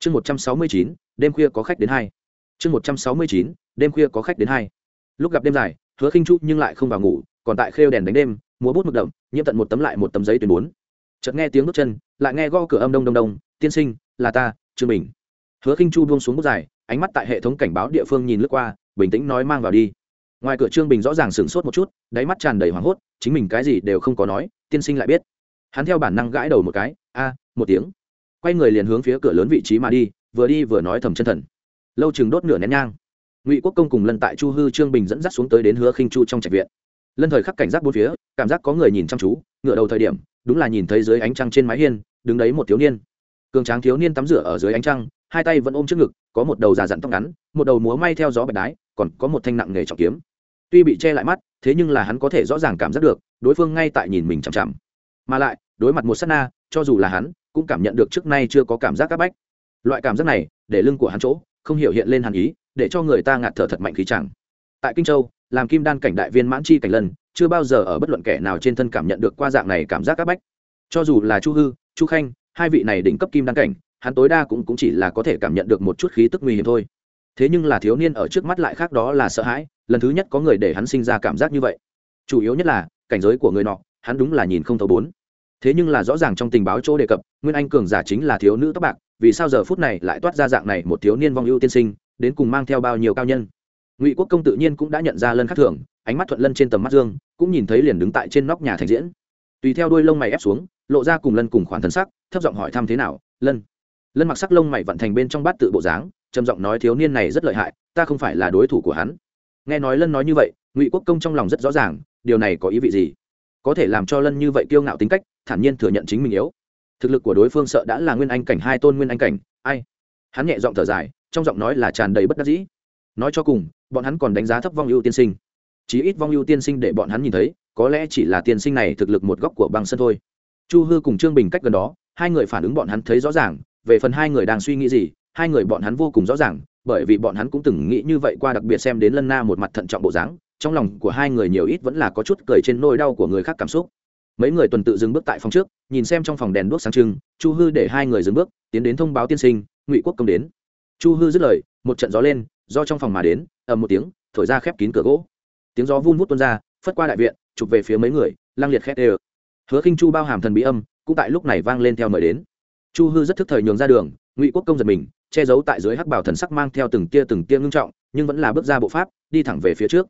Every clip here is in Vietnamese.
chương một trăm sáu mươi chín, đêm khuya có khách đến hai. Chương một trăm sáu mươi chín, đêm khuya có khách đến hai. Lúc gặp đêm dài, hứa khinh chu nhưng lại không vào ngủ, còn tại khêu đèn đánh đêm, múa bút mực đậm, nhiễm tận một tấm lại một tấm giấy tuyến bốn chợt nghe tiếng bước chân, lại nghe gõ cửa âm đông đông đông, tiên sinh, là ta, trương bình. Hứa khinh chu buông xuống bút dài, ánh mắt tại hệ thống cảnh báo địa phương nhìn lướt qua, bình tĩnh nói mang vào đi. Ngoài cửa trương bình rõ ràng sửng sốt một chút, đáy mắt tràn đầy hoảng hốt, chính mình cái gì đều không có nói, tiên sinh lại biết. Hắn theo bản năng gãi đầu một cái, a, một tiếng quay người liền hướng phía cửa lớn vị trí mà đi, vừa đi vừa nói thầm chân thần. Lâu chừng đốt nửa nén nhang, ngụy quốc công cùng lân tại chu hư trương bình dẫn dắt xuống tới đến hứa khinh chu trong trạch viện. Lân thời khắc cảnh giác bốn phía, cảm giác có người nhìn chăm chú ngựa đầu thời điểm, đúng là nhìn thấy dưới ánh trăng trên mái hiên, đứng đấy một thiếu niên. Cường tráng thiếu niên tắm rửa ở dưới ánh trăng, hai tay vẫn ôm trước ngực, có một đầu già dặn tóc ngắn, một đầu múa may theo gió bạch đái, còn có một thanh nặng nghề trọng kiếm. Tuy bị che lại mắt, thế nhưng là hắn có thể rõ ràng cảm giác được, đối phương ngay tại nhìn mình chằm chằm. Mà lại, đối mặt một sát na, cho dù là hắn cũng cảm nhận được trước nay chưa có cảm giác c áp bách. Loại cảm giác này để lưng của hắn chỗ không hiểu hiện lên hàn ý để cho người ta ngạt thở thật mạnh khí chẳng. Tại kinh châu làm kim đan cảnh đại viên mãn chi cảnh lần chưa bao giờ ở bất luận kẻ nào trên thân cảm nhận được qua dạng này cảm giác c áp bách. Cho dù là chu hư chu khanh hai vị này đỉnh cấp kim đan cảnh hắn tối đa cũng, cũng chỉ là có thể cảm nhận được một chút khí tức nguy hiểm thôi. Thế nhưng là thiếu niên ở trước mắt lại khác đó là sợ hãi lần thứ nhất có người để hắn sinh ra cảm giác như vậy. Chủ yếu nhất là cảnh giới của người nọ hắn đúng là nhìn không thấu bốn thế nhưng là rõ ràng trong tình báo chỗ đề cập, nguyên anh cường giả chính là thiếu nữ tóc bạc, vì sao giờ phút này lại toát ra dạng này một thiếu niên vong ưu tiên sinh, đến cùng mang theo bao nhiêu cao nhân? Ngụy quốc công tự nhiên cũng đã nhận ra lân khắc thường ánh mắt thuận lân trên tầm mắt dương, cũng nhìn thấy liền đứng tại trên nóc nhà thành diễn. Tùy theo đuôi lông mày ép xuống, lộ ra cùng lân cùng khoản thân sắc, thấp giọng hỏi thăm thế nào, lân. Lân mặc sắc lông mày vận thành bên trong bát tự bộ dáng, trầm giọng nói, thiếu niên này rất lợi hại, ta không phải là đối thủ của hắn. Nghe nói lân nói như vậy, ngụy quốc công trong lòng rất rõ ràng, điều này có ý vị gì? Có thể làm cho lân như vậy kiêu ngạo tính cách thản nhiên thừa nhận chính mình yếu. Thực lực của đối phương sợ đã là nguyên anh cảnh hai tôn nguyên anh cảnh, ai? Hắn nhẹ giọng thở dài, trong giọng nói là tràn đầy bất đắc dĩ. Nói cho cùng, bọn hắn còn đánh giá thấp vong ưu tiên sinh. Chí ít vong ưu tiên sinh để bọn hắn nhìn thấy, có lẽ chỉ là tiên sinh này thực lực một góc của băng sân thôi. Chu hư cùng trương bình cách gần đó, hai người phản ứng bọn hắn thấy rõ ràng, về phần hai người đang suy nghĩ gì, hai người bọn hắn vô cùng rõ ràng, bởi vì bọn hắn cũng từng nghĩ như vậy qua đặc biệt xem đến lân na một mặt thận trọng bộ dáng, trong lòng của hai người nhiều ít vẫn là có chút cười trên nỗi đau của người khác cảm xúc mấy người tuần tự dừng bước tại phòng trước, nhìn xem trong phòng đèn đuốc sáng trưng, chu hư để hai người dừng bước, tiến đến thông báo tiên sinh, ngụy quốc công đến. Chu hư dứt lời, một trận gió lên, do trong phòng mà đến, ầm một tiếng, thổi ra khép kín cửa gỗ. Tiếng gió vun vút tuôn ra, phất qua đại viện, chụp về phía mấy người, lang liệt khét ê hứa khinh chu bao hàm thần bí âm, cũng tại lúc này vang lên theo mời đến. Chu hư rất thức thời nhường ra đường, ngụy quốc công giật mình, che giấu tại dưới hắc bảo thần sắc mang theo từng tia từng tia ngưng trọng, nhưng vẫn là bước ra bộ pháp, đi thẳng về phía trước.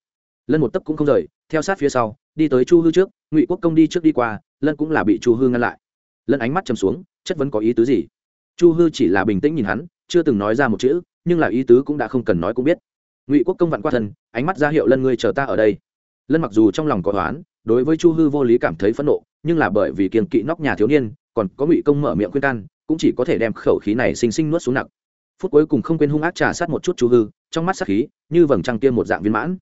Lân một tấc cũng không rời, theo sát phía sau đi tới chu hư trước, ngụy quốc công đi trước đi qua, lân cũng là bị chu hư ngăn lại. Lân ánh mắt chầm xuống, chất vấn có ý tứ gì? Chu hư chỉ là bình tĩnh nhìn hắn, chưa từng nói ra một chữ, nhưng là ý tứ cũng đã không cần nói cũng biết. Ngụy quốc công vặn qua thân, ánh mắt ra hiệu lân ngươi chờ ta ở đây. Lân mặc dù trong lòng có toán đối với chu hư vô lý cảm thấy phẫn nộ, nhưng là bởi vì kiềng kỵ nóc nhà thiếu niên, còn có ngụy công mở miệng khuyên can, cũng chỉ có thể đem khẩu khí này xinh xinh nuốt xuống nặng. Phút cuối cùng không quên hung ác trà sát một chút chu hư, trong mắt sắc khí, như vầng trăng kia một dạng viên mãn.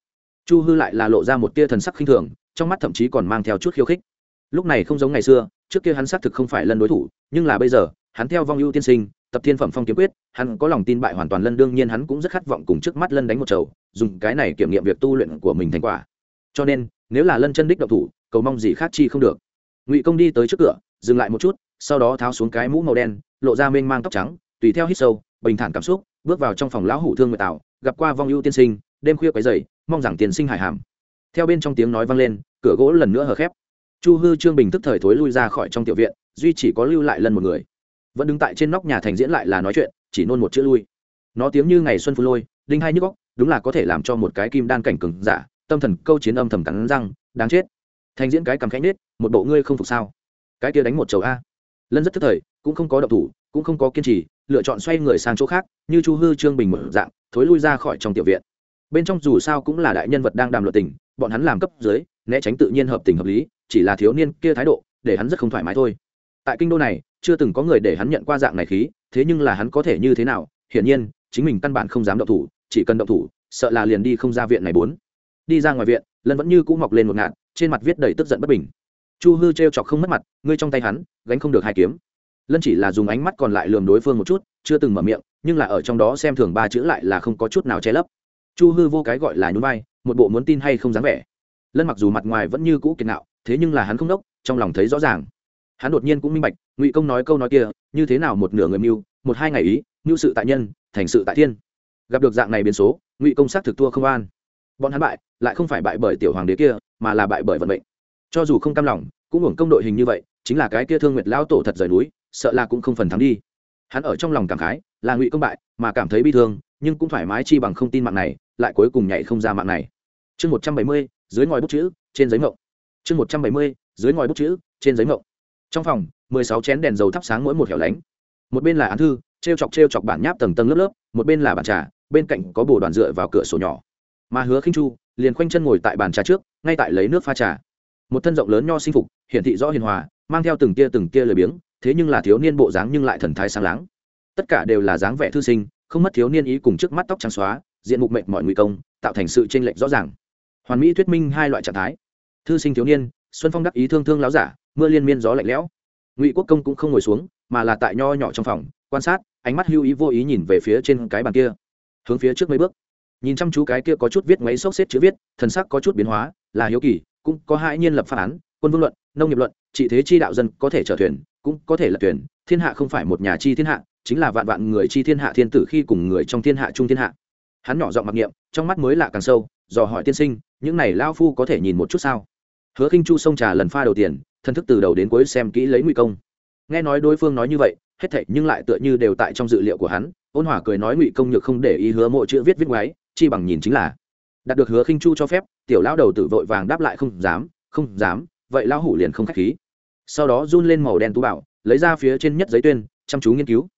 Chu hư lại là lộ ra một tia thần sắc khinh thường trong mắt thậm chí còn mang theo chút khiêu khích. Lúc này không giống ngày xưa, trước kia hắn xác thực không phải lần đối thủ, nhưng là bây giờ, hắn theo vong ưu tiên sinh, tập thiên phẩm phong kiếm quyết, hắn có lòng tin bại hoàn toàn lân, đương nhiên hắn cũng rất khát vọng cùng trước mắt lân đánh một chầu, dùng cái này kiểm nghiệm việc tu luyện của mình thành quả. Cho nên, nếu là lân chân đích độc thủ, cầu mong gì khác chi không được. Ngụy công đi tới trước cửa, dừng lại một chút, sau đó tháo xuống cái mũ màu đen, lộ ra mênh mang tóc trắng, tùy theo hít sâu, bình thản cảm xúc, bước vào trong phòng lão hủ thương người tạo, gặp qua vong ưu tiên sinh, đêm khuya quấy dày mong rằng tiền sinh hải hàm theo bên trong tiếng nói vang lên, cửa gỗ lần nữa hờ khép. Chu hư trương bình tức thời thối lui ra khỏi trong tiểu viện, duy chỉ có lưu lại lần một người. Vẫn đứng tại trên nóc nhà thành diễn lại là nói chuyện, chỉ nôn một chữ lui. Nó tiếng như ngày xuân phu lôi, đinh hai nhức góc đúng là có thể làm cho một cái kim đan cảnh cừng giả, tâm thần câu chiến âm thầm cắn răng, đáng chết. Thành diễn cái cầm khẽ nết một bộ ngươi không phục sao? Cái kia đánh một chầu a. Lân rất tức thời, cũng không có động thủ, cũng không có kiên trì, lựa chọn xoay người sang chỗ khác, như chu hư trương bình mở dạng, thối lui ra khỏi trong tiểu viện bên trong dù sao cũng là đại nhân vật đang đàm luận tình, bọn hắn làm cấp dưới, né tránh tự nhiên hợp tình hợp lý, chỉ là thiếu niên kia thái độ, để hắn rất không thoải mái thôi. Tại kinh đô này, chưa từng có người để hắn nhận qua dạng này khí, thế nhưng là hắn có thể như thế nào? Hiển nhiên, chính mình căn bản không dám động thủ, chỉ cần động thủ, sợ là liền đi không ra viện này bốn. Đi ra ngoài viện, lân vẫn như cũ mọc lên một ngạn trên mặt viết đầy tức giận bất bình. Chu hư t r e o chọc không mất mặt, ngươi trong tay hắn, gánh không được hai kiếm. Lân chỉ là dùng ánh mắt còn lại lườm đối phương một chút, chưa từng mở miệng, nhưng là ở trong đó xem thường ba chữ lại là không có chút nào che lấp chu hư vô cái gọi là nhún vai, một bộ muốn tin hay không dám vẻ. Lân mặc dù mặt ngoài vẫn như cũ kiệt nạo thế nhưng là hắn không đốc, trong lòng thấy rõ ràng. Hắn đột nhiên cũng minh bạch, ngụy công nói câu nói kia, như thế nào một nửa người mưu, một hai ngày ý, mưu sự tại nhân, thành sự tại thiên. Gặp được dạng này biến số, ngụy công xác thực thua không an. Bọn hắn bại, lại không phải bại bởi tiểu hoàng đế kia, mà là bại bởi vận mệnh. Cho dù không cam lòng, cũng hưởng công đội hình như vậy, chính là cái kia thương nguyệt lao tổ thật rời núi, sợ là cũng không phần thắng đi. Hắn ở trong lòng cảm khái, là ngụy công bại, mà cảm thấy bi thương nhưng cũng thoải mái chi bằng không tin mạng này, lại cuối cùng nhảy không ra mạng này. Chương một trăm bảy mươi, dưới ngòi bút chữ, trên giấy mộng chương một trăm bảy mươi, dưới ngòi bút chữ, trên giấy mộng trong phòng, mười sáu chén đèn dầu thắp sáng mỗi một hẻo lánh. Một bên là án thư t r e o chọc t r e o chọc bản nháp tầng tầng lớp lớp, một bên là bàn trà, bên cạnh có bồ đoàn dựa vào cửa sổ nhỏ. Mà hứa khinh chu liền khoanh chân ngồi tại bàn trà trước, ngay tại lấy nước pha trà. Một thân rộng lớn nho sinh phục, hiển thị rõ hiền hòa, mang theo từng tia từng tia lười biếng, thế nhưng là thiếu niên bộ dáng nhưng lại thần thái sáng láng. Tất cả đều là dáng vẻ thư sinh không mất thiếu niên ý cùng trước mắt tóc trắng xóa, diện mục mệnh mọi nguy công, tạo thành sự chênh lệch rõ ràng. Hoàn mỹ thuyết minh hai loại trạng thái. Thư sinh thiếu niên, xuân phong đắc ý thương thương láo giả, mưa liên miên gió lạnh lẽo. Ngụy quốc công cũng không ngồi xuống, mà là tại nho nhỏ trong phòng, quan sát, ánh mắt hưu ý vô ý nhìn về phía trên cái bàn kia. Hướng phía trước mấy bước. Nhìn chăm chú cái kia có chút viết máy xốc xếp chữ viết, thần sắc có chút biến hóa, là hiếu kỳ, cũng có hai nhiên lập phán án quân vương luận, nông nghiệp luận, trị thế chi đạo dân có thể trở thuyền, cũng có thể là thuyền, thiên hạ không phải một nhà chi thiên hạ chính là vạn vạn người chi thiên hạ thiên tử khi cùng người trong thiên hạ trung thiên hạ. Hắn nhỏ giọng mặc niệm, trong mắt mới lạ càng sâu, dò hỏi tiên sinh, những này lao phu có thể nhìn một chút sao? Hứa khinh chu sông trà lần pha đầu tiền, thân thức từ đầu đến cuối xem kỹ lấy nguy công. Nghe nói đối phương nói như vậy, hết thảy nhưng lại tựa như đều tại trong dự liệu của hắn, ôn hòa cười nói ngụy công nhược không để ý hứa mộ chữ viết viết ngoáy, chi bằng nhìn chính là. Đạt được hứa khinh chu cho phép, tiểu lão đầu tử vội vàng đáp lại không dám không dám, vậy lão hủ liền không khách khí. Sau đó run lên màu đen tú bảo, lấy ra phía trên nhất giấy tuyên, chăm chú nghiên cứu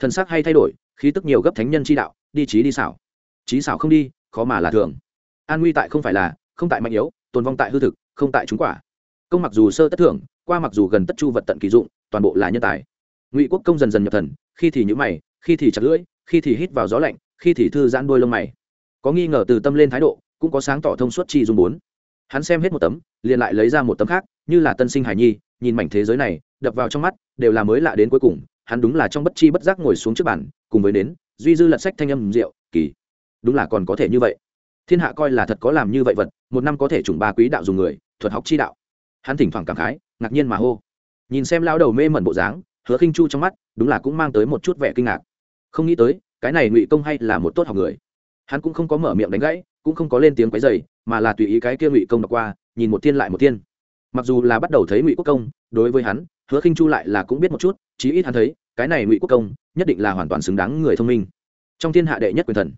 thần sắc hay thay đổi, khí tức nhiều gấp thánh nhân chi đạo, đi trí đi xảo. Trí xảo không đi, khó mà là thường. An nguy tại không phải là, không tại mạnh yếu, tồn vong tại hư thực, không tại chúng quả. Công mặc dù sơ tất thưởng, qua mặc dù gần tất chu vật tận kỳ dụng, toàn bộ là nhân tài. Ngụy quốc công dần dần nhập thần, khi thì nhữ mày, khi thì chặt lưỡi, khi thì hít vào gió lạnh, khi thì thư giãn đôi lông mày. Có nghi ngờ từ tâm lên thái độ, cũng có sáng tỏ thông suốt chi dung bốn. Hắn xem hết một tấm, liền lại lấy ra một tấm khác, như là tân sinh hải nhi, nhìn mảnh thế giới này, đập vào trong mắt, đều là mới lạ đến cuối cùng hắn đúng là trong bất chi bất giác ngồi xuống trước bàn, cùng với đến duy dư lật sách thanh âm rượu, kỳ. Đúng là còn có thể như vậy. Thiên hạ coi là thật có làm như vậy vật, một năm có thể trùng ba quý đạo dùng người, thuật học chi đạo. Hắn thỉnh thoảng cảm khái, ngạc nhiên mà hô. Nhìn xem lao đầu mê mẩn bộ dáng, hứa khinh chu trong mắt, đúng là cũng mang tới một chút vẻ kinh ngạc. Không nghĩ tới, cái này ngụy công hay là một tốt học người. Hắn cũng không có mở miệng đánh gãy, cũng không có lên tiếng quấy dày mà là tùy ý cái kia ngụy công đọc qua, nhìn một tiên lại một tiên mặc dù là bắt đầu thấy ngụy quốc công, đối với hắn hứa khinh chu lại là cũng biết một chút, chí ít hắn thấy, cái này ngụy quốc công nhất định là hoàn toàn xứng đáng người thông minh. Trong thiên hạ đệ nhất quyền thần,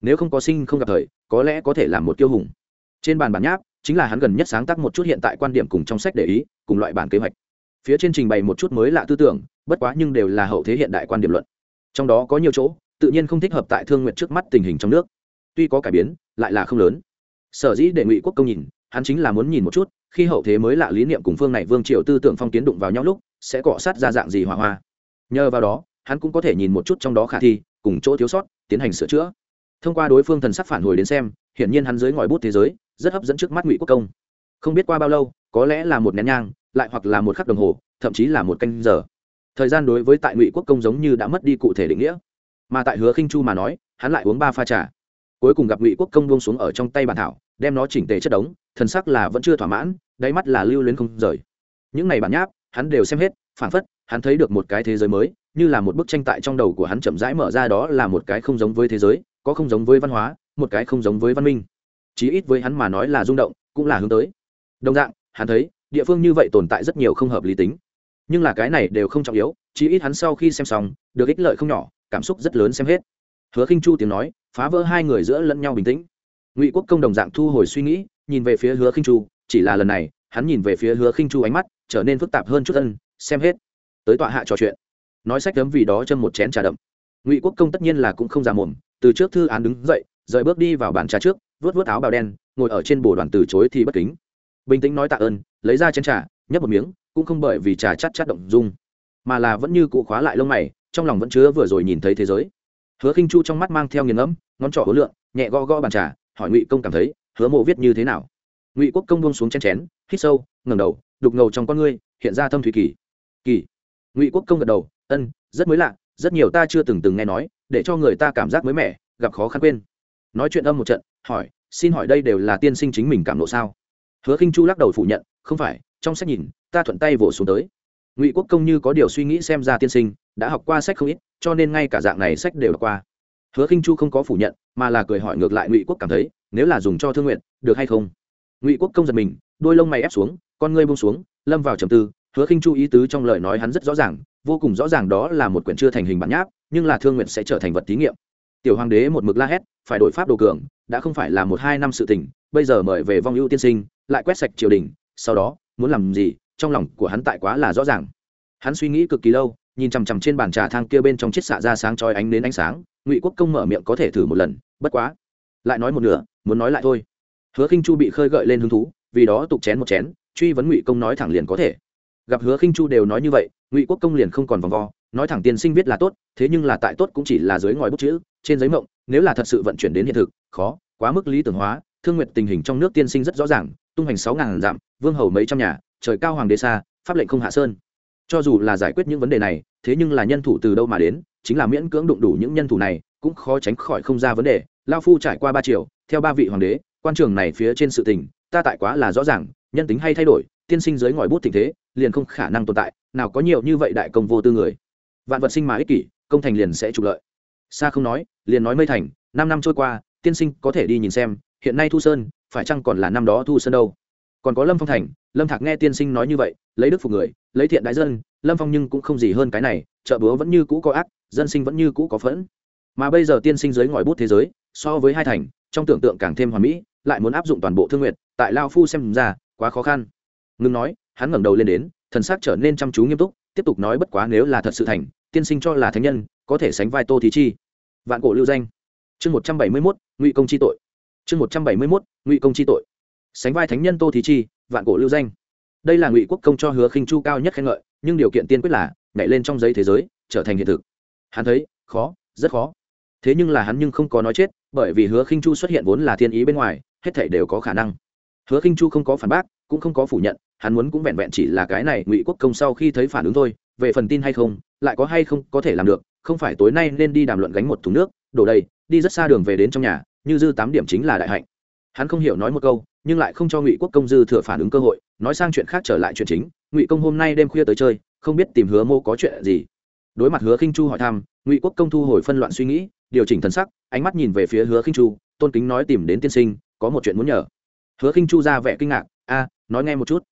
nếu không có sinh không gặp thời, có lẽ có thể làm một kiêu hùng. Trên bàn bản nháp, chính là hắn gần nhất sáng tác một chút hiện tại quan điểm cùng trong sách để ý, cùng loại bản kế hoạch. Phía trên trình bày một chút mới lạ tư tưởng, bất quá nhưng đều là hậu thế hiện đại quan điểm luận. Trong đó có nhiều chỗ, tự nhiên không thích hợp tại thương nguyện trước mắt tình hình trong nước. Tuy có cải biến, lại là không lớn. Sở dĩ để ngụy quốc công nhìn hắn chính là muốn nhìn một chút, khi hậu thế mới lạ lý niệm cùng phương này vương triều tư tưởng phong kiến đụng vào nhau lúc, sẽ cọ sát ra dạng gì hỏa hoa. Nhờ vào đó, hắn cũng có thể nhìn một chút trong đó khả thi, cùng chỗ thiếu sót, tiến hành sửa chữa. Thông qua đối phương thần sắc phản hồi đến xem, hiển nhiên hắn dưới ngòi bút thế giới, rất hấp dẫn trước mắt ngụy quốc công. Không biết qua bao lâu, có lẽ là một nén nhang, lại hoặc là một khắc đồng hồ, thậm chí là một canh giờ. Thời gian đối với tại ngụy quốc công giống như đã mất đi cụ thể định nghĩa. Mà tại hứa khinh chu mà nói, hắn lại uống ba pha trà. Cuối cùng gặp ngụy quốc công buông xuống ở trong tay bàn thảo đem nó chỉnh tề chất đống, thần sắc là vẫn chưa thỏa mãn, đáy mắt là lưu luyến không rời. Những này bản nháp, hắn đều xem hết, phảng phất, hắn thấy được một cái thế giới mới, như là một bức tranh tại trong đầu của hắn chậm rãi mở ra đó là một cái không giống với thế giới, có không giống với văn hóa, một cái không giống với văn minh. Chí ít với hắn mà nói là rung động, cũng là hướng tới. Đồng dạng, hắn thấy, địa phương như vậy tồn tại rất nhiều không hợp lý tính. Nhưng là cái này đều không trọng yếu, chí ít hắn sau khi xem xong, được ích lợi không nhỏ, cảm xúc rất lớn xem hết. Hứa khinh chu tiếng nói, phá vỡ hai người giữa lẫn nhau bình tĩnh ngụy quốc công đồng dạng thu hồi suy nghĩ, nhìn về phía hứa khinh chu, chỉ là lần này, hắn nhìn về phía hứa khinh chu ánh mắt trở nên phức tạp hơn chút ân xem hết. Tới tọa hạ trò chuyện. Nói sách cấm vì đó châm một chén trà đậm. Ngụy quốc công tất nhiên là cũng không già mồm, từ trước thư án đứng dậy, rời bước đi vào bàn trà trước vớt vớt áo bào đen, ngồi ở trên bồ đoàn từ chối thì bất kính. Bình tĩnh nói tạ ơn, lấy ra chén trà, nhấp một miếng, cũng không bởi vì trà chắt chắt động dung, mà là vẫn như cụ khóa lại lông mày, trong lòng vẫn chứa vừa rồi nhìn thấy thế giới. Hứa khinh chu trong mắt mang theo nghiền ngẫm, ngón trỏ hối lượng nhẹ gõ gõ bàn trà hỏi ngụy công cảm thấy hứa mộ viết như thế nào ngụy quốc công buông xuống chen chén hít sâu ngẩng đầu đục ngầu trong con ngươi hiện ra thâm thủy kỳ kỳ ngụy quốc công gật đầu ân rất mới lạ rất nhiều ta chưa từng từng nghe nói để cho người ta cảm giác mới mẻ gặp khó khăn quên nói chuyện âm một trận hỏi xin hỏi đây đều là tiên sinh chính mình cảm nộ sao hứa khinh chu lắc đầu phủ nhận không phải trong sách nhìn ta thuận tay vỗ xuống tới ngụy quốc công như có điều suy nghĩ xem ra tiên sinh đã học qua sách không ít cho nên ngay cả dạng này sách đều đọc qua hứa khinh chu không có phủ nhận, mà là cười hỏi ngược lại ngụy quốc cảm thấy, nếu là dùng cho thương nguyện được hay không? Ngụy quốc công giật mình, đôi lông mày ép xuống, con ngươi buông xuống, lâm vào trầm tư. Hứa khinh chu ý tứ trong lời nói hắn rất rõ ràng, vô cùng rõ ràng đó là một quyển chưa thành hình bản nháp, nhưng là thương nguyện sẽ trở thành vật thí nghiệm. Tiểu hoàng đế một mực la hét, phải đổi pháp đồ cường, đã không phải là một hai năm sự tình, bây giờ mời về vong ưu tiên sinh, lại quét sạch triều đình, sau đó, muốn làm gì, trong lòng của hắn tại quá là rõ ràng. Hắn suy nghĩ cực kỳ lâu, nhìn chằm chằm trên bàn trà thang kia bên trong chiếc xạ ra sáng chói ánh đến ánh sáng ngụy quốc công mở miệng có thể thử một lần bất quá lại nói một nửa muốn nói lại thôi hứa khinh chu bị khơi gợi lên hứng thú vì đó tục chén một chén truy vấn ngụy công nói thẳng liền có thể gặp hứa khinh chu đều nói như vậy ngụy quốc công liền không còn vòng vo nói thẳng tiên sinh viết là tốt thế nhưng là tại tốt cũng chỉ là dưới ngòi bút chữ trên giấy mộng nếu là thật sự vận chuyển đến hiện thực khó quá mức lý tưởng hóa thương nguyện tình hình trong nước tiên sinh rất rõ ràng tung hành sáu ngàn dặm vương hầu mấy trăm nhà trời cao hoàng đế xa pháp lệnh không hạ sơn cho dù là giải quyết những vấn đề này, thế nhưng là nhân thủ từ đâu mà đến, chính là miễn cưỡng đụng đủ những nhân thủ này, cũng khó tránh khỏi không ra vấn đề. Lao phu trải qua ba triệu theo ba vị hoàng đế, quan trường này phía trên sự tình, ta tại quá là rõ ràng, nhân tính hay thay đổi, tiên sinh dưới ngòi bút tình thế, liền không khả năng tồn tại, nào có nhiều như vậy đại công vô tư người. Vạn vật sinh mà ích kỷ, công thành liền sẽ trục lợi. Xa không nói, liền nói mây thành, năm năm trôi qua, tiên sinh có thể đi nhìn xem, hiện nay thu sơn, phải chăng còn là năm đó thu sơn đâu? Còn có lâm phong thành lâm thạc nghe tiên sinh nói như vậy lấy đức phục người lấy thiện đại dân lâm phong nhưng cũng không gì hơn cái này chợ búa vẫn như cũ có ác dân sinh vẫn như cũ có phẫn mà bây giờ tiên sinh dưới ngòi bút thế giới so với hai thành trong tưởng tượng càng thêm hoàn mỹ lại muốn áp dụng toàn bộ thương nguyện tại lao phu xem ra quá khó khăn ngừng nói hắn ngẩng đầu lên đến thần sắc trở nên chăm chú nghiêm túc tiếp tục nói bất quá nếu là thật sự thành tiên sinh cho là thánh nhân có thể sánh vai tô thí chi vạn cổ lưu danh chương một trăm bảy mươi mốt ngụy công chi tội chương một trăm bảy mươi mốt ngụy công chi tội sánh vai thánh nhân tô thí chi, vạn cổ lưu danh. Đây là ngụy quốc công cho hứa khinh chu cao nhất khen ngợi, nhưng điều kiện tiên quyết là nhảy lên trong giấy thế giới, trở thành hiện thực. Hắn thấy, khó, rất khó. Thế nhưng là hắn nhưng không có nói chết, bởi vì hứa khinh chu xuất hiện vốn là thiên ý bên ngoài, hết thảy đều có khả năng. Hứa khinh chu không có phản bác, cũng không có phủ nhận, hắn muốn cũng vẹn vẹn chỉ là cái này ngụy quốc công sau khi thấy phản ứng thôi, về phần tin hay không, lại có hay không có thể làm được, không phải tối nay nên đi đàm luận gánh một thùng nước, đổ đầy, đi rất xa đường về đến trong nhà, như dư tám điểm chính là đại hạnh hắn không hiểu nói một câu, nhưng lại không cho ngụy quốc công dư thừa phản ứng cơ hội, nói sang chuyện khác trở lại chuyện chính, ngụy công hôm nay đêm khuya tới chơi, không biết tìm hứa mô có chuyện gì. Đối mặt hứa khinh chu hỏi thăm, ngụy quốc công thu hồi phân loạn suy nghĩ, điều chỉnh thần sắc, ánh mắt nhìn về phía hứa khinh chu, tôn kính nói tìm đến tiên sinh, có một chuyện muốn nhờ. Hứa khinh chu ra vẻ kinh ngạc, a, nói nghe một chút.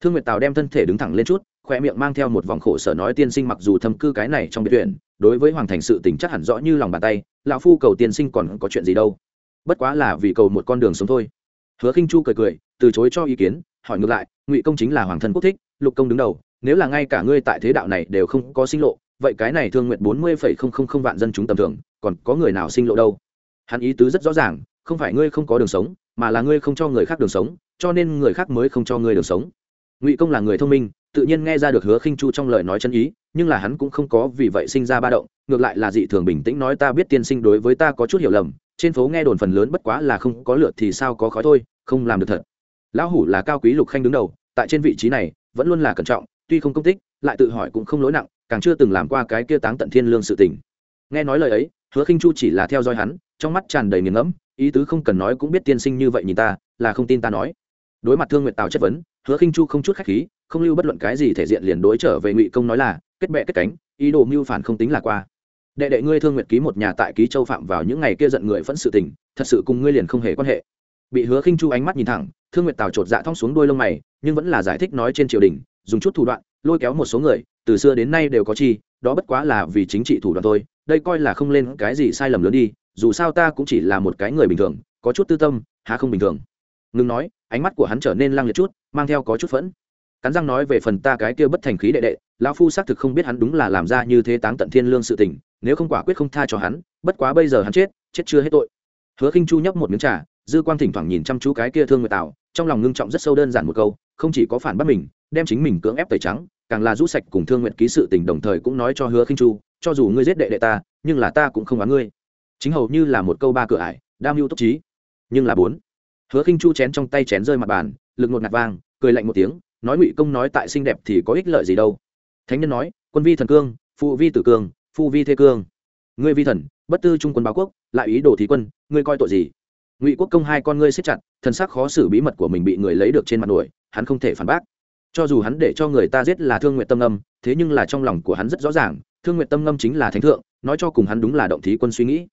Thương nguyệt tào đem thân thể đứng thẳng lên chút, khoe miệng mang theo một vòng khổ sở nói tiên sinh mặc dù thâm cư cái này trong biệt tuyển đối với hoàng thành sự tình chắc hẳn rõ như lòng bàn tay, lão phu cầu tiên sinh còn có chuyện gì đâu bất quá là vì cầu một con đường sống thôi. Hứa khinh chu cười cười, từ chối cho ý kiến, hỏi ngược lại, ngụy công chính là hoàng thân quốc thích, lục công đứng đầu, nếu là ngay cả ngươi tại thế đạo này đều không có sinh lộ, vậy cái này thương nguyện bốn mươi phẩy không không không vạn dân chúng tầm thường, còn có người nào sinh lộ đâu? Hắn ý tứ rất rõ ràng, không phải ngươi không có đường sống, mà là ngươi không cho người khác đường sống, cho nên người khác mới không cho ngươi đường sống. Ngụy công là người thông minh, tự nhiên nghe ra được hứa khinh chu trong lời nói chân ý, nhưng là hắn cũng không có vì vậy sinh ra ba động, ngược lại là dị thường bình tĩnh nói ta biết tiên sinh đối với ta có chút hiểu lầm trên phố nghe đồn phần lớn bất quá là không có lượt thì sao có khói thôi, không làm được thật. Lão hủ là cao quý lục khanh đứng đầu, tại trên vị trí này, vẫn luôn là cẩn trọng, tuy không công tích, lại tự hỏi cũng không lỗi nặng, càng chưa từng làm qua cái kia táng tận thiên lương sự tình. Nghe nói lời ấy, hứa khinh chu chỉ là theo dõi hắn, trong mắt tràn đầy nghiền ngẫm, ý tứ không cần nói cũng biết tiên sinh như vậy nhìn ta, là không tin ta nói. Đối mặt thương nguyện tào chất vấn, hứa khinh chu không chút khách khí, không lưu bất luận cái gì thể diện liền đối trở về ngụy công nói là, kết bệ kết cánh, ý đồ mưu phản không tính là qua đệ đệ ngươi thương Nguyệt ký một nhà tại ký châu phạm vào những ngày kia giận người phẫn sự tình, thật sự cùng ngươi liền không hề quan hệ. Bị hứa khinh chu ánh mắt nhìn thẳng, thương nguyệt tào chột dạ thong xuống đuôi lông mày, nhưng vẫn là giải thích nói trên triều đình, dùng chút thủ đoạn, lôi kéo một số người, từ xưa đến nay đều có chi, đó bất quá là vì chính trị thủ đoạn thôi, đây coi là không lên cái gì sai lầm lớn đi, dù sao ta cũng chỉ là một cái người bình thường, có chút tư tâm, há không bình thường. Ngừng nói, ánh mắt của hắn trở nên lăng liệt chút, mang theo có chút phẫn. Cắn răng nói về phần ta cái kia bất thành khí đệ đệ, lão phu xác thực không biết hắn đúng là làm ra như thế táng tận thiên lương sự tình nếu không quả quyết không tha cho hắn, bất quá bây giờ hắn chết chết chưa hết tội. Hứa khinh chu nhấp một miếng trà, dư quang thỉnh thoảng nhìn chăm chú cái kia thương người tạo trong lòng ngưng trọng rất sâu đơn giản một câu, không chỉ có phản bắt mình, đem chính mình cưỡng ép tẩy trắng, càng là rũ sạch cùng thương nguyện ký sự tình đồng thời cũng nói cho hứa khinh chu, cho dù ngươi giết đệ đệ ta, nhưng là ta cũng không oán ngươi. Chính hầu như là một câu ba cửa ải, đam mưu tốc trí. Nhưng là bốn. Hứa khinh chu chén trong tay chén rơi mặt bàn, lực ngột ngạt vang, cười lạnh một tiếng, nói ngụy công nói tại xinh đẹp thì có ích lợi gì đâu. Thánh nhân nói, quân vi thần cương, phụ vi tử cương phu vi thế cương. Ngươi vi thần, bất tư trung quân báo quốc, lại ý đồ thí quân, ngươi coi tội gì? Ngụy quốc công hai con ngươi xếp chặt, thần sắc khó xử bí mật của mình bị người lấy được trên mặt đuổi hắn không thể phản bác. Cho dù hắn để cho người ta giết là thương nguyện tâm âm, thế nhưng là trong lòng của hắn rất rõ ràng, thương nguyện tâm âm chính là thánh thượng, nói cho cùng hắn đúng là động thí quân suy nghĩ.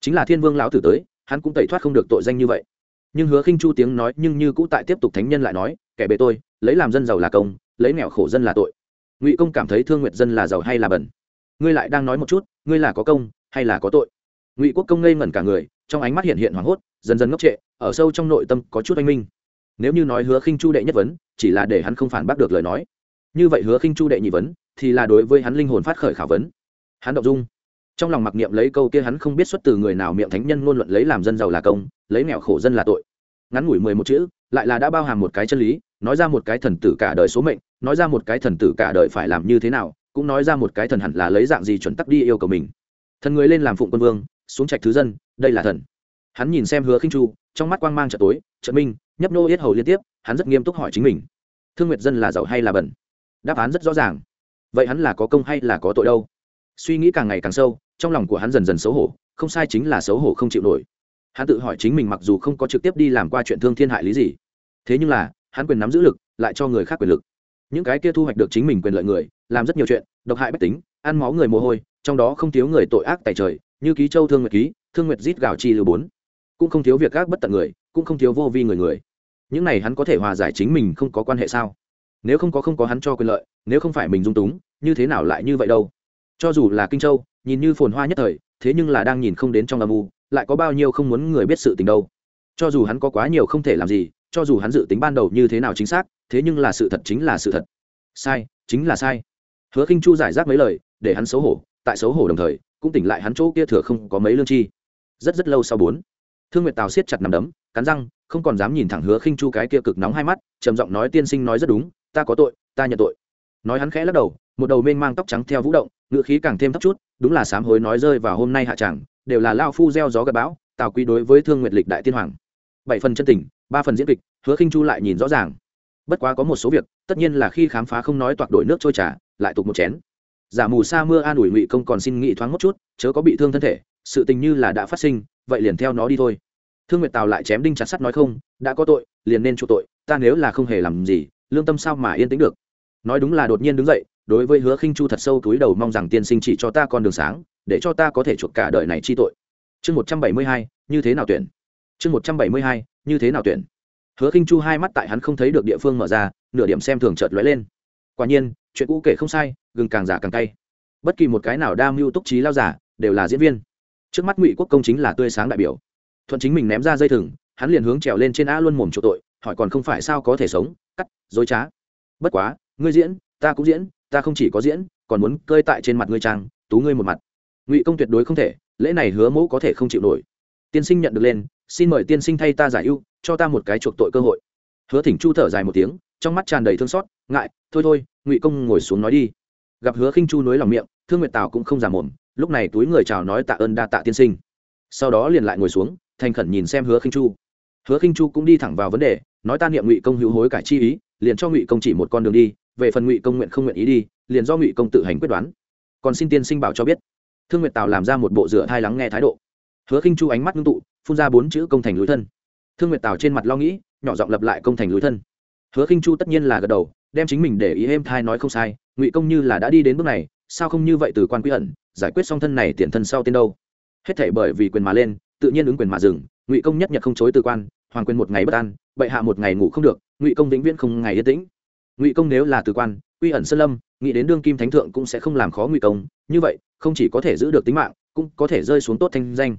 Chính là thiên vương lão tử tới, hắn cũng tẩy thoát không được tội danh như vậy. Nhưng hứa khinh chu tiếng nói nhưng như cũ tại tiếp tục thánh nhân lại nói, kẻ bề tôi, lấy làm dân giàu là công, lấy nghèo khổ dân là tội. Ngụy công cảm thấy thương nguyện dân là giàu hay là bẩn ngươi lại đang nói một chút, ngươi là có công hay là có tội? Ngụy quốc công ngây ngẩn cả người, trong ánh mắt hiện hiện hoảng hốt, dần dần ngốc trệ, ở sâu trong nội tâm có chút oanh minh. Nếu như nói hứa khinh chu đệ nhất vấn, chỉ là để hắn không phản bác được lời nói. Như vậy hứa khinh chu đệ nhị vấn, thì là đối với hắn linh hồn phát khởi khảo vấn. Hắn động dung. Trong lòng mặc niệm lấy câu kia hắn không biết xuất từ người nào miệng thánh nhân ngôn luận lấy làm dân giàu là công, lấy nghèo khổ dân là tội. Ngắn ngủi mười một chữ, lại là đã bao hàm một cái chân lý, nói ra một cái thần tử cả đời số mệnh, nói ra một cái thần tử cả đời phải làm như thế nào cũng nói ra một cái thần hẳn là lấy dạng gì chuẩn tắc đi yêu cầu mình. Thần người lên làm phụng quân vương, xuống trạch thứ dân, đây là thần. Hắn nhìn xem hứa khinh chu, trong mắt quang mang trợ tối trợ minh, nhấp nô yết hầu liên tiếp, hắn rất nghiêm túc hỏi chính mình. Thương nguyệt dân là giàu hay là bẩn? Đáp án rất rõ ràng. Vậy hắn là có công hay là có tội đâu? Suy nghĩ càng ngày càng sâu, trong lòng của hắn dần dần xấu hổ, không sai chính là xấu hổ không chịu nổi. Hắn tự hỏi chính mình mặc dù không có trực tiếp đi làm qua chuyện thương thiên hại lý gì, thế nhưng là, hắn quyền nắm giữ lực, lại cho người khác quyền lực những cái kia thu hoạch được chính mình quyền lợi người, làm rất nhiều chuyện, độc hại bách tính, ăn máu người mồ hôi, trong đó không thiếu người tội ác tại trời, như ký châu thương nguyệt ký, thương nguyệt rít gạo chi lưu bốn. Cũng không thiếu việc các bất tận người, cũng không thiếu vô vi người người. Những này hắn có thể hòa giải chính mình không có quan hệ sao? Nếu không có không có hắn cho quyền lợi, nếu không phải mình dung túng, như thế nào lại như vậy đâu? Cho dù là kinh châu, nhìn như phồn hoa nhất thời, thế nhưng là đang nhìn không đến trong âm u, lại có bao nhiêu không muốn người biết sự tình đâu? Cho dù hắn có quá nhiều không thể làm gì, cho dù hắn dự tính ban đầu như thế nào chính xác thế nhưng là sự thật chính là sự thật. Sai, chính là sai. Hứa khinh chu giải rác mấy lời, để hắn xấu hổ, tại xấu hổ đồng thời, cũng tỉnh lại hắn chỗ kia thừa không có mấy lương chi. Rất rất lâu sau bốn, thương nguyệt tào siết chặt nằm đấm, cắn răng, không còn dám nhìn thẳng hứa khinh chu cái kia cực nóng hai mắt, trầm giọng nói tiên sinh nói rất đúng, ta có tội, ta nhận tội. Nói hắn khẽ lắc đầu, một đầu mênh mang tóc trắng theo vũ động, ngựa khí càng thêm thấp chút, đúng là sám hối nói rơi vào hôm nay hạ chẳng đều là lao phu gieo gió gặp bão, tào quý đối với thương nguyệt lịch đại tiên hoàng. Bảy phần chân tình, ba phần diễn kịch, hứa khinh chu lại nhìn rõ ràng bất quá có một số việc, tất nhiên là khi khám phá không nói toạc đổi nước trôi trà, lại tục một chén. Giả mù sa mưa an ủi ngụy công còn xin nghĩ thoáng một chút, chớ có bị thương thân thể, sự tình như là đã phát sinh, vậy liền theo nó đi thôi. Thương nguyệt tào lại chém đinh chặt sắt nói không, đã có tội, liền nên chu tội, ta nếu là không hề làm gì, lương tâm sao mà yên tĩnh được? Nói đúng là đột nhiên đứng dậy, đối với hứa khinh chu thật sâu túi đầu mong rằng tiên sinh chỉ cho ta con đường sáng, để cho ta có thể chuộc cả đời này chi tội. Chương một trăm bảy mươi hai, như thế nào tuyển? Chương một trăm bảy mươi hai, như thế nào tuyển? Hứa khinh chu hai mắt tại hắn không thấy được địa phương mở ra, nửa điểm xem thường chợt lóe lên. Quả nhiên, chuyện cũ kể không sai, gừng càng giả càng cay. Bất kỳ một cái nào đa mưu túc trí lao giả, đều là diễn viên. Trước mắt ngụy quốc công chính là tươi sáng đại biểu. Thuận chính mình ném ra dây thừng, hắn liền hướng trèo lên trên a luôn mồm chỗ tội, hỏi còn không phải sao có thể sống, cắt, dối trá. Bất quá, ngươi diễn, ta cũng diễn, ta không chỉ có diễn, còn muốn cơi tại trên mặt ngươi trang, tú ngươi một mặt. Ngụy công tuyệt đối không thể, lễ này hứa mẫu có thể không chịu nổi. Tiên sinh nhận được lên, xin mời tiên sinh thay ta giải ưu cho ta một cái chuộc tội cơ hội. Hứa thỉnh chu thở dài một tiếng, trong mắt tràn đầy thương xót, ngại, thôi thôi, ngụy công ngồi xuống nói đi. Gặp hứa khinh chu nối lòng miệng, thương nguyệt tào cũng không giả mồm, lúc này túi người chào nói tạ ơn đa tạ tiên sinh. Sau đó liền lại ngồi xuống, thành khẩn nhìn xem hứa khinh chu. Hứa khinh chu cũng đi thẳng vào vấn đề, nói ta niệm ngụy công hữu hối cải chi ý, liền cho ngụy công chỉ một con đường đi, về phần ngụy công nguyện không nguyện ý đi, liền do ngụy công tự hành quyết đoán. Còn xin tiên sinh bảo cho biết. Thương nguyệt tào làm ra một bộ rửa thai lắng nghe thái độ. Hứa khinh chu ánh mắt ngưng tụ, phun ra bốn chữ công thành lối thân thương nguyệt tào trên mặt lo nghĩ, nhỏ giọng lập lại công thành lối thân. Hứa khinh chu tất nhiên là gật đầu, đem chính mình để ý êm thai nói không sai, ngụy công như là đã đi đến bước này, sao không như vậy từ quan quy ẩn, giải quyết xong thân này tiền thân sau tên đâu. Hết thể bởi vì quyền mà lên, tự nhiên ứng quyền mà dừng, ngụy công nhất nhật không chối từ quan, hoàng quyền một ngày bất an, bệ hạ một ngày ngủ không được, ngụy công vĩnh viễn không ngày yên tĩnh. Ngụy công nếu là từ quan, quy ẩn sơn lâm, nghĩ đến đương kim thánh thượng cũng sẽ không làm khó ngụy công, như vậy, không chỉ có thể giữ được tính mạng, cũng có thể rơi xuống tốt thanh danh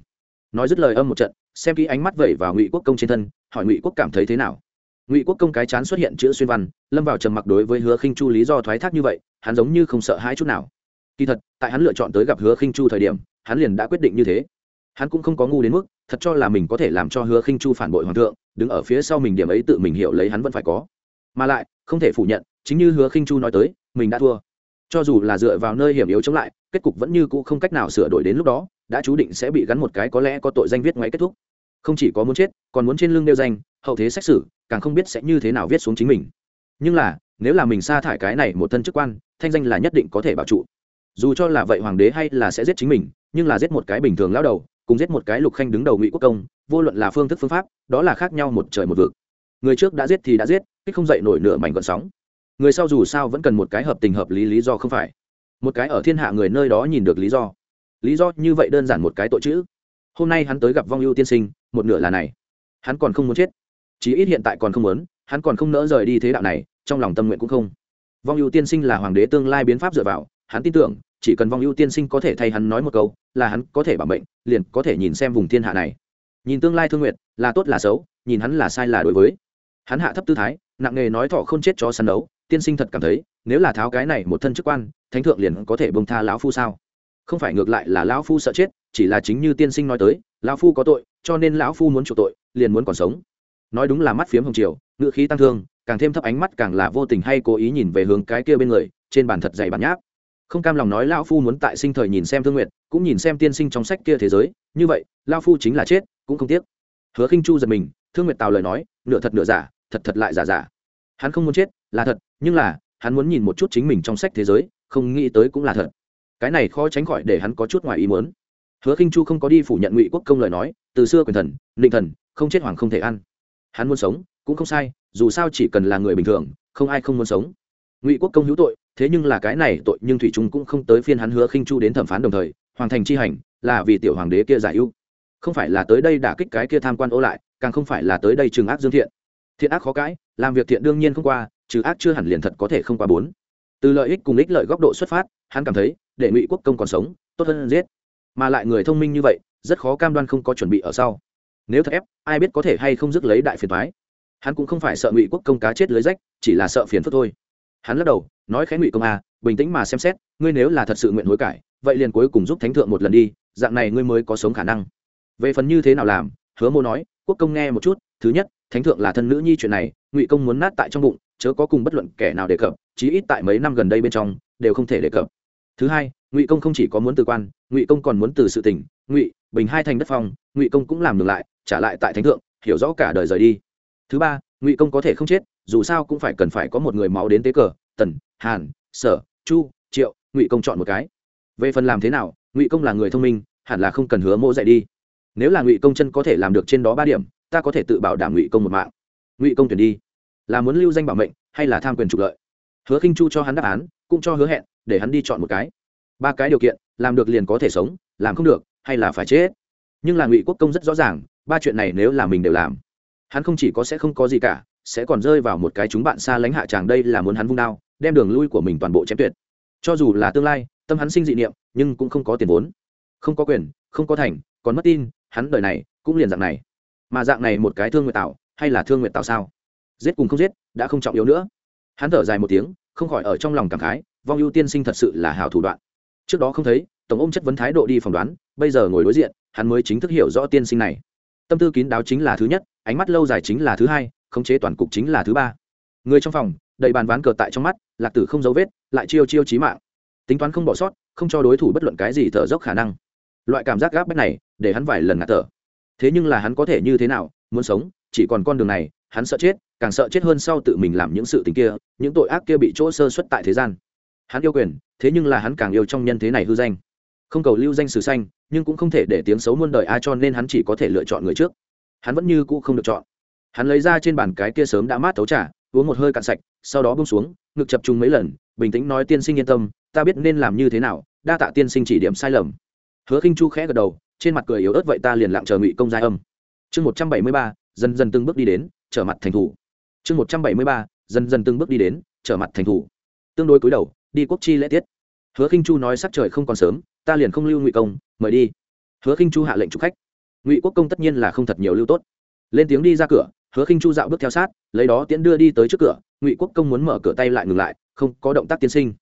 nói dứt lời âm một trận, xem kỹ ánh mắt vẩy vào ngụy quốc công trên thân, hỏi ngụy quốc cảm thấy thế nào. Ngụy quốc công cái chán xuất hiện chữ xuyên văn, lâm vào trầm mặc đối với hứa khinh chu lý do thoái thác như vậy, hắn giống như không sợ hãi chút nào. Kỳ thật, tại hắn lựa chọn tới gặp hứa khinh chu thời điểm, hắn liền đã quyết định như thế. Hắn cũng không có ngu đến mức, thật cho là mình có thể làm cho hứa khinh chu phản bội hoàng thượng, đứng ở phía sau mình điểm ấy tự mình hiểu lấy hắn vẫn phải có. Mà lại, không thể phủ nhận, chính như hứa khinh chu nói tới, mình đã thua. Cho dù là dựa vào nơi hiểm yếu chống lại kết cục vẫn như cũ không cách nào sửa đổi đến lúc đó, đã chú định sẽ bị gắn một cái có lẽ có tội danh viết ngoáy kết thúc. Không chỉ có muốn chết, còn muốn trên lưng đeo danh, hậu thế xét xử, càng không biết sẽ như thế nào viết xuống chính mình. Nhưng là, nếu là mình sa thải cái này một thân chức quan, thanh danh là nhất định có thể bảo trụ. Dù cho là vậy hoàng đế hay là sẽ giết chính mình, nhưng là giết một cái bình thường lao đầu, cùng giết một cái lục khanh đứng đầu ngụy quốc công, vô luận là phương thức phương pháp, đó là khác nhau một trời một vực. Người trước đã giết thì đã giết, kích không dậy nổi nửa mảnh gọn sóng. Người sau dù sao vẫn cần một cái hợp tình hợp lý lý do không phải một cái ở thiên hạ người nơi đó nhìn được lý do. Lý do như vậy đơn giản một cái tội chữ. Hôm nay hắn tới gặp vong ưu tiên sinh, một nửa là này. Hắn còn không muốn chết. Chí ít hiện tại còn không muốn, hắn còn không nỡ rời đi thế đạo này, trong lòng tâm nguyện cũng không. Vong ưu tiên sinh là hoàng đế tương lai biến pháp dựa vào, hắn tin tưởng, chỉ cần vong ưu tiên sinh có thể thay hắn nói một câu, là hắn có thể bảo mệnh, liền có thể nhìn xem vùng thiên hạ này. Nhìn tương lai thương nguyện, là tốt là xấu, nhìn hắn là sai là đối với. Hắn hạ thấp tư thái, nặng nghề nói thọ không chết cho săn đấu tiên sinh thật cảm thấy, nếu là tháo cái này một thân chức quan, thánh thượng liền có thể bông tha lão phu sao? Không phải ngược lại là lão phu sợ chết, chỉ là chính như tiên sinh nói tới, lão phu có tội, cho nên lão phu muốn chịu tội, liền muốn còn sống. Nói đúng là mắt phiếm hồng triều ngự khí tăng thương, càng thêm thấp ánh mắt càng là vô tình hay cố ý nhìn về hướng cái kia bên người, trên bàn thật dày bản nháp. Không cam lòng nói lão phu muốn tại sinh thời nhìn xem thương nguyện cũng nhìn xem tiên sinh trong sách kia thế giới, như vậy, lão phu chính là chết, cũng không tiếc. Hứa khinh chu giật mình, thương nguyện tào lời nói, nửa thật nửa giả, thật thật lại giả giả. Hắn không muốn chết là thật, nhưng là, hắn muốn nhìn một chút chính mình trong sách thế giới, không nghĩ tới cũng là thật. Cái này khó tránh khỏi để hắn có chút ngoài ý muốn. Hứa khinh chu không có đi phủ nhận ngụy quốc công lời nói, từ xưa quyền thần định thần, không chết hoàng không thể ăn. Hắn muốn sống, cũng không sai, dù sao chỉ cần là người bình thường, không ai không muốn sống. Ngụy quốc công hữu tội, thế nhưng là cái này tội nhưng thủy trung cũng không tới phiên hắn hứa khinh chu đến thẩm phán đồng thời, hoàng thành chi hành, là vì tiểu hoàng đế kia giải ưu. Không phải là tới đây đả kích cái kia tham quan ô lại, càng không phải là tới đây trừng ác dương thiện. Thiện ác khó cãi, làm việc thiện đương nhiên không qua trừ ác chưa hẳn liền thật có thể không qua bốn. Từ lợi ích cùng ích lợi góc độ xuất phát hắn cảm thấy để ngụy quốc công còn sống tốt hơn giết. Mà lại người thông minh như vậy rất khó cam đoan không có chuẩn bị ở sau. Nếu thật ép ai biết có thể hay không dứt lấy đại phiền thoái hắn cũng không phải sợ ngụy quốc công cá chết lưới rách chỉ là sợ phiền phức thôi. Hắn lắc đầu nói khẽ ngụy công a à, bình tĩnh mà xem xét ngươi nếu là thật sự nguyện hối cải vậy liền cuối cùng giúp thánh thượng một lần đi dạng này ngươi mới có sống khả năng. Về phần như thế nào làm hứa mô nói quốc công nghe một chút thứ nhất thánh thượng là thân nữ nhi chuyện này ngụy công muốn nát tại trong bụng chớ có cùng bất luận kẻ nào đề cập, chí ít tại mấy năm gần đây bên trong, đều không thể đề cập. Thứ hai, ngụy công không chỉ có muốn từ quan, ngụy công còn muốn từ sự tỉnh ngụy, bình hai thành đất phong, ngụy công cũng làm ngược lại, trả lại tại thánh thượng, hiểu rõ cả đời rời đi. Thứ ba, ngụy công có thể không chết, dù sao cũng phải cần phải có một người máu đến tế cờ, tần, hàn, sở, chu, triệu, ngụy công chọn một cái. Về phần làm thế nào, ngụy công là người thông minh, hẳn là không cần hứa mô dạy đi. Nếu là ngụy công chân có thể làm được trên đó ba điểm, ta có thể tự bảo đảm ngụy công một mạng. Ngụy công tuyển đi là muốn lưu danh bảo mệnh hay là tham quyền trục lợi? Hứa khinh chu cho hắn đáp án, cũng cho hứa hẹn, để hắn đi chọn một cái. Ba cái điều kiện, làm được liền có thể sống, làm không được, hay là phải chết. Nhưng là ngụy quốc công rất rõ ràng, ba chuyện này nếu là mình đều làm, hắn không chỉ có sẽ không có gì cả, sẽ còn rơi vào một cái chúng bạn xa lánh hạ tràng đây là muốn hắn vung đao, đem đường lui của mình toàn bộ chém tuyệt. Cho dù là tương lai, tâm hắn sinh dị niệm, nhưng cũng không có tiền vốn. Không có quyền, không có thành, còn mất tin, hắn đời này, cũng liền dạng này. Mà dạng này một cái thương nguyện tạo, hay là thương nguyện tạo sao? Giết cùng không giết, đã không trọng yếu nữa. Hắn thở dài một tiếng, không khỏi ở trong lòng cảm khái, vong ưu tiên sinh thật sự là hào thủ đoạn. Trước đó không thấy, tổng ôm chất vấn thái độ đi phỏng đoán, bây giờ ngồi đối diện, hắn mới chính thức hiểu rõ tiên sinh này. Tâm tư kín đáo chính là thứ nhất, ánh mắt lâu dài chính là thứ hai, khống chế toàn cục chính là thứ ba. Người trong phòng, đầy bàn ván cờ tại trong mắt, lạc tử không dấu vết, lại chiêu chiêu trí mạng. Tính toán không bỏ sót, không cho đối thủ bất luận cái gì thở dốc khả năng. Loại cảm giác gáp bách này, để hắn vài lần ngạt thở. Thế nhưng là hắn có thể như thế nào, muốn sống, chỉ còn con đường này hắn sợ chết, càng sợ chết hơn sau tự mình làm những sự tình kia, những tội ác kia bị chỗ sơ xuất tại thế gian. Hắn yêu quyền, thế nhưng là hắn càng yêu trong nhân thế này hư danh. Không cầu lưu danh sử xanh nhưng cũng không thể để tiếng xấu muôn đời ai cho nên hắn chỉ có thể lựa chọn người trước. Hắn vẫn như cũ không được chọn. Hắn lấy ra trên bàn cái kia sớm đã mát thấu trà, uống một hơi cạn sạch, sau đó bông xuống, ngực chập trung mấy lần, bình tĩnh nói, tiên sinh yên tâm, ta biết nên làm như thế nào, đa tạ tiên sinh chỉ điểm sai lầm. Hứa khinh chu khẽ gật đầu, trên mặt cười yếu ớt, vậy ta liền lặng chờ ngụy công giai âm. Chương một trăm bảy mươi ba, dần dần từng bước đi đến trở mặt thành thủ. Chương một trăm bảy mươi ba, dần dần từng bước đi đến, trở mặt thành thủ. Tương đối cúi đầu, đi quốc chi lễ tiết. Hứa khinh chu nói sắc trời không còn sớm, ta liền không lưu ngụy công, mời đi. Hứa khinh chu hạ lệnh chủ khách. Ngụy quốc công tất nhiên là không thật nhiều lưu tốt. Lên tiếng đi ra cửa, hứa khinh chu dạo bước theo sát, lấy đó tiễn đưa đi tới trước cửa, ngụy quốc công muốn mở cửa tay lại ngừng lại, không có động tác tiên sinh.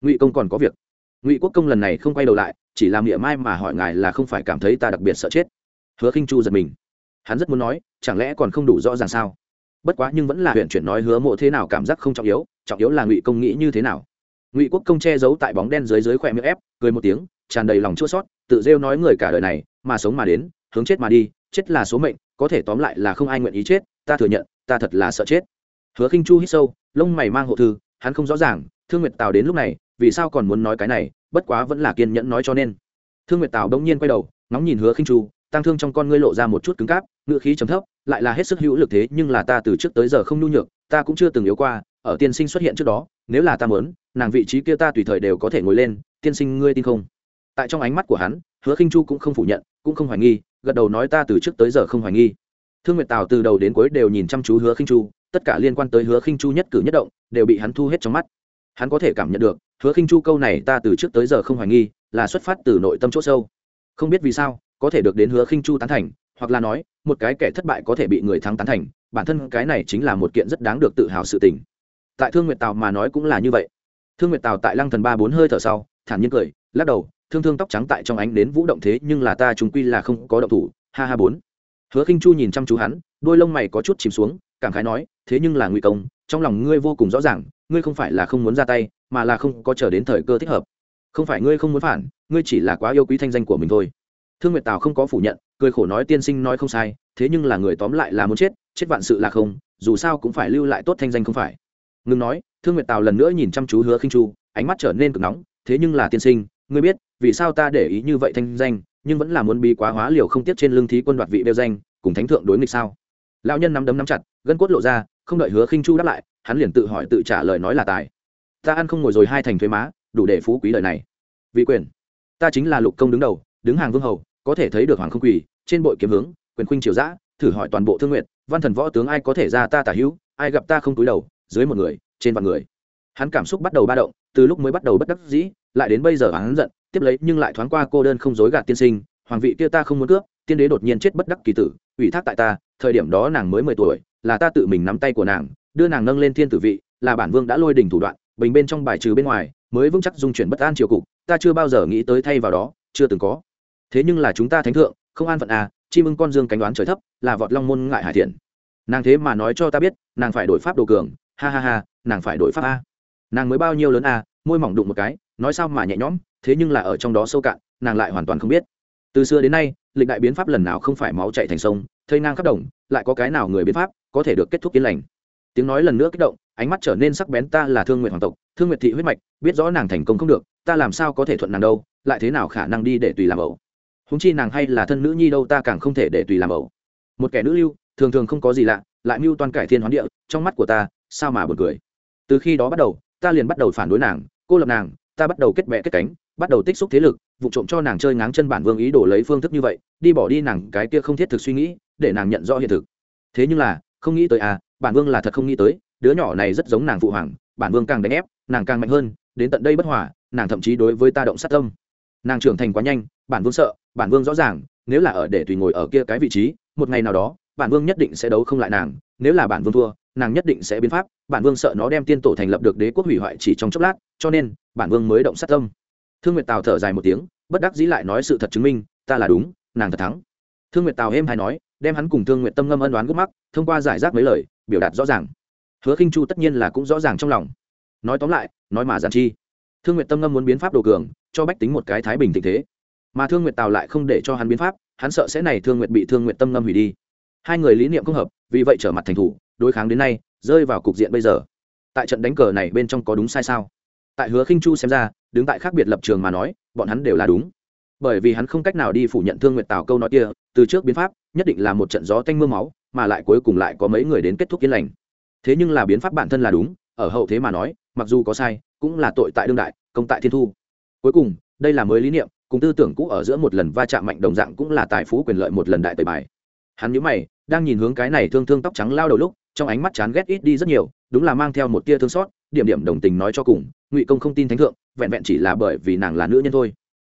Ngụy công còn có việc. Ngụy quốc công lần này không quay đầu lại, chỉ làm miệng mai mà hỏi ngài là không phải cảm thấy ta đặc biệt sợ chết. Hứa khinh chu giật mình hắn rất muốn nói, chẳng lẽ còn không đủ rõ ràng sao? Bất quá nhưng vẫn là huyện chuyển nói hứa mộ thế nào cảm giác không trọng yếu trọng yếu là ngụy công nghĩ như thế nào. Ngụy quốc công che giấu tại bóng đen dưới dưới khỏe miệng ép, cười một tiếng, tràn đầy lòng chua sót tự rêu nói người cả đời này, mà sống mà đến, hướng chết mà đi, chết là số mệnh, có thể tóm lại là không ai nguyện ý chết, ta thừa nhận, ta thật là sợ chết. Hứa khinh chu hít sâu, lông mày mang hộ thư, hắn không rõ ràng, thương nguyệt tào đến lúc này, vì sao còn muốn nói cái này, bất quá vẫn là kiên nhẫn nói cho nên. Thương nguyệt tào đông nhiên quay đầu, ngóng nhìn hứa khinh chu tăng thương trong con ngươi lộ ra một chút cứng cáp ngựa khí trầm thấp, lại là hết sức hữu lực thế, nhưng là ta từ trước tới giờ không nhu nhược, ta cũng chưa từng yếu qua, ở tiên sinh xuất hiện trước đó, nếu là ta muốn, nàng vị trí kia ta tùy thời đều có thể ngồi lên, tiên sinh ngươi tin không? Tại trong ánh mắt của hắn, hứa khinh chu cũng không phủ nhận, cũng không hoài nghi, gật đầu nói ta từ trước tới giờ không hoài nghi. Thương nguyệt tào từ đầu đến cuối đều nhìn chăm chú hứa khinh chu, tất cả liên quan tới hứa khinh chu nhất cử nhất động, đều bị hắn thu hết trong mắt. Hắn có thể cảm nhận được, hứa khinh chu câu này ta từ trước tới giờ không hoài nghi, là xuất phát từ nội tâm chỗ sâu. Không biết vì sao có thể được đến hứa khinh chu tán thành, hoặc là nói, một cái kẻ thất bại có thể bị người thắng tán thành, bản thân cái này chính là một kiện rất đáng được tự hào sự tình. Tại thương nguyệt tào mà nói cũng là như vậy. Thương nguyệt tào tại lăng thần ba bốn hơi thở sau, thản nhiên cười, lắc đầu, thương thương tóc trắng tại trong ánh đến vũ động thế nhưng là ta chúng quy là không có động thủ, ha ha bốn. Hứa khinh chu nhìn chăm chú hắn, đôi lông mày có chút chìm xuống, cảm khái nói, thế nhưng là nguy công, trong lòng ngươi vô cùng rõ ràng, ngươi không phải là không muốn ra tay, mà là không có chờ đến thời cơ thích hợp. Không phải ngươi không muốn phản, ngươi chỉ là quá yêu quý thanh danh của mình thôi thương nguyệt tào không có phủ nhận, cười khổ nói tiên sinh nói không sai, thế nhưng là người tóm lại là muốn chết chết vạn sự là không, dù sao cũng phải lưu lại tốt thanh danh không phải. Ngừng nói, thương nguyệt tào lần nữa nhìn chăm chú hứa khinh chu, ánh mắt trở nên cực nóng, thế nhưng là tiên sinh, ngươi biết, vì sao ta để ý như vậy thanh danh, nhưng vẫn là muốn bị quá hóa liều không tiếc trên lương thí quân đoạt vị đeo danh, cùng thánh thượng đối nghịch sao? Lão nhân nắm đấm nắm chặt, gân cốt lộ ra, không đợi hứa khinh chu đáp lại, hắn liền tự hỏi tự trả lời nói là tài. Ta ăn không ngồi rồi hai thành thuế má, đủ để phú quý đời này. Vị quyền. Ta chính là lục công đứng đầu, đứng hàng vương hầu có thể thấy được hoàng không quỳ, trên bội kiếm hướng, quyền khuynh triều giã thử hỏi toàn bộ thương nguyện văn thần võ tướng ai có thể ra ta tả hữu, ai gặp ta không túi đầu, dưới một người, trên vạn người. Hắn cảm xúc bắt đầu ba động, từ lúc mới bắt đầu bất đắc dĩ, lại đến bây giờ hắn giận, tiếp lấy nhưng lại thoáng qua cô đơn không dối gạt tiên sinh, hoàng vị kia ta không muốn cướp, tiên đế đột nhiên chết bất đắc kỳ tử, ủy thác tại ta, thời điểm đó nàng mới mười tuổi, là ta tự mình nắm tay của nàng, đưa nàng nâng lên thiên tử vị, là bản vương đã lôi đỉnh thủ đoạn, bình bên trong bài trừ bên ngoài, mới vững chắc dung chuyển bất an triều cục, ta chưa bao giờ nghĩ tới thay vào đó, chưa từng có thế nhưng là chúng ta thánh thượng, không an phận à chim ưng con dương cánh đoán trời thấp, là vọt long môn ngại hải thiện. Nàng thế mà nói cho ta biết, nàng phải đổi pháp đồ cường, ha ha ha, nàng phải đổi pháp a. Nàng mới bao nhiêu lớn a môi mỏng đụng một cái, nói sao mà nhẹ nhõm, thế nhưng là ở trong đó sâu cạn, nàng lại hoàn toàn không biết. Từ xưa đến nay, lịch đại biến pháp lần nào không phải máu chạy thành sông, thây ngang khắp đồng, lại có cái nào người biến pháp có thể được kết thúc yên lành. Tiếng nói lần nữa kích động, ánh mắt trở nên sắc bén ta là thương nguyện hoàng tộc, thương nguyện thị huyết mạch, biết rõ nàng thành công không được, ta làm sao có thể thuận nàng đâu, lại thế nào khả năng đi để tùy làm ẩu húng chi nàng hay là thân nữ nhi đâu ta càng không thể để tùy làm ẩu. Một kẻ nữ lưu, thường thường không có gì lạ, lại mưu toàn cải thiên hoán địa, trong mắt của ta, sao mà buồn cười. Từ khi đó bắt đầu, ta liền bắt đầu phản đối nàng, cô lập nàng, ta bắt đầu kết bệ kết cánh, bắt đầu tích xúc thế lực, vụ trộm cho nàng chơi ngáng chân bản vương ý đồ lấy phương thức như vậy, đi bỏ đi nàng cái kia không thiết thực suy nghĩ, để nàng nhận rõ hiện thực. Thế nhưng là, không nghĩ tới à bản vương là thật không nghĩ tới, đứa nhỏ này rất giống nàng phụ hoàng, bản vương càng đánh ép, nàng càng mạnh hơn, đến tận đây bất hòa, nàng thậm chí đối với ta động sát tâm nàng trưởng thành quá nhanh, bản vương sợ, bản vương rõ ràng, nếu là ở để tùy ngồi ở kia cái vị trí, một ngày nào đó, bản vương nhất định sẽ đấu không lại nàng, nếu là bản vương thua, nàng nhất định sẽ biến pháp, bản vương sợ nó đem tiên tổ thành lập được đế quốc hủy hoại chỉ trong chốc lát, cho nên, bản vương mới động sát tâm. Thương nguyệt tào thở dài một tiếng, bất đắc dĩ lại nói sự thật chứng minh, ta là đúng, nàng thật thắng. Thương nguyệt tào êm hay nói, đem hắn cùng thương nguyệt tâm ngâm ân đoán gốc mắc thông qua giải rác mấy lời, biểu đạt rõ ràng. Hứa khinh chu tất nhiên là cũng rõ ràng trong lòng. Nói tóm lại, nói mà giản chi. Thương nguyệt tâm ngâm muốn biến pháp đồ cường cho bách tính một cái thái bình tình thế. Mà thương nguyệt tào lại không để cho hắn biến pháp, hắn sợ sẽ này thương nguyệt bị thương nguyệt tâm ngâm hủy đi. Hai người lý niệm không hợp, vì vậy trở mặt thành thủ, đối kháng đến nay, rơi vào cục diện bây giờ. Tại trận đánh cờ này bên trong có đúng sai sao? Tại hứa khinh chu xem ra, đứng tại khác biệt lập trường mà nói, bọn hắn đều là đúng. Bởi vì hắn không cách nào đi phủ nhận thương nguyệt tào câu nói kia, từ trước biến pháp, nhất định là một trận gió tanh mưa máu, mà lại cuối cùng lại có mấy người đến kết thúc yên lành. Thế nhưng là biến pháp bản thân là đúng, ở hậu thế mà nói, mặc dù có sai, cũng là tội tại đương đại, công tại thiên thu cuối cùng, đây là mới lý niệm, cùng tư tưởng cũ ở giữa một lần va chạm mạnh đồng dạng cũng là tài phú quyền lợi một lần đại tời bài. Hắn nhíu mày, đang nhìn hướng cái này thương thương tóc trắng lao đầu lúc, trong ánh mắt chán ghét ít đi rất nhiều, đúng là mang theo một tia thương xót, điểm điểm đồng tình nói cho cùng, ngụy công không tin thánh thượng, vẹn vẹn chỉ là bởi vì nàng là nữ nhân thôi.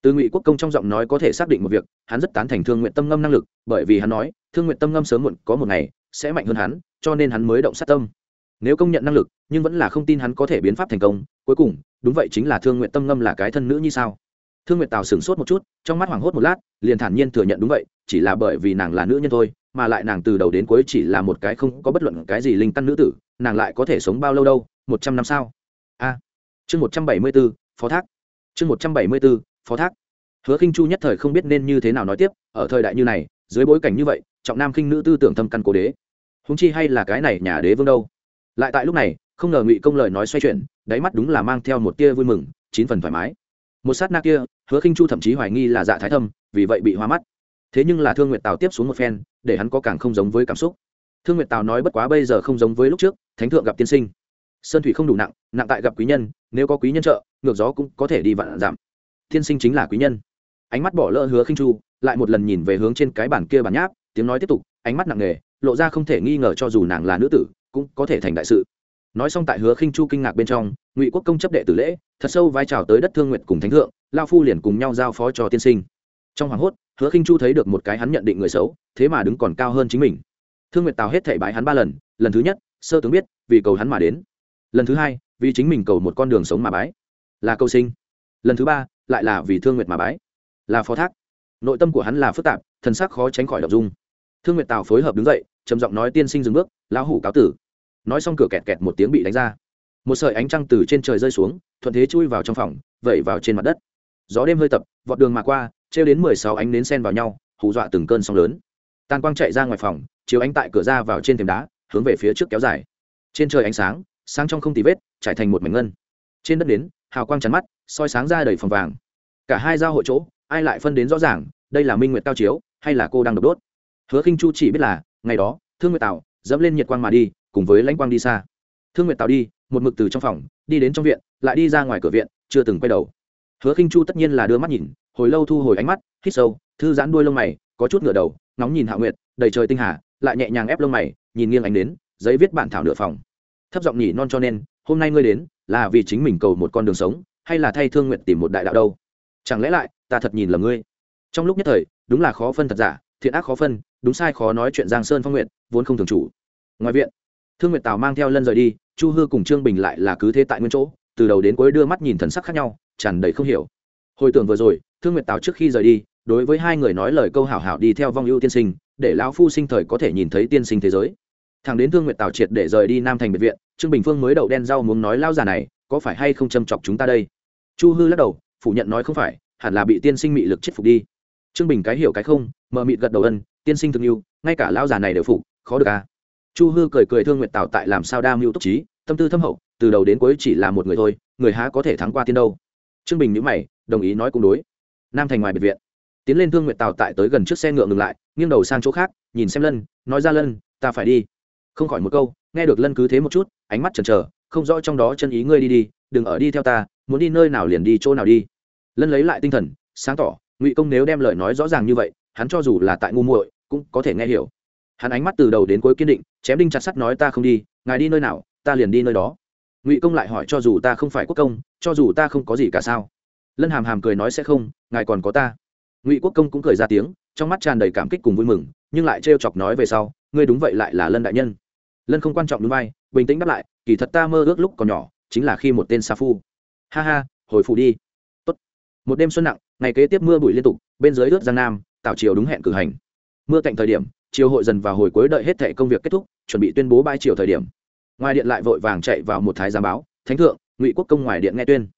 Từ ngụy quốc công trong giọng nói có thể xác định một việc, hắn rất tán thành thương nguyện tâm ngâm năng lực, bởi vì hắn nói, thương nguyện tâm ngâm sớm muộn có một ngày sẽ mạnh hơn hắn, cho nên hắn mới động sát tâm nếu công nhận năng lực, nhưng vẫn là không tin hắn có thể biến pháp thành công, cuối cùng, đúng vậy chính là thương nguyện tâm ngâm là cái thân nữ như sao. Thương nguyện tào sửng sốt một chút, trong mắt hoảng hốt một lát, liền thản nhiên thừa nhận đúng vậy, chỉ là bởi vì nàng là nữ nhân thôi, mà lại nàng từ đầu đến cuối chỉ là một cái không có bất luận cái gì linh căn nữ tử, nàng lại có thể sống bao lâu đâu, một trăm năm sao? A, chương một trăm bảy mươi b ố phó thác. Chương một trăm bảy mươi b ố phó thác. Hứa khinh chu nhất thời không biết nên như thế nào nói tiếp, ở thời đại như này, dưới bối cảnh như vậy, trọng nam khinh nữ tư tưởng thâm căn cố đế. Húng chi hay là cái này nhà đế vương đâu? Lại tại lúc này, không ngờ ngụy công lời nói xoay chuyển, đáy mắt đúng là mang theo một tia vui mừng, chín phần thoải mái. Một sát na kia, hứa khinh chu thậm chí hoài nghi là dạ thái thâm, vì vậy bị hoa mắt. Thế nhưng là thương nguyệt tào tiếp xuống một phen, để hắn có càng không giống với cảm xúc. Thương nguyệt tào nói bất quá bây giờ không giống với lúc trước, thánh thượng gặp tiên sinh. Sơn thủy không đủ nặng nặng tại gặp quý nhân, nếu có quý nhân trợ, ngược gió cũng có thể đi vạn giảm. Thiên sinh chính là quý nhân. Ánh mắt bỏ lỡ hứa khinh chu, lại một lần nhìn về hướng trên cái bản kia bản nháp, tiếng nói tiếp tục, ánh mắt nặng nề, lộ ra không thể nghi ngờ cho dù nàng là nữ tử cũng có thể thành đại sự. Nói xong tại hứa khinh chu kinh ngạc bên trong, ngụy quốc công chấp đệ tử lễ, thật sâu vai trào tới đất thương nguyện cùng thánh thượng, lao phu liền cùng nhau giao phó cho tiên sinh. Trong hoàng hốt, hứa khinh chu thấy được một cái hắn nhận định người xấu, thế mà đứng còn cao hơn chính mình. Thương nguyệt tào hết thảy bái hắn ba lần lần thứ nhất, sơ tướng biết, vì cầu hắn mà đến. Lần thứ hai, vì chính mình cầu một con đường sống mà bái. Là cầu sinh. Lần thứ ba, lại là vì thương nguyệt mà bái. Là phó thác. Nội tâm của hắn là phức tạp, thần sắc khó tránh khỏi đọc dung. Thương nguyệt tào phối hợp đứng dậy, trầm giọng nói tiên sinh dừng bước, lão hủ cáo tử nói xong cửa kẹt kẹt một tiếng bị đánh ra. Một sợi ánh trăng từ trên trời rơi xuống, thuận thế chui vào trong phòng, vẩy vào trên mặt đất. Gió đêm hơi tập, vọt đường mà qua, trêu đến mười sáu ánh nến sen vào nhau, hù dọa từng cơn sóng lớn. Tàn quang chạy ra ngoài phòng, chiếu ánh tại cửa ra vào trên thềm đá, hướng về phía trước kéo dài. Trên trời ánh sáng sáng trong không tì vết, trải thành một mảnh ngân. Trên đất đến hào quang chắn mắt, soi sáng ra đầy phòng vàng. Cả hai giao hội chỗ, ai lại phân đến rõ ràng, đây là minh nguyệt cao chiếu, hay là cô đang độc đốt? Hứa khinh chu chỉ biết là, ngày đó, thương nguyệt tạo dẫm lên nhiệt quang mà đi cùng với lãnh quang đi xa. Thương nguyệt tào đi, một mực từ trong phòng, đi đến trong viện, lại đi ra ngoài cửa viện, chưa từng quay đầu. Hứa khinh chu tất nhiên là đưa mắt nhìn, hồi lâu thu hồi ánh mắt, hít sâu, thư giãn đuôi lông mày, có chút ngửa đầu nóng nhìn hạ nguyệt, đầy trời tinh hà, lại nhẹ nhàng ép lông mày, nhìn nghiêng ánh đến giấy viết bản thảo nửa phòng. Thấp giọng nhỉ non cho nên, hôm nay ngươi đến, là vì chính mình cầu một con đường sống, hay là thay thương nguyện tìm một đại đạo đâu? Chẳng lẽ lại, ta thật nhìn là ngươi? Trong lúc nhất thời, đúng là khó phân thật giả, thiện ác khó phân, đúng sai khó nói chuyện giang sơn phong nguyện vốn không thường chủ. Ngoài viện thương Nguyệt tào mang theo lân rời đi, chu hư cùng trương bình lại là cứ thế tại nguyên chỗ, từ đầu đến cuối đưa mắt nhìn thần sắc khác nhau, tràn đầy không hiểu. Hồi tưởng vừa rồi, thương nguyệt tào trước khi rời đi, đối với hai người nói lời câu hảo hảo đi theo vong ưu tiên sinh, để lão phu sinh thời có thể nhìn thấy tiên sinh thế giới. Thằng đến thương nguyệt tào triệt để rời đi nam thành biệt viện, trương bình phương mới đậu đen rau muốn nói lao già này, có phải hay không châm chọc chúng ta đây? Chu hư lắc đầu, phủ nhận nói, không phải, hẳn là bị tiên sinh mị lực chết phục đi. Trương bình cái hiểu cái không mờ mịt gật đầu ân, tiên sinh thương yêu, ngay cả lão già này đều phục, khó được à? Chu hư cười cười thương nguyệt tào tại làm sao đa mưu túc trí, tâm tư thâm hậu, từ đầu đến cuối chỉ là một người thôi, người há có thể thắng qua tiên đâu. Trương bình nhữ mày, đồng ý nói cũng đối. Nam thành ngoài biệt viện. Tiến lên thương nguyệt tào tại tới gần trước xe ngựa ngừng lại, nghiêng đầu sang chỗ khác, nhìn xem lân, nói ra lân, ta phải đi. Không khỏi một câu, nghe được lân cứ thế một chút, ánh mắt chần chờ, không rõ trong đó chân ý ngươi đi đi, đừng ở đi theo ta, muốn đi nơi nào liền đi chỗ nào đi. Lân lấy lại tinh thần, sáng tỏ, ngụy công nếu đem lời nói rõ ràng như vậy, hắn cho dù là tại ngu muội, cũng có thể nghe hiểu hắn ánh mắt từ đầu đến cuối kiên định, chém đinh chặt sắt nói, ta không đi, ngài đi nơi nào, ta liền đi nơi đó. Ngụy công lại hỏi, cho dù ta không phải quốc công, cho dù ta không có gì cả sao? Lân hàm hàm cười nói, sẽ không, ngài còn có ta. Ngụy quốc công cũng cười ra tiếng, trong mắt tràn đầy cảm kích cùng vui mừng, nhưng lại trêu chọc nói về sau, ngươi đúng vậy lại là lân đại nhân. Lân không quan trọng đúng vai, bình tĩnh đáp lại, kỳ thật ta mơ ước lúc còn nhỏ, chính là khi một tên sa phu. Ha ha, hồi phụ đi. Tốt. một đêm xuân nặng, ngày kế tiếp mưa bụi liên tục, bên dưới ướt giang nam, tảo triều đúng hẹn cử hành. Mưa cạnh thời điểm triều hội dần vào hồi cuối đợi hết thệ công việc kết thúc, chuẩn bị tuyên bố bãi triều thời điểm. Ngoài điện lại vội vàng chạy vào một thái giám báo, thánh thượng, ngụy quốc công ngoài điện nghe tuyên.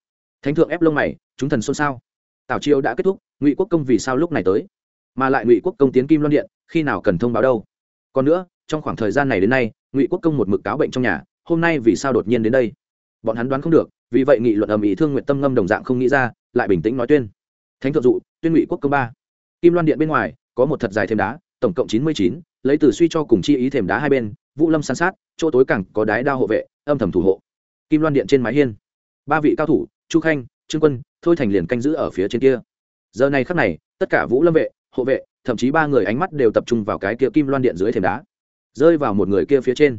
Thánh thượng ép lông mày, chúng thần xôn xao. Tào chiêu đã kết thúc, ngụy quốc công vì sao lúc này tới? Mà lại ngụy quốc công tiến kim loan điện, khi nào cần thông báo đâu? Còn nữa, trong khoảng thời gian này đến nay, ngụy quốc công một mực cáo bệnh trong nhà, hôm nay vì sao đột nhiên đến đây? Bọn hắn đoán không được, vì vậy nghị luận ầm ĩ thương nguyện tâm ngâm đồng dạng không nghĩ ra, lại bình tĩnh nói tuyên. Thánh thượng dụ, tuyên ngụy quốc công ba. Kim loan điện bên ngoài, có một thật dài thêm đá tổng cộng chín mươi chín, lấy từ suy cho cùng chi ý thềm đá hai bên, vũ lâm san sát, chỗ tối cẳng có đái đao hộ vệ, âm thầm thủ hộ. Kim loan điện trên mái hiên. Ba vị cao thủ, chu khanh, trương quân, thôi thành liền canh giữ ở phía trên kia. Giờ này khắc này, tất cả vũ lâm vệ, hộ vệ, thậm chí ba người ánh mắt đều tập trung vào cái kia kim loan điện dưới thềm đá. Rơi vào một người kia phía trên.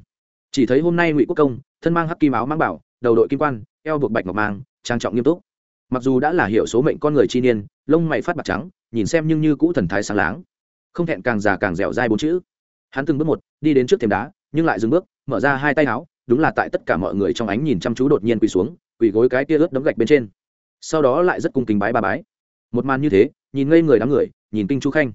Chỉ thấy hôm nay ngụy quốc công, thân mang hắc kim áo mang bảo, đầu đội kim quan, eo buộc bạch ngọc mang, trang trọng nghiêm túc. Mặc dù đã là hiểu số mệnh con người chi niên, lông mày phát bạc trắng, nhìn xem nhưng như cũ thần thái sáng láng không thẹn càng già càng dẻo dai bốn chữ. Hắn từng bước một, đi đến trước thềm đá, nhưng lại dừng bước, mở ra hai tay áo, đúng là tại tất cả mọi người trong ánh nhìn chăm chú đột nhiên quỳ xuống, quỳ gối cái kia ướt đấm gạch bên trên. Sau đó lại rất cung kính bái ba bái. Một màn như thế, nhìn ngây người đám người, nhìn kinh chu khanh.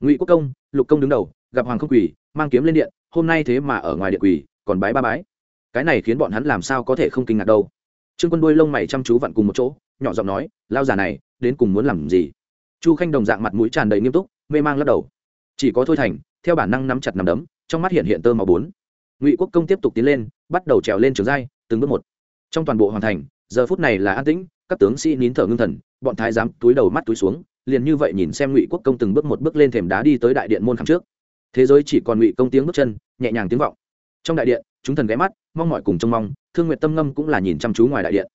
Ngụy quốc công, lục công đứng đầu, gặp hoàng không quỳ, mang kiếm lên điện, hôm nay thế mà ở ngoài điện quỳ, còn bái ba bái. Cái này khiến bọn hắn làm sao có thể không kinh ngạc đâu. Trương quân đuôi lông mày chăm chú vặn cùng một chỗ, nhỏ giọng nói lao già này, đến cùng muốn làm gì? Chu khanh đồng dạng mặt mũi tràn đầy nghiêm túc, mê mang lắc đầu chỉ có thôi thành, theo bản năng nắm chặt nắm đấm, trong mắt hiện hiện tơ màu bốn. Ngụy quốc công tiếp tục tiến lên, bắt đầu trèo lên trường giai, từng bước một. Trong toàn bộ hoàn thành, giờ phút này là an tĩnh, các tướng sĩ nín thở ngưng thần, bọn thái giám túi đầu mắt túi xuống, liền như vậy nhìn xem ngụy quốc công từng bước một bước lên thềm đá đi tới đại điện môn khám trước. Thế giới chỉ còn ngụy công tiếng bước chân, nhẹ nhàng tiếng vọng. Trong đại điện, chúng thần ghé mắt, mong mọi cùng trông mong, thương nguyện tâm ngâm cũng là nhìn chăm chú ngoài đại điện.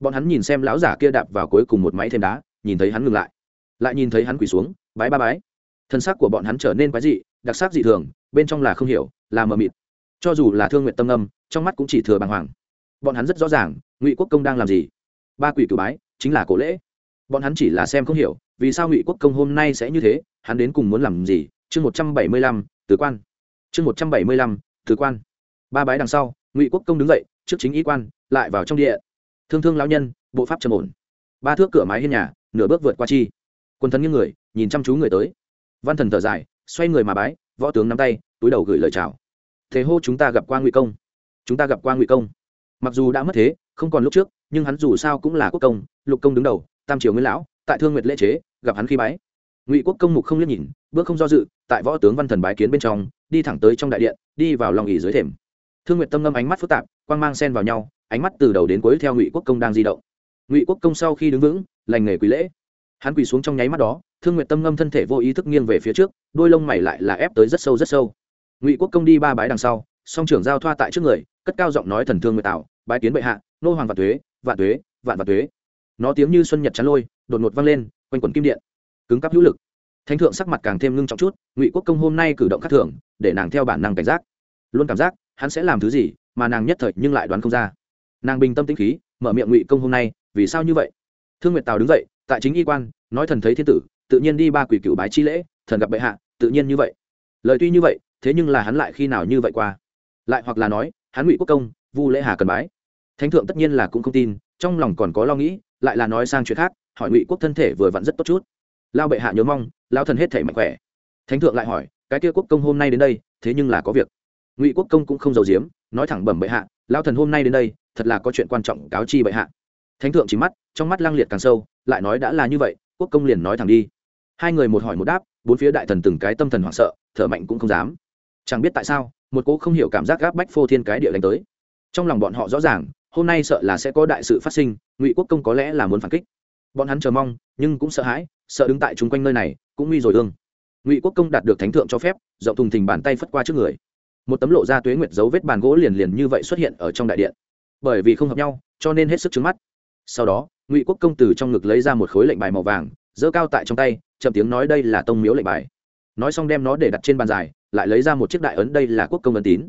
Bọn hắn nhìn xem lão giả kia đạp vào cuối cùng một máy thềm đá, nhìn thấy hắn ngừng lại. Lại nhìn thấy hắn quỳ xuống, bái ba bái thân xác của bọn hắn trở nên quái dị đặc sắc dị thường bên trong là không hiểu là mờ mịt. Cho dù là thương nguyện tâm âm, trong mắt cũng chỉ thừa bàng hoàng. Bọn hắn rất rõ ràng ngụy quốc công đang làm gì. Ba quỷ cử bái chính là cổ lễ. Bọn hắn chỉ là xem không hiểu vì sao ngụy quốc công hôm nay sẽ như thế hắn đến cùng muốn làm gì? Chương một trăm bảy mươi lăm tứ quan. Chương một trăm bảy mươi lăm tứ quan. Ba bái đằng sau ngụy quốc công đứng dậy trước chính y quan lại vào trong địa. Thương thương lão nhân bộ pháp trầm ổn. Ba thước cửa mái hiên nhà nửa bước vượt qua chi. Quân thần những người nhìn chăm chú người tới văn thần thở dài, xoay người mà bái, võ tướng nắm tay, túi đầu gửi lời chào. Thế hô chúng ta gặp qua ngụy công. Chúng ta gặp qua ngụy công. Mặc dù đã mất thế, không còn lúc trước, nhưng hắn dù sao cũng là quốc công, lục công đứng đầu, tam triều nguyên lão, tại thương nguyệt lễ chế, gặp hắn khi bái. Ngụy quốc công mục không liếc nhìn, bước không do dự, tại võ tướng văn thần bái kiến bên trong, đi thẳng tới trong đại điện, đi vào lòng ỉ dưới thềm. Thương nguyệt tâm ngâm ánh mắt phức tạp, quang mang sen vào nhau, ánh mắt từ đầu đến cuối theo ngụy quốc công đang di động. Ngụy quốc công sau khi đứng vững, lành nghề quý lễ hắn quỳ xuống trong nháy mắt đó, thương nguyệt tâm ngâm thân thể vô ý thức nghiêng về phía trước, đôi lông mày lại là ép tới rất sâu rất sâu. Ngụy quốc công đi ba bái đằng sau, song trưởng giao thoa tại trước người, cất cao giọng nói thần thương nguyệt tạo bái kiến bệ hạ, nô hoàng vạn tuế vạn tuế, vạn vạn tuế. Nó tiếng như xuân nhật chắn lôi, đột ngột vang lên, quanh quẩn kim điện, cứng cắp hữu lực. Thánh thượng sắc mặt càng thêm ngưng trọng chút, ngụy quốc công hôm nay cử động khắc thường, để nàng theo bản năng cảnh giác. Luôn cảm giác, hắn sẽ làm thứ gì, mà nàng nhất thời nhưng lại đoán không ra. Nàng bình tâm tĩnh khí, mở miệng ngụy công hôm nay, vì sao như vậy? Thương nguyệt tào đứng dậy tại chính y quan, nói thần thấy thiên tử, tự nhiên đi ba quỷ cựu bái chi lễ, thần gặp bệ hạ, tự nhiên như vậy. Lời tuy như vậy, thế nhưng là hắn lại khi nào như vậy qua? Lại hoặc là nói, hắn ngụy quốc công, vu lễ hà cần bái. Thánh thượng tất nhiên là cũng không tin, trong lòng còn có lo nghĩ, lại là nói sang chuyện khác, hỏi ngụy quốc thân thể vừa vặn rất tốt chút. Lao bệ hạ nhớ mong lao thần hết thể mạnh khỏe. Thánh thượng lại hỏi, cái kia quốc công hôm nay đến đây, thế nhưng là có việc. Ngụy quốc công cũng không giàu giếm, nói thẳng bẩm bệ hạ lao thần hôm nay đến đây, thật là có chuyện quan trọng cáo chi bệ hạ. Thánh thượng chỉ mắt, trong mắt lăng liệt càng sâu lại nói đã là như vậy, quốc công liền nói thẳng đi. Hai người một hỏi một đáp, bốn phía đại thần từng cái tâm thần hoảng sợ, thở mạnh cũng không dám. Chẳng biết tại sao, một cô không hiểu cảm giác gáp bách phô thiên cái địa đánh tới. Trong lòng bọn họ rõ ràng, hôm nay sợ là sẽ có đại sự phát sinh, ngụy quốc công có lẽ là muốn phản kích. Bọn hắn chờ mong, nhưng cũng sợ hãi, sợ đứng tại chung quanh nơi này, cũng nguy rồi ương. Ngụy quốc công đạt được thánh thượng cho phép, rộng thùng thình bàn tay phất qua trước người. Một tấm lộ ra tuế nguyệt dấu vết bàn gỗ liền liền như vậy xuất hiện ở trong đại điện. Bởi vì không hợp nhau, cho nên hết sức trứng mắt. Sau đó ngụy quốc công tử trong ngực lấy ra một khối lệnh bài màu vàng dỡ cao tại trong tay, chậm tiếng nói đây là tông miếu lệnh bài. Nói xong đem nó để đặt trên bàn dài, lại lấy ra một chiếc đại ấn đây là quốc công ấn tín.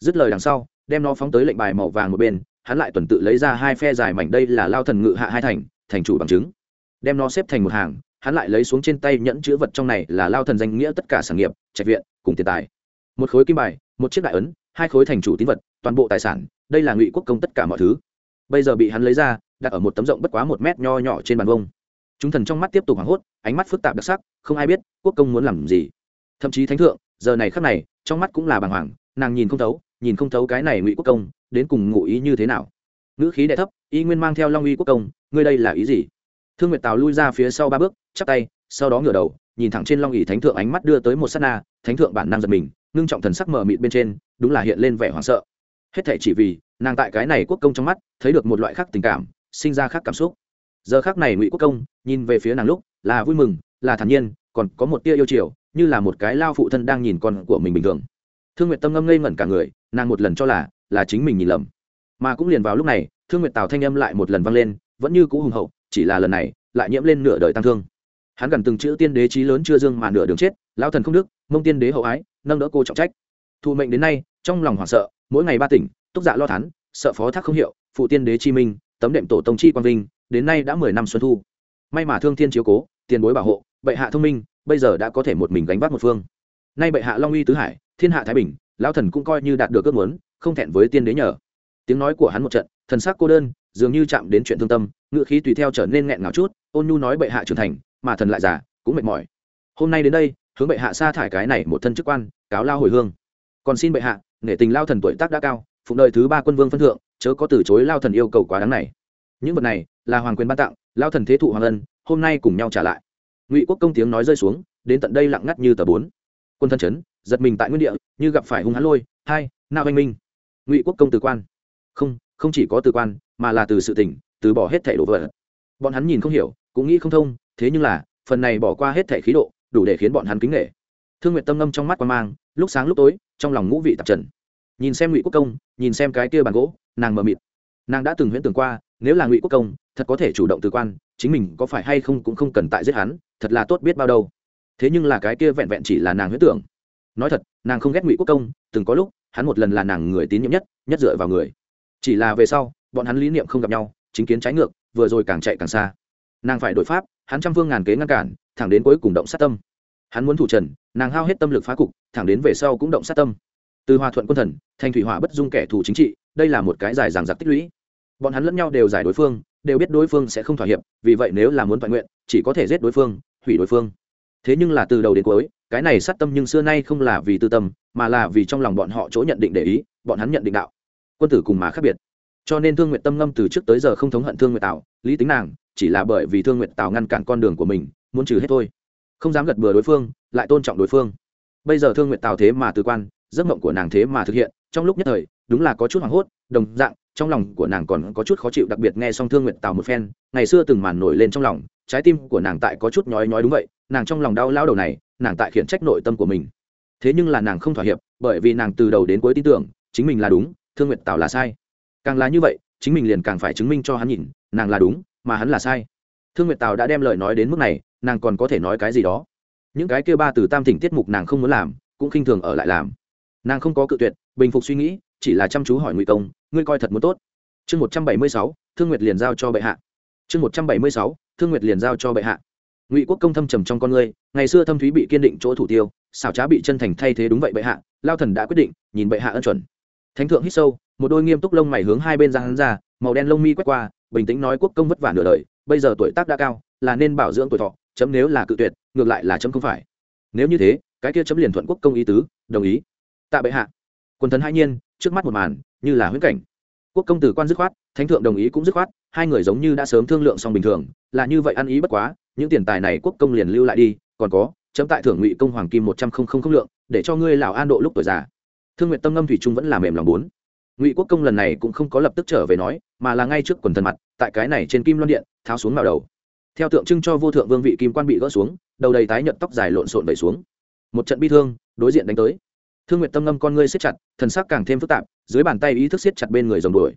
Dứt lời đằng sau, đem nó phóng tới lệnh bài màu vàng một bên, hắn lại tuần tự lấy ra hai phe dài mảnh đây là lao thần ngự hạ hai thành thành chủ bằng chứng. Đem nó xếp thành một hàng, hắn lại lấy xuống trên tay nhẫn chữ vật trong này là lao thần danh nghĩa tất cả sản nghiệp, trạch viện, cùng tiền tài. Một khối kim bài, một chiếc đại ấn, hai khối thành chủ tín vật, toàn bộ tài sản, đây là ngụy quốc công tất cả mọi thứ. Bây giờ bị hắn lấy ra đặt ở một tấm rộng bất quá một mét nho nhỏ trên bàn vông. Chúng thần trong mắt tiếp tục hoảng hốt, ánh mắt phức tạp đặc sắc, không ai biết quốc công muốn làm gì. Thậm chí thánh thượng, giờ này khắc này, trong mắt cũng là bàng hoàng, nàng nhìn không thấu, nhìn không thấu cái này ngụy quốc công, đến cùng ngụ ý như thế nào. Ngữ khí đ thấp, y nguyên mang theo long uy quốc công, ngươi đây là ý gì? Thương nguyệt tào lui ra phía sau ba bước, chắp tay, sau đó ngửa đầu, nhìn thẳng trên long ỉ thánh thượng ánh mắt đưa tới một s á t na, thánh thượng bản năng giật mình, ngưng trọng thần sắc mờ mịt bên trên, đúng là hiện lên vẻ hoảng sợ. Hết thể chỉ vì, nàng tại cái này quốc công trong mắt, thấy được một loại khác tình cảm sinh ra khác cảm xúc. Giờ khác này ngụy quốc công, nhìn về phía nàng lúc, là vui mừng, là thản nhiên, còn có một tia yêu chiều, như là một cái lao phụ thân đang nhìn con của mình bình thường. Thương nguyệt tâm ngâm ngây ngẩn cả người, nàng một lần cho là là chính mình nhìn lầm. Mà cũng liền vào lúc này, thương nguyệt tào thanh âm lại một lần vang lên, vẫn như cũ hùng hậu, chỉ là lần này, lại nhiễm lên nửa đời tăng thương. Hắn gần từng chữ tiên đế trí lớn chưa dương mà nửa đường chết lao thần không đức, mông tiên đế hậu ái, nâng đỡ cô trọng trách. Thụ mệnh đến nay, trong lòng hoảng sợ, mỗi ngày ba tỉnh, túc dạ lo thắn sợ phó thác không hiệu, phụ tiên đế chi minh tấm đệm tổ tông chi quang vinh, đến nay đã mười năm xuân thu. May mà thương thiên chiếu cố, tiền bối bảo hộ, bệ hạ thông minh, bây giờ đã có thể một mình gánh vác một phương. Nay bệ hạ long uy tứ hải, thiên hạ thái bình, lão thần cũng coi như đạt được ước muốn, không thẹn với tiên đế nhờ. Tiếng nói của hắn một trận, thần sắc cô đơn, dường như chạm đến chuyện thương tâm, ngựa khí tùy theo trở nên nghẹn ngào chút, ôn nhu nói bệ hạ trưởng thành, mà thần lại già, cũng mệt mỏi. Hôm nay đến đây, hướng bệ hạ sa thải cái này một thân chức quan, cáo lao hồi hương. Còn xin bệ hạ, nể tình lao thần tuổi tác đã cao, phụng đời thứ ba quân vương phân thượng chớ có từ chối lao thần yêu cầu quá đáng này. Những vật này là hoàng quyền ban tặng, lao thần thế thụ hoàng ân, hôm nay cùng nhau trả lại. Ngụy quốc công tiếng nói rơi xuống, đến tận đây lặng ngắt như tờ bốn. Quân thân chấn, giật mình tại nguyên địa, như gặp phải hung hãn lôi, hai, nao anh minh. Ngụy quốc công từ quan. Không không chỉ có từ quan, mà là từ sự tỉnh từ bỏ hết thẻ đồ vật bọn hắn nhìn không hiểu, cũng nghĩ không thông, thế nhưng là, phần này bỏ qua hết thẻ khí độ, đủ để khiến bọn hắn kính nghệ thương nguyện tâm ngâm trong mắt quan mang, lúc sáng lúc tối, trong lòng ngũ vị tạp trần. Nhìn xem ngụy quốc công, nhìn xem cái kia bàn gỗ nàng mờ mịt. Nàng đã từng huyễn tưởng qua, nếu là ngụy quốc công, thật có thể chủ động từ quan, chính mình có phải hay không cũng không cần tại giết hắn, thật là tốt biết bao đâu. Thế nhưng là cái kia vẹn vẹn chỉ là nàng huyễn tưởng. Nói thật, nàng không ghét ngụy quốc công, từng có lúc, hắn một lần là nàng người tín nhiệm nhất nhất dựa vào người. Chỉ là về sau, bọn hắn lý niệm không gặp nhau, chính kiến trái ngược, vừa rồi càng chạy càng xa. Nàng phải đổi pháp, hắn trăm phương ngàn kế ngăn cản, thẳng đến cuối cùng động sát tâm. Hắn muốn thủ trần, nàng hao hết tâm lực phá cục, thẳng đến về sau cũng động sát tâm từ hòa thuận quân thần, thành thủy hỏa bất dung kẻ thù chính trị, đây là một cái dài dằng giặc tích lũy. Bọn hắn lẫn nhau đều giải đối phương, đều biết đối phương sẽ không thỏa hiệp, vì vậy nếu là muốn toàn nguyện, chỉ có thể giết đối phương, hủy đối phương. Thế nhưng là từ đầu đến cuối, cái này sát tâm nhưng xưa nay không là vì tư tâm, mà là vì trong lòng bọn họ chỗ nhận định để ý, bọn hắn nhận định đạo. Quân tử cùng mà khác biệt. Cho nên thương nguyện tâm ngâm từ trước tới giờ không thống hận thương nguyện tạo lý tính nàng, chỉ là bởi vì thương nguyện tạo ngăn cản con đường của mình, muốn trừ hết thôi. Không dám gật bừa đối phương, lại tôn trọng đối phương. Bây giờ thương nguyện tạo thế mà từ quan giấc mộng của nàng thế mà thực hiện, trong lúc nhất thời, đúng là có chút hoảng hốt, đồng dạng, trong lòng của nàng còn có chút khó chịu, đặc biệt nghe xong thương nguyện Tào một phen, ngày xưa từng màn nổi lên trong lòng, trái tim của nàng tại có chút nhói nhói đúng vậy, nàng trong lòng đau lao đầu này, nàng tại khiển trách nội tâm của mình. Thế nhưng là nàng không thỏa hiệp, bởi vì nàng từ đầu đến cuối tin tưởng, chính mình là đúng, thương nguyện Tào là sai. Càng là như vậy, chính mình liền càng phải chứng minh cho hắn nhìn, nàng là đúng, mà hắn là sai. Thương nguyệt tào đã đem lời nói đến mức này, nàng còn có thể nói cái gì đó. Những cái kêu ba từ tam thỉnh tiết mục nàng không muốn làm, cũng khinh thường ở lại làm nàng không có cự tuyệt, bình phục suy nghĩ, chỉ là chăm chú hỏi ngụy công, ngươi coi thật muốn tốt. Chương một trăm bảy mươi sáu, thương nguyệt liền giao cho bệ hạ. Chương một trăm bảy mươi sáu, thương nguyệt liền giao cho bệ hạ. Ngụy quốc công thâm trầm trong con ngươi ngày xưa thâm thúy bị kiên định chỗ thủ tiêu, xảo trá bị chân thành thay thế đúng vậy bệ hạ, lao thần đã quyết định, nhìn bệ hạ ân chuẩn. Thánh thượng hít sâu, một đôi nghiêm túc lông mày hướng hai bên ra hắn ra, màu đen lông mi quét qua, bình tĩnh nói quốc công vất vả nửa đời, bây giờ tuổi tác đã cao, là nên bảo dưỡng tuổi thọ, chấm nếu là cự tuyệt, ngược lại là chấm không phải. Nếu như thế, cái kia chấm liền thuận quốc công ý tứ, đồng ý tạ bệ hạ. Quần thần hai nhiên, trước mắt một màn, như là huyễn cảnh. Quốc công tử quan dứt khoát, thánh thượng đồng ý cũng dứt khoát, hai người giống như đã sớm thương lượng xong bình thường, là như vậy ăn ý bất quá, những tiền tài này quốc công liền lưu lại đi, còn có, chấm tại thưởng ngụy công hoàng kim một trăm không không không lượng, để cho ngươi lão an độ lúc tuổi già. Thương nguyện tâm ngâm thủy trung vẫn là mềm lòng bốn. Ngụy quốc công lần này cũng không có lập tức trở về nói, mà là ngay trước quần thần mặt, tại cái này trên kim loan điện, tháo xuống vào đầu. Theo tượng trưng cho vô thượng vương vị kim quan bị gỡ xuống, đầu đầy tái nhợt tóc dài lộn xộn vẩy xuống. Một trận bi thương, đối diện đánh tới thương nguyện tâm ngâm con ngươi siết chặt, thần sắc càng thêm phức tạp, dưới bàn tay ý thức siết chặt bên người rồng đuổi.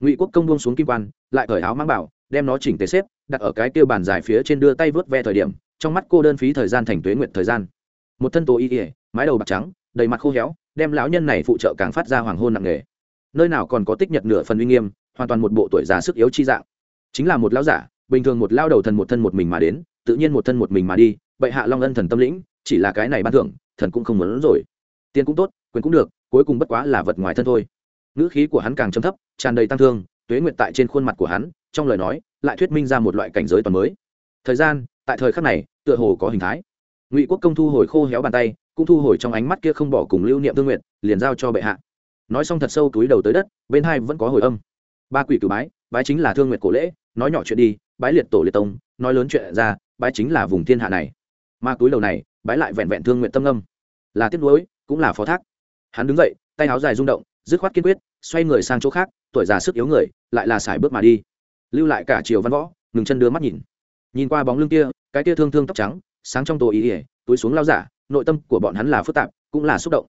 Ngụy quốc công buông xuống kim quan, lại cởi áo mang bảo, đem nó chỉnh tế xếp, đặt ở cái tiêu bàn dài phía trên đưa tay vớt ve thời điểm, trong mắt cô đơn phí thời gian thành tuế nguyện thời gian. Một thân tố y ỉa mái đầu bạc trắng, đầy mặt khô héo, đem lão nhân này phụ trợ càng phát ra hoàng hôn nặng nề. Nơi nào còn có tích nhật nửa phần uy nghiêm, hoàn toàn một bộ tuổi già sức yếu chi dạng. Chính là một lão giả, bình thường một lao đầu thần một thân một mình mà đến, tự nhiên một thân một mình mà đi, bệ hạ long ân thần tâm lĩnh, chỉ là cái này ban thưởng, thần cũng không muốn rồi tiền cũng tốt, quyền cũng được, cuối cùng bất quá là vật ngoài thân thôi. Ngữ khí của hắn càng chấm thấp, tràn đầy tăng thương, tuế nguyện tại trên khuôn mặt của hắn, trong lời nói, lại thuyết minh ra một loại cảnh giới toàn mới. Thời gian, tại thời khắc này, tựa hồ có hình thái. Ngụy quốc công thu hồi khô héo bàn tay, cũng thu hồi trong ánh mắt kia không bỏ cùng lưu niệm thương nguyện liền giao cho bệ hạ. Nói xong thật sâu túi đầu tới đất, bên hai vẫn có hồi âm. Ba quỷ cử bái bái chính là thương nguyện cổ lễ, nói nhỏ chuyện đi, bái liệt tổ liệt tông, nói lớn chuyện ra, bái chính là vùng thiên hạ này. Mà túi đầu này, bái lại vẹn vẹn thương nguyện tâm âm. Là tiếc nuối cũng là phó thác. Hắn đứng dậy, tay áo dài rung động, dứt khoát kiên quyết, xoay người sang chỗ khác, tuổi già sức yếu người, lại là sải bước mà đi. Lưu lại cả chiều văn võ, ngừng chân đưa mắt nhìn. Nhìn qua bóng lưng kia, cái kia thương thương tóc trắng, sáng trong tổ ý ỉa túi xuống lao giả, nội tâm của bọn hắn là phức tạp, cũng là xúc động.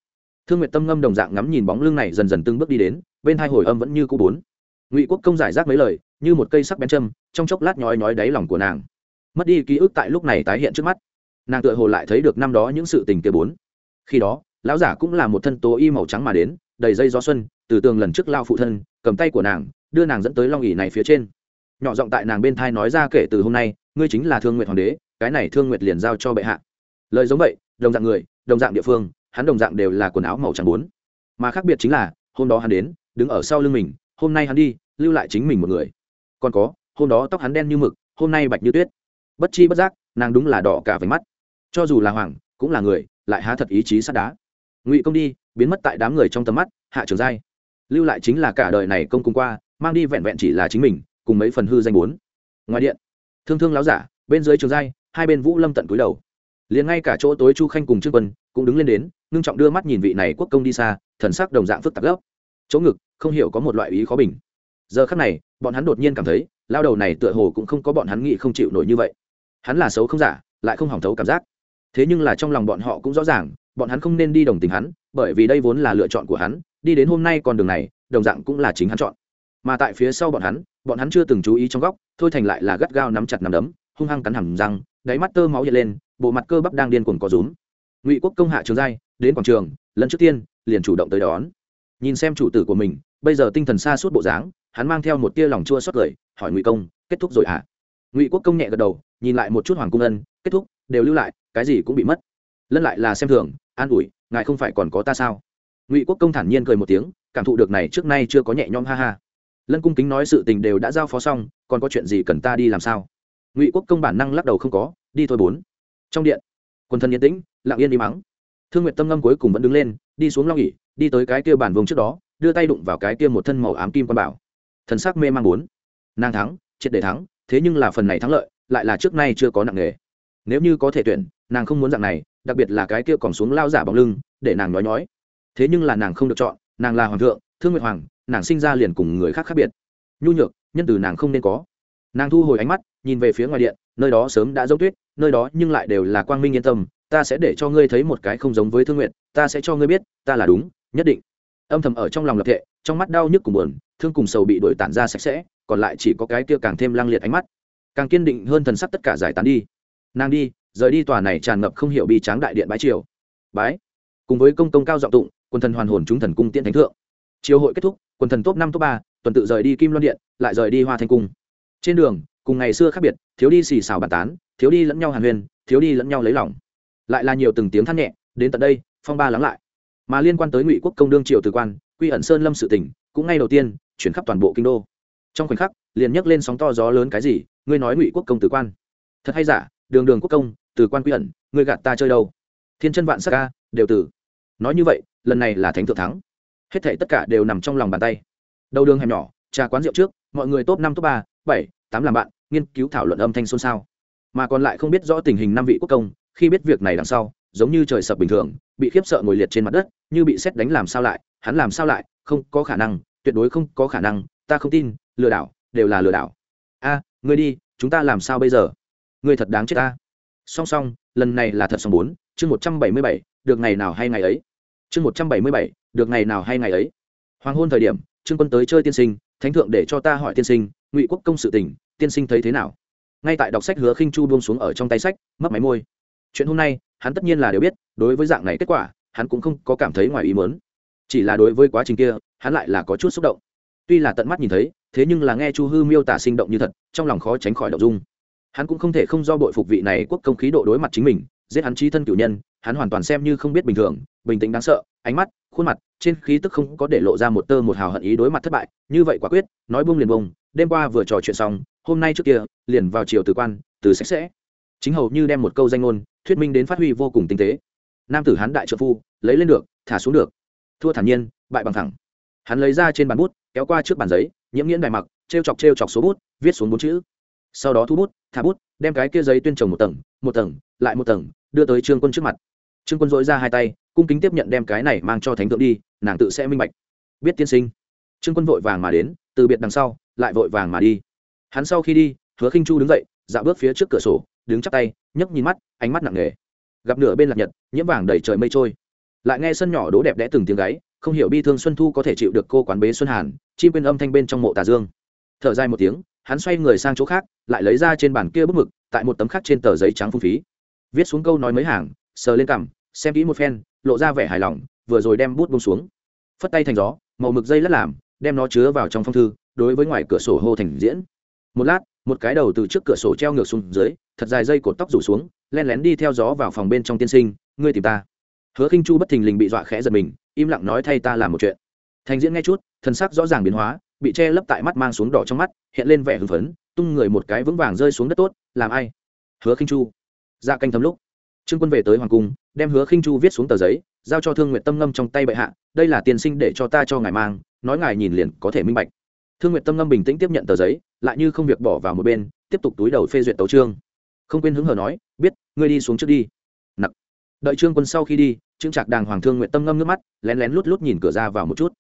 Thương nguyện tâm ngâm đồng dạng ngắm nhìn bóng lưng này dần dần từng bước đi đến, bên hai hồi âm vẫn như cũ bốn. Ngụy quốc công giải rác mấy lời, như một cây sắc bén châm, trong chốc lát nhói nhói đáy lòng của nàng. Mất đi ký ức tại lúc này tái hiện trước mắt. Nàng tựa hồ lại thấy được năm đó những sự tình kia bốn. Khi đó lão giả cũng là một thân tố y màu trắng mà đến, đầy dây gió xuân, từ tường lần trước lao phụ thân, cầm tay của nàng, đưa nàng dẫn tới long ỉ này phía trên. Nhỏ giọng tại nàng bên thai nói ra kể từ hôm nay, ngươi chính là thương nguyệt hoàng đế, cái này thương nguyệt liền giao cho bệ hạ. Lời giống vậy, đồng dạng người, đồng dạng địa phương, hắn đồng dạng đều là quần áo màu trắng bốn. Mà khác biệt chính là, hôm đó hắn đến, đứng ở sau lưng mình, hôm nay hắn đi, lưu lại chính mình một người. Còn có, hôm đó tóc hắn đen như mực, hôm nay bạch như tuyết. Bất chi bất giác, nàng đúng là đỏ cả váy mắt. Cho dù là hoàng, cũng là người, lại há thật ý chí sắt đá ngụy công đi, biến mất tại đám người trong tầm mắt, hạ trường giai. Lưu lại chính là cả đời này công cùng qua, mang đi vẹn vẹn chỉ là chính mình, cùng mấy phần hư danh bốn. Ngoài điện, thương thương láo giả, bên dưới trường giai, hai bên vũ lâm tận cúi đầu. Liền ngay cả chỗ tối chu khanh cùng trương quân, cũng đứng lên đến, ngưng trọng đưa mắt nhìn vị này quốc công đi xa, thần sắc đồng dạng phức tạp gốc chỗ ngực, không hiểu có một loại ý khó bình. Giờ khắc này, bọn hắn đột nhiên cảm thấy, lao đầu này tựa hồ cũng không có bọn hắn nghĩ không chịu nổi như vậy. Hắn là xấu không giả, lại không hỏng thấu cảm giác. Thế nhưng là trong lòng bọn họ cũng rõ ràng bọn hắn không nên đi đồng tình hắn, bởi vì đây vốn là lựa chọn của hắn, đi đến hôm nay con đường này, đồng dạng cũng là chính hắn chọn. Mà tại phía sau bọn hắn bọn hắn chưa từng chú ý trong góc, thôi thành lại là gắt gao nắm chặt nắm đấm, hung hăng cắn hầm răng, đáy mắt tơ máu hiện lên, bộ mặt cơ bắp đang điên cuồng có rúm. Ngụy quốc công hạ trường giai, đến quảng trường, lần trước tiên, liền chủ động tới đón. Nhìn xem chủ tử của mình, bây giờ tinh thần xa suốt bộ dáng, hắn mang theo một tia lòng chua xót cười hỏi ngụy công, kết thúc rồi à? ngụy quốc công nhẹ gật đầu, nhìn lại một chút hoàng cung ân, kết thúc, đều lưu lại, cái gì cũng bị mất. Lân lại là xem thường an ủi, ngài không phải còn có ta sao? Ngụy quốc công thản nhiên cười một tiếng, cảm thụ được này trước nay chưa có nhẹ nhõm ha ha. Lân cung kính nói sự tình đều đã giao phó xong, còn có chuyện gì cần ta đi làm sao? Ngụy quốc công bản năng lắc đầu không có, đi thôi bốn. Trong điện, quần thân yên tĩnh, lặng yên đi mắng. Thương nguyện tâm ngâm cuối cùng vẫn đứng lên, đi xuống long nghỉ đi tới cái kia bản vùng trước đó, đưa tay đụng vào cái kia một thân màu ám kim quan bảo. Thần sắc mê mang bốn. Nàng thắng, triệt để thắng, thế nhưng là phần này thắng lợi, lại là trước nay chưa có nặng nghề nếu như có thể tuyển, nàng không muốn dạng này đặc biệt là cái kia còn xuống lao giả bóng lưng, để nàng nói nói. Thế nhưng là nàng không được chọn, nàng là hoàng thượng, thương nguyệt hoàng, nàng sinh ra liền cùng người khác khác biệt. Nhu nhược, nhân từ nàng không nên có. Nàng thu hồi ánh mắt, nhìn về phía ngoài điện, nơi đó sớm đã dấu tuyết, nơi đó nhưng lại đều là quang minh yên tâm, ta sẽ để cho ngươi thấy một cái không giống với thương nguyện ta sẽ cho ngươi biết, ta là đúng, nhất định. Âm thầm ở trong lòng lập thệ, trong mắt đau nhức cùng buồn, thương cùng sầu bị đổi tản ra sạch sẽ, còn lại chỉ có cái kia càng thêm lăng liệt ánh mắt. Càng kiên định hơn thần sắc tất cả giải tán đi. Nàng đi rời đi tòa này tràn ngập không hiểu bi tráng đại điện bái triều. Bái. Cùng với công công cao giọng tụng, quân thần hoàn hồn chúng thần cung tiễn thánh thượng. Triều hội kết thúc, quân thần top năm, top ba, tuần tự rời đi kim loan điện, lại rời đi hoa thanh cung. Trên đường, cùng ngày xưa khác biệt, thiếu đi xì xào bàn tán, thiếu đi lẫn nhau hàn huyền thiếu đi lẫn nhau lấy lòng. Lại là nhiều từng tiếng than nhẹ, đến tận đây, phong ba lắng lại. Mà liên quan tới ngụy quốc công đương triều từ quan, quy ẩn sơn lâm sự tỉnh cũng ngay đầu tiên, chuyển khắp toàn bộ kinh đô. Trong khoảnh khắc, liền nhấc lên sóng to gió lớn cái gì, ngươi nói ngụy quốc công từ quan. Thật hay giả, đường đường quốc công từ quan quy ẩn, ngươi gạt ta chơi đâu? Thiên chân vạn sắc ca đều tử. nói như vậy, lần này là thánh thượng thắng. Hết thảy tất cả đều nằm trong lòng bàn tay. Đầu đường hẻm nhỏ, trà quán rượu trước, mọi người top năm, top ba, bảy, tám làm bạn, nghiên cứu thảo luận âm thanh xôn xao. Mà còn lại không biết rõ tình hình năm vị quốc công, khi biết việc này đằng sau, giống như trời sập bình thường, bị khiếp sợ ngồi liệt trên mặt đất, như bị xét đánh làm sao lại, hắn làm sao lại, không có khả năng, tuyệt đối không có khả năng, ta không tin, lừa đảo, đều là lừa đảo. A, ngươi đi, chúng ta làm sao bây giờ? Ngươi thật đáng chết ta song song, lần này là thật song bốn, chương một trăm bảy mươi bảy, được ngày nào hay ngày ấy? Chương một trăm bảy mươi bảy, được ngày nào hay ngày ấy? Hoàng hôn thời điểm, trương quân tới chơi tiên sinh, thánh thượng để cho ta hỏi tiên sinh, ngụy quốc công sự tình, tiên sinh thấy thế nào? Ngay tại đọc sách hứa khinh chu buông xuống ở trong tay sách mất máy môi. Chuyện hôm nay, hắn tất nhiên là đều biết, đối với dạng này kết quả, hắn cũng không có cảm thấy ngoài ý mớn chỉ là đối với quá trình kia, hắn lại là có chút xúc động. Tuy là tận mắt nhìn thấy, thế nhưng là nghe chu hư miêu tả sinh động như thật, trong lòng khó tránh khỏi động dung hắn cũng không thể không do bội phục vị này quốc công khí độ đối mặt chính mình, giết hắn trí thân cử nhân, hắn hoàn toàn xem như không biết bình thường, bình tĩnh đáng sợ, ánh mắt, khuôn mặt, trên khí tức không có để lộ ra một tơ một hào hận ý đối mặt thất bại, như vậy quả quyết, nói bông liền bông đêm qua vừa trò chuyện xong, hôm nay trước kia, liền vào chiều từ quan, từ sạch sẽ. Chính hầu như đem một câu danh ngôn, thuyết minh đến phát huy vô cùng tinh tế. Nam tử hắn đại trợ phu, lấy lên được, thả xuống được. Thua thản nhiên, bại bằng thẳng. Hắn lấy ra trên bàn bút, kéo qua trước bàn giấy, nhiễm nghiễn đài mặc t r e o chọc t r e o chọc số bút, viết xuống bốn chữ sau đó thu bút, thả bút, đem cái kia giấy tuyên trồng một tầng một tầng, lại một tầng, đưa tới trương quân trước mặt. Trương quân dội ra hai tay, cung kính tiếp nhận đem cái này mang cho thánh thượng đi, nàng tự sẽ minh bạch. Biết tiên sinh. Trương quân vội vàng mà đến, từ biệt đằng sau, lại vội vàng mà đi. Hắn sau khi đi, hứa khinh chu đứng dậy, dạo bước phía trước cửa sổ, đứng chắp tay, nhấc nhìn mắt, ánh mắt nặng nề. Gặp nửa bên lạc nhật, nhiễm vàng đầy trời mây trôi. Lại nghe sân nhỏ đố đẹp đẽ từng tiếng gáy, không hiểu bi thương xuân thu có thể chịu được cô quán bế xuân hàn, chim quên âm thanh bên trong mộ tà dương. Thở dài một tiếng hắn xoay người sang chỗ khác, lại lấy ra trên bàn kia bức mực, tại một tấm khắc trên tờ giấy trắng phung phí. Viết xuống câu nói mấy hàng, sờ lên cằm, xem kỹ một phen, lộ ra vẻ hài lòng, vừa rồi đem bút bông xuống. Phất tay thành gió, màu mực dây lất làm, đem nó chứa vào trong phong thư, đối với ngoài cửa sổ hô thành diễn. Một lát, một cái đầu từ trước cửa sổ treo ngược xuống dưới, thật dài dây cột tóc rủ xuống, len lén đi theo gió vào phòng bên trong tiên sinh, ngươi tìm ta. Hứa khinh chu bất thình lình bị dọa khẽ giật mình, im lặng nói, thay ta làm một chuyện. Thành diễn nghe chút thân sắc rõ ràng biến hóa bị che lấp tại mắt mang xuống đỏ trong mắt, hiện lên vẻ hưng phấn, tung người một cái vững vàng rơi xuống đất tốt, làm ai? Hứa khinh chu. Dạ canh thấm lúc, trương quân về tới hoàng cung, đem hứa khinh chu viết xuống tờ giấy, giao cho thương nguyện tâm ngâm trong tay bệ hạ, đây là tiền sinh để cho ta cho ngài mang, nói ngài nhìn liền có thể minh bạch. Thương nguyện tâm ngâm bình tĩnh tiếp nhận tờ giấy, lại như không việc bỏ vào một bên, tiếp tục túi đầu phê duyệt tấu trương không quên hứng hờ nói, biết, ngươi đi xuống trước đi. Nặc. Đợi trương quân sau khi đi, trương trạc đàng hoàng thương nguyện tâm ngâm nước mắt, lén lén lút lút nhìn cửa ra vào một chút.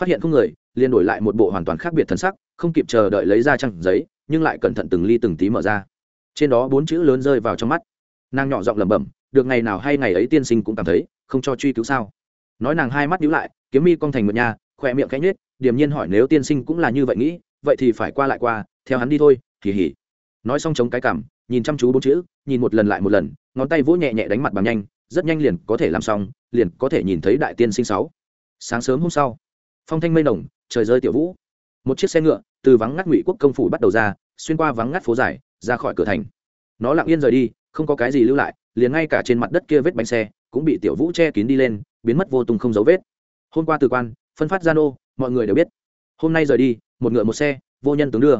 Phát hiện không người liền đổi lại một bộ hoàn toàn khác biệt thân sắc, không kịp chờ đợi lấy ra trăng giấy, nhưng lại cẩn thận từng ly từng tí mở ra. Trên đó bốn chữ lớn rơi vào trong mắt. Nàng nhỏ giọng lẩm bẩm, được ngày nào hay ngày ấy tiên sinh cũng cảm thấy không cho truy cứu sao? Nói nàng hai mắt nhíu lại, kiếm mi cong thành một nhà, khỏe miệng cánh nết điềm nhiên hỏi nếu tiên sinh cũng là như vậy nghĩ, vậy thì phải qua lại qua, theo hắn đi thôi hỉ hỉ nói xong chống cái cảm nhìn chăm chú bốn chữ, nhìn một lần lại một lần, ngón tay vỗ nhẹ nhẹ đánh mặt bằng nhanh, rất nhanh liền có thể làm xong, liền có thể nhìn thấy đại tiên sinh sáu. Sáng sớm hôm sau, phong thanh mây nồng trời rơi tiểu vũ. Một chiếc xe ngựa từ vắng ngắt ngụy quốc công phủ bắt đầu ra, xuyên qua vắng ngắt phố dài, ra khỏi cửa thành. Nó lặng yên rời đi, không có cái gì lưu lại, liền ngay cả trên mặt đất kia vết bánh xe cũng bị tiểu vũ che kín đi lên, biến mất vô tung không dấu vết. Hôm qua từ quan, phân phát gia nô, mọi người đều biết. Hôm nay rời đi, một ngựa một xe, vô nhân tướng đưa.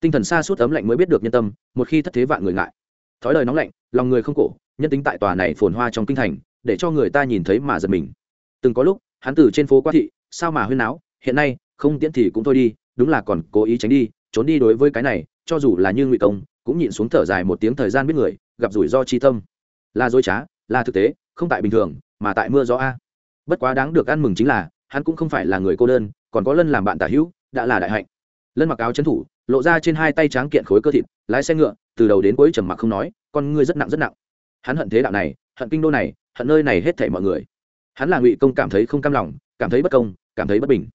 Tinh thần xa suốt ấm lạnh mới biết được nhân tâm, một khi thất thế vạn người ngại. Thói lời nóng lạnh, lòng người không cổ, nhân tính tại tòa này phồn hoa trong kinh thành, để cho người ta nhìn thấy mà giật mình. Từng có lúc, hắn từ trên phố qua thị, sao mà huyên náo, hiện nay không tiễn thì cũng thôi đi, đúng là còn cố ý tránh đi, trốn đi đối với cái này, cho dù là như ngụy công, cũng nhịn xuống thở dài một tiếng thời gian biết người, gặp rủi ro chi tâm. Là dối trá, là thực tế, không tại bình thường, mà tại mưa gió a. Bất quá đáng được ăn mừng chính là, hắn cũng không phải là người cô đơn, còn có lân làm bạn tả hữu, đã là đại hạnh. Lân mặc áo trấn thủ, lộ ra trên hai tay tráng kiện khối cơ thịt, lái xe ngựa, từ đầu đến cuối trầm mặc không nói, con ngươi rất nặng rất nặng. Hắn hận thế đạo này, hận kinh đô này, hận nơi này hết thảy mọi người. Hắn là ngụy công cảm thấy không cam lòng, cảm thấy bất công, cảm thấy bất bình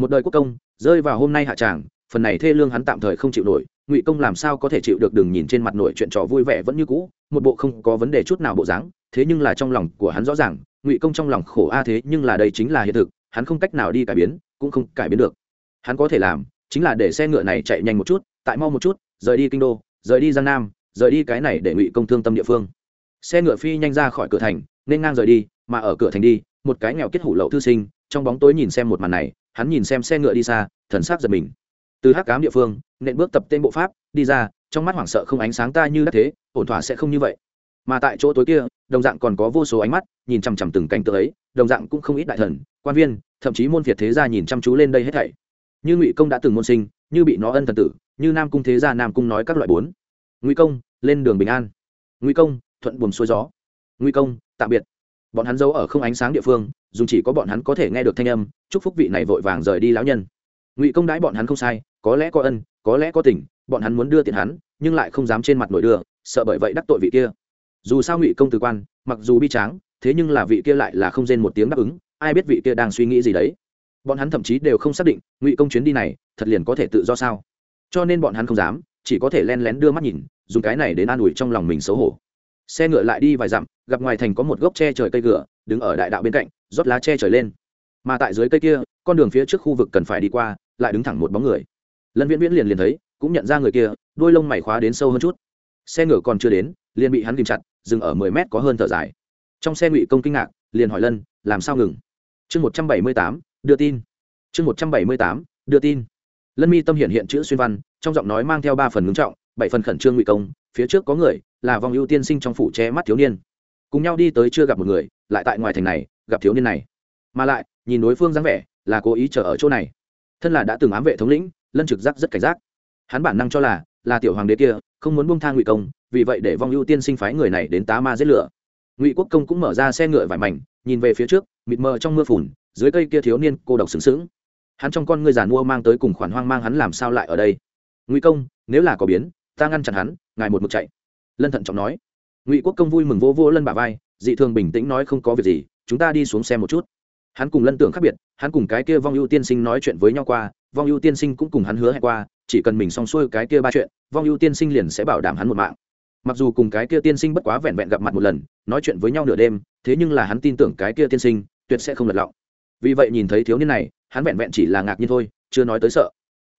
một đời quốc công, rơi vào hôm nay hạ tràng, phần này thê lương hắn tạm thời không chịu nổi, ngụy công làm sao có thể chịu được đừng nhìn trên mặt nổi chuyện trò vui vẻ vẫn như cũ, một bộ không có vấn đề chút nào bộ dáng, thế nhưng là trong lòng của hắn rõ ràng, ngụy công trong lòng khổ a thế nhưng là đây chính là hiện thực, hắn không cách nào đi cải biến, cũng không cải biến được. Hắn có thể làm, chính là để xe ngựa này chạy nhanh một chút, tại mau một chút, rời đi kinh đô, rời đi giang nam, rời đi cái này để ngụy công thương tâm địa phương. Xe ngựa phi nhanh ra khỏi cửa thành, nên ngang rời đi, mà ở cửa thành đi, một cái nghèo kết hủ lậu thư sinh, trong bóng tối nhìn xem một màn này hắn nhìn xem xe ngựa đi xa, thần sắc giật mình. Từ hắc cám địa phương nện bước tập tên bộ pháp, đi ra, trong mắt hoảng sợ không ánh sáng ta như đắc thế, ổn thỏa sẽ không như vậy. Mà tại chỗ tối kia, đồng dạng còn có vô số ánh mắt, nhìn chằm chằm từng cảnh tượng ấy, đồng dạng cũng không ít đại thần, quan viên, thậm chí môn việt thế gia nhìn chăm chú lên đây hết thảy. Như ngụy công đã từng môn sinh, như bị nó ân thần tử, như nam cung thế gia nam cung nói các loại bốn. Ngụy công, lên đường bình an. Ngụy công, thuận buồm xuôi gió. Ngụy công, tạm biệt bọn hắn giấu ở không ánh sáng địa phương dù chỉ có bọn hắn có thể nghe được thanh âm, chúc phúc vị này vội vàng rời đi lão nhân. Ngụy công đãi bọn hắn không sai, có lẽ có ân, có lẽ có tình, bọn hắn muốn đưa tiền hắn, nhưng lại không dám trên mặt nổi đưa, sợ bởi vậy đắc tội vị kia. Dù sao ngụy công từ quan, mặc dù bi tráng, thế nhưng là vị kia lại là không rên một tiếng đáp ứng, ai biết vị kia đang suy nghĩ gì đấy. Bọn hắn thậm chí đều không xác định, ngụy công chuyến đi này, thật liền có thể tự do sao? Cho nên bọn hắn không dám, chỉ có thể len lén đưa mắt nhìn, dùng cái này đến an ủi trong lòng mình xấu hổ xe ngựa lại đi vài dặm, gặp ngoài thành có một gốc tre trời cây cửa đứng ở đại đạo bên cạnh, rót lá tre trời lên. Mà tại dưới cây kia, con đường phía trước khu vực cần phải đi qua, lại đứng thẳng một bóng người. Lân viễn viễn liền liền thấy, cũng nhận ra người kia đôi lông mày khóa đến sâu hơn chút. Xe ngựa còn chưa đến, liền bị hắn kìm chặt, dừng ở mười mét có hơn thở dài. Trong xe ngụy công kinh ngạc, liền hỏi lân, làm sao ngừng? Chương một trăm bảy mươi tám, đưa tin. Chương một trăm bảy mươi tám, đưa tin. Lân mi tâm hiện hiện chữ xuyên văn, trong giọng nói mang theo ba phần ngưng trọng, bảy phần khẩn trương ngụy công phía trước có người, là vòng ưu tiên sinh trong phủ che mắt thiếu niên. Cùng nhau đi tới chưa gặp một người, lại tại ngoài thành này, gặp thiếu niên này. Mà lại, nhìn đối phương dáng vẻ, là cố ý chờ ở chỗ này. Thân là đã từng ám vệ thống lĩnh, lân trực giác rất cảnh giác. Hắn bản năng cho là là tiểu hoàng đế kia, không muốn buông tha ngụy công, vì vậy để vong ưu tiên sinh phái người này đến tá ma giết lửa. Ngụy quốc công cũng mở ra xe ngựa vải mảnh, nhìn về phía trước, mịt mờ trong mưa phùn, dưới cây kia thiếu niên cô độc sướng sướng hắn trong con ngươi giàn mua mang tới cùng khoản hoang mang hắn làm sao lại ở đây? Ngụy công, nếu là có biến, ta ngăn chặn hắn ngài một mực chạy. Lân thận trọng nói. Ngụy quốc công vui mừng vô vô lân bà vai, dị thường bình tĩnh nói không có việc gì, chúng ta đi xuống xe một chút. Hắn cùng lân tưởng khác biệt, hắn cùng cái kia vong ưu tiên sinh nói chuyện với nhau qua, vong ưu tiên sinh cũng cùng hắn hứa hẹn qua, chỉ cần mình xong xuôi cái kia ba chuyện, vong ưu tiên sinh liền sẽ bảo đảm hắn một mạng. Mặc dù cùng cái kia tiên sinh bất quá vẹn vẹn gặp mặt một lần, nói chuyện với nhau nửa đêm, thế nhưng là hắn tin tưởng cái kia tiên sinh, tuyệt sẽ không lật lọng. Vì vậy nhìn thấy thiếu niên này, hắn vẹn vẹn chỉ là ngạc nhiên thôi, chưa nói tới sợ.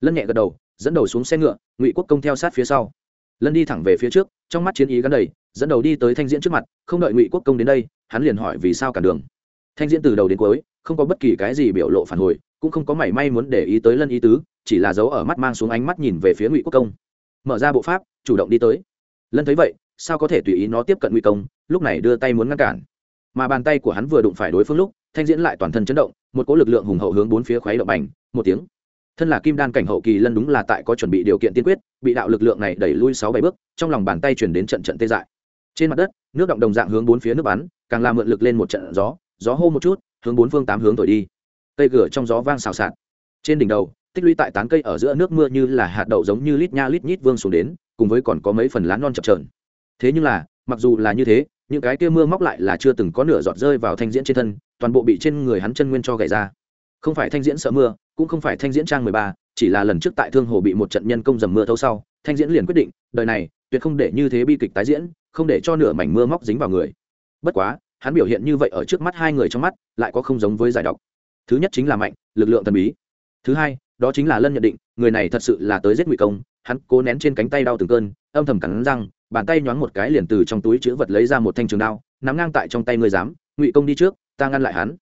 Lân nhẹ gật đầu, dẫn đầu xuống xe ngựa, ngụy quốc công theo sát phía sau lân đi thẳng về phía trước, trong mắt chiến ý gắn đầy, dẫn đầu đi tới thanh diễn trước mặt, không đợi ngụy quốc công đến đây, hắn liền hỏi vì sao cản đường. Thanh diễn từ đầu đến cuối, không có bất kỳ cái gì biểu lộ phản hồi, cũng không có mảy may muốn để ý tới lân ý tứ, chỉ là giấu ở mắt mang xuống ánh mắt nhìn về phía ngụy quốc công. Mở ra bộ pháp, chủ động đi tới. Lân thấy vậy, sao có thể tùy ý nó tiếp cận ngụy công, lúc này đưa tay muốn ngăn cản. Mà bàn tay của hắn vừa đụng phải đối phương lúc, thanh diễn lại toàn thân chấn động, một cỗ lực lượng hùng hậu hướng bốn phía khuấy động bành, một tiếng thân là kim đan cảnh hậu kỳ lân đúng là tại có chuẩn bị điều kiện tiên quyết, bị đạo lực lượng này đẩy lui sáu bảy bước, trong lòng bàn tay chuyển đến trận trận tê dại. Trên mặt đất, nước động đồng dạng hướng bốn phía nước bắn, càng làm mượn lực lên một trận gió gió hô một chút, hướng bốn phương tám hướng thổi đi. Cây cửa trong gió vang xào xạc. Trên đỉnh đầu, tích lũy tại tán cây ở giữa nước mưa như là hạt đậu giống như lít nha lít nhít vương xuống đến, cùng với còn có mấy phần lá non chập trờn thế nhưng là, mặc dù là như thế, những cái kia mưa móc lại là chưa từng có nửa giọt rơi vào thanh diễn trên thân, toàn bộ bị trên người hắn chân nguyên cho gậy ra. Không phải thanh diễn sợ mưa cũng không phải thanh diễn trang mười ba, chỉ là lần trước tại thương hồ bị một trận nhân công dầm mưa thâu sau, thanh diễn liền quyết định, đời này, tuyệt không để như thế bi kịch tái diễn, không để cho nửa mảnh mưa móc dính vào người. Bất quá, hắn biểu hiện như vậy ở trước mắt hai người trong mắt, lại có không giống với giải độc. Thứ nhất chính là mạnh, lực lượng thần bí. Thứ hai, đó chính là lân nhận định, người này thật sự là tới giết ngụy công. Hắn cố nén trên cánh tay đau từng cơn, âm thầm cắn răng, bàn tay nhoáng một cái liền từ trong túi chữ vật lấy ra một thanh trường đao, nắm ngang tại trong tay người dám ngụy công đi trước, ta ngăn lại hắn.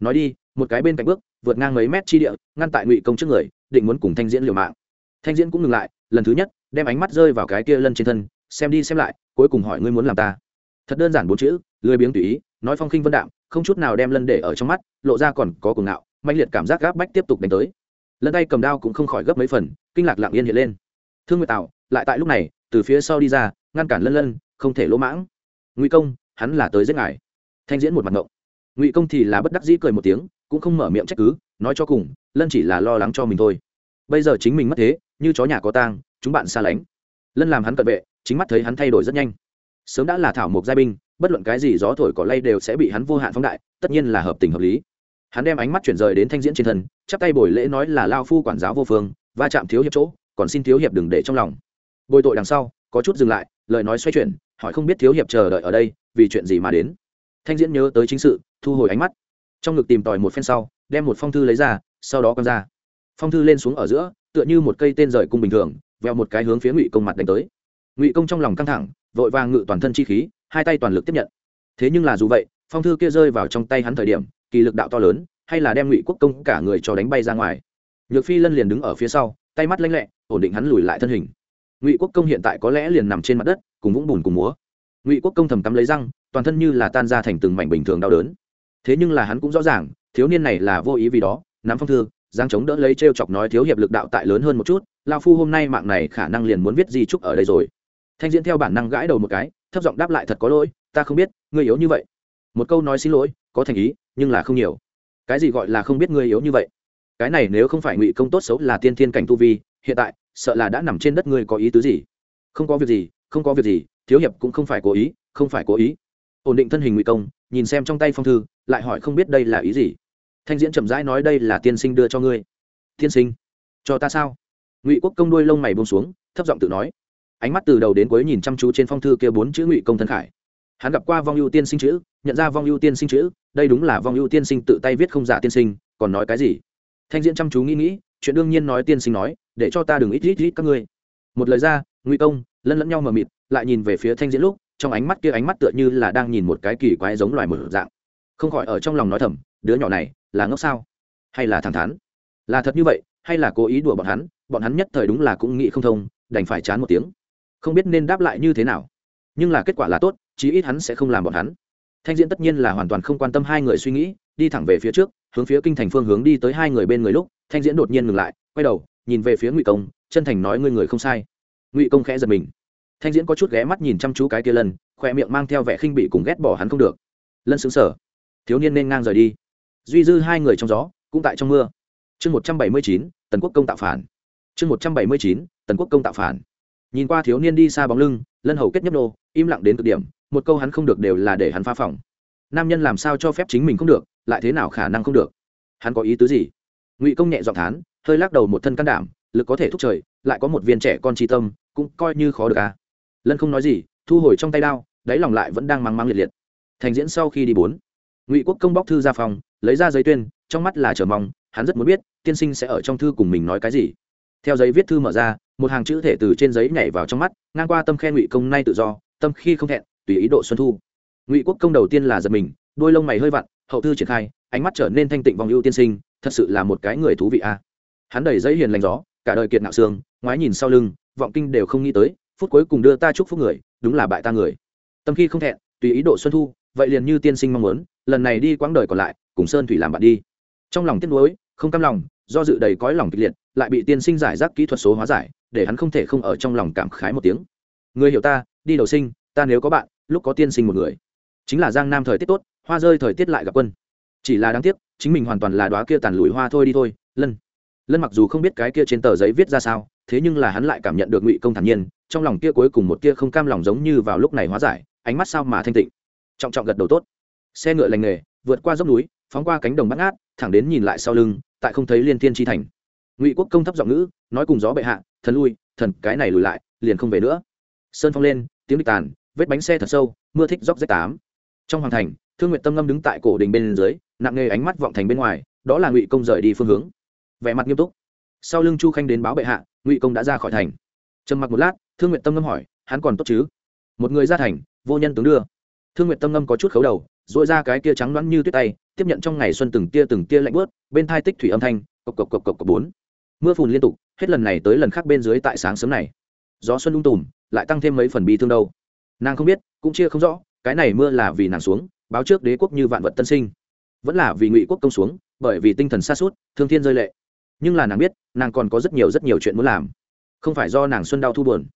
Nói đi. Một cái bên cạnh bước vượt ngang mấy mét chi địa, ngăn tại ngụy công trước người, định muốn cùng thanh diễn liều mạng. Thanh diễn cũng ngừng lại, lần thứ nhất, đem ánh mắt rơi vào cái kia lân trên thân, xem đi xem lại, cuối cùng hỏi ngươi muốn làm ta. Thật đơn giản bốn chữ, lười biếng tùy ý, nói phong khinh vân đạm, không chút nào đem lân để ở trong mắt, lộ ra còn có cuồng ngạo mạnh liệt cảm giác gáp bách tiếp tục đánh tới. Lân tay cầm đao cũng không khỏi gấp mấy phần, kinh lạc lặng yên hiện lên. Thương nguyệt tạo lại tại lúc này, từ phía sau đi ra, ngăn cản lân lân, không thể lỗ mãng. Ngụy công, hắn là tới giết ngài. Thanh diễn một mặt ngộng. Ngụy công thì là bất đắc dĩ cười một tiếng cũng không mở miệng trách cứ, nói cho cùng, lân chỉ là lo lắng cho mình thôi. Bây giờ chính mình mất thế, như chó nhà có tang, chúng bạn xa lánh. Lân làm hắn cận vệ, chính mắt thấy hắn thay đổi rất nhanh. Sớm đã là thảo mộc giai binh, bất luận cái gì gió thổi cỏ lay đều sẽ bị hắn vô hạn phóng đại, tất nhiên là hợp tình hợp lý. Hắn đem ánh mắt chuyển rời đến thanh diễn trên thân, chắp tay bồi lễ nói là lao phu quản giáo vô phương, va chạm thiếu hiệp chỗ, còn xin thiếu hiệp đừng để trong lòng. Bồi tội đằng sau, có chút dừng lại, lời nói xoay chuyển, hỏi không biết thiếu hiệp chờ đợi ở đây, vì chuyện gì mà đến. Thanh diễn nhớ tới chính sự, thu hồi ánh mắt trong ngực tìm tòi một phen sau, đem một phong thư lấy ra, sau đó quăng ra. Phong thư lên xuống ở giữa, tựa như một cây tên rời cung bình thường, veo một cái hướng phía ngụy công mặt đánh tới. Ngụy công trong lòng căng thẳng, vội vàng ngự toàn thân chi khí, hai tay toàn lực tiếp nhận. Thế nhưng là dù vậy, phong thư kia rơi vào trong tay hắn thời điểm, kỳ lực đạo to lớn, hay là đem ngụy quốc công cả người cho đánh bay ra ngoài. Nhược phi lân liền đứng ở phía sau, tay mắt lanh lẹ, ổn định hắn lùi lại thân hình. Ngụy quốc công hiện tại có lẽ liền nằm trên mặt đất, cùng vũng bùn cùng múa. Ngụy quốc công thầm tắm lấy răng, toàn thân như là tan ra thành từng mảnh bình thường đau đớn thế nhưng là hắn cũng rõ ràng, thiếu niên này là vô ý vì đó, nắm phong thư giang chống đỡ lấy t r e o chọc nói thiếu hiệp lực đạo tại lớn hơn một chút lao phu hôm nay mạng này khả năng liền muốn viết di trúc ở đây rồi. Thanh diễn theo bản năng gãi đầu một cái, thấp giọng đáp lại, thật có lỗi, ta không biết, ngươi yếu như vậy. Một câu nói xin lỗi, có thành ý, nhưng là không nhiều. Cái gì gọi là không biết ngươi yếu như vậy? Cái này nếu không phải ngụy công tốt xấu là tiên thiên cảnh tu vi, hiện tại, sợ là đã nằm trên đất ngươi có ý tứ gì? Không có việc gì, không có việc gì, thiếu hiệp cũng không phải cố ý, không phải cố ý. Ổn định thân hình ngụy công nhìn xem trong tay phong thư, lại hỏi không biết đây là ý gì. Thanh diễn chậm rãi nói đây là tiên sinh đưa cho ngươi. Tiên sinh, cho ta sao? Ngụy quốc công đuôi lông mày bông xuống, thấp giọng tự nói. Ánh mắt từ đầu đến cuối nhìn chăm chú trên phong thư kia bốn chữ ngụy công thân khải. Hắn gặp qua vong ưu tiên sinh chữ, nhận ra vong ưu tiên sinh chữ, đây đúng là vong ưu tiên sinh tự tay viết không giả tiên sinh, còn nói cái gì? Thanh diễn chăm chú nghĩ nghĩ, chuyện đương nhiên nói tiên sinh nói, để cho ta đừng ít ít ít các ngươi. Một lời ra, ngụy công, lẫn lẫn nhau mờ mịt, lại nhìn về phía thanh diễn lúc trong ánh mắt kia ánh mắt tựa như là đang nhìn một cái kỳ quái giống loài mở dạng. Không khỏi ở trong lòng nói thầm, đứa nhỏ này, là ngốc sao? Hay là thẳng thắn? Là thật như vậy, hay là cố ý đùa bọn hắn bọn hắn nhất thời đúng là cũng nghĩ không thông, đành phải chán một tiếng. Không biết nên đáp lại như thế nào. Nhưng là kết quả là tốt, chí ít hắn sẽ không làm bọn hắn. Thanh diễn tất nhiên là hoàn toàn không quan tâm hai người suy nghĩ, đi thẳng về phía trước, hướng phía kinh thành phương hướng đi tới hai người bên người lúc, thanh diễn đột nhiên ngừng lại, quay đầu, nhìn về phía ngụy công, chân thành nói ngươi người không sai. Ngụy công khẽ giật mình thanh diễn có chút ghé mắt nhìn chăm chú cái kia lần khoe miệng mang theo vẻ khinh bị cùng ghét bỏ hắn không được. Lân xứng sở thiếu niên nên ngang rời đi. Duy dư hai người trong gió, cũng tại trong mưa. Chương một trăm bảy mươi chín, tần quốc công tạo phản. Chương một trăm bảy mươi chín, tần quốc công tạo phản. Nhìn qua thiếu niên đi xa bóng lưng, lân hầu kết nhấp nô, im lặng đến cực điểm, một câu hắn không được đều là để hắn pha phòng. Nam nhân làm sao cho phép chính mình không được, lại thế nào khả năng không được? Hắn có ý tứ gì? Ngụy công nhẹ giọng thán, hơi lắc đầu một thân can đảm, lực có thể thúc trời, lại có một viên trẻ con tri tâm, cũng coi như khó được à? Lân không nói gì, thu hồi trong tay đao, đáy lòng lại vẫn đang mang mang liệt liệt. Thành diễn sau khi đi bốn, ngụy quốc công bóc thư ra phòng, lấy ra giấy tuyên, trong mắt là chờ mong, hắn rất muốn biết, tiên sinh sẽ ở trong thư cùng mình nói cái gì. Theo giấy viết thư mở ra, một hàng chữ thể từ trên giấy nhảy vào trong mắt, ngang qua tâm khen ngụy công nay tự do, tâm khi không thẹn, tùy ý độ xuân thu. Ngụy quốc công đầu tiên là giật mình, đôi lông mày hơi vặn, hậu thư triển khai, ánh mắt trở nên thanh tịnh vòng ưu tiên sinh, thật sự là một cái người thú vị a. Hắn đẩy giấy hiền lành gió, cả đời kiệt nạo xương, ngoái nhìn sau lưng, vọng kinh đều không nghĩ tới phút cuối cùng đưa ta chúc phúc người, đúng là bại ta người. Tâm khi không thẹn, tùy ý độ xuân thu, vậy liền như tiên sinh mong muốn, lần này đi quãng đời còn lại, cùng sơn thủy làm bạn đi. Trong lòng tiếc nuối, không cam lòng, do dự đầy cõi lòng kịch liệt, lại bị tiên sinh giải rác kỹ thuật số hóa giải, để hắn không thể không ở trong lòng cảm khái một tiếng. Người hiểu ta, đi đầu sinh, ta nếu có bạn, lúc có tiên sinh một người. Chính là giang nam thời tiết tốt, hoa rơi thời tiết lại gặp quân. Chỉ là đáng tiếc, chính mình hoàn toàn là đoá kia tàn lùi hoa thôi đi thôi, lân. Lân mặc dù không biết cái kia trên tờ giấy viết ra sao, thế nhưng là hắn lại cảm nhận được ngụy công thản nhiên trong lòng kia cuối cùng một kia không cam lòng giống như vào lúc này hóa giải, ánh mắt sao mà thanh tịnh. Trọng trọng gật đầu tốt. Xe ngựa lành nghề, vượt qua dốc núi, phóng qua cánh đồng bắt ngát, thẳng đến nhìn lại sau lưng, tại không thấy liên thiên tri thành. Ngụy quốc công thấp giọng ngữ, nói cùng gió bệ hạ, thần lui, thần cái này lùi lại, liền không về nữa. Sơn phong lên, tiếng địch tàn, vết bánh xe thật sâu, mưa thích dốc rách tám. Trong hoàng thành, thương nguyện tâm ngâm đứng tại cổ đình bên dưới, nặng nghề ánh mắt vọng thành bên ngoài, đó là ngụy công rời đi phương hướng. Vẻ mặt nghiêm túc. Sau lưng chu khanh đến báo bệ hạ, ngụy công đã ra khỏi thành trầm mặc một lát, thương nguyện tâm ngâm hỏi, hắn còn tốt chứ? Một người ra thành, vô nhân tướng đưa. Thương nguyện tâm ngâm có chút khấu đầu dội ra cái kia trắng loãng như tuyết tay, tiếp nhận trong ngày xuân từng tia từng tia lạnh bớt bên thai tích thủy âm thanh, cộc cộc cộc cộc cộc bốn. Mưa phùn liên tục, hết lần này tới lần khác bên dưới tại sáng sớm này. Gió xuân lung tùm, lại tăng thêm mấy phần bi thương đâu. Nàng không biết, cũng chia không rõ, cái này mưa là vì nàng xuống, báo trước đế quốc như vạn vật tân sinh. Vẫn là vì ngụy quốc công xuống, bởi vì tinh thần xa suốt, thương thiên rơi lệ. Nhưng là nàng biết, nàng còn có rất nhiều rất nhiều chuyện muốn làm không phải do nàng xuân đau thu buồn.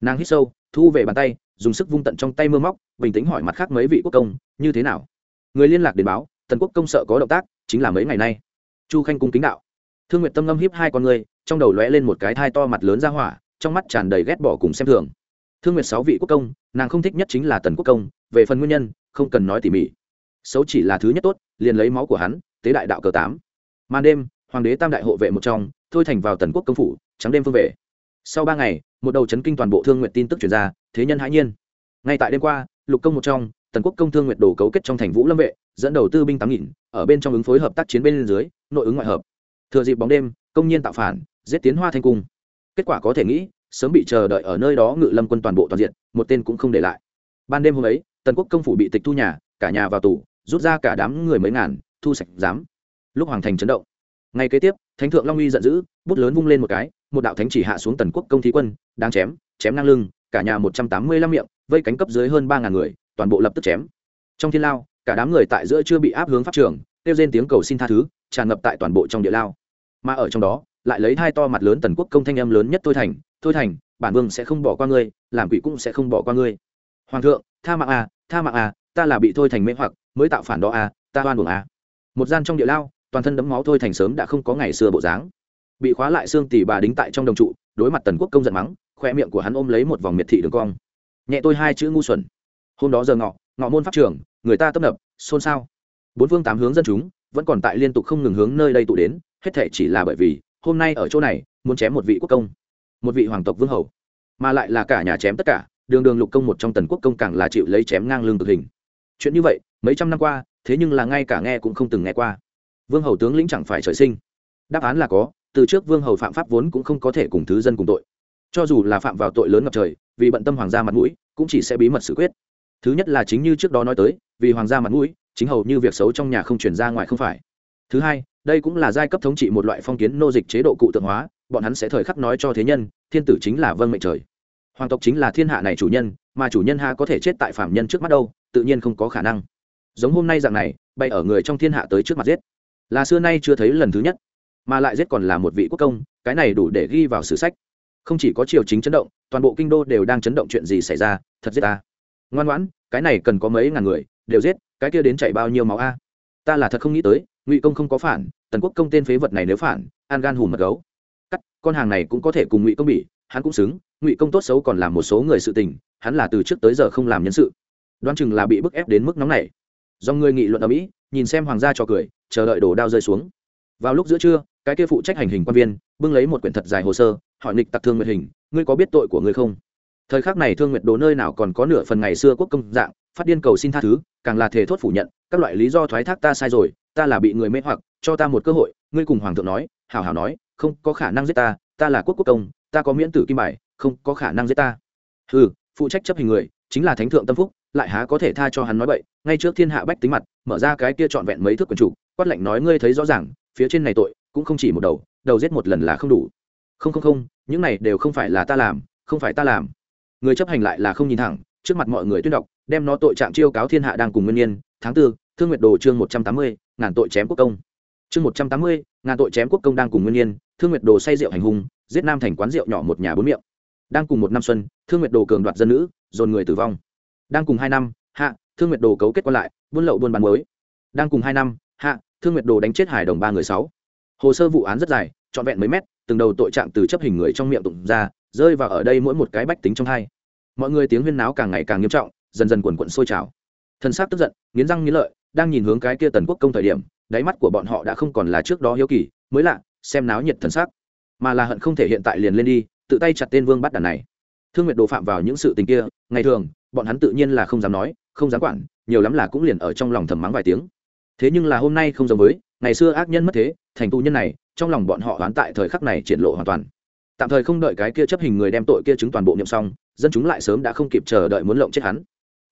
Nàng hít sâu, thu về bàn tay, dùng sức vung tận trong tay mưa móc, bình tĩnh hỏi mặt khác mấy vị quốc công, như thế nào? Người liên lạc đến báo, tần quốc công sợ có động tác, chính là mấy ngày nay. Chu khanh cung kính đạo. Thương nguyện tâm ngâm hiếp hai con người, trong đầu lóe lên một cái thai to mặt lớn ra hỏa, trong mắt tràn đầy ghét bỏ cùng xem thường. Thương Nguyệt sáu vị quốc công, nàng không thích nhất chính là tần quốc công, về phần nguyên nhân, không cần nói tỉ mỉ. Xấu chỉ là thứ nhất tốt, liền lấy máu của hắn, tế đại đạo cờ tám. Màn đêm, hoàng đế tam đại hộ vệ một trong, thôi thành vào tần quốc công phủ, trắng đêm phương về sau ba ngày, một đầu chấn kinh toàn bộ thương nguyện tin tức chuyển ra, thế nhân hãi nhiên. Ngay tại đêm qua, lục công một trong, tần quốc công thương nguyện đổ cấu kết trong thành vũ lâm vệ, dẫn đầu tư binh tám nghìn, ở bên trong ứng phối hợp tác chiến bên dưới, nội ứng ngoại hợp. Thừa dịp bóng đêm, công nhiên tạo phản, giết tiến hoa thanh cung. Kết quả có thể nghĩ, sớm bị chờ đợi ở nơi đó ngự lâm quân toàn bộ toàn diện, một tên cũng không để lại. Ban đêm hôm ấy, tần quốc công phủ bị tịch thu nhà, cả nhà vào tù, rút ra cả đám người mấy ngàn, thu sạch giám. Lúc hoàng thành chấn động, ngay kế tiếp, thánh thượng long uy giận dữ, bút lớn vung lên một cái một đạo thánh chỉ hạ xuống tần quốc công thí quân, đang chém chém ngang lưng, cả nhà một trăm tám mươi lăm miệng, vây cánh cấp dưới hơn ba ngàn người, toàn bộ lập tức chém. Trong thiên lao, cả đám người tại giữa chưa bị áp hướng pháp trường, kêu trên tiếng cầu xin tha thứ, tràn ngập tại toàn bộ trong địa lao. Mà ở trong đó, lại lấy hai to mặt lớn tần quốc công thanh em lớn nhất thôi thành thôi thành, bản vương sẽ không bỏ qua ngươi, làm quỷ cũng sẽ không bỏ qua ngươi. Hoàng thượng, tha mạng à tha mạng à ta là bị thôi thành mê hoặc, mới tạo phản đó à ta oan buồng à. Một gian trong địa lao, toàn thân đấm máu thôi thành sớm đã không có ngày xưa bộ dáng bị khóa lại xương tỉ bà đính tại trong đồng trụ, đối mặt tần quốc công giận mắng, khoe miệng của hắn ôm lấy một vòng miệt thị đường cong. Nhẹ tôi hai chữ ngu xuẩn. Hôm đó giờ ngọ ngọ môn pháp trường, người ta tấp nập, xôn xao. Bốn phương tám hướng dân chúng, vẫn còn tại liên tục không ngừng hướng nơi đây tụ đến, hết thể chỉ là bởi vì, hôm nay ở chỗ này, muốn chém một vị quốc công. Một vị hoàng tộc vương hầu. Mà lại là cả nhà chém tất cả, đường đường lục công một trong tần quốc công càng là chịu lấy chém ngang lương thực hình. Chuyện như vậy, mấy trăm năm qua, thế nhưng là ngay cả nghe cũng không từng nghe qua. Vương hầu tướng lĩnh chẳng phải trời sinh. Đáp án là có từ trước vương hầu phạm pháp vốn cũng không có thể cùng thứ dân cùng tội. Cho dù là phạm vào tội lớn ngập trời, vì bận tâm hoàng gia mặt mũi, cũng chỉ sẽ bí mật xử quyết. Thứ nhất là chính như trước đó nói tới, vì hoàng gia mặt mũi, chính hầu như việc xấu trong nhà không chuyển ra ngoài không phải. Thứ hai, đây cũng là giai cấp thống trị một loại phong kiến nô dịch chế độ cụ tượng hóa, bọn hắn sẽ thời khắc nói cho thế nhân, thiên tử chính là vâng mệnh trời. Hoàng tộc chính là thiên hạ này chủ nhân, mà chủ nhân ha có thể chết tại phạm nhân trước mắt đâu, tự nhiên không có khả năng. Giống hôm nay dạng này bay ở người trong thiên hạ tới trước mặt giết. Là xưa nay chưa thấy lần thứ nhất mà lại giết còn là một vị quốc công, cái này đủ để ghi vào sử sách. Không chỉ có triều chính chấn động, toàn bộ kinh đô đều đang chấn động chuyện gì xảy ra, thật giết ta. Ngoan ngoãn, cái này cần có mấy ngàn người, đều giết, cái kia đến chảy bao nhiêu máu a? Ta là thật không nghĩ tới, ngụy công không có phản, tần quốc công tên phế vật này nếu phản, an gan hùm mật gấu. Cắt, con hàng này cũng có thể cùng ngụy công bị, hắn cũng xứng, ngụy công tốt xấu còn làm một số người sự tình, hắn là từ trước tới giờ không làm nhân sự. Đoan chừng là bị bức ép đến mức nóng này do người nghị luận ở mỹ, nhìn xem hoàng gia cho cười, chờ đợi đồ đao rơi xuống. Vào lúc giữa trưa cái kia phụ trách hành hình quan viên, bưng lấy một quyển thật dài hồ sơ, hỏi nịch tặc thương nguyệt hình, ngươi có biết tội của ngươi không? Thời khắc này thương nguyệt đồ nơi nào còn có nửa phần ngày xưa quốc công dạng, phát điên cầu xin tha thứ, càng là thể thốt phủ nhận, các loại lý do thoái thác ta sai rồi, ta là bị người mê hoặc, cho ta một cơ hội. Ngươi cùng hoàng thượng nói, hảo hảo nói, không có khả năng giết ta ta là quốc quốc công, ta có miễn tử kim bài, không có khả năng giết ta. Ừ phụ trách chấp hình người, chính là thánh thượng tâm phúc, lại há có thể tha cho hắn nói bậy, ngay trước thiên hạ bách tính mặt, mở ra cái kia trọn vẹn mấy thước quần chủ quát lệnh nói, ngươi thấy rõ ràng, phía trên này tội cũng không chỉ một đầu đầu giết một lần là không đủ. Không không không, những này đều không phải là ta làm, không phải ta làm. Người chấp hành lại là không nhìn thẳng, trước mặt mọi người tuyên đọc, đem nó tội trạng chiêu cáo thiên hạ đang cùng nguyên nhiên, tháng tư, thương nguyệt đồ chương một trăm tám mươi, ngàn tội chém quốc công. Chương một trăm tám mươi, ngàn tội chém quốc công đang cùng nguyên nhiên, thương nguyệt đồ say rượu hành hung, giết nam thành quán rượu nhỏ một nhà bốn miệng. Đang cùng một năm xuân, thương nguyệt đồ cường đoạt dân nữ, dồn người tử vong. Đang cùng hai năm, hạ, thương nguyệt đồ cấu kết quan lại, buôn lậu buôn bán mới đang cùng hai năm, hạ, thương nguyệt đồ đánh chết hải đồng ba người sáu hồ sơ vụ án rất dài, trọn vẹn mấy mét, từng đầu tội trạng từ chấp hình người trong miệng tụng ra, rơi vào ở đây mỗi một cái bách tính trong hai. Mọi người tiếng huyên náo càng ngày càng nghiêm trọng, dần dần quần quận sôi trào. Thân xác tức giận, nghiến răng nghiến lợi, đang nhìn hướng cái kia tần quốc công thời điểm, đáy mắt của bọn họ đã không còn là trước đó hiếu kỳ, mới lạ, xem náo nhiệt thần sắc, mà là hận không thể hiện tại liền lên đi, tự tay chặt tên vương bắt đàn này. Thương nguyệt đồ phạm vào những sự tình kia, ngày thường, bọn hắn tự nhiên là không dám nói, không dám quản, nhiều lắm là cũng liền ở trong lòng thầm mắng vài tiếng. Thế nhưng là hôm nay không giống với ngày xưa ác nhân mất thế, thành tù nhân này, trong lòng bọn họ oán tại thời khắc này triển lộ hoàn toàn. Tạm thời không đợi cái kia chấp hình người đem tội kia chứng toàn bộ nhậm xong, dân chúng lại sớm đã không kịp chờ đợi muốn lộng chết hắn.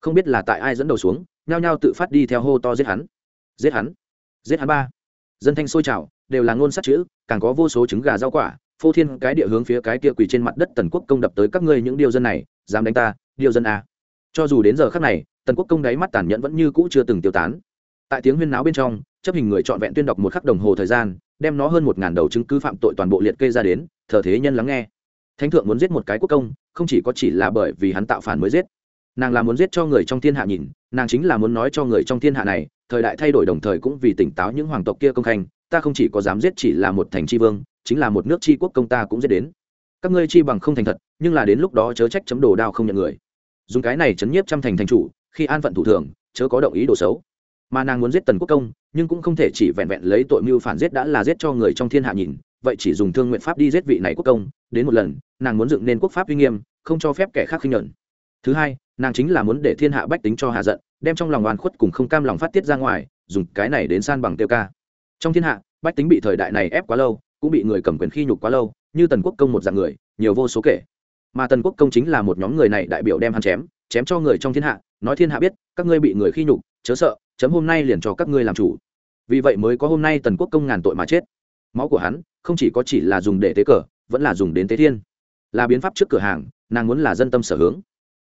Không biết là tại ai dẫn đầu xuống, nhao nhao tự phát đi theo hô to giết hắn. Giết hắn. Giết hắn ba. Dân thanh sôi trào, đều là ngôn sát chữ, càng có vô số trứng gà rau quả, phô thiên cái địa hướng phía cái kia quỳ trên mặt đất tần quốc công đập tới các ngươi những điều dân này, dám đánh ta, điều dân a. Cho dù đến giờ khắc này, tần quốc công đáy mắt tàn nhẫn vẫn như cũ chưa từng tiêu tán tại tiếng huyên náo bên trong, chấp hình người trọn vẹn tuyên đọc một khắc đồng hồ thời gian, đem nó hơn một ngàn đầu chứng cứ phạm tội toàn bộ liệt kê ra đến, thờ thế nhân lắng nghe. Thánh thượng muốn giết một cái quốc công, không chỉ có chỉ là bởi vì hắn tạo phản mới giết. Nàng là muốn giết cho người trong thiên hạ nhìn, nàng chính là muốn nói cho người trong thiên hạ này, thời đại thay đổi đồng thời cũng vì tỉnh táo những hoàng tộc kia công khanh ta không chỉ có dám giết chỉ là một thành tri vương, chính là một nước tri quốc công ta cũng giết đến. Các ngươi chi bằng không thành thật, nhưng là đến lúc đó chớ trách chấm đồ đao không nhận người. Dùng cái này chấn nhiếp trăm thành thành chủ, khi an phận thủ thường, chớ có động ý đồ xấu mà nàng muốn giết tần quốc công, nhưng cũng không thể chỉ vẹn vẹn lấy tội mưu phản giết đã là giết cho người trong thiên hạ nhìn, vậy chỉ dùng thương nguyện pháp đi giết vị này quốc công, đến một lần, nàng muốn dựng nên quốc pháp uy nghiêm, không cho phép kẻ khác khinh nhẫn. Thứ hai, nàng chính là muốn để thiên hạ bách tính cho hạ giận, đem trong lòng oan khuất cùng không cam lòng phát tiết ra ngoài, dùng cái này đến san bằng tiêu ca. Trong thiên hạ, bách tính bị thời đại này ép quá lâu, cũng bị người cầm quyền khi nhục quá lâu, như tần quốc công một dạng người, nhiều vô số kể. Mà tần quốc công chính là một nhóm người này đại biểu đem hắn chém chém cho người trong thiên hạ, nói thiên hạ biết, các ngươi bị người khi nhục, chớ sợ chấm hôm nay liền cho các ngươi làm chủ. Vì vậy mới có hôm nay tần quốc công ngàn tội mà chết. Máu của hắn không chỉ có chỉ là dùng để tế cờ, vẫn là dùng đến tế thiên. Là biến pháp trước cửa hàng, nàng muốn là dân tâm sở hướng.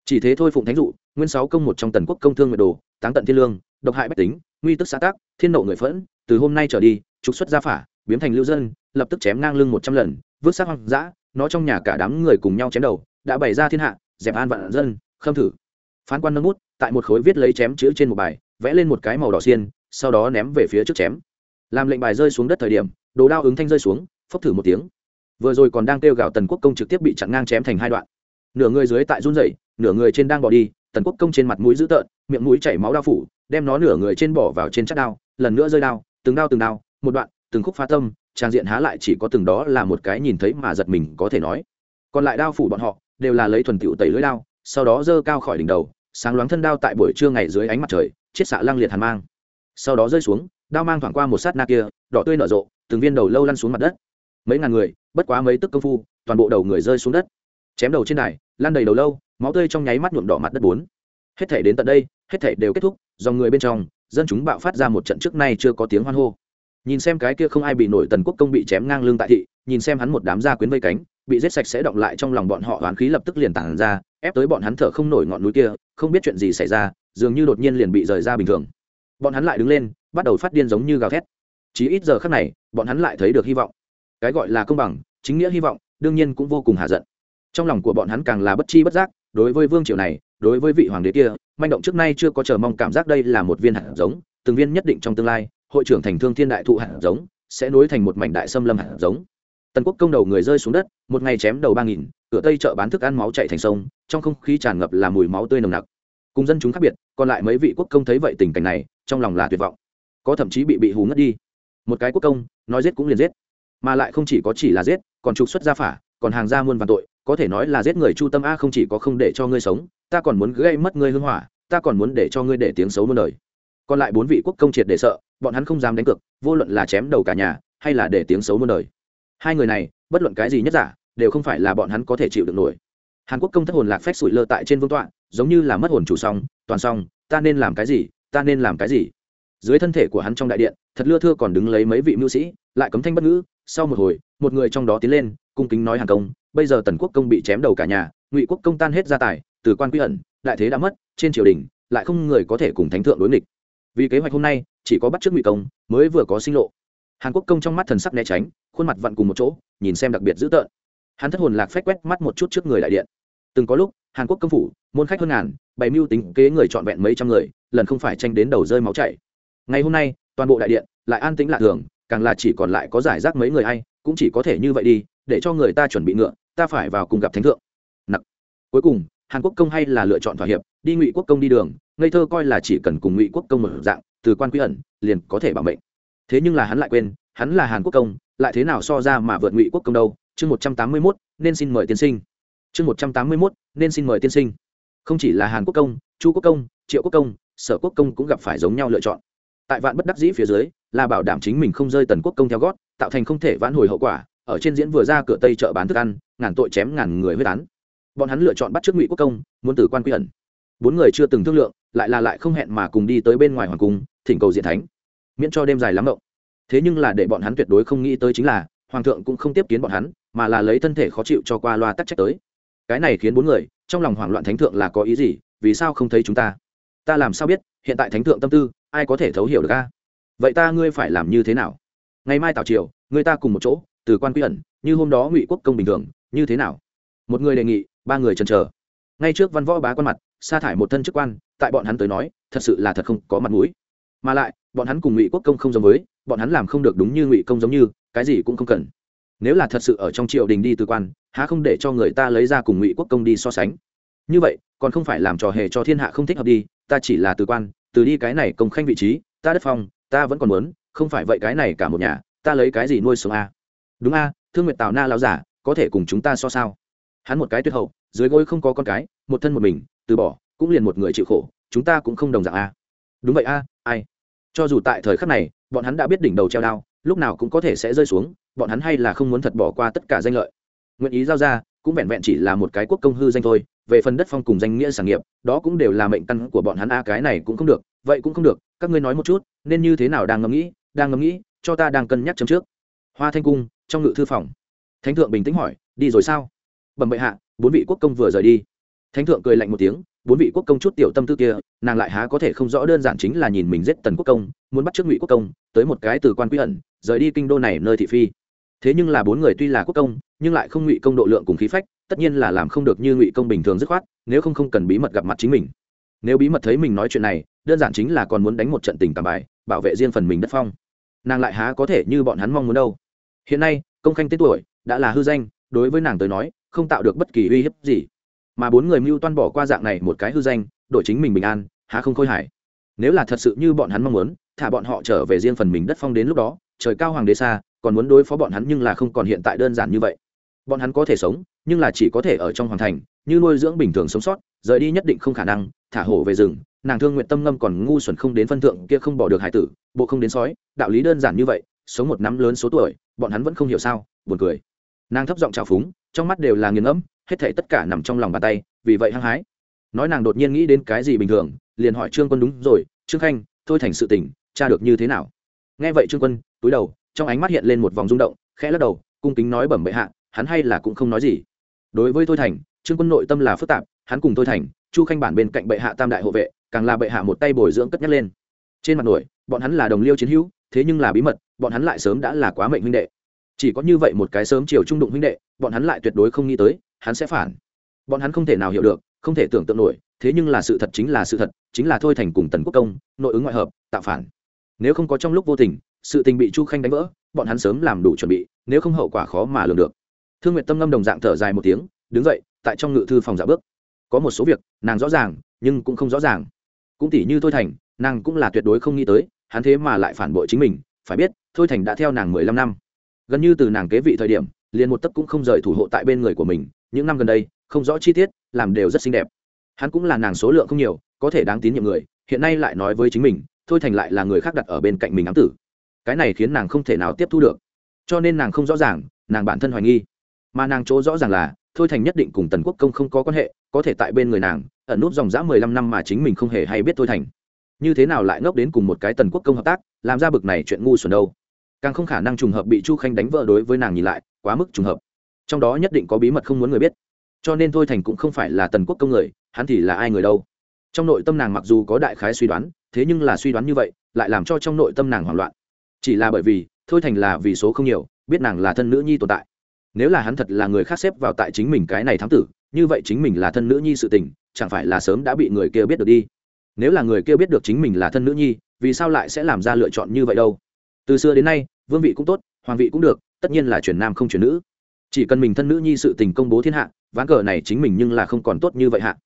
Chỉ thế thôi phụng thánh dụ, nguyên sáu công một trong tần quốc công thương nguyệt đồ, táng tận thiên lương, độc hại bách tính, nguy tức xã tác, thiên nộ người phẫn, từ hôm nay trở đi, trục xuất gia phả, biến thành lưu dân, lập tức chém ngang lưng một trăm lần, vứt xác hoang dã, nó trong nhà cả đám người cùng nhau chém đầu, đã bày ra thiên hạ, dẹp an vạn dân, khâm thử. Phán quan nâng bút, tại một khối viết lấy chém chữ trên một bài vẽ lên một cái màu đỏ xiên, sau đó ném về phía trước chém. Làm lệnh bài rơi xuống đất thời điểm, đồ đao ứng thanh rơi xuống, phốc thử một tiếng. Vừa rồi còn đang kêu gào tần quốc công trực tiếp bị chặn ngang chém thành hai đoạn. Nửa người dưới tại run rẩy, nửa người trên đang bỏ đi, tần quốc công trên mặt mũi dữ tợn, miệng mũi chảy máu đao phủ, đem nó nửa người trên bỏ vào trên chắc đao, lần nữa rơi đao, từng đao từng đao, một đoạn, từng khúc phá tâm, trang diện há lại chỉ có từng đó là một cái nhìn thấy mà giật mình có thể nói. Còn lại đao phủ bọn họ, đều là lấy thuần tựu tẩy lưỡi đao, sau đó giơ cao khỏi đỉnh đầu, sáng loáng thân đao tại buổi trưa ngày dưới ánh mặt trời chiết xạ lăng liệt hàn mang. Sau đó rơi xuống, đao mang thoảng qua một sát na kia, đỏ tươi nở rộ, từng viên đầu lâu lăn xuống mặt đất. Mấy ngàn người, bất quá mấy tức công phu, toàn bộ đầu người rơi xuống đất. Chém đầu trên đài lan đầy đầu lâu, máu tươi trong nháy mắt nhuộm đỏ mặt đất bốn. Hết thể đến tận đây, hết thể đều kết thúc, dòng người bên trong, dân chúng bạo phát ra một trận trước nay chưa có tiếng hoan hô. Nhìn xem cái kia không ai bị nổi tần quốc công bị chém ngang lưng tại thị, nhìn xem hắn một đám gia quyến vây cánh, bị giết sạch sẽ động lại trong lòng bọn họ hoán khí lập tức liền tản ra, ép tới bọn hắn thở không nổi ngọn núi kia không biết chuyện gì xảy ra, dường như đột nhiên liền bị rời ra bình thường. Bọn hắn lại đứng lên, bắt đầu phát điên giống như gào thét. Chỉ ít giờ khác này, bọn hắn lại thấy được hy vọng. Cái gọi là công bằng, chính nghĩa hy vọng, đương nhiên cũng vô cùng hạ giận. Trong lòng của bọn hắn càng là bất chi bất giác, đối với vương triều này, đối với vị hoàng đế kia, manh động trước nay chưa có chờ mong cảm giác đây là một viên hạt giống, từng viên nhất định trong tương lai, hội trưởng thành thương thiên đại thụ hạt giống, sẽ nối thành một mảnh đại xâm lâm hạt giống. Tần quốc công đầu người rơi xuống đất, một ngày chém đầu ba nghìn cửa tây chợ bán thức ăn máu chạy thành sông, trong không khí tràn ngập là mùi máu tươi nồng nặc. Cùng dân chúng khác biệt, còn lại mấy vị quốc công thấy vậy tình cảnh này, trong lòng là tuyệt vọng. Có thậm chí bị bị hú ngất đi. Một cái quốc công, nói giết cũng liền giết. Mà lại không chỉ có chỉ là giết, còn trục xuất gia phả, còn hàng ra muôn vàn tội, có thể nói là giết người chu tâm a không chỉ có không để cho ngươi sống, ta còn muốn gây mất ngươi hưng hỏa, ta còn muốn để cho ngươi để tiếng xấu muôn đời. Còn lại bốn vị quốc công triệt để sợ, bọn hắn không dám đánh cược, vô luận là chém đầu cả nhà, hay là để tiếng xấu muôn đời. Hai người này, bất luận cái gì nhất giả đều không phải là bọn hắn có thể chịu được nổi. Hàn quốc công thất hồn lạc phách sủi lơ tại trên vương tọa, giống như là mất hồn chủ xong toàn xong ta nên làm cái gì, ta nên làm cái gì? Dưới thân thể của hắn trong đại điện, thật lưa thưa còn đứng lấy mấy vị mưu sĩ, lại cấm thanh bất ngữ, sau một hồi, một người trong đó tiến lên, cung kính nói hàng công, bây giờ tần quốc công bị chém đầu cả nhà, ngụy quốc công tan hết gia tài, từ quan quy ẩn, đại thế đã mất, trên triều đình, lại không người có thể cùng thánh thượng đối nghịch. Vì kế hoạch hôm nay, chỉ có bắt trước ngụy công, mới vừa có sinh lộ. Hàn quốc công trong mắt thần sắc né tránh, khuôn mặt vặn cùng một chỗ, nhìn xem đặc biệt dữ tợn hắn thất hồn lạc phách quét mắt một chút trước người đại điện. Từng có lúc, hàn quốc công phủ, môn khách hơn ngàn, bày mưu tính kế người trọn vẹn mấy trăm người, lần không phải tranh đến đầu rơi máu chảy. Ngày hôm nay, toàn bộ đại điện lại an tĩnh lạ thường, càng là chỉ còn lại có giải rác mấy người hay cũng chỉ có thể như vậy đi, để cho người ta chuẩn bị ngựa, ta phải vào cùng gặp thánh thượng. Nặc. Cuối cùng, hàn quốc công hay là lựa chọn thỏa hiệp, đi ngụy quốc công đi đường, ngây thơ coi là chỉ cần cùng ngụy quốc công một dạng, từ quan quy ẩn, liền có thể bảo mệnh. Thế nhưng là hắn lại quên, hắn là hàn quốc công, lại thế nào so ra mà vượt ngụy quốc công đâu? Chương một trăm tám mươi mốt, nên xin mời tiên sinh. chương một trăm tám mươi mốt, nên xin mời tiên sinh. không chỉ là hàn quốc công, chu quốc công, triệu quốc công, sở quốc công cũng gặp phải giống nhau lựa chọn. tại vạn bất đắc dĩ phía dưới, là bảo đảm chính mình không rơi tần quốc công theo gót, tạo thành không thể vãn hồi hậu quả, ở trên diễn vừa ra cửa tây chợ bán thức ăn, ngàn tội chém ngàn người huyết án. bọn hắn lựa chọn bắt trước ngụy quốc công, muốn tử quan quy ẩn. bốn người chưa từng thương lượng, lại là lại không hẹn mà cùng đi tới bên ngoài hoàng cung, thỉnh cầu diện thánh. miễn cho đêm dài lắm rộng thế nhưng là để bọn hắn tuyệt đối không nghĩ tới chính là, hoàng thượng cũng không tiếp kiến bọn hắn mà là lấy thân thể khó chịu cho qua loa tắc trách tới. Cái này khiến bốn người, trong lòng hoảng loạn thánh thượng là có ý gì, vì sao không thấy chúng ta? Ta làm sao biết, hiện tại thánh thượng tâm tư, ai có thể thấu hiểu được a? Vậy ta ngươi phải làm như thế nào? Ngày mai tào triều người ta cùng một chỗ, từ quan quy ẩn, như hôm đó ngụy quốc công bình thường, như thế nào? Một người đề nghị, ba người chần chờ. Ngay trước văn võ bá quan mặt, sa thải một thân chức quan, tại bọn hắn tới nói, thật sự là thật không có mặt mũi. Mà lại, bọn hắn cùng ngụy quốc công không giống với, bọn hắn làm không được đúng như ngụy công giống như, cái gì cũng không cần nếu là thật sự ở trong triều đình đi từ quan, há không để cho người ta lấy ra cùng ngụy quốc công đi so sánh? Như vậy, còn không phải làm trò hề cho thiên hạ không thích hợp đi, ta chỉ là từ quan, từ đi cái này công khanh vị trí, ta đất phong, ta vẫn còn muốn, không phải vậy cái này cả một nhà, ta lấy cái gì nuôi sống a? Đúng a, thương nguyệt tào na lao giả, có thể cùng chúng ta so sao? Hắn một cái tuyệt hậu, dưới gối không có con cái, một thân một mình, từ bỏ, cũng liền một người chịu khổ, chúng ta cũng không đồng dạng a. Đúng vậy a, ai? Cho dù tại thời khắc này, bọn hắn đã biết đỉnh đầu treo đao lúc nào cũng có thể sẽ rơi xuống, bọn hắn hay là không muốn thật bỏ qua tất cả danh lợi. Nguyện ý giao ra, cũng vẹn vẹn chỉ là một cái quốc công hư danh thôi, về phần đất phong cùng danh nghĩa sản nghiệp, đó cũng đều là mệnh căn của bọn hắn a, cái này cũng không được, vậy cũng không được, các ngươi nói một chút, nên như thế nào đang ngẫm nghĩ, đang ngẫm nghĩ, cho ta đang cân nhắc chấm trước. Hoa thanh cung, trong ngự thư phòng. Thánh thượng bình tĩnh hỏi, đi rồi sao? Bẩm bệ hạ, bốn vị quốc công vừa rời đi. Thánh thượng cười lạnh một tiếng bốn vị quốc công chút tiểu tâm tư kia, nàng lại há có thể không rõ đơn giản chính là nhìn mình giết tần quốc công, muốn bắt trước ngụy quốc công, tới một cái từ quan quy ẩn, rời đi kinh đô này nơi thị phi. Thế nhưng là bốn người tuy là quốc công, nhưng lại không ngụy công độ lượng cùng khí phách, tất nhiên là làm không được như ngụy công bình thường dứt khoát, nếu không không cần bí mật gặp mặt chính mình. Nếu bí mật thấy mình nói chuyện này, đơn giản chính là còn muốn đánh một trận tình cảm bài, bảo vệ riêng phần mình đất phong. Nàng lại há có thể như bọn hắn mong muốn đâu. Hiện nay, công khanh tên tuổi, đã là hư danh, đối với nàng tới nói, không tạo được bất kỳ uy hiếp gì mà bốn người mưu toan bỏ qua dạng này một cái hư danh, đổi chính mình bình an, há không khôi hải nếu là thật sự như bọn hắn mong muốn, thả bọn họ trở về riêng phần mình đất phong đến lúc đó, trời cao hoàng đế xa, còn muốn đối phó bọn hắn nhưng là không còn hiện tại đơn giản như vậy. Bọn hắn có thể sống, nhưng là chỉ có thể ở trong hoàng thành, như nuôi dưỡng bình thường sống sót, rời đi nhất định không khả năng, thả hổ về rừng, nàng thương nguyện tâm ngâm còn ngu xuẩn không đến phân thượng kia không bỏ được hải tử, bộ không đến sói, đạo lý đơn giản như vậy, sống một năm lớn số tuổi, bọn hắn vẫn không hiểu sao, buồn cười. Nàng thấp giọng trào phúng trong mắt đều là nghiền ngẫm, hết thảy tất cả nằm trong lòng bàn tay, vì vậy hăng hái. Nói nàng đột nhiên nghĩ đến cái gì bình thường, liền hỏi trương quân đúng rồi, trương khanh, thôi thành sự tình, cha được như thế nào? Nghe vậy trương quân, túi đầu, trong ánh mắt hiện lên một vòng rung động, khẽ lắc đầu, cung kính nói bẩm bệ hạ, hắn hay là cũng không nói gì. Đối với thôi thành, trương quân nội tâm là phức tạp, hắn cùng thôi thành, chu khanh bản bên cạnh bệ hạ tam đại hộ vệ, càng là bệ hạ một tay bồi dưỡng cất nhắc lên. Trên mặt nổi, bọn hắn là đồng liêu chiến hữu, thế nhưng là bí mật, bọn hắn lại sớm đã là quá mệnh huynh đệ chỉ có như vậy một cái sớm chiều trung đụng huynh đệ, bọn hắn lại tuyệt đối không nghĩ tới, hắn sẽ phản. Bọn hắn không thể nào hiểu được, không thể tưởng tượng nổi, thế nhưng là sự thật chính là sự thật, chính là thôi thành cùng tần quốc công, nội ứng ngoại hợp, tạo phản. Nếu không có trong lúc vô tình, sự tình bị chu khanh đánh vỡ, bọn hắn sớm làm đủ chuẩn bị, nếu không hậu quả khó mà lường được. Thương nguyện tâm ngâm đồng dạng thở dài một tiếng, đứng dậy, tại trong ngự thư phòng giả bước. Có một số việc, nàng rõ ràng, nhưng cũng không rõ ràng. Cũng tỷ như thôi thành, nàng cũng là tuyệt đối không nghĩ tới, hắn thế mà lại phản bội chính mình, phải biết, thôi thành đã theo nàng mười lăm năm gần như từ nàng kế vị thời điểm, liền một tấc cũng không rời thủ hộ tại bên người của mình, những năm gần đây, không rõ chi tiết, làm đều rất xinh đẹp. Hắn cũng là nàng số lượng không nhiều, có thể đáng tín nhiệm người, hiện nay lại nói với chính mình, thôi thành lại là người khác đặt ở bên cạnh mình ám tử. Cái này khiến nàng không thể nào tiếp thu được. Cho nên nàng không rõ ràng, nàng bản thân hoài nghi. Mà nàng chỗ rõ ràng là, thôi thành nhất định cùng tần quốc công không có quan hệ, có thể tại bên người nàng, ẩn nút dòng dã mười lăm năm mà chính mình không hề hay biết thôi thành. Như thế nào lại ngốc đến cùng một cái tần quốc công hợp tác, làm ra bực này chuyện ngu xuẩn đâu? Càng không khả năng trùng hợp bị chu khanh đánh vợ đối với nàng nhìn lại, quá mức trùng hợp. Trong đó nhất định có bí mật không muốn người biết. Cho nên thôi thành cũng không phải là tần quốc công người, hắn thì là ai người đâu. Trong nội tâm nàng mặc dù có đại khái suy đoán, thế nhưng là suy đoán như vậy, lại làm cho trong nội tâm nàng hoảng loạn. Chỉ là bởi vì, thôi thành là vì số không nhiều, biết nàng là thân nữ nhi tồn tại. Nếu là hắn thật là người khác xếp vào tại chính mình cái này thám tử, như vậy chính mình là thân nữ nhi sự tình, chẳng phải là sớm đã bị người kia biết được đi. Nếu là người kia biết được chính mình là thân nữ nhi, vì sao lại sẽ làm ra lựa chọn như vậy đâu? Từ xưa đến nay, vương vị cũng tốt, hoàng vị cũng được, tất nhiên là chuyển nam không chuyển nữ. Chỉ cần mình thân nữ nhi sự tình công bố thiên hạ, ván cờ này chính mình nhưng là không còn tốt như vậy hạ.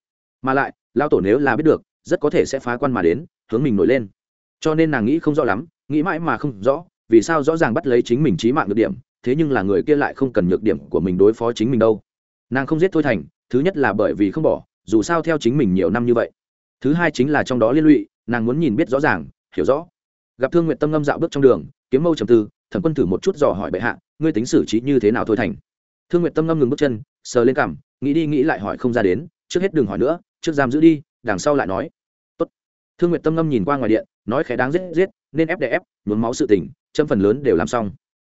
Mà lại lao tổ nếu là biết được, rất có thể sẽ phá quan mà đến, hướng mình nổi lên. Cho nên nàng nghĩ không rõ lắm, nghĩ mãi mà không rõ, vì sao rõ ràng bắt lấy chính mình trí mạng nhược điểm, thế nhưng là người kia lại không cần nhược điểm của mình đối phó chính mình đâu. Nàng không giết thôi thành, thứ nhất là bởi vì không bỏ, dù sao theo chính mình nhiều năm như vậy. Thứ hai chính là trong đó liên lụy, nàng muốn nhìn biết rõ ràng, hiểu rõ gặp thương nguyện tâm ngâm dạo bước trong đường, kiếm mâu trầm tư thẩm quân thử một chút dò hỏi bệ hạ, ngươi tính xử trí như thế nào thôi thành? Thương nguyện tâm ngâm ngừng bước chân, sờ lên cằm, nghĩ đi nghĩ lại hỏi không ra đến, trước hết đừng hỏi nữa, trước giam giữ đi, đằng sau lại nói. Tốt. thương nguyện tâm ngâm nhìn qua ngoài điện, nói khẽ đáng giết giết, nên ép để ép, nhuốm máu sự tình, châm phần lớn đều làm xong.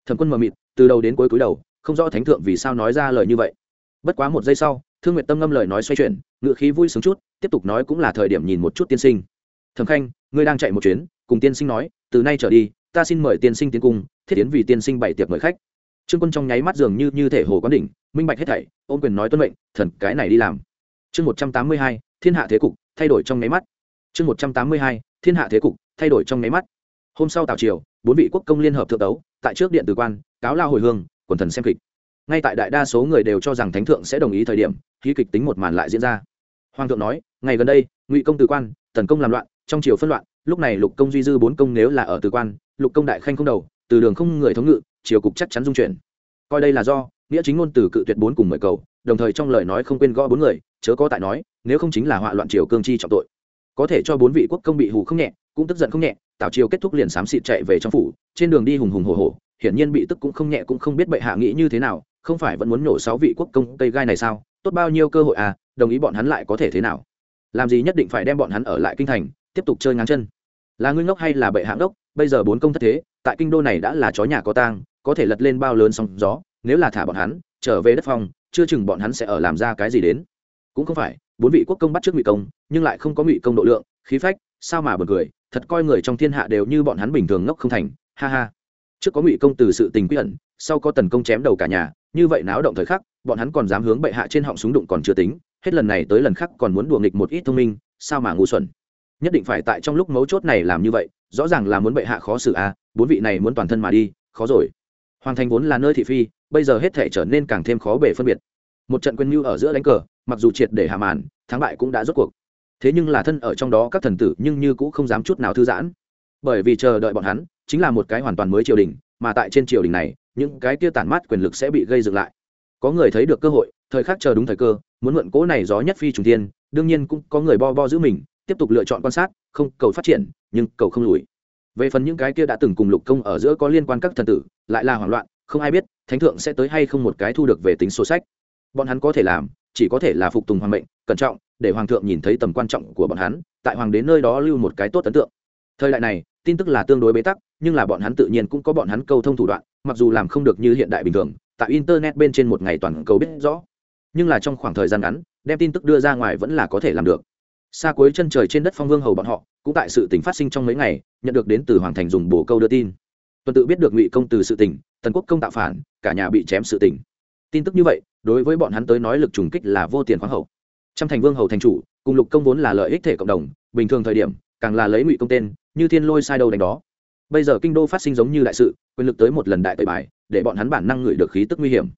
Thẩm quân mờ mịt, từ đầu đến cuối cúi đầu, không rõ thánh thượng vì sao nói ra lời như vậy. Bất quá một giây sau, thương nguyện tâm ngâm lời nói xoay chuyển, ngựa khí vui sướng chút, tiếp tục nói cũng là thời điểm nhìn một chút tiên sinh thẩm khanh, ngươi đang chạy một chuyến, cùng tiên sinh nói, từ nay trở đi, ta xin mời tiên sinh tiến cung, thiết tiến vì tiên sinh bảy tiệc mời khách. Trương quân trong nháy mắt dường như như thể hồ quán đỉnh, minh bạch hết thảy, ôm quyền nói tuân mệnh, thần, cái này đi làm. Chương một trăm tám mươi hai, thiên hạ thế cục, thay đổi trong nháy mắt. Chương một trăm tám mươi hai, thiên hạ thế cục, thay đổi trong nháy mắt. Hôm sau tào triều, bốn vị quốc công liên hợp thượng đấu tại trước điện tử quan, cáo lao hồi hương, quần thần xem kịch. Ngay tại đại đa số người đều cho rằng thánh thượng sẽ đồng ý thời điểm, khí kịch tính một màn lại diễn ra. Hoàng thượng nói, ngày gần đây, ngụy công tử quan tấn công làm loạn trong triều phân loạn, lúc này lục công duy dư bốn công nếu là ở từ quan, lục công đại khanh không đầu, từ đường không người thống ngự, triều cục chắc chắn dung chuyển. Coi đây là do, nghĩa chính ngôn từ cự tuyệt bốn cùng mời cầu, đồng thời trong lời nói không quên gõ bốn người, chớ có tại nói, nếu không chính là họa loạn triều cương chi trọng tội. Có thể cho bốn vị quốc công bị hù không nhẹ, cũng tức giận không nhẹ, tào triều kết thúc liền xám xịt chạy về trong phủ, trên đường đi hùng hùng hồ hồ hiển nhiên bị tức cũng không nhẹ cũng không biết bệ hạ nghĩ như thế nào, không phải vẫn muốn nổ sáu vị quốc công cây gai này sao, tốt bao nhiêu cơ hội à đồng ý bọn hắn lại có thể thế nào. Làm gì nhất định phải đem bọn hắn ở lại kinh thành tiếp tục chơi ngang chân. Là ngươi ngốc hay là bệ hạ ngốc, bây giờ bốn công thất thế, tại kinh đô này đã là chó nhà có tang, có thể lật lên bao lớn sóng gió, nếu là thả bọn hắn, trở về đất phong, chưa chừng bọn hắn sẽ ở làm ra cái gì đến. Cũng không phải, bốn vị quốc công bắt trước ngụy công, nhưng lại không có ngụy công độ lượng, khí phách, sao mà bật cười, thật coi người trong thiên hạ đều như bọn hắn bình thường ngốc không thành, ha ha. Trước có ngụy công từ sự tình quy ẩn, sau có tần công chém đầu cả nhà, như vậy náo động thời khắc, bọn hắn còn dám hướng bệ hạ trên họng súng đụng còn chưa tính, hết lần này tới lần khác còn muốn đùa nghịch một ít thông minh, sao mà ngu xuẩn nhất định phải tại trong lúc mấu chốt này làm như vậy, rõ ràng là muốn bệ hạ khó xử à bốn vị này muốn toàn thân mà đi, khó rồi. Hoàng thành vốn là nơi thị phi, bây giờ hết thể trở nên càng thêm khó bể phân biệt. Một trận quân mưu ở giữa đánh cờ, mặc dù triệt để hạ màn, thắng bại cũng đã rốt cuộc. Thế nhưng là thân ở trong đó các thần tử nhưng như cũng không dám chút nào thư giãn. Bởi vì chờ đợi bọn hắn, chính là một cái hoàn toàn mới triều đình, mà tại trên triều đình này, những cái kia tản mát quyền lực sẽ bị gây dựng lại. Có người thấy được cơ hội, thời khắc chờ đúng thời cơ, muốn mượn cỗ này gió nhất phi trùng tiên đương nhiên cũng có người bo bo giữ mình tiếp tục lựa chọn quan sát, không, cầu phát triển, nhưng cầu không lùi. Về phần những cái kia đã từng cùng lục công ở giữa có liên quan các thần tử, lại là hoảng loạn, không ai biết, thánh thượng sẽ tới hay không một cái thu được về tính sổ sách. Bọn hắn có thể làm, chỉ có thể là phục tùng hoàng mệnh, cẩn trọng, để hoàng thượng nhìn thấy tầm quan trọng của bọn hắn, tại hoàng đến nơi đó lưu một cái tốt ấn tượng. Thời đại này, tin tức là tương đối bế tắc, nhưng là bọn hắn tự nhiên cũng có bọn hắn câu thông thủ đoạn, mặc dù làm không được như hiện đại bình thường, tại internet bên trên một ngày toàn cầu biết rõ. Nhưng là trong khoảng thời gian ngắn, đem tin tức đưa ra ngoài vẫn là có thể làm được xa cuối chân trời trên đất phong vương hầu bọn họ, cũng tại sự tình phát sinh trong mấy ngày, nhận được đến từ hoàng thành dùng bồ câu đưa tin. Tuần tự biết được ngụy công từ sự tình, tần quốc công tạo phản, cả nhà bị chém sự tình. Tin tức như vậy, đối với bọn hắn tới nói lực trùng kích là vô tiền khoáng hậu. Trăm thành vương hầu thành chủ, cùng lục công vốn là lợi ích thể cộng đồng, bình thường thời điểm, càng là lấy ngụy công tên, như thiên lôi sai đâu đánh đó. Bây giờ kinh đô phát sinh giống như đại sự, quyền lực tới một lần đại tẩy bài, để bọn hắn bản năng ngửi được khí tức nguy hiểm.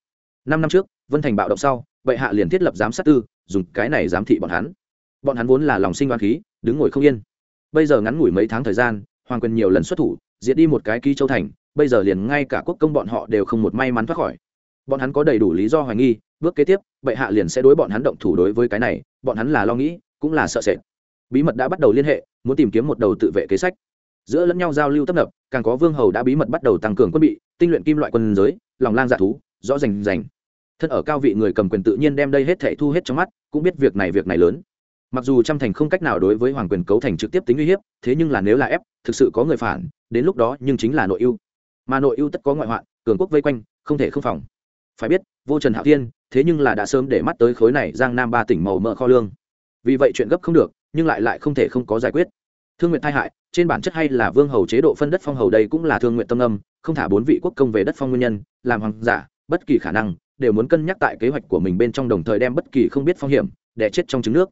Năm năm trước, vân thành bạo động sau vậy hạ liền thiết lập giám sát tư, dùng cái này giám thị bọn hắn bọn hắn vốn là lòng sinh đoan khí, đứng ngồi không yên. Bây giờ ngắn ngủi mấy tháng thời gian, hoàng quyền nhiều lần xuất thủ, diệt đi một cái ký châu thành, bây giờ liền ngay cả quốc công bọn họ đều không một may mắn thoát khỏi. Bọn hắn có đầy đủ lý do hoài nghi, bước kế tiếp, bệ hạ liền sẽ đối bọn hắn động thủ đối với cái này, bọn hắn là lo nghĩ, cũng là sợ sệt. Bí mật đã bắt đầu liên hệ, muốn tìm kiếm một đầu tự vệ kế sách. Giữa lẫn nhau giao lưu tấp nập, càng có vương hầu đã bí mật bắt đầu tăng cường quân bị, tinh luyện kim loại quân giới, lòng lang dạ thú, rõ rành rành. Thân ở cao vị người cầm quyền tự nhiên đem đây hết thệ thu hết trong mắt, cũng biết việc này việc này lớn mặc dù trăm thành không cách nào đối với hoàng quyền cấu thành trực tiếp tính uy hiếp, thế nhưng là nếu là ép, thực sự có người phản, đến lúc đó nhưng chính là nội ưu. Mà nội ưu tất có ngoại hoạn, cường quốc vây quanh, không thể không phòng. Phải biết, vô trần hạo thiên, thế nhưng là đã sớm để mắt tới khối này giang nam ba tỉnh màu mỡ kho lương. Vì vậy chuyện gấp không được, nhưng lại lại không thể không có giải quyết. Thương nguyện tai hại, trên bản chất hay là vương hầu chế độ phân đất phong hầu đây cũng là thương nguyện tâm âm, không thả bốn vị quốc công về đất phong nguyên nhân, làm hoàng giả, bất kỳ khả năng, đều muốn cân nhắc tại kế hoạch của mình bên trong đồng thời đem bất kỳ không biết phong hiểm, để chết trong trứng nước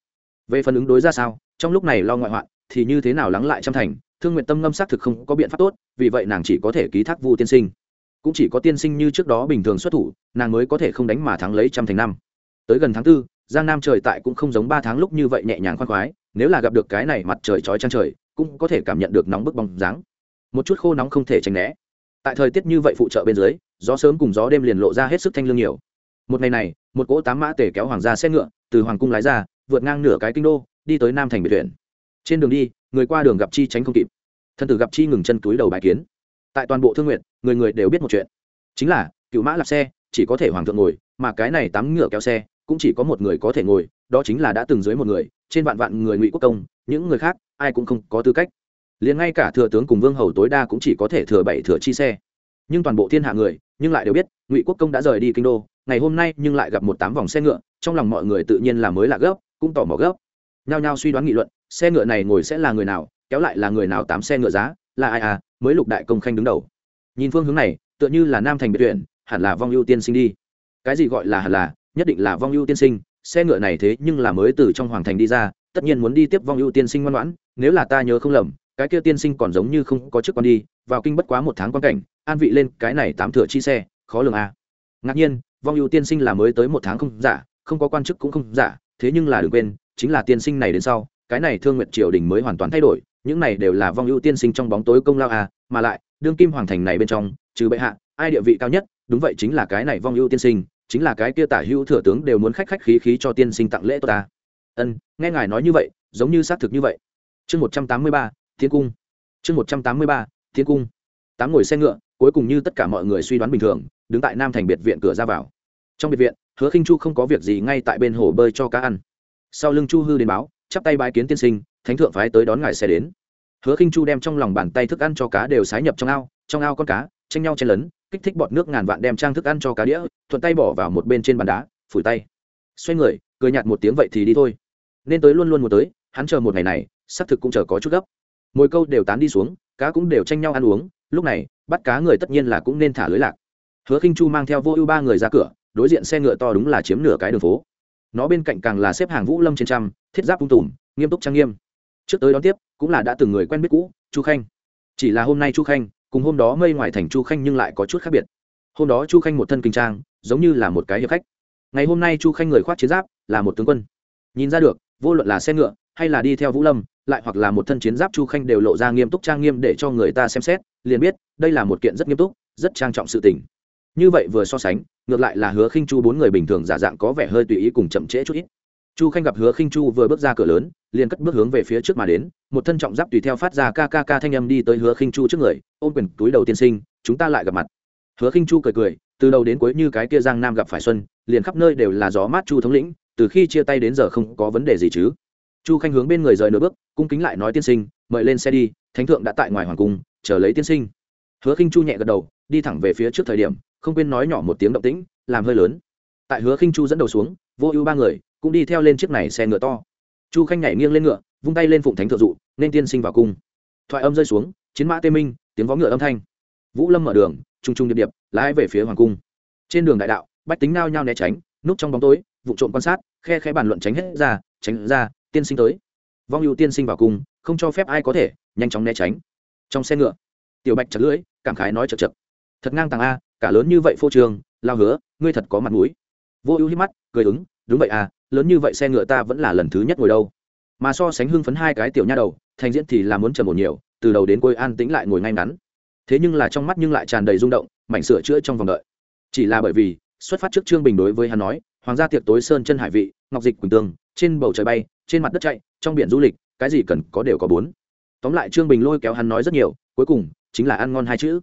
về phần ứng đối ra sao, trong lúc này lo ngoại hoạn, thì như thế nào lắng lại trăm thành, thương nguyện tâm ngâm xác thực không có biện pháp tốt, vì vậy nàng chỉ có thể ký thác vu tiên sinh. Cũng chỉ có tiên sinh như trước đó bình thường xuất thủ, nàng mới có thể không đánh mà thắng lấy trăm thành năm. Tới gần tháng tư, giang nam trời tại cũng không giống ba tháng lúc như vậy nhẹ nhàng khoan khoái, nếu là gặp được cái này mặt trời chói trang trời, cũng có thể cảm nhận được nóng bức bóng dáng. Một chút khô nóng không thể tránh né. Tại thời tiết như vậy phụ trợ bên dưới, gió sớm cùng gió đêm liền lộ ra hết sức thanh lương nhiều. Một ngày này, một cỗ tám mã tể kéo hoàng gia xe ngựa, từ hoàng cung lái ra vượt ngang nửa cái kinh đô, đi tới nam thành biệt viện. Trên đường đi, người qua đường gặp chi tránh không kịp. Thân tử gặp chi ngừng chân túi đầu bài kiến. Tại toàn bộ thương nguyện người người đều biết một chuyện. Chính là, cựu mã lạp xe, chỉ có thể hoàng thượng ngồi, mà cái này tám ngựa kéo xe, cũng chỉ có một người có thể ngồi, đó chính là đã từng dưới một người, trên vạn vạn người ngụy quốc công, những người khác, ai cũng không có tư cách. Liền ngay cả thừa tướng cùng vương hầu tối đa cũng chỉ có thể thừa bảy thừa chi xe. Nhưng toàn bộ thiên hạ người, nhưng lại đều biết, ngụy quốc công đã rời đi kinh đô, ngày hôm nay nhưng lại gặp một tám vòng xe ngựa, trong lòng mọi người tự nhiên là mới là gấp cũng tỏ mò gấp. Nhao nhao suy đoán nghị luận, xe ngựa này ngồi sẽ là người nào, kéo lại là người nào tám xe ngựa giá, là ai à mới lục đại công khanh đứng đầu. Nhìn phương hướng này, tựa như là nam thành biệt tuyển, hẳn là vong ưu tiên sinh đi. Cái gì gọi là hẳn là, nhất định là vong ưu tiên sinh, xe ngựa này thế nhưng là mới từ trong hoàng thành đi ra, tất nhiên muốn đi tiếp vong ưu tiên sinh ngoan ngoãn, nếu là ta nhớ không lầm, cái kia tiên sinh còn giống như không có chức quan đi, vào kinh bất quá một tháng quan cảnh, an vị lên cái này tám thửa chi xe, khó lường à. ngạc nhiên, vong ưu tiên sinh là mới tới một tháng không giả, không có quan chức cũng không giả thế nhưng là đừng quên, chính là tiên sinh này đến sau, cái này thương nguyện triều đình mới hoàn toàn thay đổi, những này đều là vong ưu tiên sinh trong bóng tối công lao à mà lại, đương kim hoàng thành này bên trong, trừ bệ hạ, ai địa vị cao nhất, đúng vậy chính là cái này vong ưu tiên sinh, chính là cái kia tả hữu thừa tướng đều muốn khách khách khí khí cho tiên sinh tặng lễ tốt ta. Ân, nghe ngài nói như vậy, giống như xác thực như vậy. Chương một trăm tám mươi ba, thiên cung. Chương một trăm tám mươi ba, thiên cung. Tám ngồi xe ngựa, cuối cùng như tất cả mọi người suy đoán bình thường, đứng tại nam thành biệt viện cửa ra vào. Trong biệt viện hứa khinh chu không có việc gì ngay tại bên hồ bơi cho cá ăn. Sau lưng chu hư đến báo, chắp tay bái kiến tiên sinh, thánh thượng phái tới đón ngài xe đến. Hứa khinh chu đem trong lòng bàn tay thức ăn cho cá đều sái nhập trong ao trong ao con cá, tranh nhau chen lấn, kích thích bọt nước ngàn vạn đem trang thức ăn cho cá đĩa, thuận tay bỏ vào một bên trên bàn đá, phủi tay. Xoay người, cười nhạt một tiếng vậy thì đi thôi. Nên tới luôn luôn một tới, hắn chờ một ngày này, xác thực cũng chờ có chút gấp. Mỗi câu đều tán đi xuống, cá cũng đều tranh nhau ăn uống, lúc này, bắt cá người tất nhiên là cũng nên thả lưới lạc. Hứa khinh chu mang theo vô ưu ba người ra cửa đối diện xe ngựa to đúng là chiếm nửa cái đường phố. Nó bên cạnh càng là xếp hàng vũ lâm trên trăm, thiết giáp tung tùm, nghiêm túc trang nghiêm. Trước tới đón tiếp, cũng là đã từng người quen biết cũ, chu khanh. Chỉ là hôm nay chu khanh, cùng hôm đó mây ngoài thành chu khanh nhưng lại có chút khác biệt. Hôm đó chu khanh một thân kinh trang, giống như là một cái hiệp khách. Ngày hôm nay chu khanh người khoác chiến giáp, là một tướng quân. Nhìn ra được, vô luận là xe ngựa, hay là đi theo vũ lâm, lại hoặc là một thân chiến giáp chu khanh đều lộ ra nghiêm túc trang nghiêm để cho người ta xem xét, liền biết, đây là một kiện rất nghiêm túc, rất trang trọng sự tình. Như vậy vừa so sánh ngược lại là hứa khinh chu bốn người bình thường giả dạng có vẻ hơi tùy ý cùng chậm trễ chút ít. Chu khanh gặp hứa khinh chu vừa bước ra cửa lớn, liền cất bước hướng về phía trước mà đến, một thân trọng giáp tùy theo phát ra ca ca ca thanh âm đi tới hứa khinh chu trước người, ôm quyền túi đầu tiên sinh, chúng ta lại gặp mặt. Hứa khinh chu cười cười, từ đầu đến cuối như cái kia giang nam gặp phải xuân, liền khắp nơi đều là gió mát chu thống lĩnh, từ khi chia tay đến giờ không có vấn đề gì chứ. Chu khanh hướng bên người rời nửa bước, cung kính lại nói tiên sinh, mời lên xe đi, thánh thượng đã tại ngoài hoàng cung, chờ lấy tiên sinh. Hứa khinh chu nhẹ gật đầu, đi thẳng về phía trước thời điểm không quên nói nhỏ một tiếng động tĩnh, làm hơi lớn. Tại hứa khinh chu dẫn đầu xuống, vô ưu ba người cũng đi theo lên chiếc này xe ngựa to. Chu khanh nhảy nghiêng lên ngựa, vung tay lên phụng thánh thượng dụ, nên tiên sinh vào cung. Thoại âm rơi xuống, chiến mã tê minh, tiếng vó ngựa âm thanh. Vũ lâm mở đường trung trung điệp điệp, lái về phía hoàng cung. Trên đường đại đạo, bách tính nao nhao né tránh, núp trong bóng tối, vụ trộm quan sát, khe khẽ bàn luận tránh hết ra, tránh ra, tiên sinh tới. Vong ưu tiên sinh vào cung, không cho phép ai có thể, nhanh chóng né tránh. Trong xe ngựa, tiểu bạch chặt lưỡi, cảm khái nói chật chật. Thật ngang tàng a cả lớn như vậy phô trường lao hứa, ngươi thật có mặt mũi. Vô ưu hít mắt, cười ứng, đúng vậy à lớn như vậy xe ngựa ta vẫn là lần thứ nhất ngồi đâu. Mà so sánh hưng phấn hai cái tiểu nha đầu, thành diễn thì là muốn trầm một nhiều, từ đầu đến cuối an tĩnh lại ngồi ngay ngắn. Thế nhưng là trong mắt nhưng lại tràn đầy rung động, mảnh sửa chữa trong vòng đợi. Chỉ là bởi vì, xuất phát trước trương bình đối với hắn nói, hoàng gia tiệc tối sơn chân hải vị, ngọc dịch quỳnh tương trên bầu trời bay, trên mặt đất chạy, trong biển du lịch, cái gì cần có đều có bốn. Tóm lại trương bình lôi kéo hắn nói rất nhiều, cuối cùng chính là ăn ngon hai chữ.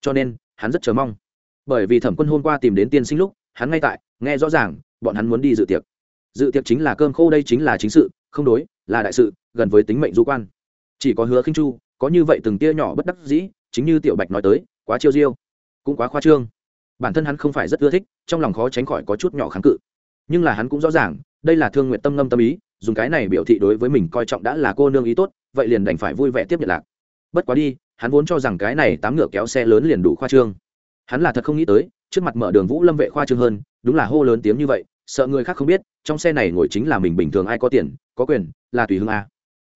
Cho nên, hắn rất chờ mong bởi vì thẩm quân hôm qua tìm đến tiên sinh lúc, hắn ngay tại, nghe rõ ràng, bọn hắn muốn đi dự tiệc. Dự tiệc chính là cơm khô, đây chính là chính sự, không đối, là đại sự, gần với tính mệnh du quan. Chỉ có hứa khinh chu, có như vậy từng tia nhỏ bất đắc dĩ, chính như tiểu bạch nói tới, quá chiêu diêu, cũng quá khoa trương. Bản thân hắn không phải rất ưa thích, trong lòng khó tránh khỏi có chút nhỏ kháng cự. Nhưng là hắn cũng rõ ràng, đây là thương nguyện tâm ngâm tâm ý, dùng cái này biểu thị đối với mình coi trọng đã là cô nương ý tốt, vậy liền đành phải vui vẻ tiếp nhận lạc. Bất quá đi, hắn vốn cho rằng cái này tám ngựa kéo xe lớn liền đủ khoa trương hắn là thật không nghĩ tới, trước mặt mở đường vũ lâm vệ khoa trương hơn, đúng là hô lớn tiếng như vậy, sợ người khác không biết, trong xe này ngồi chính là mình bình thường ai có tiền, có quyền, là tùy hương a.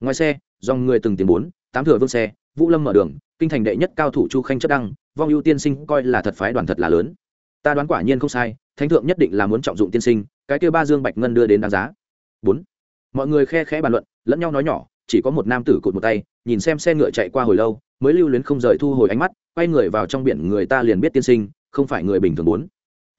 Ngoài xe, dòng người từng tiền bốn, tám thừa vương xe, vũ lâm mở đường, kinh thành đệ nhất cao thủ chu khanh chất đăng, vong ưu tiên sinh coi là thật phái đoàn thật là lớn. Ta đoán quả nhiên không sai, thánh thượng nhất định là muốn trọng dụng tiên sinh, cái kêu ba dương bạch ngân đưa đến đáng giá. Bốn, mọi người khe khẽ bàn luận, lẫn nhau nói nhỏ, chỉ có một nam tử cụt một tay nhìn xem xe ngựa chạy qua hồi lâu, mới lưu luyến không rời thu hồi ánh mắt, quay người vào trong biển người ta liền biết tiên sinh, không phải người bình thường muốn.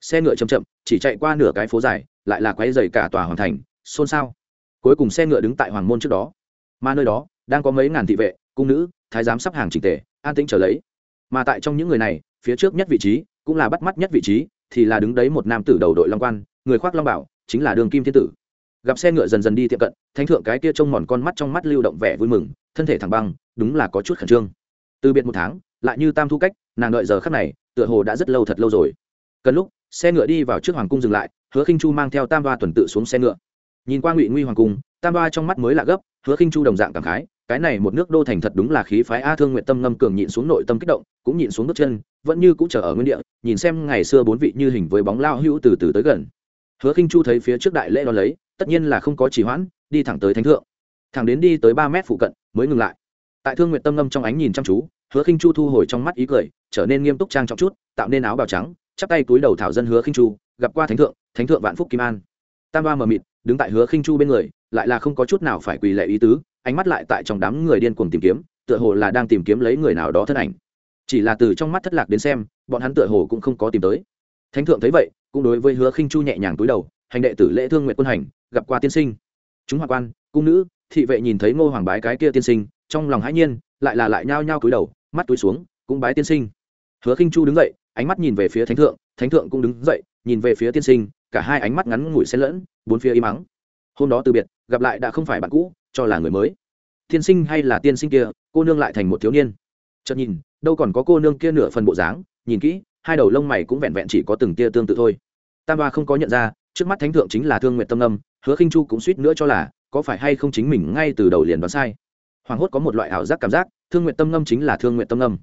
Xe ngựa chậm chậm, chỉ chạy qua nửa cái phố dài, lại là quay dày cả tòa hoàng thành, xôn xao. Cuối cùng xe ngựa đứng tại hoàng môn trước đó. Mà nơi đó, đang có mấy ngàn thị vệ, cung nữ, thái giám sắp hàng trình tề, an tĩnh trở lấy. Mà tại trong những người này, phía trước nhất vị trí, cũng là bắt mắt nhất vị trí, thì là đứng đấy một nam tử đầu đội long quan, người khoác long bảo, chính là đường kim thiên tử gặp xe ngựa dần dần đi tiệm cận, thánh thượng cái kia trông mòn con mắt trong mắt lưu động vẻ vui mừng, thân thể thẳng băng, đúng là có chút khẩn trương. Từ biệt một tháng, lại như tam thu cách, nàng đợi giờ khắc này, tựa hồ đã rất lâu thật lâu rồi. Cần lúc, xe ngựa đi vào trước hoàng cung dừng lại, hứa khinh chu mang theo tam đoa tuần tự xuống xe ngựa. Nhìn qua ngụy nguy hoàng cung, tam đoa trong mắt mới lạ gấp, hứa khinh chu đồng dạng cảm khái, cái này một nước đô thành thật đúng là khí phái a thương nguyện tâm ngâm cường nhịn xuống nội tâm kích động, cũng nhịn xuống bước chân, vẫn như cũng chờ ở nguyên địa, nhìn xem ngày xưa bốn vị như hình với bóng lao hữu từ từ tới gần hứa khinh chu thấy phía trước đại lễ đó lấy, tất nhiên là không có trì hoãn, đi thẳng tới thánh thượng. Thẳng đến đi tới ba mét phụ cận, mới ngừng lại. Tại thương nguyện tâm ngâm trong ánh nhìn chăm chú, hứa khinh chu thu hồi trong mắt ý cười, trở nên nghiêm túc trang trọng chút, tạo nên áo bào trắng, chắp tay túi đầu thảo dân hứa khinh chu, gặp qua thánh thượng thánh thượng vạn phúc kim an. Tam ba mờ mịt, đứng tại hứa khinh chu bên người, lại là không có chút nào phải quỳ lệ ý tứ, ánh mắt lại tại trong đám người điên cuồng tìm kiếm, tựa hồ là đang tìm kiếm lấy người nào đó thân ảnh. Chỉ là từ trong mắt thất lạc đến xem, bọn hắn tựa hồ cũng không có tìm tới thánh thượng thấy vậy, cũng đối với hứa khinh chu nhẹ nhàng túi đầu, hành đệ tử lễ thương nguyện quân hành, gặp qua tiên sinh. Chúng hoàng quan, cung nữ, thị vệ nhìn thấy ngô hoàng bái cái kia tiên sinh, trong lòng hãi nhiên, lại là lại nhao nhao cúi đầu, mắt túi xuống, cũng bái tiên sinh. Hứa khinh chu đứng dậy, ánh mắt nhìn về phía thánh thượng thánh thượng cũng đứng dậy, nhìn về phía tiên sinh, cả hai ánh mắt ngắn ngủi xen lẫn, bốn phía im mắng hôm đó từ biệt, gặp lại đã không phải bạn cũ, cho là người mới. Tiên sinh hay là tiên sinh kia, cô nương lại thành một thiếu niên. Chợt nhìn, đâu còn có cô nương kia nửa phần bộ dáng, nhìn kỹ hai đầu lông mày cũng vẹn vẹn chỉ có từng tia tương tự thôi. Tam ba không có nhận ra, trước mắt thánh thượng chính là thương nguyện tâm âm, hứa khinh chu cũng suýt nữa cho là, có phải hay không chính mình ngay từ đầu liền đoán sai. Hoàng hốt có một loại ảo giác cảm giác, thương nguyện tâm Âm chính là thương nguyện tâm Âm.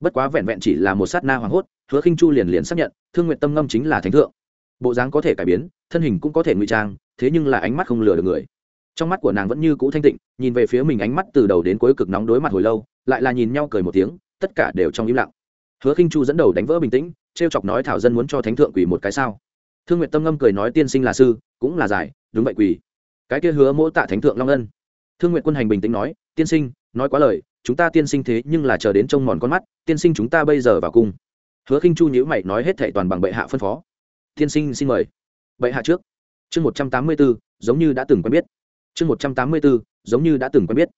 bất quá vẹn vẹn chỉ là một sát na hoàng hốt, hứa khinh chu liền liền xác nhận, thương nguyện tâm ngâm chính là thánh thượng. Bộ dáng có thể cải biến, thân hình cũng có thể ngụy trang, thế nhưng là ánh mắt không lừa được người. Trong mắt của nàng vẫn như cũ thanh tịnh, nhìn về phía mình ánh mắt từ đầu đến cuối cực nóng đối mặt hồi lâu, lại là nhìn nhau cười một tiếng, tất cả đều trong im lặng hứa khinh chu dẫn đầu đánh vỡ bình tĩnh, trêu chọc nói thảo dân muốn cho thánh thượng quỳ một cái sao. Thương nguyện tâm ngâm cười nói tiên sinh là sư, cũng là giải, đúng vậy quỳ. Cái kia hứa mỗ tạ thánh thượng long ân. Thương nguyện quân hành bình tĩnh nói, tiên sinh, nói quá lời, chúng ta tiên sinh thế nhưng là chờ đến trông mòn con mắt, tiên sinh chúng ta bây giờ vào cung. Hứa khinh chu nhữ mày nói hết thệ toàn bằng bệ hạ phân phó. Tiên sinh xin mời. Bệ hạ trước. Chương một trăm tám mươi bốn giống như đã từng quen biết. Chương một trăm tám mươi bốn giống như đã từng quen biết.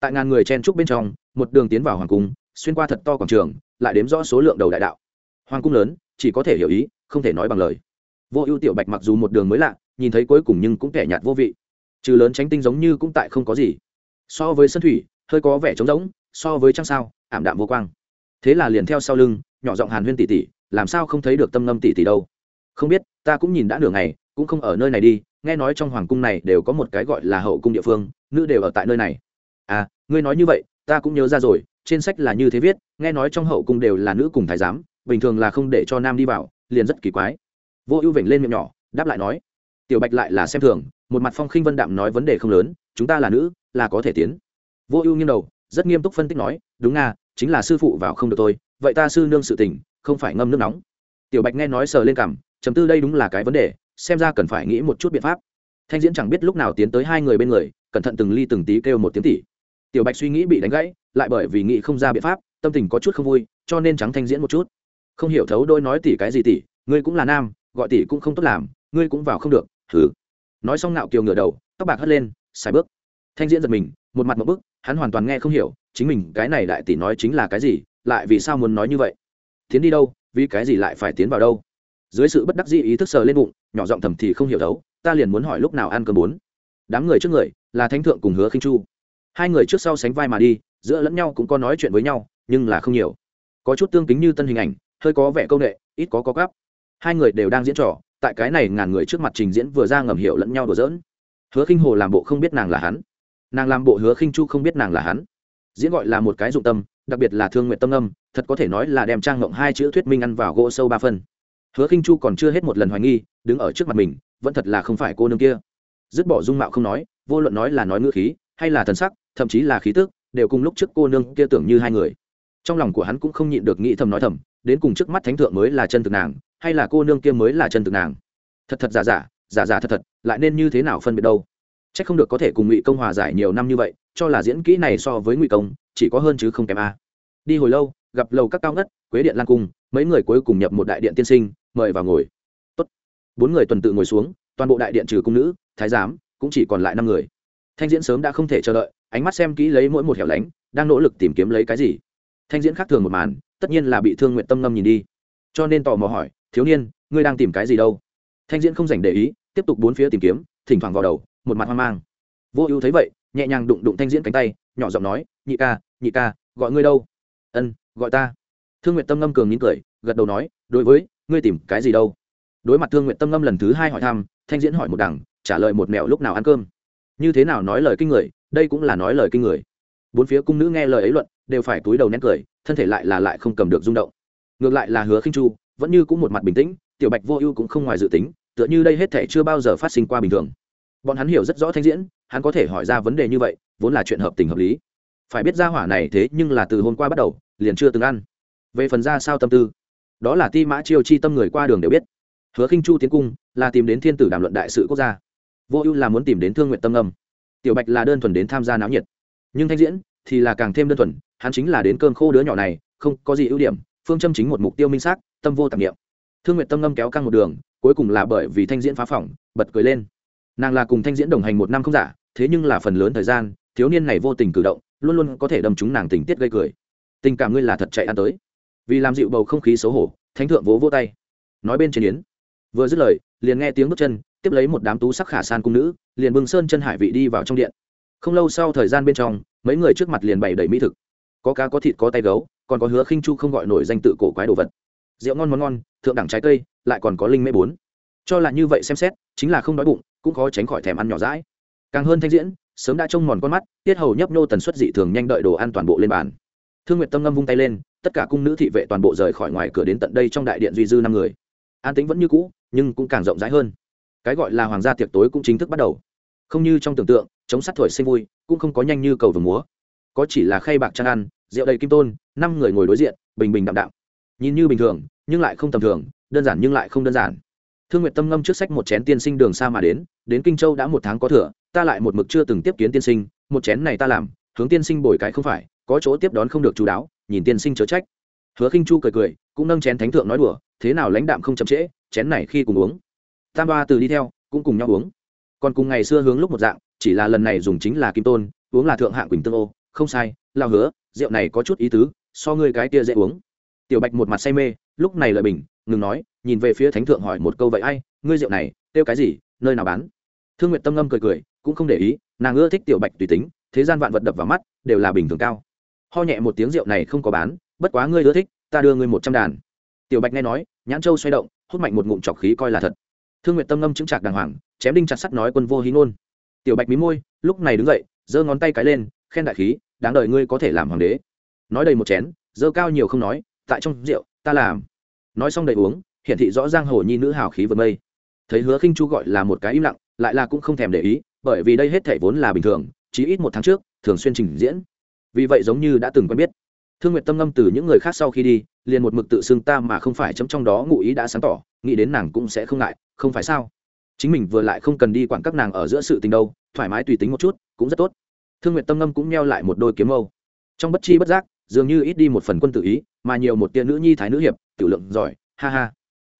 Tại ngàn người chen trúc bên trong, một đường tiến vào hoàng cung, xuyên qua thật to quảng trường lại đếm rõ số lượng đầu đại đạo. Hoàng cung lớn, chỉ có thể hiểu ý, không thể nói bằng lời. Vô ưu tiểu bạch mặc dù một đường mới lạ, nhìn thấy cuối cùng nhưng cũng kẻ nhạt vô vị. Trừ lớn tránh tinh giống như cũng tại không có gì. So với sân thủy, hơi có vẻ trống rỗng, so với trăng sao, ảm đạm vô quang. Thế là liền theo sau lưng, nhỏ giọng hàn huyên tỷ tỷ làm sao không thấy được tâm ngâm tỷ tỷ đâu. Không biết, ta cũng nhìn đã nửa ngày, cũng không ở nơi này đi, nghe nói trong hoàng cung này đều có một cái gọi là hậu cung địa phương, nữ đều ở tại nơi này. À ngươi nói như vậy, ta cũng nhớ ra rồi trên sách là như thế viết, nghe nói trong hậu cung đều là nữ cùng thái giám, bình thường là không để cho nam đi vào, liền rất kỳ quái. Vô ưu vểnh lên miệng nhỏ, đáp lại nói, tiểu bạch lại là xem thường, một mặt phong khinh vân đạm nói vấn đề không lớn, chúng ta là nữ, là có thể tiến. Vô ưu nghiêng đầu, rất nghiêm túc phân tích nói, đúng nga, chính là sư phụ vào không được tôi, vậy ta sư nương sự tình, không phải ngâm nước nóng. Tiểu bạch nghe nói sờ lên cảm chấm tư đây đúng là cái vấn đề, xem ra cần phải nghĩ một chút biện pháp. Thanh diễn chẳng biết lúc nào tiến tới hai người bên người, cẩn thận từng ly từng tí kêu một tiếng tỉ. Tiểu bạch suy nghĩ bị đánh gãy lại bởi vì nghĩ không ra biện pháp tâm tình có chút không vui cho nên trắng thanh diễn một chút. Không hiểu thấu đôi nói tỷ cái gì tỷ, ngươi cũng là nam gọi tỷ cũng không tốt làm ngươi cũng vào không được thử nói xong nạo kiều ngửa đầu tóc bạc hất lên xài bước. Thanh diễn giật mình một mặt một bức hắn hoàn toàn nghe không hiểu chính mình cái này đại tỷ nói chính là cái gì lại vì sao muốn nói như vậy? Tiến đi đâu vì cái gì lại phải tiến vào đâu? Dưới sự bất đắc dĩ ý thức sờ lên bụng nhỏ giọng thầm thì không hiểu thấu, ta liền muốn hỏi lúc nào ăn cơm bốn. Đám người trước người là thánh thượng cùng hứa khinh chu. Hai người trước sau sánh vai mà đi giữa lẫn nhau cũng có nói chuyện với nhau, nhưng là không nhiều. Có chút tương kính như tân hình ảnh, hơi có vẻ công nghệ, ít có có gáp hai người đều đang diễn trò, tại cái này ngàn người trước mặt trình diễn vừa ra ngầm hiểu lẫn nhau đùa giỡn. Hứa khinh hồ làm bộ không biết nàng là hắn. Nàng làm bộ hứa khinh chu không biết nàng là hắn. Diễn gọi là một cái dụng tâm, đặc biệt là thương nguyện tâm âm, thật có thể nói là đem trang ngộng hai chữ thuyết minh ăn vào gỗ sâu ba phân hứa khinh chu còn chưa hết một lần hoài nghi, đứng ở trước mặt mình, vẫn thật là không phải cô nương kia. Dứt bỏ dung mạo không nói, vô luận nói là nói ngữ khí, hay là thần sắc, thậm chí là khí tức đều cùng lúc trước cô nương kia tưởng như hai người. Trong lòng của hắn cũng không nhịn được nghĩ thầm nói thầm, đến cùng trước mắt thánh thượng mới là chân thực nàng, hay là cô nương kia mới là chân thực nàng? Thật thật giả giả giả giả thật thật, lại nên như thế nào phân biệt đâu? C h ắ c không được có thể cùng ngụy công hòa giải nhiều năm như vậy, cho là diễn kỹ này so với ngụy công, chỉ có hơn chứ không kém a. Đi hồi lâu, gặp lầu các cao ngất, quế điện lan cung, mấy người cuối cùng nhập một đại điện tiên sinh, mời vào ngồi. Tốt. bốn người tuần tự ngồi xuống, toàn bộ đại điện trừ cung nữ, thái giám, cũng chỉ còn lại năm người. Thanh diễn sớm đã không thể chờ đợi ánh mắt xem kỹ lấy mỗi một hẻo lánh, đang nỗ lực tìm kiếm lấy cái gì. Thanh diễn khác thường một màn, tất nhiên là bị thương nguyện tâm ngâm nhìn đi. Cho nên tò mò hỏi, thiếu niên, ngươi đang tìm cái gì đâu? Thanh diễn không dành để ý, tiếp tục bốn phía tìm kiếm, thỉnh thoảng vào đầu, một mặt hoang mang. Vô ưu thấy vậy, nhẹ nhàng đụng đụng thanh diễn cánh tay, nhỏ giọng nói, nhị ca nhị ca, gọi ngươi đâu? Ân, gọi ta. Thương nguyện tâm ngâm cường nín cười, gật đầu nói, đối với, ngươi tìm cái gì đâu? Đối mặt thương nguyện tâm ngâm lần thứ hai hỏi thăm, thanh diễn hỏi một đằng, trả lời một mẹo lúc nào ăn cơm. Như thế nào nói lời kinh người đây cũng là nói lời kinh người. Bốn phía cung nữ nghe lời ấy luận, đều phải túi đầu nén cười, thân thể lại là lại không cầm được rung động. Ngược lại là hứa khinh chu, vẫn như cũng một mặt bình tĩnh, tiểu bạch vô ưu cũng không ngoài dự tính, tựa như đây hết thể chưa bao giờ phát sinh qua bình thường. Bọn hắn hiểu rất rõ thanh diễn, hắn có thể hỏi ra vấn đề như vậy, vốn là chuyện hợp tình hợp lý. Phải biết ra hỏa này thế nhưng là từ hôm qua bắt đầu, liền chưa từng ăn. Về phần ra sao tâm tư, đó là ti mã chiêu chi tâm người qua đường đều biết. Hứa khinh chu tiến cung, là tìm đến thiên tử đàm luận đại sự quốc gia. Vô ưu là muốn tìm đến thương nguyện tâm âm tiểu bạch là đơn thuần đến tham gia náo nhiệt. Nhưng thanh diễn thì là càng thêm đơn thuần, hắn chính là đến cơm khô đứa nhỏ này, không có gì ưu điểm, phương châm chính một mục tiêu minh xác, tâm vô tạp nghiệm thương nguyện tâm ngâm kéo căng một đường, cuối cùng là bởi vì thanh diễn phá phỏng, bật cười lên. Nàng là cùng thanh diễn đồng hành một năm không giả, thế nhưng là phần lớn thời gian, thiếu niên này vô tình cử động, luôn luôn có thể đâm chúng nàng tình tiết gây cười. Tình cảm ngươi là thật chạy ăn tới. Vì làm dịu bầu không khí xấu hổ, thánh thượng vỗ vỗ tay. Nói bên trên yến. Vừa dứt lời, liền nghe tiếng bước chân tiếp lấy một đám tú sắc khả san cung nữ, liền bưng sơn chân hải vị đi vào trong điện. Không lâu sau thời gian bên trong, mấy người trước mặt liền bày đầy mỹ thực. Có cá có thịt có tay gấu, còn có hứa khinh chu không gọi nổi danh tự cổ quái đồ vật. Rượu ngon món ngon, thượng đẳng trái cây, lại còn có linh mê bốn. Cho là như vậy xem xét, chính là không đói bụng, cũng khó tránh khỏi thèm ăn nhỏ rãi càng hơn thanh diễn, sớm đã trông mòn con mắt, tiết hầu nhấp nô tần suất dị thường nhanh đợi đồ ăn toàn bộ lên bàn. Thương nguyệt tâm ngâm vung tay lên, tất cả cung nữ thị vệ toàn bộ rời khỏi ngoài cửa đến tận đây trong đại điện duy dư năm người. An tính vẫn như cũ, nhưng cũng càng rộng rãi hơn cái gọi là hoàng gia tiệc tối cũng chính thức bắt đầu. Không như trong tưởng tượng, chống sắt thổi sinh vui, cũng không có nhanh như cầu vồng múa. Có chỉ là khay bạc trang ăn, rượu đầy kim tôn, năm người ngồi đối diện, bình bình đạm đạm. Nhìn như bình thường, nhưng lại không tầm thường, đơn giản nhưng lại không đơn giản. Thương nguyệt tâm ngâm trước sách một chén tiên sinh đường xa mà đến đến kinh châu đã một tháng có thừa, ta lại một mực chưa từng tiếp kiến tiên sinh, một chén này ta làm, hướng tiên sinh bồi cái không phải, có chỗ tiếp đón không được chú đáo, nhìn tiên sinh chớ trách. Hứa khinh chu cười cười, cũng nâng chén thánh thượng nói đùa, thế nào lãnh đạm không chậm trễ, chén này khi cùng uống tam ba từ đi theo, cũng cùng nhau uống. Còn cùng ngày xưa hướng lúc một dạng, chỉ là lần này dùng chính là kim tôn, uống là thượng hạng quỳnh tương ô. Không sai, lao hứa, rượu này có chút ý tứ, so ngươi cái kia dễ uống. Tiểu bạch một mặt say mê, lúc này lợi bình, ngừng nói, nhìn về phía thánh thượng hỏi một câu vậy, ai, ngươi rượu này, tiêu cái gì, nơi nào bán? Thương nguyện tâm ngâm cười cười, cũng không để ý, nàng ưa thích tiểu bạch tùy tính, thế gian vạn vật đập vào mắt, đều là bình thường cao. Ho nhẹ một tiếng rượu này không có bán, bất quá ngươi ưa thích, ta đưa ngươi một trăm đàn. Tiểu bạch nghe nói, nhãn châu xoay động, hút mạnh một ngụm trọc khí coi là thật thương nguyện tâm ngâm chứng trạc đàng hoàng, chém đinh chặt sắt nói quân vô hí ngôn. Tiểu bạch mí môi, lúc này đứng dậy, giơ ngón tay cái lên, khen đại khí, đáng đợi ngươi có thể làm hoàng đế. Nói đầy một chén dơ cao nhiều không nói, tại trong rượu, ta làm. Nói xong đầy uống, hiển thị rõ ràng hồ nhi nữ hào khí vượt mây. Thấy hứa khinh chu gọi là một cái im lặng, lại là cũng không thèm để ý, bởi vì đây hết thể vốn là bình thường chỉ ít một tháng trước, thường xuyên trình diễn. Vì vậy giống như đã từng quen biết. Thương nguyện tâm ngâm từ những người khác sau khi đi, liền một mực tự xưng ta mà không phải, chấm trong đó ngụ ý đã sáng tỏ nghĩ đến nàng cũng sẽ không ngại, không phải sao? Chính mình vừa lại không cần đi quản các nàng ở giữa sự tình đâu, thoải mái tùy tính một chút, cũng rất tốt. Thương nguyện tâm ngâm cũng neo lại một đôi kiếm mâu. Trong bất chi bất giác, dường như ít đi một phần quân tự ý, mà nhiều một tia nữ nhi thái nữ hiệp, tiểu lượng giỏi, ha ha.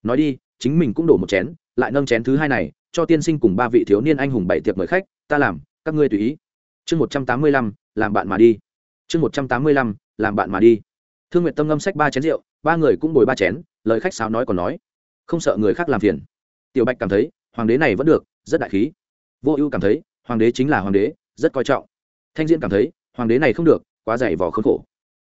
Nói đi, chính mình cũng đổ một chén, lại nâng chén thứ hai này, cho tiên sinh cùng ba vị thiếu niên anh hùng bảy tiệc mời khách, ta làm, các ngươi tùy ý. Chương một trăm tám mươi lăm, làm bạn mà đi. Chương một trăm tám mươi lăm, làm bạn mà đi. Thương nguyện tâm ngâm sách ba chén rượu, ba người cũng bồi ba chén, lời khách sáo nói còn nói không sợ người khác làm phiền. Tiểu bạch cảm thấy, hoàng đế này vẫn được, rất đại khí. Vô ưu cảm thấy, hoàng đế chính là hoàng đế, rất coi trọng. Thanh diễn cảm thấy, hoàng đế này không được, quá dày vò khốn khổ.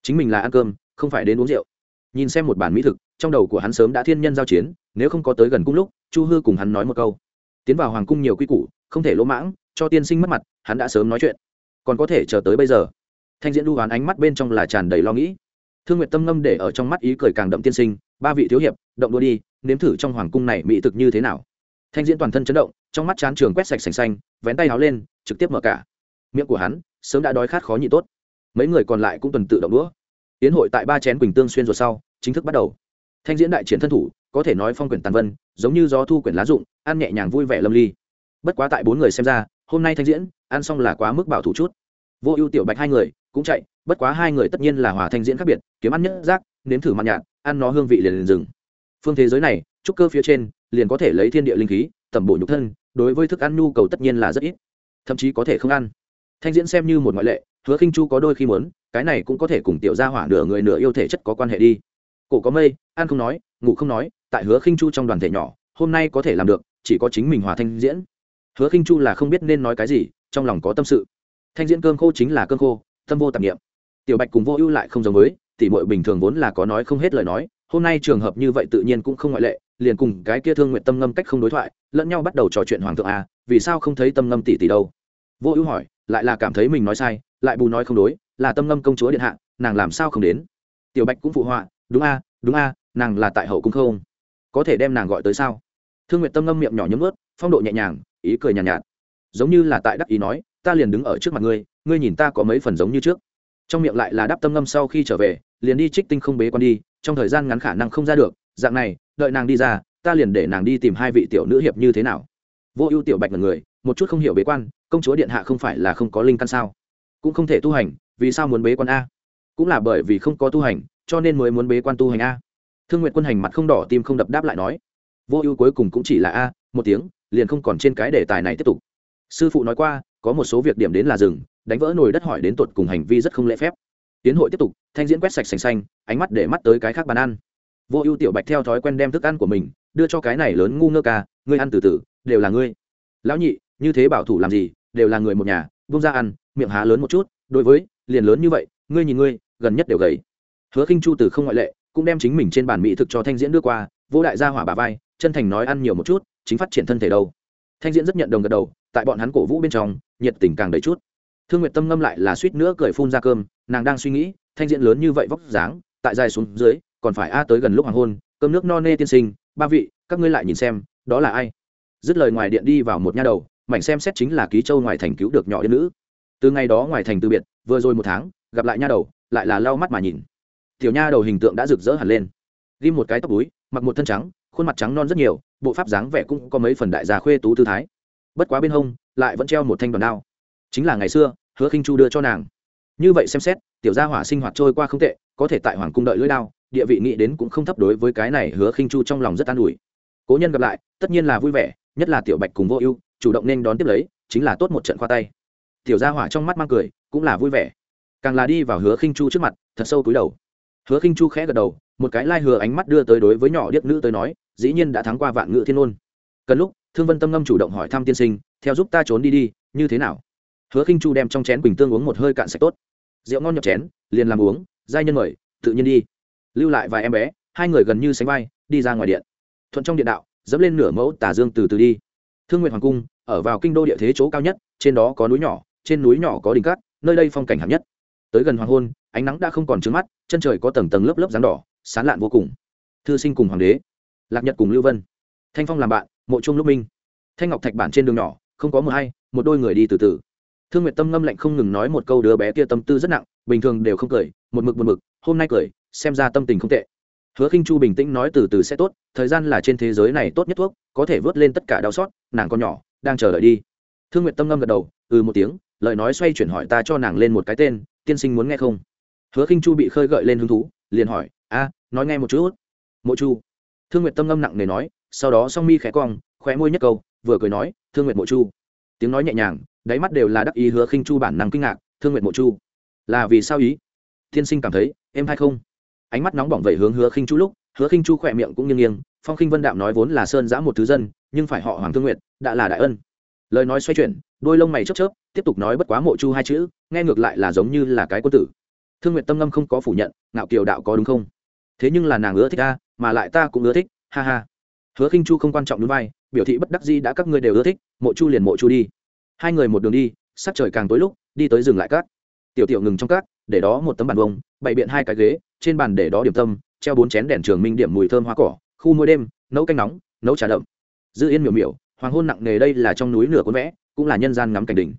Chính mình là ăn cơm, không phải đến uống rượu. Nhìn xem một bản mỹ thực, trong đầu của hắn sớm đã thiên nhân giao chiến, nếu không có tới gần cung lúc, chu hư cùng hắn nói một câu. Tiến vào hoàng cung nhiều quy củ, không thể lỗ mãng, cho tiên sinh mất mặt, hắn đã sớm nói chuyện. Còn có thể chờ tới bây giờ. Thanh diễn đu hoán ánh mắt bên trong là tràn đầy lo nghĩ. Thương nguyệt tâm ngâm để ở trong mắt ý cười càng đậm tiên sinh, ba vị thiếu hiệp, động đua đi nếm thử trong hoàng cung này mỹ thực như thế nào. Thanh diễn toàn thân chấn động, trong mắt chán trường quét sạch sành xanh, vén tay háo lên, trực tiếp mở cả. Miệng của hắn, sớm đã đói khát khó nhị tốt. Mấy người còn lại cũng tuần tự động đũa. Tiến hội tại ba chén quỳnh tương xuyên rồi sau, chính thức bắt đầu. Thanh diễn đại triển thân thủ, có thể nói phong quyển tàn vân, giống như gió thu quyển lá rụng, ăn nhẹ nhàng vui vẻ lâm ly. Bất quá tại bốn người xem ra, hôm nay thanh diễn, ăn xong là quá mức bảo thủ chút. Vô ưu tiểu bạch hai người cũng chạy, bất quá hai người tất nhiên là hòa thanh diễn khác biệt, kiếm ăn nhất giác, nếm thử mặn nhạt, ăn nó hương vị liền liền rừng phương thế giới này, trúc cơ phía trên, liền có thể lấy thiên địa linh khí, tẩm bổ nhục thân, đối với thức ăn nhu cầu tất nhiên là rất ít, thậm chí có thể không ăn. Thanh diễn xem như một ngoại lệ, hứa khinh chu có đôi khi muốn, cái này cũng có thể cùng tiểu gia hỏa nửa người nửa yêu thể chất có quan hệ đi. Cổ có mây, ăn không nói, ngủ không nói, tại hứa khinh chu trong đoàn thể nhỏ, hôm nay có thể làm được, chỉ có chính mình hòa thanh diễn. Hứa khinh chu là không biết nên nói cái gì, trong lòng có tâm sự. Thanh diễn cơm khô chính là cơm khô, tâm vô tạp nghiệm tiểu bạch cùng vô ưu lại không giống với tỷ muội bình thường vốn là có nói không hết lời nói hôm nay trường hợp như vậy tự nhiên cũng không ngoại lệ liền cùng cái kia thương nguyện tâm ngâm cách không đối thoại lẫn nhau bắt đầu trò chuyện hoàng thượng a vì sao không thấy tâm ngâm tỷ tỷ đâu? Vô ưu hỏi lại là cảm thấy mình nói sai lại bù nói không đối là tâm ngâm công chúa điện hạ nàng làm sao không đến? Tiểu bạch cũng phụ họa đúng a đúng a nàng là tại hậu cung không? Có thể đem nàng gọi tới sao? Thương nguyện tâm ngâm miệng nhỏ nhấm ướt phong độ nhẹ nhàng ý cười nhàn nhạt, nhạt. Giống như là tại đắc ý nói ta liền đứng ở trước mặt ngươi ngươi nhìn ta có mấy phần giống như trước trong miệng lại là đáp tâm ngâm sau khi trở về, liền đi trích tinh không bế con đi, trong thời gian ngắn khả năng không ra được, dạng này, đợi nàng đi ra, ta liền để nàng đi tìm hai vị tiểu nữ hiệp như thế nào. Vô ưu tiểu bạch là người, một chút không hiểu bế quan, công chúa điện hạ không phải là không có linh căn sao? Cũng không thể tu hành, vì sao muốn bế quan a? Cũng là bởi vì không có tu hành, cho nên mới muốn bế quan tu hành a. Thương nguyện quân hành mặt không đỏ tim không đập đáp lại nói. Vô ưu cuối cùng cũng chỉ là a, một tiếng, liền không còn trên cái đề tài này tiếp tục. Sư phụ nói qua, có một số việc điểm đến là rừng đánh vỡ nồi đất hỏi đến tột cùng hành vi rất không lễ phép. Tiến hội tiếp tục, thanh diễn quét sạch sành xanh, ánh mắt để mắt tới cái khác bàn ăn. Vô ưu tiểu bạch theo thói quen đem thức ăn của mình đưa cho cái này lớn ngu ngơ ca, ngươi ăn từ từ, đều là ngươi. Lão nhị, như thế bảo thủ làm gì, đều là người một nhà bung ra ăn, miệng há lớn một chút, đối với, liền lớn như vậy, ngươi nhìn ngươi, gần nhất đều gầy. Hứa khinh chu từ không ngoại lệ, cũng đem chính mình trên bàn mỹ thực cho thanh diễn đưa qua, vô đại gia hỏa bà vai, chân thành nói ăn nhiều một chút, chính phát triển thân thể đâu. Thanh diễn rất nhận đồng gật đầu, tại bọn hắn cổ vũ bên trong, nhiệt tình càng đầy chút thương nguyệt tâm ngâm lại là suýt nữa cười phun ra cơm, nàng đang suy nghĩ, thanh diện lớn như vậy vóc dáng, tại dài xuống dưới, còn phải a tới gần lúc hoàng hôn, cơm nước no nê tiên sinh, ba vị, các ngươi lại nhìn xem, đó là ai? Dứt lời ngoài điện đi vào một nha đầu, mảnh xem xét chính là ký châu ngoài thành cứu được nhỏ yên nữ. Từ ngày đó ngoài thành từ biệt, vừa rồi một tháng, gặp lại nha đầu, lại là lau mắt mà nhìn. Tiểu nha đầu hình tượng đã rực rỡ hẳn lên. Ghim một cái tóc túi mặc một thân trắng, khuôn mặt trắng non rất nhiều, bộ pháp dáng vẻ cũng có mấy phần đại gia khuê tú tư thái. Bất quá bên hông, lại vẫn treo một thanh đoàn đao chính là ngày xưa, hứa khinh chu đưa cho nàng. Như vậy xem xét, tiểu gia hỏa sinh hoạt trôi qua không tệ, có thể tại hoàng cung đợi lưỡi đao, địa vị nghĩ đến cũng không thấp đối với cái này hứa khinh chu trong lòng rất an ủi. Cố nhân gặp lại, tất nhiên là vui vẻ, nhất là tiểu bạch cùng vô ưu, chủ động nên đón tiếp lấy, chính là tốt một trận khoa tay. Tiểu gia hỏa trong mắt mang cười, cũng là vui vẻ. Càng là đi vào hứa khinh chu trước mặt, thật sâu túi đầu. Hứa khinh chu khẽ gật đầu, một cái lai hứa ánh mắt đưa tới đối với nhỏ điếc nữ tới nói, dĩ nhiên đã thắng qua vạn ngự thiên ôn cần lúc, thương vân tâm ngâm chủ động hỏi thăm tiên sinh, theo giúp ta trốn đi đi, như thế nào? Hứa khinh chu đem trong chén quỳnh tương uống một hơi cạn sạch tốt. Rượu ngon nhập chén, liền làm uống, giai nhân mời, tự nhiên đi. Lưu lại vài em bé, hai người gần như sánh vai, đi ra ngoài điện. Thuận trong điện đạo, dẫm lên nửa mẫu tả dương từ từ đi. Thương nguyện hoàng cung, ở vào kinh đô địa thế chỗ cao nhất, trên đó có núi nhỏ, trên núi nhỏ có đỉnh cát, nơi đây phong cảnh hạng nhất. Tới gần hoàng hôn, ánh nắng đã không còn trướng mắt, chân trời có tầng tầng lớp lớp dáng đỏ, sán lạn vô cùng. Thư sinh cùng hoàng đế, lạc nhật cùng lưu vân, thanh phong làm bạn, mộ trung lúc minh. Thanh ngọc thạch bản trên đường nhỏ, không có mưa hay, một đôi người đi từ từ thương nguyệt tâm ngâm lạnh không ngừng nói một câu đứa bé kia tâm tư rất nặng, bình thường đều không cười, một mực một mực, hôm nay cười, xem ra tâm tình không tệ. Hứa khinh chu bình tĩnh nói từ từ sẽ tốt, thời gian là trên thế giới này tốt nhất thuốc, có thể vớt lên tất cả đau xót, nàng con nhỏ, đang chờ đợi đi. Thương nguyệt tâm ngâm gật đầu ừ một tiếng, lời nói xoay chuyển hỏi ta cho nàng lên một cái tên, tiên sinh muốn nghe không? Hứa khinh chu bị khơi gợi lên hứng thú, liền hỏi, a, nói nghe một chút. Mộ chu. Thương nguyệt tâm ngâm nặng nề nói, sau đó song mi khẽ cong, khóe môi nhất câu, vừa cười nói, thương nguyệt mộ chu. Tiếng nói nhẹ nhàng đáy mắt đều là đắc ý hứa khinh chu bản năng kinh ngạc, thương nguyện mộ chu. Là vì sao ý? Tiên sinh cảm thấy, em hay không? Ánh mắt nóng bỏng vậy hướng hứa khinh chu lúc, hứa khinh chu khỏe miệng cũng nghiêng nghiêng, phong khinh vân đạm nói vốn là sơn giã một thứ dân, nhưng phải họ hoàng thương nguyện đã là đại ân. Lời nói xoay chuyển, đôi lông mày chớp chớp, tiếp tục nói bất quá mộ chu hai chữ, nghe ngược lại là giống như là cái quân tử. Thương nguyện tâm ngâm không có phủ nhận, ngạo kiều đạo có đúng không? Thế nhưng là nàng ưa thích ta, mà lại ta cũng ưa thích, ha ha. Hứa khinh chu không quan trọng núi vai, biểu thị bất đắc di đã các ngươi đều ưa thích, mộ chu liền mộ chu đi hai người một đường đi, sắc trời càng tối lúc, đi tới dừng lại cát. Tiểu tiểu ngừng trong cát, để đó một tấm bàn vông bày biện hai cái ghế, trên bàn để đó điểm tâm, treo bốn chén đèn trường minh điểm mùi thơm hoa cỏ, khu mỗi đêm, nấu canh nóng, nấu trà đậm. Dư yên miểu miểu, hoàng hôn nặng nề đây là trong núi nửa cuốn vẽ, cũng là nhân gian ngắm cảnh đỉnh.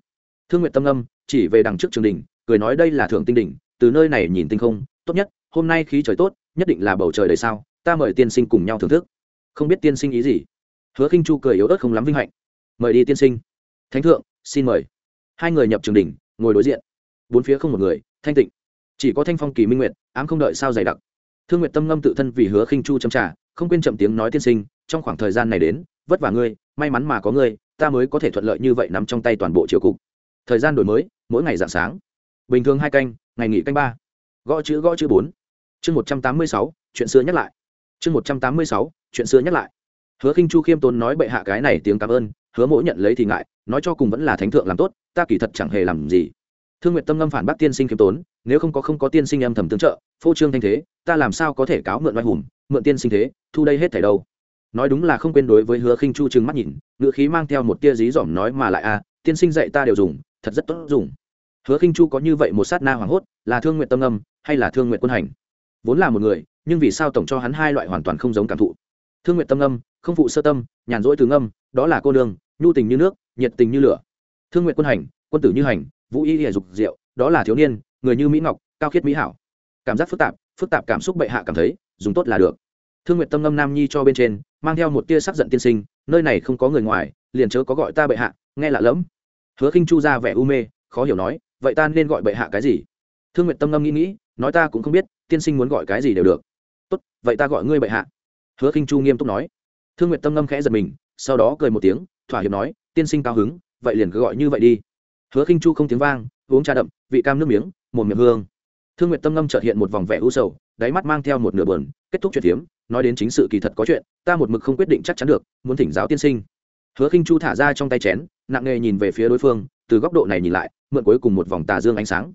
Thương nguyện tâm âm, chỉ về đằng trước trường đỉnh, cười nói đây là thượng tinh đỉnh, từ nơi này nhìn tinh không, tốt nhất, hôm nay khí trời tốt, nhất định là bầu trời đầy sao, ta mời tiên sinh cùng nhau thưởng thức. Không biết tiên sinh ý gì. Hứa khinh chu cười yếu ớt không lắm vinh hạnh. Mời đi tiên sinh. Thánh thượng xin mời. Hai người nhập trường đỉnh, ngồi đối diện. Bốn phía không một người, thanh tịnh. Chỉ có thanh phong, kỳ minh nguyệt, ám không đợi sao dày đặc. Thương nguyệt tâm ngâm tự thân vì hứa khinh chu châm trả không quên chậm tiếng nói tiên sinh, trong khoảng thời gian này đến, vất vả ngươi, may mắn mà có ngươi, ta mới có thể thuận lợi như vậy nắm trong tay toàn bộ triều cục. Thời gian đổi mới, mỗi ngày dạng sáng. Bình thường hai canh, ngày nghỉ canh ba. Gõ chữ gõ chữ bốn. Chương một trăm tám mươi sáu, chuyện xưa nhắc lại. Chương một trăm tám mươi sáu, chuyện xưa nhắc lại. Hứa khinh chu khiêm tốn nói bệ hạ cái này tiếng cảm ơn, hứa mỗi nhận lấy thì ngại nói cho cùng vẫn là thánh thượng làm tốt ta kỳ thật chẳng hề làm gì. Thương nguyện tâm ngâm phản bác tiên sinh khiêm tốn nếu không có không có tiên sinh âm thầm tương trợ phô trương thanh thế ta làm sao có thể cáo mượn oai hùng mượn tiên sinh thế thu đây hết thảy đâu? Nói đúng là không quên đối với hứa khinh chu trừng mắt nhìn ngữ khí mang theo một tia dí dỏm nói mà lại a à, tiên sinh dạy ta đều dùng thật rất tốt dùng. Hứa khinh chu có như vậy một sát na hoảng hốt là thương nguyện tâm âm hay là thương nguyện quân hành? Vốn là một người nhưng vì sao tổng cho hắn hai loại hoàn toàn không giống cảm thụ? Thương nguyện tâm âm không phụ sơ tâm nhàn rỗi từ ngâm đó là cô đường nhu tình như nước nhiệt tình như lửa. Thương nguyện quân hành, quân tử như hành, vũ y hệ dục diệu, đó là thiếu niên, người như mỹ ngọc, cao khiết mỹ hảo. Cảm giác phức tạp phức tạp cảm xúc bệ hạ cảm thấy, dùng tốt là được. Thương nguyện tâm ngâm nam nhi cho bên trên, mang theo một tia sắc giận tiên sinh, nơi này không có người ngoài, liền chớ có gọi ta bệ hạ, nghe lạ lẫm. Hứa khinh chu ra vẻ u mê, khó hiểu nói, vậy ta nên gọi bệ hạ cái gì? Thương nguyện tâm ngâm nghĩ nghĩ, nói ta cũng không biết, tiên sinh muốn gọi cái gì đều được. Tốt, vậy ta gọi ngươi bệ hạ. Hứa khinh chu nghiêm túc nói. Thương nguyện tâm ngâm khẽ giật mình, sau đó cười một tiếng, thỏa hiệp nói tiên sinh cao hứng, vậy liền cứ gọi như vậy đi. Hứa khinh chu không tiếng vang, uống trà đậm, vị cam nước miếng một miệng hương. Thương nguyện tâm ngâm chợt hiện một vòng vẻ u sầu, đáy mắt mang theo một nửa buồn. kết thúc chuyện hiếm nói đến chính sự kỳ thật có chuyện, ta một mực không quyết định chắc chắn được, muốn thỉnh giáo tiên sinh. Hứa khinh chu thả ra trong tay chén, nặng nề nhìn về phía đối phương, từ góc độ này nhìn lại, mượn cuối cùng một vòng tà dương ánh sáng.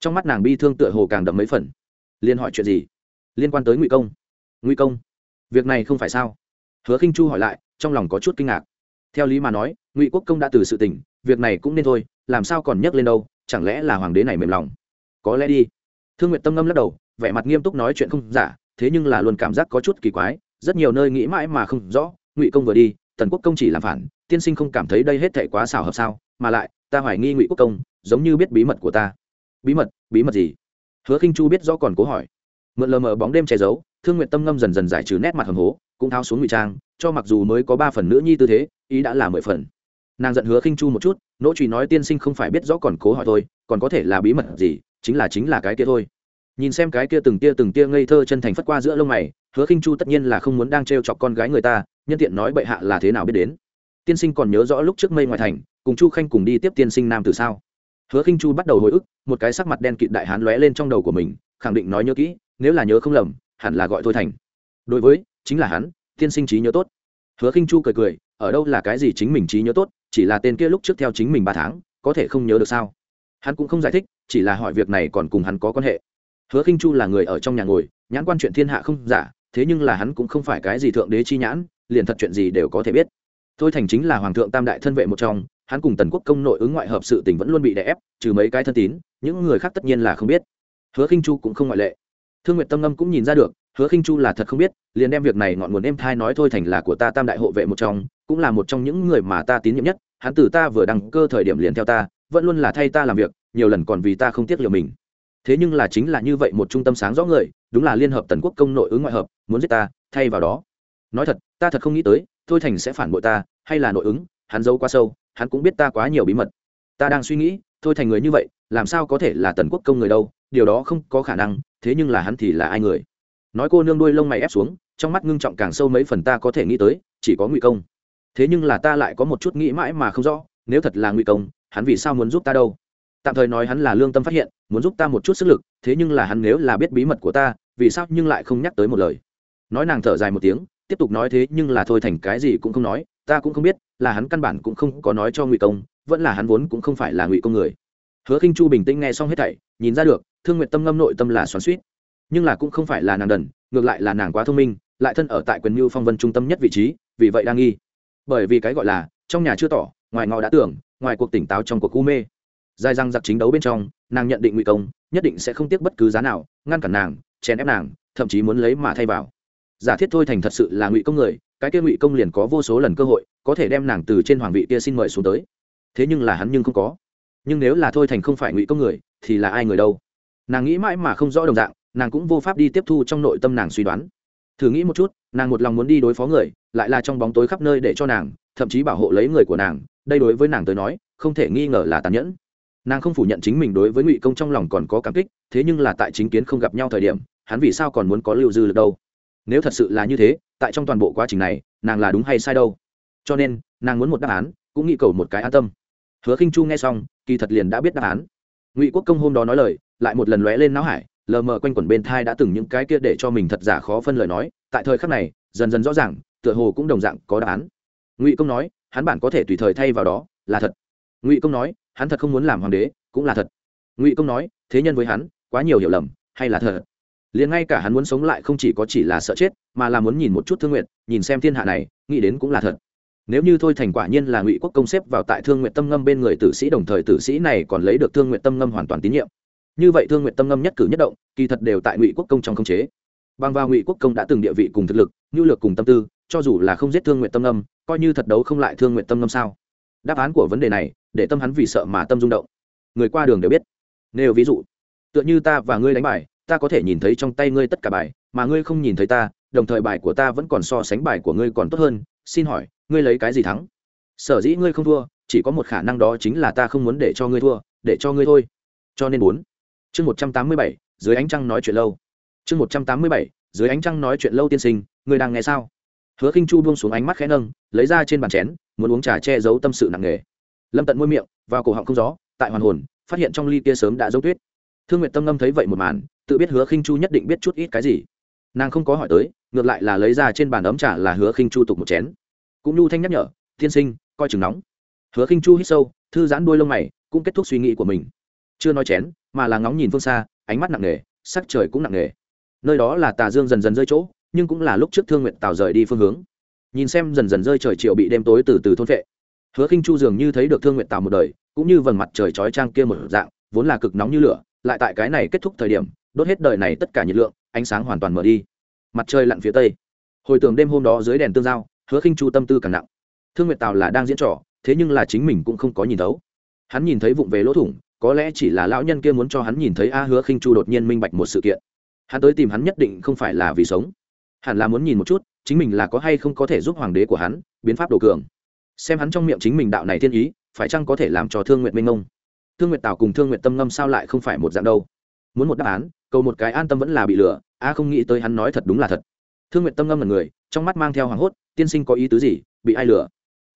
Trong mắt nàng bi thương tựa hồ càng đậm mấy phần. Liên hỏi chuyện gì? Liên quan tới ngụy công. Ngụy công? Việc này không phải sao? Hứa khinh chu hỏi lại, trong lòng có chút kinh ngạc theo lý mà nói, ngụy quốc công đã từ sự tình việc này cũng nên thôi, làm sao còn nhắc lên đâu, chẳng lẽ là hoàng đế này mềm lòng? Có lẽ đi. Thương nguyện tâm ngâm lắc đầu, vẻ mặt nghiêm túc nói chuyện không giả, thế nhưng là luôn cảm giác có chút kỳ quái, rất nhiều nơi nghĩ mãi mà không rõ, ngụy công vừa đi, tần quốc công chỉ làm phản, tiên sinh không cảm thấy đây hết thệ quá xảo hợp sao, mà lại, ta hoài nghi ngụy quốc công, giống như biết bí mật của ta. Bí mật? Bí mật gì? Hứa khinh chu biết rõ còn cố hỏi. Mượn lờ mờ bóng đêm che giấu, thương nguyện tâm ngâm dần dần giải trừ nét mặt hầm hố, cũng tháo xuống ngụy trang, cho mặc dù mới có ba phần nữ nhi tư thế ý đã là mười phần. Nàng giận hứa khinh chu một chút, nỗ trùy nói tiên sinh không phải biết rõ còn cố hỏi thôi, còn có thể là bí mật gì, chính là chính là cái kia thôi. Nhìn xem cái kia từng tia từng tia ngây thơ chân thành phất qua giữa lông mày, hứa khinh chu tất nhiên là không muốn đang trêu chọc con gái người ta, nhân tiện nói bệ hạ là thế nào biết đến. Tiên sinh còn nhớ rõ lúc trước mây ngoài thành, cùng chu khanh cùng đi tiếp tiên sinh nam từ sao? Hứa khinh chu bắt đầu hồi ức, một cái sắc mặt đen kịt đại hán lóe lên trong đầu của mình, khẳng định nói nhớ kỹ, nếu là nhớ không lầm, hẳn là gọi thôi thành. Đối với, chính là hắn, tiên sinh trí nhớ tốt. Hứa khinh chu cười cười ở đâu là cái gì chính mình trí nhớ tốt, chỉ là tên kia lúc trước theo chính mình ba tháng, có thể không nhớ được sao? Hắn cũng không giải thích, chỉ là hỏi việc này còn cùng hắn có quan hệ. Hứa khinh chu là người ở trong nhà ngồi, nhãn quan chuyện thiên hạ không giả, thế nhưng là hắn cũng không phải cái gì thượng đế chi nhãn, liền thật chuyện gì đều có thể biết. Thôi thành chính là hoàng thượng tam đại thân vệ một trong, hắn cùng tần quốc công nội ứng ngoại hợp sự tình vẫn luôn bị đè ép, trừ mấy cái thân tín, những người khác tất nhiên là không biết. Hứa khinh chu cũng không ngoại lệ. Thương nguyệt tâm ngâm cũng nhìn ra được, hứa khinh chu là thật không biết, liền đem việc này ngọn nguồn em thai nói thôi thành là của ta tam đại hộ vệ một trong cũng là một trong những người mà ta tín nhiệm nhất, hắn từ ta vừa đăng cơ thời điểm liền theo ta, vẫn luôn là thay ta làm việc, nhiều lần còn vì ta không tiếc liều mình. Thế nhưng là chính là như vậy một trung tâm sáng rõ người, đúng là liên hợp tần quốc công nội ứng ngoại hợp, muốn giết ta, thay vào đó. Nói thật, ta thật không nghĩ tới, thôi thành sẽ phản bội ta, hay là nội ứng, hắn giấu quá sâu, hắn cũng biết ta quá nhiều bí mật. Ta đang suy nghĩ, thôi thành người như vậy, làm sao có thể là tần quốc công người đâu, điều đó không có khả năng, thế nhưng là hắn thì là ai người? Nói cô nương đuôi lông mày ép xuống, trong mắt ngưng trọng càng sâu mấy phần ta có thể nghĩ tới, chỉ có ngụy công thế nhưng là ta lại có một chút nghĩ mãi mà không rõ, nếu thật là ngụy công, hắn vì sao muốn giúp ta đâu? Tạm thời nói hắn là lương tâm phát hiện, muốn giúp ta một chút sức lực, thế nhưng là hắn nếu là biết bí mật của ta, vì sao nhưng lại không nhắc tới một lời? Nói nàng thở dài một tiếng, tiếp tục nói thế nhưng là thôi thành cái gì cũng không nói, ta cũng không biết, là hắn căn bản cũng không có nói cho ngụy công, vẫn là hắn vốn cũng không phải là ngụy công người. Hứa khinh chu bình tĩnh nghe xong hết thảy, nhìn ra được, thương nguyện tâm ngâm nội tâm là xoắn suýt nhưng là cũng không phải là nàng đần, ngược lại là nàng quá thông minh, lại thân ở tại quyền mưu phong vân trung tâm nhất vị trí, vì vậy đang nghi bởi vì cái gọi là, trong nhà chưa tỏ, ngoài ngọ đã tưởng, ngoài cuộc tỉnh táo trong cuộc u mê. Dài răng giặc chính đấu bên trong, nàng nhận định ngụy công, nhất định sẽ không tiếc bất cứ giá nào, ngăn cản nàng, chèn ép nàng, thậm chí muốn lấy mà thay vào. Giả thiết thôi thành thật sự là ngụy công người, cái kia ngụy công liền có vô số lần cơ hội, có thể đem nàng từ trên hoàng vị kia xin mời xuống tới. Thế nhưng là hắn nhưng không có. Nhưng nếu là thôi thành không phải ngụy công người, thì là ai người đâu? Nàng nghĩ mãi mà không rõ đồng dạng, nàng cũng vô pháp đi tiếp thu trong nội tâm nàng suy đoán thử nghĩ một chút, nàng một lòng muốn đi đối phó người, lại là trong bóng tối khắp nơi để cho nàng, thậm chí bảo hộ lấy người của nàng, đây đối với nàng tới nói, không thể nghi ngờ là tàn nhẫn. Nàng không phủ nhận chính mình đối với ngụy công trong lòng còn có cảm kích, thế nhưng là tại chính kiến không gặp nhau thời điểm, hắn vì sao còn muốn có lưu dư được đâu? Nếu thật sự là như thế, tại trong toàn bộ quá trình này, nàng là đúng hay sai đâu? Cho nên, nàng muốn một đáp án, cũng nghĩ cầu một cái an tâm. Hứa khinh chu nghe xong, kỳ thật liền đã biết đáp án. Ngụy quốc công hôm đó nói lời, lại một lần lóe lên não hải lờ mờ quanh quẩn bên thai đã từng những cái kia để cho mình thật giả khó phân lời nói, tại thời khắc này, dần dần rõ ràng, tựa hồ cũng đồng dạng có đáp án. Ngụy công nói, hắn bản có thể tùy thời thay vào đó, là thật. Ngụy công nói, hắn thật không muốn làm hoàng đế, cũng là thật. Ngụy công nói, thế nhân với hắn, quá nhiều hiểu lầm, hay là thật? Liền ngay cả hắn muốn sống lại không chỉ có chỉ là sợ chết, mà là muốn nhìn một chút thương nguyện nhìn xem thiên hạ này, nghĩ đến cũng là thật. Nếu như thôi thành quả nhiên là ngụy quốc công xếp vào tại thương nguyện tâm ngâm bên người tử sĩ, đồng thời tử sĩ này còn lấy được thương nguyện tâm ngâm hoàn toàn tín nhiệm như vậy thương nguyện tâm ngâm nhất cử nhất động, kỳ thật đều tại ngụy quốc công trong khống chế. Bằng vào ngụy quốc công đã từng địa vị cùng thực lực, nhu lược cùng tâm tư, cho dù là không giết thương nguyện tâm ngâm, coi như thật đấu không lại thương nguyện tâm ngâm sao? Đáp án của vấn đề này, để tâm hắn vì sợ mà tâm rung động. Người qua đường đều biết. Nêu ví dụ, tựa như ta và ngươi đánh bài, ta có thể nhìn thấy trong tay ngươi tất cả bài, mà ngươi không nhìn thấy ta, đồng thời bài của ta vẫn còn so sánh bài của ngươi còn tốt hơn, xin hỏi, ngươi lấy cái gì thắng? Sở dĩ ngươi không thua, chỉ có một khả năng đó chính là ta không muốn để cho ngươi thua, để cho ngươi thôi. Cho nên bốn chương một trăm tám mươi bảy, dưới ánh trăng nói chuyện lâu. Chương một trăm tám mươi bảy, dưới ánh trăng nói chuyện lâu tiên sinh, người đang nghe sao? Hứa khinh chu buông xuống ánh mắt khẽ nâng, lấy ra trên bàn chén, muốn uống trà che giấu tâm sự nặng nề. Lâm tận môi miệng, vào cổ họng không gió, tại hoàn hồn, phát hiện trong ly kia sớm đã dấu tuyết. Thương nguyệt tâm ngâm thấy vậy một màn, tự biết hứa khinh chu nhất định biết chút ít cái gì. Nàng không có hỏi tới, ngược lại là lấy ra trên bàn ấm trà là hứa khinh chu tục một chén. Cũng nhu thanh nhắc nhở, tiên sinh, coi chừng nóng. Hứa khinh chu hít sâu, thư giãn đuôi lông mày, cũng kết thúc suy nghĩ của mình. Chưa nói chén mà là ngóng nhìn phương xa, ánh mắt nặng nề, sắc trời cũng nặng nề. Nơi đó là tà dương dần dần rơi chỗ, nhưng cũng là lúc trước thương nguyện tào rời đi phương hướng. Nhìn xem dần dần rơi trời chiều bị đêm tối từ từ thôn vệ hứa khinh chu dường như thấy được thương nguyện tào một đời, cũng như vầng mặt trời chói trang kia một dạng, vốn là cực nóng như lửa, lại tại cái này kết thúc thời điểm, đốt hết đời này tất cả nhiệt lượng, ánh sáng hoàn toàn mở đi. Mặt trời lặn phía tây. Hồi tưởng đêm hôm đó dưới đèn tương giao, hứa khinh chu tâm tư càng nặng. Thương nguyệt tào là đang diễn trò, thế nhưng là chính mình cũng không có nhìn thấu. Hắn nhìn thấy vụng về lỗ thủng có lẽ chỉ là lão nhân kia muốn cho hắn nhìn thấy a hứa khinh chu đột nhiên minh bạch một sự kiện. Hắn tới tìm hắn nhất định không phải là vì sống, hẳn là muốn nhìn một chút, chính mình là có hay không có thể giúp hoàng đế của hắn biến pháp đồ cường. Xem hắn trong miệng chính mình đạo này thiên ý, phải chăng có thể làm cho thương nguyện minh ngông? Thương nguyện tào cùng thương nguyện tâm ngâm sao lại không phải một dạng đâu? Muốn một đáp án, cầu một cái an tâm vẫn là bị lừa, a không nghĩ tới hắn nói thật đúng là thật. Thương nguyện tâm ngâm là người, trong mắt mang theo hoàng hốt, tiên sinh có ý tứ gì, bị ai lừa?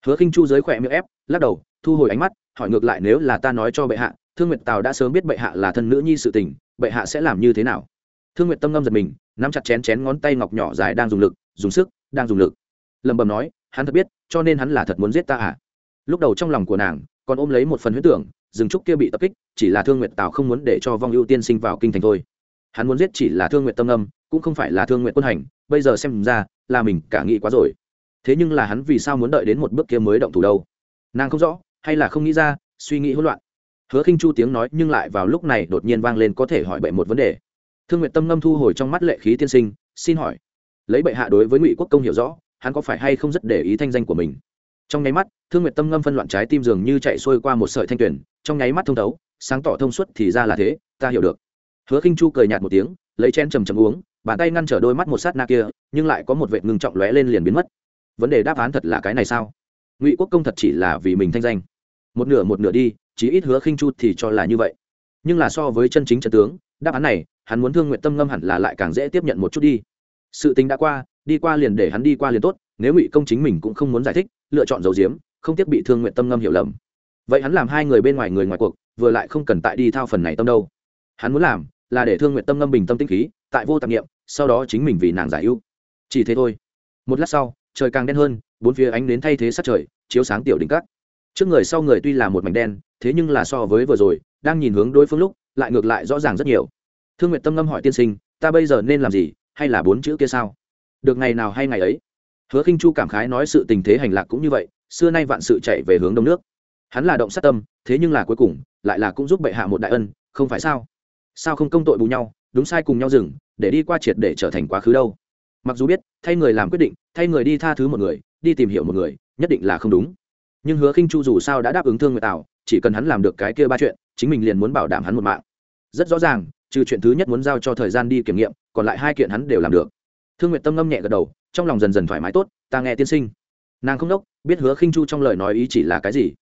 Hứa khinh chu giới khỏe miệng ép, lắc đầu, thu hồi ánh mắt, hỏi ngược lại nếu là ta nói cho bệ hạ thương Nguyệt tào đã sớm biết bệ hạ là thân nữ nhi sự tình, bệ hạ sẽ làm như thế nào? Thương Nguyệt tâm ngâm giật mình, nắm chặt chén chén ngón tay ngọc nhỏ dài đang dùng lực, dùng sức, đang dùng lực. Lẩm bẩm nói, hắn thật biết, cho nên hắn là thật muốn giết ta à? Lúc đầu trong lòng của nàng, còn ôm lấy một phần huyết tưởng, rừng trúc kia bị tập kích, chỉ là thương Nguyệt tào không muốn để cho vong ưu tiên sinh vào kinh thành thôi. Hắn muốn giết chỉ là thương nguyện tâm âm cũng không phải là thương nguyện quân hành, bây giờ xem ra, là mình cả nghĩ quá rồi. Thế nhưng là hắn vì sao muốn đợi đến một bước kia mới động thủ đâu? Nàng không rõ, hay là không nghĩ ra, suy nghĩ hỗn loạn hứa khinh chu tiếng nói nhưng lại vào lúc này đột nhiên vang lên có thể hỏi bệ một vấn đề. Thương nguyện tâm ngâm thu hồi trong mắt lệ khí tiên sinh, xin hỏi, lấy bệ hạ đối với ngụy quốc công hiểu rõ, hắn có phải hay không rất để ý thanh danh của mình? Trong nháy mắt, thương nguyệt tâm ngâm phân loạn trái tim dường như chạy xuôi qua một sợi thanh tuyển trong nháy mắt thông thấu, sáng tỏ thông suốt thì ra là thế, ta hiểu được. Hứa khinh chu cười nhạt một tiếng, lấy chén trầm trầm uống, bàn tay ngăn trở đôi mắt một sát na kia, nhưng lại có một vệ ngừng trọng lóe lên liền biến mất. Vấn đề đáp án thật là cái này sao? Ngụy quốc công thật chỉ là vì mình thanh danh. Một nửa một nửa đi chí ít hứa khinh chu thì cho là như vậy. Nhưng là so với chân chính trận tướng, đáp án này, hắn muốn thương nguyện tâm ngâm hẳn là lại càng dễ tiếp nhận một chút đi. Sự tình đã qua, đi qua liền để hắn đi qua liền tốt, nếu ngụy công chính mình cũng không muốn giải thích, lựa chọn dầu diếm không tiếc bị thương nguyện tâm ngâm hiểu lầm. Vậy hắn làm hai người bên ngoài người ngoài cuộc, vừa lại không cần tại đi thao phần này tâm đâu. Hắn muốn làm là để thương nguyện tâm ngâm bình tâm tinh khí, tại vô tạp nghiệm sau đó chính mình vì nàng giải ưu. Chỉ thế thôi. Một lát sau, trời càng đen hơn, bốn phía ánh đến thay thế sát trời, chiếu sáng tiểu đỉnh cát trước người sau người tuy là một mảnh đen thế nhưng là so với vừa rồi, đang nhìn hướng đối phương lúc, lại ngược lại rõ ràng rất nhiều. Thương nguyện tâm ngâm hỏi tiên sinh, ta bây giờ nên làm gì, hay là bốn chữ kia sao? Được ngày nào hay ngày ấy. Hứa khinh chu cảm khái nói sự tình thế hành lạc cũng như vậy, xưa nay vạn sự chạy về hướng đông nước. Hắn là động sát tâm, thế nhưng là cuối cùng, lại là cũng giúp bệ hạ một đại ân, không phải sao? Sao không công tội bù nhau, đúng sai cùng nhau dừng, để đi qua triệt để trở thành quá khứ đâu? Mặc dù biết, thay người làm quyết định, thay người đi tha thứ một người, đi tìm hiểu một người, nhất định là không đúng. Nhưng hứa khinh chu dù sao đã đáp ứng thương người tào chỉ cần hắn làm được cái kia ba chuyện, chính mình liền muốn bảo đảm hắn một mạng. Rất rõ ràng, trừ chuyện thứ nhất muốn giao cho thời gian đi kiểm nghiệm, còn lại hai kiện hắn đều làm được. Thương nguyệt tâm ngâm nhẹ gật đầu, trong lòng dần dần thoải mái tốt, ta nghe tiên sinh. Nàng không đốc, biết hứa khinh chu trong lời nói ý chỉ là cái gì.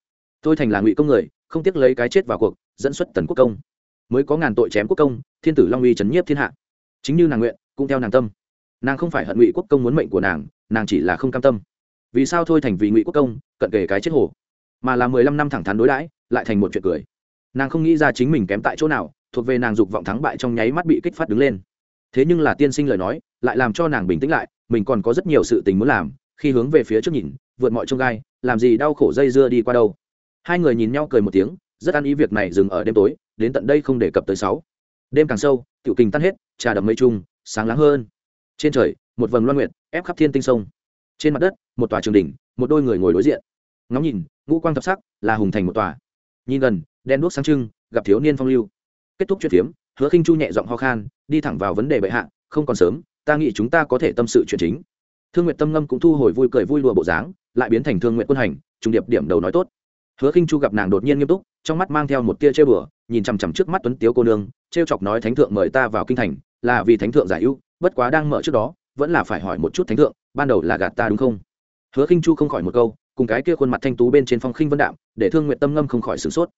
Tôi thành là ngụy công người, không tiếc lấy cái chết vào cuộc, dẫn xuất tần quốc công. Mới có ngàn tội chém quốc công, thiên tử long uy trấn nhiếp thiên hạ. Chính như nàng nguyện, cũng theo nàng tâm. Nàng không phải hận ngụy quốc công muốn mệnh của nàng nàng chỉ là không cam tâm. Vì sao thôi thành vì ngụy quốc công, cận kề cái chết hồ? Mà là mười lăm năm thẳng thắn đối đãi, lại thành một chuyện cười. Nàng không nghĩ ra chính mình kém tại chỗ nào, thuộc về nàng dục vọng thắng bại trong nháy mắt bị kích phát đứng lên. Thế nhưng là tiên sinh lời nói, lại làm cho nàng bình tĩnh lại, mình còn có rất nhiều sự tình muốn làm, khi hướng về phía trước nhìn, vượt mọi trông gai, làm gì đau khổ dây dưa đi qua đâu. Hai người nhìn nhau cười một tiếng, rất ăn ý việc này dừng ở đêm tối, đến tận đây không đề cập tới sáu. Đêm càng sâu, tiểu kình tan hết, trà đậm mây trung sáng láng hơn. Trên trời, một vầng loan nguyện ép khắp thiên tinh sông. Trên mặt đất, một tòa trường đỉnh, một đôi người ngồi đối diện ngóng nhìn, ngũ quang thập sắc, là hùng thành một tòa. Nhìn gần, đen đuốc sáng trưng, gặp thiếu niên phong lưu. Kết thúc chuyện phiếm, hứa khinh chu nhẹ giọng ho khan, đi thẳng vào vấn đề bệ hạ, không còn sớm, ta nghĩ chúng ta có thể tâm sự chuyện chính. Thương nguyện tâm ngâm cũng thu hồi vui cười vui lùa bộ dáng, lại biến thành thương nguyện quân hành trung điệp điểm đầu nói tốt. Hứa khinh chu gặp nàng đột nhiên nghiêm túc, trong mắt mang theo một tia chơi bừa, nhìn chằm chằm trước mắt tuấn tiếu cô nương, trêu chọc nói thánh thượng mời ta vào kinh thành, là vì thánh thượng giải ưu, bất quá đang mở trước đó, vẫn là phải hỏi một chút thánh thượng, ban đầu là gạt ta đúng không? Hứa khinh chu không khỏi một câu cùng cái kia khuôn mặt thanh tú bên trên phong khinh vân đạm, để thương nguyện tâm ngâm không khỏi sửng sốt.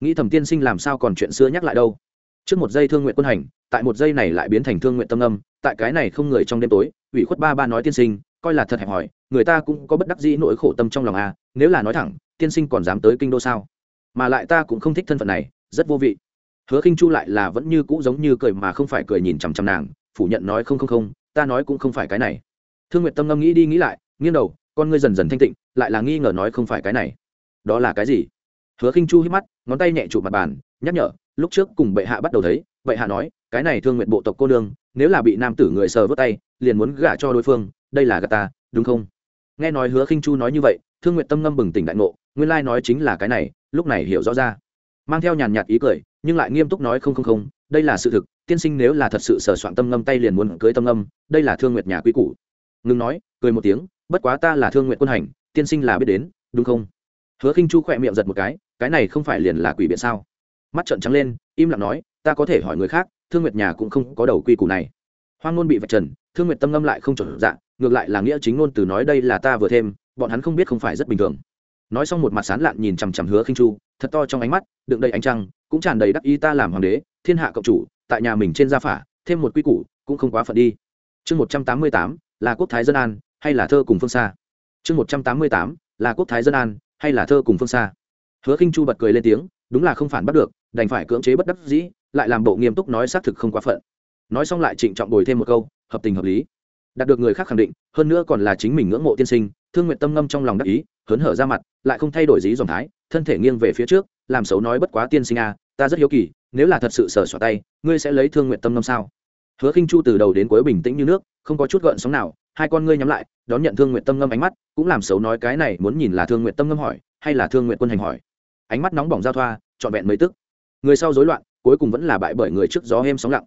Nghĩ thẩm tiên sinh làm sao còn chuyện xưa nhắc lại đâu. Trước một giây thương nguyện quân hành, tại một giây này lại biến thành thương nguyện tâm ngâm, tại cái này không người trong đêm tối, ủy khuất ba ba nói tiên sinh, coi là thật hẹp hỏi người ta cũng có bất đắc dĩ nỗi khổ tâm trong lòng à nếu là nói thẳng, tiên sinh còn dám tới kinh đô sao? Mà lại ta cũng không thích thân phận này, rất vô vị. Hứa khinh chu lại là vẫn như cũ giống như cười mà không phải cười nhìn chằm chằm nàng, phủ nhận nói không không không, ta nói cũng không phải cái này. Thương nguyệt tâm ngâm nghĩ đi nghĩ lại, nghiêng đầu, con ngươi dần dần thanh tịnh lại là nghi ngờ nói không phải cái này. Đó là cái gì? Hứa khinh chu hít mắt, ngón tay nhẹ chụp mặt bàn, nhắc nhở, lúc trước cùng bệ hạ bắt đầu thấy, bệ hạ nói, cái này thương nguyện bộ tộc cô nương, nếu là bị nam tử người sờ vớt tay, liền muốn gả cho đối phương, đây là gà ta, đúng không? Nghe nói hứa khinh chu nói như vậy, thương nguyện tâm ngâm bừng tỉnh đại ngộ, nguyên lai nói chính là cái này, lúc này hiểu rõ ra. Mang theo nhàn nhạt ý cười, nhưng lại nghiêm túc nói không không không, đây là sự thực, tiên sinh nếu là thật sự sờ soạn tâm ngâm tay liền muốn cưới tâm ngâm, đây là thương nguyệt nhà quý cũ ngừng nói, cười một tiếng, bất quá ta là thương nguyện quân hành tiên sinh là biết đến, đúng không? Hứa khinh chu khỏe miệng giật một cái cái này không phải liền là quỷ biện sao? Mắt trợn trắng lên, im lặng nói, ta có thể hỏi người khác, thương nguyệt nhà cũng không có đầu quy củ này. Hoang ngôn bị vạch trần, thương nguyệt tâm ngâm lại không chuẩn dạng ngược lại là nghĩa chính ngôn từ nói đây là ta vừa thêm, bọn hắn không biết không phải rất bình thường. Nói xong một mặt sán lạn nhìn chằm chằm hứa khinh chu, thật to trong ánh mắt, đựng đầy ánh trăng, cũng tràn đầy đắc ý ta làm hoàng đế, thiên hạ cộng chủ, tại nhà mình trên gia phả, thêm một quy củ, cũng không quá phận đi. Chương một trăm tám mươi tám, là quốc thái dân an, hay là thơ cùng phương xa? Chương một trăm tám mươi tám là quốc thái dân an hay là thơ cùng phương xa? Hứa khinh chu bật cười lên tiếng đúng là không phản bắt được đành phải cưỡng chế bất đắc dĩ lại làm bộ nghiêm túc nói xác thực không quá phận. Nói xong lại trịnh trọng bồi thêm một câu hợp tình hợp lý. Đạt được người khác khẳng định hơn nữa còn là chính mình ngưỡng mộ tiên sinh thương nguyện tâm ngâm trong lòng đắc ý hớn hở ra mặt lại không thay đổi dí dòng thái thân thể nghiêng về phía trước làm xấu nói bất quá tiên sinh a à, ta rất hiếu kỳ nếu là thật sự sờ xỏ tay ngươi sẽ lấy thương nguyện tâm ngâm sao? Hứa khinh chu từ đầu đến cuối bình tĩnh như nước không có chút gợn sóng nào hai con ngươi nhắm lại, đón nhận thương nguyện tâm ngâm ánh mắt, cũng làm xấu nói cái này muốn nhìn là thương nguyện tâm ngâm hỏi, hay là thương nguyện quân hành hỏi. Ánh mắt nóng bỏng giao thoa, trọn vẹn mấy tức. Người sau rối loạn, cuối cùng vẫn là bại bởi người trước gió êm sóng lặng.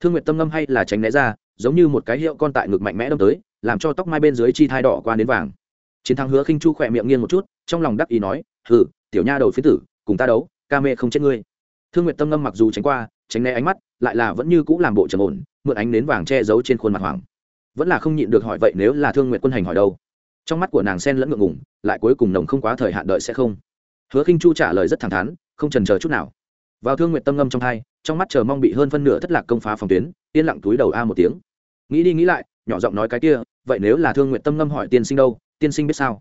Thương nguyện tâm ngâm hay là tránh né ra, giống như một cái hiệu con tại ngực mạnh mẽ đâm tới, làm cho tóc mai bên dưới chi thai đỏ qua đến vàng. Chiến thắng hứa khinh chu khỏe miệng nghiêng một chút, trong lòng đắc ý nói, hừ, tiểu nha đầu phiến tử, cùng ta đấu, ca mê không chết ngươi. Thương nguyện tâm ngâm mặc dù tránh qua, tránh né ánh mắt, lại là vẫn như cũ làm bộ trầm ổn, mượn ánh nến vàng che giấu trên khuôn mặt hoàng vẫn là không nhịn được hỏi vậy nếu là thương nguyện quân hành hỏi đâu? Trong mắt của nàng sen lẫn ngượng ngủng lại cuối cùng nồng không quá thời hạn đợi sẽ không. Hứa khinh chu trả lời rất thẳng thắn, không trần chờ chút nào. Vào thương nguyện tâm ngâm trong hai, trong mắt chờ mong bị hơn phân nửa thất lạc công phá phòng tuyến, yên lặng túi đầu a một tiếng. Nghĩ đi nghĩ lại, nhỏ giọng nói cái kia, vậy nếu là thương nguyện tâm ngâm hỏi tiên sinh đâu, tiên sinh biết sao?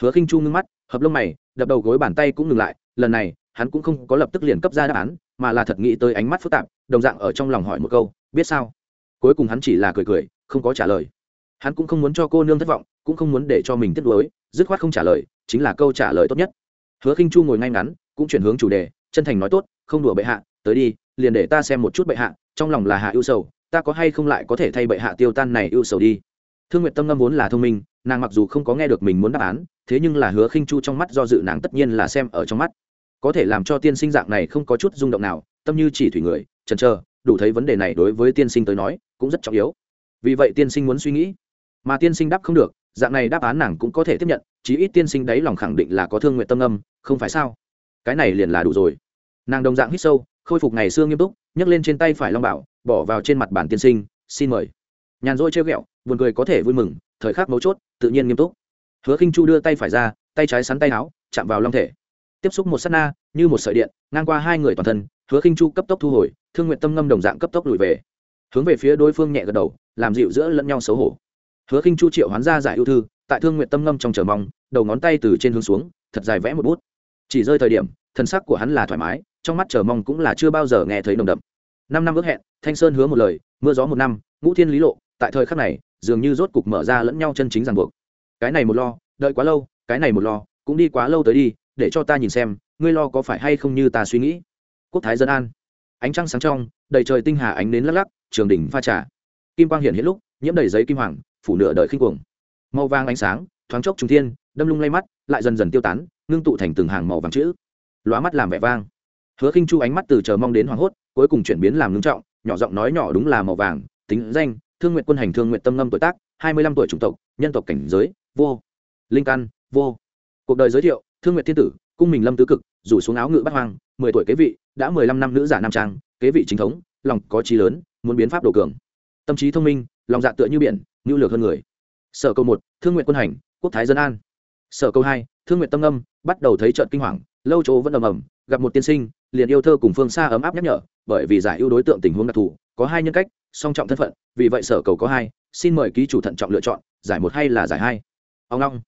Hứa khinh chu ngưng mắt, hợp lông mày, đập đầu gối bàn tay cũng ngừng lại, lần này, hắn cũng không có lập tức liền cấp ra đáp án, mà là thật nghĩ tới ánh mắt phức tạp, đồng dạng ở trong lòng hỏi một câu, biết sao? Cuối cùng hắn chỉ là cười cười không có trả lời. Hắn cũng không muốn cho cô nương thất vọng, cũng không muốn để cho mình tiếp nối dứt khoát không trả lời, chính là câu trả lời tốt nhất. Hứa khinh chu ngồi ngay ngắn, cũng chuyển hướng chủ đề, chân thành nói tốt, không đùa bệ hạ, tới đi, liền để ta xem một chút bệ hạ, trong lòng là hạ ưu sầu, ta có hay không lại có thể thay bệ hạ tiêu tan này ưu sầu đi. Thương nguyện tâm ngâm vốn là thông minh, nàng mặc dù không có nghe được mình muốn đáp án, thế nhưng là hứa khinh chu trong mắt do dự nàng tất nhiên là xem ở trong mắt. Có thể làm cho tiên sinh dạng này không có chút rung động nào, tâm như chỉ thủy người, chần trờ đủ thấy vấn đề này đối với tiên sinh tới nói, cũng rất trọng yếu vì vậy tiên sinh muốn suy nghĩ. Mà tiên sinh đáp không được, dạng này đáp án nàng cũng có thể tiếp nhận, chí ít tiên sinh đấy lòng khẳng định là có thương nguyện tâm âm, không phải sao? Cái này liền là đủ rồi. Nàng đồng dạng hít sâu, khôi phục ngày xưa nghiêm túc, nhấc lên trên tay phải long bảo, bỏ vào trên mặt bản tiên sinh, xin mời. Nhàn rỗi chơi ghẹo, buồn cười có thể vui mừng, thời khắc mấu chốt, tự nhiên nghiêm túc. Hứa khinh chu đưa tay phải ra, tay trái sắn tay áo, chạm vào long thể. Tiếp xúc một sát na, như một sợi điện, ngang qua hai người toàn thân, hứa khinh chu cấp tốc thu hồi, thương nguyện tâm ngâm đồng dạng cấp tốc lùi về. Hướng về phía đối phương nhẹ gật đầu làm dịu giữa lẫn nhau xấu hổ. Hứa khinh chu triệu hoán ra giải ưu thư, tại thương nguyện tâm ngâm trong chờ mong, đầu ngón tay từ trên hướng xuống, thật dài vẽ một bút. Chỉ rơi thời điểm thân sắc của hắn là thoải mái, trong mắt chờ mong cũng là chưa bao giờ nghe thấy nồng đậm. Năm năm ước hẹn, thanh sơn hứa một lời, mưa gió một năm, ngũ thiên lý lộ, tại thời khắc này, dường như rốt cục mở ra lẫn nhau chân chính ràng buộc. Cái này một lo, đợi quá lâu, cái này một lo, cũng đi quá lâu tới đi, để cho ta nhìn xem, ngươi lo có phải hay không như ta suy nghĩ. Quốc thái dân an. Ánh trăng sáng trong, đầy trời tinh hà ánh đến lắc lắc, trường đỉnh pha trà kim quang hiện hiện lúc, nhiễm đầy giấy kim hoàng, phủ nửa đời khinh cuồng. Màu vàng ánh sáng, thoáng chốc trung thiên, đâm lung lay mắt, lại dần dần tiêu tán, ngưng tụ thành từng hàng màu vàng chữ. Lóa mắt làm vẻ vang. Hứa khinh chu ánh mắt từ chờ mong đến hoảng hốt, cuối cùng chuyển biến làm ngưng trọng, nhỏ giọng nói nhỏ đúng là màu vàng, tính danh, thương nguyện quân hành thương nguyện tâm ngâm tuổi tác, hai mươi lăm tuổi chủng tộc, nhân tộc cảnh giới, vô. Linh căn, vô. Cuộc đời giới thiệu, thương nguyện thiên tử, cung mình lâm tứ cực, rủ xuống áo ngự bắt hoang, mười tuổi kế vị, đã mười lăm năm nữ giả nam trang, kế vị chính thống, lòng có trí lớn, muốn biến pháp đồ cường tâm trí thông minh, lòng dạ tựa như biển, nhu lược hơn người. Sở câu một, thương nguyện quân hành, quốc thái dân an. Sở câu hai, thương nguyện tâm âm, bắt đầu thấy trận kinh hoàng, lâu chỗ vẫn ầm ầm, gặp một tiên sinh, liền yêu thơ cùng phương xa ấm áp nhắc nhở, bởi vì giải ưu đối tượng tình huống đặc thù, có hai nhân cách, song trọng thân phận, vì vậy sở cầu có hai, xin mời ký chủ thận trọng lựa chọn, giải một hay là giải hai. Ông long,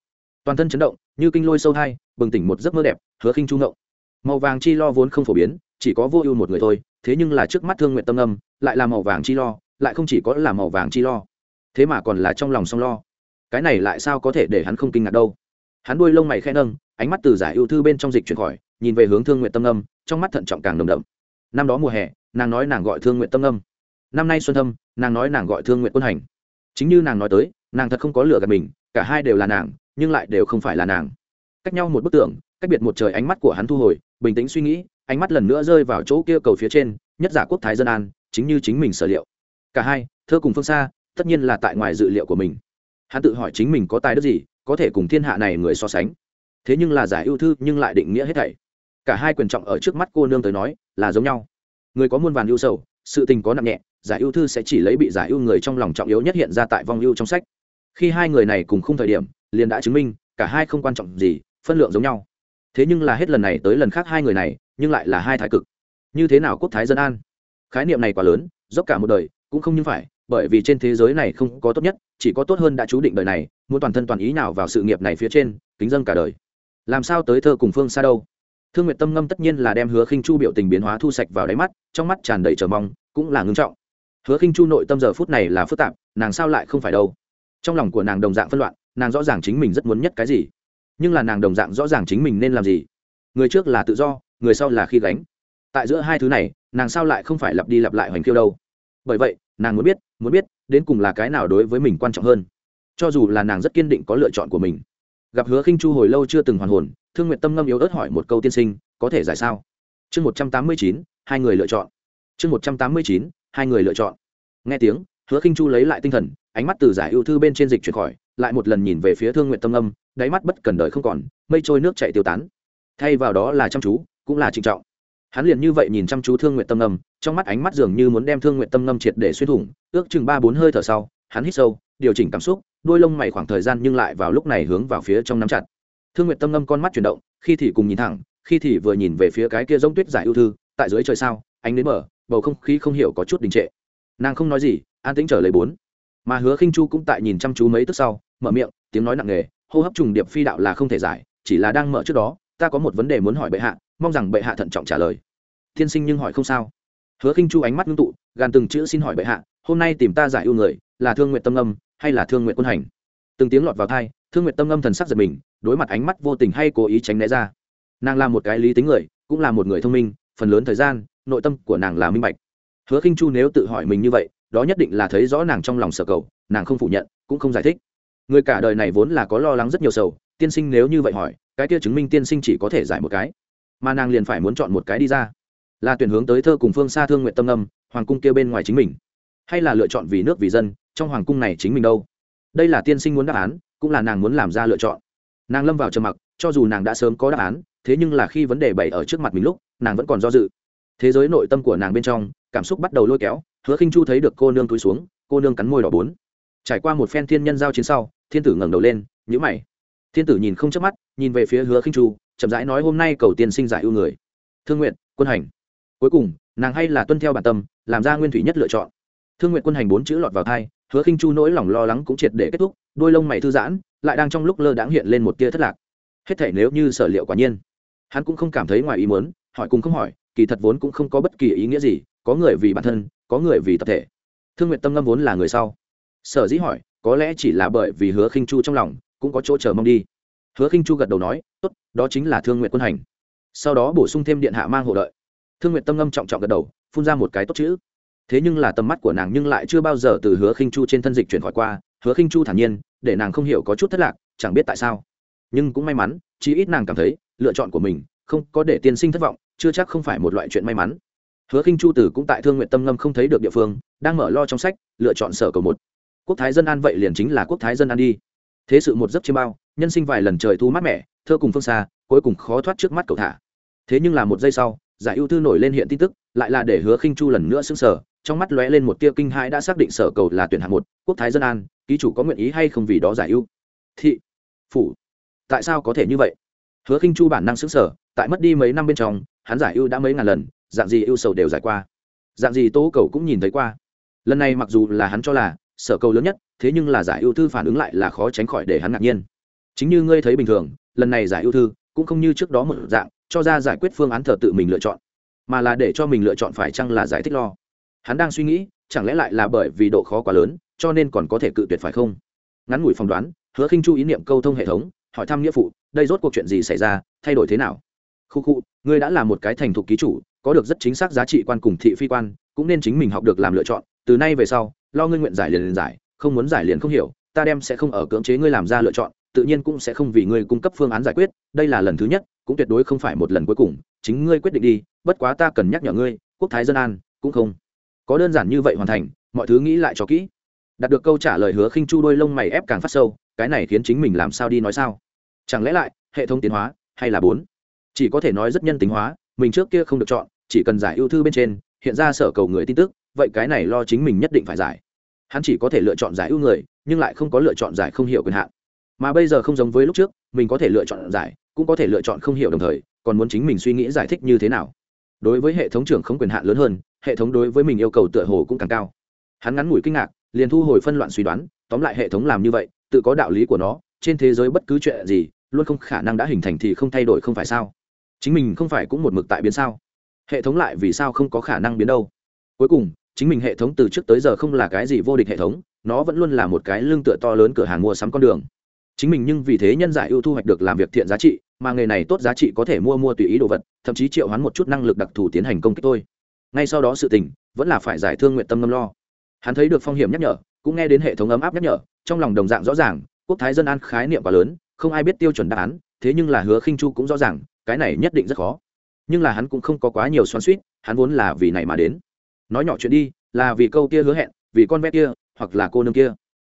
toàn thân chấn động, như kinh lôi sâu hai, bừng tỉnh một giấc mơ đẹp, hứa khinh trung ngộng. Màu vàng chi lo vốn không phổ biến, chỉ có vô ưu một người thôi, thế nhưng là trước mắt thương nguyện tâm âm, lại là màu vàng chi lo lại không chỉ có là màu vàng chi lo, thế mà còn là trong lòng song lo. Cái này lại sao có thể để hắn không kinh ngạc đâu? Hắn đuôi lông mày khẽ nâng, ánh mắt từ giải ưu thư bên trong dịch chuyển khỏi, nhìn về hướng thương nguyện tâm âm, trong mắt thận trọng càng nồng đậm. Năm đó mùa hè, nàng nói nàng gọi thương nguyện tâm âm. Năm nay xuân thâm, nàng nói nàng gọi thương nguyện quân hành. Chính như nàng nói tới, nàng thật không có lửa gạt mình, cả hai đều là nàng, nhưng lại đều không phải là nàng. Cách nhau một bức tượng cách biệt một trời ánh mắt của hắn thu hồi, bình tĩnh suy nghĩ, ánh mắt lần nữa rơi vào chỗ kia cầu phía trên, nhất giả quốc thái dân an, chính như chính mình sở liệu cả hai, thơ cùng phương xa, tất nhiên là tại ngoài dự liệu của mình. Hắn tự hỏi chính mình có tài đức gì, có thể cùng thiên hạ này người so sánh. Thế nhưng là giải ưu thư nhưng lại định nghĩa hết thảy. Cả hai quyền trọng ở trước mắt cô nương tới nói, là giống nhau. Người có muôn vàn ưu sầu, sự tình có nặng nhẹ giải ưu thư sẽ chỉ lấy bị giải ưu người trong lòng trọng yếu nhất hiện ra tại vong ưu trong sách. Khi hai người này cùng khung thời điểm, liền đã chứng minh, cả hai không quan trọng gì, phân lượng giống nhau. Thế nhưng là hết lần này tới lần khác hai người này, nhưng lại là hai thái cực. Như thế nào quốc thái dân an? Khái niệm này quá lớn, dốc cả một đời cũng không như phải, bởi vì trên thế giới này không có tốt nhất, chỉ có tốt hơn đã chú định đời này, muốn toàn thân toàn ý nào vào sự nghiệp này phía trên, kính dân cả đời. Làm sao tới thơ cùng phương xa đâu? Thương nguyện tâm ngâm tất nhiên là đem hứa khinh chu biểu tình biến hóa thu sạch vào đáy mắt, trong mắt tràn đầy trờ mong, cũng là ngưng trọng. Hứa khinh chu nội tâm giờ phút này là phức tạp, nàng sao lại không phải đâu? Trong lòng của nàng đồng dạng phân loạn, nàng rõ ràng chính mình rất muốn nhất cái gì. Nhưng là nàng đồng dạng rõ ràng chính mình nên làm gì? Người trước là tự do, người sau là khi gánh. Tại giữa hai thứ này, nàng sao lại không phải lặp đi lặp lại hoành khiêu đâu? Bởi vậy, nàng muốn biết muốn biết, đến cùng là cái nào đối với mình quan trọng hơn. Cho dù là nàng rất kiên định có lựa chọn của mình. Gặp hứa khinh chu hồi lâu chưa từng hoàn hồn, thương nguyện tâm ngâm yếu ớt hỏi một câu tiên sinh, có thể giải sao? Chương một trăm tám mươi chín, hai người lựa chọn. Chương một trăm tám mươi chín, hai người lựa chọn. Nghe tiếng, hứa khinh chu lấy lại tinh thần, ánh mắt từ giải ưu thư bên trên dịch chuyển khỏi, lại một lần nhìn về phía thương nguyện tâm âm đáy mắt bất cần đời không còn, mây trôi nước chạy tiêu tán. Thay vào đó là chăm chú, cũng là trịnh trọng hắn liền như vậy nhìn chăm chú thương nguyện tâm ngâm, trong mắt ánh mắt dường như muốn đem thương nguyện tâm ngâm triệt để xuyên thủng ước chừng ba bốn hơi thở sau hắn hít sâu điều chỉnh cảm xúc đôi lông mày khoảng thời gian nhưng lại vào lúc này hướng vào phía trong nắm chặt. Thương nguyện tâm ngâm con mắt chuyển động khi thì cùng nhìn thẳng khi thì vừa nhìn về phía cái kia giống tuyết giải ưu thư tại dưới trời sao ánh đến mở bầu không khí không hiểu có chút đình trệ. Nàng không nói gì an tĩnh trở lấy bốn. Mà hứa khinh chu cũng tại nhìn chăm chú mấy tức sau mở miệng tiếng nói nặng nề hô hấp trùng điệp phi đạo là không thể giải chỉ là đang mở trước đó ta có một vấn đề muốn hỏi bệ hạ, mong rằng bệ hạ thận trọng trả lời. Tiên sinh nhưng hỏi không sao. Hứa khinh chu ánh mắt ngưng tụ, gàn từng chữ xin hỏi bệ hạ, hôm nay tìm ta giải ưu người, là thương nguyện tâm âm, hay là thương nguyện quân hành? Từng tiếng lọt vào thai thương nguyện tâm âm thần sắc giật mình, đối mặt ánh mắt vô tình hay cố ý tránh né ra. Nàng là một cái lý tính người, cũng là một người thông minh, phần lớn thời gian, nội tâm của nàng là minh bạch. Hứa khinh chu nếu tự hỏi mình như vậy, đó nhất định là thấy rõ nàng trong lòng sở cầu, nàng không phủ nhận, cũng không giải thích. Người cả đời này vốn là có lo lắng rất nhiều sầu tiên sinh nếu như vậy hỏi, cái kia chứng minh tiên sinh chỉ có thể giải một cái. Mà nàng liền phải muốn chọn một cái đi ra. Là tuyển hướng tới thơ cùng phương xa thương nguyện tâm âm, hoàng cung kêu bên ngoài chính mình. Hay là lựa chọn vì nước vì dân, trong hoàng cung này chính mình đâu? Đây là tiên sinh muốn đáp án, cũng là nàng muốn làm ra lựa chọn. Nàng lâm vào trầm mặc, cho dù nàng đã sớm có đáp án, thế nhưng là khi vấn đề bày ở trước mặt mình lúc, nàng vẫn còn do dự. Thế giới nội tâm của nàng bên trong, cảm xúc bắt đầu lôi kéo, hứa khinh chu thấy được cô nương túi xuống, cô nương cắn môi đỏ bốn. Trải qua một phen thiên nhân giao chiến sau, thiên tử ngẩng đầu lên nhữ mày thiên tử nhìn không chớp mắt, nhìn về phía hứa khinh chu, chậm rãi nói hôm nay cầu tiên sinh giải ưu người. Thương nguyện quân hành. Cuối cùng, nàng hay là tuân theo bản tâm, làm ra nguyên thủy nhất lựa chọn. Thương nguyện quân hành bốn chữ lọt vào thai, hứa khinh chu nỗi lòng lo lắng cũng triệt để kết thúc, đôi lông mày thư giãn, lại đang trong lúc lơ đãng hiện lên một tia thất lạc. Hết thể nếu như sở liệu quả nhiên, hắn cũng không cảm thấy ngoài ý muốn, hỏi cùng không hỏi, kỳ thật vốn cũng không có bất kỳ ý nghĩa gì, có người vì bản thân, có người vì tập thể. Thương nguyện tâm ngâm vốn là người sau. Sở dĩ hỏi, có lẽ chỉ là bởi vì hứa khinh chu trong lòng cũng có chỗ chờ mong đi. Hứa khinh chu gật đầu nói, tốt, đó chính là thương nguyện quân hành. Sau đó bổ sung thêm điện hạ mang hộ đợi. Thương nguyện tâm ngâm trọng trọng gật đầu, phun ra một cái tốt chữ. Thế nhưng là tầm mắt của nàng nhưng lại chưa bao giờ từ hứa khinh chu trên thân dịch chuyển khỏi qua. Hứa khinh chu thản nhiên, để nàng không hiểu có chút thất lạc, chẳng biết tại sao. Nhưng cũng may mắn, chí ít nàng cảm thấy, lựa chọn của mình không có để tiên sinh thất vọng, chưa chắc không phải một loại chuyện may mắn. Hứa khinh chu tử cũng tại thương nguyện tâm ngâm không thấy được địa phương, đang mở lo trong sách, lựa chọn sở cầu một. Quốc thái dân an vậy liền chính là quốc thái dân an đi thế sự một giấc chiêm bao, nhân sinh vài lần trời thu mát mẻ, thơ cùng phương xa, cuối cùng khó thoát trước mắt cậu thả. Thế nhưng là một giây sau, giải ưu thư nổi lên hiện tin tức, lại là để hứa khinh chu lần nữa xứng sở trong mắt lóe lên một tia kinh hãi đã xác định sở cầu là tuyển hạng một, quốc thái dân an, ký chủ có nguyện ý hay không vì đó giải ưu. Thị, phủ, tại sao có thể như vậy? Hứa khinh chu bản năng xứng sở tại mất đi mấy năm bên trong, hắn giải ưu đã mấy ngàn lần, dạng gì ưu sầu đều giải qua. Dạng gì tố cầu cũng nhìn thấy qua. Lần này mặc dù là hắn cho là, sở cầu lớn nhất thế nhưng là giải ưu thư phản ứng lại là khó tránh khỏi để hắn ngạc nhiên. Chính như ngươi thấy bình thường, lần này giải ưu thư cũng không như trước đó một dạng, cho ra giải quyết phương án thờ tự mình lựa chọn, mà là để cho mình lựa chọn phải chăng là giải thích lo. Hắn đang suy nghĩ, chẳng lẽ lại là bởi vì độ khó quá lớn, cho nên còn có thể cự tuyệt phải không? Ngắn ngủi phỏng đoán, hứa khinh chu ý niệm câu thông hệ thống, hỏi thăm nghĩa phụ, đây rốt cuộc chuyện gì xảy ra, thay đổi thế nào? Khu khu, ngươi đã là một cái thành thục ký chủ, có được rất chính xác giá trị quan cùng thị phi quan, cũng nên chính mình học được làm lựa chọn, từ nay về sau, lo ngươi nguyện giải liền liền giải không muốn giải liền không hiểu, ta đem sẽ không ở cưỡng chế ngươi làm ra lựa chọn, tự nhiên cũng sẽ không vì ngươi cung cấp phương án giải quyết, đây là lần thứ nhất, cũng tuyệt đối không phải một lần cuối cùng, chính ngươi quyết định đi, bất quá ta cần nhắc nhở ngươi, quốc thái dân an, cũng không có đơn giản như vậy hoàn thành, mọi thứ nghĩ lại cho kỹ. Đạt được câu trả lời hứa khinh chu đôi lông mày ép càng phát sâu, cái này khiến chính mình làm sao đi nói sao? Chẳng lẽ lại, hệ thống tiến hóa, hay là bốn? Chỉ có thể nói rất nhân tính hóa, mình trước kia không được chọn, chỉ cần giải ưu thư bên trên, hiện ra sở cầu người tin tức, vậy cái này lo chính mình nhất định phải giải hắn chỉ có thể lựa chọn giải ưu người, nhưng lại không có lựa chọn giải không hiểu quyền hạn. Mà bây giờ không giống với lúc trước, mình có thể lựa chọn giải, cũng có thể lựa chọn không hiểu đồng thời, còn muốn chính mình suy nghĩ giải thích như thế nào. Đối với hệ thống trưởng không quyền hạn lớn hơn, hệ thống đối với mình yêu cầu tựa hồ cũng càng cao. Hắn ngắn ngủi kinh ngạc, liền thu hồi phân loạn suy đoán, tóm lại hệ thống làm như vậy, tự có đạo lý của nó, trên thế giới bất cứ chuyện gì, luôn không khả năng đã hình thành thì không thay đổi không phải sao? Chính mình không phải cũng một mực tại biến sao? Hệ thống lại vì sao không có khả năng biến đâu? Cuối cùng chính mình hệ thống từ trước tới giờ không là cái gì vô địch hệ thống, nó vẫn luôn là một cái lương tựa to lớn cửa hàng mua sắm con đường. Chính mình nhưng vì thế nhân giải ưu thu hoạch được làm việc thiện giá trị, mà nghề này tốt giá trị có thể mua mua tùy ý đồ vật, thậm chí triệu hoán một chút năng lực đặc thù tiến hành công kích tôi ngay sau đó sự tình vẫn là phải giải thương nguyện tâm ngâm lo. Hắn thấy được phong hiểm nhắc nhở, cũng nghe đến hệ thống ấm áp nhắc nhở, trong lòng đồng dạng rõ ràng, quốc thái dân an khái niệm quá lớn, không ai biết tiêu chuẩn đáp án, thế nhưng là hứa khinh chu cũng rõ ràng, cái này nhất định rất khó. Nhưng là hắn cũng không có quá nhiều xoắn suýt hắn vốn là vì này mà đến nói nhỏ chuyện đi, là vì câu kia hứa hẹn, vì con bé kia, hoặc là cô nương kia.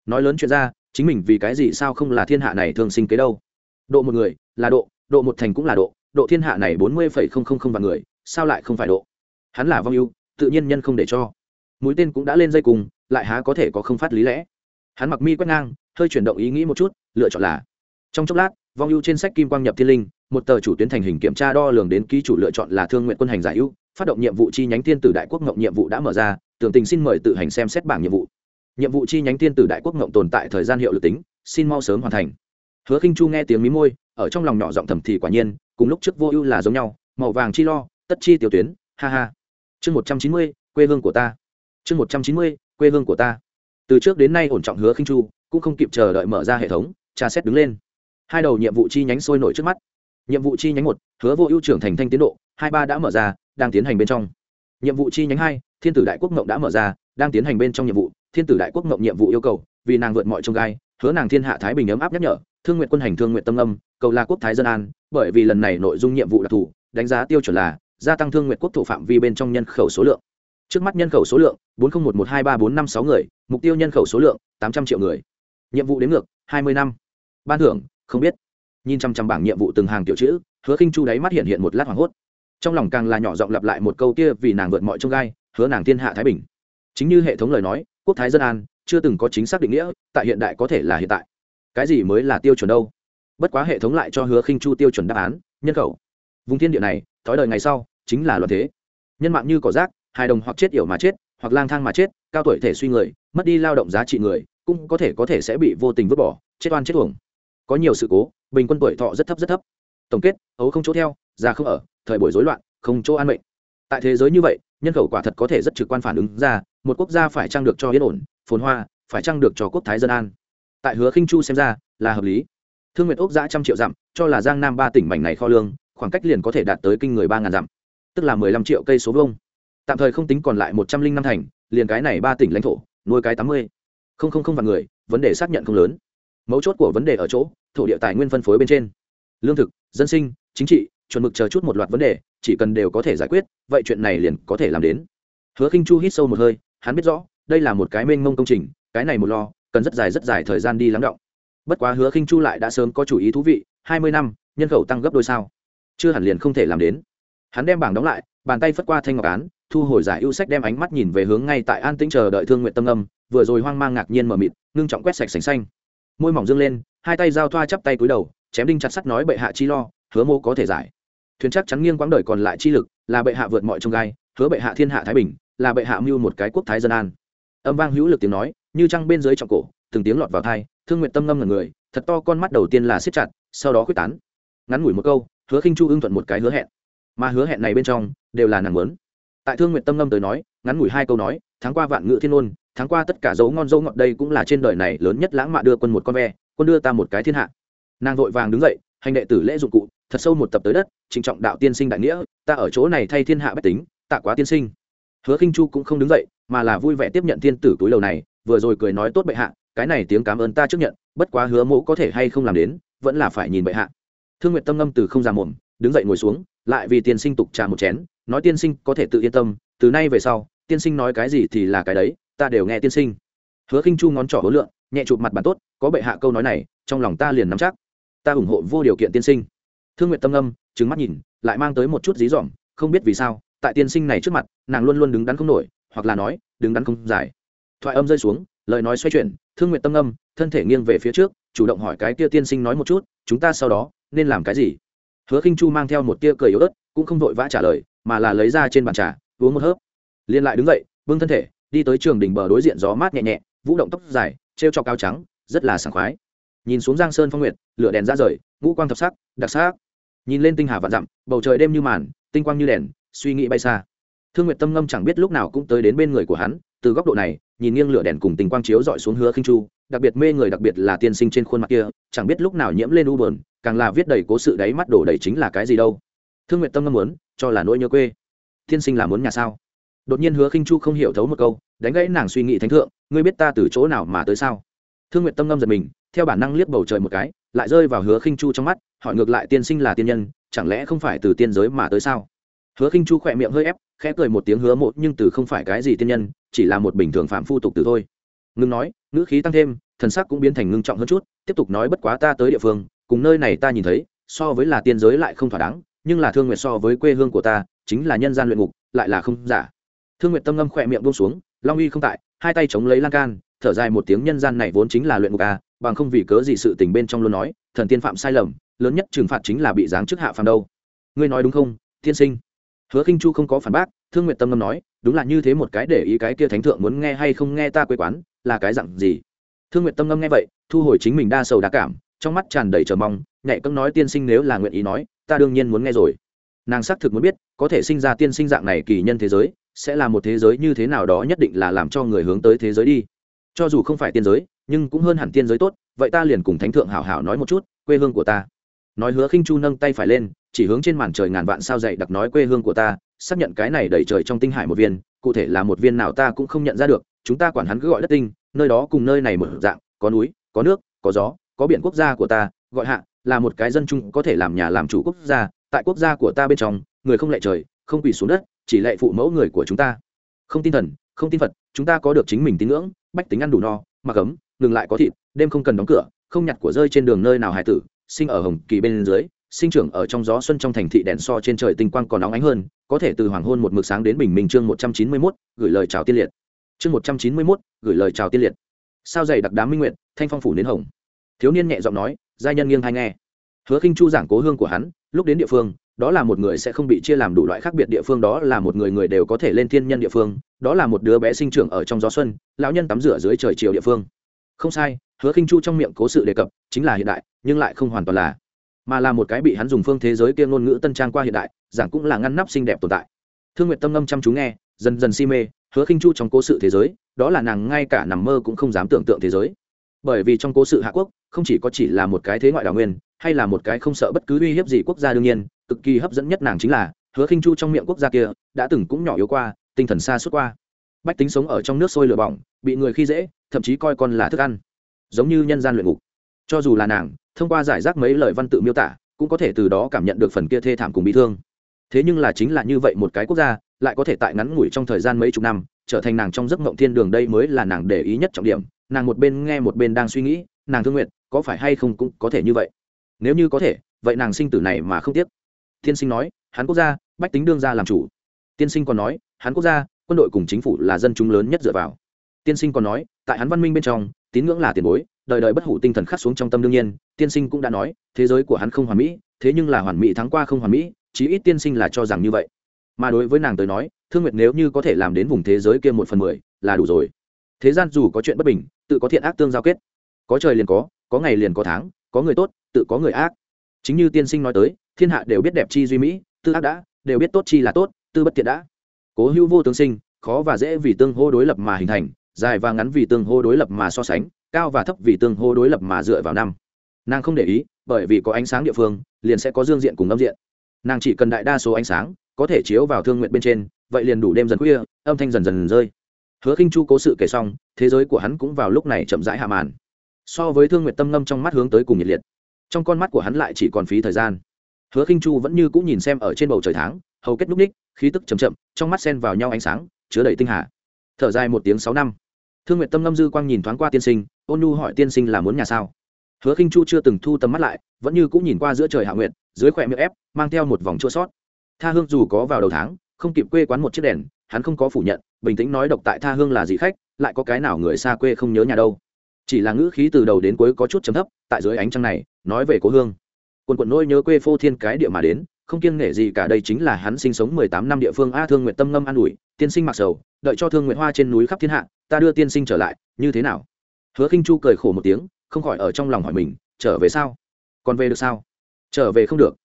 Nói lớn chuyện ra, chính mình vì cái gì sao không là thiên hạ này thường sinh kế đâu. Độ một người, là độ độ một thành cũng là độ độ thiên hạ này bốn mươi phẩy không không không vạn người, sao lại không phải độ? Hắn là vong ưu, tự nhiên nhân không để cho. Mũi tên cũng đã lên dây cùng, lại há có thể có không phát lý lẽ. Hắn mặc mi quét ngang, hơi chuyển động ý nghĩ một chút, lựa chọn là. Trong chốc lát, vong ưu trên sách kim quang nhập thiên linh, một tờ chủ tuyến thành hình kiểm tra đo lường đến ký chủ lựa chọn là thương nguyện quân hành giải ưu phát động nhiệm vụ chi nhánh thiên tử đại quốc ngộng nhiệm vụ đã mở ra tưởng tình xin mời tự hành xem xét bảng nhiệm vụ. Nhiệm vụ chi nhánh thiên tử đại quốc ngộng tồn tại thời gian hiệu lực tính, xin mau sớm hoàn thành. Hứa khinh chu nghe tiếng mí môi, ở trong lòng nhỏ giọng thầm thì quả nhiên, cùng lúc trước vô ưu là giống nhau, màu vàng chi lo, tất chi tiểu tuyến, ha ha. Chương một trăm chín mươi, quê hương của ta. Chương một trăm chín mươi, quê hương của ta. Từ trước đến nay ổn trọng hứa khinh chu, cũng không kịp chờ đợi mở ra hệ thống, tra xét đứng lên. Hai đầu nhiệm vụ chi nhánh sôi nổi trước mắt. Nhiệm vụ chi nhánh một, hứa vô ưu trưởng thành thanh tiến độ, hai ba đã mở ra đang tiến hành bên trong. Nhiệm vụ chi nhánh hai, thiên tử đại quốc mộng đã mở ra, đang tiến hành bên trong nhiệm vụ, thiên tử đại quốc mộng nhiệm vụ yêu cầu, vì nàng vượt mọi trông gai, hứa nàng thiên hạ thái bình ấm áp nhắc nhở, thương nguyện quân hành thương nguyện tâm âm, cầu là quốc thái dân an, bởi vì lần này nội dung nhiệm vụ đặc thù, đánh giá tiêu chuẩn là gia tăng thương nguyện quốc thổ phạm vi bên trong nhân khẩu số lượng. Trước mắt nhân khẩu số lượng, bốn trăm một một hai ba bốn năm sáu người, mục tiêu nhân khẩu số lượng, tám trăm triệu người. Nhiệm vụ đến ngược, hai mươi năm. Ban thưởng, không biết. Nhìn chăm chăm bảng nhiệm vụ từng hàng tiểu chữ, hứa khinh chu đáy mắt hiện hiện một lát hoảng hốt trong lòng càng là nhỏ giọng lặp lại một câu kia vì nàng vượt mọi trông gai, hứa nàng thiên hạ thái bình. Chính như hệ thống lời nói, quốc thái dân an, chưa từng có chính xác định nghĩa, tại hiện đại có thể là hiện tại. Cái gì mới là tiêu chuẩn đâu? Bất quá hệ thống lại cho hứa khinh chu tiêu chuẩn đáp án, nhân khẩu. Vùng thiên địa này, thói đời ngày sau, chính là loạn thế. Nhân mạng như cỏ rác, hài đồng hoặc chết yểu mà chết, hoặc lang thang mà chết, cao tuổi thể suy người, mất đi lao động giá trị người, cũng có thể có thể sẽ bị vô tình vứt bỏ, chết oan chết uổng. Có nhiều sự cố, bình quân tuổi thọ rất thấp rất thấp. Tổng kết, ấu không chỗ theo già không ở, thời buổi rối loạn, không chỗ an mệnh. Tại thế giới như vậy, nhân khẩu quả thật có thể rất trực quan phản ứng ra, một quốc gia phải trang được cho yên ổn, phồn hoa, phải trang được cho quốc thái dân an. Tại hứa khinh chu xem ra, là hợp lý. Thương nguyện ốc giã trăm triệu dặm, cho là giang nam ba tỉnh mảnh này kho lương, khoảng cách liền có thể đạt tới kinh người ba ngàn dặm, tức là mười lăm triệu cây số vông tạm thời không tính còn lại một trăm linh năm thành, liền cái này ba tỉnh lãnh thổ, nuôi cái tám mươi. Không không không vạn người, vấn đề xác nhận không lớn. Mấu chốt của vấn đề ở chỗ, thổ địa tài nguyên phân phối bên trên. Lương thực, dân sinh, chính trị chuẩn mực chờ chút một loạt vấn đề, chỉ cần đều có thể giải quyết, vậy chuyện này liền có thể làm đến. Hứa khinh chu hít sâu một hơi, hắn biết rõ, đây là một cái mênh mông công trình, cái này một lo, cần rất dài rất dài thời gian đi lắng động. Bất quá hứa khinh chu lại đã sớm có chủ ý thú vị, hai mươi năm, nhân khẩu tăng gấp đôi sao? Chưa hẳn liền không thể làm đến. Hắn đem bảng đóng lại, bàn tay phất qua thanh ngọc án, thu hồi giải ưu sách đem ánh mắt nhìn về hướng ngay tại an tĩnh chờ đợi thương nguyện tâm âm, vừa rồi hoang mang ngạc nhiên mờ mịt, ngưng trọng quét sạch sành xanh. Môi mỏng dương lên, hai tay giao thoa chắp tay cúi đầu, chém đinh chặt sắt nói bệ hạ chi lo, hứa mô có thể giải thuyền chắc chắn nghiêng quãng đời còn lại chi lực, là bệ hạ vượt mọi trông gai, hứa bệ hạ thiên hạ thái bình, là bệ hạ mưu một cái quốc thái dân an. Âm vang hữu lực tiếng nói, như trăng bên dưới trọng cổ, từng tiếng lọt vào thai thương nguyện tâm ngâm ngần người, thật to con mắt đầu tiên là siết chặt, sau đó quyết tán. Ngắn ngủi một câu, hứa khinh chu ưng thuận một cái hứa hẹn. Mà hứa hẹn này bên trong, đều là nàng muốn. Tại thương nguyện tâm ngâm tới nói, ngắn ngủi hai câu nói, tháng qua vạn ngự thiên ôn, tháng qua tất cả dấu ngon dấu ngọt đây cũng là trên đời này lớn nhất lãng mạn đưa quân một con ve, quân đưa ta một cái thiên hạ. Nàng vội vàng đứng dậy, hành đệ tử lễ dụng cụ thật sâu một tập tới đất, trịnh trọng đạo tiên sinh đại nghĩa, ta ở chỗ này thay thiên hạ bách tính, tạ quá tiên sinh. Hứa khinh chu cũng không đứng dậy, mà là vui vẻ tiếp nhận thiên tử túi lầu này, vừa rồi cười nói tốt bệ hạ, cái này tiếng cảm ơn ta trước nhận, bất quá hứa mẫu có thể hay không làm đến, vẫn là phải nhìn bệ hạ. Thương nguyện tâm ngâm từ không ra mồm, đứng dậy ngồi xuống, lại vì tiên sinh tục trà một chén, nói tiên sinh có thể tự yên tâm, từ nay về sau, tiên sinh nói cái gì thì là cái đấy, ta đều nghe tiên sinh. Hứa khinh chu ngón trỏ hối lượng, nhẹ chụp mặt bàn tốt, có bệ hạ câu nói này, trong lòng ta liền nắm chắc. Ta ủng hộ vô điều kiện tiên sinh thương nguyện tâm âm trứng mắt nhìn, lại mang tới một chút dí dỏm, không biết vì sao, tại tiên sinh này trước mặt, nàng luôn luôn đứng đắn không nổi, hoặc là nói, đứng đắn không dài. Thoại âm rơi xuống, lời nói xoay chuyển, thương nguyện tâm âm thân thể nghiêng về phía trước, chủ động hỏi cái kia tiên sinh nói một chút, chúng ta sau đó nên làm cái gì? Hứa khinh chu mang theo một tia cười yếu ớt, cũng không vội vã trả lời, mà là lấy ra trên bàn trà, uống một hớp. Liền lại đứng dậy vương thân thể, đi tới trường đỉnh bờ đối diện gió mát nhẹ nhẹ, vũ động tóc dài, trêu cho cao trắng, rất là sảng khoái. Nhìn xuống giang sơn phong nguyệt, lửa đèn ra rời, ngũ quang thập sắc, đặc sắc nhìn lên tinh hà vạn dặm, bầu trời đêm như màn, tinh quang như đèn, suy nghĩ bay xa. Thương nguyệt tâm ngâm chẳng biết lúc nào cũng tới đến bên người của hắn, từ góc độ này, nhìn nghiêng lửa đèn cùng tinh quang chiếu dọi xuống hứa khinh chu, đặc biệt mê người đặc biệt là tiên sinh trên khuôn mặt kia, chẳng biết lúc nào nhiễm lên u bờn càng là viết đầy cố sự đáy mắt đổ đầy chính là cái gì đâu. Thương nguyệt tâm ngâm muốn, cho là nỗi nhớ quê. Tiên sinh là muốn nhà sao? Đột nhiên hứa khinh chu không hiểu thấu một câu, đánh gãy nàng suy nghĩ thánh thượng, ngươi biết ta từ chỗ nào mà tới sao? Thương nguyệt tâm ngâm giật mình, theo bản năng liếc bầu trời một cái lại rơi vào hứa khinh chu trong mắt, hỏi ngược lại tiên sinh là tiên nhân, chẳng lẽ không phải từ tiên giới mà tới sao? Hứa khinh chu khỏe miệng hơi ép, khẽ cười một tiếng hứa một nhưng từ không phải cái gì tiên nhân, chỉ là một bình thường phạm phu tục từ thôi. Ngưng nói, ngữ khí tăng thêm, thần sắc cũng biến thành ngưng trọng hơn chút, tiếp tục nói bất quá ta tới địa phương, cùng nơi này ta nhìn thấy, so với là tiên giới lại không thỏa đáng, nhưng là thương nguyện so với quê hương của ta, chính là nhân gian luyện ngục, lại là không giả. Thương nguyện tâm ngâm khỏe miệng buông xuống, long uy không tại, hai tay chống lấy lan can, thở dài một tiếng nhân gian này vốn chính là luyện ngục à bằng không vì cớ gì sự tình bên trong luôn nói, thần tiên phạm sai lầm, lớn nhất trừng phạt chính là bị giáng chức hạ phàm đâu. Ngươi nói đúng không, tiên sinh? Hứa khinh chu không có phản bác, thương nguyện tâm ngâm nói, đúng là như thế một cái để ý cái kia thánh thượng muốn nghe hay không nghe ta quê quán, là cái dặn gì? Thương nguyện tâm ngâm nghe vậy, thu hồi chính mình đa sầu đa cảm, trong mắt tràn đầy chờ mong, nhạy cấm nói, tiên sinh nếu là nguyện ý nói, ta đương nhiên muốn nghe rồi. Nàng xác thực muốn biết, có thể sinh ra tiên sinh dạng này kỳ nhân thế giới, sẽ là một thế giới như thế nào đó nhất định là làm cho người hướng tới thế giới đi. Cho dù không phải tiên giới nhưng cũng hơn hẳn tiên giới tốt, vậy ta liền cùng thánh thượng hảo hảo nói một chút, quê hương của ta. Nói hứa khinh chu nâng tay phải lên, chỉ hướng trên màn trời ngàn vạn sao dậy đặc nói quê hương của ta, xác nhận cái này đầy trời trong tinh hải một viên, cụ thể là một viên nào ta cũng không nhận ra được, chúng ta quản hắn cứ gọi đất tinh, nơi đó cùng nơi này một dạng, có núi, có nước, có gió, có biển quốc gia của ta, gọi hạ, là một cái dân chung có thể làm nhà làm chủ quốc gia, tại quốc gia của ta bên trong, người không lệ trời, không quỳ xuống đất, chỉ lệ phụ mẫu người của chúng ta. Không tin thần, không tin phật, chúng ta có được chính mình tín ngưỡng, bách tính ăn đủ no, mặc ấm ngừng lại có thịt, đêm không cần đóng cửa, không nhặt của rơi trên đường nơi nào hải tử, sinh ở hồng kỳ bên dưới, sinh trưởng ở trong gió xuân trong thành thị đèn so trên trời tinh quang còn nóng ánh hơn, có thể từ hoàng hôn một mực sáng đến bình minh chương một trăm chín mươi mốt, gửi lời chào tiên liệt. Chương một trăm chín mươi mốt, gửi lời chào tiên liệt. Sao dày đặc đám minh nguyện, thanh phong phủ đến hồng. Thiếu niên nhẹ giọng nói, giai nhân nghiêng hay nghe. Hứa khinh chu giảng cố hương của hắn, lúc đến địa phương, đó là một người sẽ không bị chia làm đủ loại khác biệt địa phương, đó là một người người đều có thể lên thiên nhân địa phương, đó là một đứa bé sinh trưởng ở trong gió xuân, lão nhân tắm rửa dưới trời chiều địa phương không sai, hứa khinh chu trong miệng cố sự đề cập chính là hiện đại, nhưng lại không hoàn toàn là. Mà là một cái bị hắn dùng phương thế giới kia ngôn ngữ tân trang qua hiện đại, giảng cũng là ngăn nắp xinh đẹp tồn tại. Thương nguyện tâm ngâm chăm chú nghe, dần dần si mê, hứa khinh chu trong cố sự thế giới, đó là nàng ngay cả nằm mơ cũng không dám tưởng tượng thế giới. Bởi vì trong cố sự hạ quốc, không chỉ có chỉ là một cái thế ngoại đảo nguyên, hay là một cái không sợ bất cứ uy hiếp gì quốc gia đương nhiên, cực kỳ hấp dẫn nhất nàng chính là, hứa khinh chu trong miệng quốc gia kia, đã từng cũng nhỏ yếu qua, tinh thần xa suốt qua. Bách tính sống ở trong nước sôi lửa bỏng, bị người khi dễ thậm chí coi con là thức ăn. Giống như nhân gian luyện ngục. Cho dù là nàng, thông qua giải rác mấy lời văn tự miêu tả, cũng có thể từ đó cảm nhận được phần kia thê thảm cùng bị thương. Thế nhưng là chính là như vậy một cái quốc gia, lại có thể tại ngắn ngủi trong thời gian mấy chục năm, trở thành nàng trong giấc mộng thiên đường đây mới là nàng để ý nhất trọng điểm. Nàng một bên nghe một bên đang suy nghĩ, nàng thương nguyện, có phải hay không cũng có thể như vậy? Nếu như có thể, vậy nàng sinh tử này mà không tiếc. Tiên sinh nói, hắn quốc gia, bách tính đương ra làm chủ. Tiên sinh còn nói, hắn quốc gia, quân đội cùng chính phủ là dân chúng lớn nhất dựa vào. Tiên sinh còn nói tại hắn văn minh bên trong, tín ngưỡng là tiền bối, đời đời bất hủ tinh thần khắc xuống trong tâm đương nhiên, tiên sinh cũng đã nói, thế giới của hắn không hoàn mỹ, thế nhưng là hoàn mỹ thắng qua không hoàn mỹ, chí ít tiên sinh là cho rằng như vậy. Mà đối với nàng tới nói, thương nguyệt nếu như có thể làm đến vùng thế giới kia một phần mười, là đủ rồi. Thế gian dù có chuyện bất bình, tự có thiện ác tương giao kết. Có trời liền có có ngày liền có tháng, có người tốt, tự có người ác. Chính như tiên sinh nói tới, thiên hạ đều biết đẹp chi duy mỹ, tư ác đã, đều biết tốt chi là tốt, tư bất thiện đã. Cố hữu vô tương sinh, khó và dễ vì tương hô đối lập mà hình thành dài và ngắn vì tương hô đối lập mà so sánh, cao và thấp vì tương hô đối lập mà dựa vào năm. Nàng không để ý, bởi vì có ánh sáng địa phương, liền sẽ có dương diện cùng âm diện. Nàng chỉ cần đại đa số ánh sáng, có thể chiếu vào thương nguyện bên trên, vậy liền đủ đêm dần khuya, âm thanh dần dần rơi. Hứa khinh chu cố sự kể xong, thế giới của hắn cũng vào lúc này chậm rãi hạ màn. So với thương nguyện tâm ngâm trong mắt hướng tới cùng nhiệt liệt, trong con mắt của hắn lại chỉ còn phí thời gian. Hứa khinh chu vẫn như cũng nhìn xem ở trên bầu trời tháng, hầu kết núc ních, khí tức chầm chậm, trong mắt xen vào nhau ánh sáng, chứa đầy tinh hà. Thở dài một tiếng sáu năm thương nguyện tâm ngâm dư quang nhìn thoáng qua tiên sinh, ôn nhu hỏi tiên sinh là muốn nhà sao? Hứa khinh chu chưa từng thu tầm mắt lại, vẫn như cũng nhìn qua giữa trời hạ nguyện dưới khỏe miệng ép, mang theo một vòng chua sót. Tha hương dù có vào đầu tháng, không kịp quê quán một chiếc đèn, hắn không có phủ nhận, bình tĩnh nói độc tại tha hương là gì khách, lại có cái nào người xa quê không nhớ nhà đâu. Chỉ là ngữ khí từ đầu đến cuối có chút chấm thấp, tại dưới ánh trăng này, nói về cố hương. Quần quận nôi nhớ quê phô thiên cái địa mà đến không kiêng nể gì cả, đây chính là hắn sinh sống mười tám năm địa phương. A, thương nguyện tâm ngâm an ủi, tiên sinh mặc sầu, đợi cho thương nguyện hoa trên núi khắp thiên hạ, ta đưa tiên sinh trở lại, như thế nào? Hứa khinh chu cười khổ một tiếng, không khỏi ở trong lòng hỏi mình, trở về sao? Còn về được sao? Trở về không được.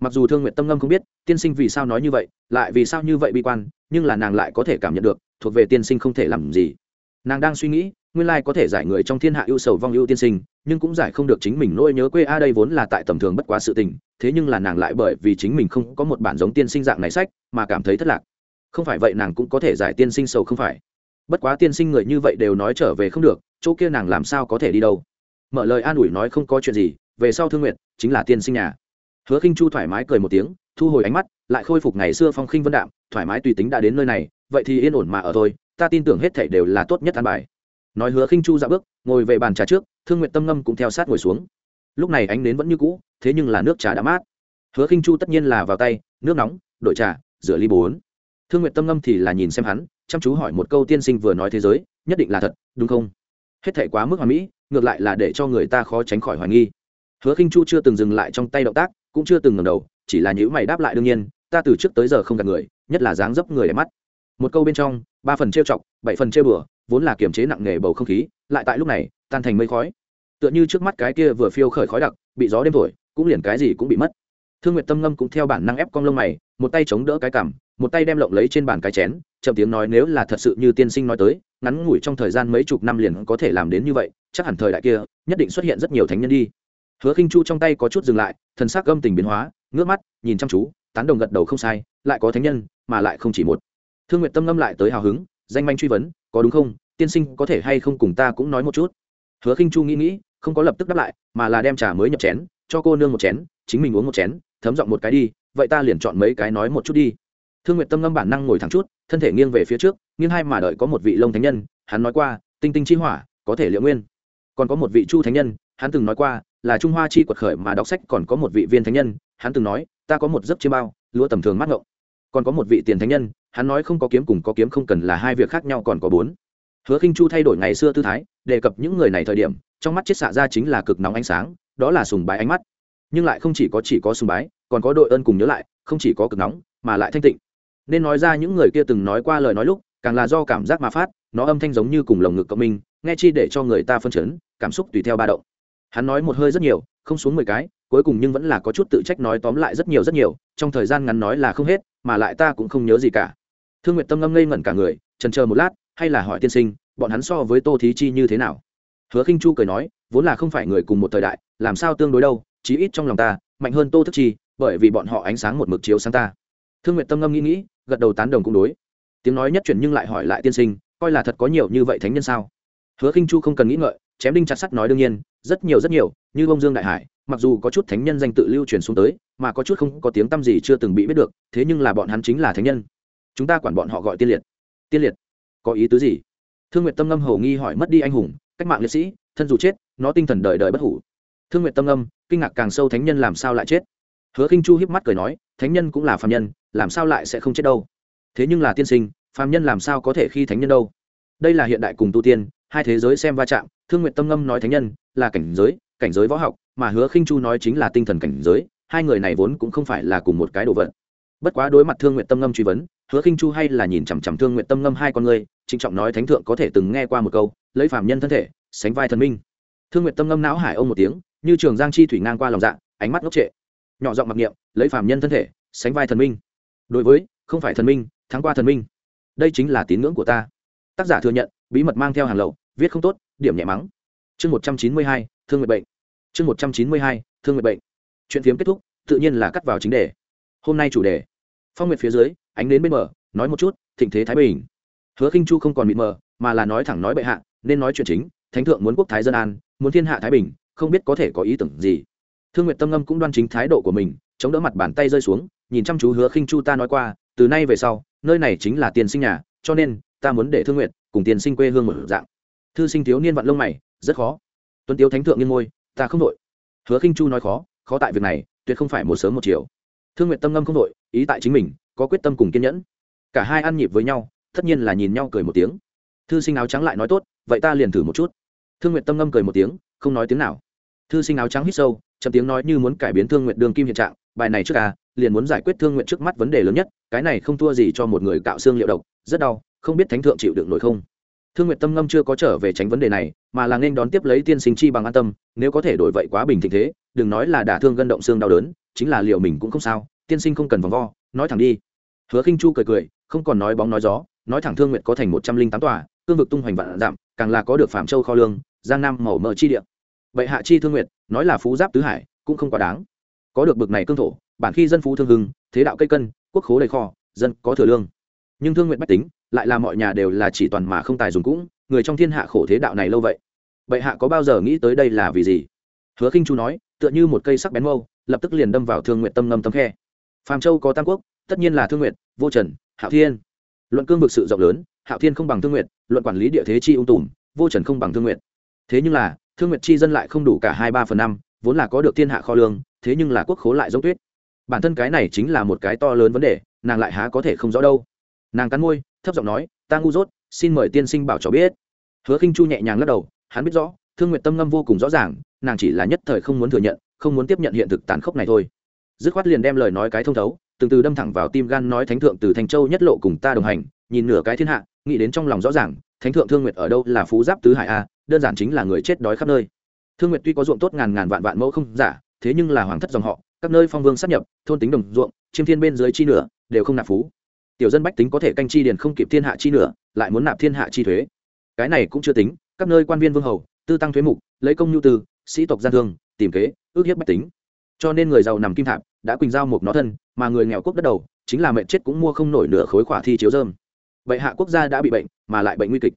Mặc dù thương nguyện tâm ngâm không biết, tiên sinh vì sao nói như vậy, lại vì sao như vậy bi quan, nhưng là nàng lại có thể cảm nhận được, thuộc về tiên sinh không thể làm gì. Nàng đang suy nghĩ, nguyên lai có thể giải người trong thiên hạ ưu sầu vong ưu tiên sinh, nhưng cũng giải không được chính mình nỗi nhớ quê. A, đây vốn là tại tầm thường bất quá sự tình thế nhưng là nàng lại bởi vì chính mình không có một bản giống tiên sinh dạng này sách mà cảm thấy thất lạc. Không phải vậy nàng cũng có thể giải tiên sinh sầu không phải. Bất quá tiên sinh người như vậy đều nói trở về không được, chỗ kia nàng làm sao có thể đi đâu? Mở lời an ủi nói không có chuyện gì, về sau thương nguyện chính là tiên sinh nhà. Hứa khinh chu thoải mái cười một tiếng, thu hồi ánh mắt, lại khôi phục ngày xưa phong khinh vân đạm, thoải mái tùy tính đã đến nơi này, vậy thì yên ổn mà ở thôi, ta tin tưởng hết thảy đều là tốt nhất an bài. Nói hứa khinh chu dạo bước, ngồi về bàn trà trước, thương nguyện tâm ngâm cũng theo sát ngồi xuống lúc này ánh nến vẫn như cũ, thế nhưng là nước trà đã mát. Hứa khinh chu tất nhiên là vào tay, nước nóng đổi trà, rửa ly bốn. Thương nguyện tâm ngâm thì là nhìn xem hắn, chăm chú hỏi một câu tiên sinh vừa nói thế giới, nhất định là thật, đúng không? Hết thể quá mức hoàn mỹ, ngược lại là để cho người ta khó tránh khỏi hoài nghi. Hứa khinh chu chưa từng dừng lại trong tay động tác, cũng chưa từng ngẩng đầu, chỉ là những mày đáp lại đương nhiên, ta từ trước tới giờ không gặp người, nhất là dáng dấp người đẹp mắt. Một câu bên trong, ba phần trêu chọc, bảy phần trêu bừa vốn là kiềm chế nặng nề bầu không khí, lại tại lúc này, tan thành mây khói tựa như trước mắt cái kia vừa phiêu khởi khói đặc, bị gió đêm thổi, cũng liền cái gì cũng bị mất. Thương nguyệt tâm ngâm cũng theo bản năng ép con lông mày, một tay chống đỡ cái cằm, một tay đem lộng lấy trên bàn cái chén, chậm tiếng nói nếu là thật sự như tiên sinh nói tới, ngắn ngủi trong thời gian mấy chục năm liền có thể làm đến như vậy, chắc hẳn thời đại kia, nhất định xuất hiện rất nhiều thánh nhân đi. Hứa khinh chu trong tay có chút dừng lại, thần sắc gâm tình biến hóa, ngước mắt, nhìn chăm chú, tán đồng gật đầu không sai, lại có thánh nhân, mà lại không chỉ một. Thương nguyện tâm ngâm lại tới hào hứng, danh manh truy vấn, có đúng không, tiên sinh có thể hay không cùng ta cũng nói một chút hứa khinh chu nghĩ nghĩ, không có lập tức đáp lại, mà là đem trà mới nhập chén, cho cô nương một chén, chính mình uống một chén, thấm giọng một cái đi, vậy ta liền chọn mấy cái nói một chút đi. Thương nguyện tâm ngâm bản năng ngồi thẳng chút, thân thể nghiêng về phía trước, nghiêng hai mà đợi có một vị lông thánh nhân, hắn nói qua, tinh tinh chi hỏa, có thể liệu nguyên. Còn có một vị chu thánh nhân, hắn từng nói qua, là trung hoa chi quật khởi mà đọc sách còn có một vị viên thánh nhân, hắn từng nói, ta có một giấc chiêm bao, lúa tầm thường mát ngộng. Còn có một vị tiền thánh nhân, hắn nói không có kiếm cùng có kiếm không cần là hai việc khác nhau còn có bốn hứa khinh chu thay đổi ngày xưa tư thái, đề cập những người này thời điểm, trong mắt chết xạ ra chính là cực nóng ánh sáng, đó là sùng bái ánh mắt. Nhưng lại không chỉ có chỉ có sùng bái, còn có đội ơn cùng nhớ lại, không chỉ có cực nóng, mà lại thanh tịnh. Nên nói ra những người kia từng nói qua lời nói lúc, càng là do cảm giác mà phát, nó âm thanh giống như cùng lồng ngực cộng minh, nghe chi để cho người ta phân chấn, cảm xúc tùy theo ba động. Hắn nói một hơi rất nhiều, không xuống mười cái, cuối cùng nhưng vẫn là có chút tự trách nói tóm lại rất nhiều rất nhiều, trong thời gian ngắn nói là không hết, mà lại ta cũng không nhớ gì cả. Thương nguyệt tâm ngâm ngây ngẩn cả người trần chờ một lát hay là hỏi tiên sinh, bọn hắn so với tô thí chi như thế nào? Hứa khinh chu cười nói, vốn là không phải người cùng một thời đại, làm sao tương đối đâu, chí ít trong lòng ta, mạnh hơn tô thức chi, bởi vì bọn họ ánh sáng một mực chiếu sáng ta. Thương nguyệt tâm ngâm nghĩ nghĩ, gật đầu tán đồng cũng đối. Tiếng nói nhất chuyển nhưng lại hỏi lại tiên sinh, coi là thật có nhiều như vậy thánh nhân sao? Hứa khinh chu không cần nghĩ ngợi, chém đinh chặt sắt nói đương nhiên, rất nhiều rất nhiều, như bông dương đại hải, mặc dù có chút thánh nhân danh tự lưu truyền xuống tới, mà có chút không có tiếng tăm gì chưa từng bị biết được, thế nhưng là bọn hắn chính là thánh nhân. Chúng ta quản bọn họ gọi tiên liệt. Tiên liệt có ý tứ gì? Thương nguyệt tâm Âm hầu nghi hỏi mất đi anh hùng, cách mạng liệt sĩ, thân dù chết, nó tinh thần đời đời bất hủ. Thương nguyệt tâm Âm kinh ngạc càng sâu thánh nhân làm sao lại chết? Hứa khinh chu hiếp mắt cười nói, thánh nhân cũng là phàm nhân, làm sao lại sẽ không chết đâu? Thế nhưng là tiên sinh, phàm nhân làm sao có thể khi thánh nhân đâu? Đây là hiện đại cùng tu tiên, hai thế giới xem va chạm, thương nguyện tâm Âm nói thánh nhân là cảnh giới cảnh giới võ học, mà hứa khinh chu nói chính là tinh thần cảnh giới, hai người này vốn cũng không phải là cùng một cái đồ vật. Bất quá đối mặt thương nguyện tâm Âm truy vấn hứa khinh chu hay là nhìn chằm chằm thương nguyện tâm ngâm hai con người trịnh trọng nói thánh thượng có thể từng nghe qua một câu, lấy phàm nhân thân thể, sánh vai thần minh. Thương nguyện tâm ngâm não hải ông một tiếng, như trường giang chi thủy ngang qua lòng dạ ánh mắt ngốc trệ. Nhỏ giọng mặc niệm, lấy phàm nhân thân thể, sánh vai thần minh. Đối với, không phải thần minh, thắng qua thần minh. Đây chính là tín ngưỡng của ta. Tác giả thừa nhận, bí mật mang theo hàng lậu, viết không tốt, điểm nhẹ mắng. Chương một trăm chín mươi hai, thương nguyện bệnh. Chương một trăm chín mươi hai, thương nguyện bệnh. Chuyện phiếm kết thúc, tự nhiên là cắt vào chính đề. Hôm nay chủ đề. Phong nguyệt phía dưới ánh đến bên mở, nói một chút thịnh thế thái bình. Hứa khinh chu không còn mịt mờ mà là nói thẳng nói bệ hạ nên nói chuyện chính thánh thượng muốn quốc thái dân an muốn thiên hạ thái bình không biết có thể có ý tưởng gì. Thương nguyệt tâm ngâm cũng đoan chính thái độ của mình chống đỡ mặt bàn tay rơi xuống nhìn chăm chú hứa khinh chu ta nói qua từ nay về sau nơi này chính là tiền sinh nhà cho nên ta muốn để thương nguyệt cùng tiền sinh quê hương một dạng. Thư sinh thiếu niên vặn lông mày rất khó. Tuấn tiếu thánh thượng nghiêng ngôi ta không đội hứa khinh chu nói khó khó tại việc này tuyệt không phải một sớm một chiều. Thương nguyện tâm ngâm không đội ý tại chính mình có quyết tâm cùng kiên nhẫn. Cả hai ăn nhịp với nhau, tất nhiên là nhìn nhau cười một tiếng. Thư sinh áo trắng lại nói tốt, vậy ta liền thử một chút. Thương nguyện tâm ngâm cười một tiếng, không nói tiếng nào. Thư sinh áo trắng hít sâu, chậm tiếng nói như muốn cải biến thương nguyện đường kim hiện trạng, bài này trước à liền muốn giải quyết thương nguyện trước mắt vấn đề lớn nhất, cái này không thua gì cho một người cạo xương liệu độc, rất đau, không biết thánh thượng chịu đựng nổi không. Thương nguyện tâm ngâm chưa có trở về tránh vấn đề này, mà là nên đón tiếp lấy tiên sinh chi bằng an tâm, nếu có thể đổi vậy quá bình thịnh thế, đừng nói là đả thương gân động xương đau đớn, chính là liệu mình cũng không sao, tiên sinh không cần vòng vo nói thẳng đi. Hứa khinh chu cười cười, không còn nói bóng nói gió, nói thẳng thương nguyện có thành một trăm linh tám tòa, cương vực tung hoành vạn giảm càng là có được phạm châu kho lương, giang nam màu mỡ chi địa. Vậy hạ chi thương nguyện nói là phú giáp tứ hải, cũng không quá đáng. Có được bực này cương thổ, bản khi dân phú thương hưng, thế đạo cây cân, quốc khố đầy kho, dân có thừa lương. Nhưng thương nguyện bách tính, lại là mọi nhà đều là chỉ toàn mà không tài dùng cũng, người trong thiên hạ khổ thế đạo này lâu vậy. Bệ hạ có bao giờ nghĩ tới đây là vì gì? Hứa khinh chu nói, tựa như một cây sắc bén mâu, lập tức liền đâm vào thương nguyện tâm ngâm tấm khe phàm châu có tam quốc, tất nhiên là thương nguyện vô trần, hạo thiên. Luận cương vực sự rộng lớn, hạo thiên không bằng thương nguyện luận quản lý địa thế chi ung tùm, vô trần không bằng thương nguyện thế nhưng là, thương nguyện chi dân lại không đủ cả hai ba phần năm, vốn là có được thiên hạ kho lương, thế nhưng là quốc khố lại giống tuyết. Bản thân cái này chính là một cái to lớn vấn đề, nàng lại há có thể không rõ đâu. Nàng cắn môi, thấp giọng nói, ta ngu dốt, xin mời tiên sinh bảo cho biết. Hứa khinh chu nhẹ nhàng lắc đầu, hắn biết rõ, thương nguyện tâm ngâm vô cùng rõ ràng, nàng chỉ là nhất thời không muốn thừa nhận, không muốn tiếp nhận hiện thực tàn khốc này thôi dứt khoát liền đem lời nói cái thông thấu, từng từ đâm thẳng vào tim gan nói thánh thượng từ thành châu nhất lộ cùng ta đồng hành, nhìn nửa cái thiên hạ, nghĩ đến trong lòng rõ ràng, thánh thượng thương nguyệt ở đâu là phú giáp tứ hải a, đơn giản chính là người chết đói khắp nơi. Thương nguyệt tuy có ruộng tốt ngàn ngàn vạn vạn mẫu không giả, thế nhưng là hoàng thất dòng họ, các nơi phong vương sát nhập, thôn tính đồng ruộng, chiêm thiên bên dưới chi nửa, đều không nạp phú. Tiểu dân bách tính có thể canh chi điền không kịp thiên hạ chi nửa, lại muốn nạp thiên hạ chi thuế. Cái này cũng chưa tính, các nơi quan viên vương hầu, tư tăng thuế mục, lấy công nhu tư, sĩ tộc gian thương, tìm kế, ước hiếp bách tính cho nên người giàu nằm kim thạp, đã quỳnh giao một nó thân, mà người nghèo quốc đất đầu, chính là mệnh chết cũng mua không nổi nửa khối khỏa thi chiếu dơm vậy hạ quốc gia đã bị bệnh, mà lại bệnh nguy kịch.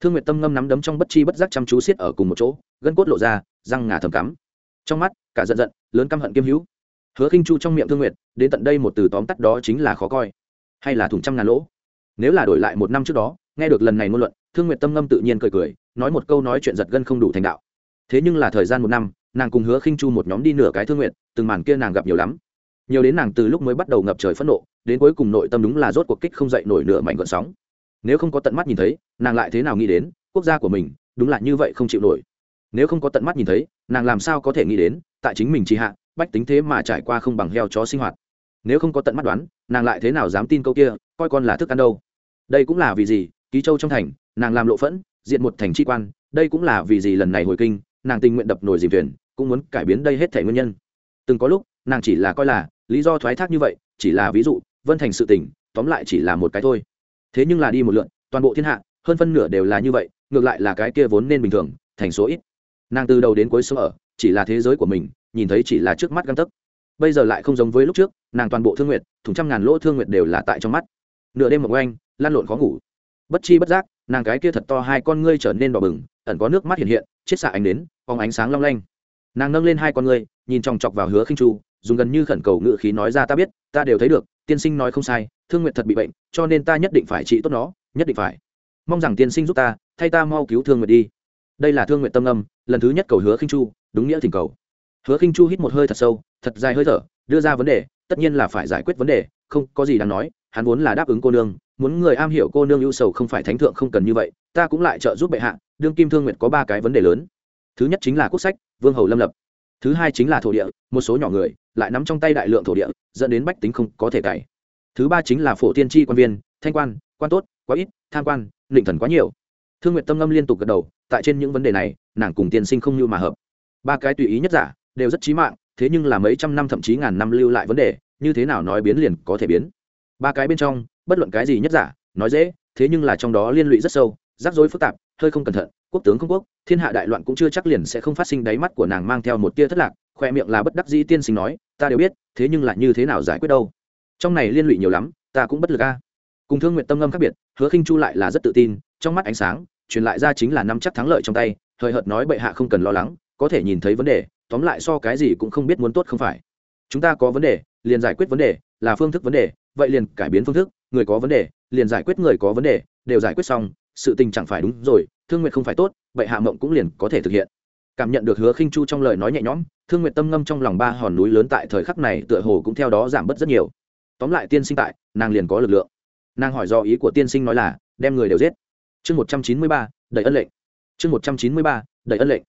Thương nguyệt tâm ngâm nắm đấm trong bất chi bất giác chăm chú xiết ở cùng một chỗ, gân cốt lộ ra, răng ngà thầm cắm. Trong mắt, cả giận giận, lớn căm hận kiêm hữu. Hứa khinh chu trong miệng thương nguyệt, đến tận đây một từ tóm tắt đó chính là khó coi. Hay là thủng trăm ngàn lỗ. Nếu là đổi lại một năm trước đó, nghe được lần này ngôn luận, thương nguyệt tâm ngâm tự nhiên cười cười, nói một câu nói chuyện giật gân không đủ thành đạo. Thế nhưng là thời gian một năm nàng cùng hứa khinh chu một nhóm đi nửa cái thương nguyện, từng màn kia nàng gặp nhiều lắm. Nhiều đến nàng từ lúc mới bắt đầu ngập trời phẫn nộ, đến cuối cùng nội tâm đúng là rốt cuộc kích không dậy nổi nửa mảnh gợn sóng. Nếu không có tận mắt nhìn thấy, nàng lại thế nào nghĩ đến, quốc gia của mình, đúng là như vậy không chịu nổi. Nếu không có tận mắt nhìn thấy, nàng làm sao có thể nghĩ đến, tại chính mình chỉ hạ, bách tính thế mà trải qua không bằng heo chó sinh hoạt. Nếu không có tận mắt đoán, nàng lại thế nào dám tin câu kia, coi con là thức ăn đâu. Đây cũng là vì gì, ký châu trong thành, nàng làm lộ phẫn, diện một thành tri quan, đây cũng là vì gì lần này hồi kinh nàng tình nguyện đập nổi dìm thuyền cũng muốn cải biến đây hết thể nguyên nhân. Từng có lúc nàng chỉ là coi là lý do thoái thác như vậy chỉ là ví dụ vân thành sự tình, tóm lại chỉ là một cái thôi. Thế nhưng là đi một lượn toàn bộ thiên hạ hơn phân nửa đều là như vậy ngược lại là cái kia vốn nên bình thường thành số ít. Nàng từ đầu đến cuối sống ở chỉ là thế giới của mình nhìn thấy chỉ là trước mắt găng tấc. Bây giờ lại không giống với lúc trước nàng toàn bộ thương nguyện thùng trăm ngàn lỗ thương nguyện đều là tại trong mắt. Nửa đêm mộng oanh lan lộn khó ngủ. Bất chi bất giác nàng cái kia thật to hai con ngươi trở nên đỏ bừng ẩn có nước mắt hiện hiện, chiết xạ ánh đến phóng ánh sáng long lanh. Nàng nâng lên hai con ngươi, nhìn chòng chọc vào hứa khinh chu, dùng gần như khẩn cầu ngự khí nói ra, ta biết, ta đều thấy được, tiên sinh nói không sai, thương nguyện thật bị bệnh, cho nên ta nhất định phải trị tốt nó, nhất định phải. Mong rằng tiên sinh giúp ta, thay ta mau cứu thương nguyện đi. Đây là thương nguyện tâm âm, lần thứ nhất cầu hứa khinh chu, đúng nghĩa thỉnh cầu. Hứa khinh chu hít một hơi thật sâu, thật dài hơi thở, đưa ra vấn đề, tất nhiên là phải giải quyết vấn đề, không có gì đáng nói, hắn vốn là đáp ứng cô nương muốn người am hiểu cô nương ưu sầu không phải thánh thượng không cần như vậy, ta cũng lại trợ giúp bệ hạ, đương kim thương nguyện có ba cái vấn đề lớn. Thứ nhất chính là quốc sách, vương hầu lâm lập. Thứ hai chính là thổ địa, một số nhỏ người lại nắm trong tay đại lượng thổ địa, dẫn đến bách tính không có thể cày. Thứ ba chính là phổ tiên tri quan viên, thanh quan quan tốt, quá ít, tham quan định thần quá nhiều. Thương nguyện tâm ngâm liên tục gật đầu, tại trên những vấn đề này, nàng cùng tiên sinh không như mà hợp. Ba cái tùy ý nhất giả, đều rất trí mạng, thế nhưng là mấy trăm năm thậm chí ngàn năm lưu lại vấn đề, như thế nào nói biến liền có thể biến. Ba cái bên trong bất luận cái gì nhất giả, nói dễ, thế nhưng là trong đó liên lụy rất sâu, rắc rối phức tạp, hơi không cẩn thận, quốc tướng không quốc, thiên hạ đại loạn cũng chưa chắc liền sẽ không phát sinh đáy mắt của nàng mang theo một tia thất lạc, khoe miệng là bất đắc dĩ tiên sinh nói, ta đều biết, thế nhưng lại như thế nào giải quyết đâu? Trong này liên lụy nhiều lắm, ta cũng bất lực a. Cùng thương nguyện tâm ngâm khác biệt, hứa khinh chu lại là rất tự tin, trong mắt ánh sáng, truyền lại ra chính là năm chắc thắng lợi trong tay thời hợt nói bệ hạ không cần lo lắng, có thể nhìn thấy vấn đề, tóm lại so cái gì cũng không biết muốn tốt không phải. Chúng ta có vấn đề, liền giải quyết vấn đề, là phương thức vấn đề, vậy liền cải biến phương thức người có vấn đề, liền giải quyết người có vấn đề, đều giải quyết xong, sự tình chẳng phải đúng rồi, thương nguyện không phải tốt vậy hạ mộng cũng liền có thể thực hiện. Cảm nhận được hứa khinh chu trong lời nói nhẹ nhõm, thương nguyện tâm ngâm trong lòng ba hòn núi lớn tại thời khắc này tựa hồ cũng theo đó giảm bớt rất nhiều. Tóm lại tiên sinh tại, nàng liền có lực lượng. Nàng hỏi do ý của tiên sinh nói là, đem người đều giết. Chương một trăm chín mươi ba, đẩy ân lệnh. Chương một trăm chín mươi ba, đẩy ân lệnh.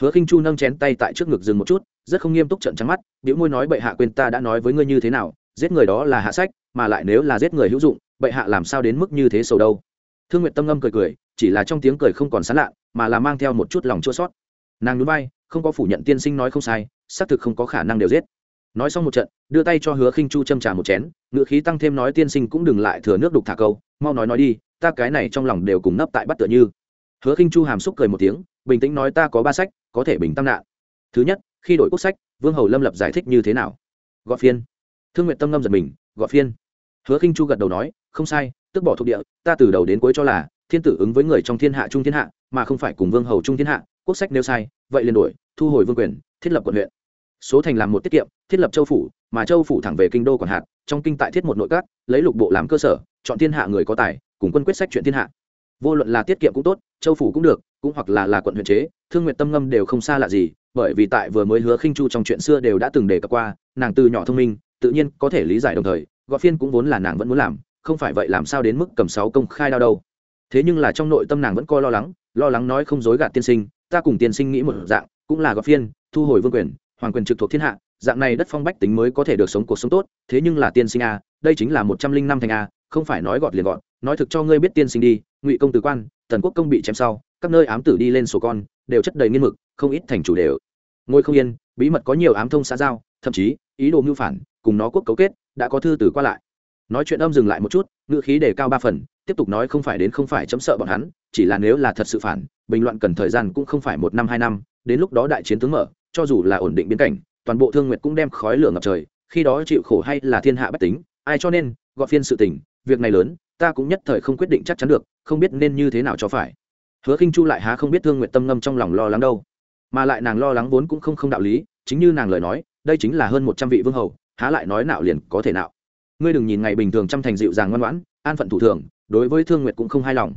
Hứa khinh chu nâng chén tay tại trước ngực dừng một chút, rất không nghiêm túc trận trắng mắt biểu môi nói bệ hạ quên ta đã nói với ngươi như thế nào giết người đó là hạ sách, mà lại nếu là giết người hữu dụng, bệ hạ làm sao đến mức như thế sầu đâu? Thương nguyện tâm Âm cười cười, chỉ là trong tiếng cười không còn sán lạ, mà là mang theo một chút lòng chua sót nàng núi bay không có phủ nhận tiên sinh nói không sai, xác thực không có khả năng đều giết. Nói xong một trận, đưa tay cho hứa khinh chu châm trà một chén ngự khí tăng thêm nói tiên sinh cũng đừng lại thừa nước đục thả câu, mau nói nói đi, ta cái này trong lòng đều cùng nấp tại bắt tựa như. Hứa khinh chu hàm xúc cười một tiếng, bình tĩnh nói ta có ba sách, có thể bình tâm nạn. Thứ nhất, khi đổi quốc sách, vương hầu lâm lập giải thích như thế nào? Gọi phiên thương nguyện tâm ngâm giật mình, gọi phiên. Hứa khinh chu gật đầu nói, không sai tức bỏ thuộc địa, ta từ đầu đến cuối cho là, thiên tử ứng với người trong thiên hạ trung thiên hạ, mà không phải cùng vương hầu trung thiên hạ, quốc sách nêu sai, vậy liền đổi thu hồi vương quyền, thiết lập quận huyện. Số thành làm một tiết kiệm, thiết lập châu phủ, mà châu phủ thẳng về kinh đô còn hạt, trong kinh tại thiết một nội các, lấy lục bộ làm cơ sở, chọn thiên hạ người có tài, cùng quân quyết sách chuyện thiên hạ. Vô luận là tiết kiệm cũng tốt, châu phủ cũng được, cũng hoặc là là quận huyện chế, thương nguyện tâm ngâm đều không xa lạ gì, bởi vì tại vừa mới hứa khinh chu trong chuyện xưa đều đã từng đề cập qua, nàng từ nhỏ thông minh tự nhiên có thể lý giải đồng thời gọi phiên cũng vốn là nàng vẫn muốn làm, không phải vậy làm sao đến mức cầm sáu công khai đao đâu. Thế nhưng là trong nội tâm nàng vẫn coi lo lắng lo lắng nói không dối gạt tiên sinh, ta cùng tiên sinh nghĩ một dạng, cũng là gọi phiên, thu hồi vương quyền, hoàng quyền trực thuộc thiên hạ, dạng này đất phong bách tính mới có thể được sống cuộc sống tốt, thế nhưng là tiên sinh a, đây chính là một trăm linh năm thành a, không phải nói gọt liền gọn nói thực cho ngươi biết tiên sinh đi, ngụy công tử quan, tần quốc công bị chém sau, các nơi ám tử đi lên sổ con, đều chất đầy nghiên mực, không ít thành chủ đều. Ngôi không yên, bí mật có nhiều ám thông xã giao thậm chí, ý đồ mưu phản, cùng nó quốc cấu kết, đã có thư từ qua lại. Nói chuyện âm dừng lại một chút, ngữ khí đề cao ba phần, tiếp tục nói không phải đến không phải chấm sợ bọn hắn, chỉ là nếu là thật sự phản, bình luận cần thời gian cũng không phải một năm hai năm, đến lúc đó đại chiến tướng mở, cho dù là ổn định biên cảnh, toàn bộ thương nguyệt cũng đem khói lửa ngập trời, khi đó chịu khổ hay là thiên hạ bất tính, ai cho nên, gọi phiên sự tình, việc này lớn, ta cũng nhất thời không quyết định chắc chắn được, không biết nên như thế nào cho phải. Hứa khinh chu lại há không biết thương nguyện tâm ngâm trong lòng lo lắng đâu. Mà lại nàng lo lắng vốn cũng không không đạo lý, chính như nàng lời nói đây chính là hơn một trăm vị vương hầu, há lại nói nạo liền có thể nạo. Ngươi đừng nhìn ngày bình thường trăm thành dịu dàng ngoan ngoãn, an phận thủ thường, đối với thương nguyệt cũng không hài lòng.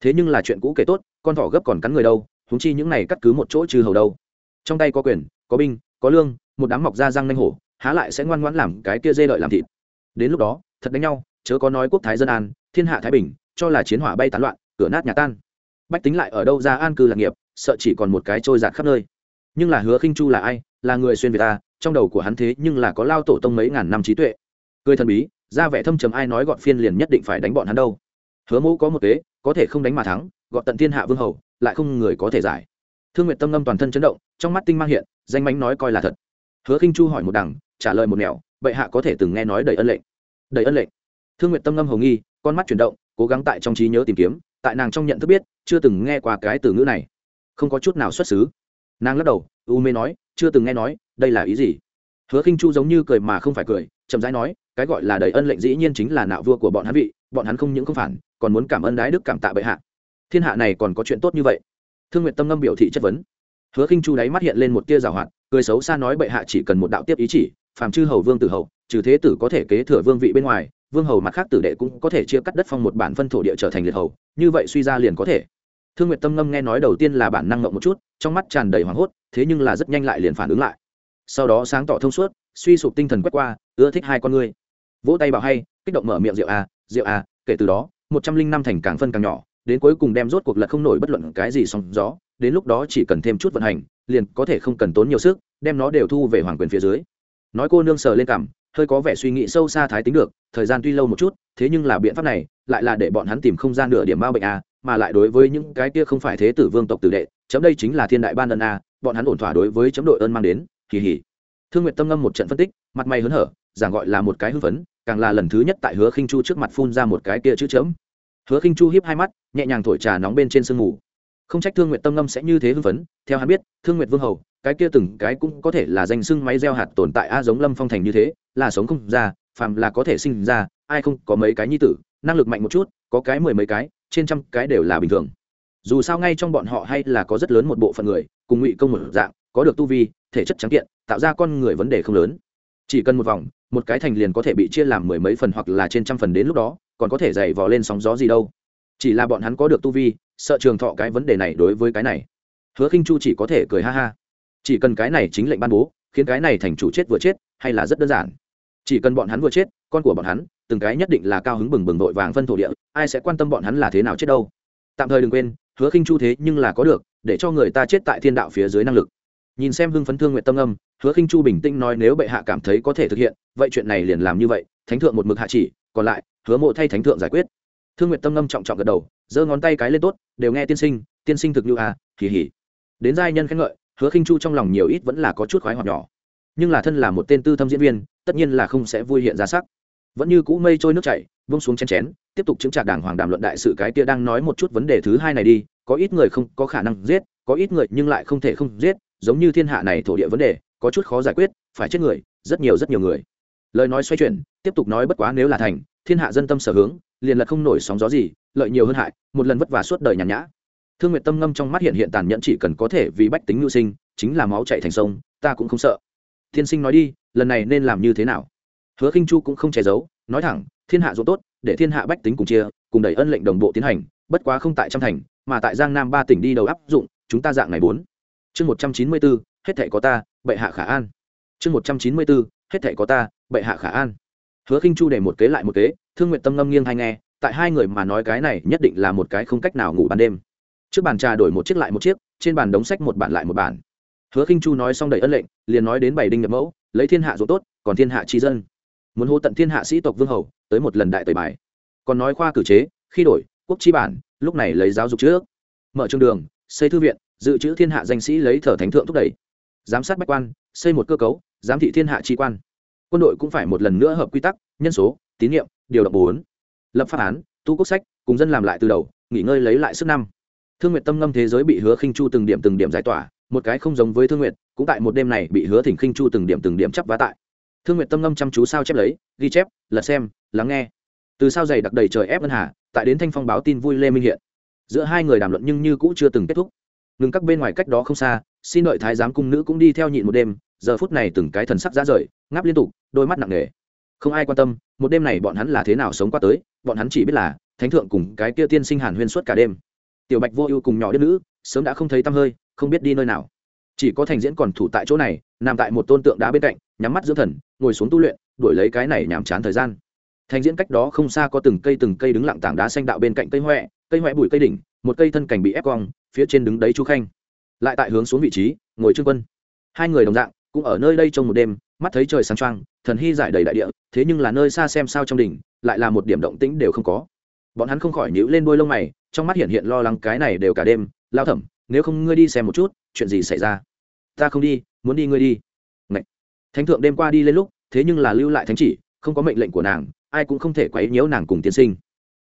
Thế nhưng là chuyện cũ kể tốt, con thỏ gấp còn cắn người đâu húng chi những này cắt cứ một chỗ trừ hầu đâu. Trong tay có quyền, có binh, có lương, một đám mọc da răng nanh hổ, há lại sẽ ngoan ngoãn làm cái kia dê lợi làm thịt. Đến lúc đó, thật đánh nhau, chớ có nói quốc thái dân an, thiên hạ thái bình, cho là chiến hỏa bay tán loạn, cửa nát nhà tan. Bách tính lại ở đâu ra an cư lạc nghiệp, sợ chỉ còn một cái trôi giạt khắp nơi. Nhưng là hứa khinh chu là ai, là người xuyên việt ta trong đầu của hắn thế nhưng là có lao tổ tông mấy ngàn năm trí tuệ. Cười thần bí, ra vẻ thâm trầm ai nói gọn phiên liền nhất định phải đánh bọn hắn đâu. Hứa mẫu có một kế, có thể không đánh mà thắng gọn tận thiên hạ vương hầu, lại không người có thể giải. Thương nguyệt tâm ngâm toàn thân chấn động, trong mắt tinh mang hiện, danh mánh nói coi là thật. Hứa khinh chu hỏi một đằng, trả lời một nẻo, bệ hạ có thể từng nghe nói đầy ân lệnh. Đầy ân lệnh? Thương nguyệt tâm ngâm hầu nghi, con mắt chuyển động, cố gắng tại trong trí nhớ tìm kiếm, tại nàng trong nhận thức biết, chưa từng nghe qua cái từ ngữ này. Không có chút nào xuất xứ. Nàng lắc đầu, u mê nói, chưa từng nghe nói đây là ý gì? Hứa khinh chu giống như cười mà không phải cười, chậm rãi nói, cái gọi là đầy ân lệnh dĩ nhiên chính là nạo vua của bọn hắn vị, bọn hắn không những không phản, còn muốn cảm ơn đái đức cảm tạ bệ hạ. Thiên hạ này còn có chuyện tốt như vậy? Thương nguyện tâm ngâm biểu thị chất vấn. Hứa khinh chu đáy mắt hiện lên một tia rào hoạt, cười xấu xa nói bệ hạ chỉ cần một đạo tiếp ý chỉ, phàm chư hầu vương tử hầu, trừ thế tử có thể kế thừa vương vị bên ngoài, vương hầu mặt khác tử đệ cũng có thể chia cắt đất phong một bản phân thổ địa trở thành liệt hầu, như vậy suy ra liền có thể. Thương nguyệt tâm ngâm nghe nói đầu tiên là bản năng ngộng một chút, trong mắt tràn đầy hoảng hốt, thế nhưng là rất nhanh lại liền phản ứng lại sau đó sáng tỏ thông suốt, suy sụp tinh thần quét qua, ưa thích hai con ngươi. Vỗ tay bảo hay, kích động mở miệng rượu a rượu a kể từ đó, một trăm linh năm thành càng phân càng nhỏ, đến cuối cùng đem rốt cuộc lật không nổi bất luận cái gì sóng gió, đến lúc đó chỉ cần thêm chút vận hành, liền có thể không cần tốn nhiều sức, đem nó đều thu về hoàng quyền phía dưới. Nói cô nương sờ lên cảm, hơi có vẻ suy nghĩ sâu xa thái tính được, thời gian tuy lâu một chút, thế nhưng là biện pháp này, lại là để bọn hắn tìm không gian nửa điểm bao bệnh a mà lại đối với những cái kia không phải thế tử vương tộc tử đệ, chấm đây chính là thiên đại ban ân a bọn hắn ổn thỏa đối với chấm đội ơn mang đến kỳ hì, thương nguyện tâm ngâm một trận phân tích mặt mày hớn hở giảng gọi là một cái hưng phấn càng là lần thứ nhất tại hứa khinh chu trước mặt phun ra một cái kia chữ chấm hứa khinh chu hiếp hai mắt nhẹ nhàng thổi trà nóng bên trên sương mù. Không trách thương nguyện tâm ngâm sẽ như thế hưng phấn theo hắn biết thương nguyện vương hầu cái kia từng cái cũng có thể là danh xưng máy gieo hạt tồn tại a giống lâm phong thành như thế là sống không ra phàm là có thể sinh ra ai không có mấy cái nhi tử năng lực mạnh một chút có cái mười mấy cái trên trăm cái đều là bình thường. Dù sao ngay trong bọn họ hay là có rất lớn một bộ phận người cùng ngụy công một dạng có được tu vi thể chất trắng kiện, tạo ra con người vấn đề không lớn. Chỉ cần một vòng, một cái thành liền có thể bị chia làm mười mấy phần hoặc là trên trăm phần đến lúc đó, còn có thể dày vò lên sóng gió gì đâu. Chỉ là bọn hắn có được tu vi, sợ trường thọ cái vấn đề này đối với cái này. Hứa khinh chu chỉ có thể cười ha ha. Chỉ cần cái này chính lệnh ban bố, khiến cái này thành chủ chết vừa chết, hay là rất đơn giản. Chỉ cần bọn hắn vừa chết, con của bọn hắn, từng cái nhất định là cao hứng bừng bừng vội vàng phân thổ địa, ai sẽ quan tâm bọn hắn là thế nào chết đâu. Tạm thời đừng quên, hứa khinh chu thế nhưng là có được, để cho người ta chết tại thiên đạo phía dưới năng lực nhìn xem hưng phấn thương nguyện tâm âm, hứa khinh chu bình tĩnh nói nếu bệ hạ cảm thấy có thể thực hiện, vậy chuyện này liền làm như vậy, thánh thượng một mực hạ chỉ, còn lại, hứa mộ thay thánh thượng giải quyết. Thương nguyện tâm âm trọng trọng gật đầu, giơ ngón tay cái lên tốt, đều nghe tiên sinh tiên sinh thực như à kỳ hỉ đến giai nhân khen ngợi, hứa khinh chu trong lòng nhiều ít vẫn là có chút khoái hoặc nhỏ. Nhưng là thân là một tên tư thâm diễn viên, tất nhiên là không sẽ vui hiện ra sắc. Vẫn như cũ mây trôi nước chảy vung xuống chén chén, tiếp tục chứng trạc đảng hoàng đàm luận đại sự cái kia đang nói một chút vấn đề thứ hai này đi, có ít người không có khả năng giết, có ít người nhưng lại không thể không giết giống như thiên hạ này thổ địa vấn đề, có chút khó giải quyết, phải chết người, rất nhiều rất nhiều người. Lời nói xoay chuyển, tiếp tục nói bất quá nếu là thành, thiên hạ dân tâm sở hướng, liền lật không nổi sóng gió gì, lợi nhiều hơn hại, một lần vất vả suốt đời nhàn nhã. Thương nguyệt tâm ngâm trong mắt hiện hiện tàn nhẫn chỉ cần có thể vì bách tính nhu sinh, chính là máu chạy thành sông, ta cũng không sợ. Thiên sinh nói đi, lần này nên làm như thế nào? Hứa khinh chu cũng không che giấu, nói thẳng, thiên hạ ruộng tốt, để thiên hạ bách tính cùng chia, cùng đẩy ân lệnh đồng bộ tiến hành, bất quá không tại trăm thành, mà tại giang nam ba tỉnh đi đầu áp dụng, chúng ta dạng này bốn chương một trăm chín mươi bốn hết thảy có ta, bệ hạ khả an. Chương một trăm chín mươi bốn hết thảy có ta, bệ hạ khả an. Hứa khinh chu để một kế lại một kế, thương nguyện tâm ngâm nghiêng hay nghe, tại hai người mà nói cái này nhất định là một cái không cách nào ngủ ban đêm. Trước bàn trà đổi một chiếc lại một chiếc, trên bàn đống sách một bản lại một bản. Hứa khinh chu nói xong đầy ân lệnh, liền nói đến bảy đinh nhập mẫu, lấy thiên hạ dù tốt, còn thiên hạ tri dân. Muốn hô tận thiên hạ sĩ tộc vương hầu, tới một lần đại tời bài. Còn nói khoa cử chế, khi đổi, quốc chi bản, lúc này lấy giáo dục trước. Mở trường đường, xây thư viện dự trữ thiên hạ danh sĩ lấy thờ thánh thượng thúc đẩy. Giám sát bách quan, xây một cơ cấu, giám thị thiên hạ tri quan. Quân đội cũng phải một lần nữa hợp quy tắc, nhân số, tín nhiệm, điều động bốn. Lập pháp án, tu quốc sách, cùng dân làm lại từ đầu, nghỉ ngơi lấy lại sức năm. Thương nguyện tâm ngâm thế giới bị hứa khinh chu từng điểm từng điểm giải tỏa, một cái không giống với thương nguyện cũng tại một đêm này bị hứa thỉnh khinh chu từng điểm từng điểm chấp vá tại. Thương nguyện tâm ngâm chăm chú sao chép lấy, ghi chép, lật xem, lắng nghe. Từ sao dày đặc đầy trời ép ngân hà, tại đến thanh phong báo tin vui lê minh hiện. Giữa hai người đàm luận nhưng như cũ chưa từng kết thúc ngừng các bên ngoài cách đó không xa, xin đợi thái giám cung nữ cũng đi theo nhịn một đêm, giờ phút này từng cái thần sắc ra rời, ngáp liên tục, đôi mắt nặng nề. Không ai quan tâm, một đêm này bọn hắn là thế nào sống qua tới, bọn hắn chỉ biết là, thánh thượng cùng cái kia tiên sinh hàn huyên suốt cả đêm. Tiểu bạch vô ưu cùng nhỏ đứa nữ, sớm đã không thấy tăm hơi, không biết đi nơi nào. Chỉ có thành diễn còn thủ tại chỗ này, nằm tại một tôn tượng đá bên cạnh, nhắm mắt dưỡng thần, ngồi xuống tu luyện, đuổi lấy cái này nhàm chán thời gian. Thành diễn cách đó không xa có từng cây từng cây đứng lặng tảng đá xanh đạo bên cạnh cây huệ cây huệ bụi cây đỉnh, một cây thân cảnh bị ép cong phía trên đứng đấy chu khanh. Lại tại hướng xuống vị trí, ngồi trương quân. Hai người đồng dạng, cũng ở nơi đây trong một đêm, mắt thấy trời sáng trăng thần hy giải đầy đại địa, thế nhưng là nơi xa xem sao trong đỉnh, lại là một điểm động tĩnh đều không có. Bọn hắn không khỏi nhíu lên đôi lông mày, trong mắt hiện hiện lo lắng cái này đều cả đêm, lao thẩm, nếu không ngươi đi xem một chút, chuyện gì xảy ra? Ta không đi, muốn đi ngươi đi. Ngậy. thánh thượng đêm qua đi lên lúc, thế nhưng là lưu lại thánh chỉ, không có mệnh lệnh của nàng, ai cũng không thể quấy nhiễu nàng cùng tiên sinh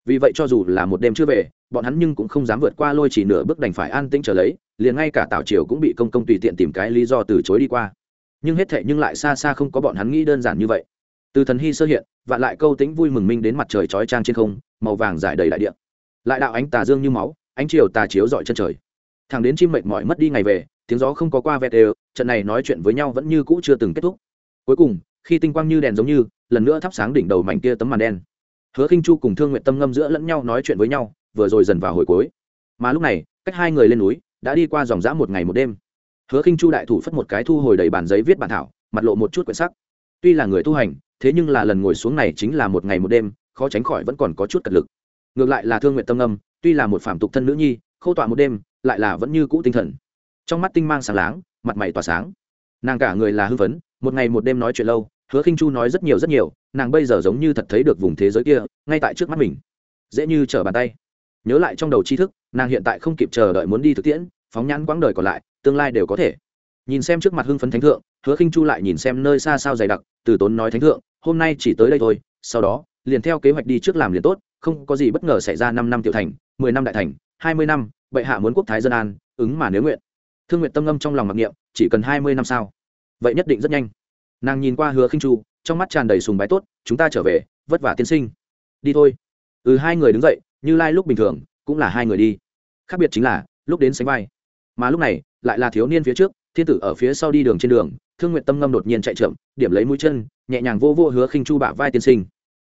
vì vậy cho dù là một đêm chưa về, bọn hắn nhưng cũng không dám vượt qua lôi chỉ nửa bước đành phải an tĩnh trở lấy, liền ngay cả tào triều cũng bị công công tùy tiện tìm cái lý do từ chối đi qua. Nhưng hết thệ nhưng lại xa xa không có bọn hắn nghĩ đơn giản như vậy. Từ thần hy sơ hiện và lại câu tính vui mừng minh đến mặt trời chói trang trên không, màu vàng dài đầy đại địa. Lại đạo ánh tà dương như máu, ánh chiều tà chiếu dọi chân trời. Thằng đến chim mệt mỏi mất đi ngày về, tiếng gió không có qua vẹt đều, trận này nói chuyện với nhau vẫn như cũ chưa từng kết thúc. Cuối cùng, khi tinh quang như đèn giống như, lần nữa thắp sáng đỉnh đầu mảnh kia tấm màn đen hứa khinh chu cùng thương nguyện tâm ngâm giữa lẫn nhau nói chuyện với nhau, vừa rồi dần vào hồi cuối. Mà lúc này, cách hai người lên núi, đã đi qua dòng dã một ngày một đêm. Hứa khinh chu đại thủ phất một cái thu hồi đầy bản giấy viết bản thảo, mặt lộ một chút quyển sắc. Tuy là người tu hành, thế nhưng là lần ngồi xuống này chính là một ngày một đêm, khó tránh khỏi vẫn còn có chút cật lực. Ngược lại là thương nguyện tâm ngâm, tuy là một phạm tục thân nữ nhi, khâu tọa một đêm, lại là vẫn như cũ tinh thần. Trong mắt tinh mang sáng láng, mặt mày tỏa sáng. Nàng cả người là hưng phấn, một ngày một đêm nói chuyện lâu hứa khinh chu nói rất nhiều rất nhiều, nàng bây giờ giống như thật thấy được vùng thế giới kia, ngay tại trước mắt mình. Dễ như trở bàn tay. Nhớ lại trong đầu tri thức, nàng hiện tại không kịp chờ đợi muốn đi thực tiễn, phóng nhãn quãng đời còn lại, tương lai đều có thể. Nhìn xem trước mặt hưng phấn thánh thượng, hứa khinh chu lại nhìn xem nơi xa sao dày đặc, từ tốn nói thánh thượng, hôm nay chỉ tới đây thôi, sau đó, liền theo kế hoạch đi trước làm liền tốt, không có gì bất ngờ xảy ra năm năm tiểu thành, mười năm đại thành, hai mươi năm, bệ hạ muốn quốc thái dân an, ứng mà nếu nguyện. Thương nguyện tâm ngâm trong lòng mặc niệm, chỉ cần hai mươi năm sao? Vậy nhất định rất nhanh nàng nhìn qua hứa khinh chu, trong mắt tràn đầy sùng bái tốt, chúng ta trở về, vất vả tiên sinh. Đi thôi. Ừ hai người đứng dậy, như lai lúc bình thường, cũng là hai người đi. Khác biệt chính là, lúc đến sánh vai. Mà lúc này, lại là thiếu niên phía trước, thiên tử ở phía sau đi đường trên đường, thương nguyện tâm ngâm đột nhiên chạy chậm, điểm lấy mũi chân, nhẹ nhàng vô vô hứa khinh chu bả vai tiên sinh.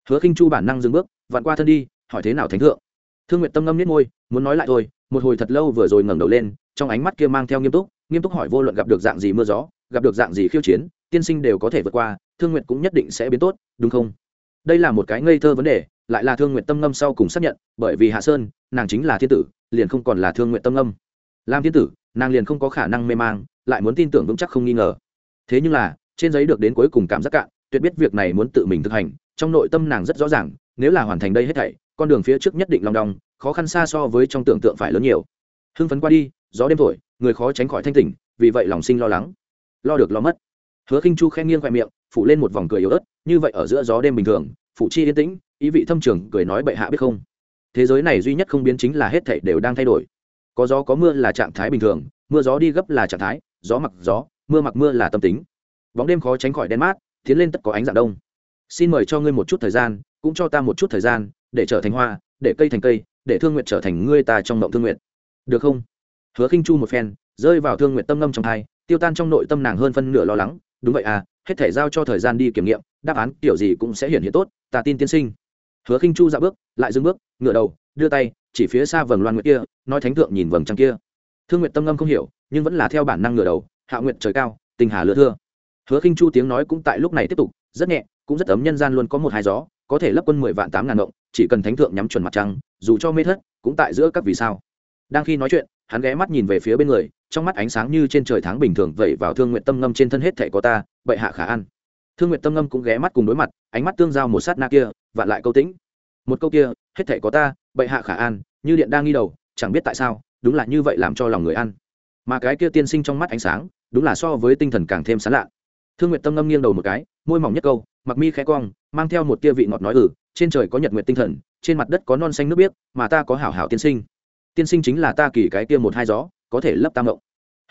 Hứa khinh chu bản năng dừng bước, vặn qua thân đi, hỏi thế nào thánh thượng. Thương nguyện tâm ngâm niết môi, muốn nói lại thôi, một hồi thật lâu vừa rồi ngẩng đầu lên, trong ánh mắt kia mang theo nghiêm túc nghiêm túc hỏi vô luận gặp được dạng gì mưa gió gặp được dạng gì khiêu chiến, tiên sinh đều có thể vượt qua, thương nguyện cũng nhất định sẽ biến tốt, đúng không? Đây là một cái ngây thơ vấn đề, lại là thương nguyện tâm ngâm sau cùng xác nhận, bởi vì hạ sơn, nàng chính là thiên tử, liền không còn là thương nguyện tâm ngâm. Làm thiên tử, nàng liền không có khả năng mê mang, lại muốn tin tưởng vững chắc không nghi ngờ. Thế nhưng là, trên giấy được đến cuối cùng cảm giác cạn, tuyệt biết việc này muốn tự mình thực hành, trong nội tâm nàng rất rõ ràng, nếu là hoàn thành đây hết thảy, con đường phía trước nhất định lòng đong, khó khăn xa so với trong tưởng tượng phải lớn nhiều. Hưng phấn qua đi, gió đêm thổi, người khó tránh khỏi thanh tỉnh, vì vậy lòng sinh lo lắng lo được lo mất. Hứa khinh chu khen nghiêng khoe miệng, phủ lên một vòng cười yếu ớt, như vậy ở giữa gió đêm bình thường, phủ chi yên tĩnh, ý vị thâm trường cười nói bệ hạ biết không? Thế giới này duy nhất không biến chính là hết thảy đều đang thay đổi. Có gió có mưa là trạng thái bình thường, mưa gió đi gấp là trạng thái, gió mặc gió, mưa mặc mưa là tâm tính. Bóng đêm khó tránh khỏi đen mát, tiến lên tất có ánh dạng đông. Xin mời cho ngươi một chút thời gian, cũng cho ta một chút thời gian, để trở thành hoa, để cây thành cây, để thương nguyện trở thành ngươi ta trong mộng thương nguyện. Được không? Hứa khinh chu một phen, rơi vào thương nguyện tâm ngâm trong thai tiêu tan trong nội tâm nàng hơn phân nửa lo lắng, đúng vậy à hết thể giao cho thời gian đi kiểm nghiệm, đáp án kiểu gì cũng sẽ hiện hiện tốt, ta tin tiên sinh. Hứa khinh chu dạo bước, lại dừng bước ngựa đầu, đưa tay, chỉ phía xa vầng loan nguyệt kia, nói thánh thượng nhìn vầng trăng kia. Thương Nguyệt tâm ngâm không hiểu, nhưng vẫn là theo bản năng ngựa đầu, hạ nguyện trời cao, tình hà lựa thưa. Hứa khinh chu tiếng nói cũng tại lúc này tiếp tục, rất nhẹ, cũng rất ấm nhân gian luôn có một hai gió, có thể lấp quân mười vạn tám ngàn động, chỉ cần thánh thượng nhắm chuẩn mặt trăng, dù cho mê thất, cũng tại giữa các vì sao. Đang khi nói chuyện, hắn ghé mắt nhìn về phía bên người trong mắt ánh sáng như trên trời tháng bình thường vậy vào thương nguyện tâm ngâm trên thân hết thể có ta vậy hạ khả ăn thương nguyện tâm ngâm cũng ghé mắt cùng đối mặt, ánh mắt tương giao một sát na kia, vạn lại câu tĩnh. Một câu kia, hết thể có ta vậy hạ khả an, như điện đang nghi đầu, chẳng biết tại sao, đúng là như vậy làm cho lòng người ăn mà cái kia tiên sinh trong mắt ánh sáng, đúng là so với tinh thần càng thêm sán lạ thương nguyện tâm ngâm nghiêng đầu một cái, môi mỏng nhất câu, mặc mi khẽ cong, mang theo một tia vị ngọt nói ừ trên trời có nhật nguyện tinh thần, trên mặt đất có non xanh nước biếc, mà ta có hảo hảo tiên sinh. Tiên sinh chính là ta kỳ cái kia một hai gió có thể lấp tam động.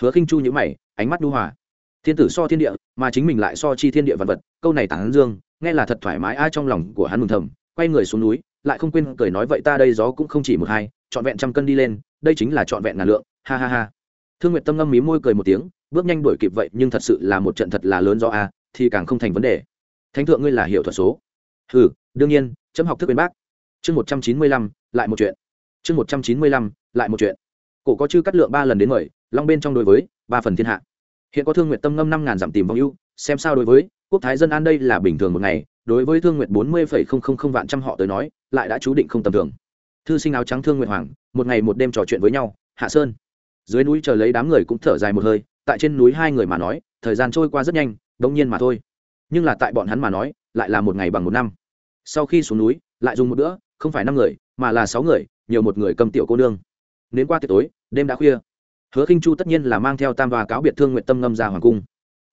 Hứa khinh chu nhữ mày, ánh mắt đu hòa. Thiên tử so thiên địa, mà chính mình lại so chi thiên địa vật vật, câu này tán dương, nghe là thật thoải mái, ai trong lòng của hắn mừng thầm, quay người xuống núi, lại không quên cười nói vậy ta đây gió cũng không chỉ một hai, trọn vẹn trăm cân đi lên, đây chính là trọn vẹn ngàn lượng, ha ha ha. Thương nguyệt tâm ngâm mí môi cười một tiếng, bước nhanh đuổi kịp vậy, nhưng thật sự là một trận thật là lớn do a, thì càng không thành vấn đề. Thánh thượng ngươi là hiểu thuật số. Ừ đương nhiên, chấm học thức bên bác. Chương một trăm chín mươi lăm, lại một chuyện. Chương một trăm chín mươi lăm, lại một chuyện cổ có chư cắt lượng ba lần đến mời, long bên trong đối với, ba phần thiên hạ. Hiện có thương nguyện tâm ngâm năm ngàn dặm tìm vong ưu, xem sao đối với, quốc thái dân an đây là bình thường một ngày, đối với thương nguyện bốn mươi phẩy không không không vạn trăm họ tới nói, lại đã chú định không tầm thường. Thư sinh áo trắng thương nguyện hoàng, một ngày một đêm trò chuyện với nhau, hạ sơn. Dưới núi chờ lấy đám người cũng thở dài một hơi, tại trên núi hai người mà nói, thời gian trôi qua rất nhanh, đống nhiên mà thôi. Nhưng là tại bọn hắn mà nói, lại là một ngày bằng một năm. Sau khi xuống núi, lại dùng một bữa, không phải năm người, mà là sáu người, nhiều một người cầm tiểu cô nương. Đến qua tiệc tối đêm đã khuya. Hứa khinh chu tất nhiên là mang theo tam và cáo biệt thương nguyện tâm ngâm ra hoàng cung.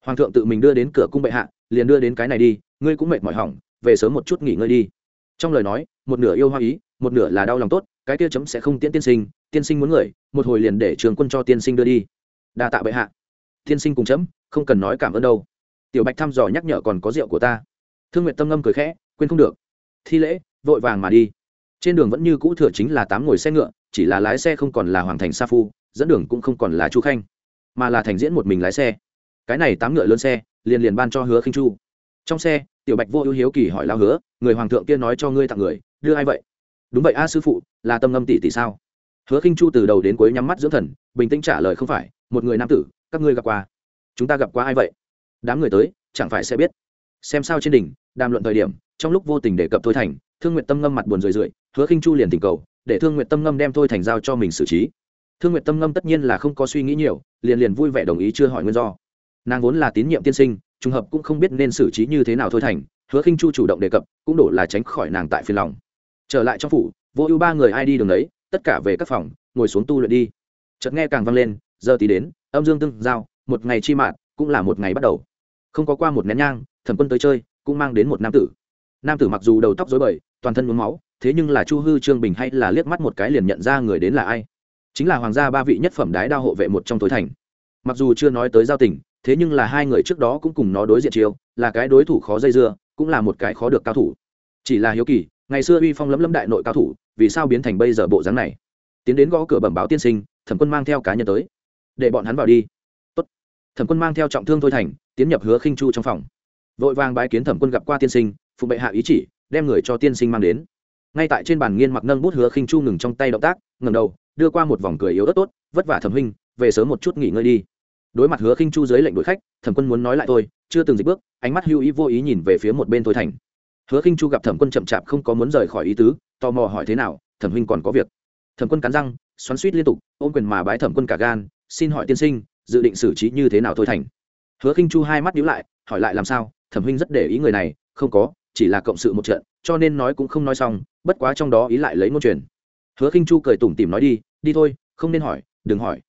Hoàng thượng tự mình đưa đến cửa cung bệ hạ, liền đưa đến cái này đi, ngươi cũng mệt mỏi hỏng, về sớm một chút nghỉ ngơi đi. Trong lời nói, một nửa yêu hoa ý, một nửa là đau lòng tốt, cái kia chấm sẽ không tiễn tiên sinh tiên sinh muốn người, một hồi liền để trường quân cho tiên sinh đưa đi. Đa tạ bệ hạ. Tiên sinh cùng chấm, không cần nói cảm ơn đâu. Tiểu bạch thăm dò nhắc nhở còn có rượu của ta. Thương nguyện tâm ngâm cười khẽ, quên không được. Thi lễ, vội vàng mà đi. Trên đường vẫn như cũ thừa chính là tám ngồi xe ngựa chỉ là lái xe không còn là hoàng thành sa phu, dẫn đường cũng không còn là chu khanh, mà là thành diễn một mình lái xe. Cái này tám ngựa lớn xe, liền liền ban cho hứa khinh chu. Trong xe, tiểu bạch vô ưu hiếu kỳ hỏi lao hứa, người hoàng thượng kia nói cho ngươi tặng người, đưa ai vậy? Đúng vậy a, sư phụ, là tâm ngâm tỷ tỷ sao? Hứa khinh chu từ đầu đến cuối nhắm mắt dưỡng thần, bình tĩnh trả lời không phải, một người nam tử, các ngươi gặp qua. Chúng ta gặp qua ai vậy? Đám người tới, chẳng phải sẽ biết. Xem sao trên đỉnh, đàm luận thời điểm, trong lúc vô tình đề cập thôi thành, thương nguyện tâm ngâm mặt buồn rười rượi, hứa khinh chu liền tình cầu để thương nguyện tâm ngâm đem thôi thành giao cho mình xử trí. Thương nguyện tâm ngâm tất nhiên là không có suy nghĩ nhiều, liền liền vui vẻ đồng ý chưa hỏi nguyên do. Nàng vốn là tín nhiệm tiên sinh, trùng hợp cũng không biết nên xử trí như thế nào thôi thành, hứa khinh chu chủ động đề cập, cũng đổ là tránh khỏi nàng tại phiền lòng. Trở lại trong phủ, vô ưu ba người ai đi đường đấy, tất cả về các phòng, ngồi xuống tu luyện đi. Chợt nghe càng vang lên, giờ tí đến, âm dương tương giao, một ngày chi mạng cũng là một ngày bắt đầu. Không có qua một nén nhang, thẩm quân tới chơi, cũng mang đến một nam tử. Nam tử mặc dù đầu tóc rối bời, toàn thân nhuốm máu thế nhưng là chu hư trương bình hay là liếc mắt một cái liền nhận ra người đến là ai? Chính là hoàng gia ba vị nhất phẩm đái đao hộ vệ một trong tối thành. Mặc dù chưa nói tới giao tình, thế nhưng là hai người trước đó cũng cùng nó đối diện chiêu, là cái đối thủ khó dây dưa, cũng là một cái khó được cao thủ. Chỉ là hiếu kỳ, ngày xưa uy phong lấm lấm đại nội cao thủ, vì sao biến thành bây giờ bộ dáng này? Tiến đến gõ cửa bẩm báo tiên sinh, thẩm quân mang theo cá nhân tới. Để bọn hắn vào đi. Tốt. thẩm quân mang theo trọng thương thôi thành, tiến nhập hứa khinh chu trong phòng. Vội vàng bái kiến thẩm quân gặp qua tiên sinh, phụng bệ hạ ý chỉ, đem người cho tiên sinh mang đến ngay tại trên bàn nghiên mặc nâng bút hứa khinh chu ngừng trong tay động tác, ngẩng đầu, đưa qua một vòng cười yếu ớt tốt, vất vả thẩm huynh, về sớm một chút nghỉ ngơi đi. Đối mặt hứa khinh chu dưới lệnh đuổi khách, thẩm quân muốn nói lại thôi, chưa từng dịch bước, ánh mắt hưu ý vô ý nhìn về phía một bên thôi thành. Hứa khinh chu gặp thẩm quân chậm chạp không có muốn rời khỏi ý tứ, tò mò hỏi thế nào, thẩm huynh còn có việc? Thẩm quân cắn răng, xoắn suýt liên tục, ôm quyền mà bái thẩm quân cả gan, xin hỏi tiên sinh, dự định xử trí như thế nào thôi thành? Hứa khinh chu hai mắt nhíu lại, hỏi lại làm sao, thẩm huynh rất để ý người này, không có, chỉ là cộng sự một trận, cho nên nói cũng không nói xong bất quá trong đó ý lại lấy ngôn truyền. Hứa khinh chu cười tủm tỉm nói đi đi thôi, không nên hỏi, đừng hỏi.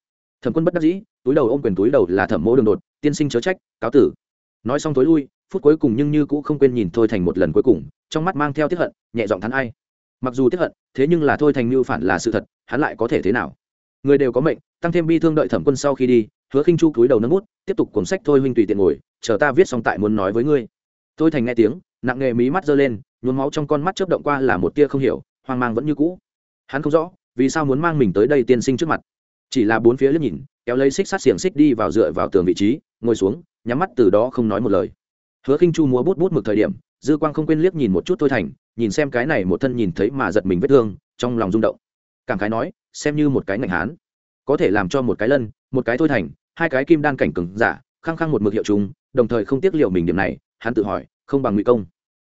Thẩm quân bất đắc dĩ, túi đầu ôm quyền túi đầu là thẩm mỗ đường đột, tiên sinh chớ trách, cáo tử. Nói xong tối lui, phút cuối cùng nhưng như cũng không quên nhìn thôi thành một lần cuối cùng, trong mắt mang theo tiếp hận, nhẹ giọng thắn ai. Mặc dù tiếp hận, thế nhưng là thôi thành mưu phản là sự thật, hắn lại có thể thế nào? Người đều có mệnh, tăng thêm bi thương đợi thẩm quân sau khi đi, hứa khinh chu túi đầu nâng bút, tiếp tục cuốn sách thôi huynh tùy tiện ngồi, chờ ta viết xong tại muốn nói với ngươi. Thôi thành nghe tiếng, nặng nghề mí mắt giơ lên nhuốm máu trong con mắt chớp động qua là một tia không hiểu, hoang mang vẫn như cũ. Hắn không rõ, vì sao muốn mang mình tới đây tiên sinh trước mặt. Chỉ là bốn phía liếc nhìn, kéo lấy xích sát xiềng xích đi vào dựa vào tường vị trí, ngồi xuống, nhắm mắt từ đó không nói một lời. Hứa khinh chu múa bút bút mực thời điểm, dư quang không quên liếc nhìn một chút thôi thành, nhìn xem cái này một thân nhìn thấy mà giật mình vết thương, trong lòng rung động. Cảm khái nói, xem như một cái ngạnh hán. Có thể làm cho một cái lân, một cái thôi thành, hai cái kim đan cảnh cường giả, khăng khăng một mực hiệu trùng, đồng thời không tiếc liệu mình điểm này, hắn tự hỏi, không bằng ngụy công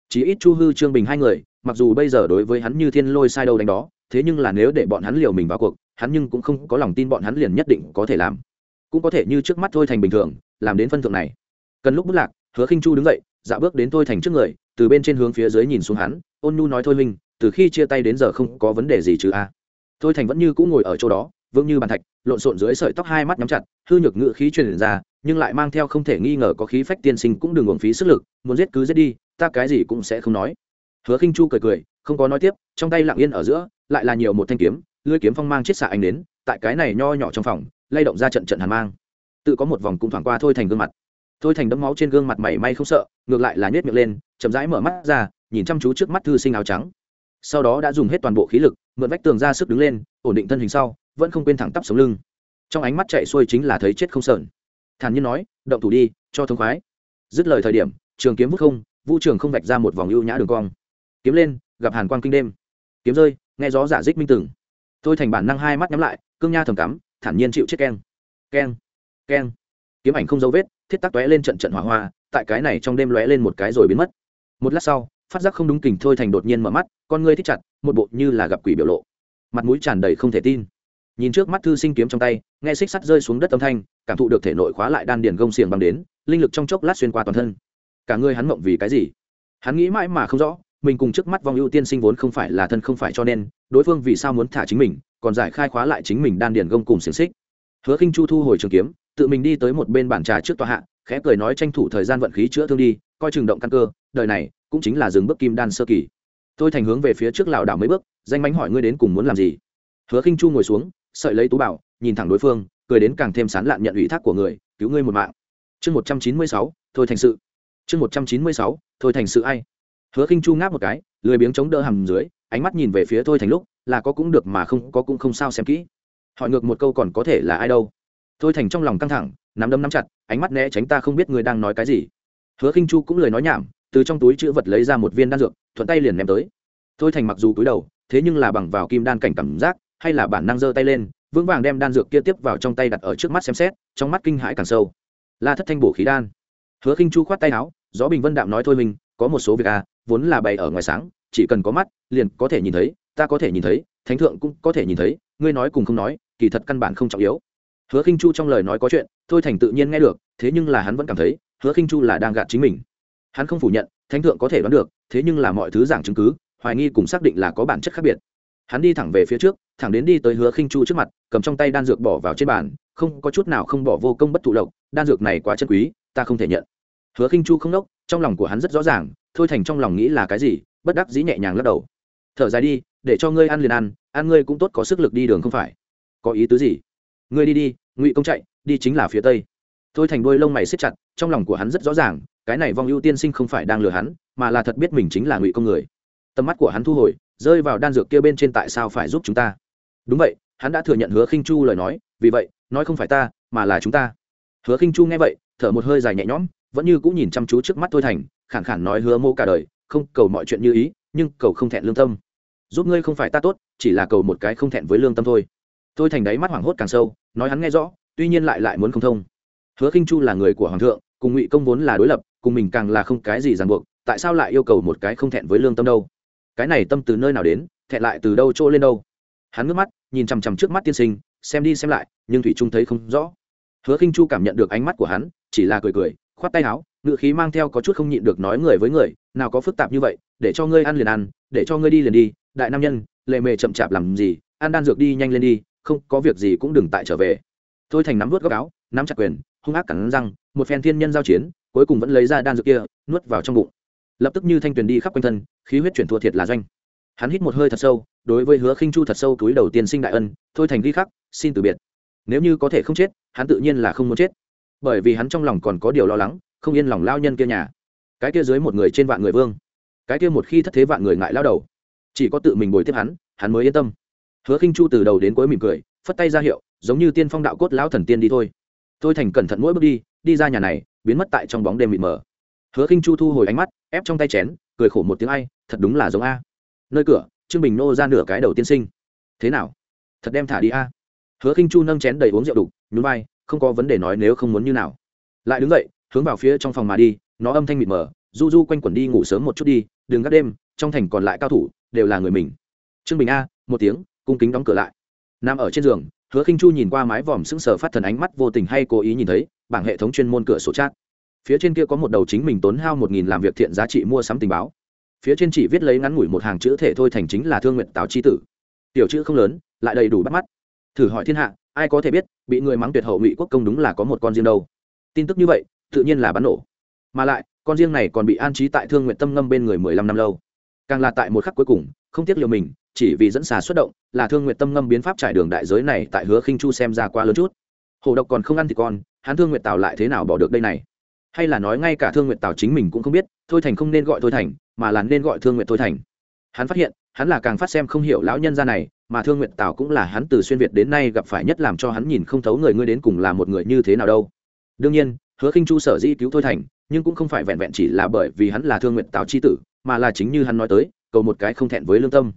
chí ít chu hư, trương bình hai người, mặc dù bây giờ đối với hắn như thiên lôi sai đâu đánh đó, thế nhưng là nếu để bọn hắn liều mình vào cuộc, hắn nhưng cũng không có lòng tin bọn hắn liền nhất định có thể làm. Cũng có thể như trước mắt thôi thành bình thường, làm đến phân thượng này. Cần lúc bút lạc, hứa khinh chu đứng dậy dạ bước đến thôi thành trước người, từ bên trên hướng phía dưới nhìn xuống hắn, ôn nhu nói thôi minh từ khi chia tay đến giờ không có vấn đề gì chứ a. Thôi thành vẫn như cũ ngồi ở chỗ đó, vững như bàn thạch, lộn xộn dưới sợi tóc hai mắt nhắm chặt, hư nhược ngự khí truyền ra nhưng lại mang theo không thể nghi ngờ có khí phách tiên sinh cũng đừng uổng phí sức lực, muốn giết cứ giết đi, ta cái gì cũng sẽ không nói. Hứa khinh chu cười cười, không có nói tiếp, trong tay lặng yên ở giữa, lại là nhiều một thanh kiếm lưỡi kiếm phong mang chiết xạ ánh đến tại cái này nho nhỏ trong phòng, lay động ra trận trận hàn mang. Tự có một vòng cũng thoảng qua thôi thành gương mặt. Thôi thành đấm máu trên gương mặt mảy may không sợ, ngược lại là nhét miệng lên, chậm rãi mở mắt ra, nhìn chăm chú trước mắt thư sinh áo trắng. Sau đó đã dùng hết toàn bộ khí lực, mượn vách tường ra sức đứng lên, ổn định thân hình sau, vẫn không quên thẳng tắp sống lưng. Trong ánh mắt chạy xuôi chính là thấy chết không sợn thản nhiên nói, động thủ đi, cho thông khoái. Dứt lời thời điểm, trường kiếm vút không vũ trường không vạch ra một vòng ưu nhã đường cong. Kiếm lên, gặp hàn quang kinh đêm. Kiếm rơi, nghe gió giả dích minh từng tôi thành bản năng hai mắt nhắm lại, cương nha thầm cắm, thản nhiên chịu chết keng. Keng keng. Kiếm ảnh không dấu vết, thiết tắc tóe lên trận trận hỏa hoa, tại cái này trong đêm lóe lên một cái rồi biến mất. Một lát sau, phát giác không đúng kình thôi thành đột nhiên mở mắt, con ngươi thích chặt, một bộ như là gặp quỷ biểu lộ. Mặt mũi tràn đầy không thể tin nhìn trước mắt thư sinh kiếm trong tay, nghe xích sắt rơi xuống đất âm thanh, cảm thụ được thể nội khóa lại đan điền gông xiềng băng đến, linh lực trong chốc lát xuyên qua toàn thân. Cả người hắn mộng vì cái gì? Hắn nghĩ mãi mà không rõ, mình cùng trước mắt vong ưu tiên sinh vốn không phải là thân không phải cho nên, đối phương vì sao muốn thả chính mình, còn giải khai khóa lại chính mình đan điền gông cùng xiềng xích. Hứa khinh chu thu hồi trường kiếm, tự mình đi tới một bên bàn trà trước tòa hạ, khẽ cười nói tranh thủ thời gian vận khí chữa thương đi, coi chừng động căn cơ, đời này, cũng chính là dừng bước kim đan sơ kỳ. Tôi thành hướng về phía trước lảo đảo mấy bước, danh mánh hỏi ngươi đến cùng muốn làm gì? Hứa khinh chu ngồi xuống sợi lấy tú bảo, nhìn thẳng đối phương, cười đến càng thêm sán lạn nhận ủy thác của người, cứu ngươi một mạng. Chương một trăm chín mươi sáu, thôi thành sự. Chương một trăm chín mươi sáu, thôi thành sự ai? Hứa khinh chu ngáp một cái, lười biếng chống đỡ hầm dưới, ánh mắt nhìn về phía thôi thành lúc, là có cũng được mà không, có cũng không sao xem kỹ. Hỏi ngược một câu còn có thể là ai đâu. Thôi thành trong lòng căng thẳng, nắm đấm nắm chặt, ánh mắt né tránh ta không biết người đang nói cái gì. Hứa khinh chu cũng lời nói nhảm, từ trong túi chữ vật lấy ra một viên đan dược, thuận tay liền ném tới. Thôi thành mặc dù túi đầu, thế nhưng là bằng vào kim đan cảnh cảm giác hay là bản năng giơ tay lên, vững vàng đem đan dược kia tiếp vào trong tay đặt ở trước mắt xem xét, trong mắt kinh hãi càng sâu. La thất thanh bổ khí đan. Hứa khinh chu khoát tay áo, gió bình vân đạm nói thôi mình, có một số việc à vốn là bày ở ngoài sáng, chỉ cần có mắt, liền có thể nhìn thấy, ta có thể nhìn thấy, thánh thượng cũng có thể nhìn thấy, ngươi nói cùng không nói, kỳ thật căn bản không trọng yếu. Hứa khinh chu trong lời nói có chuyện, thôi thành tự nhiên nghe được, thế nhưng là hắn vẫn cảm thấy, hứa khinh chu là đang gạt chính mình. Hắn không phủ nhận, thánh thượng có thể đoán được, thế nhưng là mọi thứ giảng chứng cứ, hoài nghi cùng xác định là có bản chất khác biệt hắn đi thẳng về phía trước, thẳng đến đi tới hứa khinh chu trước mặt, cầm trong tay đan dược bỏ vào trên bàn, không có chút nào không bỏ vô công bất thụ lộc, đan dược này quá chân quý, ta không thể nhận. Hứa khinh chu không đốc trong lòng của hắn rất rõ ràng, thôi thành trong lòng nghĩ là cái gì, bất đắc dĩ nhẹ nhàng lắc đầu. Thở dài đi, để cho ngươi ăn liền ăn ăn ngươi cũng tốt có sức lực đi đường không phải. Có ý tứ gì? Ngươi đi đi, ngụy công chạy, đi chính là phía tây. Thôi thành đôi lông mày xếp chặt, trong lòng của hắn rất rõ ràng, cái này vong ưu tiên sinh không phải đang lừa hắn, mà là thật biết mình chính là ngụy công người. Tầm mắt của hắn thu hồi rơi vào đan dược kia bên trên tại sao phải giúp chúng ta? Đúng vậy, hắn đã thừa nhận hứa khinh chu lời nói, vì vậy, nói không phải ta, mà là chúng ta. Hứa khinh chu nghe vậy, thở một hơi dài nhẹ nhõm, vẫn như cũng nhìn chăm chú trước mắt thôi thành, khẳng khản nói hứa mô cả đời, không cầu mọi chuyện như ý, nhưng cầu không thẹn lương tâm. Giúp ngươi không phải ta tốt, chỉ là cầu một cái không thẹn với lương tâm thôi. Thôi thành đáy mắt hoảng hốt càng sâu, nói hắn nghe rõ, tuy nhiên lại lại muốn không thông. Hứa khinh chu là người của hoàng thượng, cùng ngụy công vốn là đối lập, cùng mình càng là không cái gì ràng buộc, tại sao lại yêu cầu một cái không thẹn với lương tâm đâu? Cái này tâm từ nơi nào đến, thẹn lại từ đâu trôi lên đâu. Hắn ngước mắt, nhìn chằm chằm trước mắt tiên sinh, xem đi xem lại, nhưng thủy trung thấy không rõ. Hứa khinh chu cảm nhận được ánh mắt của hắn, chỉ là cười cười, khoát tay áo ngự khí mang theo có chút không nhịn được nói người với người, nào có phức tạp như vậy, để cho ngươi ăn liền ăn, để cho ngươi đi liền đi, đại nam nhân, lệ mề chậm chạp làm gì, ăn đan dược đi nhanh lên đi, không có việc gì cũng đừng tại trở về. Thôi thành nắm vớt góc áo, nắm chặt quyền, hung ác cắn răng, một phen thiên nhân giao chiến, cuối cùng vẫn lấy ra đan dược kia, nuốt vào trong bụng lập tức như thanh tuyền đi khắp quanh thân, khí huyết chuyển thua thiệt là doanh. Hắn hít một hơi thật sâu, đối với hứa khinh chu thật sâu túi đầu tiên sinh đại ân, thôi thành ghi khắc, xin từ biệt. Nếu như có thể không chết, hắn tự nhiên là không muốn chết. Bởi vì hắn trong lòng còn có điều lo lắng, không yên lòng lao nhân kia nhà. Cái kia dưới một người trên vạn người vương. Cái kia một khi thất thế vạn người ngại lao đầu. Chỉ có tự mình bồi tiếp hắn hắn mới yên tâm. Hứa khinh chu từ đầu đến cuối mỉm cười, phất tay ra hiệu, giống như tiên phong đạo cốt lão thần tiên đi thôi. Tôi thành cẩn thận mỗi bước đi đi ra nhà này, biến mất tại trong bóng đêm mịt mờ. Hứa khinh chu thu hồi ánh mắt ép trong tay chén, cười khổ một tiếng ai, thật đúng là giống a. Nơi cửa, trương bình nô ra nửa cái đầu tiên sinh. Thế nào? Thật đem thả đi a. Hứa khinh chu nâng chén đầy uống rượu đục, nhún vai, không có vấn đề nói nếu không muốn như nào. Lại đứng dậy, hướng vào phía trong phòng mà đi, nó âm thanh mịt mờ, du du quanh quẩn đi ngủ sớm một chút đi, đừng gác đêm, trong thành còn lại cao thủ, đều là người mình. Trương bình a, một tiếng, cung kính đóng cửa lại. Nằm ở trên giường, hứa khinh chu nhìn qua mái vòm sững sờ phát thần ánh mắt vô tình hay cố ý nhìn thấy, bảng hệ thống chuyên môn cửa sổ chat phía trên kia có một đầu chính mình tốn hao một nghìn làm việc thiện giá trị mua sắm tình báo. Phía trên chỉ viết lấy ngắn ngủi một hàng chữ thể thôi thành chính là thương nguyện tào chi tử. Tiểu chữ không lớn, lại đầy đủ bắt mắt. Thử hỏi thiên hạ, ai có thể biết, bị người mắng tuyệt hậu ngụy quốc công đúng là có một con riêng đâu. Tin tức như vậy, tự nhiên là bắn nổ. Mà lại, con riêng này còn bị an trí tại thương nguyện tâm ngâm bên người mười lăm năm lâu. Càng là tại một khắc cuối cùng, không tiếc liều mình, chỉ vì dẫn xà xuất động, là thương nguyện tâm ngâm biến pháp trải đường đại giới này tại hứa khinh chu xem ra quá lớn chút. Hồ độc còn không ăn thì con, hắn thương nguyện tào lại thế nào bỏ được đây này? Hay là nói ngay cả thương nguyện tào chính mình cũng không biết, thôi thành không nên gọi thôi thành, mà là nên gọi thương nguyện thôi thành. Hắn phát hiện, hắn là càng phát xem không hiểu lão nhân gia này, mà thương nguyện tào cũng là hắn từ xuyên việt đến nay gặp phải nhất làm cho hắn nhìn không thấu người ngươi đến cùng là một người như thế nào đâu. Đương nhiên, hứa khinh chu sở di cứu thôi thành, nhưng cũng không phải vẹn vẹn chỉ là bởi vì hắn là thương nguyện tào chi tử, mà là chính như hắn nói tới, cầu một cái không thẹn với lương tâm.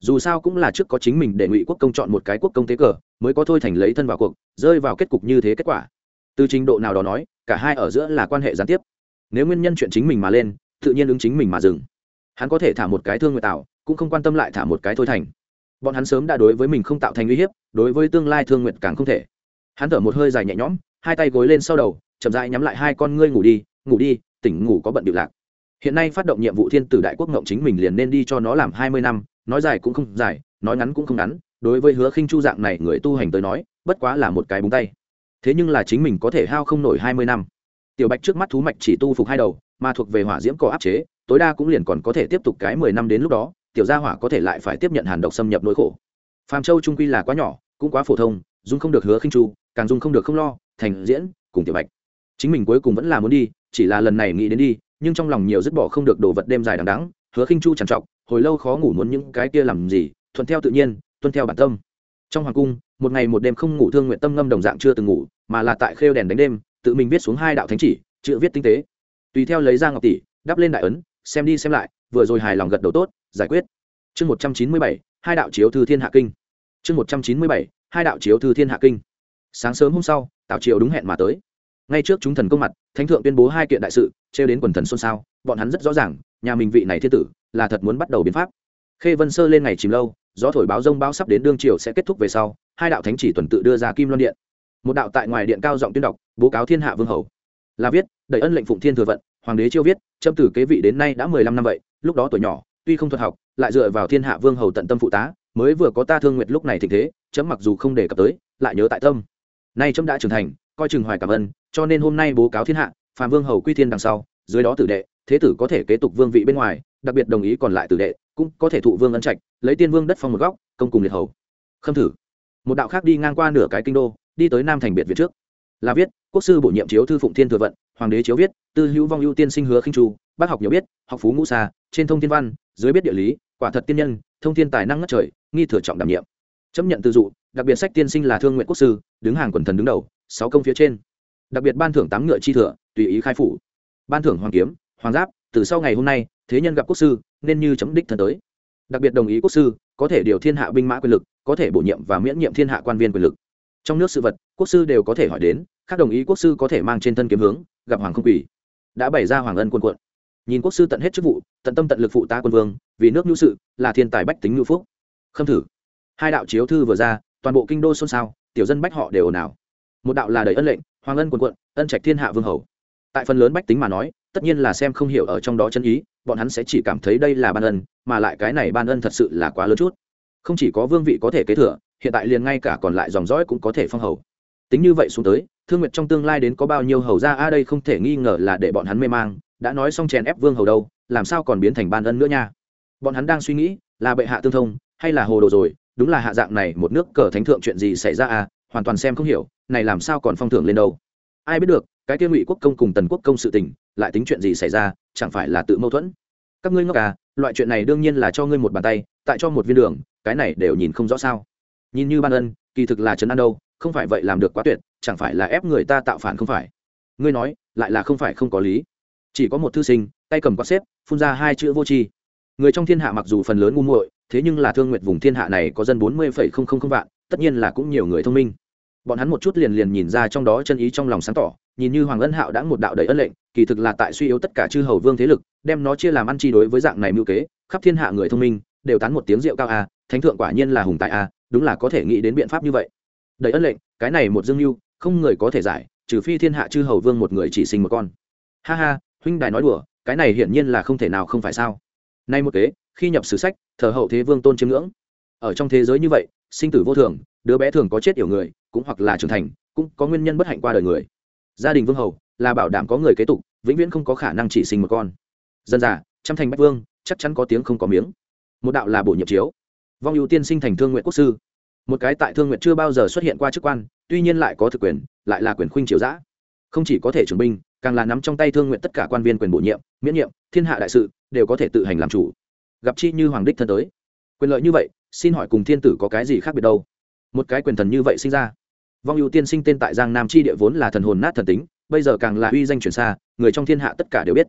Dù sao cũng là trước có chính mình để ngụy quốc công chọn một cái quốc công tế cờ, mới có thôi thành lấy thân vào cuộc, rơi vào kết cục như thế kết quả. Từ trình độ nào đó nói cả hai ở giữa là quan hệ gián tiếp. Nếu nguyên nhân chuyện chính mình mà lên, tự nhiên ứng chính mình mà dừng. Hắn có thể thả một cái thương nguyện tạo, cũng không quan tâm lại thả một cái thôi thành. Bọn hắn sớm đã đối với mình không tạo thành uy hiếp, đối với tương lai thương nguyện càng không thể. Hắn thở một hơi dài nhẹ nhõm, hai tay gối lên sau đầu, chậm rãi nhắm lại hai con ngươi ngủ đi ngủ đi, tỉnh ngủ có bận điệu lạc. Hiện nay phát động nhiệm vụ thiên tử đại quốc ngộng chính mình liền nên đi cho nó làm hai mươi năm, nói dài cũng không dài, nói ngắn cũng không ngắn, đối với hứa khinh chu dạng này người tu hành tới nói, bất quá là một cái búng tay thế nhưng là chính mình có thể hao không nổi hai mươi năm. Tiểu bạch trước mắt thú mạch chỉ tu phục hai đầu, mà thuộc về hỏa diễm cỏ áp chế, tối đa cũng liền còn có thể tiếp tục cái mười năm đến lúc đó, tiểu gia hỏa có thể lại phải tiếp nhận hàn độc xâm nhập nỗi khổ. Phàm châu trung quy là quá nhỏ, cũng quá phổ thông, dung không được hứa khinh chu, càng dung không được không lo, thành diễn, cùng tiểu bạch. Chính mình cuối cùng vẫn là muốn đi, chỉ là lần này nghĩ đến đi, nhưng trong lòng nhiều dứt bỏ không được đồ vật đêm dài đằng đẵng, hứa khinh chu trằn trọc, hồi lâu khó ngủ muốn những cái kia làm gì, thuận theo tự nhiên, tuân theo bản tâm. Trong hoàng cung một ngày một đêm không ngủ thương nguyện tâm ngâm đồng dạng chưa từng ngủ, mà là tại khêu đèn đánh đêm, tự mình viết xuống hai đạo thánh chỉ, chữ viết tinh tế. Tùy theo lấy ra ngọc tỷ, đắp lên đại ấn, xem đi xem lại, vừa rồi hài lòng gật đầu tốt, giải quyết. Chương một trăm chín mươi bảy, hai đạo chiếu thư thiên hạ kinh. Chương một trăm chín mươi bảy, hai đạo chiếu thư thiên hạ kinh. Sáng sớm hôm sau, tào triều đúng hẹn mà tới. Ngay trước chúng thần công mặt, thánh thượng tuyên bố hai kiện đại sự, trêu đến quần thần xôn xao, bọn hắn rất rõ ràng, nhà mình vị này thiên tử là thật muốn bắt đầu biến pháp. Khê vân sơ lên ngày chìm lâu gió thổi báo rông báo sắp đến đương triều sẽ kết thúc về sau, hai đạo thánh chỉ tuần tự đưa ra kim loan điện. Một đạo tại ngoài điện cao giọng tuyên đọc, bố cáo thiên hạ vương hầu. Là viết, đầy ân lệnh phụng thiên thừa vận, hoàng đế chiêu viết châm từ kế vị đến nay đã mười lăm năm vậy, lúc đó tuổi nhỏ, tuy không thuật học, lại dựa vào thiên hạ vương hầu tận tâm phụ tá, mới vừa có ta thương nguyệt lúc này thịnh thế, chấm mặc dù không đề cập tới, lại nhớ tại tâm. Nay chấm đã trưởng thành, coi chừng hoài cảm ơn, cho nên hôm nay bố cáo thiên hạ phạm vương hầu quy thiên đằng sau dưới đó tử đệ, thế tử có thể kế tục vương vị bên ngoài, đặc biệt đồng ý còn lại tử đệ, cũng có thể thụ vương ân trạch, lấy tiên vương đất phong một góc, công cùng liệt hầu. Khâm thử. Một đạo khác đi ngang qua nửa cái kinh đô, đi tới nam thành biệt việt trước. Là viết, quốc sư bổ nhiệm chiếu thư phụng thiên thừa vận, hoàng đế chiếu viết, tư hữu vong ưu tiên sinh hứa khinh trù bác học nhiều biết, học phú ngũ xa, trên thông thiên văn, dưới biết địa lý, quả thật tiên nhân, thông thiên tài năng ngất trời, nghi thừa trọng đảm nhiệm. Chấp nhận tự dụ, đặc biệt sách tiên sinh là thương nguyện quốc sư, đứng hàng quần thần đứng đầu, sáu công phía trên. Đặc biệt ban thưởng tám ngựa chi thừa, tùy ý khai phủ ban thưởng hoàng kiếm, hoàng giáp, từ sau ngày hôm nay, thế nhân gặp quốc sư, nên như chấm đích thân tới. Đặc biệt đồng ý quốc sư, có thể điều thiên hạ binh mã quyền lực, có thể bổ nhiệm và miễn nhiệm thiên hạ quan viên quyền lực. Trong nước sự vật, quốc sư đều có thể hỏi đến, khác đồng ý quốc sư có thể mang trên thân kiếm hướng, gặp hoàng không quỷ đã bày ra hoàng ân quân quận nhìn quốc sư tận hết chức vụ, tận tâm tận lực phụ ta quân vương, vì nước nhu sự, là thiên tài bách tính nhu phúc. Khâm thử. Hai đạo chiếu thư vừa ra, toàn bộ kinh đô xôn xao, tiểu dân bách họ đều ồn ào. Một đạo là đầy ân lệnh, hoàng ân quân quận ân trạch thiên hạ vương hầu tại phần lớn bách tính mà nói, tất nhiên là xem không hiểu ở trong đó chân ý, bọn hắn sẽ chỉ cảm thấy đây là ban ân, mà lại cái này ban ân thật sự là quá lớn chút. Không chỉ có vương vị có thể kế thừa, hiện tại liền ngay cả còn lại dòng dõi cũng có thể phong hầu. Tính như vậy xuống tới, thương nguyệt trong tương lai đến có bao nhiêu hầu ra a, đây không thể nghi ngờ là để bọn hắn mê mang, đã nói xong chèn ép vương hầu đâu, làm sao còn biến thành ban ân nữa nha? Bọn hắn đang suy nghĩ, là bệ hạ tương thông, hay là hồ đồ rồi, đúng là hạ dạng này, một nước cờ thánh thượng chuyện gì xảy ra à hoàn toàn xem không hiểu, này làm sao còn phong thưởng lên đâu? Ai biết được cái kia ngụy quốc công cùng tần quốc công sự tình, lại tính chuyện gì xảy ra, chẳng phải là tự mâu thuẫn? Các ngươi ngốc à loại chuyện này đương nhiên là cho ngươi một bàn tay, tại cho một viên đường, cái này đều nhìn không rõ sao. Nhìn như ban ân, kỳ thực là trấn an đâu, không phải vậy làm được quá tuyệt, chẳng phải là ép người ta tạo phản không phải? Ngươi nói, lại là không phải không có lý. Chỉ có một thư sinh, tay cầm quạt xếp, phun ra hai chữ vô tri. Người trong thiên hạ mặc dù phần lớn ngu muội, thế nhưng là thương nguyện vùng thiên hạ này có dân bốn mươi vạn, tất nhiên là cũng nhiều người thông minh. Bọn hắn một chút liền liền nhìn ra trong đó chân ý trong lòng sáng tỏ nhìn như hoàng ân hạo đã một đạo đầy ân lệnh, kỳ thực là tại suy yếu tất cả chư hầu vương thế lực, đem nó chia làm ăn chi đối với dạng này mưu kế, khắp thiên hạ người thông minh, đều tán một tiếng rượu cao a, thánh thượng quả nhiên là hùng tại a, đúng là có thể nghĩ đến biện pháp như vậy. Đầy ân lệnh, cái này một dương mưu, không người có thể giải, trừ phi thiên hạ chư hầu vương một người chỉ sinh một con. Ha ha, huynh đài nói đùa, cái này hiển nhiên là không thể nào không phải sao. Nay một kế, khi nhập sử sách, thờ hậu thế vương tôn chiêm ngưỡng. Ở trong thế giới như vậy, sinh tử vô thường, đứa bé thường có chết yểu người, cũng hoặc là trưởng thành, cũng có nguyên nhân bất hạnh qua đời người gia đình vương hầu là bảo đảm có người kế tục, vĩnh viễn không có khả năng chỉ sinh một con. Dân già, trăm thành bách vương, chắc chắn có tiếng không có miếng. Một đạo là bổ nhiệm chiếu. Vong ưu tiên sinh thành thương nguyện quốc sư. Một cái tại thương nguyện chưa bao giờ xuất hiện qua chức quan, tuy nhiên lại có thực quyền, lại là quyền khuynh triều giã. Không chỉ có thể trưởng binh, càng là nắm trong tay thương nguyện tất cả quan viên quyền bổ nhiệm, miễn nhiệm, thiên hạ đại sự, đều có thể tự hành làm chủ. Gặp chi như hoàng đích thân tới. Quyền lợi như vậy, xin hỏi cùng thiên tử có cái gì khác biệt đâu? Một cái quyền thần như vậy sinh ra vong ưu tiên sinh tên tại giang nam chi địa vốn là thần hồn nát thần tính, bây giờ càng là uy danh truyền xa, người trong thiên hạ tất cả đều biết.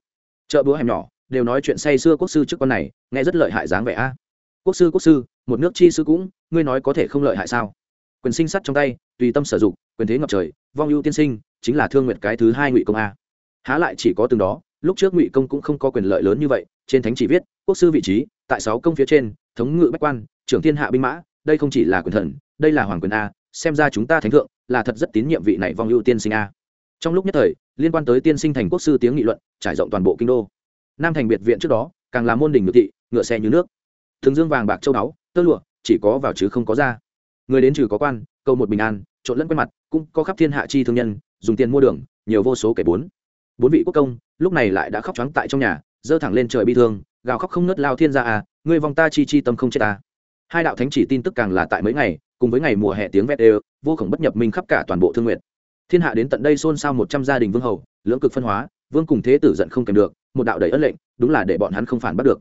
Chợ búa hẻm nhỏ, đều nói chuyện say xưa quốc sư trước con này, nghe rất lợi hại dáng vẻ a. Quốc sư quốc sư, một nước chi sư cũng, ngươi nói có thể không lợi hại sao? Quyền sinh sắt trong tay, tùy tâm sử dụng, quyền thế ngập trời, vong ưu tiên sinh, chính là thương nguyện cái thứ hai ngụy công a. Há lại chỉ có từng đó, lúc trước ngụy công cũng không có quyền lợi lớn như vậy, trên thánh chỉ viết, quốc sư vị trí, tại sáu công phía trên, thống ngự bách quan, trưởng thiên hạ binh mã, đây không chỉ là quyền thần, đây là hoàng quyền a xem ra chúng ta thánh thượng là thật rất tín nhiệm vị này vong ưu tiên sinh a. Trong lúc nhất thời, liên quan tới tiên sinh thành quốc sư tiếng nghị luận, trải rộng toàn bộ kinh đô. Nam thành biệt viện trước đó, càng là môn đình ngự thị, ngựa xe như nước. Thường dương vàng bạc châu báu, tơ lụa, chỉ có vào chứ không có ra. Người đến trừ có quan, câu một bình an, trộn lẫn quen mặt, cũng có khắp thiên hạ chi thương nhân, dùng tiền mua đường, nhiều vô số kẻ bốn. Bốn vị quốc công, lúc này lại đã khóc trắng tại trong nhà giơ thẳng lên trời bi thương, gào khóc không nớt lao thiên ra à ngươi vong ta chi chi tâm không chết ta. Hai đạo thánh chỉ tin tức càng là tại mấy ngày cùng với ngày mùa hè tiếng vét đều, vô khổng bất nhập minh khắp cả toàn bộ thương nguyện thiên hạ đến tận đây xôn xao một trăm gia đình vương hầu, lưỡng cực phân hóa, vương cùng thế tử giận không kèm được, một đạo đầy ấn lệnh, đúng là để bọn hắn không phản bắt được.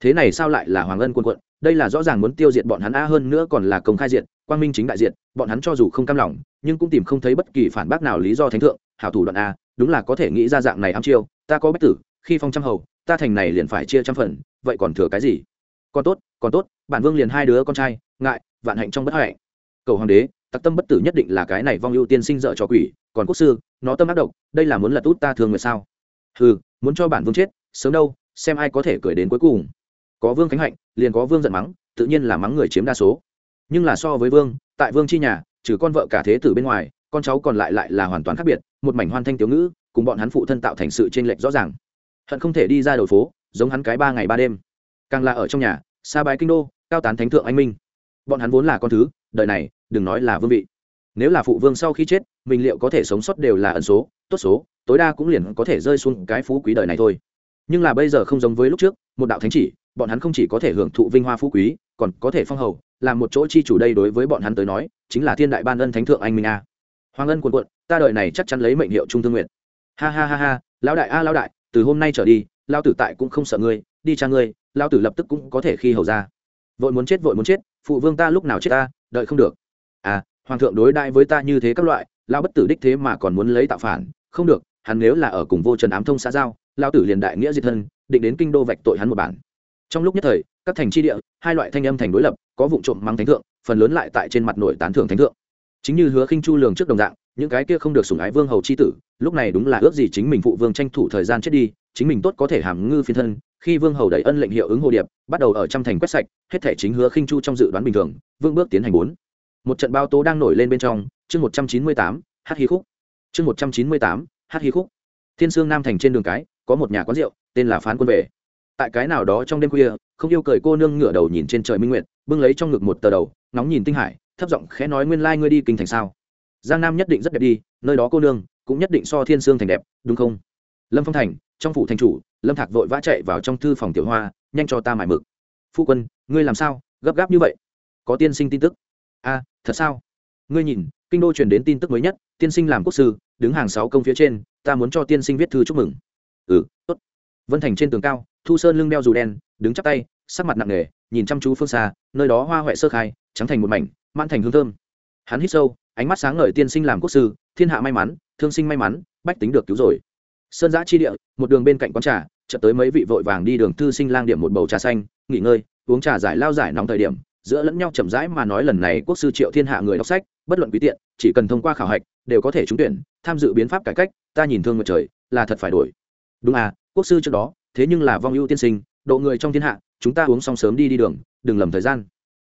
Thế này sao lại là hoàng ân quân quận đây là rõ ràng muốn tiêu diệt bọn hắn a hơn nữa còn là công khai diện quang minh chính đại diện bọn hắn cho dù không cam lòng, nhưng cũng tìm không thấy bất kỳ phản bác nào lý do thánh thượng, hảo thủ đoạn a, đúng là có thể nghĩ ra dạng này ám chiêu, ta có bách tử, khi phong trăm hầu, ta thành này liền phải chia trăm phần, vậy còn thừa cái gì? Còn tốt còn tốt, bản vương liền hai đứa con trai, ngại, vạn hạnh trong bất hạnh cầu hoàng đế, tặc tâm bất tử nhất định là cái này vong ưu tiên sinh dợ cho quỷ, còn quốc sư, nó tâm ác độc, đây là muốn lật út ta thường người sao? Ừ muốn cho bản vương chết, sớm đâu, xem ai có thể cười đến cuối cùng. Có vương khánh hạnh, liền có vương giận mắng, tự nhiên là mắng người chiếm đa số. Nhưng là so với vương, tại vương chi nhà, trừ con vợ cả thế tử bên ngoài, con cháu còn lại lại là hoàn toàn khác biệt, một mảnh hoan thanh tiểu ngữ, cùng bọn hắn phụ thân tạo thành sự chênh lệch rõ ràng. Hận không thể đi ra đầu phố, giống hắn cái ba ngày ba đêm. Càng là ở trong nhà xa bái kinh đô, cao tán thánh thượng anh minh. Bọn hắn vốn là con thứ, đời này đừng nói là vương vị. Nếu là phụ vương sau khi chết, mình liệu có thể sống sót đều là ẩn số, tốt số, tối đa cũng liền có thể rơi xuống cái phú quý đời này thôi. Nhưng là bây giờ không giống với lúc trước, một đạo thánh chỉ, bọn hắn không chỉ có thể hưởng thụ vinh hoa phú quý, còn có thể phong hầu làm một chỗ chi chủ đây đối với bọn hắn tới nói, chính là thiên đại ban ân thánh thượng anh minh a. Hoàng ân quần quận ta đợi này chắc chắn lấy mệnh hiệu trung thương nguyện. Ha ha ha ha, lão đại a, lão đại, từ hôm nay trở đi lao tử tại cũng không sợ ngươi, đi cha ngươi lao tử lập tức cũng có thể khi hầu ra. Vội muốn chết, vội muốn chết, phụ vương ta lúc nào chết ta, đợi không được à hoàng thượng đối đại với ta như thế các loại lao bất tử đích thế mà còn muốn lấy tạo phản. Không được, hắn nếu là ở cùng vô trần ám thông xã giao lao tử liền đại nghĩa diệt thân, định đến kinh đô vạch tội hắn một bản. Trong lúc nhất thời, các thành tri địa, hai loại thanh âm thành đối lập, có vụ trộm mắng thánh thượng, phần lớn lại tại trên mặt nội tán thưởng thánh thượng. Chính như hứa khinh chu lường trước đồng dạng, những cái kia không được sủng ái vương hầu chi tử, lúc này đúng là ước gì chính mình phụ vương tranh thủ thời gian chết đi, chính mình tốt có thể hàm ngư phiên thân, khi vương hầu đẩy ân lệnh hiệu ứng hồ điệp, bắt đầu ở trăm thành quét sạch, hết thể chính hứa khinh chu trong dự đoán bình thường vương bước tiến hành bốn một trận bao tố đang nổi lên bên trong, chương một trăm chín mươi tám h hi khúc. Chương một trăm chín mươi tám h hi khúc. Thiên sương nam thành trên đường cái, có một nhà quán rượu, tên là phán quân về tại cái nào đó trong đêm khuya, không yêu cười cô nương ngửa đầu nhìn trên trời minh nguyệt, bưng lấy trong ngực một tờ đầu nóng nhìn tinh hải, thấp giọng khẽ nói nguyên lai ngươi đi kinh thành sao? Giang nam nhất định rất đẹp đi, nơi đó cô nương cũng nhất định so thiên sương thành đẹp, đúng không? Lâm phong thành, trong phủ thành chủ, lâm thạc vội vã chạy vào trong thư phòng tiểu hoa, nhanh cho ta mải mực. Phu quân, ngươi làm sao, gấp gáp như vậy? Có tiên sinh tin tức a thật sao? Ngươi nhìn, kinh đô truyền đến tin tức mới nhất, tiên sinh làm quốc sư, đứng hàng sáu công phía trên, ta muốn cho tiên sinh viết thư chúc mừng. Ừ tốt. Vân thành trên tường cao, thu sơn lưng đeo dù đen, đứng chắp tay, sắc mặt nặng nề, nhìn chăm chú phương xa, nơi đó hoa huệ sơ khai, trắng thành một mảnh, mãn thành hương thơm. Hắn hít sâu, ánh mắt sáng ngời tiên sinh làm quốc sư, thiên hạ may mắn, thương sinh may mắn, bách tính được cứu rồi. Sơn giã chi địa, một đường bên cạnh quán trà, chợt tới mấy vị vội vàng đi đường thư sinh lang điểm một bầu trà xanh, nghỉ ngơi, uống trà giải lao giải nóng thời điểm giữa lẫn nhau chậm rãi mà nói lần này quốc sư triệu thiên hạ người đọc sách, bất luận quý tiện, chỉ cần thông qua khảo hạch, đều có thể trúng tuyển, tham dự biến pháp cải cách, ta nhìn thương mặt trời, là thật phải đổi. Đúng à quốc sư trước đó, thế nhưng là vong ưu tiên sinh, độ người trong thiên hạ, chúng ta uống xong sớm đi đi đường, đừng lầm thời gian.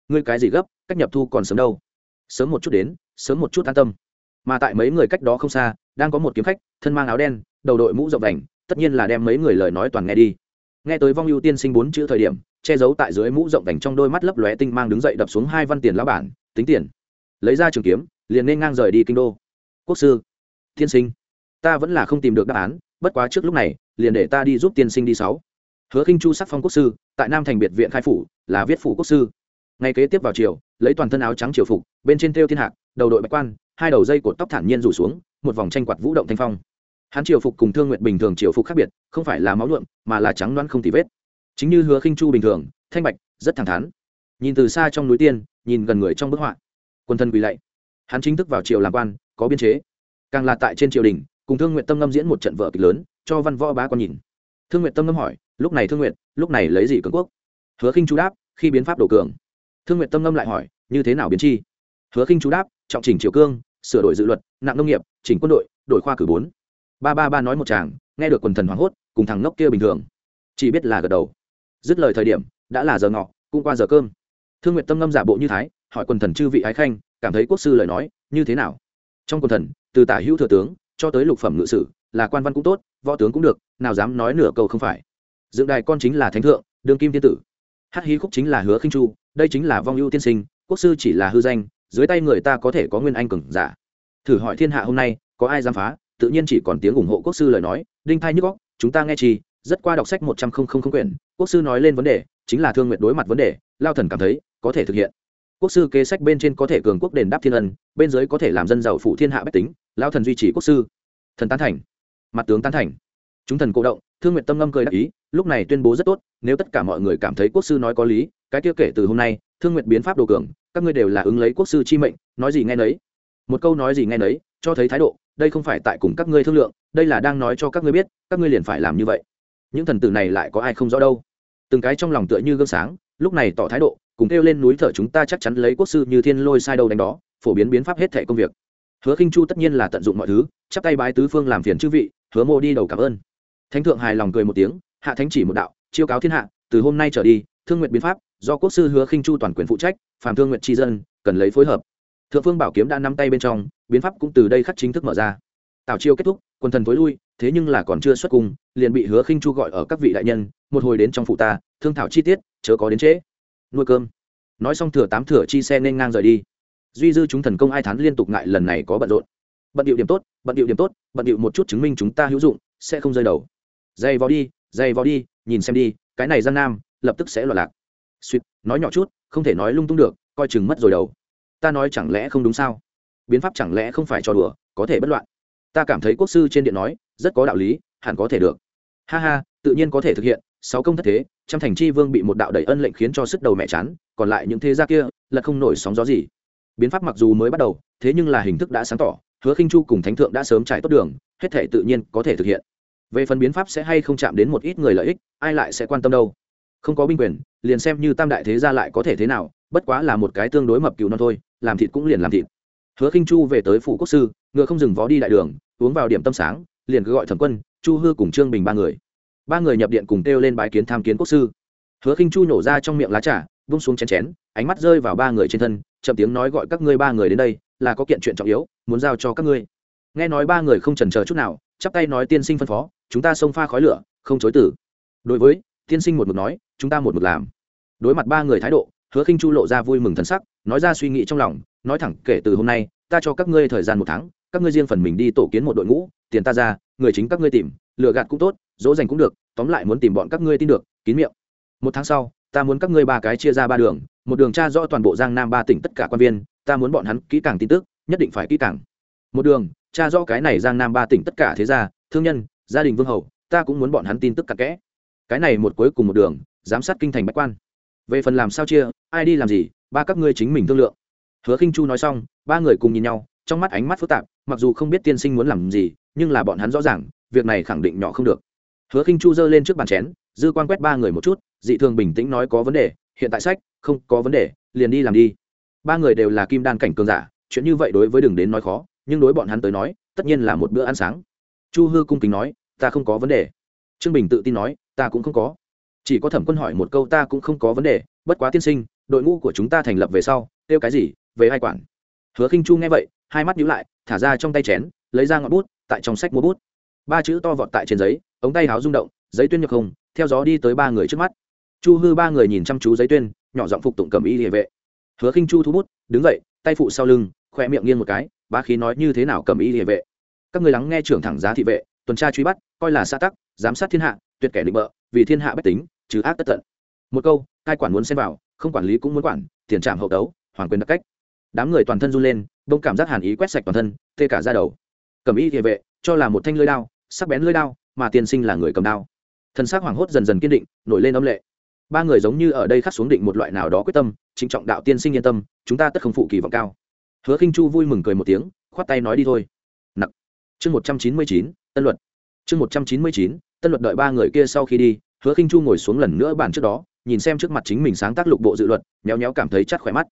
Ngươi cái gì gấp, cách nhập thu còn sớm đâu. Sớm một chút đến, sớm một chút an tâm. Mà tại mấy người cách đó không xa, đang có một kiếm khách, thân mang áo đen, đầu đội mũ rộng đành tất nhiên là đem mấy người lời nói toàn nghe đi. Nghe tới vong ưu tiên sinh bốn chữ thời điểm che giấu tại dưới mũ rộng vành trong đôi mắt lấp lóe tinh mang đứng dậy đập xuống hai văn tiền lão bản, tính tiền. Lấy ra trường kiếm, liền nên ngang rời đi kinh đô. Quốc sư, tiên sinh, ta vẫn là không tìm được đáp án, bất quá trước lúc này, liền để ta đi giúp tiên sinh đi sáu. Hứa khinh chu sắc phong quốc sư, tại nam thành biệt viện khai phủ, là viết phủ quốc sư. Ngay kế tiếp vào chiều lấy toàn thân áo trắng triều phục, bên trên thêu thiên hạc, đầu đội bạch quan, hai đầu dây cột tóc thản nhiên rủ xuống, một vòng tranh quạt vũ động thanh phong. Hắn triều phục cùng thương nguyện bình thường triều phục khác biệt, không phải là máu nhuộm, mà là trắng loãng không tì vết chính như hứa khinh chu bình thường, thanh bạch rất thẳng thắn. Nhìn từ xa trong núi tiên, nhìn gần người trong bức họa. Quân thân quỳ lạy. Hắn chính thức vào triều làm quan, có biên chế. Càng là tại trên triều đình, cùng thương nguyện tâm ngâm diễn một trận vở kịch lớn, cho văn võ bá con nhìn. Thương nguyện tâm ngâm hỏi, lúc này thương nguyện lúc này lấy gì cường quốc? Hứa khinh chu đáp, khi biến pháp đổ cường. Thương nguyện tâm ngâm lại hỏi, như thế nào biến chi? Hứa khinh chu đáp, trọng chỉnh triều cương, sửa đổi dự luật, nặng nông nghiệp, chỉnh quân đội, đổi khoa cử bốn. Ba ba ba nói một chàng, nghe được quần thần hoảng hốt, cùng thằng ngốc kia bình thường. Chỉ biết là gật đầu dứt lời thời điểm, đã là giờ ngọ, cũng qua giờ cơm. Thương nguyện tâm ngâm giả bộ như thái, hỏi quần thần chư vị ái khanh, cảm thấy quốc sư lời nói, như thế nào? Trong quần thần, từ tả hữu thừa tướng, cho tới lục phẩm ngự sử, là quan văn cũng tốt, võ tướng cũng được, nào dám nói nửa câu không phải. Dựng đài con chính là thánh thượng, đương kim thiên tử. Hát hí khúc chính là hứa khinh chu, đây chính là vong ưu tiên sinh, quốc sư chỉ là hư danh, dưới tay người ta có thể có nguyên anh cường giả. Thử hỏi thiên hạ hôm nay, có ai dám phá? Tự nhiên chỉ còn tiếng ủng hộ quốc sư lời nói, đinh thai nhức góc chúng ta nghe chi rất qua đọc sách một trăm không không không quyển, quốc sư nói lên vấn đề, chính là thương nguyện đối mặt vấn đề, lao thần cảm thấy, có thể thực hiện. Quốc sư kế sách bên trên có thể cường quốc đền đáp thiên ân, bên dưới có thể làm dân giàu phụ thiên hạ bách tính, lao thần duy trì quốc sư. Thần tán thành. Mặt tướng tán thành. Chúng thần cổ động, thương nguyện tâm ngâm cười đắc ý, lúc này tuyên bố rất tốt, nếu tất cả mọi người cảm thấy quốc sư nói có lý, cái kia kể từ hôm nay, thương nguyện biến pháp đồ cường, các ngươi đều là ứng lấy quốc sư chi mệnh, nói gì nghe nấy. Một câu nói gì nghe nấy, cho thấy thái độ, đây không phải tại cùng các ngươi thương lượng, đây là đang nói cho các ngươi biết, các ngươi liền phải làm như vậy những thần tử này lại có ai không rõ đâu. Từng cái trong lòng tựa như gương sáng, lúc này tỏ thái độ, cùng kêu lên núi thở chúng ta chắc chắn lấy quốc sư như thiên lôi sai đâu đánh đó, phổ biến biến pháp hết thẻ công việc. Hứa khinh chu tất nhiên là tận dụng mọi thứ, chắp tay bái tứ phương làm phiền chư vị, hứa mô đi đầu cảm ơn. Thánh thượng hài lòng cười một tiếng, hạ thánh chỉ một đạo, chiêu cáo thiên hạ, từ hôm nay trở đi, thương nguyện biến pháp, do quốc sư hứa khinh chu toàn quyền phụ trách, phàm thương nguyện tri dân, cần lấy phối hợp. Thượng phương bảo kiếm đã nắm tay bên trong, biến pháp cũng từ đây khắc chính thức mở ra tào chiêu kết thúc quân thần tối lui, thế nhưng là còn chưa xuất cung, liền bị hứa khinh chu gọi ở các vị đại nhân, một hồi đến trong phụ ta, thương thảo chi tiết, chớ có đến trễ. Nuôi cơm. Nói xong thừa tám thừa chi xe nên ngang rời đi. Duy dư chúng thần công ai thán liên tục ngại lần này có bận rộn. Bận điệu điểm tốt, bận điệu điểm tốt, bận điệu một chút chứng minh chúng ta hữu dụng, sẽ không rơi đầu. Dây vào đi dây vào đi, nhìn xem đi, cái này giang nam, lập tức sẽ loạn lạc. Suýt, nói nhỏ chút, không thể nói lung tung được, coi chừng mất rồi đầu. Ta nói chẳng lẽ không đúng sao? Biến pháp chẳng lẽ không phải cho đùa, có thể bất loạn ta cảm thấy quốc sư trên điện nói, rất có đạo lý, hẳn có thể được. Ha ha, tự nhiên có thể thực hiện, sáu công thất thế, trăm thành chi vương bị một đạo đầy ân lệnh khiến cho sức đầu mẹ chán, còn lại những thế gia kia, là không nổi sóng gió gì. Biến pháp mặc dù mới bắt đầu, thế nhưng là hình thức đã sáng tỏ, hứa khinh chu cùng thánh thượng đã sớm trải tốt đường, hết thể tự nhiên có thể thực hiện. Về phần biến pháp sẽ hay không chạm đến một ít người lợi ích, ai lại sẽ quan tâm đâu? Không có binh quyền, liền xem như tam đại thế gia lại có thể thế nào, bất quá là một cái tương đối mập cừu non thôi, làm thịt cũng liền làm thịt hứa khinh chu về tới phủ quốc sư, ngựa không dừng vó đi đại đường, uống vào điểm tâm sáng, liền cứ gọi thẩm quân, chu hư cùng trương bình ba người. Ba người nhập điện cùng kêu lên bái kiến tham kiến quốc sư. Hứa khinh chu nhổ ra trong miệng lá trà, vung xuống chén chén, ánh mắt rơi vào ba người trên thân, chậm tiếng nói gọi các ngươi ba người đến đây, là có kiện chuyện trọng yếu, muốn giao cho các ngươi. Nghe nói ba người không chần chờ chút nào, chắp tay nói tiên sinh phân phó, chúng ta xông pha khói lửa, không chối tử. Đối với, tiên sinh một mực nói, chúng ta một mực làm. Đối mặt ba người thái độ, hứa khinh chu lộ ra vui mừng thân sắc nói ra suy nghĩ trong lòng, nói thẳng, kể từ hôm nay, ta cho các ngươi thời gian một tháng, các ngươi riêng phần mình đi tổ kiến một đội ngũ, tiền ta ra, người chính các ngươi tìm lựa gạt cũng tốt, dỗ dành cũng được, tóm lại muốn tìm bọn các ngươi tin được, kín miệng. Một tháng sau, ta muốn các ngươi ba cái chia ra ba đường, một đường tra rõ toàn bộ giang nam ba tỉnh tất cả quan viên, ta muốn bọn hắn kỹ càng tin tức, nhất định phải kỹ càng. Một đường, tra rõ cái này giang nam ba tỉnh tất cả thế gia, thương nhân, gia đình vương hầu, ta cũng muốn bọn hắn tin tức cặn kẽ. Cái này một cuối cùng một đường, giám sát kinh thành bách quan. Về phần làm sao chia, ai đi làm gì ba các ngươi chính mình thương lượng. Hứa khinh chu nói xong, ba người cùng nhìn nhau, trong mắt ánh mắt phức tạp, mặc dù không biết tiên sinh muốn làm gì, nhưng là bọn hắn rõ ràng, việc này khẳng định nhỏ không được. Hứa khinh chu giơ lên trước bàn chén, dư quan quét ba người một chút, dị thường bình tĩnh nói có vấn đề, hiện tại sách, không có vấn đề, liền đi làm đi. Ba người đều là kim đan cảnh cường giả, chuyện như vậy đối với đường đến nói khó, nhưng đối bọn hắn tới nói, tất nhiên là một bữa ăn sáng. Chu hư cung kính nói, ta không có vấn đề. Trương bình tự tin nói, ta cũng không có. Chỉ có thẩm quân hỏi một câu, ta cũng không có vấn đề, bất quá tiên sinh đội ngũ của chúng ta thành lập về sau, kêu cái gì, về hai quản? Hứa khinh chu nghe vậy, hai mắt nhíu lại, thả ra trong tay chén, lấy ra ngọn bút, tại trong sách mua bút. Ba chữ to vọt tại trên giấy, ống tay háo rung động, giấy tuyên nhập không, theo gió đi tới ba người trước mắt. Chu hư ba người nhìn chăm chú giấy tuyên, nhỏ giọng phục tụng cầm y địa vệ. Hứa khinh chu thu bút, đứng dậy, tay phụ sau lưng khoe miệng nghiêng một cái ba khí nói như thế nào cầm y địa vệ? Các người lắng nghe trưởng thẳng giá thị vệ, tuần tra truy bắt, coi là xã tắc, giám sát thiên hạ, tuyệt kẻ định bợ, vì thiên hạ bách tính, trừ ác tất tận. Một câu, cai quản muốn xem vào không quản lý cũng muốn quản, tiền trạm hậu tấu hoàng quyền đặc cách. Đám người toàn thân run lên bông cảm giác hàn ý quét sạch toàn thân, tê cả ra đầu. Cầm y địa vệ, cho là một thanh lưỡi đao, sắc bén lưỡi đao, mà tiên sinh là người cầm đao. Thân xác hoảng hốt dần dần kiên định, nổi lên âm lệ. Ba người giống như ở đây khắc xuống định một loại nào đó quyết tâm trịnh trọng đạo tiên sinh yên tâm, chúng ta tất không phụ kỳ vọng cao. Hứa khinh chu vui mừng cười một tiếng, khoát tay nói đi thôi. Nặng. Chương một trăm chín mươi chín, tân luật. Chương một trăm chín mươi chín, tân luật đợi ba người kia sau khi đi, hứa khinh chu ngồi xuống lần nữa bàn trước đó nhìn xem trước mặt chính mình sáng tác lục bộ dự luật, nhéo nhéo cảm thấy chắt khỏe mắt.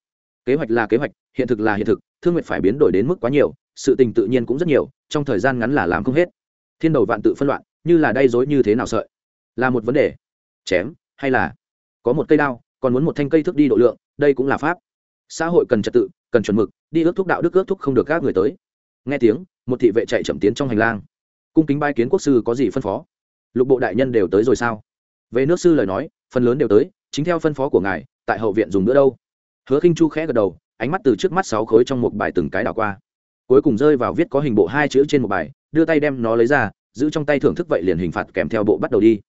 Kế hoạch là kế hoạch, hiện thực là hiện thực, thương nguyện phải biến đổi đến mức quá nhiều, sự tình tự nhiên cũng rất nhiều, trong thời gian ngắn là làm không hết. Thiên đầu vạn tự phân loạn, như là đay dối như thế nào sợi? Là một vấn đề. Chém, hay là có một cây đao, còn muốn một thanh cây thước đi độ lượng, đây cũng là pháp. Xã hội cần trật tự, cần chuẩn mực, đi ước thúc đạo đức ước thúc không được các người tới. Nghe tiếng, một thị vệ chạy chậm tiến trong hành lang. Cung kính bai kiến quốc sư có gì phân phó? Lục bộ đại nhân đều tới rồi sao? Về nước sư lời nói, phần lớn đều tới, chính theo phân phó của ngài, tại hậu viện dùng nữa đâu. Hứa khinh chu khẽ gật đầu, ánh mắt từ trước mắt sáu khối trong một bài từng cái đảo qua. Cuối cùng rơi vào viết có hình bộ hai chữ trên một bài, đưa tay đem nó lấy ra, giữ trong tay thưởng thức vậy liền hình phạt kèm theo bộ bắt đầu đi.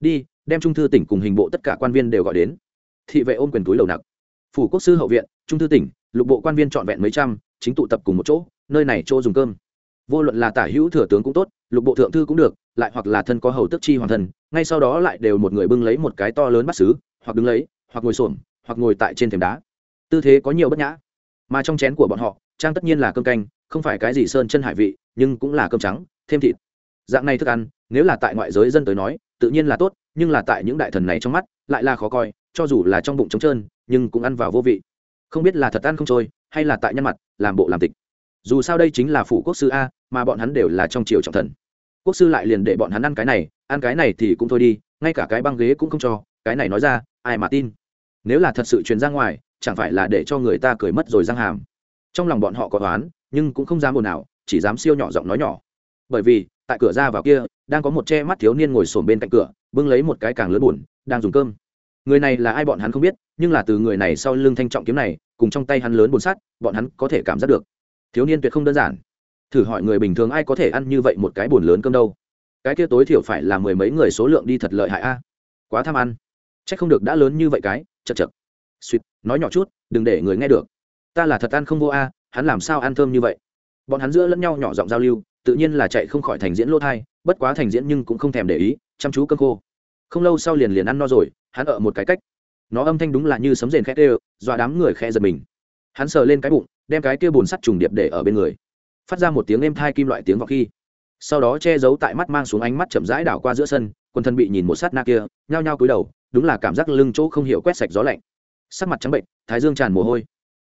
Đi, đem trung thư tỉnh cùng hình bộ tất cả quan viên đều gọi đến. Thị vệ ôm quyền túi lầu nặc phủ quốc sư hậu viện, trung thư tỉnh, lục bộ quan viên trọn vẹn mấy trăm, chính tụ tập cùng một chỗ, nơi này chỗ dùng cơm. Vô luận là tả hữu thừa tướng cũng tốt, lục bộ thượng thư cũng được, lại hoặc là thân có hầu tức chi hoàng thần ngay sau đó lại đều một người bưng lấy một cái to lớn bắt xứ, hoặc đứng lấy, hoặc ngồi xổm, hoặc ngồi tại trên thềm đá. Tư thế có nhiều bất nhã. Mà trong chén của bọn họ, trang tất nhiên là cơm canh, không phải cái gì sơn chân hải vị, nhưng cũng là cơm trắng, thêm thịt. Dạng này thức ăn, nếu là tại ngoại giới dân tới nói, tự nhiên là tốt, nhưng là tại những đại thần này trong mắt, lại là khó coi, cho dù là trong bụng trống trơn, nhưng cũng ăn vào vô vị. Không biết là thật ăn không trôi, hay là tại nhân mặt, làm bộ làm tịch. Dù sao đây chính là phủ quốc sư a, mà bọn hắn đều là trong triều trọng thần. Quốc sư lại liền để bọn hắn ăn cái này ăn cái này thì cũng thôi đi, ngay cả cái băng ghế cũng không cho, cái này nói ra, ai mà tin? Nếu là thật sự truyền ra ngoài, chẳng phải là để cho người ta cười mất rồi răng hàm. Trong lòng bọn họ có toán nhưng cũng không dám ồn nào chỉ dám siêu nhỏ giọng nói nhỏ. Bởi vì, tại cửa ra vào kia, đang có một che mắt thiếu niên ngồi sồn bên cạnh cửa, bưng lấy một cái càng lớn buồn, đang dùng cơm. Người này là ai bọn hắn không biết, nhưng là từ người này sau lưng thanh trọng kiếm này, cùng trong tay hắn lớn bồn sắt, bọn hắn có thể cảm giác được. Thiếu niên tuyệt không đơn giản. Thử hỏi người bình thường ai có thể ăn như vậy một cái bồn lớn cơm đâu? Cái kia tối thiểu phải là mười mấy người số lượng đi thật lợi hại a. Quá tham ăn. C h ắ c không được đã lớn như vậy cái, chật chật. Suýt, nói nhỏ chút, đừng để người nghe được. Ta là thật ăn không vô a, hắn làm sao ăn thơm như vậy? Bọn hắn giữa lẫn nhau nhỏ giọng giao lưu, tự nhiên là chạy không khỏi thành diễn lỗ thai, bất quá thành diễn nhưng cũng không thèm để ý, chăm chú cơm khô. Không lâu sau liền liền ăn no rồi, hắn ở một cái cách. Nó âm thanh đúng là như sấm rền khét ê dọa đám người khe giật mình. Hắn sờ lên cái bụng, đem cái kia bùn sắt trùng điệp để ở bên người. Phát ra một tiếng êm thai kim loại tiếng vào khi sau đó che giấu tại mắt mang xuống ánh mắt chậm rãi đảo qua giữa sân quân thân bị nhìn một sát na kia, nhao nhao cúi đầu, đúng là cảm giác lưng chỗ không hiểu quét sạch gió lạnh. Sắc mặt trắng bệnh, thái dương tràn mồ hôi.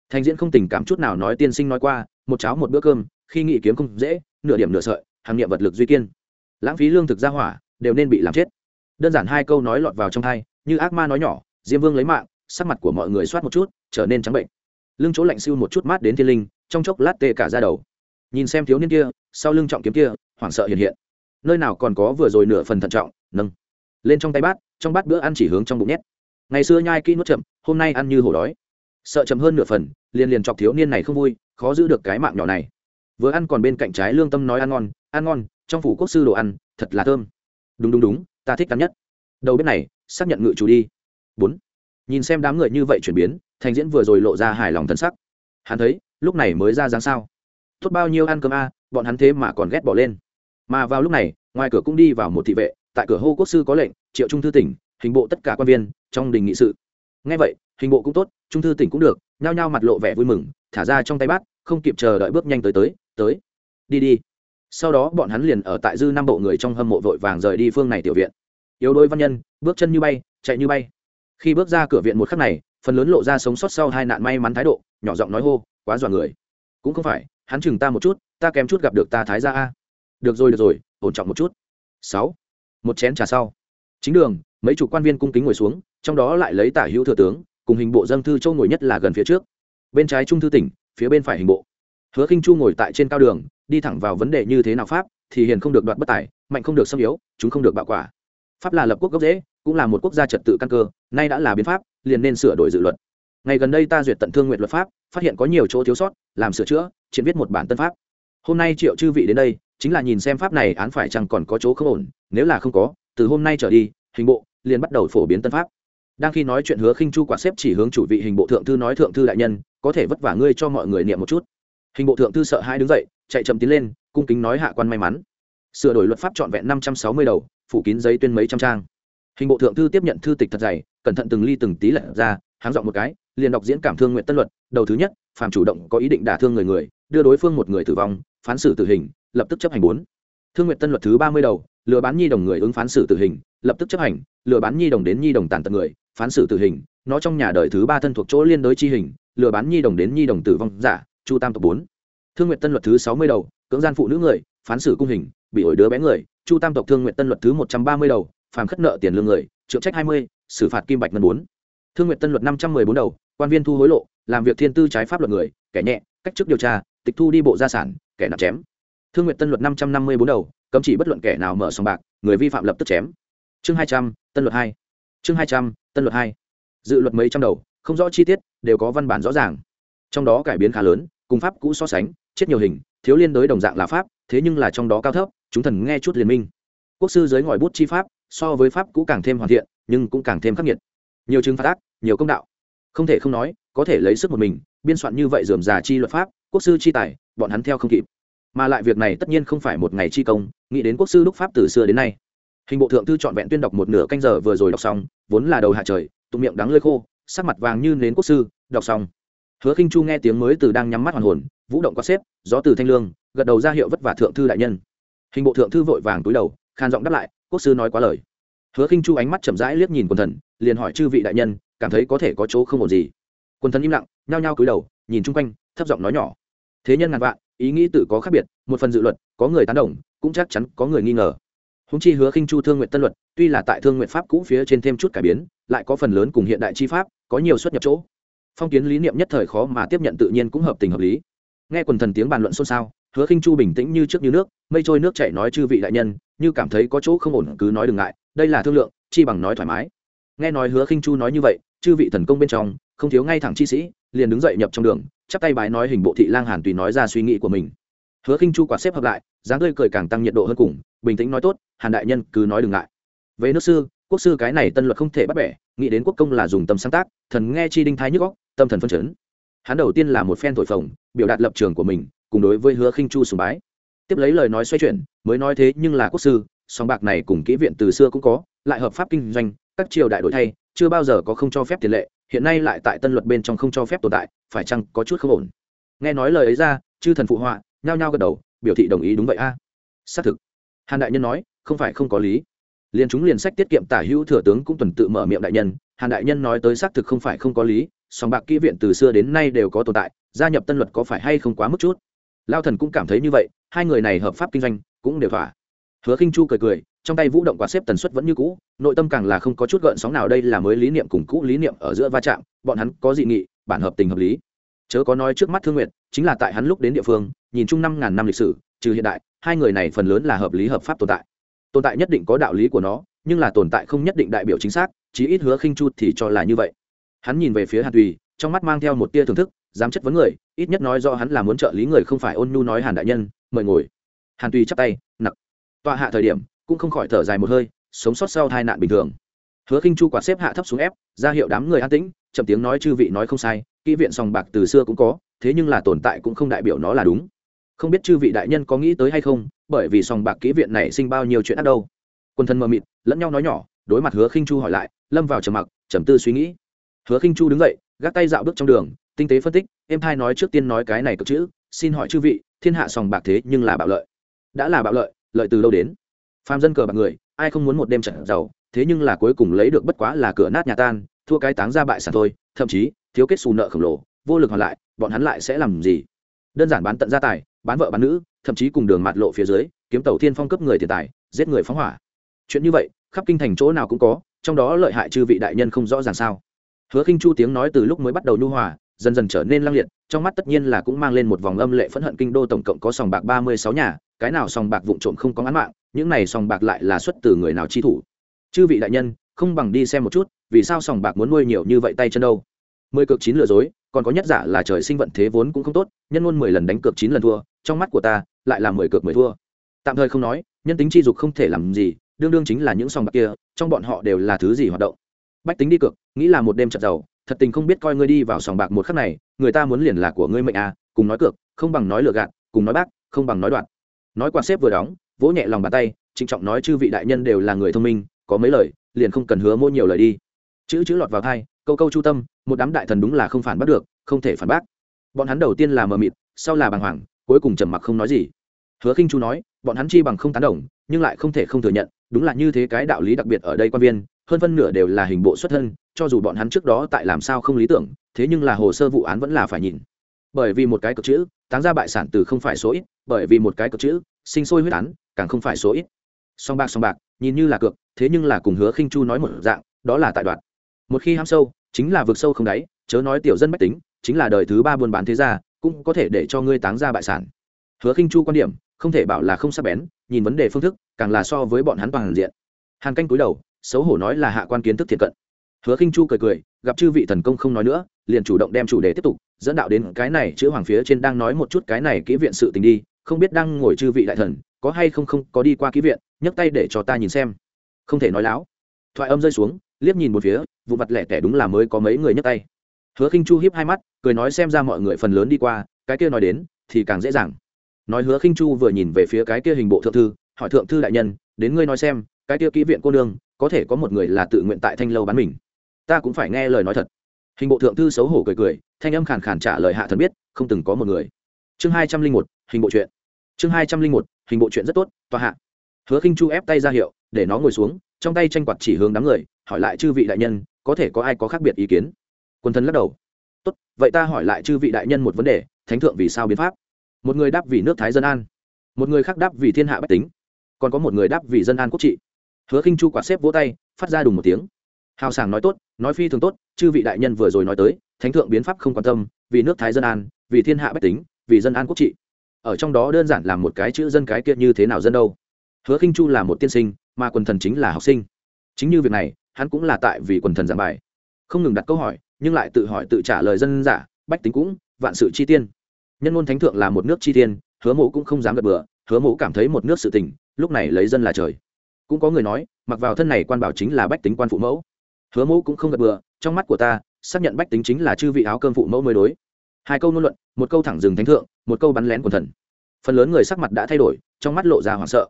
Thành diễn không tình cảm chút nào nói tiên sinh nói qua, một cháo một bữa cơm, khi nghị kiếm không dễ, nửa điểm nửa sợi, hàng niệm vật lực duy kiên. Lãng phí lương thực ra hỏa, đều nên bị làm chết. Đơn giản hai câu nói lọt vào trong thai, như ác ma nói nhỏ, diêm vương lấy mạng, sắc mặt của mọi người soát một chút, trở nên trắng bệnh. Lưng chỗ lạnh siêu một chút mát đến thiên linh, trong chốc lát tê cả ra đầu. Nhìn xem thiếu niên kia, sau lưng trọng kiếm kia hoảng sợ hiện hiện. Nơi nào còn có vừa rồi nửa phần thận trọng, nâng. Lên trong tay bát, trong bát bữa ăn chỉ hướng trong bụng nhét. Ngày xưa nhai kỹ nuốt chậm, hôm nay ăn như hổ đói. Sợ chậm hơn nửa phần, liền liền chọc thiếu niên này không vui, khó giữ được cái mạng nhỏ này. Vừa ăn còn bên cạnh trái lương tâm nói ăn ngon ăn ngon, trong phủ quốc sư đồ ăn, thật là thơm. Đúng đúng đúng, ta thích ăn nhất. Đầu bếp này, xác nhận ngự chủ đi. Bốn. Nhìn xem đám người như vậy chuyển biến, thành diễn vừa rồi lộ ra hài lòng thân sắc. Hắn thấy, lúc này mới ra dáng sao. Tốt bao nhiêu ăn cơm a, bọn hắn thế mà còn ghét bỏ lên mà vào lúc này, ngoài cửa cũng đi vào một thị vệ, tại cửa hô quốc sư có lệnh, triệu trung thư tỉnh, hình bộ tất cả quan viên, trong đình nghị sự. Ngay vậy, hình bộ cũng tốt, trung thư tỉnh cũng được, nhao nhao mặt lộ vẻ vui mừng, thả ra trong tay bát, không kịp chờ đợi bước nhanh tới tới tới, đi đi. Sau đó bọn hắn liền ở tại dư năm bộ người trong hâm mộ vội vàng rời đi phương này tiểu viện. Yếu đôi văn nhân, bước chân như bay, chạy như bay. Khi bước ra cửa viện một khắc này, phần lớn lộ ra sống sót sau hai nạn may mắn thái độ, nhỏ giọng nói hô, quá dọa người. Cũng không phải, hắn chừng ta một chút, ta kém chút gặp được ta thái ra a được rồi được rồi, ổn trọng một chút. Sáu. Một chén trà sau. Chính đường, mấy chục quan viên cung kính ngồi xuống, trong đó lại lấy tả hữu thừa tướng, cùng hình bộ dân thư châu ngồi nhất là gần phía trước. Bên trái trung thư tỉnh, phía bên phải hình bộ. Hứa khinh chu ngồi tại trên cao đường, đi thẳng vào vấn đề như thế nào pháp, thì hiền không được đoạt bất tài, mạnh không được xâm yếu, chúng không được bạo quả. Pháp là lập quốc gốc dễ cũng là một quốc gia trật tự căn cơ, nay đã là biến pháp, liền nên sửa đổi dự luật. Ngày gần đây ta duyệt tận thương nguyện luật pháp, phát hiện có nhiều chỗ thiếu sót, làm sửa chữa triển viết một bản tân pháp. Hôm nay triệu chư vị đến đây chính là nhìn xem pháp này án phải chăng còn có chỗ không ổn, nếu là không có, từ hôm nay trở đi, hình bộ liền bắt đầu phổ biến tân pháp. Đang khi nói chuyện hứa khinh chu quả xếp chỉ hướng chủ vị hình bộ thượng thư nói thượng thư đại nhân, có thể vất vả ngươi cho mọi người niệm một chút. Hình bộ thượng thư sợ hai đứng dậy, chạy chậm tiến lên, cung kính nói hạ quan may mắn. Sửa đổi luật pháp trọn vẹn năm trăm sáu mươi đầu, phủ kín giấy tuyên mấy trăm trang. Hình bộ thượng thư tiếp nhận thư tịch thật dày, cẩn thận từng ly từng tí lật ra, háng dọn một cái liền đọc diễn cảm thương nguyện tân luật, đầu thứ nhất, phàm chủ động có ý định đả thương người người, đưa đối phương một người tử vong, phán xử tử hình, lập tức chấp hành bốn. Thương nguyện tân luật thứ ba mươi đầu, lừa bán nhi đồng người ứng phán xử tử hình, lập tức chấp hành, lừa bán nhi đồng đến nhi đồng tàn tật người, phán xử tử hình, nó trong nhà đời thứ ba thân thuộc chỗ liên đối chi hình, lừa bán nhi đồng đến nhi đồng tử vong giả chu tam tộc bốn. Thương nguyện tân luật thứ sáu mươi đầu, cưỡng gian phụ nữ người, phán xử cung hình, bị ổi đứa bé người, chu tam tộc thương nguyện tân luật thứ một trăm ba mươi đầu, phàm khất nợ tiền lương người, trượng trách hai mươi, xử phạt kim bạch ngân bốn. Thương nguyện tân luật năm trăm mười bốn đầu quan viên thu hối lộ, làm việc thiên tư trái pháp luật người, kẻ nhẹ, cách chức điều tra, tịch thu đi bộ gia sản, kẻ nạp chém. Thương nguyện tân luật năm trăm năm mươi bốn đầu, cấm chỉ bất luận kẻ nào mở sòng bạc, người vi phạm lập tức chém. Chương hai trăm, tân luật hai. Chương hai trăm, tân luật hai. Dự luật mấy trăm đầu, không rõ chi tiết, đều có văn bản rõ ràng. Trong đó cải biến khá lớn, cùng pháp cũ so sánh, chết nhiều hình, thiếu liên đối đồng dạng là pháp, thế nhưng là trong đó cao thấp, chúng thần nghe chút liên minh. Quốc sư giới ngòi bút chi pháp, so với pháp cũ càng thêm hoàn thiện, nhưng cũng càng thêm khắc nghiệt. Nhiều chứng phạt ác, nhiều công đạo không thể không nói, có thể lấy sức một mình, biên soạn như vậy dườm già chi luật pháp, quốc sư chi tài, bọn hắn theo không kịp. Mà lại việc này tất nhiên không phải một ngày chi công, nghĩ đến quốc sư đúc pháp từ xưa đến nay. Hình bộ thượng thư trọn vẹn tuyên đọc một nửa canh giờ vừa rồi đọc xong, vốn là đầu hạ trời, tụng miệng đắng lơi khô, sắc mặt vàng như nến quốc sư, đọc xong. Hứa khinh chu nghe tiếng mới từ đang nhắm mắt hoàn hồn, vũ động có xếp, gió từ thanh lương, gật đầu ra hiệu vất vả thượng thư đại nhân. Hình bộ thượng thư vội vàng túi đầu, khan giọng đáp lại, quốc sư nói quá lời. Hứa khinh chu ánh mắt chậm rãi liếc nhìn quần thần liền hỏi chư vị đại nhân, cảm thấy có thể có chỗ không ổn gì? Quần thần im lặng, nhao nhao cúi đầu, nhìn chung quanh, thấp giọng nói nhỏ. Thế nhân ngàn vạn, ý nghĩ tự có khác biệt, một phần dự luật, có người tán đồng, cũng chắc chắn có người nghi ngờ. Húng chi hứa khinh chu thương nguyện tân luật, tuy là tại thương nguyện pháp cũ phía trên thêm chút cải biến, lại có phần lớn cùng hiện đại chi pháp, có nhiều xuất nhập chỗ. Phong kiến lý niệm nhất thời khó mà tiếp nhận tự nhiên cũng hợp tình hợp lý. Nghe quần thần tiếng bàn luận xôn xao, hứa khinh chu bình tĩnh như trước như nước, mây trôi nước chảy nói chư vị đại nhân, như cảm thấy có chỗ không ổn cứ nói đừng ngại, đây là thương lượng, chi bằng nói thoải mái nghe nói hứa khinh chu nói như vậy, chư vị thần công bên trong, không thiếu ngay thẳng chi sĩ, liền đứng dậy nhập trong đường, chắp tay bái nói hình bộ thị lang hàn tùy nói ra suy nghĩ của mình. Hứa khinh chu quạt xếp hợp lại, dáng tươi cười càng tăng nhiệt độ hơn cùng, bình tĩnh nói tốt, hàn đại nhân, cứ nói đừng ngại. Về nước sư, quốc sư cái này tân luật không thể bắt bẻ, nghĩ đến quốc công là dùng tâm sáng tác, thần nghe chi đinh thái nhức góc tâm thần phân chấn. Hắn đầu tiên là một phen thổi phồng, biểu đạt lập trường của mình, cùng đối với hứa khinh chu sùng bái. Tiếp lấy lời nói xoay chuyển, mới nói thế nhưng là quốc sư, song bạc này cùng kỹ viện từ xưa cũng có, lại hợp pháp kinh doanh các triều đại đổi thay, chưa bao giờ có không cho phép tiền lệ, hiện nay lại tại tân luật bên trong không cho phép tồn tại, phải chăng có chút không ổn? Nghe nói lời ấy ra, chư thần phụ họa, nhao nhao gật đầu, biểu thị đồng ý đúng vậy a. Xác thực. Hàn đại nhân nói, không phải không có lý. Liền chúng liền sách tiết kiệm tả hữu thừa tướng cũng tuần tự mở miệng đại nhân, hàn đại nhân nói tới xác thực không phải không có lý, song bạc kỹ viện từ xưa đến nay đều có tồn tại, gia nhập tân luật có phải hay không quá mức chút? Lao thần cũng cảm thấy như vậy, hai người này hợp pháp kinh doanh, cũng đều thỏa hứa khinh chu cười cười, trong tay vũ động quả xếp tần suất vẫn như cũ, nội tâm càng là không có chút gợn sóng nào đây là mới lý niệm cùng cũ lý niệm ở giữa va chạm, bọn hắn có dị nghị, bản hợp tình hợp lý. Chớ có nói trước mắt thương nguyện chính là tại hắn lúc đến địa phương, nhìn chung năm ngàn năm lịch sử, trừ hiện đại, hai người này phần lớn là hợp lý hợp pháp tồn tại. Tồn tại nhất định có đạo lý của nó, nhưng là tồn tại không nhất định đại biểu chính xác, chí ít hứa khinh chu thì cho là như vậy. Hắn nhìn về phía hàn tùy, trong mắt mang theo một tia thưởng thức, dám chất vấn người, ít nhất nói do hắn là muốn trợ lý người không phải ôn nhu nói hàn đại nhân, mời ngồi. Hàn tùy chắp tay, nặc tọa hạ thời điểm, cũng không khỏi thở dài một hơi, sống sót sau tai nạn bình thường. Hứa khinh chu quả xếp hạ thấp xuống ép, ra hiệu đám người an tĩnh, chậm tiếng nói chư vị nói không sai, kỹ viện sòng bạc từ xưa cũng có, thế nhưng là tồn tại cũng không đại biểu nó là đúng. Không biết chư vị đại nhân có nghĩ tới hay không, bởi vì sòng bạc kỹ viện này sinh bao nhiêu chuyện ác đâu. Quân thân mờ mịt, lẫn nhau nói nhỏ, đối mặt hứa khinh chu hỏi lại, lâm vào trầm mặc, trầm tư suy nghĩ. Hứa khinh chu đứng dậy, gác tay dạo bước trong đường, tinh tế phân tích em thai nói trước tiên nói cái này cực chữ, xin hỏi chư vị, thiên hạ sòng bạc thế nhưng là bạo lợi. Đã là bạo lợi lợi từ đâu đến? Phàm dân cờ bạc người, ai không muốn một đêm trận giàu, thế nhưng là cuối cùng lấy được bất quá là cửa nát nhà tan, thua cái táng ra bại sản thôi, thậm chí, thiếu kết xù nợ khổng lồ, vô lực hoàn lại, bọn hắn lại sẽ làm gì? Đơn giản bán tận gia tài, bán vợ bán nữ, thậm chí cùng đường mặt lộ phía dưới, kiếm tàu thiên phong cấp người tiền tài, giết người phóng hỏa. Chuyện như vậy, khắp kinh thành chỗ nào cũng có, trong đó lợi hại chư vị đại nhân không rõ ràng sao. Hứa khinh chu tiếng nói từ lúc mới bắt đầu nhu hòa, dần dần trở nên lăng liệt, trong mắt tất nhiên là cũng mang lên một vòng âm lệ phẫn hận kinh đô tổng cộng có sòng bạc ba mươi sáu nhà cái nào sòng bạc vụng trộm không có án mạng, những này sòng bạc lại là xuất từ người nào chi thủ? Chư vị đại nhân, không bằng đi xem một chút, vì sao sòng bạc muốn nuôi nhiều như vậy tay chân đâu? Mười cược chín lừa dối, còn có nhất giả là trời sinh vận thế vốn cũng không tốt, nhân luôn mười lần đánh cược chín lần thua, trong mắt của ta, lại là mười cược mười thua. Tạm thời không nói, nhân tính chi dục không thể làm gì, đương đương chính là những sòng bạc kia, trong bọn họ đều là thứ gì hoạt động? Bách tính đi cược, nghĩ là một đêm trận giàu, thật tình không biết coi ngươi đi vào sòng bạc một khắc này, người ta muốn liền là của ngươi mệnh à cùng nói cược, không bằng nói lừa gạt, cùng nói bác, không bằng nói đoạn nói quạt xếp vừa đóng, vỗ nhẹ lòng bàn tay, trịnh trọng nói chư vị đại nhân đều là người thông minh, có mấy lời, liền không cần hứa mua nhiều lời đi. Chữ chữ lọt vào thai, câu câu chu tâm, một đám đại thần đúng là không phản bác được, không thể phản bác. Bọn hắn đầu tiên là mờ mịt, sau là bàng hoàng, cuối cùng trầm mặc không nói gì. Hứa khinh chu nói, bọn hắn chi bằng không tán đồng, nhưng lại không thể không thừa nhận, đúng là như thế cái đạo lý đặc biệt ở đây quan viên, hơn phân nửa đều là hình bộ xuất thân, cho dù bọn hắn trước đó tại làm sao không lý tưởng, thế nhưng là hồ sơ vụ án vẫn là phải nhìn. Bởi vì một cái cực chữ táng ra bại sản từ không phải số ít, bởi vì một cái cực chữ, sinh sôi huyết án, càng không phải số ít. Song bạc song bạc, nhìn như là cược, thế nhưng là cùng hứa khinh chu nói một dạng, đó là tại đoạn. Một khi ham sâu, chính là vực sâu không đáy, chớ nói tiểu dân bách tính, chính là đời thứ ba buôn bán thế gia, cũng có thể để cho ngươi táng ra bại sản. Hứa khinh chu quan điểm, không thể bảo là không sắc bén, nhìn vấn đề phương thức, càng là so với bọn hắn bằng diện. Hàng canh cúi đầu, xấu hổ nói là hạ quan kiến thức thiệt cận hứa khinh chu cười cười, gặp chư vị thần công không nói nữa, liền chủ động đem chủ đề tiếp tục, dẫn đạo đến cái này chữ hoàng phía trên đang nói một chút cái này kỹ viện sự tình đi, không biết đang ngồi chư vị đại thần, có hay không không có đi qua kỹ viện, nhấc tay để cho ta nhìn xem. Không thể nói láo. Thoại âm rơi xuống, liếc nhìn một phía, vụ mặt lẻ tẻ đúng là mới có mấy người nhấc tay. Hứa khinh chu hiếp hai mắt, cười nói xem ra mọi người phần lớn đi qua, cái kia nói đến, thì càng dễ dàng. Nói hứa khinh chu vừa nhìn về phía cái kia hình bộ thượng thư, hỏi thượng thư đại nhân, đến ngươi nói xem, cái kia kỹ viện cô nương, có thể có một người là tự nguyện tại thanh lâu bán mình ta cũng phải nghe lời nói thật. Hình bộ thượng thư xấu hổ cười cười, thanh âm khàn khàn trả lời hạ thần biết, không từng có một người. Chương hai trăm linh một, hình bộ chuyện. Chương hai trăm linh một, hình bộ chuyện rất tốt, tòa hạ. Hứa khinh chu ép tay ra hiệu, để nó ngồi xuống, trong tay tranh quạt chỉ hướng đám người, hỏi lại chư vị đại nhân, có thể có ai có khác biệt ý kiến? Quân thần lắc đầu. Tốt, vậy ta hỏi lại chư vị đại nhân một vấn đề, thánh thượng vì sao biến pháp? Một người đáp vì nước thái dân an, một người khác đáp vì thiên hạ bách tính, còn có một người đáp vì dân an quốc trị. Hứa khinh chu quạt xếp vỗ tay, phát ra đùng một tiếng hào sảng nói tốt, nói phi thường tốt, chư vị đại nhân vừa rồi nói tới, thánh thượng biến pháp không quan tâm, vì nước thái dân an, vì thiên hạ bách tính, vì dân an quốc trị. Ở trong đó đơn giản là một cái chữ dân cái kia như thế nào dân đâu. Hứa khinh chu là một tiên sinh, mà quần thần chính là học sinh. Chính như việc này, hắn cũng là tại vì quần thần giảng bài. Không ngừng đặt câu hỏi, nhưng lại tự hỏi tự trả lời dân giả, bách tính cũng, vạn sự chi tiên. Nhân ngôn thánh thượng là một nước chi tiên, hứa mộ cũng không dám gật bừa, hứa mộ cảm thấy một nước sự tình, lúc này lấy dân là trời. Cũng có người nói, mặc vào thân này quan bảo chính là bách tính quan phụ mẫu hứa Mẫu cũng không gật bừa, trong mắt của ta, xác nhận bách tính chính là chư vị áo cơm phụ mẫu mới đối. Hai câu ngôn luận, một câu thẳng rừng thánh thượng, một câu bắn lén quần thần. Phần lớn người sắc mặt đã thay đổi, trong mắt lộ ra hoảng sợ.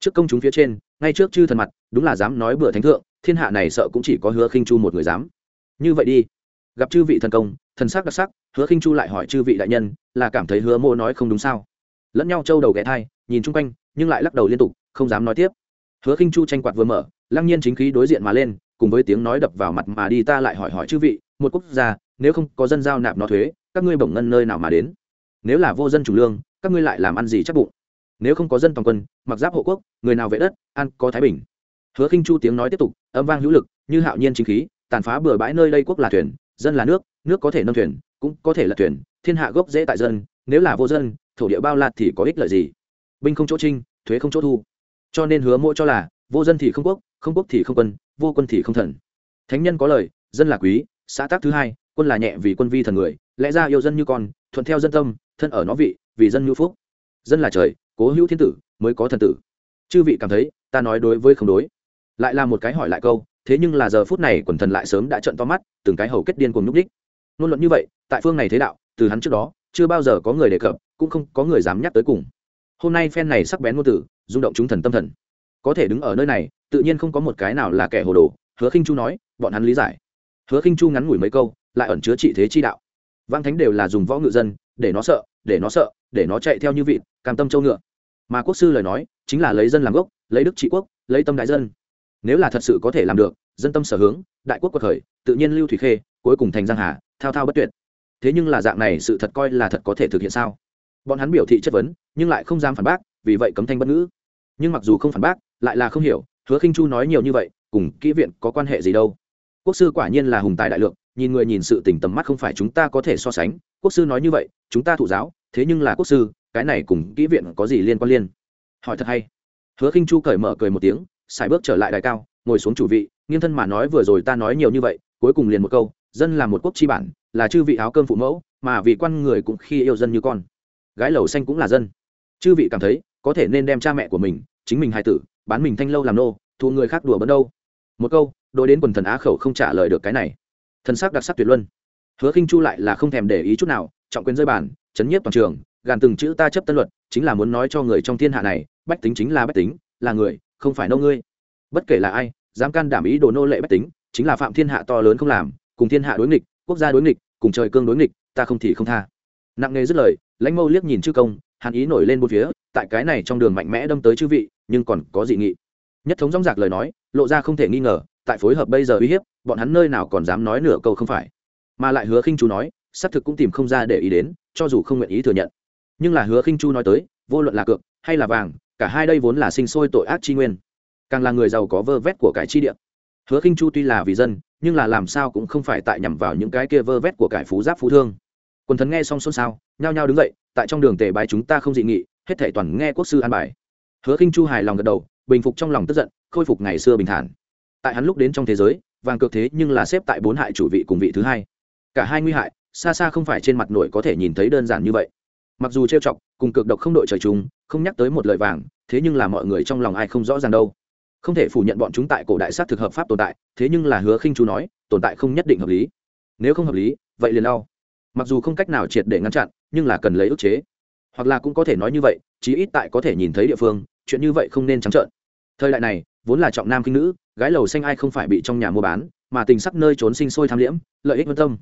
Trước công chúng phía trên, ngay trước chư thần mặt, đúng là dám nói bừa thánh thượng, thiên hạ này sợ cũng chỉ có hứa khinh chu một người dám. Như vậy đi. Gặp chư vị thần công, thần sắc đặc sắc, hứa khinh chu lại hỏi chư vị đại nhân, là cảm thấy hứa mô nói không đúng sao? Lẫn nhau trâu đầu ghé thai, nhìn chung quanh, nhưng lại lắc đầu liên tục, không dám nói tiếp. Hứa khinh chu tranh quạt vừa mở, lăng nhiên chính khí đối diện mà lên cùng với tiếng nói đập vào mặt mà đi ta lại hỏi hỏi chư vị, một quốc gia, nếu không có dân giao nạp nó thuế, các ngươi bổng ngân nơi nào mà đến? Nếu là vô dân chủ lương, các ngươi lại làm ăn gì chắc bụng? Nếu không có dân toàn quân, mặc giáp hộ quốc, người nào vệ đất ăn có thái bình? Hứa khinh chu tiếng nói tiếp tục, âm vang hữu lực, như hạo nhiên chính khí, tàn phá bừa bãi nơi đây quốc là thuyền, dân là nước nước có thể nâng thuyền, cũng có thể là thuyền, thiên hạ gốc dễ tại dân, nếu là vô dân, thổ địa bao la thì có ích lợi gì? Binh không chỗ trinh, thuế không chỗ thu. Cho nên hứa mỗi cho là, vô dân thì không quốc không quốc thì không quân, vô quân thì không thần. Thánh nhân có lời, dân là quý, xã tác thứ hai, quân là nhẹ vì quân vi thần người, lẽ ra yêu dân như con, thuận theo dân tâm, thân ở nó vị, vì dân như phúc. Dân là trời, cố hữu thiên tử, mới có thần tử. Chư vị cảm thấy, ta nói đối với không đối. Lại là một cái hỏi lại câu, thế nhưng là giờ phút này quần thần lại sớm đã trận to mắt, từng cái hầu kết điên cùng nhúc đích. Ngôn luận như vậy, tại phương này thế đạo, từ hắn trước đó, chưa bao giờ có người đề cập, cũng không có người dám nhắc tới cùng. Hôm nay phen này sắc bén ngôn tử, rung động chúng thần tâm thần. Có thể đứng ở nơi này tự nhiên không có một cái nào là kẻ hồ đồ, hứa khinh chu nói, bọn hắn lý giải. Hứa khinh chu ngắn ngủi mấy câu, lại ẩn chứa trị thế chi đạo. Vang thánh đều là dùng võ ngự dân, để nó sợ, để nó sợ, để nó chạy theo như vị cam tâm châu ngựa. Mà quốc sư lời nói, chính là lấy dân làm gốc, lấy đức trị quốc, lấy tâm đại dân. Nếu là thật sự có thể làm được, dân tâm sở hướng, đại quốc quật khởi, tự nhiên lưu thủy khê, cuối cùng thành giang hà, thao thao bất tuyệt. Thế nhưng là dạng này sự thật coi là thật có thể thực hiện sao? Bọn hắn biểu thị chất vấn, nhưng lại không dám phản bác, vì vậy cấm thanh bất ngữ. Nhưng mặc dù không phản bác, lại là không hiểu hứa khinh chu nói nhiều như vậy, cùng kỹ viện có quan hệ gì đâu? Quốc sư quả nhiên là hùng tài đại lượng, nhìn người nhìn sự tình tầm mắt không phải chúng ta có thể so sánh. Quốc sư nói như vậy, chúng ta thụ giáo, thế nhưng là quốc sư, cái này cùng kỹ viện có gì liên quan liên? Hỏi thật hay. Hứa khinh chu cởi mở cười một tiếng xài bước trở lại đài cao, ngồi xuống chủ vị, nghiêng thân mà nói vừa rồi ta nói nhiều như vậy, cuối cùng liền một câu, dân là một quốc chi bản, là chư vị áo cơm phụ mẫu, mà vì quan người cũng khi yêu dân như con. Gái lầu xanh cũng là dân. Chư vị cảm thấy, có thể nên đem cha mẹ của mình, chính mình hai tử bán mình thanh lâu làm nô thu người khác đùa bấn đâu. Một câu đôi đến quần thần á khẩu không trả lời được cái này. Thần sắc đặc sắc tuyệt luân. Hứa khinh chu lại là không thèm để ý chút nào trọng quyền rơi bản, chấn nhiếp toàn trường gàn từng chữ ta chấp tân luật chính là muốn nói cho người trong thiên hạ này bách tính chính là bách tính là người không phải nô ngươi. Bất kể là ai dám can đảm ý đồ nô lệ bách tính chính là phạm thiên hạ to lớn không làm cùng thiên hạ đối nghịch quốc gia đối nghịch cùng trời cương đối nghịch ta không thì không tha. Nặng nề dứt lời lãnh mâu liếc nhìn chư công hàn ý nổi lên một phía, tại cái này trong đường mạnh mẽ đâm tới chư vị, nhưng còn có dị nghị. Nhất thống dóng dạc lời nói, lộ ra không thể nghi ngờ, tại phối hợp bây giờ uy hiếp, bọn hắn nơi nào còn dám nói nửa câu không phải. Mà lại hứa khinh chu nói, xác thực cũng tìm không ra để ý đến, cho dù không nguyện ý thừa nhận. Nhưng là hứa khinh chu nói tới, vô luận là cược, hay là vàng, cả hai đây vốn là sinh sôi tội ác chi nguyên. Càng là người giàu có vơ vét của cải chi địa. Hứa khinh chu tuy là vì dân, nhưng là làm sao cũng không phải tại nhằm vào những cái kia vơ vét của cải phú giáp phú thương quần thần nghe xong xôn xao, nhao nhao đứng dậy, tại trong đường tề bái chúng ta không dị nghị, hết thể toàn nghe quốc sư an bài. Hứa khinh chu hài lòng gật đầu, bình phục trong lòng tức giận, khôi phục ngày xưa bình thản. Tại hắn lúc đến trong thế giới, vàng cược thế nhưng là xếp tại bốn hại chủ vị cùng vị thứ hai. Cả hai nguy hại, xa xa không phải trên mặt nổi có thể nhìn thấy đơn giản như vậy. Mặc dù trêu chọc, cùng cực độc không đội trời chung, không nhắc tới một lời vàng, thế nhưng là mọi người trong lòng ai không rõ ràng đâu. Không thể phủ nhận bọn chúng tại cổ đại sát thực hợp pháp tồn tại, thế nhưng là hứa khinh chú nói, tồn tại không nhất định hợp lý. Nếu không hợp lý, vậy liền đau mặc dù không cách nào triệt để ngăn chặn, nhưng là cần lấy ức chế. Hoặc là cũng có thể nói như vậy, chí ít tại có thể nhìn thấy địa phương, chuyện như vậy không nên trắng trợn. Thời đại này, vốn là trọng nam kinh nữ, gái lầu xanh ai không phải bị trong nhà mua bán, mà tình sắc nơi trốn sinh sôi tham liễm, lợi ích vân tâm.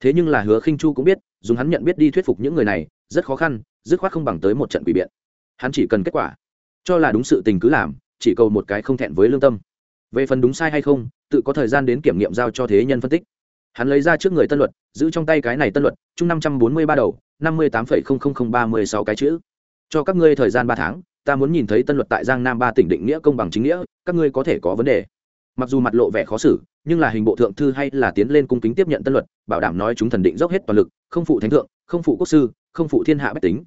Thế nhưng là hứa khinh chu cũng biết, dùng hắn nhận biết đi thuyết phục những người này, rất khó khăn, dứt khoát không bằng tới một trận quỷ biện. Hắn chỉ cần kết quả, cho là đúng sự tình cứ làm, chỉ cầu một cái không thẹn với lương tâm. Về phần đúng sai hay không, tự có thời gian đến kiểm nghiệm giao cho thế nhân phân tích hắn lấy ra trước người tân luật, giữ trong tay cái này tân luật, chung năm trăm bốn mươi ba đầu, năm mươi tám ba mươi sáu cái chữ. Cho các ngươi thời gian ba tháng, ta muốn nhìn thấy tân luật tại giang nam ba tỉnh định nghĩa công bằng chính nghĩa, các ngươi có thể có vấn đề. Mặc dù mặt lộ vẻ khó xử, nhưng là hình bộ thượng thư hay là tiến lên cung kính tiếp nhận tân luật, bảo đảm nói chúng thần định dốc hết toàn lực, không phụ thánh thượng, không phụ quốc sư, không phụ thiên hạ bách tính.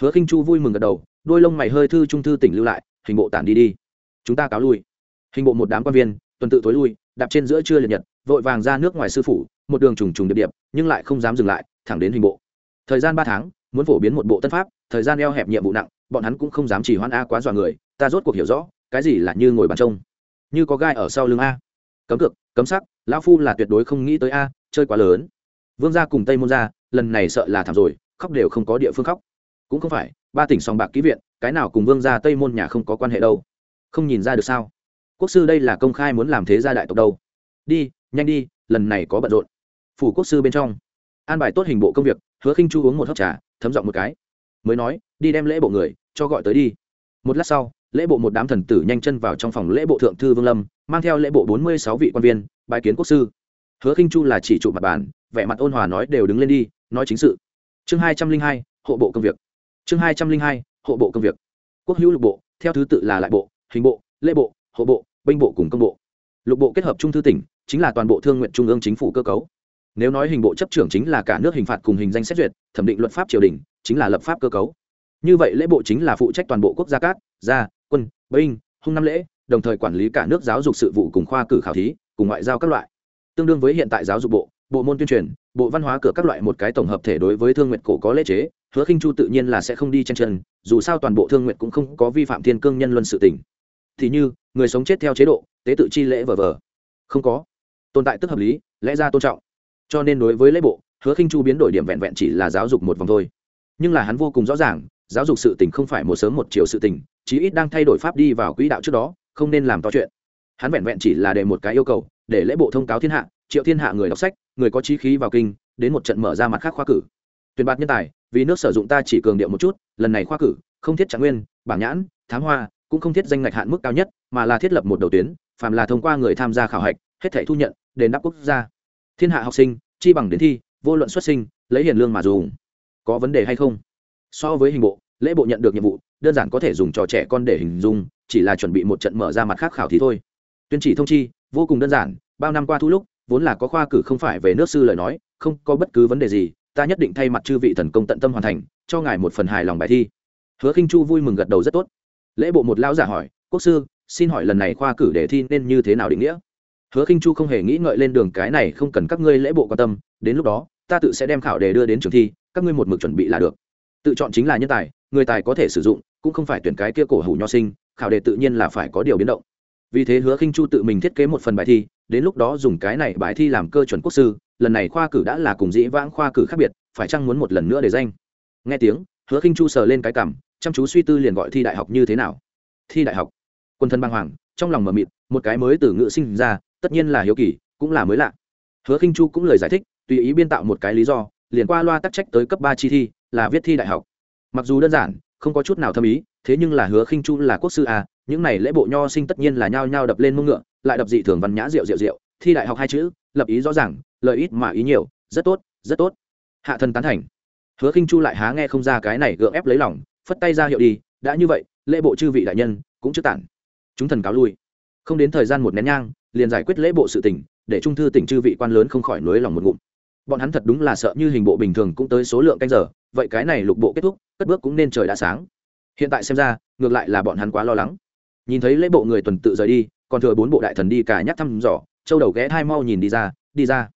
Hứa khinh chu vui mừng gật đầu, đôi lông mày hơi thư trung thư tỉnh lưu lại, hình bộ tản đi đi. Chúng ta cáo lui. Hình bộ một đám quan viên, tuần tự tối lui, đạp trên giữa trưa liệt nhật vội vàng ra nước ngoài sư phủ, một đường trùng trùng điệp điệp, nhưng lại không dám dừng lại, thẳng đến hình bộ. Thời gian ba tháng, muốn phổ biến một bộ tân pháp, thời gian eo hẹp nhiệm vụ nặng, bọn hắn cũng không dám chỉ hoan a quá dọa người, ta rốt cuộc hiểu rõ, cái gì là như ngồi bàn trông. Như có gai ở sau lưng a. Cấm cực cấm sắc, lão phu là tuyệt đối không nghĩ tới a, chơi quá lớn. Vương gia cùng tây môn gia, lần này sợ là thảm rồi, khóc đều không có địa phương khóc. Cũng không phải, ba tỉnh sòng bạc ký viện, cái nào cùng vương gia tây môn nhà không có quan hệ đâu. Không nhìn ra được sao. Quốc sư đây là công khai muốn làm thế gia đại tộc đâu. Đi nhanh đi, lần này có bận rộn. Phủ quốc sư bên trong, an bài tốt hình bộ công việc, hứa khinh chu uống một hớp trà, thấm giọng một cái. Mới nói, đi đem lễ bộ người, cho gọi tới đi. Một lát sau, lễ bộ một đám thần tử nhanh chân vào trong phòng lễ bộ thượng thư vương lâm, mang theo lễ bộ bốn mươi sáu vị quan viên bài kiến quốc sư. Hứa khinh chu là chỉ trụ mặt bàn, vẻ mặt ôn hòa nói đều đứng lên đi, nói chính sự. Chương hai trăm linh hai, hộ bộ công việc. Chương hai trăm linh hai, hộ bộ công việc. Quốc hữu lục bộ, theo thứ tự là lại bộ, hình bộ, lễ bộ, hộ bộ, binh bộ cùng công bộ. Lục bộ kết hợp trung thư tỉnh chính là toàn bộ thương nguyện trung ương chính phủ cơ cấu. Nếu nói hình bộ chấp trưởng chính là cả nước hình phạt cùng hình danh xét duyệt, thẩm định luật pháp triều đình, chính là lập pháp cơ cấu. Như vậy lễ bộ chính là phụ trách toàn bộ quốc gia cát gia, quân, binh, hung năm lễ, đồng thời quản lý cả nước giáo dục sự vụ cùng khoa cử khảo thí, cùng ngoại giao các loại. Tương đương với hiện tại giáo dục bộ bộ môn tuyên truyền, bộ văn hóa cửa các loại một cái tổng hợp thể đối với thương nguyện cổ có lễ chế, hứa khinh chu tự nhiên là sẽ không đi chen chân, dù sao toàn bộ thương nguyện cũng không có vi phạm thiên cương nhân luân sự tỉnh thì như, người sống chết theo chế độ, tế tự chi lễ vờ vờ. Không có tồn tại tức hợp lý, lẽ ra tôn trọng. Cho nên đối với lễ bộ, hứa khinh chu biến đổi điểm vẹn vẹn chỉ là giáo dục một vòng thôi. Nhưng là hắn vô cùng rõ ràng, giáo dục sự tình không phải một sớm một chiều sự tình, chí ít đang thay đổi pháp đi vào quỹ đạo trước đó, không nên làm to chuyện. Hắn vẹn vẹn chỉ là để một cái yêu cầu, để lễ bộ thông cáo thiên hạ, triệu thiên hạ người đọc sách, người có trí khí vào kinh, đến một trận mở ra mặt khác khoa cử. Tuyển bạt nhân tài, vì nước sử dụng ta chỉ cường điệu một chút, lần này khoa cử, không thiết trạng nguyên, bảng nhãn, thám hoa, cũng không thiết danh ngạch hạn mức cao nhất, mà là thiết lập một đầu tuyến, phàm là thông qua người tham gia khảo hạch, hết thể thu nhận đền đáp quốc gia. Thiên hạ học sinh, chi bằng đến thi, vô luận xuất sinh, lấy hiền lương mà dùng. Có vấn đề hay không? So với hình bộ, lễ bộ nhận được nhiệm vụ, đơn giản có thể dùng trò trẻ con để hình dung, chỉ là chuẩn bị một trận mở ra mặt khác khảo thí thôi. Tuyên chỉ thông chi, vô cùng đơn giản, bao năm qua thu lúc, vốn là có khoa cử không phải về nước sư lời nói, không có bất cứ vấn đề gì, ta nhất định thay mặt chư vị thần công tận tâm hoàn thành, cho ngài một phần hài lòng bài thi. Hứa khinh chu vui mừng gật đầu rất tốt. Lễ bộ một lão giả hỏi, quốc sư, xin hỏi lần này khoa cử đề thi nên như thế nào định nghĩa? Hứa khinh chu không hề nghĩ ngợi lên đường, cái này không cần các ngươi lễ bộ quan tâm, đến lúc đó, ta tự sẽ đem khảo đề đưa đến trường thi, các ngươi một mực chuẩn bị là được. Tự chọn chính là nhân tài, người tài có thể sử dụng, cũng không phải tuyển cái kia cổ hủ nho sinh, khảo đề tự nhiên là phải có điều biến động. Vì thế hứa khinh chu tự mình thiết kế một phần bài thi, đến lúc đó dùng cái này bài thi làm cơ chuẩn quốc sư, lần này khoa cử đã là cùng dĩ vãng khoa cử khác biệt, phải chăng muốn một lần nữa để danh? Nghe tiếng, hứa khinh chu sờ lên cái cảm chăm chú suy tư liền gọi thi đại học như thế nào? Thi đại học. Quân thân băng hoàng, trong lòng mờ mịt, một cái mới từ ngữ sinh ra tất nhiên là hiếu kỳ, cũng là mới lạ. Hứa khinh chu cũng lời giải thích, tùy ý biên tạo một cái lý do, liền qua loa tắc trách tới cấp ba chi thi, là viết thi đại học. Mặc dù đơn giản, không có chút nào thâm ý, thế nhưng là hứa khinh chu là quốc sư à những này lễ bộ nho sinh tất nhiên là nhao nhao đập lên mông ngựa, lại đập dị thường văn nhã rượu rượu rượu, thi đại học hai chữ, lập ý rõ ràng, lợi ít mà ý nhiều, rất tốt rất tốt. Hạ thần tán thành. Hứa khinh chu lại há nghe không ra cái này gượng ép lấy lòng, phất tay ra hiệu đi, đã như vậy, lễ bộ chư vị đại nhân, cũng chưa tản. Chúng thần cáo lui. Không đến thời gian một nén nhang liền giải quyết lễ bộ sự tỉnh để trung thư tỉnh chư vị quan lớn không khỏi nối lòng một ngụm. Bọn hắn thật đúng là sợ như hình bộ bình thường cũng tới số lượng canh giờ, vậy cái này lục bộ kết thúc, cất bước cũng nên trời đã sáng. Hiện tại xem ra, ngược lại là bọn hắn quá lo lắng. Nhìn thấy lễ bộ người tuần tự rời đi, còn thừa bốn bộ đại thần đi cả nhắc thăm dò, châu đầu ghé thai mau nhìn đi ra đi ra.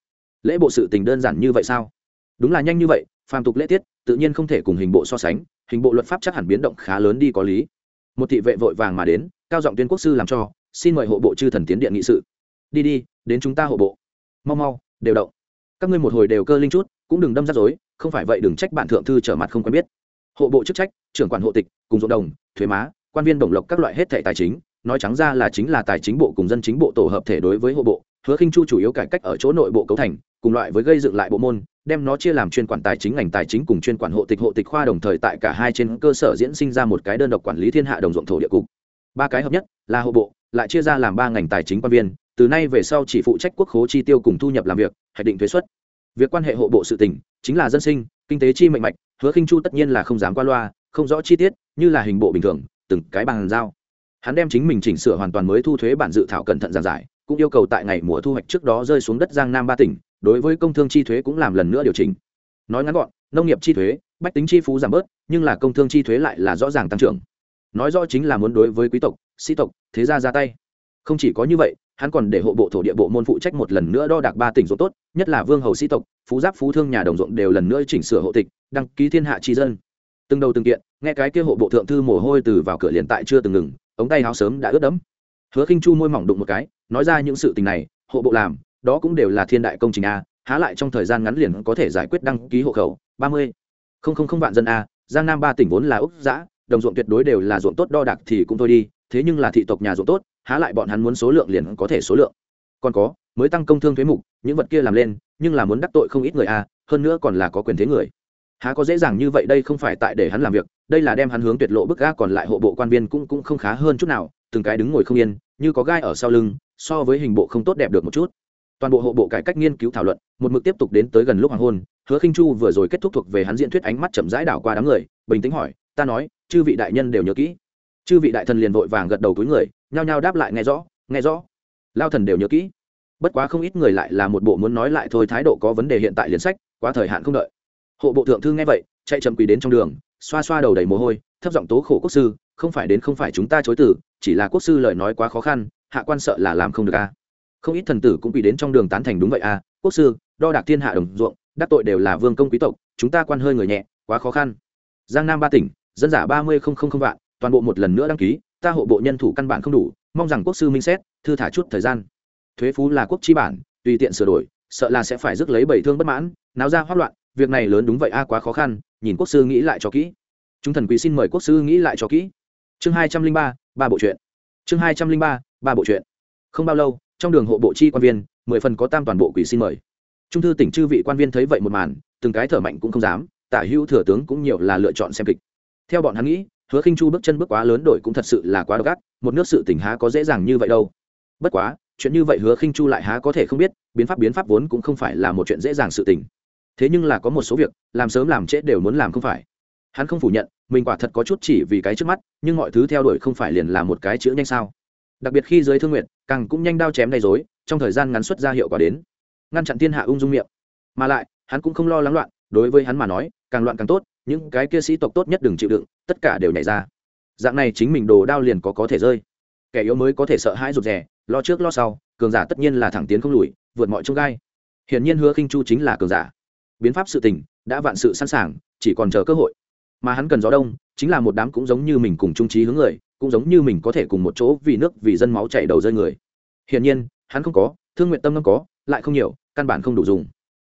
Lễ bộ sự tình đơn giản như vậy sao? Đúng là nhanh như vậy, phàm tục lễ tiết, tự nhiên không thể cùng hình bộ so sánh, hình bộ luật pháp chắc hẳn biến động khá lớn đi có lý. Một thị vệ vội vàng mà đến, cao giọng tuyên quốc sư làm cho xin mời hộ bộ chư thần tiến điện nghị sự. Đi đi, đến chúng ta hộ bộ. Mau mau, đều động. Các ngươi một hồi đều cơ linh chút, cũng đừng đâm rắc rối, không phải vậy đừng trách bản thượng thư trở mặt không quen biết. Hộ bộ chức trách, trưởng quản hộ tịch, cùng ruộng đồng, thuế má, quan viên đồng lộc các loại hết thẻ tài chính, nói trắng ra là chính là tài chính bộ cùng dân chính bộ tổ hợp thể đối với hộ bộ, hứa khinh chu chủ yếu cải cách ở chỗ nội bộ cấu thành, cùng loại với gây dựng lại bộ môn, đem nó chia làm chuyên quản tài chính, ngành tài chính cùng chuyên quản hộ tịch hộ tịch khoa đồng thời tại cả hai trên cơ sở diễn sinh ra một cái đơn độc quản lý thiên hạ đồng ruộng thổ địa cục. Ba cái hợp nhất là hộ bộ lại chia ra làm ba ngành tài chính quan viên, từ nay về sau chỉ phụ trách quốc khố chi tiêu cùng thu nhập làm việc, hạch định thuế xuất. Việc quan hệ hộ bộ sự tỉnh chính là dân sinh, kinh tế chi mạnh mạnh hứa khinh chu tất nhiên là không dám qua loa, không rõ chi tiết, như là hình bộ bình thường, từng cái bàn giao. Hắn đem chính mình chỉnh sửa hoàn toàn mới thu thuế bản dự thảo cẩn thận giản giải, cũng yêu cầu tại ngày mùa thu hoạch trước đó rơi xuống đất giang nam ba tỉnh, đối với công thương chi thuế cũng làm lần nữa điều chỉnh. Nói ngắn gọn, nông nghiệp chi thuế, bách tính chi phú giảm bớt, nhưng là công thương chi thuế lại là rõ ràng tăng trưởng. Nói rõ chính là muốn đối với quý tộc sĩ tộc, thế gia ra tay. Không chỉ có như vậy, hắn còn để hộ bộ thổ địa bộ môn phụ trách một lần nữa đo đạc ba tỉnh ruộng tốt, nhất là vương hầu sĩ tộc, phú giáp phú thương nhà đồng ruộng đều lần nữa chỉnh sửa hộ tịch, đăng ký thiên hạ tri dân. Từng đầu từng kiện, nghe cái kia hộ bộ thượng thư mồ hôi từ vào cửa liền tại chưa từng ngừng, ống tay háo sớm đã ướt đẫm. Hứa khinh chu môi mỏng đụng một cái, nói ra những sự tình này, hộ bộ làm, đó cũng đều là thiên đại công trình a, há lại trong thời gian ngắn liền có thể giải quyết đăng ký hộ khẩu, ba mươi. Không không không vạn dân a, giang nam ba tỉnh vốn là úc giã, đồng ruộng tuyệt đối đều là ruộng tốt đo đạc thì cũng thôi đi thế nhưng là thị tộc nhà ruộng tốt, há lại bọn hắn muốn số lượng liền có thể số lượng. Còn có, mới tăng công thương thuế mục, những vật kia làm lên, nhưng là muốn đắc tội không ít người a, hơn nữa còn là có quyền thế người. Há có dễ dàng như vậy đây không phải tại để hắn làm việc, đây là đem hắn hướng tuyệt lộ bức ga còn lại hộ bộ quan viên cũng cũng không khá hơn chút nào, từng cái đứng ngồi không yên, như có gai ở sau lưng, so với hình bộ không tốt đẹp được một chút. Toàn bộ hộ bộ cải cách nghiên cứu thảo luận, một mực tiếp tục đến tới gần lúc hoàng hôn, hứa khinh chu vừa rồi kết thúc thuộc về hắn diễn thuyết ánh mắt chậm rãi đảo qua đám người, bình tĩnh hỏi, ta nói, chư vị đại nhân đều nhớ kỹ chư vị đại thần liền vội vàng gật đầu túi người, nhao nhao đáp lại, nghe rõ nghe rõ. Lao thần đều nhớ kỹ. Bất quá không ít người lại là một bộ muốn nói lại thôi, thái độ có vấn đề hiện tại liền sách, quá thời hạn không đợi. Hộ bộ thượng thư nghe vậy, chạy chậm quỳ đến trong đường, xoa xoa đầu đầy mồ hôi, thấp giọng tố khổ quốc sư, không phải đến không phải chúng ta chối từ, chỉ là quốc sư lời nói quá khó khăn, hạ quan sợ là làm không được a. Không ít thần tử cũng quỳ đến trong đường tán thành đúng vậy a, quốc sư, đo đạc thiên hạ đồng ruộng, đắc tội đều là vương công quý tộc, chúng ta quan hơi người nhẹ, quá khó khăn. Giang nam ba tỉnh, dân giả ba mươi không không không vạn toàn bộ một lần nữa đăng ký, ta hộ bộ nhân thủ căn bản không đủ, mong rằng quốc sư minh xét thư thả chút thời gian. Thuế phú là quốc chi bản, tùy tiện sửa đổi, sợ là sẽ phải rước lấy bảy thương bất mãn, náo ra hoát loạn, việc này lớn đúng vậy a, quá khó khăn, nhìn quốc sư nghĩ lại cho kỹ. Chúng thần quý xin mời quốc sư nghĩ lại cho kỹ. Chương hai trăm linh ba ba bộ truyện. Chương hai trăm linh ba ba bộ truyện. Không bao lâu, trong đường hộ bộ chi quan viên, mười phần có tam toàn bộ quỷ xin mời. Trung thư tỉnh chư vị quan viên thấy vậy một màn, từng cái thở mạnh cũng không dám, tả hữu thừa tướng cũng nhiều là lựa chọn xem kịch. Theo bọn hắn nghĩ hứa khinh chu bước chân bước quá lớn đổi cũng thật sự là quá độc ác, một nước sự tỉnh há có dễ dàng như vậy đâu. Bất quá, chuyện như vậy hứa khinh chu lại há có thể không biết, biến pháp biến pháp vốn cũng không phải là một chuyện dễ dàng sự tình. Thế nhưng là có một số việc, làm sớm làm trễ đều muốn làm không phải. Hắn không phủ nhận, mình quả thật có chút chỉ vì cái trước mắt, nhưng mọi thứ theo đuổi không phải liền là một cái chữ nhanh sao. Đặc biệt khi giới thương nguyện càng cũng nhanh đao chém đầy dối trong thời gian ngắn xuất ra hiệu quả đến. Ngăn chặn thiên hạ ung dung miệng. Mà lại, hắn cũng không lo lắng loạn, đối với hắn mà nói, càng loạn càng tốt những cái kia sĩ tộc tốt nhất đừng chịu đựng, tất cả đều nhảy ra. Dạng này chính mình đồ đao liền có có thể rơi. Kẻ yếu mới có thể sợ hãi rụt rè, lo trước lo sau, cường giả tất nhiên là thẳng tiến không lùi, vượt mọi trông gai. Hiển nhiên hứa khinh chu chính là cường giả. Biến pháp sự tình, đã vạn sự sẵn sàng, chỉ còn chờ cơ hội. Mà hắn cần gió đông, chính là một đám cũng giống như mình cùng trung trí hướng người, cũng giống như mình có thể cùng một chỗ vì nước, vì dân máu chảy đầu rơi người. Hiển nhiên, hắn không có, thương nguyện tâm không có, lại không nhiều, căn bản không đủ dùng.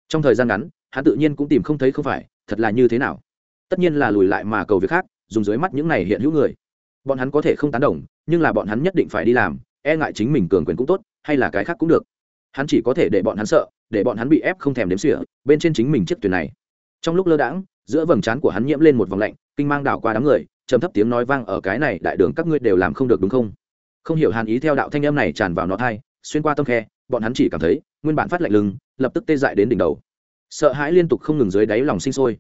Trong thời gian ngắn, hắn tự nhiên cũng tìm không thấy không phải, thật là như thế nào tất nhiên là lùi lại mà cầu việc khác, dùng dưới mắt những này hiện hữu người. Bọn hắn có thể không tán đồng, nhưng là bọn hắn nhất định phải đi làm e ngại chính mình cường quyền cũng tốt, hay là cái khác cũng được. Hắn chỉ có thể để bọn hắn sợ, để bọn hắn bị ép không thèm đếm sỉa bên trên chính mình chiếc thuyền này. Trong lúc lơ đãng, giữa vầng trán của hắn nhiễm lên một vòng lạnh, kinh mang đảo qua đám người, trầm thấp tiếng nói vang ở cái này đại đường các ngươi đều làm không được đúng không? Không hiểu hàn ý theo đạo thanh âm này tràn vào nó thai, xuyên qua tâm khe, bọn hắn chỉ cảm thấy, nguyên bản phát lạnh lưng lập tức tê dại đến đỉnh đầu. Sợ hãi liên tục không ngừng dưới đáy lòng sinh sôi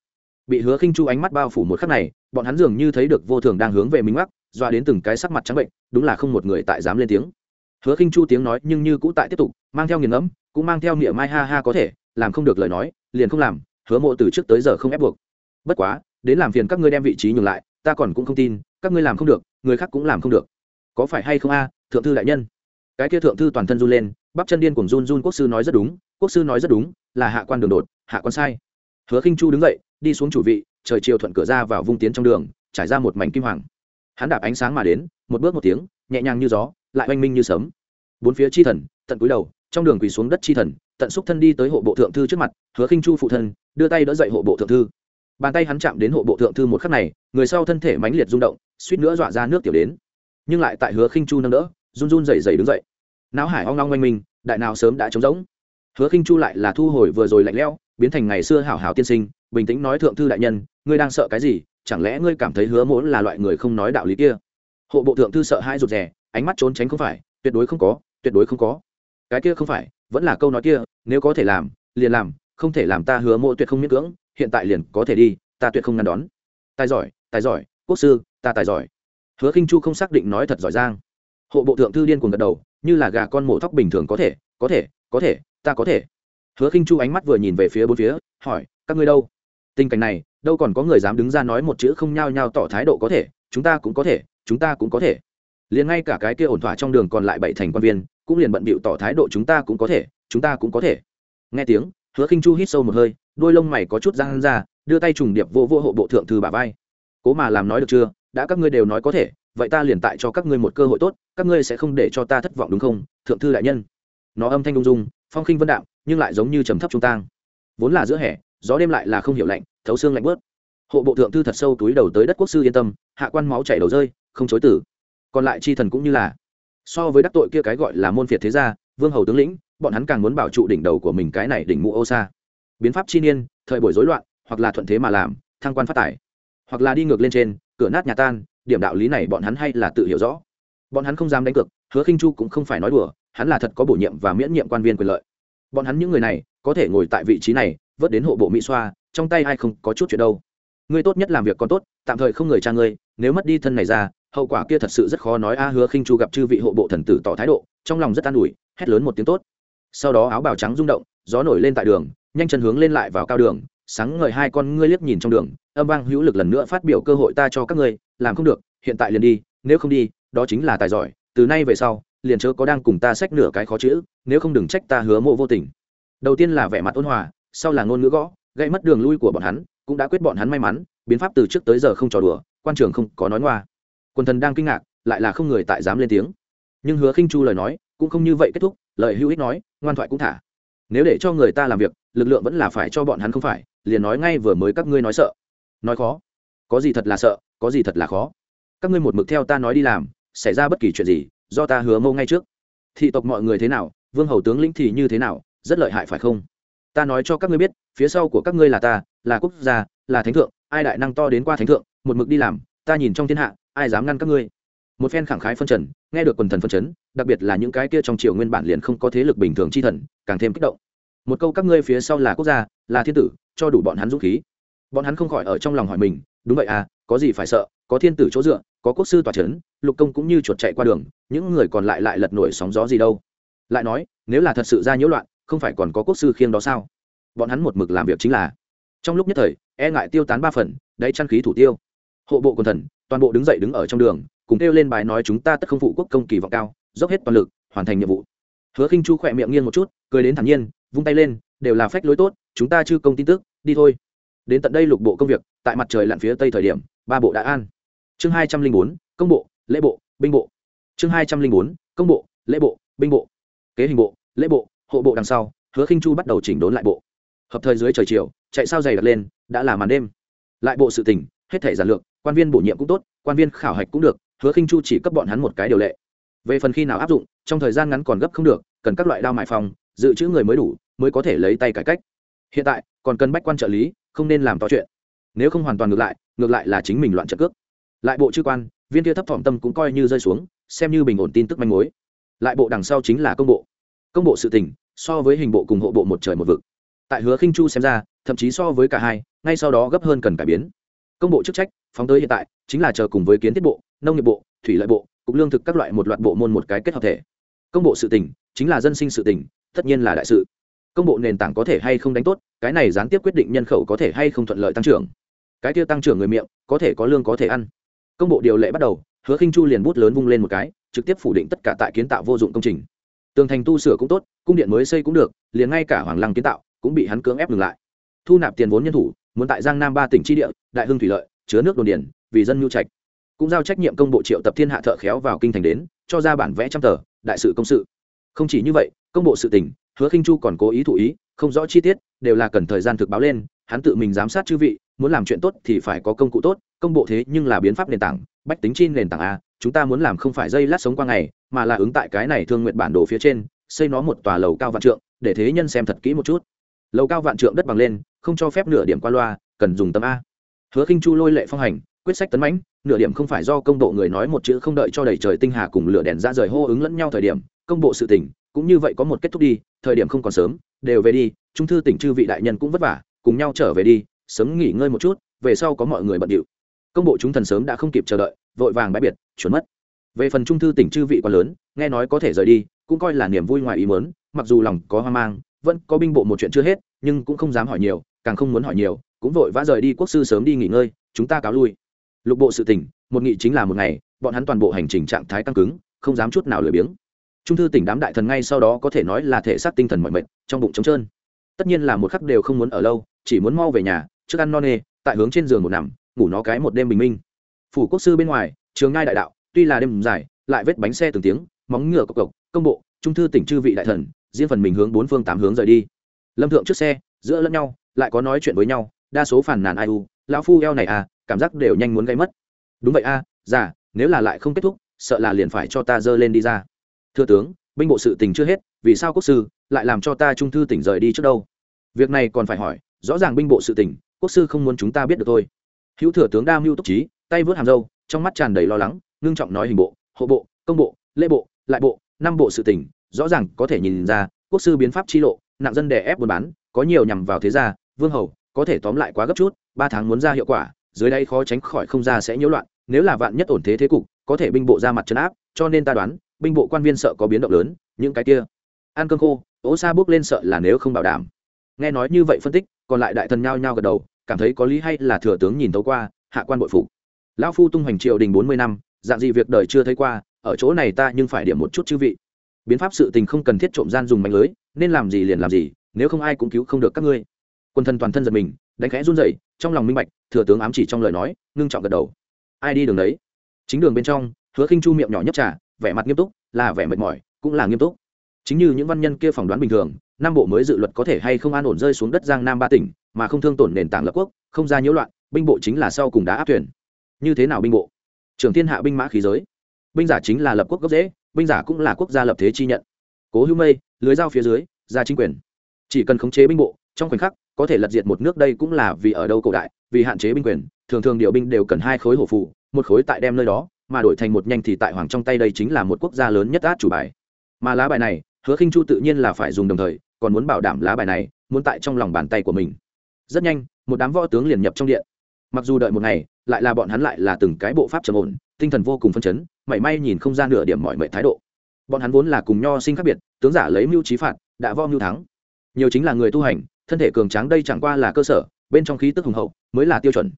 bị hứa khinh chu ánh mắt bao phủ một khắc này, bọn hắn dường như thấy được vô thường đang hướng về mình mắc doa đến từng cái sắc mặt trắng bệnh, đúng là không một người tại dám lên tiếng. Hứa khinh chu tiếng nói nhưng như cũ tại tiếp tục, mang theo nghiền ngẫm, cũng mang theo niệm mai ha ha có thể, làm không được lời nói, liền không làm, hứa mộ từ trước tới giờ không ép buộc. Bất quá, đến làm phiền các ngươi đem vị trí nhường lại, ta còn cũng không tin, các ngươi làm không được, người khác cũng làm không được. Có phải hay không a, thượng thư đại nhân? Cái kia thượng thư toàn thân run lên, bắp chân điên cùng run run, quốc sư nói rất đúng, quốc sư nói rất đúng, là hạ quan đường đột, hạ quan sai. Hứa khinh chu đứng dậy đi xuống chủ vị, trời chiều thuận cửa ra vào vung tiến trong đường, trải ra một mảnh kim hoàng. Hắn đạp ánh sáng mà đến, một bước một tiếng, nhẹ nhàng như gió, lại oanh minh như sấm. Bốn phía chi thần, tận cúi đầu, trong đường quỳ xuống đất chi thần, tận xúc thân đi tới hộ bộ thượng thư trước mặt, hứa khinh chu phụ thân, đưa tay đỡ dậy hộ bộ thượng thư. Bàn tay hắn chạm đến hộ bộ thượng thư một khắc này, người sau thân thể mãnh liệt rung động, suýt nữa dọa ra nước tiểu đến. Nhưng lại tại hứa khinh chu nâng đỡ, run run rẩy rẩy đứng dậy. Não hải ong long oanh minh, đại nào sớm đã trống rỗng. Hứa khinh chu lại là thu hồi vừa rồi lạnh lẽo, biến thành ngày xưa hảo hảo tiên sinh bình tĩnh nói thượng thư đại nhân, ngươi đang sợ cái gì? Chẳng lẽ ngươi cảm thấy hứa muốn là loại người không nói đạo lý kia? Hộ bộ thượng thư sợ hãi rụt rè, ánh mắt trốn tránh không phải, tuyệt đối không có, tuyệt đối không có. Cái kia không phải, vẫn là câu nói kia, nếu có thể làm, liền làm, không thể làm ta hứa mộ tuyệt không miễn cưỡng, hiện tại liền có thể đi, ta tuyệt không ngăn đón. Tài giỏi tài giỏi, quốc sư, ta tài giỏi. Hứa khinh chu không xác định nói thật giỏi giang. Hộ bộ thượng thư điên cuồng gật đầu, như là gà con mổ thóc bình thường có thể có thể có thể, ta có thể. Hứa khinh chu ánh mắt vừa nhìn về phía bốn phía, hỏi, các ngươi đâu? Tình cảnh này, đâu còn có người dám đứng ra nói một chữ không nhao nhao tỏ thái độ có thể, chúng ta cũng có thể, chúng ta cũng có thể. Liền ngay cả cái kia ổn thỏa trong đường còn lại bảy thành quan viên, cũng liền bận bịu tỏ thái độ chúng ta cũng có thể, chúng ta cũng có thể. Nghe tiếng, hứa khinh chu hít sâu một hơi, đôi lông mày có chút răng ra, đưa tay trùng điệp vô vô hộ bộ thượng thư bà vai. Cố mà làm nói được chưa, đã các ngươi đều nói có thể, vậy ta liền tại cho các ngươi một cơ hội tốt, các ngươi sẽ không để cho ta thất vọng đúng không, thượng thư đại nhân? Nó âm thanh đung dung, phong khinh vân đạm, nhưng lại giống như trầm thấp trung tang. Vốn là giữa hè gió đêm lại là không hiểu lạnh, thấu xương lạnh bớt. Hộ bộ thượng thư thật sâu túi đầu tới đất quốc sư yên tâm, hạ quan máu chảy đầu rơi, không chối tử còn lại chi thần cũng như là, so với đắc tội kia cái gọi là môn phiệt thế gia, vương hầu tướng lĩnh, bọn hắn càng muốn bảo trụ đỉnh đầu của mình cái này đỉnh mũ ô xa biến pháp chi niên, thời buổi rối loạn, hoặc là thuận thế mà làm, thăng quan phát tài. Hoặc là đi ngược lên trên, cửa nát nhà tan, điểm đạo lý này bọn hắn hay là tự hiểu rõ. Bọn hắn không dám đánh cược, hứa khinh chu cũng không phải nói đùa, hắn là thật có bổ nhiệm và miễn nhiệm quan viên quyền lợi. Bọn hắn những người này, có thể ngồi tại vị trí này vớt đến hộ bộ mỹ xoa, trong tay ai không có chút chuyện đâu. Ngươi tốt nhất làm việc còn tốt, tạm thời không người cha ngươi, nếu mất đi thân này ra, hậu quả kia thật sự rất khó nói. A hứa khinh chu gặp chư vị hộ bộ thần tử tỏ thái độ, trong lòng rất an ủi, hét lớn một tiếng tốt. Sau đó áo bào trắng rung động, gió nổi lên tại đường, nhanh chân hướng lên lại vào cao đường, sáng ngời hai con ngươi liếc nhìn trong đường, âm vang hữu lực lần nữa phát biểu cơ hội ta cho các ngươi, làm không được, hiện tại liền đi, nếu không đi, đó chính là tài giỏi, từ nay về sau, liền chớ có đang cùng ta xách nửa cái khó chữ, nếu không đừng trách ta hứa mộ vô tình. Đầu tiên là vẻ mặt ôn hòa sau là ngôn ngữ gõ gây mất đường lui của bọn hắn, cũng đã quyết bọn hắn may mắn, biến pháp từ trước tới giờ không trò đùa, quan trường không có nói ngoa. Quần thần đang kinh ngạc, lại là không người tại dám lên tiếng. Nhưng hứa khinh chu lời nói, cũng không như vậy kết thúc, lời hữu ích nói, ngoan thoại cũng thả. Nếu để cho người ta làm việc, lực lượng vẫn là phải cho bọn hắn không phải, liền nói ngay vừa mới các ngươi nói sợ. Nói khó. Có gì thật là sợ, có gì thật là khó. Các ngươi một mực theo ta nói đi làm, xảy ra bất kỳ chuyện gì, do ta hứa mâu ngay trước. Thị tộc mọi người thế nào, vương hầu tướng lĩnh thì như thế nào, rất lợi hại phải không? Ta nói cho các ngươi biết, phía sau của các ngươi là ta, là quốc gia, là thánh thượng, ai đại năng to đến qua thánh thượng, một mực đi làm, ta nhìn trong thiên hạ, ai dám ngăn các ngươi. Một phen khẳng khái phân trần, nghe được quần thần phân chấn, đặc biệt là những cái kia trong triều nguyên bản liền không có thế lực bình thường chi thần, càng thêm kích động. Một câu các ngươi phía sau là quốc gia, là thiên tử, cho đủ bọn hắn dũng khí. Bọn hắn không khỏi ở trong lòng hỏi mình, đúng vậy à có gì phải sợ, có thiên tử chỗ dựa, có quốc sư tòa c h ấ n lục công cũng như chuột chạy qua đường, những người còn lại lại lật nổi sóng gió gì đâu. Lại nói, nếu là thật sự ra nhiễu loạn không phải còn có quốc sư khiêng đó sao? Bọn hắn một mực làm việc chính là, trong lúc nhất thời e ngại tiêu tán ba phần, đáy chăn khí thủ tiêu. Hộ bộ quần thần, toàn bộ đứng dậy đứng ở trong đường, cùng kêu lên bài nói chúng ta tất không phụ quốc công kỳ vọng cao, dốc hết toàn lực, hoàn thành nhiệm vụ. Hứa khinh chu khỏe miệng nghiêng một chút, cười đến thản nhiên, vung tay lên, đều là phách lối tốt, chúng ta chư công tin tức, đi thôi. Đến tận đây lục bộ công việc, tại mặt trời lặn phía tây thời điểm, ba bộ đã an. Chương hai trăm linh bốn, công bộ, lễ bộ, binh bộ. Chương hai trăm linh bốn, công bộ, lễ bộ, binh bộ. Kế hình bộ, lễ bộ hộ bộ đằng sau, hứa khinh chu bắt đầu chỉnh đốn lại bộ. Hợp thời dưới trời chiều, chạy sao dày đặt lên, đã là màn đêm. Lại bộ sự tình, hết thể giản lược, quan viên bổ nhiệm cũng tốt, quan viên khảo hạch cũng được, hứa khinh chu chỉ cấp bọn hắn một cái điều lệ. Về phần khi nào áp dụng, trong thời gian ngắn còn gấp không được, cần các loại đao mại phòng, dự trữ người mới đủ, mới có thể lấy tay cải cách. Hiện tại, còn cần bách quan trợ lý, không nên làm to chuyện. Nếu không hoàn toàn ngược lại ngược lại là chính mình loạn trợ cước. Lại bộ chư quan, viên kia thấp thỏm tâm cũng coi như rơi xuống, xem như bình ổn tin tức manh mối. Lại bộ đằng sau chính là công bộ công bộ sự tình, so với hình bộ cùng hộ bộ một trời một vực. Tại hứa khinh chu xem ra, thậm chí so với cả hai, ngay sau đó gấp hơn cần cải biến. Công bộ chức trách, phóng tới hiện tại, chính là chờ cùng với kiến thiết bộ, nông nghiệp bộ, thủy lợi bộ, cục lương thực các loại một loạt bộ môn một cái kết hợp thể. Công bộ sự tỉnh chính là dân sinh sự tỉnh tất nhiên là đại sự. Công bộ nền tảng có thể hay không đánh tốt, cái này gián tiếp quyết định nhân khẩu có thể hay không thuận lợi tăng trưởng. Cái kia tăng trưởng người miệng, có thể có lương có thể ăn. Công bộ điều lệ bắt đầu, hứa khinh chu liền bút lớn vung lên một cái, trực tiếp phủ định tất cả tại kiến tạo vô dụng công trình tường thành tu sửa cũng tốt, cung điện mới xây cũng được, liền ngay cả hoàng lăng kiến tạo cũng bị hắn cưỡng ép ngừng lại. Thu nạp tiền vốn nhân thủ, muốn tại giang nam ba tỉnh tri địa, đại hưng thủy lợi, chứa nước đồn điền, vì dân nhu trạch. Cũng giao trách nhiệm công bộ triệu tập thiên hạ thợ khéo vào kinh thành đến, cho ra bản vẽ trăm tờ, đại sự công sự. Không chỉ như vậy, công bộ sự tỉnh, hứa khinh chu còn cố ý thụ ý, không rõ chi tiết, đều là cần thời gian thực báo lên, hắn tự mình giám sát chư vị, muốn làm chuyện tốt thì phải có công cụ tốt, công bộ thế nhưng là biến pháp nền tảng, bách tính chi nền tảng a, chúng ta muốn làm không phải dây lát sống qua ngày mà là ứng tại cái này thương nguyện bản đồ phía trên, xây nó một tòa lầu cao vạn trượng, để thế nhân xem thật kỹ một chút. Lầu cao vạn trượng đất bằng lên, không cho phép nửa điểm qua loa, cần dùng tấm a. Hứa khinh chu lôi lệ phong hành, quyết sách tấn mãnh, nửa điểm không phải do công bộ người nói một chữ không đợi cho đầy trời tinh hà cùng lửa đèn ra rời hô ứng lẫn nhau thời điểm, công bộ sự tỉnh, cũng như vậy có một kết thúc đi, thời điểm không còn sớm, đều về đi, trung thư tỉnh chư vị đại nhân cũng vất vả, cùng nhau trở về đi, sớm nghỉ ngơi một chút, về sau có mọi người bận điệu. Công bộ chúng thần sớm đã không kịp chờ đợi, vội vàng bãi biệt, chuẩn mất về phần trung thư tỉnh chư vị quá lớn, nghe nói có thể rời đi, cũng coi là niềm vui ngoài ý mớn mặc dù lòng có hoang mang, vẫn có binh bộ một chuyện chưa hết, nhưng cũng không dám hỏi nhiều, càng không muốn hỏi nhiều, cũng vội vã rời đi quốc sư sớm đi nghỉ ngơi, chúng ta cáo lui. Lục bộ sự tỉnh, một nghị chính là một ngày, bọn hắn toàn bộ hành trình trạng thái căng cứng, không dám chút nào lười biếng. Trung thư tỉnh đám đại thần ngay sau đó có thể nói là thể xác tinh thần mọi mệt, trong bụng trống trơn. Tất nhiên là một khắc đều không muốn ở lâu, chỉ muốn mau về nhà, trước ăn no nê, tại hướng trên giường một nằm, ngủ nó cái một đêm bình minh. Phủ quốc sư bên ngoài, trường ngai đại đạo tuy là đêm dài lại vết bánh xe từng tiếng móng ngựa cộc cộc công bộ trung thư tỉnh chư vị đại thần riêng phần mình hướng bốn phương tám hướng rời đi. Lâm thượng trước xe giữa lẫn nhau lại có nói chuyện với nhau đa số phản nàn ai u lão phu eo này à cảm giác đều nhanh muốn gây mất. Đúng vậy a à, già nếu là lại không kết thúc sợ là liền phải cho ta dơ lên đi ra. Thưa tướng binh bộ sự tình chưa hết vì sao quốc sư lại làm cho ta trung thư tỉnh rời đi trước đâu? Việc này còn phải hỏi rõ ràng binh bộ sự tỉnh quốc sư không muốn chúng ta biết được thôi. Hữu thừa tướng đa mưu túc trí tay vớt hàm dâu trong mắt tràn đầy lo lắng ngưng trọng nói hình bộ, hộ bộ, công bộ, lễ bộ, lại bộ, năm bộ sự tỉnh rõ ràng có thể nhìn ra, quốc sư biến pháp chi lộ, nặng dân đè ép buôn bán, có nhiều nhằm vào thế gia, vương hầu, có thể tóm lại quá gấp chút, ba tháng muốn ra hiệu quả, dưới đây khó tránh khỏi không ra sẽ nhiễu loạn, nếu là vạn nhất ổn thế thế cục, có thể binh bộ ra mặt trấn áp, cho nên ta đoán, binh bộ quan viên sợ có biến động lớn, những cái kia. Ăn cơm khô, ố xa bước lên sợ là nếu không bảo đảm. Nghe nói như vậy phân tích, còn lại đại thần nhao nhao gật đầu, cảm thấy có lý hay là thừa tướng nhìn tấu qua, hạ quan bội phục. Lão phu tung hoành triều đình bốn mươi năm dạng gì việc đời chưa thấy qua, ở chỗ này ta nhưng phải điểm một chút chư vị. Biến pháp sự tình không cần thiết trộm gian dùng mạnh lưới, nên làm gì liền làm gì, nếu không ai cũng cứu không được các ngươi. Quân thân toàn thân giật mình, đánh khẽ run rẩy, trong lòng minh bạch, thừa tướng ám chỉ trong lời nói, ngưng trọng gật đầu. Ai đi đường đấy? Chính đường bên trong, hứa khinh chu miệng nhỏ nhấp trà, vẻ mặt nghiêm túc, là vẻ mệt mỏi, cũng là nghiêm túc. Chính như những văn nhân kia phỏng đoán bình thường, nam bộ mới dự luật có thể hay không an ổn rơi xuống đất giang nam ba tỉnh, mà không thương tổn nền tảng lập quốc, không ra nhiễu loạn, binh bộ chính là sau cùng đã áp tuyển. Như thế nào binh bộ? Trưởng thiên hạ binh mã khí giới. Binh giả chính là lập quốc gốc dễ binh giả cũng là quốc gia lập thế chi nhận. Cố hữu mây, lưới dao phía dưới, ra chính quyền. Chỉ cần khống chế binh bộ, trong khoảnh khắc, có thể lật diệt một nước đây cũng là vì ở đâu cổ đại, vì hạn chế binh quyền, thường thường điều binh đều cần hai khối hổ phụ một khối tại đem nơi đó, mà đổi thành một nhanh thì tại hoàng trong tay đây chính là một quốc gia lớn nhất át chủ bài. Mà lá bài này, hứa khinh chu tự nhiên là phải dùng đồng thời, còn muốn bảo đảm lá bài này, muốn tại trong lòng bàn tay của mình. Rất nhanh, một đám võ tướng liền nhập trong điện. Mặc dù đợi một ngày lại là bọn hắn lại là từng cái bộ pháp trầm ổn, tinh thần vô cùng phân chấn, mảy may nhìn không ra nửa điểm mọi mệnh thái độ. Bọn hắn vốn là cùng nho sinh khác biệt, tướng giả lấy mưu trí phạt, đã vo mưu thắng. Nhiều chính là người tu hành, thân thể cường tráng đây chẳng qua là cơ sở, bên trong khí tức hùng hậu, mới là tiêu chuẩn.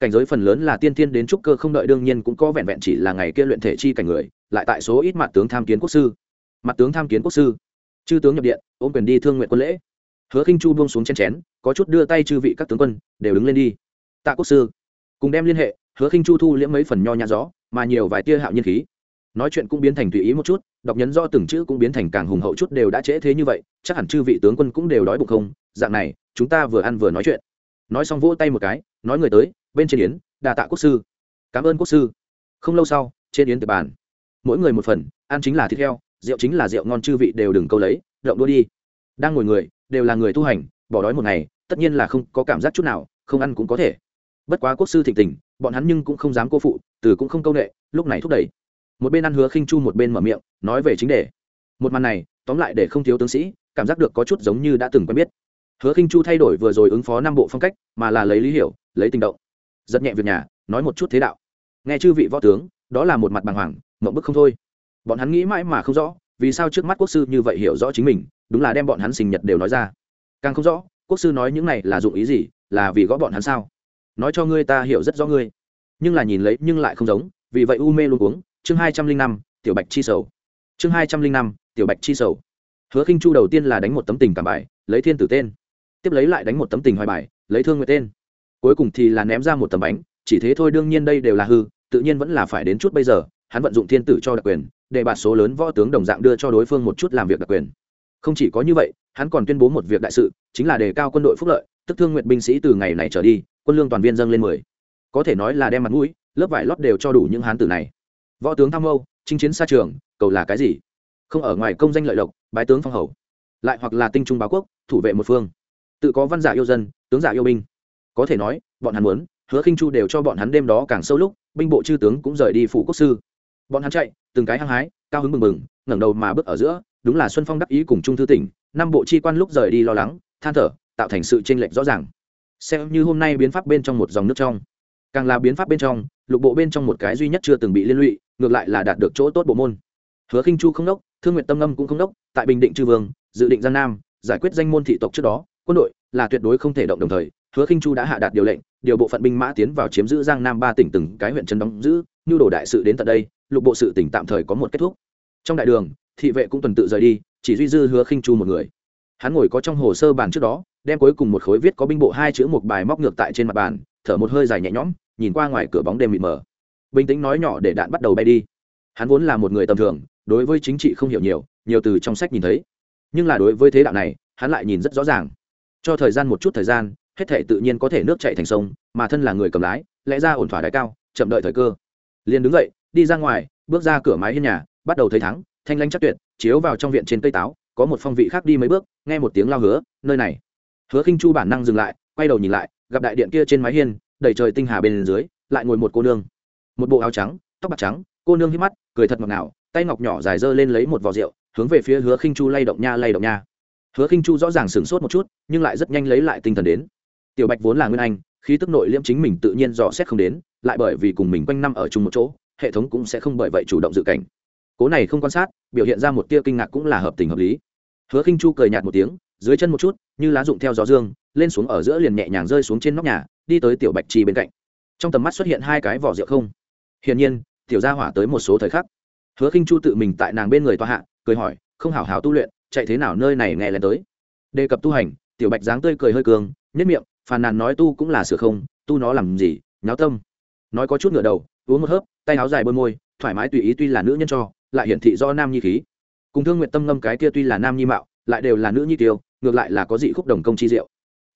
Cảnh giới phần lớn là tiên tiên đến trúc cơ không đợi đương nhiên cũng có vẹn vẹn chỉ là ngày kia luyện thể chi cảnh người, lại tại số ít mặt tướng tham kiến quốc sư. Mặt tướng tham kiến quốc sư. Chư tướng nhập điện, ôm quyền đi thương nguyện quân lễ. Hứa khinh chu buông xuống chen chén, có chút đưa tay chư vị các tướng quân, đều đứng lên đi. Tạ quốc sư cùng đem liên hệ, hứa khinh chu thu liễm mấy phần nho nhã rõ mà nhiều vài tia hạo nhiên khí. Nói chuyện cũng biến thành tùy ý một chút, đọc nhấn do từng chữ cũng biến thành càng hùng hậu chút đều đã trễ thế như vậy, chắc hẳn chư vị tướng quân cũng đều đói bụng không? Dạng này, chúng ta vừa ăn vừa nói chuyện. Nói xong vỗ tay một cái, nói người tới, bên trên yến, đà tạ quốc sư. Cảm ơn quốc sư. Không lâu sau, trên yến tiệc bàn. Mỗi người một phần, ăn chính là thịt heo, rượu chính là rượu ngon chư vị đều đừng câu lấy, rộng đua đi. Đang ngồi người, đều là người tu hành, bỏ đói một ngày, tất nhiên là không có cảm giác chút nào, không ăn cũng có thể bất quá quốc sư thịnh tình, bọn hắn nhưng cũng không dám cô phụ, từ cũng không công nghệ lúc này thúc đẩy. Một bên ăn hứa khinh chu một bên mở miệng, nói về chính đề. Một màn này, tóm lại để không thiếu tướng sĩ, cảm giác được có chút giống như đã từng quen biết. Hứa khinh chu thay đổi vừa rồi ứng phó năm bộ phong cách, mà là lấy lý hiểu, lấy tình động. Giật nhẹ việc nhà, nói một chút thế đạo. Nghe chư vị võ tướng, đó là một mặt bàng hoàng, mộng bức không thôi. Bọn hắn nghĩ mãi mà không rõ, vì sao trước mắt quốc sư như vậy hiểu rõ chính mình, đúng là đem bọn hắn sinh nhật đều nói ra. Càng không rõ, quốc sư nói những này là dụng ý gì, là vì gõ bọn hắn sao? Nói cho ngươi ta hiểu rất rõ ngươi. Nhưng là nhìn lấy nhưng lại không giống, vì vậy u mê luôn uống chương hai trăm linh năm, tiểu bạch chi sầu. Chương hai trăm linh năm, tiểu bạch chi sầu. Hứa khinh chu đầu tiên là đánh một tấm tình cảm bài, lấy thiên tử tên. Tiếp lấy lại đánh một tấm tình hoài bài, lấy thương nguyện tên. Cuối cùng thì là ném ra một tấm bánh, chỉ thế thôi đương nhiên đây đều là hư, tự nhiên vẫn là phải đến chút bây giờ, hắn vận dụng thiên tử cho đặc quyền, để bạt số lớn võ tướng đồng dạng đưa cho đối phương một chút làm việc đặc quyền. Không chỉ có như vậy, hắn còn tuyên bố một việc đại sự, chính là đề cao quân đội phúc lợi, tức thương nguyện binh sĩ từ ngày này trở đi quân lương toàn viên dâng lên mười. Có thể nói là đem mặt mũi, lớp vải lót đều cho đủ những hán tử này. Võ tướng tham mâu, chinh chiến xa trường, cầu là cái gì? Không ở ngoài công danh lợi lộc, bái tướng phong hầu. Lại hoặc là tinh trung báo quốc, thủ vệ một phương. Tự có văn giả yêu dân, tướng giả yêu binh. Có thể nói, bọn hắn muốn, hứa khinh chu đều cho bọn hắn đêm đó càng sâu lúc, binh bộ chư tướng cũng rời đi phụ quốc sư. Bọn hắn chạy, từng cái hăng hái, cao hứng mừng mừng, ngẩng đầu mà bước ở giữa, đúng là xuân phong đắc ý cùng trung thư tỉnh, năm bộ chi quan lúc rời đi lo lắng, than thở, tạo thành sự chênh lệch rõ ràng xem như hôm nay biến pháp bên trong một dòng nước trong. Càng là biến pháp bên trong, lục bộ bên trong một cái duy nhất chưa từng bị liên lụy, ngược lại là đạt được chỗ tốt bộ môn. Hứa khinh chu không đốc, thương nguyện tâm ngâm cũng không đốc, tại bình định chư vương, dự định gian nam, giải quyết danh môn thị tộc trước đó, quân đội là tuyệt đối không thể động đồng thời, hứa khinh chu đã hạ đạt điều lệnh, điều bộ phận binh mã tiến vào chiếm giữ giang nam ba tỉnh từng cái huyện trấn đóng giữ, nhu đồ đại sự đến tận đây, lục bộ sự tỉnh tạm thời có một kết thúc. Trong đại đường, thị vệ cũng tuần tự rời đi, chỉ duy dư hứa khinh chu một người. Hắn ngồi có trong hồ sơ bàn trước đó đem cuối cùng một khối viết có binh bộ hai chữ một bài móc ngược tại trên mặt bàn, thở một hơi dài nhẹ nhõm, nhìn qua ngoài cửa bóng đêm mịt mờ. Bình tĩnh nói nhỏ để đạn bắt đầu bay đi. Hắn vốn là một người tầm thường, đối với chính trị không hiểu nhiều nhiều từ trong sách nhìn thấy. Nhưng là đối với thế đạo này, hắn lại nhìn rất rõ ràng. Cho thời gian một chút thời gian, hết thể tự nhiên có thể nước chạy thành sông, mà thân là người cầm lái, lẽ ra ổn thỏa đại cao, chậm đợi thời cơ. Liền đứng dậy, đi ra ngoài, bước ra cửa mái hiên nhà, bắt đầu thấy thắng, thanh lanh chắc tuyệt, chiếu vào trong viện trên cây táo, có một phong vị khác đi mấy bước, nghe một tiếng lao hứa, nơi này hứa khinh chu bản năng dừng lại, quay đầu nhìn lại, gặp đại điện kia trên mái hiên, đầy trời tinh hà bên dưới, lại ngồi một cô nương. Một bộ áo trắng, tóc bạc trắng, cô nương hít mắt, cười thật ngọt ngào, tay ngọc nhỏ dài dơ lên lấy một vò rượu, hướng về phía hứa khinh chu lay động nha, lay động nha. Hứa khinh chu rõ ràng sửng sốt một chút, nhưng lại rất nhanh lấy lại tinh thần đến. Tiểu bạch vốn là nguyên anh, khí tức nội liễm chính mình tự nhiên dò xét không đến, lại bởi vì cùng mình quanh năm ở chung một chỗ, hệ thống cũng sẽ không bởi vậy chủ động dự cảnh. Cố này không quan sát, biểu hiện ra một tia kinh ngạc cũng là hợp tình hợp lý. Hứa khinh chu cười nhạt một tiếng dưới chân một chút, như lá rụng theo gió dương, lên xuống ở giữa liền nhẹ nhàng rơi xuống trên nóc nhà, đi tới tiểu bạch chi bên cạnh. Trong tầm mắt xuất hiện hai cái vỏ rượu không. Hiển nhiên, tiểu gia hỏa tới một số thời khắc. Hứa khinh chu tự mình tại nàng bên người tòa hạ, cười hỏi, không hảo hảo tu luyện, chạy thế nào nơi này nghe lên tới? Đề cập tu hành, tiểu bạch dáng tươi cười hơi cường, nhất miệng, phàn nàn nói tu cũng là sửa không, tu nó làm gì, nháo tâm. Nói có chút ngửa đầu, uống một hớp, tay áo dài bôi môi, thoải mái tùy ý tuy là nữ nhân cho, lại hiển thị do nam nhi khí. Cùng thương nguyện tâm ngâm cái kia tuy là nam nhi mạo, lại đều là nữ nhi tiêu ngược lại là có dị khúc đồng công chi rượu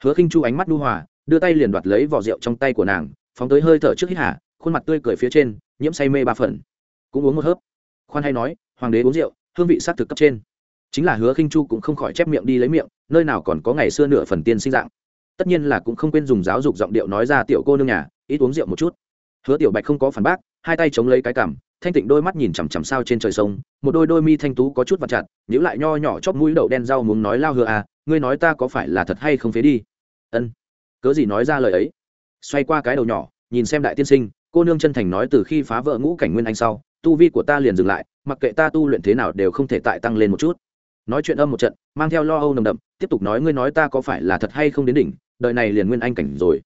hứa khinh chu ánh mắt đu hòa, đưa tay liền đoạt lấy vỏ rượu trong tay của nàng, phóng tới hơi thở trước hít hà, khuôn mặt tươi cười phía trên, nhiễm say mê ba phần. Cũng uống một hớp. Khoan hay nói, hoàng đế uống rượu, hương vị sát thực cấp trên. Chính là hứa khinh chu cũng không khỏi chép miệng đi lấy miệng, nơi nào còn có ngày xưa nửa phần tiên sinh dạng. Tất nhiên là cũng không quên dùng giáo dục giọng điệu nói ra tiểu cô nương nhà, ít uống rượu một chút. Hứa tiểu bạch không có phản bác, hai tay chống lấy cái cằm thanh tịnh đôi mắt nhìn chằm chằm sao trên trời sông, một đôi đôi mi thanh tú có chút vặt chặt nhữ lại nho nhỏ chóp mũi đậu đen rau muốn nói lao hừa à ngươi nói ta có phải là thật hay không phế đi? Ân. Cớ gì nói ra lời ấy? Xoay qua cái đầu nhỏ, nhìn xem đại tiên sinh, cô nương chân thành nói từ khi phá vỡ ngũ cảnh nguyên anh sau, tu vi của ta liền dừng lại, mặc kệ ta tu luyện thế nào đều không thể tại tăng lên một chút. Nói chuyện âm một trận, mang theo lo âu nồng đậm, tiếp tục nói ngươi nói ta có phải là thật hay không đến đỉnh đợi này liền nguyên anh cảnh rồi.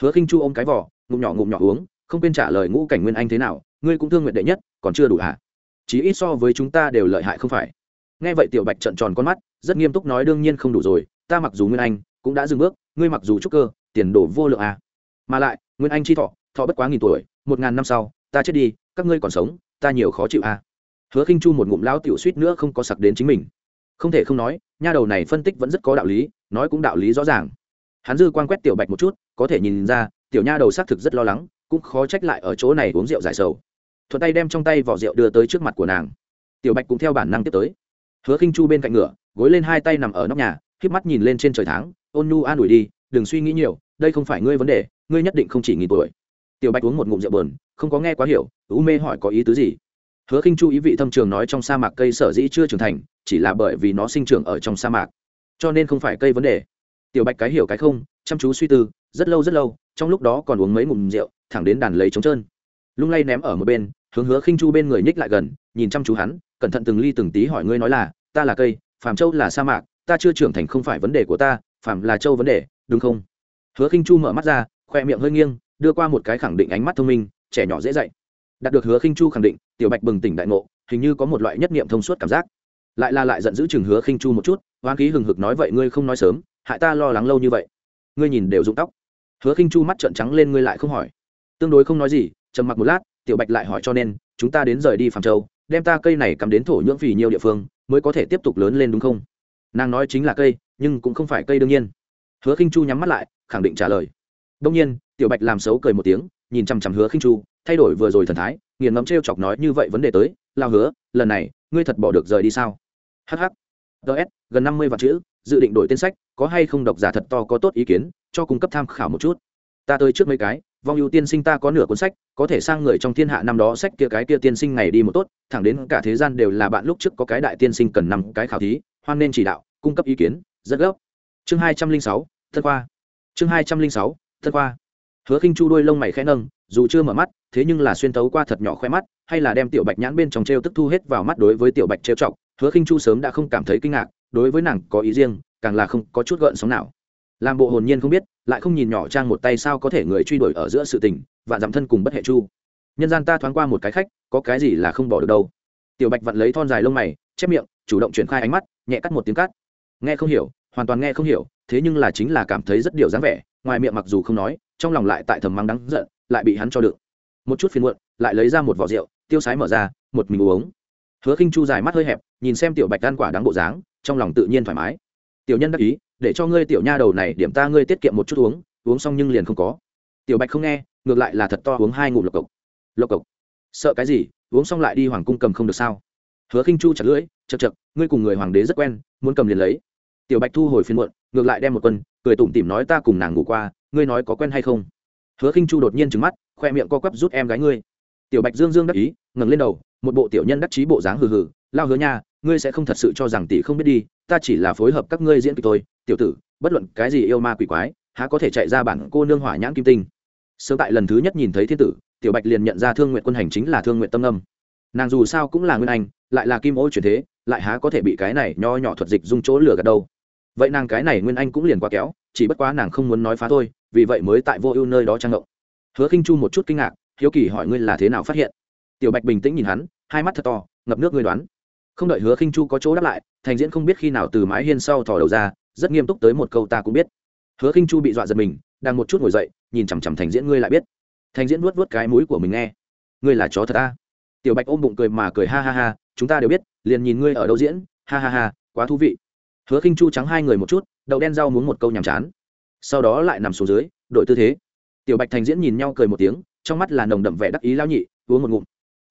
Hứa khinh chu ôm cái vỏ, ngụm nhỏ ngụm nhỏ uống, không quên trả lời ngũ cảnh nguyên anh thế nào ngươi cũng thương nguyện đệ nhất, còn chưa đủ hả? Chí ít so với chúng ta đều lợi hại không phải. Nghe vậy tiểu bạch trợn tròn con mắt, rất nghiêm túc nói đương nhiên không đủ rồi, ta mặc dù nguyên anh, cũng đã dừng bước, ngươi mặc dù trúc cơ, tiền đổ vô lượng à. mà lại, nguyên anh chi thọ thọ bất quá nghìn tuổi, một ngàn năm sau, ta chết đi, các ngươi còn sống, ta nhiều khó chịu à. hứa khinh chu một ngụm lao tiểu suýt nữa không có sặc đến chính mình. Không thể không nói, nha đầu này phân tích vẫn rất có đạo lý, nói cũng đạo lý rõ ràng. Hắn dư quan quét tiểu bạch một chút, có thể nhìn ra, tiểu nha đầu xác thực rất lo lắng, cũng khó trách lại ở chỗ này uống rượu giải sầu thuận tay đem trong tay vỏ rượu đưa tới trước mặt của nàng. Tiểu bạch cũng theo bản năng tiếp tới. Hứa khinh chu bên cạnh ngựa, gối lên hai tay nằm ở nóc nhà k mắt nhìn lên trên trời tháng, ôn nhu an ủi đi, đừng suy nghĩ nhiều, đây không phải ngươi vấn đề, ngươi nhất định không chỉ nghìn tuổi. Tiểu bạch uống một ngụm rượu bờn không có nghe quá hiểu, u mê hỏi có ý tứ gì. Hứa khinh chu ý vị thâm trường nói trong sa mạc cây sở dĩ chưa trưởng thành, chỉ là bởi vì nó sinh trưởng ở trong sa mạc. Cho nên không phải cây vấn đề. Tiểu bạch cái hiểu cái không, chăm chú suy tư, rất lâu rất lâu, trong lúc đó còn uống mấy ngụm rượu, thẳng đến đàn lấy trống trơn. Lung lay ném ở một bên hướng hứa khinh chu bên người nhích lại gần, nhìn chăm chú hắn, cẩn thận từng ly từng tí hỏi ngươi nói là, ta là cây, phàm châu là sa mạc, ta chưa trưởng thành không phải vấn đề của ta, phàm là châu vấn đề, đúng không? Hứa khinh chu mở mắt ra, khoe miệng hơi nghiêng, đưa qua một cái khẳng định ánh mắt thông minh, trẻ nhỏ dễ dạy. Đạt được hứa khinh chu khẳng định, tiểu bạch bừng tỉnh đại ngộ, hình như có một loại nhất niệm thông suốt cảm giác. Lại là lại giận dữ chừng hứa khinh chu một chút, hoang khí hừng hực nói vậy ngươi không nói sớm, hại ta lo lắng lâu như vậy. Ngươi nhìn đều rụng tóc. Hứa khinh chu mắt trợn trắng lên ngươi lại không hỏi. Tương đối không nói gì, trầm mặc một lát tiểu bạch lại hỏi cho nên, chúng ta đến rời đi phạm châu, đem ta cây này cắm đến thổ nhưỡng vì nhiều địa phương, mới có thể tiếp tục lớn lên đúng không? Nàng nói chính là cây, nhưng cũng không phải cây đương nhiên. Hứa khinh chu nhắm mắt lại, khẳng định trả lời. Đông nhiên, tiểu bạch làm xấu cười một tiếng, nhìn chằm chằm hứa khinh chu, thay đổi vừa rồi thần thái, nghiền ngẫm trêu chọc nói như vậy vấn đề tới, lao hứa, lần này, ngươi thật bỏ được rời đi sao? Hh ts gần năm mươi vạn chữ, dự định đổi tên sách, có hay không độc giả thật to có tốt ý kiến, cho cung cấp tham khảo một chút ta tới trước mấy cái, vong ưu tiên sinh ta có nửa cuốn sách, có thể sang người trong thiên hạ năm đó sách kia cái kia tiên sinh ngày đi một tốt, thẳng đến cả thế gian đều là bạn lúc trước có cái đại tiên sinh cần năm cái khảo thí, hoan nên chỉ đạo, cung cấp ý kiến, rất gấp. Chương hai trăm linh sáu, thân qua chương hai trăm linh sáu, thân qua hứa khinh chu đôi lông mày khẽ nâng, dù chưa mở mắt, thế nhưng là xuyên tấu qua thật nhỏ khoe mắt, hay là đem tiểu bạch nhãn bên trong t r e o tức thu hết vào mắt đối với tiểu bạch trêu chọc, hứa khinh chu sớm đã không cảm thấy kinh ngạc, đối với nàng có ý riêng, càng là không có chút gợn sóng nào làm bộ hồn nhiên không biết, lại không nhìn nhỏ trang một tay sao có thể người truy đuổi ở giữa sự tình và giảm thân cùng bất hệ chu. Nhân gian ta thoáng qua một cái khách, có cái gì là không bỏ được đâu. Tiểu bạch vặn lấy thon dài lông mày, chép miệng, chủ động triển khai ánh mắt, nhẹ cắt một tiếng cắt. Nghe không hiểu, hoàn toàn nghe không hiểu, thế nhưng là chính là cảm thấy rất điều dáng vẻ, ngoài miệng mặc dù không nói, trong lòng lại tại thầm mắng đắng giận, lại bị hắn cho đựng. Một chút phiền muộn, lại lấy ra một vỏ rượu, tiêu sái mở ra, một mình uống. Hứa khinh chu dài mắt hơi hẹp, nhìn xem tiểu bạch ăn quả đáng bộ dáng, trong lòng tự nhiên thoải mái. Tiểu nhân đắc ý để cho ngươi tiểu nha đầu này điểm ta ngươi tiết kiệm một chút uống uống xong nhưng liền không có. Tiểu bạch không nghe, ngược lại là thật to uống hai ngụm lộc cộc. Lộc cộc? Sợ cái gì, uống xong lại đi hoàng cung cầm không được sao? Hứa khinh chu chặt lưỡi chật chật ngươi cùng người hoàng đế rất quen, muốn cầm liền lấy. Tiểu bạch thu hồi phiên muộn, ngược lại đem một quân, cười tủm tỉm nói, ta cùng nàng ngủ qua, ngươi nói có quen hay không? Hứa khinh chu đột nhiên trừng mắt, khoe miệng co quắp rút em gái ngươi. Tiểu bạch dương dương đắc ý, ngẩng lên đầu, một bộ tiểu nhân đắc chí bộ dáng hừ hừ, lao hứa nha ngươi sẽ không thật sự cho rằng tỷ không biết đi, ta chỉ là phối hợp các ngươi diễn kịch thôi, tiểu tử, bất luận cái gì yêu ma quỷ quái, há có thể chạy ra bản cô nương hỏa nhãn kim tinh. Sớm tại lần thứ nhất nhìn thấy thiên tử, tiểu bạch liền nhận ra thương nguyện quân hành chính là thương nguyện tâm âm. Nàng dù sao cũng là nguyên anh, lại là kim ô truyền thế, lại há có thể bị cái này nho nhỏ thuật dịch dung chỗ lửa gạt đâu. Vậy nàng cái này nguyên anh cũng liền quá kéo, chỉ bất quá nàng không muốn nói phá thôi, vì vậy mới tại vô ưu nơi đó trang ngộng. Hứa khinh chu một chút kinh ngạc, hiếu kỳ hỏi ngươi là thế nào phát hiện? Tiểu bạch bình tĩnh nhìn hắn, hai mắt thật to, ngập nước ngươi đoán không đợi hứa khinh chu có chỗ đáp lại, thành diễn không biết khi nào từ mái hiên sau thò đầu ra, rất nghiêm túc tới một câu ta cũng biết. Hứa khinh chu bị dọa giật mình, đang một chút ngồi dậy, nhìn chằm chằm thành diễn, ngươi lại biết. Thành diễn vuốt vuốt cái mũi của mình nghe. Ngươi là chó thật ta. Tiểu bạch ôm bụng cười mà cười ha ha ha, chúng ta đều biết, liền nhìn ngươi ở đâu diễn, ha ha ha, quá thú vị. Hứa khinh chu trắng hai người một chút, đậu đen rau muốn một câu nhàm chán. Sau đó lại nằm xuống dưới, đổi tư thế. Tiểu bạch thành diễn nhìn nhau cười một tiếng, trong mắt là nồng đậm vẻ đắc ý lao nhị, uống một ngụm.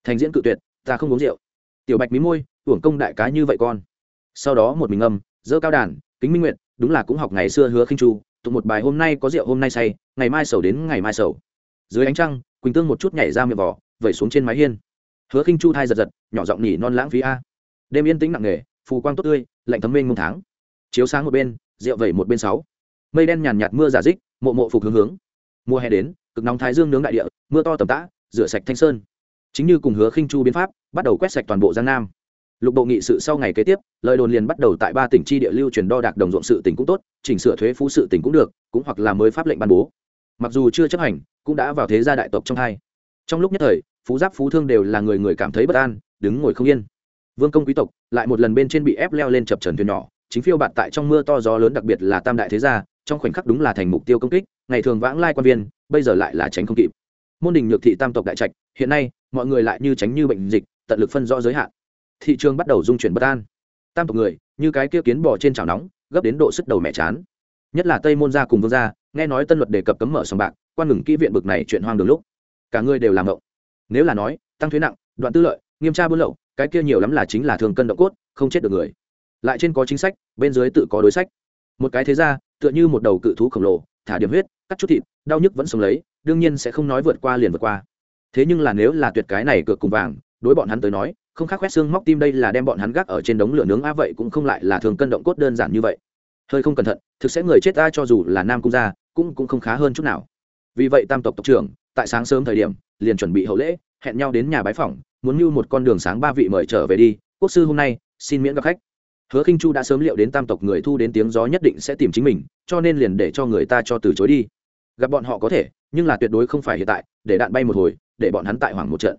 Thành diễn cự tuyệt, ta không uống rượu tiểu bạch mí môi, uổng công đại cá như vậy con. Sau đó một mình âm dơ cao đàn, kính minh nguyện đúng là cũng học ngày xưa hứa khinh chu, tụng một bài hôm nay có rượu, hôm nay say, ngày mai sầu đến ngày mai sầu. Dưới ánh trăng, quỳnh tương một chút nhảy ra miệng vỏ vẩy xuống trên mái hiên. Hứa khinh chu thai giật giật, nhỏ giọng nhỉ non lãng phí a. Đêm yên tĩnh nặng nề, phù quang tốt tươi, lạnh thấm mênh mông tháng. Chiếu sáng một bên, rượu vẩy một bên sáu. Mây đen nhàn nhạt mưa giả dích, mộ mộ phục hướng hướng. Mùa hè đến, cực nóng thái dương nướng đại địa, mưa to tầm tã, rửa sạch thanh sơn. Chính như cùng hứa khinh chu biến pháp bắt đầu quét sạch toàn bộ giang nam. Lục bộ nghị sự sau ngày kế tiếp, lời đồn liền bắt đầu tại ba tỉnh chi địa lưu truyền đo đạc đồng ruộng sự tỉnh cũng tốt, chỉnh sửa thuế phú sự tỉnh cũng được, cũng hoặc là mới pháp lệnh ban bố. Mặc dù chưa chấp hành, cũng đã vào thế gia đại tộc trong hai. Trong lúc nhất thời, phú giáp phú thương đều là người người cảm thấy bất an, đứng ngồi không yên. Vương công quý tộc lại một lần bên trên bị ép leo lên chập trần thuyền nhỏ, chính phiêu bạt tại trong mưa to gió lớn đặc biệt là tam đại thế gia, trong khoảnh khắc đúng là thành mục tiêu công kích, ngày thường vãng lai quan viên, bây giờ lại là tránh không kịp. Môn đình nhược thị tam tộc đại trạch, hiện nay, mọi người lại như tránh như bệnh dịch tận lực phân rõ giới hạn. Thị trường bắt đầu dung chuyển bất an. Tam tộc người, như cái kia kiến bò trên chảo nóng, gấp đến độ sức đầu mẹ chán. Nhất là tây môn gia cùng vương gia, nghe nói tân luật đề cập cấm mở sòng bạc, quan ngừng kỹ viện bực này chuyện hoang đường lúc. Cả người đều làm ngộng. Nếu là nói, tăng thuế nặng, đoạn tư lợi, nghiêm tra buôn lậu, cái kia nhiều lắm là chính là thường cân động cốt, không chết được người. Lại trên có chính sách, bên dưới tự có đối sách. Một cái thế ra tựa như một đầu cự thú khổng lồ, thả điểm huyết, cắt chút thịt, đau nhức vẫn sống lấy, đương nhiên sẽ không nói vượt qua liền vượt qua. Thế nhưng là nếu là tuyệt cái này cược cùng vàng đối bọn hắn tới nói, không khác khoét xương móc tim đây là đem bọn hắn gác ở trên đống lửa nướng, a vậy cũng không lại là thường cân động cốt đơn giản như vậy. Hơi không cẩn thận, thực sẽ người chết ta cho dù là nam cung gia, cũng cũng không khá hơn chút nào. Vì vậy tam tộc tộc trưởng, tại sáng sớm thời điểm, liền chuẩn bị hậu lễ, hẹn nhau đến nhà bái phỏng, muốn mưu một con đường sáng ba vị mời trở về đi. Quốc sư hôm nay, xin miễn gặp khách. Hứa khinh chu đã sớm liệu đến tam tộc người thu đến tiếng gió nhất định sẽ tìm chính mình, cho nên liền để cho người ta cho từ chối đi. Gặp bọn họ có thể, nhưng là tuyệt đối không phải hiện tại, để đạn bay một hồi, để bọn hắn tại hoảng một trận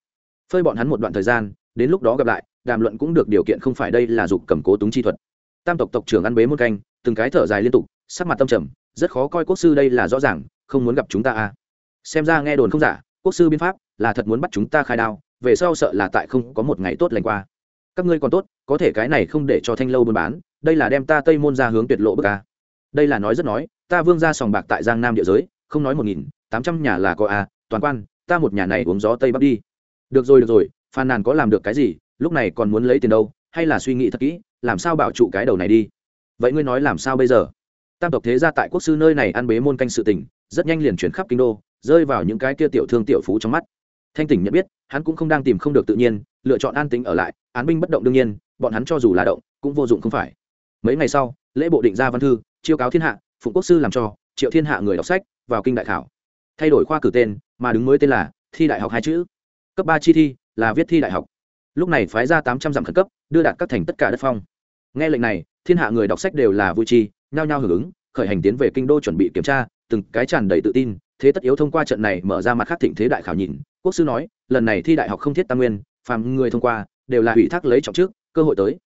phơi bọn hắn một đoạn thời gian, đến lúc đó gặp lại, đàm luận cũng được điều kiện không phải đây là dục cầm cố túng chi thuật. Tam tộc tộc trưởng ăn bế một canh, từng cái thở dài liên tục, sắc mặt tâm trầm, rất khó coi quốc sư đây là rõ ràng, không muốn gặp chúng ta à. Xem ra nghe đồn không giả, quốc sư biên pháp là thật muốn bắt chúng ta khai đao, về sau sợ là tại không có một ngày tốt lành qua. Các ngươi còn tốt, có thể cái này không để cho thanh lâu buôn bán, đây là đem ta tây môn ra hướng tuyệt lộ bức a đây là nói rất nói, ta vương ra sòng bạc tại giang nam địa giới, không nói một nghìn, tám trăm nhà là có a toàn quan, ta một nhà này uống gió tây bắc đi được rồi được rồi phàn nàn có làm được cái gì? Lúc này còn muốn lấy tiền đâu? Hay là suy nghĩ thật kỹ làm sao bảo trụ cái đầu này đi? Vậy ngươi nói làm sao bây giờ? Tam tộc thế gia tại quốc sư nơi này ăn bế môn canh sự tỉnh, rất nhanh liền chuyển khắp kinh đô rơi vào những cái kia tiểu thương tiểu phú trong mắt. Thanh tỉnh nhận biết hắn cũng không đang tìm không được tự nhiên lựa chọn an tính ở lại án binh bất động đương nhiên bọn hắn cho dù là động cũng vô dụng không phải. Mấy ngày sau lễ bộ định ra văn thư chiêu cáo thiên hạ phụng quốc sư làm cho triệu thiên hạ người đọc sách vào kinh đại khảo. Thay đổi khoa cử tên mà đứng mới tên là thi đại học hai chữ cấp ba chi thi là viết thi đại học. Lúc này phái ra tám trăm dặm khẩn cấp, đưa đạt các thành tất cả đất phong. Nghe lệnh này, thiên hạ người đọc sách đều là vui chi, nhao nhao hưởng ứng, khởi hành tiến về kinh đô chuẩn bị kiểm tra, từng cái tràn đầy tự tin, thế tất yếu thông qua trận này mở ra mặt khác thịnh thế đại khảo nhìn. Quốc sư nói, lần này thi đại học không thiết tam nguyên, phàm người thông qua, đều là ủy thác lấy trọng trước, cơ hội tới.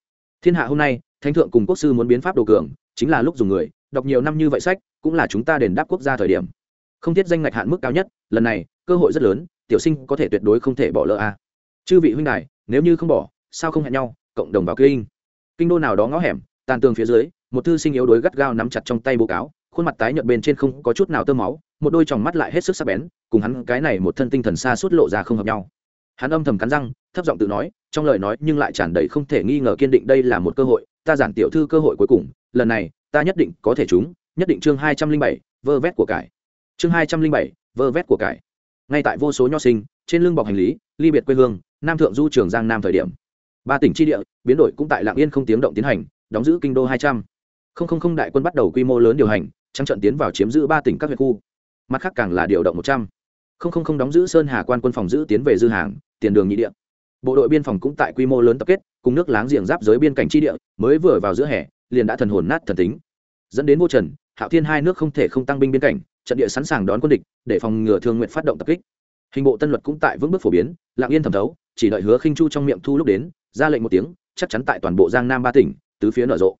Thiên hạ hôm nay, thánh thượng cùng quốc sư muốn biến pháp đồ cường, chính là lúc dùng người, đọc nhiều năm như vậy sách, cũng là chúng ta đền đáp quốc gia thời điểm. Không thiết danh ngạch hạn mức cao nhất, lần này, cơ hội rất lớn tiểu sinh có thể tuyệt đối không thể bỏ lỡ a chư vị huynh đài nếu như không bỏ sao không hẹn nhau cộng đồng vào kinh. Kinh đô nào đó ngõ hẻm tàn tường phía dưới một thư sinh yếu đuối gắt gao nắm chặt trong tay bố cáo khuôn mặt tái nhợt bên trên không có chút nào tơ máu một đôi tròng mắt lại hết sức sắc bén cùng hắn cái này một thân tinh thần xa suốt lộ ra không hợp nhau. Hắn âm thầm cắn răng thấp giọng tự nói trong lời nói nhưng lại tràn đầy không thể nghi ngờ kiên định đây là một cơ hội ta giản tiểu thư cơ hội cuối cùng lần này ta nhất định có thể chúng, nhất định chương hai trăm linh bảy vơ vét của cải. Chương hai trăm linh bảy vơ vét của cải ngay tại vô số nho sinh, trên lưng bọc hành lý, ly biệt quê hương, nam thượng du trường giang nam thời điểm. Ba tỉnh tri địa, biến đổi cũng tại lạng yên không tiếng động tiến hành, đóng giữ kinh đô hai trăm. Linh đại quân bắt đầu quy mô lớn điều hành, trăng trận tiến vào chiếm giữ ba tỉnh các huyện khu. Mặt khác càng là điều động một trăm. Linh đóng giữ sơn hà quan quân phòng giữ tiến về dư hàng, tiền đường nhị địa. Bộ đội biên phòng cũng tại quy mô lớn tập kết, cùng nước láng giềng giáp giới biên cảnh tri địa, mới vừa vào giữa hè, liền đã thần hồn nát thần tính. Dẫn đến vô trần, hạo thiên hai nước không thể không tăng binh biên cảnh trận địa sẵn sàng đón quân địch, để phòng ngừa thương nguyện phát động tập kích. Hình bộ tân luật cũng tại vững bước phổ biến lạng yên thẩm thấu, chỉ đợi hứa khinh chu trong miệng thu lúc đến, ra lệnh một tiếng, chắc chắn tại toàn bộ giang nam ba tỉnh, tứ phía nở rộ.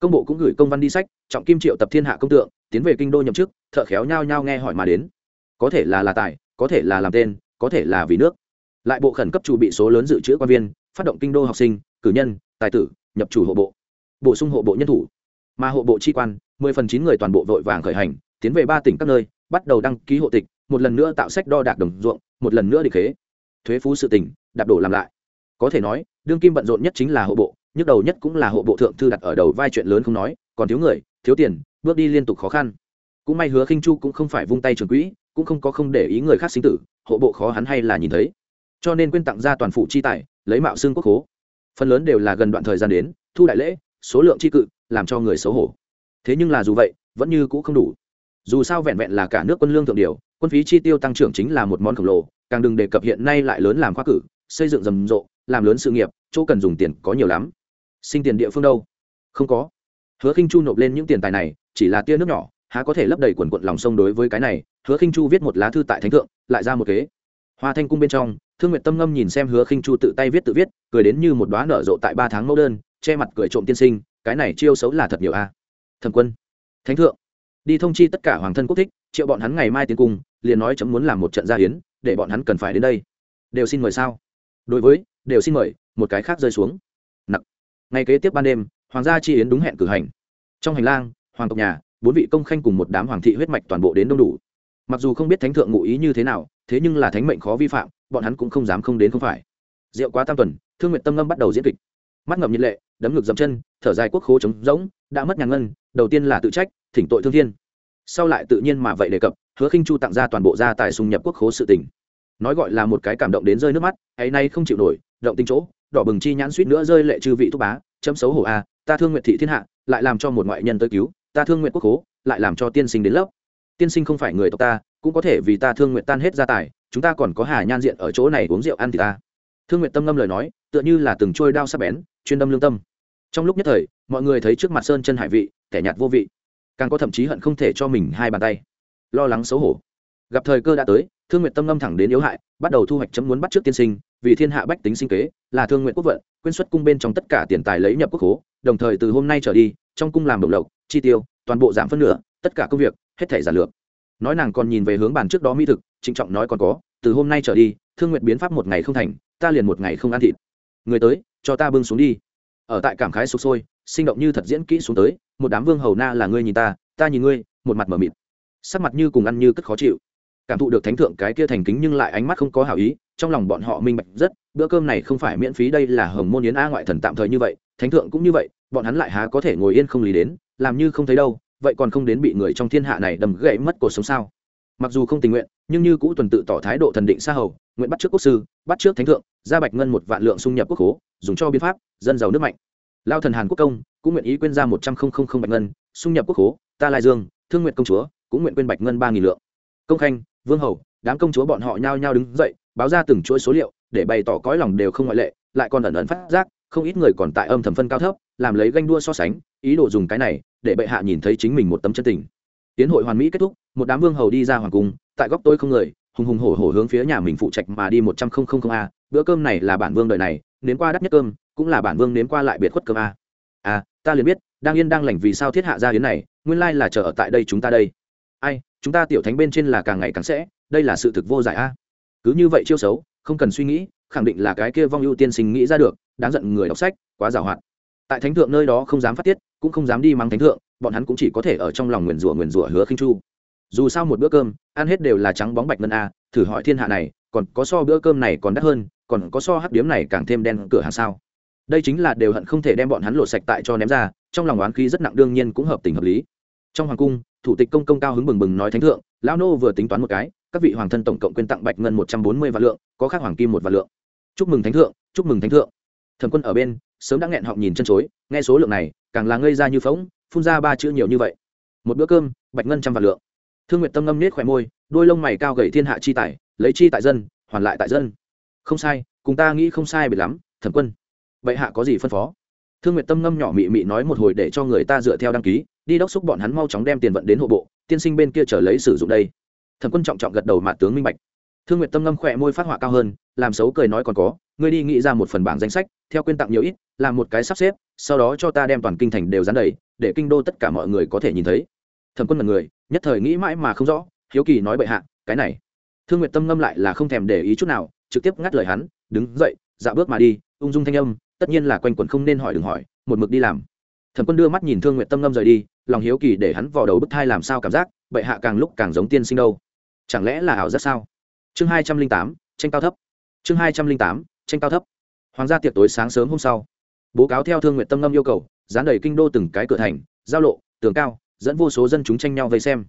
Công bộ cũng gửi công văn đi sách, trọng kim triệu tập thiên hạ công tượng, tiến về kinh đô nhậm chức, thợ khéo nhao nhao nghe hỏi mà đến. Có thể là là tài, có thể là làm tên, có thể là vì nước. Lại bộ khẩn cấp chủ bị số lớn dự trữ quan viên, phát động kinh đô học sinh, cử nhân, tài tử, nhập chủ hộ bộ. Bổ sung hộ bộ nhân thủ. Mà hộ bộ chi quan, mười phần chín người toàn bộ vội vàng khởi hành tiến về ba tỉnh các nơi, bắt đầu đăng ký hộ tịch, một lần nữa tạo sách đo đạc đồng ruộng, một lần nữa định khế. Thuế phú sự tỉnh đạp đổ làm lại. Có thể nói, đương kim bận rộn nhất chính là hộ bộ, nhức đầu nhất cũng là hộ bộ thượng thư đặt ở đầu vai chuyện lớn không nói, còn thiếu người, thiếu tiền, bước đi liên tục khó khăn. Cũng may hứa khinh chu cũng không phải vung tay trường quỹ, cũng không có không để ý người khác sinh tử, hộ bộ khó hắn hay là nhìn thấy. Cho nên quyên tặng ra toàn phủ chi tài, lấy mạo xương quốc hố. Phần lớn đều là gần đoạn thời gian đến, thu đại lễ, số lượng chi cự, làm cho người xấu hổ. Thế nhưng là dù vậy, vẫn như cũ không đủ dù sao vẹn vẹn là cả nước quân lương thượng điều, quân phí chi tiêu tăng trưởng chính là một món khổng lồ, càng đừng đề cập hiện nay lại lớn làm khoa cử, xây dựng rầm rộ, làm lớn sự nghiệp, chỗ cần dùng tiền có nhiều lắm. Sinh tiền địa phương đâu? Không có. Hứa khinh chu nộp lên những tiền tài này, chỉ là tia nước nhỏ, há có thể lấp đầy quần quận lòng sông đối với cái này, hứa khinh chu viết một lá thư tại thánh thượng, lại ra một kế. Hoa thanh cung bên trong, thương nguyện tâm ngâm nhìn xem hứa khinh chu tự tay viết tự viết, cười đến như một đoá nở rộ tại ba tháng mẫu đơn, che mặt cười trộm tiên sinh, cái này chiêu xấu là thật nhiều a. À. thần quân. Thánh thượng đi thông chi tất cả hoàng thân quốc thích, triệu bọn hắn ngày mai tiến cung, liền nói chấm muốn làm một trận gia hiến, để bọn hắn cần phải đến đây. Đều xin mời sao? Đối với, đều xin mời, một cái khác rơi xuống. Nặng ngày kế tiếp ban đêm, hoàng gia chi yến đúng hẹn cử hành. Trong hành lang, hoàng tộc nhà, bốn vị công khanh cùng một đám hoàng thị huyết mạch toàn bộ đến đông đủ. Mặc dù không biết thánh thượng ngụ ý như thế nào, thế nhưng là thánh mệnh khó vi phạm, bọn hắn cũng không dám không đến không phải. Rượu quá tam tuần, thương nguyện tâm ngâm bắt đầu diễn kịch. Mắt ngậm nhiệt lệ, đấm ngực dậm chân, thở dài quốc khố trống rỗng, đã mất nhà ngân, đầu tiên là tự trách thỉnh tội thương thiên. Sau lại tự nhiên mà vậy đề cập, hứa khinh chu tặng ra toàn bộ gia tài xung nhập quốc khố sự tình. Nói gọi là một cái cảm động đến rơi nước mắt, ấy nay không chịu nổi, động tinh chỗ, đỏ bừng chi nhãn suýt nữa rơi lệ chư vị thúc bá, chấm xấu hổ a ta thương nguyện thị thiên hạ, lại làm cho một ngoại nhân tới cứu, ta thương nguyện quốc khố, lại làm cho tiên sinh đến lớp. Tiên sinh không phải người tộc ta, cũng có thể vì ta thương nguyện tan hết gia tài, chúng ta còn có hà nhan diện ở chỗ này uống rượu ăn thì ta. Thương nguyện tâm ngâm lời nói, tựa như là từng trôi đao sắp bén, chuyên đâm lương tâm. Trong lúc nhất thời, mọi người thấy trước mặt sơn chân hải vị, kẻ nhạt vô vị càng có thậm chí hận không thể cho mình hai bàn tay. Lo lắng xấu hổ. Gặp thời cơ đã tới, thương nguyện tâm ngâm thẳng đến yếu hại, bắt đầu thu hoạch chấm muốn bắt trước tiên sinh, vì thiên hạ bách tính sinh kế, là thương nguyện quốc vận, quyên xuất cung bên trong tất cả tiền tài lấy nhập quốc hố đồng thời từ hôm nay trở đi, trong cung làm đồng lộc, chi tiêu, toàn bộ giảm phân nửa, tất cả công việc, hết thể giản lược. Nói nàng còn nhìn về hướng bàn trước đó mỹ thực, trịnh trọng nói còn có, từ hôm nay trở đi, thương nguyện biến pháp một ngày không thành, ta liền một ngày không ăn thịt. Người tới, cho ta bưng xuống đi. Ở tại cảm khái sụp sôi, sinh động như thật diễn kỹ xuống tới một đám vương hầu na là ngươi nhìn ta ta nhìn ngươi, một mặt mở mịt. Sắc mặt như cùng ăn như cất khó chịu. Cảm thụ được thánh thượng cái kia thành kính nhưng lại ánh mắt không có hảo ý, trong lòng bọn họ minh bạch rất, bữa cơm này không phải miễn phí đây là hồng môn yến a ngoại thần tạm thời như vậy, thánh thượng cũng như vậy, bọn hắn lại há có thể ngồi yên không lý đến, làm như không thấy đâu, vậy còn không đến bị người trong thiên hạ này đầm gãy mất cuộc sống sao? Mặc dù không tình nguyện, nhưng như cũ tuần tự tỏ thái độ thần định xa hầu, nguyện bắt trước quốc sư, bắt trước thánh thượng ra bạch ngân một vạn lượng xung nhập quốc hố dùng cho biên pháp, dân giàu nước mạnh lao thần hàn quốc công, cũng nguyện ý quên ra một trăm linh bạch ngân, xung nhập quốc hố ta lai dương, thương nguyện công chúa, cũng nguyện quên bạch ngân ba nghìn lượng. Công khanh, vương hầu, đám công chúa bọn họ nhao nhao đứng dậy, báo ra từng chuỗi số liệu, để bày tỏ cõi lòng đều không ngoại lệ, lại còn ẩn ẩn phát giác, không ít người còn tại âm thầm phân cao thấp, làm lấy ganh đua so sánh, ý đồ dùng cái này, để bệ hạ nhìn thấy chính mình một tấm chân tình. Tiến hội hoàn mỹ kết thúc, một đám vương hầu đi ra hoàng cung, tại góc tôi không người, hùng hùng hổ hổ hướng phía nhà mình phụ trạch mà đi một trăm không không không a, bữa cơm này là bản vương đời này nếm qua đắt nhất cơm, cũng là bản vương nếm qua lại biệt khuất cơm a. À ta liền biết, đang yên đang lành vì sao thiết hạ ra hiến này, nguyên lai là chờ ở tại đây chúng ta đây. Ai, chúng ta tiểu thánh bên trên là càng ngày càng sẽ, đây là sự thực vô giải a. Cứ như vậy chiêu xấu, không cần suy nghĩ, khẳng định là cái kia vong ưu tiên sinh nghĩ ra được, đáng giận người đọc sách, quá giàu hạn tại thánh thượng nơi đó không dám phát tiết, cũng không dám đi mang thánh thượng, bọn hắn cũng chỉ có thể ở trong lòng nguyền rủa nguyền rủa hứa khinh chu. Dù sao một bữa cơm, ăn hết đều là trắng bóng bạch ngân a, thử hỏi thiên hạ này, còn có so bữa cơm này còn đắt hơn còn có so hắc điếm này càng thêm đen cửa hàng sao? Đây chính là đều hận không thể đem bọn hắn lộ sạch tại cho ném ra, trong lòng oán khí rất nặng đương nhiên cũng hợp tình hợp lý. Trong hoàng cung, thủ tịch công công cao hứng bừng bừng nói thánh thượng, lão nô vừa tính toán một cái, các vị hoàng thân tổng cộng quyên tặng bạch ngân một trăm bốn mươi vạn lượng, có khác hoàng kim một vạn lượng. Chúc mừng thánh thượng, chúc mừng thánh thượng. Thần quân ở bên, sớm đã nghẹn họng nhìn chân chối, nghe số lượng này, càng là ngây ra như phóng phun ra ba chữ nhiều như vậy. Một bữa cơm, bạch ngân trăm vạn lượng. Thương nguyện tâm ngâm nết khỏe môi, đôi lông mày cao gầy thiên hạ chi tài, lấy chi tại dân, hoàn lại tại dân không sai, cùng ta nghĩ không sai biệt lắm thần quân. Vậy hạ có gì phân phó? Thương nguyệt tâm ngâm nhỏ mị mị nói một hồi để cho người ta dựa theo đăng ký, đi đốc xúc bọn hắn mau chóng đem tiền vận đến hộ bộ, tiên sinh bên kia trở lấy sử dụng đây. Thần quân trọng trọng gật đầu mạ tướng minh bạch. Thương nguyệt tâm ngâm khỏe môi phát họa cao hơn, làm xấu cười nói còn có, ngươi đi nghĩ ra một phần bảng danh sách, theo quyên tặng nhiều ít, làm một cái sắp xếp, sau đó cho ta đem toàn kinh thành đều dán đầy, để kinh đô tất cả mọi người có thể nhìn thấy. Thẩm quân là người, nhất thời nghĩ mãi mà không rõ, hiếu kỳ nói bệ hạ, cái này. Thương nguyệt tâm ngâm lại là không thèm để ý chút nào trực tiếp ngắt lời hắn, đứng dậy dạo bước mà đi. Ung dung thanh âm, tất nhiên là quanh quẩn không nên hỏi đừng hỏi, một mực đi làm. Thẩm quân đưa mắt nhìn thương nguyệt tâm ngâm rời đi, lòng hiếu kỳ để hắn vào đầu bức thai làm sao cảm giác, bệ hạ càng lúc càng giống tiên sinh đâu. Chẳng lẽ là ảo giác sao? Chương hai trăm linh tám, tranh cao thấp. Chương hai trăm linh tám, tranh cao thấp. Hoàng gia tiệc tối sáng sớm hôm sau, bố cáo theo thương nguyện tâm ngâm yêu cầu, dán đầy kinh đô từng cái cửa thành, giao lộ, tường cao, dẫn vô số dân chúng tranh nhau vây xem.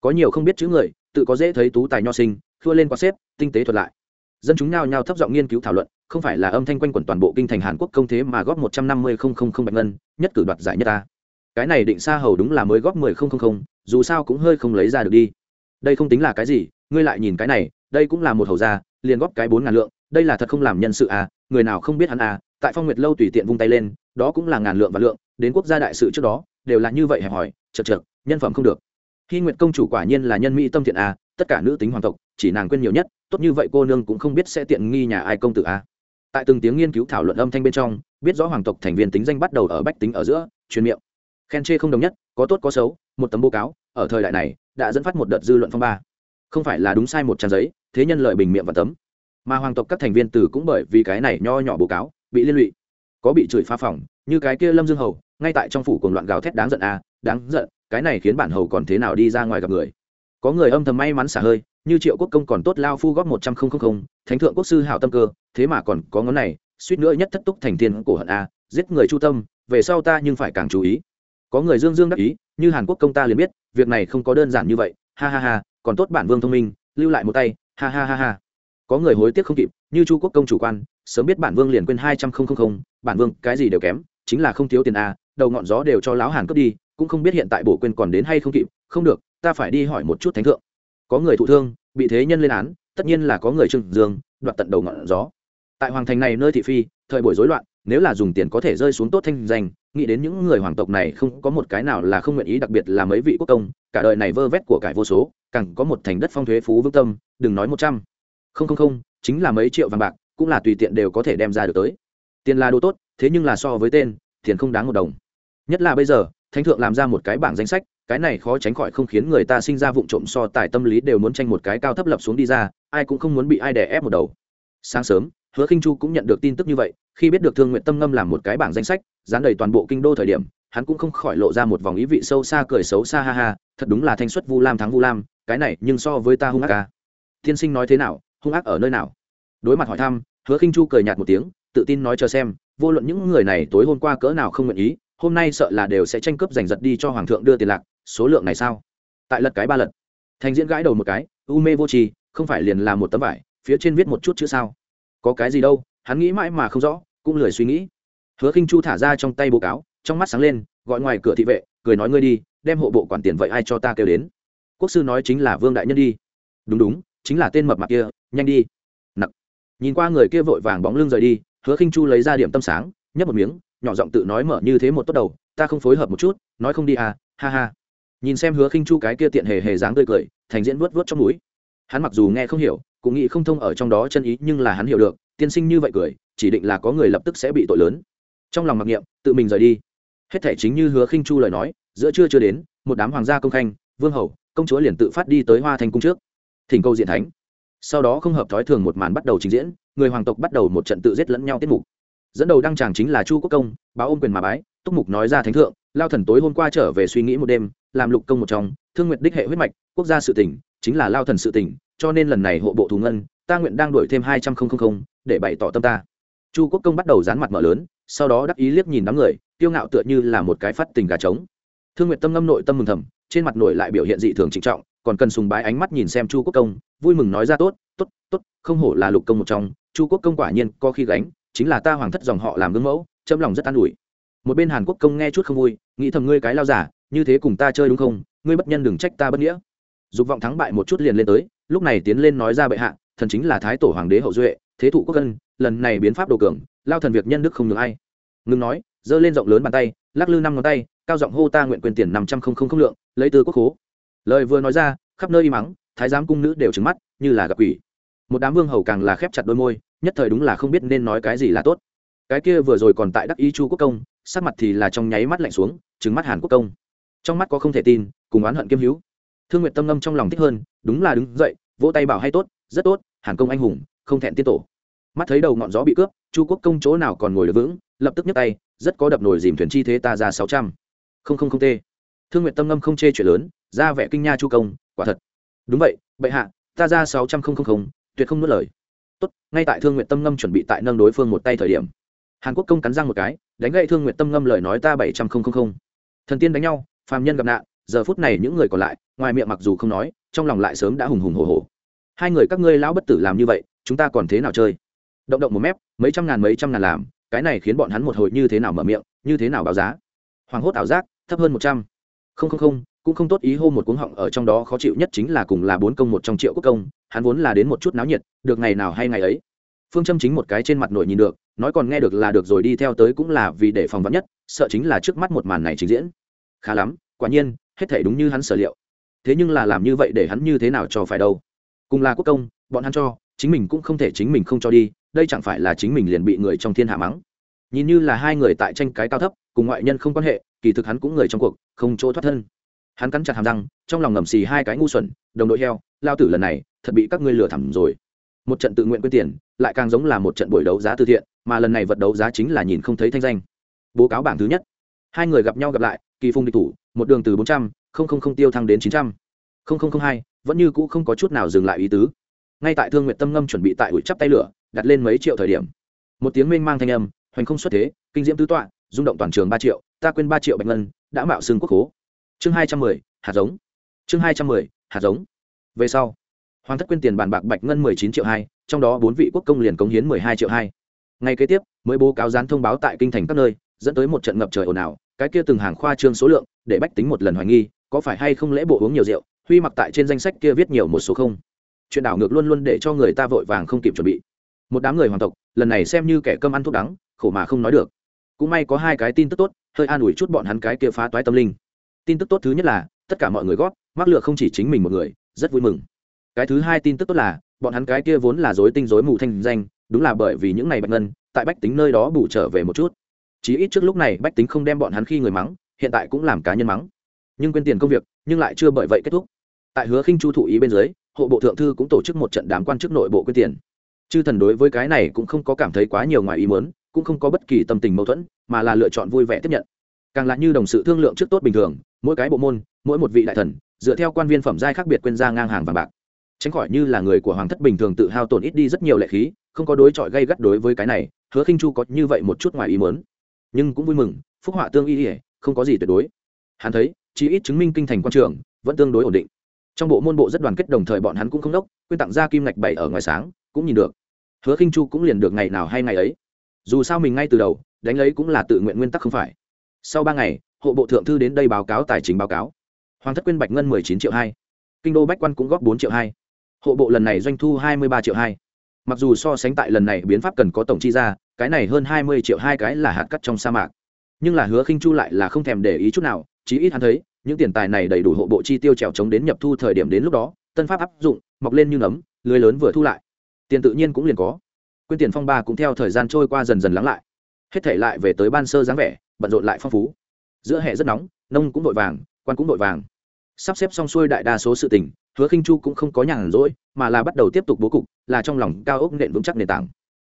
Có nhiều không biết chữ người, tự có dễ thấy tú tài nho sinh thua lên qua xếp, tinh tế thuật lại dân chúng nhao nhao thấp giọng nghiên cứu thảo luận, không phải là âm thanh quanh quẩn toàn bộ kinh thành hàn quốc công thế mà góp một trăm năm mươi không không không bạch ngân, nhất cử đoạt giải nhất ta. Cái này định xa hầu đúng là mới góp mười không không không, dù sao cũng hơi không lấy ra được đi. Đây không tính là cái gì, ngươi lại nhìn cái này, đây cũng là một hầu gia, liền góp cái bốn ngàn lượng, đây là thật không làm nhân sự à người nào không biết hắn à tại phong nguyệt lâu tùy tiện vung tay lên, đó cũng là ngàn lượng và lượng, đến quốc gia đại sự trước đó, đều là như vậy hẹp hỏi chật chật nhân phẩm không được. Khi nguyệt công chủ quả nhiên là nhân mỹ tâm thiện à tất cả nữ tính hoàng tộc, chỉ nàng quên nhiều nhất tốt như vậy cô nương cũng không biết sẽ tiện nghi nhà ai công tử à tại từng tiếng nghiên cứu thảo luận âm thanh bên trong, biết rõ hoàng tộc thành viên tính danh bắt đầu ở bách tính ở giữa, truyền miệng. Khen chê không đồng nhất, có tốt có xấu, một tấm bố cáo, ở thời đại này, đã dẫn phát một đợt dư luận phong ba. Không phải là đúng sai một trang giấy, thế nhân lợi bình miệng và tấm. Mà hoàng tộc các thành viên từ cũng bởi vì cái này nho nhỏ bố cáo, bị liên lụy. Có bị chửi phá phòng, như cái kia lâm dương hầu, ngay tại trong phủ cùng loạn gào thét đáng giận à đáng giận, cái này khiến bản hầu còn thế nào đi ra ngoài gặp người. Có người âm thầm may mắn xả hơi như triệu quốc công còn tốt, lao phu góp một trăm linh thánh thượng quốc sư hảo tâm cơ, thế mà còn có ngón này, suýt nữa nhất thất túc thành thiên cổ hận a, giết người chu tâm, về sau ta nhưng phải càng chú ý. Có người dương dương đắc ý, như hàn quốc công ta liền biết, việc này không có đơn giản như vậy, ha ha ha, còn tốt bản vương thông minh, lưu lại một tay, ha ha ha ha. Có người hối tiếc không kịp, như chu quốc công chủ quan, sớm biết bản vương liền quên hai trăm linh bản vương cái gì đều kém, chính là không thiếu tiền a, đầu ngọn gió đều cho lão hàn cướp đi, cũng không biết hiện tại bổ quên còn đến hay không kịp, không được, ta phải đi hỏi một chút thánh thượng có người thụ thương, bị thế nhân lên án, tất nhiên là có người trừng dương, đoạt tận đầu ngọn gió. Tại hoàng thành này nơi thị phi, thời buổi rối loạn, nếu là dùng tiền có thể rơi xuống tốt thanh danh, nghĩ đến những người hoàng tộc này không có một cái nào là không nguyện ý, đặc biệt là mấy vị quốc công, cả đời này vơ vét của cải vô số, càng có một thành đất phong thuế phú vững tâm, đừng nói một trăm. Không không không, chính là mấy triệu vàng bạc, cũng là tùy tiện đều có thể đem ra được tới. Tiền là đồ tốt, thế nhưng là so với tên, tiền không đáng một đồng. Nhất là bây giờ, thánh thượng làm ra một cái bảng danh sách cái này khó tránh khỏi không khiến người ta sinh ra vụng trộm so tài tâm lý đều muốn tranh một cái cao thấp lập xuống đi ra, ai cũng không muốn bị ai đè ép một đầu. Sáng sớm, hứa khinh chu cũng nhận được tin tức như vậy, khi biết được thương nguyện tâm ngâm làm một cái bảng danh sách, dán đầy toàn bộ kinh đô thời điểm, hắn cũng không khỏi lộ ra một vòng ý vị sâu xa cười xấu xa ha ha, thật đúng là thanh xuất vu lam thắng vu lam, cái này nhưng so với ta hung ác ca tiên sinh nói thế nào, hung ác ở nơi nào? Đối mặt hỏi thăm, hứa khinh chu cười nhạt một tiếng, tự tin nói chờ xem, vô luận những người này tối hôm qua cỡ nào không nguyện ý, hôm nay sợ là đều sẽ tranh cướp giành giật đi cho hoàng thượng đưa tiền lạc số lượng này sao? Tại lật cái ba lật. Thành diễn gãi đầu một cái, u mê vô tri, không phải liền là một tấm vải, phía trên viết một chút chữ sao? Có cái gì đâu, hắn nghĩ mãi mà không rõ, cũng lười suy nghĩ. Hứa khinh chu thả ra trong tay bố cáo, trong mắt sáng lên, gọi ngoài cửa thị vệ, cười nói, ngươi đi, đem hộ bộ quản tiền vậy ai cho ta kêu đến? Quốc sư nói chính là vương đại nhân đi. Đúng đúng, chính là tên mập mạp kia, nhanh đi. Nặc. Nhìn qua người kia vội vàng bóng lưng rời đi, hứa khinh chu lấy ra điểm tâm sáng, nhấp một miếng, nhỏ giọng tự nói, mở như thế một tốt đầu, ta không phối hợp một chút, nói không đi à ha ha nhìn xem hứa khinh chu cái kia tiện hề hề dáng tươi cười, thành diễn vuốt vuốt trong núi. hắn mặc dù nghe không hiểu, cũng nghĩ không thông ở trong đó chân ý, nhưng là hắn hiểu được, tiên sinh như vậy cười, chỉ định là có người lập tức sẽ bị tội lớn. Trong lòng mặc niệm, tự mình rời đi. Hết thể chính như hứa khinh chu lời nói, giữa trưa chưa đến, một đám hoàng gia công khanh, vương hầu, công chúa liền tự phát đi tới hoa thành cung trước. Thỉnh câu diện thánh. Sau đó không hợp thói thường một màn bắt đầu trình diễn, người hoàng tộc bắt đầu một trận tự giết lẫn nhau tiết mục. Dẫn đầu đăng tràng chính là chu quốc công, báo ôm quyền mà bái, túc mục nói ra thánh thượng, lao thần tối hôm qua trở về suy nghĩ một đêm làm lục công một trong, thương nguyện đích hệ huyết mạch, quốc gia sự tỉnh, chính là lao thần sự tỉnh, cho nên lần này hộ bộ thù ngân, ta nguyện đang đổi thêm hai trăm linh để bày tỏ tâm ta. Chu quốc công bắt đầu dán mặt mở lớn, sau đó đắc ý liếc nhìn đám người tiêu ngạo tựa như là một cái phát tình gà trống. Thương nguyện tâm ngâm nội tâm mừng thầm, trên mặt nổi lại biểu hiện dị thường trịnh trọng, còn cần sùng bái ánh mắt nhìn xem chu quốc công, vui mừng nói ra tốt tốt tốt, không hổ là lục công một trong, chu quốc công quả nhiên có khi gánh, chính là ta hoàng thất dòng họ làm gương mẫu châm lòng rất an ủi. Một bên hàn quốc công nghe chút không vui, nghĩ thầm ngươi cái lao giả như thế cùng ta chơi đúng không? Ngươi bất nhân đừng trách ta bất nghĩa. Dục vọng thắng bại một chút liền lên tới, lúc này tiến lên nói ra bệ hạ, thần chính là thái tổ hoàng đế hậu duệ, thế thụ quốc dân, lần này biến pháp đồ cường, lao thần việc nhân đức không được ai. Ngừng nói, giơ lên rộng lớn bàn tay, lắc lư năm ngón tay, cao giọng hô ta nguyện quyền tiền năm trăm không không không lượng, lấy từ quốc khố. Lời vừa nói ra, khắp nơi im mắng thái giám cung nữ đều trứng mắt, như là gặp quỷ. Một đám vương hầu càng là khép chặt đôi môi, nhất thời đúng là không biết nên nói cái gì là tốt. Cái kia vừa rồi còn tại đắc ý chu quốc công, sắc mặt thì là trong nháy mắt lạnh xuống trứng mắt hàn quốc công trong mắt có không thể tin, cùng oán hận kiêm hữu. Thương nguyện tâm ngâm trong lòng thích hơn, đúng là đứng dậy, vỗ tay bảo hay tốt, rất tốt, hàn công anh hùng, không thẹn tiết tổ. Mắt thấy đầu ngọn gió bị cướp, chu quốc công chỗ nào còn ngồi được vững, lập tức nhấc tay, rất có đập nổi dìm thuyền chi thế ta ra sáu trăm. Không không không tê. Thương nguyện tâm ngâm không chê chuyện lớn, ra vẻ kinh nha chu công, quả thật. Đúng vậy, bệ hạ, ta ra sáu trăm không không không, tuyệt không nuốt lời. Tốt, ngay tại thương nguyện tâm ngâm chuẩn bị tại nâng đối phương một tay thời điểm. Hàn quốc công cắn răng một cái, đánh gậy thương nguyện tâm ngâm lời nói ta bảy trăm không không không. Thần tiên đánh nhau phàm nhân gặp nạn, giờ phút này những người còn lại, ngoài miệng mặc dù không nói, trong lòng lại sớm đã hùng hùng hồ hồ hai người các ngươi lão bất tử làm như vậy, chúng ta còn thế nào chơi? Động động một mép, mấy trăm ngàn mấy trăm ngàn làm, cái này khiến bọn hắn một hồi như thế nào mở miệng, như thế nào báo giá? Hoàng hốt ảo giác, thấp hơn một trăm. Không không không, cũng không tốt ý hô một cuống họng ở trong đó khó chịu nhất chính là cùng là bốn công một trong triệu quốc công, hắn vốn là đến một chút náo nhiệt, được ngày nào hay ngày ấy. Phương châm chính một cái trên mặt nổi nhìn được, nói còn nghe được là được rồi đi theo tới cũng là vì để phòng vắn nhất, sợ chính là trước mắt một màn này trình diễn khá lắm, quả nhiên, hết thể đúng như hắn sở liệu. Thế nhưng là làm như vậy để hắn như thế nào cho phải đâu? Cùng là quốc công, bọn hắn cho, chính mình cũng không thể chính mình không cho đi, đây chẳng phải là chính mình liền bị người trong thiên hạ mắng. Nhìn như là hai người tại tranh cái cao thấp, cùng ngoại nhân không quan hệ, kỳ thực hắn cũng người trong cuộc, không chỗ thoát thân. Hắn cắn chặt hàm răng, trong lòng ngầm xì hai cái ngu xuẩn, đồng đội heo, lao tử lần này, thật bị các ngươi lừa thẳm rồi. Một trận tự nguyện quyên tiền, lại càng giống là một trận buổi đấu giá từ thiện, mà lần này vật đấu giá chính là nhìn không thấy thanh danh. Bố cáo bảng thứ nhất hai người gặp nhau gặp lại, kỳ phung địch thủ, một đường từ bốn trăm linh tiêu thăng đến chín trăm. Linh hai, vẫn như cũ không có chút nào dừng lại ý tứ. Ngay tại thương nguyện tâm ngâm chuẩn bị tại ủi chắp tay lửa, đặt lên mấy triệu thời điểm. Một tiếng mênh mang thanh âm, hoành không xuất thế, kinh diễm tứ tọa, rung động toàn trường ba triệu, ta quên ba triệu bạch ngân, đã mạo xương quốc hố chương hai trăm mười, hạt giống. Chương hai trăm mười, hạt giống. Về sau, hoàng thất quyên tiền bàn bạc bạch ngân mười chín triệu hai, trong đó bốn vị quốc công liền cống hiến mười hai triệu hai. Ngay kế tiếp, mới bố cáo gián thông báo tại kinh thành các nơi, dẫn tới một trận ngập trời ồn ào cái kia từng hàng khoa trương số lượng, để bách tính một lần hoài nghi, có phải hay không lễ bộ uống nhiều rượu, huy mặc tại trên danh sách kia viết nhiều một số không. Chuyện đảo ngược luôn luôn để cho người ta vội vàng không kịp chuẩn bị. Một đám người hoàng tộc, lần này xem như kẻ cơm ăn thuốc đắng, khổ mà không nói được. Cũng may có hai cái tin tức tốt, hơi an ủi chút bọn hắn cái kia phá toái tâm linh. Tin tức tốt thứ nhất là, tất cả mọi người góp mắc lựa không chỉ chính mình một người, rất vui mừng. Cái thứ hai tin tức tốt là, bọn hắn cái kia vốn là dối tinh dối mù thanh danh, đúng là bởi vì những này bạch ngân, tại bách tính nơi đó bù trở về một chút chí ít trước lúc này bách tính không đem bọn hắn khi người mắng, hiện tại cũng làm cá nhân mắng. Nhưng quên tiền công việc, nhưng lại chưa bởi vậy kết thúc. Tại hứa khinh chu thụ ý bên dưới, hộ bộ thượng thư cũng tổ chức một trận đám quan chức nội bộ quyên tiền. Chư thần đối với cái này cũng không có cảm thấy quá nhiều ngoài ý muốn, cũng không có bất kỳ tâm tình mâu thuẫn, mà là lựa chọn vui vẻ tiếp nhận. Càng là như đồng sự thương lượng trước tốt bình thường, mỗi cái bộ môn, mỗi một vị đại thần, dựa theo quan viên phẩm giai khác biệt quên ra ngang hàng vàng bạc. Tránh khỏi như là người của hoàng thất bình thường tự hao tổn ít đi rất nhiều lệ khí, không có đối chọi gây gắt đối với cái này, hứa khinh chu có như vậy một chút ngoài ý muốn nhưng cũng vui mừng, phúc họa tương y ỉa không có gì tuyệt đối. Hắn thấy, chí ít chứng minh kinh thành quan trường vẫn tương đối ổn định. Trong bộ môn bộ rất đoàn kết đồng thời bọn hắn cũng không đốc, quyên tặng ra kim ngạch bảy ở ngoài sáng, cũng nhìn được. Hứa khinh chu cũng liền được ngày nào hay ngày ấy. Dù sao mình ngay từ đầu, đánh lấy cũng là tự nguyện nguyên tắc không phải. Sau ba ngày, hộ bộ thượng thư đến đây báo cáo tài chính báo cáo. Hoàng thất quyên bạch ngân mười chín triệu hai. Kinh đô bách quan cũng góp bốn triệu hai. Hộ bộ lần này doanh thu hai mươi ba triệu hai mặc dù so sánh tại lần này biến pháp cần có tổng chi ra, cái này hơn hai mươi triệu hai cái là hạt cắt trong sa mạc. Nhưng là hứa khinh chu lại là không thèm để ý chút nào, chí ít hắn thấy, những tiền tài này đầy đủ hộ bộ chi tiêu trèo chống đến nhập thu thời điểm đến lúc đó, tân pháp áp dụng, mọc lên như nấm, lưới lớn vừa thu lại. Tiền tự nhiên cũng liền có. Quyên tiền phong ba cũng theo thời gian trôi qua dần dần lắng lại. Hết thể lại về tới ban sơ dáng vẻ, bận rộn lại phong phú. Giữa hè rất nóng, nông cũng vội vàng, quan cũng vội vàng. Sắp xếp xong xuôi đại đa số sự tình hứa khinh chu cũng không có nhàn rỗi, mà là bắt đầu tiếp tục bố cục, là trong lòng cao ốc nện vững chắc nền tảng.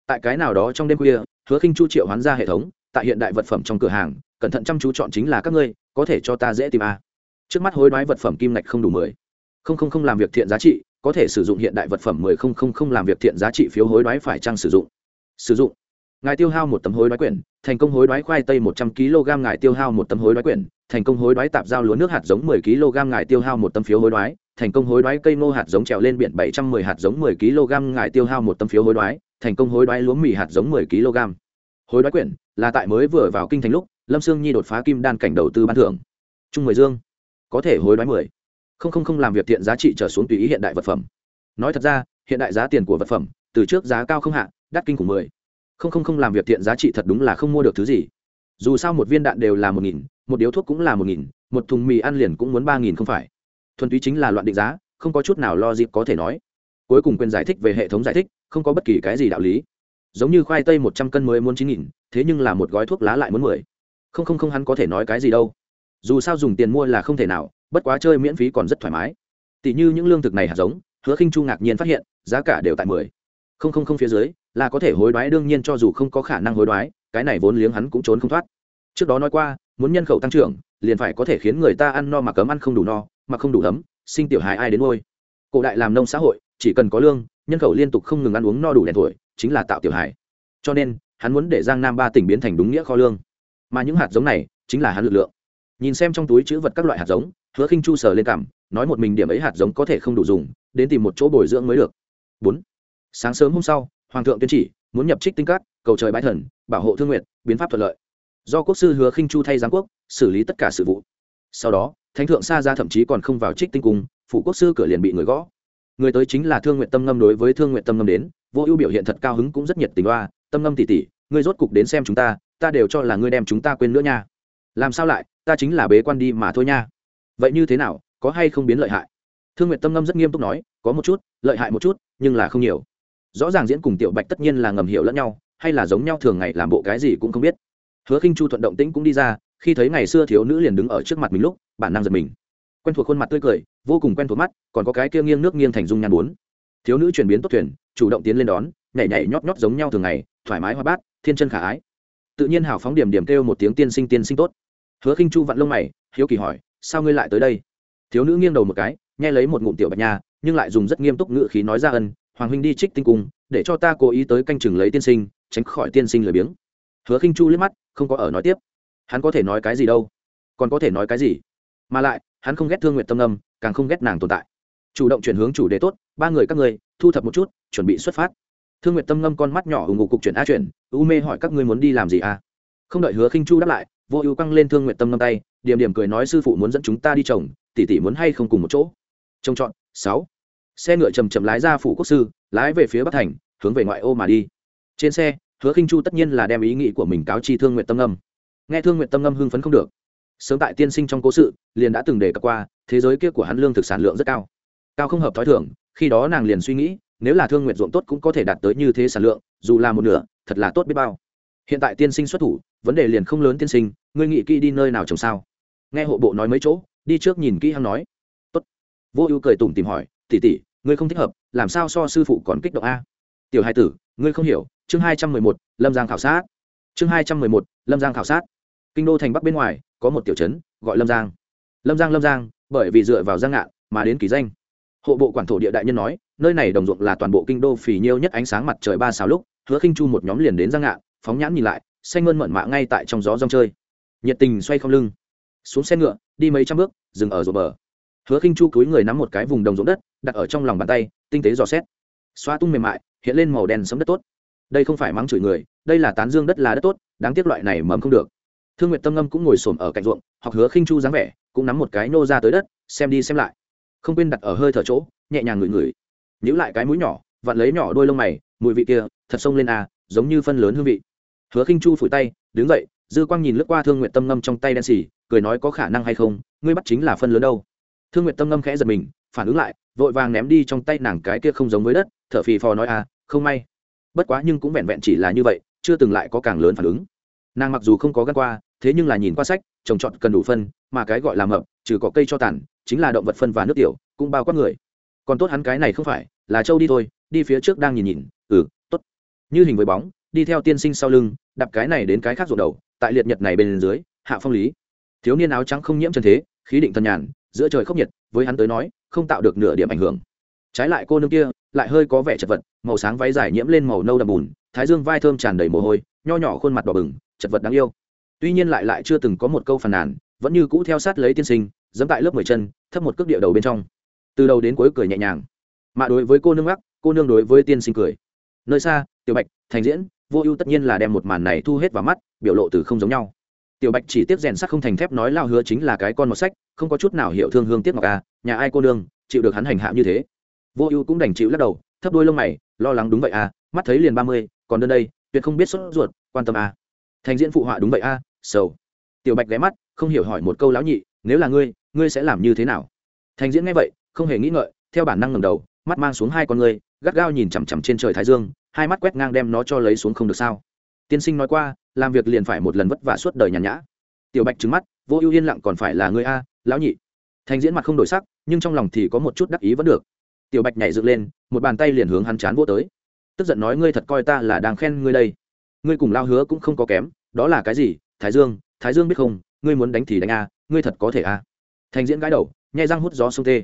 Tại cái nào đó trong đêm khuya, hứa khinh chu triệu hoán ra hệ thống, tại hiện đại vật phẩm trong cửa hàng, cẩn thận chăm chú chọn chính là các ngươi, có thể cho ta dễ tìm a. Trước mắt hối đoái vật phẩm kim ngạch không đủ mười. Không không không làm việc thiện giá trị, có thể sử dụng hiện đại vật phẩm mười không không không làm việc thiện giá trị phiếu hối đoái phải trang sử dụng? Sử dụng. Ngài tiêu hao một tấm hối đoái quyển, thành công hối đoái khoai tây một trăm kg, ngài tiêu hao một tấm hối đoái quyển, thành công hối đoái tạp giao lúa nước hạt giống mười kg, ngài tiêu hao một tấm phiếu hối đoái thành công hối đoái cây ngô hạt giống trèo lên biển bảy trăm mười hạt giống mười kg ngài tiêu hao một tấm phiếu hối đoái, thành công hối đoái lúa mì hạt giống mười kg. Hối đoái quyển là tại mới vừa vào kinh thành lúc, lâm sương nhi đột phá kim đan cảnh đầu tư ban thưởng. Trung mười dương, có thể hối đoái mười. Không không không làm việc thiện giá trị trở xuống tùy ý hiện đại vật phẩm. Nói thật ra, hiện đại giá tiền của vật phẩm, từ trước giá cao không hạ, đắt kinh khủng mười. Không không không làm việc thiện giá trị thật đúng là không mua được thứ gì. Dù sao một viên đạn đều là một nghìn, một điếu thuốc cũng là một nghìn, một thùng mì ăn liền cũng muốn ba nghìn không phải thuần túy chính là loạn định giá, không có chút nào lo dịp có thể nói. Cuối cùng quyền giải thích về hệ thống giải thích, không có bất kỳ cái gì đạo lý. Giống như khoai tây một trăm cân mới muốn chín nghìn, thế nhưng là một gói thuốc lá lại muốn mười. Không không không, hắn có thể nói cái gì đâu. Dù sao dùng tiền mua là không thể nào, bất quá chơi miễn phí còn rất thoải mái. Tỷ như những lương thực này hạt giống, hứa khinh chu ngạc nhiên phát hiện, giá cả đều tại mười. Không không không, phía dưới, là có thể hối đoái, đương nhiên cho dù không có khả năng hối đoái, cái này vốn liếng hắn cũng trốn không thoát. Trước đó nói qua, muốn nhân khẩu tăng trưởng, liền phải có thể khiến người ta ăn no mà cấm ăn không đủ no mà không đủ ấm, sinh tiểu hài ai đến ngôi. Cổ đại làm nông xã hội, chỉ cần có lương, nhân khẩu liên tục không ngừng ăn uống no đủ đèn tuổi, chính là tạo tiểu hài. Cho nên, hắn muốn để giang nam ba tỉnh biến thành đúng nghĩa kho lương. Mà những hạt giống này, chính là hắn lực lượng. Nhìn xem trong túi chữ vật các loại hạt giống, hứa khinh chu sờ lên cảm, nói một mình điểm ấy hạt giống có thể không đủ dùng, đến tìm một chỗ bồi dưỡng mới được. Bốn. Sáng sớm hôm sau, hoàng thượng tuyên chỉ, muốn nhập trích tinh cát, cầu trời bãi thần, bảo hộ thương nguyện biến pháp thuận lợi. Do quốc sư hứa khinh chu thay giáng quốc, xử lý tất cả sự vụ. Sau đó thánh thượng xa ra thậm chí còn không vào trích tinh cung, phủ quốc sư cửa liền bị người gõ. Người tới chính là thương nguyện tâm ngâm đối với thương nguyện tâm ngâm đến, vô ưu biểu hiện thật cao hứng cũng rất nhiệt tình loa tâm ngâm tỉ tỉ ngươi rốt cục đến xem chúng ta ta đều cho là ngươi đem chúng ta quên nữa nha. Làm sao lại, ta chính là bế quan đi mà thôi nha. Vậy như thế nào, có hay không biến lợi hại? Thương nguyện tâm ngâm rất nghiêm túc nói, có một chút, lợi hại một chút, nhưng là không nhiều. Rõ ràng diễn cùng tiểu bạch tất nhiên là ngầm hiểu lẫn nhau, hay là giống nhau thường ngày làm bộ cái gì cũng không biết. Hứa khinh chu thuận động tĩnh cũng đi ra khi thấy ngày xưa thiếu nữ liền đứng ở trước mặt mình lúc, bản năng giật mình. Quen thuộc khuôn mặt tươi cười, vô cùng quen thuộc mắt, còn có cái kia nghiêng nước nghiêng thành dung nhan bốn. Thiếu nữ chuyển biến tốt thuyền, chủ động tiến lên đón, nhảy nhảy nhót nhót giống nhau thường ngày, thoải mái hoa bát, thiên chân khả ái. Tự nhiên hào phóng điểm điểm kêu một tiếng tiên sinh tiên sinh tốt. Hứa khinh chu vặn lông mày, hiếu kỳ hỏi, sao ngươi lại tới đây? Thiếu nữ nghiêng đầu một cái, nghe lấy một ngụm tiểu bạch nha, nhưng lại dùng rất nghiêm túc ngữ khí nói ra ân, hoàng huynh đi trích tinh cung, để cho ta cố ý tới canh chừng lấy tiên sinh, tránh khỏi tiên sinh lười biếng. Hứa khinh chu liếc mắt, không có ở nói tiếp hắn có thể nói cái gì đâu? Còn có thể nói cái gì? Mà lại, hắn không ghét thương nguyện tâm âm, càng không ghét nàng tồn tại. Chủ động chuyển hướng chủ đề tốt, ba người các người thu thập một chút, chuẩn bị xuất phát. Thương nguyện tâm ngâm con mắt nhỏ ủng ngục cục chuyển a chuyển, u mê hỏi các ngươi muốn đi làm gì à? Không đợi hứa khinh chu đáp lại, vô ưu căng lên thương nguyện tâm ngâm tay, điểm điểm cười nói sư phụ muốn dẫn chúng ta đi trồng, tỷ tỷ muốn hay không cùng một chỗ? Trông chọn, sáu. Xe ngựa chầm chậm lái ra phủ quốc sư, lái về phía bắc thành, hướng về ngoại ô mà đi. Trên xe, hứa khinh chu tất nhiên là đem ý nghĩ của mình cáo chi thương nguyện tâm ngâm nghe thương nguyện tâm ngâm hưng phấn không được. Sớm tại tiên sinh trong cố sự, liền đã từng đề cập qua, thế giới kia của hắn lương thực sản lượng rất cao. Cao không hợp t h ó i thưởng khi đó nàng liền suy nghĩ, nếu là thương nguyện ruộng tốt cũng có thể đạt tới như thế sản lượng, dù là một nửa, thật là tốt biết bao. Hiện tại tiên sinh xuất thủ, vấn đề liền không lớn tiên sinh, ngươi nghĩ kỹ đi nơi nào trồng sao? Nghe hộ bộ nói mấy chỗ, đi trước nhìn kỹ hắn nói. Tốt. Vô ưu cười tủm tìm hỏi tỉ tỉ ngươi không thích hợp, làm sao so sư phụ còn kích động a? Tiểu hai tử, ngươi không hiểu, chương hai trăm mười một, lâm giang khảo sát. Chương hai trăm mười một lâm giang khảo sát. Kinh đô thành bắc bên ngoài, có một tiểu trấn, gọi lâm giang. Lâm giang lâm giang, bởi vì dựa vào giang ngạn mà đến kỳ danh. Hộ bộ quản thổ địa đại nhân nói, nơi này đồng ruộng là toàn bộ kinh đô phì nhiêu nhất ánh sáng mặt trời ba sáu lúc, hứa khinh chu một nhóm liền đến giang ngạn, phóng nhãn nhìn lại, xanh mơn mận mạ ngay tại trong gió rong chơi. Nhiệt tình xoay không lưng. Xuống xe ngựa, đi mấy trăm bước, dừng ở ruộng bờ. Hứa khinh chu cúi người nắm một cái vùng đồng ruộng đất, đặt ở trong lòng bàn tay, tinh tế dò xét. Xoa tung mềm mại, hiện lên màu đen sấm đất tốt đây không phải mắng chửi người, đây là tán dương đất là đất tốt, đáng tiếc loại này mầm không được. Thương nguyện tâm ngâm cũng ngồi xổm ở cạnh ruộng hoặc hứa khinh chu dáng vẻ, cũng nắm một cái nô ra tới đất, xem đi xem lại. Không quên đặt ở hơi thở chỗ, nhẹ nhàng ngửi ngửi. Nhữ lại cái mũi nhỏ, vặn lấy nhỏ đôi lông mày, mùi vị kia, thật sông lên à giống như phân lớn hương vị. Hứa khinh chu phủi tay, đứng dậy, dư quang nhìn lướt qua thương nguyện tâm ngâm trong tay đen xì, cười nói có khả năng hay không, ngươi bắt chính là phân lớn đâu. Thương nguyện tâm ngâm khẽ giật mình, phản ứng lại, vội vàng ném đi trong tay nàng cái kia không giống với đất, thở phì phò nói à không may bất quá nhưng cũng vẹn vẹn chỉ là như vậy, chưa từng lại có càng lớn phản ứng. Nàng mặc dù không có gắt qua, thế nhưng là nhìn qua sách, trồng trọt cần đủ phân, mà cái gọi là mập, trừ có cây cho tàn, chính là động vật phân và nước tiểu, cũng bao quát người. Còn tốt hắn cái này không phải, là châu đi thôi, đi phía trước đang nhìn nhìn ừ tốt. Như hình với bóng, đi theo tiên sinh sau lưng, đạp cái này đến cái khác ruột đầu, tại liệt nhật này bên dưới, hạ phong lý. Thiếu niên áo trắng không nhiễm chân thế, khí định thân nhàn, giữa trời khốc nhiệt, với hắn tới nói, không tạo được nửa điểm ảnh hưởng trái lại cô nương kia lại hơi có vẻ chật vật màu sáng váy dài nhiễm lên màu nâu đậm bùn thái dương vai thơm tràn đầy mồ hôi nho nhỏ khuôn mặt đỏ bừng chật vật đáng yêu. Tuy nhiên lại lại chưa từng có một câu phàn nàn vẫn như cũ theo sát lấy tiên sinh dẫm tại lớp mười chân thấp một cước địa đầu bên trong. Từ đầu đến cuối cười nhẹ nhàng. Mà đối với cô nương gác cô nương đối với tiên sinh cười. Nơi xa tiểu bạch thành diễn vô ưu tất nhiên là đem một màn này thu hết vào mắt biểu lộ từ không giống nhau. Tiểu bạch chỉ tiếp rèn sắc không thành thép nói lao hứa chính là cái con một sách không có chút nào hiểu thương hương tiếc ngọc a à, nhà ai cô nương chịu được hắn hành hạ như thế? Vô ưu cũng đành chịu lắc đầu, thấp đôi lông mày, lo lắng đúng vậy à mắt thấy liền ba mươi, còn đơn đây, tuyệt không biết sốt ruột, quan tâm à. Thành diễn phụ họa đúng vậy à sầu. Tiểu bạch ghé mắt, không hiểu hỏi một câu lão nhị, nếu là ngươi ngươi sẽ làm như thế nào? Thành diễn nghe vậy, không hề nghĩ ngợi, theo bản năng ngầm đầu, mắt mang xuống hai con ngươi, gắt gao nhìn chằm chằm trên trời thái dương, hai mắt quét ngang đem nó cho lấy xuống không được sao. Tiên sinh nói qua, làm việc liền phải một lần vất vả suốt đời nhàn nhã. Tiểu bạch trứng mắt, vô ưu yên lặng còn phải là ngươi a, lão nhị. Thành diễn mặt không đổi sắc, nhưng trong lòng thì có một chút đắc ý vẫn được tiểu bạch nhảy dựng lên, một bàn tay liền hướng hắn chán vô tới. Tức giận nói, ngươi thật coi ta là đang khen ngươi đây. Ngươi cùng lao hứa cũng không có kém, đó là cái gì? Thái dương thái dương biết không? Ngươi muốn đánh thì đánh a, ngươi thật có thể a. Thành diễn gãi đầu, nhai răng hút gió sông tê.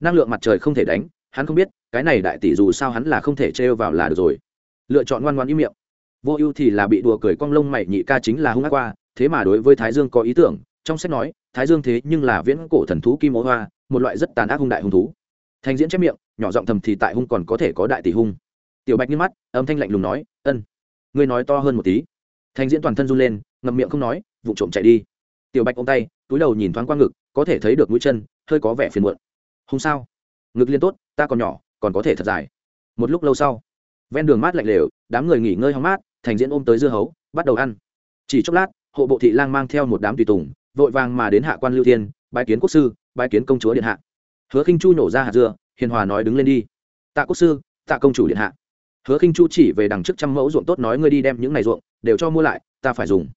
Năng lượng mặt trời không thể đánh, hắn không biết, cái này đại tỷ dù sao hắn là không thể trêu vào là được rồi. Lựa chọn ngoan ngoan ý miệng. Vô ưu thì là bị đùa cười cong lông mày nhị ca chính là hung ác qua, thế mà đối với thái dương có ý tưởng, trong sách nói, thái dương thế nhưng là viễn cổ thần thú kim ố hoa, một loại rất tàn ác hung đại hung thú. Thành diễn chép miệng nhỏ giọng thầm thì tại hung còn có thể có đại tỷ hung. Tiểu bạch nghiêm mắt, âm thanh lạnh lùng nói, ân, ngươi nói to hơn một tí. Thành diễn toàn thân run lên, ngậm miệng không nói vụ trộm chạy đi. Tiểu bạch ôm tay, túi đầu nhìn thoáng qua ngực, có thể thấy được mũi chân, hơi có vẻ phiền muộn. Không sao, ngực liên tốt, ta còn nhỏ, còn có thể thật dài. Một lúc lâu sau, ven đường mát lạnh lều, đám người nghỉ ngơi hóng mát, thành diễn ôm tới dưa hấu, bắt đầu ăn. Chỉ chốc lát, hộ bộ thị lang mang theo một đám tùy tùng, vội vàng mà đến hạ quan lưu thiên, bái kiến quốc sư, bái kiến công chúa điện hạ. Hứa khinh chu nổ ra hạt dưa hiền hòa nói đứng lên đi. Tạ quốc sư, tạ công chủ điện hạ. Hứa khinh chu chỉ về đằng trước trăm mẫu ruộng tốt nói ngươi đi đem những này ruộng đều cho mua lại, ta phải dùng.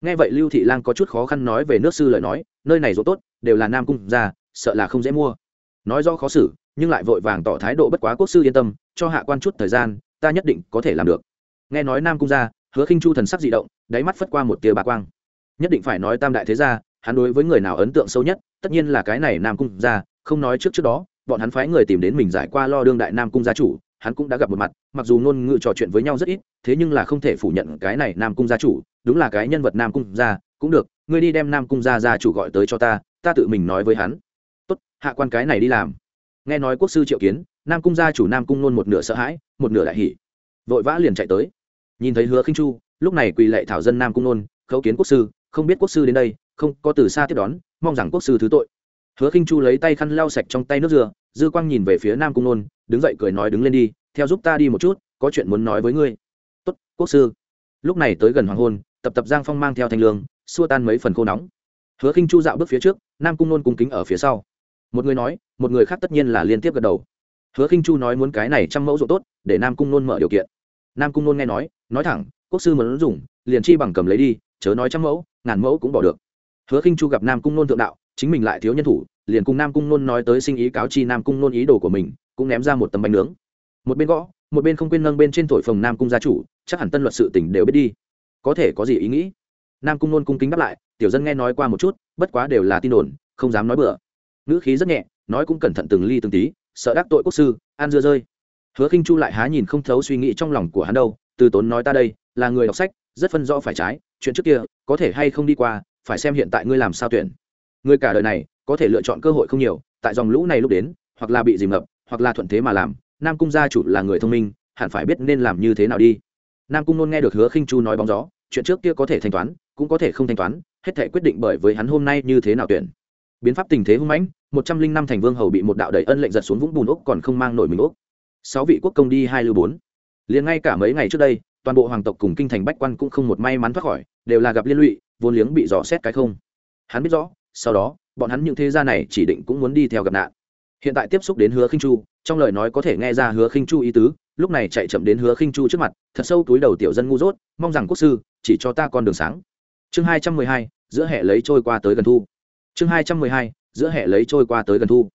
Nghe vậy lưu thị lang có chút khó khăn nói về nước sư lời nói, nơi này ruộng tốt đều là nam cung ra, sợ là không dễ mua. Nói do khó xử, nhưng lại vội vàng tỏ thái độ bất quá quốc sư yên tâm, cho hạ quan chút thời gian, ta nhất định có thể làm được. Nghe nói nam cung ra, hứa khinh chu thần sắc dị động, đáy mắt phất qua một tia bà quang. Nhất định phải nói tam đại thế gia, hắn đối với người nào ấn tượng sâu nhất, tất nhiên là cái này nam cung ra, không nói trước trước đó bọn hắn phái người tìm đến mình giải qua lo đương đại nam cung gia chủ, hắn cũng đã gặp một mặt, mặc dù ngôn ngữ trò chuyện với nhau rất ít, thế nhưng là không thể phủ nhận cái này nam cung gia chủ, đúng là cái nhân vật nam cung gia, cũng được, ngươi đi đem nam cung gia gia chủ gọi tới cho ta ta tự mình nói với hắn. Tốt, hạ quan cái này đi làm. Nghe nói quốc sư triệu kiến, nam cung gia chủ nam cung nôn một nửa sợ hãi, một nửa đại hỉ. Vội vã liền chạy tới. Nhìn thấy hứa khinh chu, lúc này quỳ lệ thảo dân nam cung nôn, khấu kiến quốc sư, không biết quốc sư đến đây, không có từ xa tiếp đón, mong rằng quốc sư thứ tội hứa khinh chu lấy tay khăn lau sạch trong tay nước dừa, dư quang nhìn về phía nam cung nôn, đứng dậy cười nói đứng lên đi, theo giúp ta đi một chút, có chuyện muốn nói với ngươi. Tốt, quốc sư. Lúc này tới gần hoàng hôn, tập tập giang phong mang theo thanh lương, xua tan mấy phần khô nóng. Hứa khinh chu dạo bước phía trước, nam cung nôn cung kính ở phía sau. Một người nói, một người khác tất nhiên là liên tiếp gật đầu. Hứa khinh chu nói muốn cái này trăm mẫu ruộng tốt, để nam cung nôn mở điều kiện. Nam cung nôn nghe nói nói thẳng, quốc sư muốn dùng, liền chi bằng cầm lấy đi, chớ nói trăm mẫu, ngàn mẫu cũng bỏ được. Hứa khinh chu gặp nam cung nôn thượng đạo chính mình lại thiếu nhân thủ, liền cùng nam cung nôn nói tới sinh ý cáo chi nam cung nôn ý đồ của mình, cũng ném ra một tấm bánh nướng. Một bên gõ, một bên không quên nâng bên trên thổi phồng nam cung gia chủ, chắc hẳn tân luật sự tỉnh đều biết đi. Có thể có gì ý nghĩ? Nam cung nôn cung kính đáp lại, tiểu dân nghe nói qua một chút, bất quá đều là tin đồn, không dám nói bừa. Ngữ khí rất nhẹ, nói cũng cẩn thận từng ly từng tí, sợ đắc tội quốc sư an dưa rơi. Hứa khinh chu lại há nhìn không thấu suy nghĩ trong lòng của hắn đâu, từ tốn nói ta đây, là người đọc sách, rất phân rõ phải trái, chuyện trước kia, có thể hay không đi qua, phải xem hiện tại ngươi làm sao tuyển người cả đời này, có thể lựa chọn cơ hội không nhiều, tại dòng lũ này lúc đến, hoặc là bị dìm ngập, hoặc là thuận thế mà làm, nam cung gia chủ là người thông minh, hẳn phải biết nên làm như thế nào đi. Nam cung nôn nghe được hứa khinh chu nói bóng gió, chuyện trước kia có thể thanh toán, cũng có thể không thanh toán, hết thể quyết định bởi với hắn hôm nay như thế nào tuyển. Biến pháp tình thế hung mãnh, một trăm linh năm thành vương hầu bị một đạo đầy ân lệnh giật xuống vũng bùn úc còn không mang nổi mình úc sáu vị quốc công đi hai lưu bốn. Liền ngay cả mấy ngày trước đây, toàn bộ hoàng tộc cùng kinh thành bách quan cũng không một may mắn thoát khỏi, đều là gặp liên lụy, vốn liếng bị dò xét cái không. Hắn biết rõ sau đó, bọn hắn những thế gia này chỉ định cũng muốn đi theo gặp nạn. Hiện tại tiếp xúc đến hứa khinh chu, trong lời nói có thể nghe ra hứa khinh chu ý tứ, lúc này chạy chậm đến hứa khinh chu trước mặt, thật sâu túi đầu tiểu dân ngu dốt, mong rằng quốc sư, chỉ cho ta con đường sáng. Chương hai trăm mười hai, giữa hệ lấy trôi qua tới gần thu. Chương hai trăm mười hai, giữa hệ lấy trôi qua tới gần thu.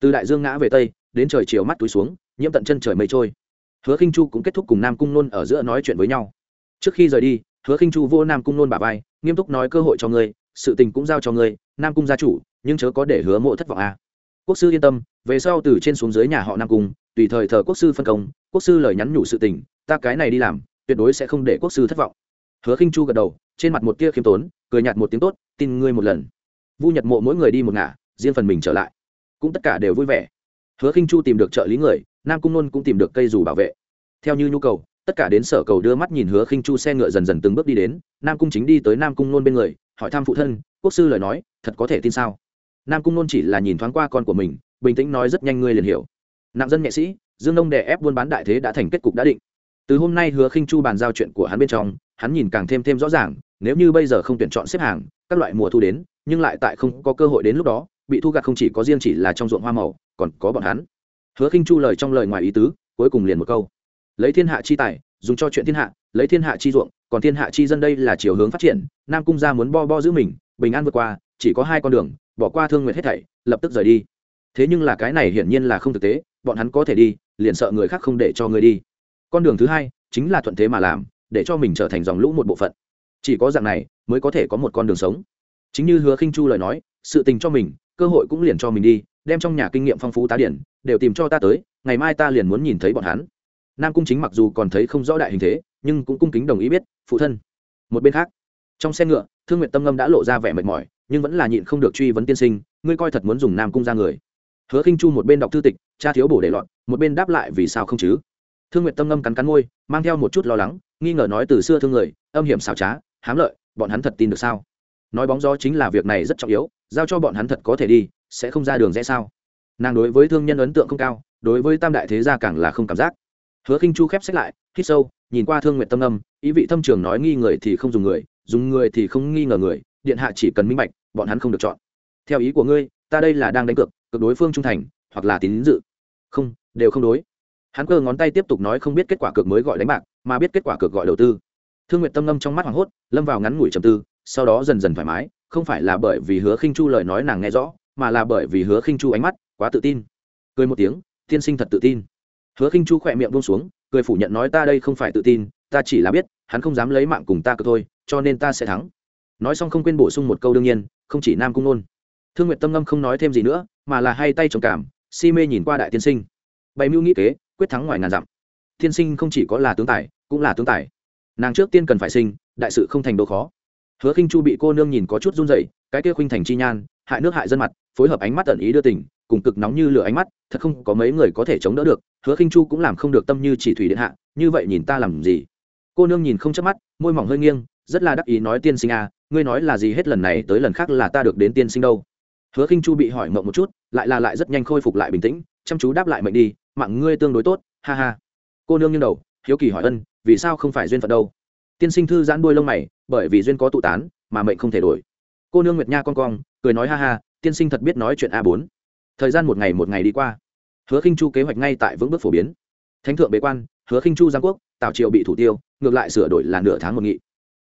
Từ đại dương ngã về tây, đến trời chiều mắt túi xuống, nhiễm tận chân trời mây trôi. Hứa khinh chu cũng kết thúc cùng nam cung nôn ở giữa nói chuyện với nhau. Trước khi rời đi, hứa khinh chu vô nam cung nôn bà vai, nghiêm túc nói cơ hội cho ngươi, sự tình cũng giao cho ngươi nam cung gia chủ, nhưng chớ có để hứa mộ thất vọng a à. quốc sư yên tâm, về sau từ trên xuống dưới nhà họ nam cung, tùy thời thờ quốc sư phân công, quốc sư lời nhắn nhủ sự tình, ta cái này đi làm, tuyệt đối sẽ không để quốc sư thất vọng. Hứa khinh chu gật đầu, trên mặt một tia khiêm tốn, cười nhạt một tiếng tốt, tin ngươi một lần. Vu nhật mộ mỗi người đi một ngả, riêng phần mình trở lại. Cũng tất cả đều vui vẻ. Hứa khinh chu tìm được trợ lý người, nam cung nôn cũng tìm được cây dù bảo vệ. Theo như nhu cầu, tất cả đến sở cầu đưa mắt nhìn hứa khinh chu xe ngựa dần dần từng bước đi đến, nam cung chính đi tới nam cung nôn bên người, hỏi thăm phụ thân quốc sư lời nói, thật có thể tin sao? Nam cung nôn chỉ là nhìn thoáng qua con của mình, bình tĩnh nói rất nhanh ngươi liền hiểu. Nặng dân nghệ sĩ, dương nông đè ép buôn bán đại thế đã thành kết cục đã định. Từ hôm nay hứa khinh chu bàn giao chuyện của hắn bên trong, hắn nhìn càng thêm thêm rõ ràng, nếu như bây giờ không tuyển chọn xếp hàng, các loại mùa thu đến, nhưng lại tại không có cơ hội đến lúc đó, bị thu gặt không chỉ có riêng chỉ là trong ruộng hoa màu, còn có bọn hắn. Hứa khinh chu lời trong lời ngoài ý tứ, cuối cùng liền một câu. Lấy thiên hạ chi tài, dùng cho chuyện thiên hạ, lấy thiên hạ chi ruộng, còn thiên hạ chi dân đây là chiều hướng phát triển, nam cung gia muốn bo bo giữ mình bình an vượt qua, chỉ có hai con đường, bỏ qua thương nguyện hết thảy, lập tức rời đi. Thế nhưng là cái này hiển nhiên là không thực tế, bọn hắn có thể đi, liền sợ người khác không để cho người đi. Con đường thứ hai, chính là thuận thế mà làm, để cho mình trở thành dòng lũ một bộ phận. Chỉ có dạng này, mới có thể có một con đường sống. Chính như hứa khinh chu lời nói, sự tình cho mình, cơ hội cũng liền cho mình đi, đem trong nhà kinh nghiệm phong phú tá điển, đều tìm cho ta tới, ngày mai ta liền muốn nhìn thấy bọn hắn. Nam cung chính mặc dù còn thấy không rõ đại hình thế, nhưng cũng cung kính đồng ý biết, phụ thân. Một bên khác trong xe ngựa, thương nguyện tâm ngâm đã lộ ra vẻ mệt mỏi, nhưng vẫn là nhịn không được truy vấn tiên sinh, ngươi coi thật muốn dùng nam cung ra người. Hứa khinh chu một bên đọc thư tịch, cha thiếu bổ để loạn một bên đáp lại vì sao không chứ? Thương nguyện tâm ngâm cắn cắn môi, mang theo một chút lo lắng, nghi ngờ nói từ xưa thương người, âm hiểm xảo trá, hám lợi, bọn hắn thật tin được sao? Nói bóng gió chính là việc này rất trọng yếu, giao cho bọn hắn thật có thể đi, sẽ không ra đường rẽ sao? Nàng đối với thương nhân ấn tượng không cao, đối với tam đại thế gia càng là không cảm giác. Hứa khinh chu khép sách lại, hít sâu, nhìn qua thương nguyện tâm âm ý vị thâm trường nói nghi người thì không dùng người dùng người thì không nghi ngờ người, điện hạ chỉ cần minh bạch, bọn hắn không được chọn. Theo ý của ngươi, ta đây là đang đánh cược cực đối phương trung thành, hoặc là tín dự. Không, đều không đối. Hắn cơ ngón tay tiếp tục nói không biết kết quả cược mới gọi đánh bạc, mà biết kết quả cược gọi đầu tư. Thương nguyện tâm lâm trong mắt hoảng hốt, lâm vào ngắn ngủi trầm tư, sau đó dần dần thoải mái, không phải là bởi vì hứa khinh chu lời nói nàng nghe rõ, mà là bởi vì hứa khinh chu ánh mắt quá tự tin. Cười một tiếng, tiên sinh thật tự tin. Hứa khinh chu khỏe miệng buông xuống, cười phủ nhận nói, ta đây không phải tự tin, ta chỉ là biết, hắn không dám lấy mạng cùng ta cơ thôi cho nên ta sẽ thắng. Nói xong không quên bổ sung một câu đương nhiên, không chỉ nam cung nôn. Thương nguyện tâm ngâm không nói thêm gì nữa, mà là hai tay trầm cảm, si mê nhìn qua đại tiên sinh. Bày mưu nghĩ kế, quyết thắng ngoài ngàn dặm. Tiên sinh không chỉ có là tướng tài, cũng là tướng tài. Nàng trước tiên cần phải sinh, đại sự không thành độ khó. Hứa khinh chu bị cô nương nhìn có chút run rẩy, cái kia khuynh thành chi nhan, hại nước hại dân mặt, phối hợp ánh mắt tận ý đưa tình, cùng cực nóng như lửa ánh mắt, thật không có mấy người có thể chống đỡ được, hứa khinh chu cũng làm không được tâm như chỉ thủy điện hạ, như vậy nhìn ta làm gì? Cô nương nhìn không chớp mắt, môi mỏng hơi nghiêng rất là đắc ý nói tiên sinh à ngươi nói là gì hết lần này tới lần khác là ta được đến tiên sinh đâu. Hứa khinh chu bị hỏi mộng một chút, lại là lại rất nhanh khôi phục lại bình tĩnh, chăm chú đáp lại mệnh đi, mạng ngươi tương đối tốt, ha ha. Cô nương nghiêng đầu, hiếu kỳ hỏi ân, vì sao không phải duyên phận đâu? Tiên sinh thư giãn đuôi lông mày, bởi vì duyên có tụ tán, mà mệnh không thể đổi. Cô nương nguyệt nha con cong, cười nói ha ha, tiên sinh thật biết nói chuyện a bốn. Thời gian một ngày một ngày đi qua. Hứa khinh chu kế hoạch ngay tại vững bước phổ biến. Thánh thượng bế quan, hứa khinh chu giang quốc, tào triều bị thủ tiêu, ngược lại sửa đổi là nửa tháng một nghị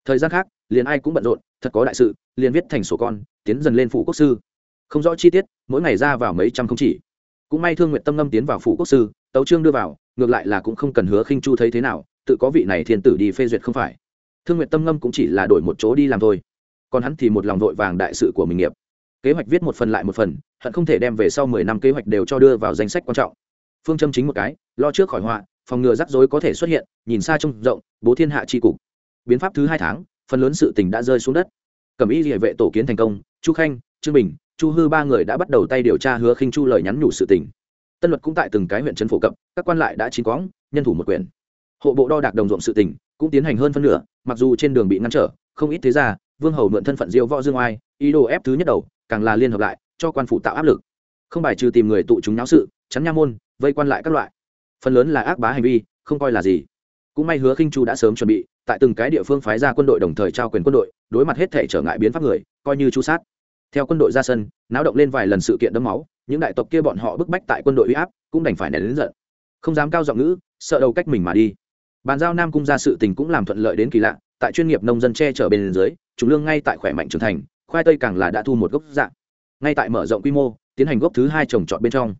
thời gian khác, liền ai cũng bận rộn, thật có đại sự, liền viết thành sổ con, tiến dần lên phủ quốc sư. Không rõ chi tiết, mỗi ngày ra vào mấy trăm không chỉ. Cũng may thương nguyện tâm ngâm tiến vào phủ quốc sư, tấu trương đưa vào, ngược lại là cũng không cần hứa khinh chu thấy thế nào, tự có vị này thiên tử đi phê duyệt không phải. Thương nguyện tâm ngâm cũng chỉ là đổi một chỗ đi làm thôi. Còn hắn thì một lòng vội vàng đại sự của mình nghiệp. Kế hoạch viết một phần lại một phần, hận không thể đem về sau mười năm kế hoạch đều cho đưa vào danh sách quan trọng. Phương châm chính một cái, lo trước khỏi họa, phòng ngừa rắc rối có thể xuất hiện, nhìn xa trông rộng, bố thiên hạ tri cục biến pháp thứ hai tháng, phần lớn sự tình đã rơi xuống đất. Cẩm y địa vệ tổ kiến thành công, chu khanh, trương bình, chu hư ba người đã bắt đầu tay điều tra hứa khinh chu lời nhắn nhủ sự tình. Tân luật cũng tại từng cái huyện trấn phổ cập, các quan lại đã chín quõng, nhân thủ một quyền hộ bộ đo đạc đồng ruộng sự tình cũng tiến hành hơn phân nửa, mặc dù trên đường bị ngăn trở, không ít thế ra vương hầu mượn thân phận diêu võ dương oai, ý đồ ép thứ nhất đầu, càng là liên hợp lại, cho quan phủ tạo áp lực. Không bài trừ tìm người tụ chúng náo sự, chắn nha môn, vây quan lại các loại. Phần lớn là ác bá hành vi, không coi là gì cũng may hứa khinh chu đã sớm chuẩn bị, tại từng cái địa phương phái ra quân đội đồng thời trao quyền quân đội, đối mặt hết thể trở ngại biến pháp người, coi như chu sát. Theo quân đội ra sân, náo động lên vài lần sự kiện đẫm máu, những đại tộc kia bọn họ bức bách tại quân đội uy áp, cũng đành phải nén đến giận. Không dám cao giọng ngữ, sợ đầu cách mình mà đi. Bàn giao nam cung ra sự tình cũng làm thuận lợi đến kỳ lạ, tại chuyên nghiệp nông dân che chở bên dưới chủ lương ngay tại khỏe mạnh trưởng thành, khoai tây càng là đã thu một gốc dạng. Ngay tại mở rộng quy mô, tiến hành gốc thứ hai trồng trọt bên trong.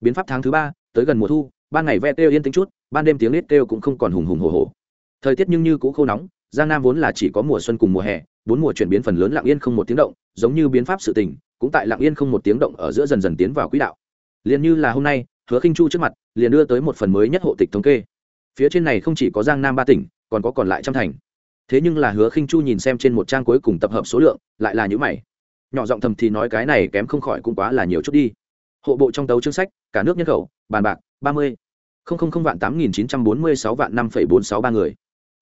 Biến pháp tháng thứ ba, tới gần mùa thu ban ngày ve kêu yên tĩnh chút, ban đêm tiếng lết kêu cũng không còn hùng hùng hồ hồ thời tiết nhưng như cũ khô nóng, giang nam vốn là chỉ có mùa xuân cùng mùa hè, bốn mùa chuyển biến phần lớn lặng yên không một tiếng động, giống như biến pháp sự tình, cũng tại lặng yên không một tiếng động ở giữa dần dần tiến vào quỹ đạo. Liền như là hôm nay, hứa khinh chu trước mặt, liền đưa tới một phần mới nhất hộ tịch thống kê. Phía trên này không chỉ có giang nam ba tỉnh, còn có còn lại trăm thành. Thế nhưng là hứa khinh chu nhìn xem trên một trang cuối cùng tập hợp số lượng, lại là những mày. Nhỏ giọng thầm thì nói cái này kém không khỏi cũng quá là nhiều chút đi hộ bộ trong tấu chương sách, cả nước nhân khẩu, bàn bạc, ba mươi. Không không không vạn tám nghìn chín trăm bốn mươi sáu vạn năm phẩy bốn sáu ba người.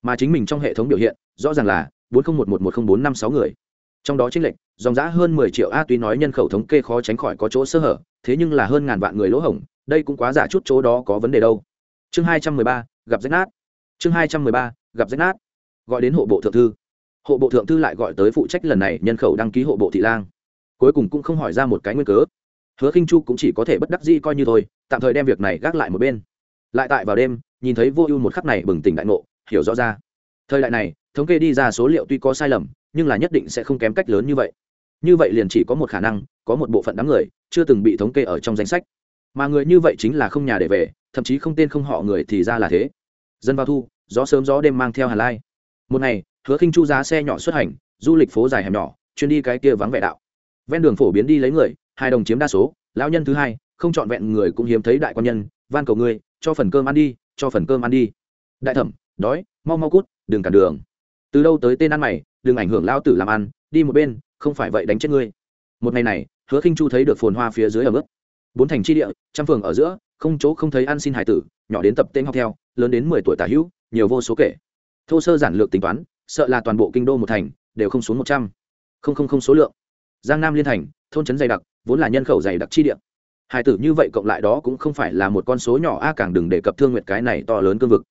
Mà chính mình trong hệ thống biểu hiện, rõ ràng là bốn không một một một không bốn năm sáu người. Trong đó chính lệnh dòng giã hơn mười triệu a tuy nói nhân khẩu thống kê khó tránh khỏi có chỗ sơ hở, thế nhưng là hơn ngàn vạn người lỗ hổng, đây cũng quá giả chút chỗ đó có vấn đề đâu. Chương hai trăm mười ba, gặp rách nát. Chương hai trăm mười ba, gặp rách nát. Gọi đến hộ bộ thượng thư. Hộ bộ thượng thư lại gọi tới phụ trách lần này nhân khẩu đăng ký hộ bộ thị lang. Cuối cùng cũng không hỏi ra một cái nguyên cớ hứa khinh chu cũng chỉ có thể bất đắc dĩ coi như thôi, tạm thời đem việc này gác lại một bên. Lại tại vào đêm, nhìn thấy vô ưu một khắc này bừng tỉnh đại ngộ, hiểu rõ ra. Thời đại này, thống kê đi ra số liệu tuy có sai lầm, nhưng là nhất định sẽ không kém cách lớn như vậy. Như vậy liền chỉ có một khả năng, có một bộ phận đám người chưa từng bị thống kê ở trong danh sách. Mà người như vậy chính là không nhà để về, thậm chí không tên không họ người thì ra là thế. Dân vào thu, gió sớm gió đêm mang theo hà lai. Một ngày, hứa khinh chu giá xe nhỏ xuất hành, du lịch phố dài hẻm nhỏ chuyên đi cái kia vắng vẻ đạo. Ven đường phổ biến đi lấy người hai đồng chiếm đa số, lão nhân thứ hai, không chọn vẹn người cũng hiếm thấy đại quan nhân, van cầu ngươi, cho phần cơm ăn đi, cho phần cơm ăn đi. Đại thẩm, đói, mau mau cút, đừng cản đường. Từ đâu tới tên ăn mày, đừng ảnh hưởng lao tử làm ăn, đi một bên, không phải vậy đánh chết ngươi. Một ngày này, hứa khinh chu thấy được phồn hoa phía dưới ở mức bốn thành tri địa, trăm phường ở giữa, không chỗ không thấy ăn xin hải tử, nhỏ đến tập tên học theo, lớn đến mười tuổi tả hữu, nhiều vô số kể. Thô sơ giản lược tính toán, sợ là toàn bộ kinh đô một thành, đều không xuống một trăm. Không không không số lượng. Giang nam liên thành, thôn trấn dày đặc vốn là nhân khẩu dày đặc chi địa. Hải tử như vậy cộng lại đó cũng không phải là một con số nhỏ, a càng đừng đề cập thương nguyệt cái này to lớn cương vực.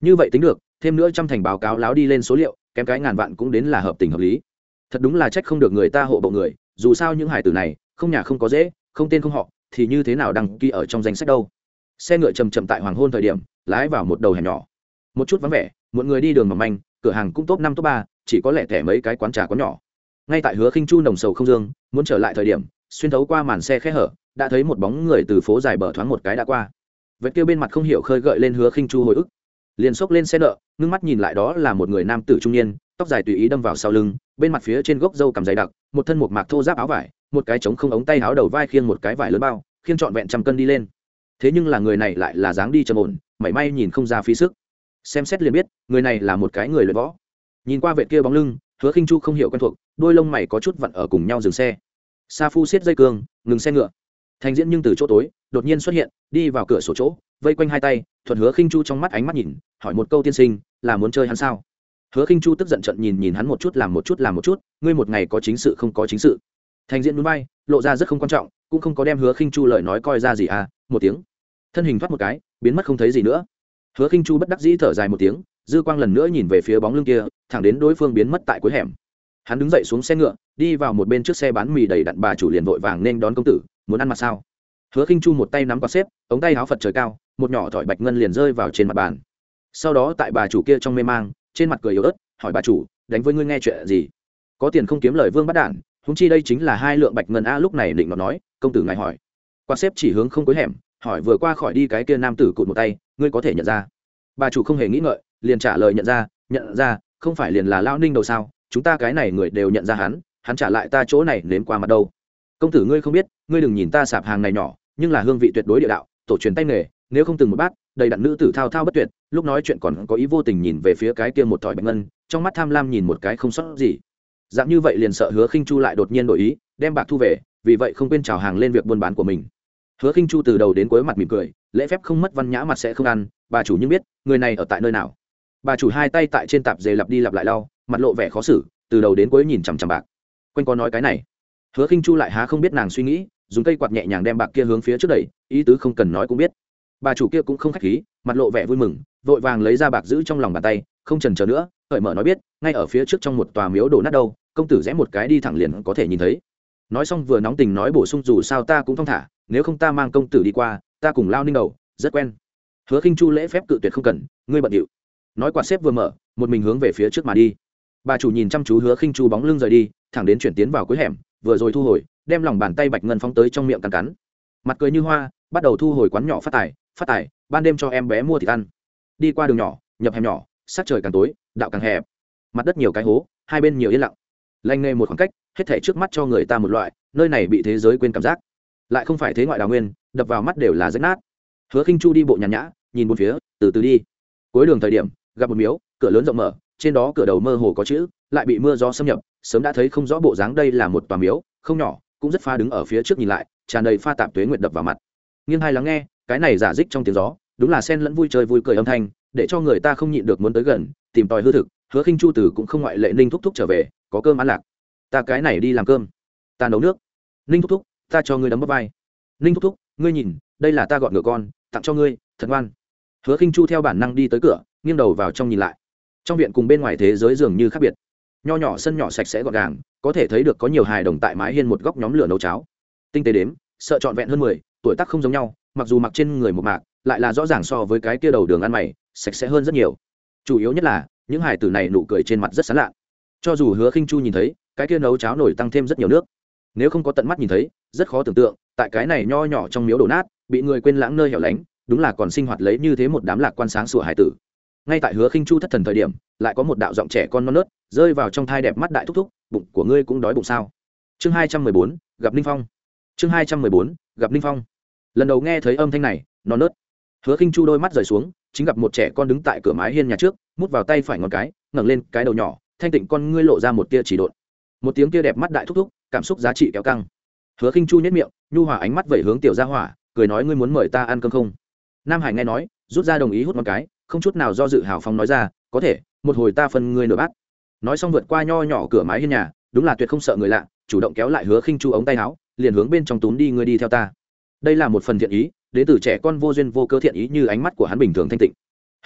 Như vậy tính được, thêm nữa trăm thành báo cáo láo đi lên số liệu, kém cái ngàn vạn cũng đến là hợp tình hợp lý. Thật đúng là trách không được người ta hộ bộ người, dù sao những hải tử này, không nhà không có dễ, không tên không họ, thì như thế nào đăng ký ở trong danh sách đâu? Xe ngựa chầm chậm tại hoàng hôn thời điểm, lái vào một đầu hẻm nhỏ. Một chút vắng vẻ, một người đi đường mỏng manh, cửa hàng cũng top năm, top ba, chỉ có lẻ thẻ mấy cái quán trà có nhỏ. Ngay tại hứa khinh chu nồng sầu không dương muốn trở lại thời điểm xuyên thấu qua màn xe khẽ hở, đã thấy một bóng người từ phố dài bờ thoáng một cái đã qua. Vết kia bên mặt không hiểu khơi gợi lên hứa khinh chu hồi ức. Liền xốc lên xe nợ ngưng mắt nhìn lại đó là một người nam tử trung niên, tóc dài tùy ý đâm vào sau lưng, bên mặt phía trên gốc dâu cầm dày đặc, một thân một mạc thô giáp áo vải, một cái trống không ống tay áo đầu vai khiêng một cái vải lớn bao, khiêng trọn vẹn trăm cân đi lên. Thế nhưng là người này lại là dáng đi trầm ổn, mảy may nhìn không ra phí sức. Xem xét liền biết, người này là một cái người luyện võ. Nhìn qua vệ kia bóng lưng, hứa khinh chu không hiểu quen thuộc, đôi lông mày có chút vặn ở cùng nhau dừng xe sa phu siết dây cương, ngừng xe ngựa. Thành diễn nhưng từ chỗ tối, đột nhiên xuất hiện, đi vào cửa sổ chỗ, vây quanh hai tay, thuận hứa khinh chu trong mắt ánh mắt nhìn, hỏi một câu tiên sinh, là muốn chơi hắn sao? Hứa khinh chu tức giận trận nhìn nhìn hắn một chút, làm một chút, làm một chút, ngươi một ngày có chính sự không có chính sự. Thành diễn núi bay lộ ra rất không quan trọng, cũng không có đem hứa khinh chu lời nói coi ra gì à một tiếng. Thân hình thoát một cái, biến mất không thấy gì nữa. Hứa khinh chu bất đắc dĩ thở dài một tiếng, dư quang lần nữa nhìn về phía bóng lưng kia, thẳng đến đối phương biến mất tại cuối hẻm hắn đứng dậy xuống xe ngựa, đi vào một bên trước xe bán mì đầy đặn bà chủ liền vội vàng nên đón công tử, muốn ăn mặt sao? Hứa khinh chu một tay nắm quạt xếp, ống tay áo phật trời cao, một nhỏ thỏi bạch ngân liền rơi vào trên mặt bàn. Sau đó tại bà chủ kia trong mê mang, trên mặt cười yếu ớt, hỏi bà chủ, đánh với ngươi nghe chuyện gì? Có tiền không kiếm lời vương bắt đản húng chi đây chính là hai lượng bạch ngân a. Lúc này định nó nói, công tử ngài hỏi. Quạt xếp chỉ hướng không cuối hẻm, hỏi vừa qua khỏi đi cái kia nam tử cụt một tay, ngươi có thể nhận ra? Bà chủ không hề nghĩ ngợi, liền trả lời nhận ra nhận ra, không phải liền là lao ninh đầu sao chúng ta cái này người đều nhận ra hắn hắn trả lại ta chỗ này nếm qua mặt đâu. Công tử ngươi không biết, ngươi đừng nhìn ta sạp hàng này nhỏ, nhưng là hương vị tuyệt đối địa đạo, tổ truyền tay nghề, nếu không từng một bát, đầy đặn nữ tử thao thao bất tuyệt, lúc nói chuyện còn có ý vô tình nhìn về phía cái kia một thỏi bạch ngân, trong mắt tham lam nhìn một cái không sót gì. Dạng như vậy liền sợ hứa khinh chu lại đột nhiên đổi ý, đem bạc thu về, vì vậy không quên chào hàng lên việc buôn bán của mình. Hứa khinh chu từ đầu đến cuối mặt mỉm cười, lễ phép không mất văn nhã mặt sẽ không ăn, bà chủ nhưng biết, người này ở tại nơi nào. Bà chủ hai tay tại trên tạp dề lặp đi lặp lại lau mặt lộ vẻ khó xử, từ đầu đến cuối nhìn chằm chằm bạc. Quanh có nói cái này. Hứa khinh chu lại há không biết nàng suy nghĩ, dùng cây quạt nhẹ nhàng đem bạc kia hướng phía trước đẩy, ý tứ không cần nói cũng biết. Bà chủ kia cũng không khách khí, mặt lộ vẻ vui mừng, vội vàng lấy ra bạc giữ trong lòng bàn tay, không trần chờ nữa hởi mở nói biết, ngay ở phía trước trong một tòa miếu đổ nát đâu, công tử rẽ một cái đi thẳng liền có thể nhìn thấy. Nói xong vừa nóng tình nói bổ sung dù sao ta cũng thong thả, nếu không ta mang công tử đi qua, ta cùng lao ninh đầu, rất quen. Hứa khinh chu lễ phép cự tuyệt không cần, ngươi bận điệu. Nói quạt xếp vừa mở, một mình hướng về phía trước mà đi bà chủ nhìn chăm chú hứa khinh chu bóng lưng rời đi, thẳng đến chuyển tiến vào cuối hẻm, vừa rồi thu hồi, đem lòng bàn tay bạch ngân phóng tới trong miệng cắn cắn. Mặt cười như hoa, bắt đầu thu hồi quán nhỏ phát tài phát tài, ban đêm cho em bé mua thịt ăn. Đi qua đường nhỏ, nhập hẻm nhỏ, sát trời càng tối, đạo càng hẹp mặt đất nhiều cái hố, hai bên nhiều yên lặng. Lanh nghề một khoảng cách, hết thể trước mắt cho người ta một loại, nơi này bị thế giới quên cảm giác. Lại không phải thế ngoại đào nguyên, đập vào mắt đều là rách nát. Hứa khinh chu đi bộ nhàn nhã, nhìn một phía, từ từ đi. Cuối đường thời điểm, gặp một miếu, cửa lớn rộng mở trên đó cửa đầu mơ hồ có chữ, lại bị mưa gió xâm nhập, sớm đã thấy không rõ bộ dáng đây là một tòa miếu, không nhỏ, cũng rất pha đứng ở phía trước nhìn lại, tràn đầy pha tạp tuế nguyệt đập vào mặt. Nghiêng hai lắng nghe, cái này giả dích trong tiếng gió, đúng là sen lẫn vui chơi vui cười âm thanh, để cho người ta không nhịn được muốn tới gần, tìm tòi hư thực, hứa khinh chu từ cũng không ngoại lệ ninh thúc thúc trở về, có cơm ăn lạc. Ta cái này đi làm cơm. Ta nấu nước. Ninh thúc thúc, ta cho ngươi đấm bắp vai. Ninh thúc thúc, ngươi nhìn, đây là ta gọn ngựa con, tặng cho ngươi, thật ngoan. Hứa khinh chu theo bản năng đi tới cửa, nghiêng đầu vào trong nhìn lại trong viện cùng bên ngoài thế giới dường như khác biệt. Nho nhỏ sân nhỏ sạch sẽ gọn gàng, có thể thấy được có nhiều hài đồng tại mái hiên một góc nhóm lửa nấu cháo. Tinh tế đếm, sợ trọn vẹn hơn mười, tuổi tác không giống nhau, mặc dù mặc trên người một mạc, lại là rõ ràng so với cái kia đầu đường ăn mày, sạch sẽ hơn rất nhiều. Chủ yếu nhất là, những hài tử này nụ cười trên mặt rất sán lạ. Cho dù hứa khinh chu nhìn thấy, cái kia nấu cháo nổi tăng thêm rất nhiều nước. Nếu không có tận mắt nhìn thấy, rất khó tưởng tượng, tại cái này nho nhỏ trong miếu đổ nát, bị người quên lãng nơi hẻo lánh, đúng là còn sinh hoạt lấy như thế một đám lạc quan sáng sủa hải tử ngay tại hứa khinh chu thất thần thời điểm, lại có một đạo giọng trẻ con non nớt rơi vào trong thai đẹp mắt đại thúc thúc, bụng của ngươi cũng đói bụng sao? Chương hai trăm mười bốn, gặp ninh phong. Chương hai trăm mười bốn, gặp ninh phong. Lần đầu nghe thấy âm thanh này, non nớt, hứa khinh chu đôi mắt rời xuống, chính gặp một trẻ con đứng tại cửa mái hiên nhà trước, mút vào tay phải ngón cái, ngẩng lên cái đầu nhỏ, thanh tịnh con ngươi lộ ra một tia chỉ độn. Một tiếng kia đẹp mắt đại thúc thúc, cảm xúc giá trị kéo căng. Hứa khinh chu nhất miệng, nhu hòa ánh mắt vẩy hướng tiểu gia hỏa, cười nói, ngươi muốn mời ta ăn cơm không? Nam hải nghe nói, rút ra đồng ý hút một cái không chút nào do dự hào phóng nói ra, có thể, một hồi ta phân ngươi nửa bát. Nói xong vượt qua nho nhỏ cửa mái hiên nhà, đúng là tuyệt không sợ người lạ, chủ động kéo lại hứa khinh chu ống tay áo, liền hướng bên trong túm đi ngươi đi theo ta. Đây là một phần thiện ý, đến từ trẻ con vô duyên vô cơ thiện ý như ánh mắt của hắn bình thường thanh tịnh.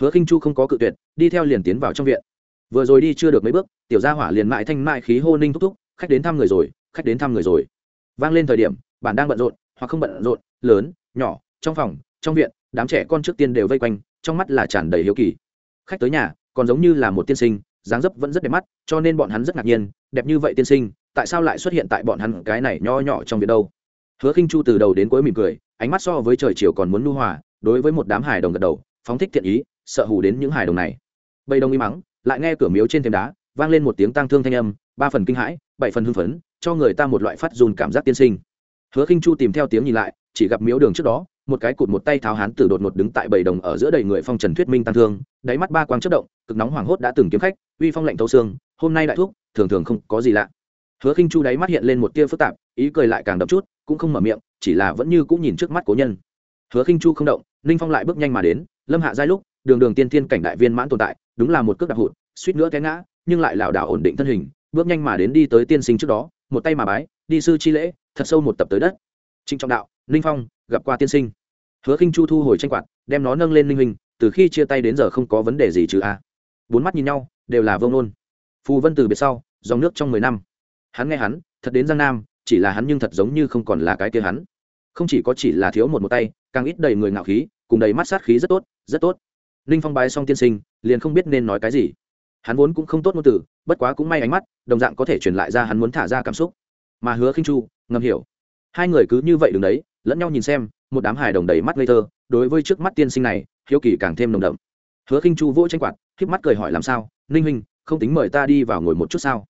Hứa khinh chu không có cự tuyệt, đi theo liền tiến vào trong viện. Vừa rồi đi chưa được mấy bước, tiểu gia hỏa liền mại thanh mại khí hô ninh thúc thúc, khách đến thăm người rồi, khách đến thăm người rồi. Vang lên thời điểm, bạn đang bận rộn, hoặc không bận rộn, lớn, nhỏ, trong phòng, trong viện, đám trẻ con trước tiên đều vây quanh trong mắt là tràn đầy hiếu kỳ. Khách tới nhà, còn giống như là một tiên sinh, dáng dấp vẫn rất đẹp mắt, cho nên bọn hắn rất ngạc nhiên, đẹp như vậy tiên sinh, tại sao lại xuất hiện tại bọn hắn cái này nho nhỏ trong viện đâu? Hứa khinh chu từ đầu đến cuối mỉm cười, ánh mắt so với trời chiều còn muốn nu hòa, đối với một đám hài đồng gật đầu, phóng thích thiện ý, sợ hù đến những hài đồng này. Bầy đồng y mắng, lại nghe cửa miếu trên thềm đá, vang lên một tiếng tang thương thanh âm, ba phần kinh hãi, bảy phần hưng phấn, cho người ta một loại phát dùn cảm giác tiên sinh. Hứa khinh chu tìm theo tiếng nhìn lại, chỉ gặp miếu đường trước đó một cái cụt một tay tháo hán tử đột ngột đứng tại bầy đồng ở giữa đầy người phong trần thuyết minh tăng thương, đáy mắt ba quang chất động, cực nóng hoảng hốt đã từng kiếm khách, uy phong lạnh thấu xương, hôm nay đại thuốc, thường thường không có gì lạ. Hứa khinh chu đáy mắt hiện lên một tia phức tạp, ý cười lại càng đậm chút, cũng không mở miệng, chỉ là vẫn như cũng nhìn trước mắt cố nhân. Hứa khinh chu không động, ninh phong lại bước nhanh mà đến, lâm hạ giai lúc, đường đường tiên thiên cảnh đại viên mãn tồn tại, đúng là một cước đạp hụt, suýt nữa té ngã, nhưng lại lảo đảo ổn định thân hình, bước nhanh mà đến đi tới tiên sinh trước đó, một tay mà bái, đi sư chi lễ, thật sâu một tập tới đất. Trịnh trọng đạo, ninh phong, gặp qua tiên sinh hứa khinh chu thu hồi tranh quạt, đem nó nâng lên linh hình từ khi chia tay đến giờ không có vấn đề gì chứ a bốn mắt nhìn nhau, đều là vông nôn phù vân từ biệt sau, dòng nước trong mười năm. Hắn nghe hắn, thật đến giang nam, chỉ là hắn nhưng thật giống như không còn là cái kia hắn. Không chỉ có chỉ là thiếu một một tay, càng ít đầy người ngạo khí, cùng đầy mắt sát khí rất tốt rất tốt. Ninh phong bái xong tiên sinh, liền không biết nên nói cái gì. Hắn vốn cũng không tốt ngôn từ, bất quá cũng may ánh mắt, đồng dạng có thể truyền lại ra hắn muốn thả ra cảm xúc. Mà hứa khinh chu, ngầm hiểu. Hai người cứ như vậy đứng đấy lẫn nhau nhìn xem, một đám hài đồng đầy mắt ngây thơ, đối với trước mắt tiên sinh này, hiếu kỳ càng thêm nồng đậm. Hứa khinh chu vỗ tranh quạt k mắt cười hỏi làm sao, ninh huynh, không tính mời ta đi vào ngồi một chút sao?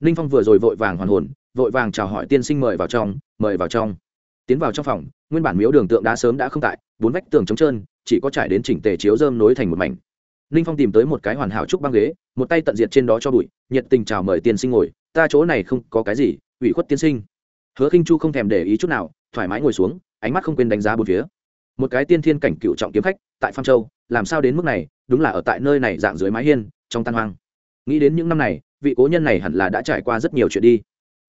Ninh phong vừa rồi vội vàng hoàn hồn, vội vàng chào hỏi tiên sinh mời vào trong, mời vào trong. Tiến vào trong phòng, nguyên bản miếu đường tượng đá sớm đã không tại, bốn vách tường trống trơn, chỉ có trải đến chỉnh tề chiếu dơm nối thành một mảnh. Ninh phong tìm tới một cái hoàn hảo trúc băng ghế, một tay tận diệt trên đó cho bụi, nhiệt tình chào mời tiên sinh ngồi, ta chỗ này không có cái gì, ủy khuất tiên sinh hứa khinh chu không thèm để ý chút nào, thoải mái ngồi xuống, ánh mắt không quên đánh giá bốn phía. Một cái tiên thiên cảnh cựu trọng kiếm khách, tại phan châu, làm sao đến mức này, đúng là ở tại nơi này dạng dưới mái hiên, trong tan hoang. Nghĩ đến những năm này, vị cố nhân này hẳn là đã trải qua rất nhiều chuyện đi.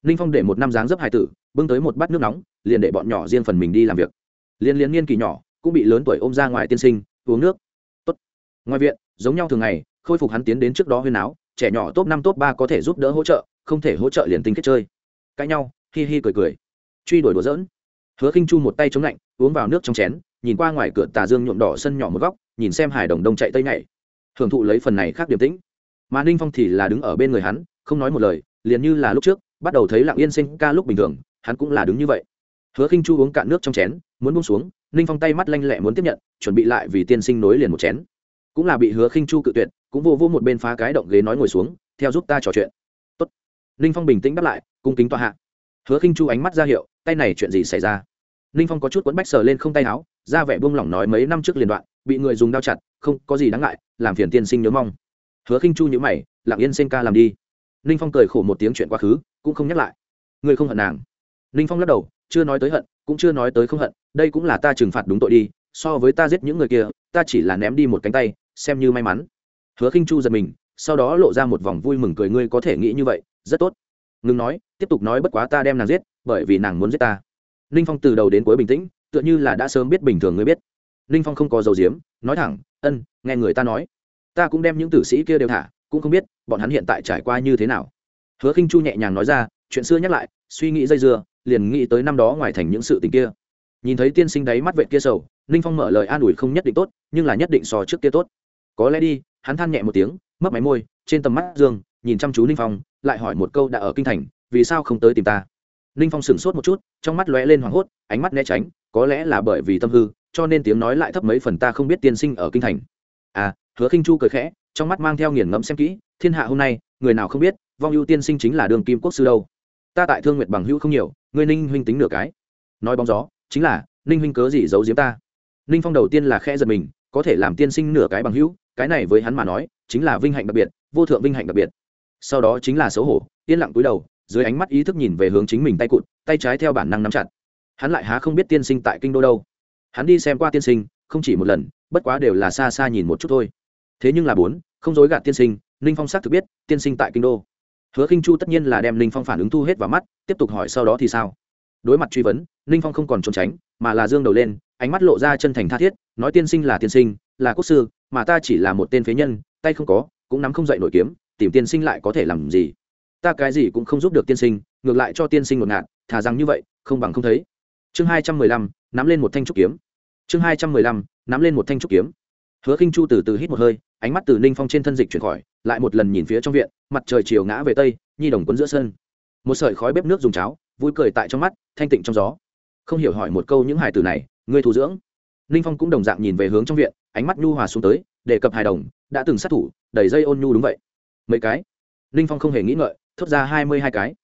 Ninh phong để một năm dáng dấp hài tử, bưng tới một bát nước nóng, liền để bọn nhỏ riêng phần mình đi làm việc. Liên liên niên kỳ nhỏ, cũng bị lớn tuổi ôm ra ngoài tiên sinh, uống nước. Tốt. ngoài viện, giống nhau thường ngày, khôi phục hắn tiến đến trước đó huyên áo trẻ nhỏ top năm top ba có thể giúp đỡ hỗ trợ, không thể hỗ trợ liền tinh kết chơi. Cãi nhau hi hi cười cười. Truy đuổi đùa dỡn hứa khinh chu một tay chống lạnh, uống vào nước trong chén, nhìn qua ngoài cửa tà dương nhuộm đỏ sân nhỏ một góc, nhìn xem hải đồng đông chạy tây nhảy. Hưởng thụ lấy phần này khác điềm tĩnh. Mà ninh phong thì là đứng ở bên người hắn, không nói một lời, liền như là lúc trước, bắt đầu thấy lặng yên sinh ca lúc bình thường, hắn cũng là đứng như vậy. Hứa khinh chu uống cạn nước trong chén, muốn buông xuống, ninh phong tay mắt lanh lẹ muốn tiếp nhận, chuẩn bị lại vì tiên sinh nối liền một chén. Cũng là bị hứa khinh chu cự tuyệt, cũng vô vô một bên phá cái động ghế nói ngồi xuống, theo giúp ta trò chuyện. Tốt. ninh phong bình tĩnh đáp lại, cung kính tòa hạ hứa khinh chu ánh mắt ra hiệu, tay này chuyện gì xảy ra? Ninh phong có chút quấn bách sờ lên không tay áo, ra vẻ buông lỏng nói mấy năm trước liên đoạn, bị người dùng đao chặt, không có gì đáng ngại, làm phiền tiên sinh nhớ mong. Hứa khinh chu nhữ mày, lặng yên sinh ca làm đi. Ninh phong cười khổ một tiếng chuyện quá khứ, cũng không nhắc lại. Người không hận nàng? Ninh phong lắc đầu, chưa nói tới hận, cũng chưa nói tới không hận, đây cũng là ta trừng phạt đúng tội đi, so với ta giết những người kia, ta chỉ là ném đi một cánh tay, xem như may mắn. Hứa khinh chu giật mình, sau đó lộ ra một vòng vui mừng cười, ngươi có thể nghĩ như vậy, rất tốt ngừng nói, tiếp tục nói bất quá ta đem nàng giết, bởi vì nàng muốn giết ta. Ninh phong từ đầu đến cuối bình tĩnh, tựa như là đã sớm biết bình thường ngươi biết. Ninh phong không có dầu diếm nói thẳng, ân, nghe người ta nói. Ta cũng đem những tử sĩ kia đều thả, cũng không biết bọn hắn hiện tại trải qua như thế nào. Hứa khinh chu nhẹ nhàng nói ra, chuyện xưa nhắc lại, suy nghĩ dây dưa, liền nghĩ tới năm đó ngoài thành những sự tình kia. Nhìn thấy tiên sinh đáy mắt vệ kia sầu, ninh phong mở lời an ủi không nhất định tốt, nhưng là nhất định so trước kia tốt. Có lẽ đi, hắn than nhẹ một tiếng mất máy môi, trên tầm mắt dương, nhìn chăm chú ninh phong lại hỏi một câu đã ở kinh thành, vì sao không tới tìm ta? Ninh phong sửng sốt một chút, trong mắt lóe lên hoảng hốt, ánh mắt né tránh, có lẽ là bởi vì tâm hư, cho nên tiếng nói lại thấp mấy phần ta không biết tiên sinh ở kinh thành. À hứa khinh chu cười khẽ, trong mắt mang theo nghiền ngẫm xem kỹ, thiên hạ hôm nay, người nào không biết, vong ưu tiên sinh chính là đường kim quốc sư đâu. Ta tại thương nguyệt bằng hữu không nhiều, ngươi ninh huynh tính nửa cái. Nói bóng gió, chính là, ninh huynh cớ gì giấu giếm ta? Ninh phong đầu tiên là khẽ giật mình, có thể làm tiên sinh nửa cái bằng hữu, cái này với hắn mà nói, chính là vinh hạnh đặc biệt, vô thượng vinh hạnh đặc biệt sau đó chính là xấu hổ, yên lặng cúi đầu, dưới ánh mắt ý thức nhìn về hướng chính mình tay cụt, tay trái theo bản năng nắm chặt. Hắn lại há không biết tiên sinh tại kinh đô đâu. Hắn đi xem qua tiên sinh, không chỉ một lần, bất quá đều là xa xa nhìn một chút thôi. Thế nhưng là bốn, không dối gạt tiên sinh, ninh phong xác thực biết, tiên sinh tại kinh đô. Hứa khinh chu tất nhiên là đem ninh phong phản ứng thu hết vào mắt, tiếp tục hỏi sau đó thì sao? Đối mặt truy vấn, ninh phong không còn trốn tránh, mà là dương đầu lên, ánh mắt lộ ra chân thành tha thiết, nói tiên sinh là tiên sinh, là quốc sư, mà ta chỉ là một tên phế nhân, tay không có, cũng nắm không dậy nổi kiếm tìm tiên sinh lại có thể làm gì? Ta cái gì cũng không giúp được tiên sinh, ngược lại cho tiên sinh một ngạt, thà rằng như vậy, không bằng không thấy. Chương hai trăm mười lăm, nắm lên một thanh trúc kiếm. Chương hai trăm mười lăm, nắm lên một thanh trúc kiếm. Hứa khinh chu từ từ hít một hơi, ánh mắt từ ninh phong trên thân dịch chuyển khỏi, lại một lần nhìn phía trong viện, mặt trời chiều ngã về tây, nhi đồng quấn giữa sân. Một sợi khói bếp nước dùng cháo, vui cười tại trong mắt, thanh tịnh trong gió. Không hiểu hỏi một câu những hài từ này, ngươi thu dưỡng. Ninh phong cũng đồng dạng nhìn về hướng trong viện, ánh mắt nhu hòa xuống tới, đề cập hài đồng, đã từng sát thủ đẩy dây ôn nhu đúng vậy mấy cái. Ninh phong không hề nghĩ ngợi, thốt ra hai mươi hai cái.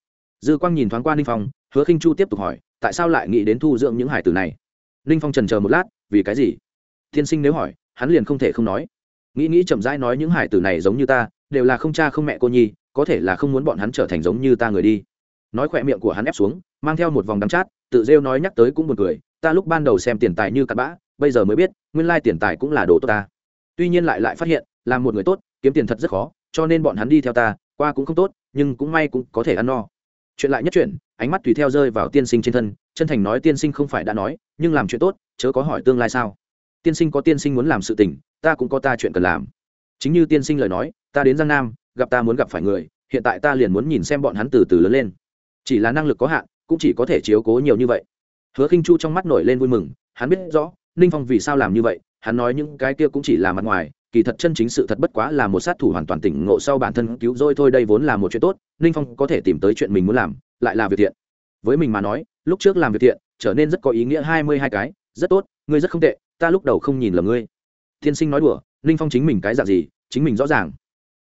Dư quang nhìn thoáng qua ninh phong, hứa khinh chu tiếp tục hỏi, tại sao lại nghĩ đến thu dưỡng những hải tử này? Ninh phong trần chờ một lát, vì cái gì? Tiên sinh nếu hỏi, hắn liền không thể không nói. Nghĩ nghĩ chậm rãi nói những hải tử này giống như ta, đều là không cha không mẹ cô nhi, có thể là không muốn bọn hắn trở thành giống như ta người đi. Nói khỏe miệng của hắn ép xuống, mang theo một vòng đắm chát, tự rêu nói nhắc tới cũng buồn cười, ta lúc ban đầu xem tiền tài như cặn bã, bây giờ mới biết, nguyên lai tiền tài cũng là đồ tốt ta. Tuy nhiên lại lại phát hiện là một người tốt, kiếm tiền thật rất khó cho nên bọn hắn đi theo ta, qua cũng không tốt, nhưng cũng may cũng có thể ăn no. Chuyện lại nhất chuyện, ánh mắt tùy theo rơi vào tiên sinh trên thân, chân thành nói tiên sinh không phải đã nói, nhưng làm chuyện tốt, chớ có hỏi tương lai sao. Tiên sinh có tiên sinh muốn làm sự tình, ta cũng có ta chuyện cần làm. Chính như tiên sinh lời nói, ta đến giang nam, gặp ta muốn gặp phải người, hiện tại ta liền muốn nhìn xem bọn hắn từ từ lớn lên. Chỉ là năng lực có hạn, cũng chỉ có thể chiếu cố nhiều như vậy. Hứa khinh chu trong mắt nổi lên vui mừng, hắn biết rõ, ninh phong vì sao làm như vậy, hắn nói những cái kia cũng chỉ là mặt ngoài kỳ thật chân chính sự thật bất quá là một sát thủ hoàn toàn tỉnh ngộ sau bản thân cứu rồi thôi, đây vốn là một chuyện tốt, ninh phong có thể tìm tới chuyện mình muốn làm, lại là việc thiện. Với mình mà nói, lúc trước làm việc thiện, trở nên rất có ý nghĩa hai mươi hai cái, rất tốt, ngươi rất không tệ, ta lúc đầu không nhìn lầm ngươi. Tiên sinh nói đùa, ninh phong chính mình cái dạng gì, chính mình rõ ràng.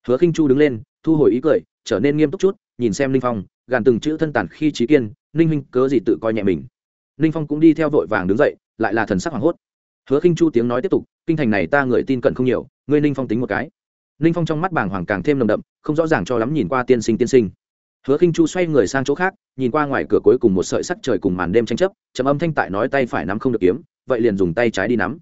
Hứa khinh chu đứng lên, thu hồi ý cười, trở nên nghiêm túc chút, nhìn xem ninh phong, gàn từng chữ thân tản khi trí kiên, ninh huynh cớ gì tự coi nhẹ mình. Ninh phong cũng đi theo vội vàng đứng dậy, lại là thần sắc hoảng hốt hứa khinh chu tiếng nói tiếp tục, kinh thành này ta người tin cận không nhiều, ngươi ninh phong tính một cái. Ninh phong trong mắt bàng hoàng càng thêm nồng đậm, không rõ ràng cho lắm nhìn qua tiên sinh tiên sinh. Hứa khinh chu xoay người sang chỗ khác, nhìn qua ngoài cửa cuối cùng một sợi sắc trời cùng màn đêm tranh chấp, trầm âm thanh tại nói tay phải nắm không được kiếm, vậy liền dùng tay trái đi nắm.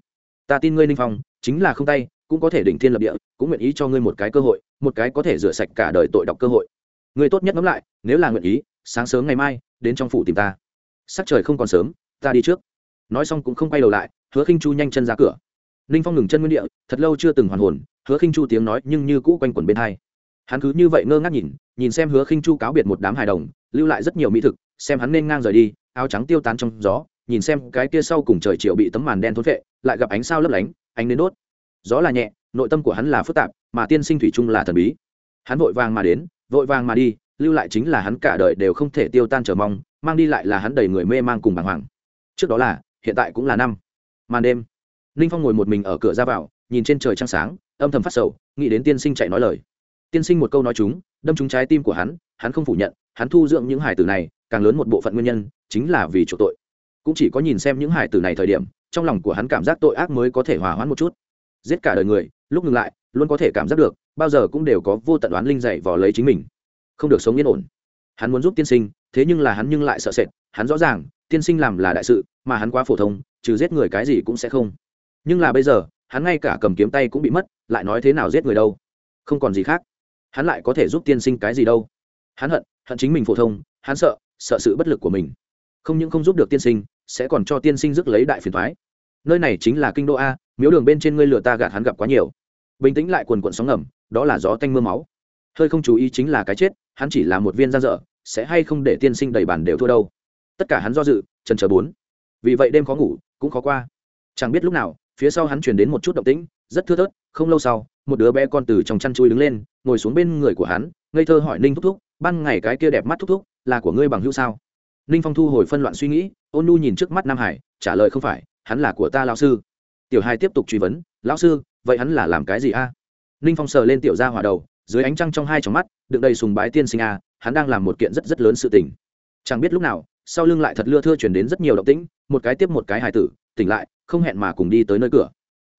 Ta tin ngươi ninh phong, chính là không tay, cũng có thể đỉnh thiên lập địa, cũng nguyện ý cho ngươi một cái cơ hội, một cái có thể rửa sạch cả đời tội đọc cơ hội. Ngươi tốt nhất ngẫm lại, nếu là nguyện ý, sáng sớm ngày mai, đến trong phủ tìm ta. Sắc trời không còn sớm, ta đi trước. Nói xong cũng không quay đầu lại hứa khinh chu nhanh chân ra cửa. Ninh phong ngừng chân nguyên địa, thật lâu chưa từng hoàn hồn, hứa khinh chu tiếng nói nhưng như cũ quanh quẩn bên hai. Hắn cứ như vậy ngơ ngác nhìn nhìn xem hứa khinh chu cáo biệt một đám hài đồng, lưu lại rất nhiều mỹ thực, xem hắn nên ngang rời đi, áo trắng tiêu tán trong gió, nhìn xem cái kia sau cùng trời chiều bị tấm màn đen thốn vệ lại gặp ánh sao lấp lánh, ánh đến đốt. Gió là nhẹ, nội tâm của hắn là phức tạp, mà tiên sinh thủy chung là thần bí. Hắn vội vàng mà đến, vội vàng mà đi, lưu lại chính là hắn cả đời đều không thể tiêu tan trở mong, mang đi lại là hắn đầy người mê mang cùng bàng hoàng. Trước đó là, hiện tại cũng là năm màn đêm. Ninh phong ngồi một mình ở cửa ra vào, nhìn trên trời trăng sáng, âm thầm phát sầu, nghĩ đến tiên sinh chạy nói lời. Tiên sinh một câu nói chúng, đâm trúng trái tim của hắn hắn không phủ nhận, hắn thu dưỡng những hải tử này, càng lớn một bộ phận nguyên nhân, chính là vì chỗ tội. Cũng chỉ có nhìn xem những hải tử này thời điểm, trong lòng của hắn cảm giác tội ác mới có thể hòa hoãn một chút. Giết cả đời người, lúc ngừng lại, luôn có thể cảm giác được, bao giờ cũng đều có vô tận đoán linh dạy vò lấy chính mình. Không được sống yên ổn. Hắn muốn giúp tiên sinh, thế nhưng là hắn nhưng lại sợ sệt, hắn rõ ràng, tiên sinh làm là đại sự, mà hắn quá phổ thông trừ giết người cái gì cũng sẽ không. Nhưng là bây giờ, hắn ngay cả cầm kiếm tay cũng bị mất, lại nói thế nào giết người đâu? Không còn gì khác. Hắn lại có thể giúp tiên sinh cái gì đâu? Hắn hận hận chính mình phổ thông, hắn sợ sợ sự bất lực của mình. Không những không giúp được tiên sinh, sẽ còn cho tiên sinh rước lấy đại phiền thoái nơi này chính là kinh đô a, miếu đường bên trên ngươi lừa ta gạt hắn gặp quá nhiều. Bình tĩnh lại quần quận sóng ngầm, đó là gió tanh m ư a máu. Hơi không chú ý chính là cái chết, hắn chỉ là một viên gian dở, sẽ hay không để tiên sinh đầy bàn đều thua đâu? Tất cả hắn do dự trần chờ bốn. Vì vậy đêm khó ngủ cũng khó qua. Chẳng biết lúc nào, phía sau hắn chuyển đến một chút động tĩnh, rất thưa thớt, không lâu sau, một đứa bé con từ trong chăn chui đứng lên, ngồi xuống bên người của hắn, ngây thơ hỏi ninh thúc thúc, ban ngày cái kia đẹp mắt thúc thúc, là của ngươi bằng hữu sao? Ninh phong thu hồi phân loạn suy nghĩ, ôn nu nhìn trước mắt nam hải, trả lời không phải, hắn là của ta lao sư. Tiểu hai tiếp tục truy vấn, lão sư, vậy hắn là làm cái gì a? Ninh phong sờ lên tiểu ra hỏa đầu, dưới ánh trăng trong hai tròng mắt, đựng đầy sùng bái tiên sinh a, hắn đang làm một kiện rất rất lớn sự tình. Chẳng biết lúc nào, sau lưng lại thật lưa thưa chuyển đến rất nhiều động tĩnh một cái tiếp một cái hài tử, tỉnh lại, không hẹn mà cùng đi tới nơi cửa.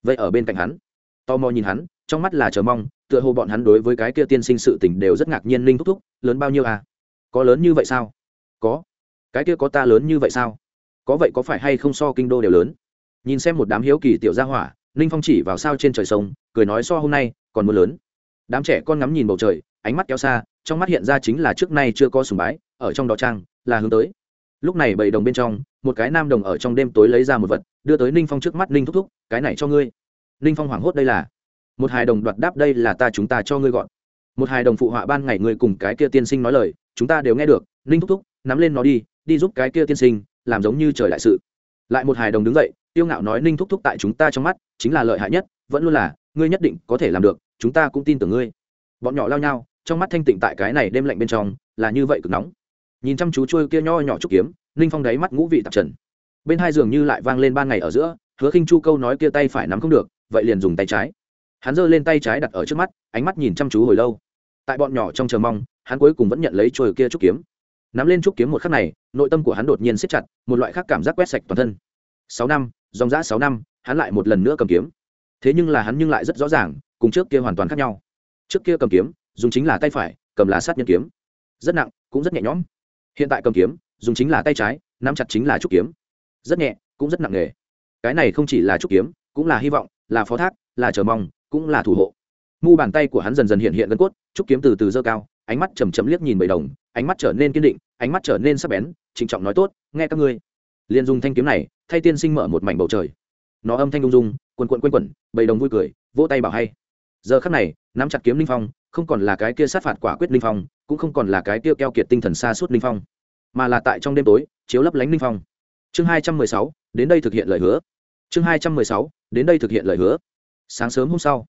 Vậy ở bên cạnh hắn, tò mò nhìn hắn, trong mắt là chờ mong, tựa hồ bọn hắn đối với cái kia tiên sinh sự tình đều rất ngạc nhiên linh thúc thúc, lớn bao nhiêu à? Có lớn như vậy sao? Có. Cái kia có ta lớn như vậy sao? Có vậy có phải hay không so kinh đô đều lớn? Nhìn xem một đám hiếu kỳ tiểu gia hỏa, ninh phong chỉ vào sao trên trời sông, cười nói so hôm nay, còn mưa lớn. Đám trẻ con ngắm nhìn bầu trời, ánh mắt kéo xa, trong mắt hiện ra chính là trước nay chưa có sùng bái, ở trong đó trang, là hướng tới. Lúc này bảy đồng bên trong một cái nam đồng ở trong đêm tối lấy ra một vật, đưa tới ninh phong trước mắt, ninh thúc thúc, cái này cho ngươi. Ninh phong hoảng hốt, đây là một hài đồng đoạt đáp, đây là ta chúng ta cho ngươi gọn. Một hài đồng phụ họa ban ngày ngươi cùng cái kia tiên sinh nói lời, chúng ta đều nghe được, ninh thúc thúc, nắm lên nó đi đi giúp cái kia tiên sinh, làm giống như trời đại sự. Lại một hài đồng đứng dậy, tiêu ngạo nói, ninh thúc thúc tại chúng ta trong mắt, chính là lợi hại nhất, vẫn luôn là, ngươi nhất định có thể làm được, chúng ta cũng tin tưởng ngươi. Bọn nhỏ lao nhau, trong mắt thanh tịnh tại cái này đêm lạnh bên trong, là như vậy cực nóng. Nhìn chăm chú trôi kia nho nhỏ trúc kiếm ninh phong đáy mắt ngũ vị tạp trần. Bên hai giường như lại vang lên ban ngày ở giữa, hứa khinh chu câu nói kia tay phải nắm không được, vậy liền dùng tay trái. Hắn giơ lên tay trái đặt ở trước mắt, ánh mắt nhìn chăm chú hồi lâu. Tại bọn nhỏ trong chờ mong, hắn cuối cùng vẫn nhận lấy trôi kia trúc kiếm. Nắm lên trúc kiếm một khắc này, nội tâm của hắn đột nhiên siết chặt, một loại khác cảm giác quét sạch toàn thân. Sáu năm, dòng dã sáu năm, hắn lại một lần nữa cầm kiếm. Thế nhưng là hắn nhưng lại rất rõ ràng, cùng trước kia hoàn toàn khác nhau. Trước kia cầm kiếm, dùng chính là tay phải, cầm là sát nhân kiếm. Rất nặng, cũng rất nhẹ nhõm. Hiện tại cầm kiếm dùng chính là tay trái, nắm chặt chính là trúc kiếm. Rất nhẹ, cũng rất nặng nề cái này không chỉ là trúc kiếm, cũng là hy vọng, là phó thác, là chờ mong, cũng là thủ hộ. Mu bàn tay của hắn dần dần hiện hiện gân cốt, trúc kiếm từ từ dơ cao, ánh mắt chầm chậm liếc nhìn bầy đồng, ánh mắt trở nên kiên định, ánh mắt trở nên sắc bén, trịnh trọng nói tốt, nghe các ngươi. Liền dùng thanh kiếm này, thay tiên sinh mở một mảnh bầu trời. Nó âm thanh ung dung quần quận quanh quẩn bầy đồng vui cười, vỗ tay bảo hay. Giờ khắc này, nắm chặt kiếm linh phong, không còn là cái kia sát phạt quả quyết linh phong, cũng không còn là cái kia keo kiệt tinh thần xa suốt linh phong mà là tại trong đêm tối, chiếu lấp lánh linh phong. Chương hai trăm mười sáu, đến đây thực hiện lời hứa. Chương hai trăm mười sáu, đến đây thực hiện lời hứa. Sáng sớm hôm sau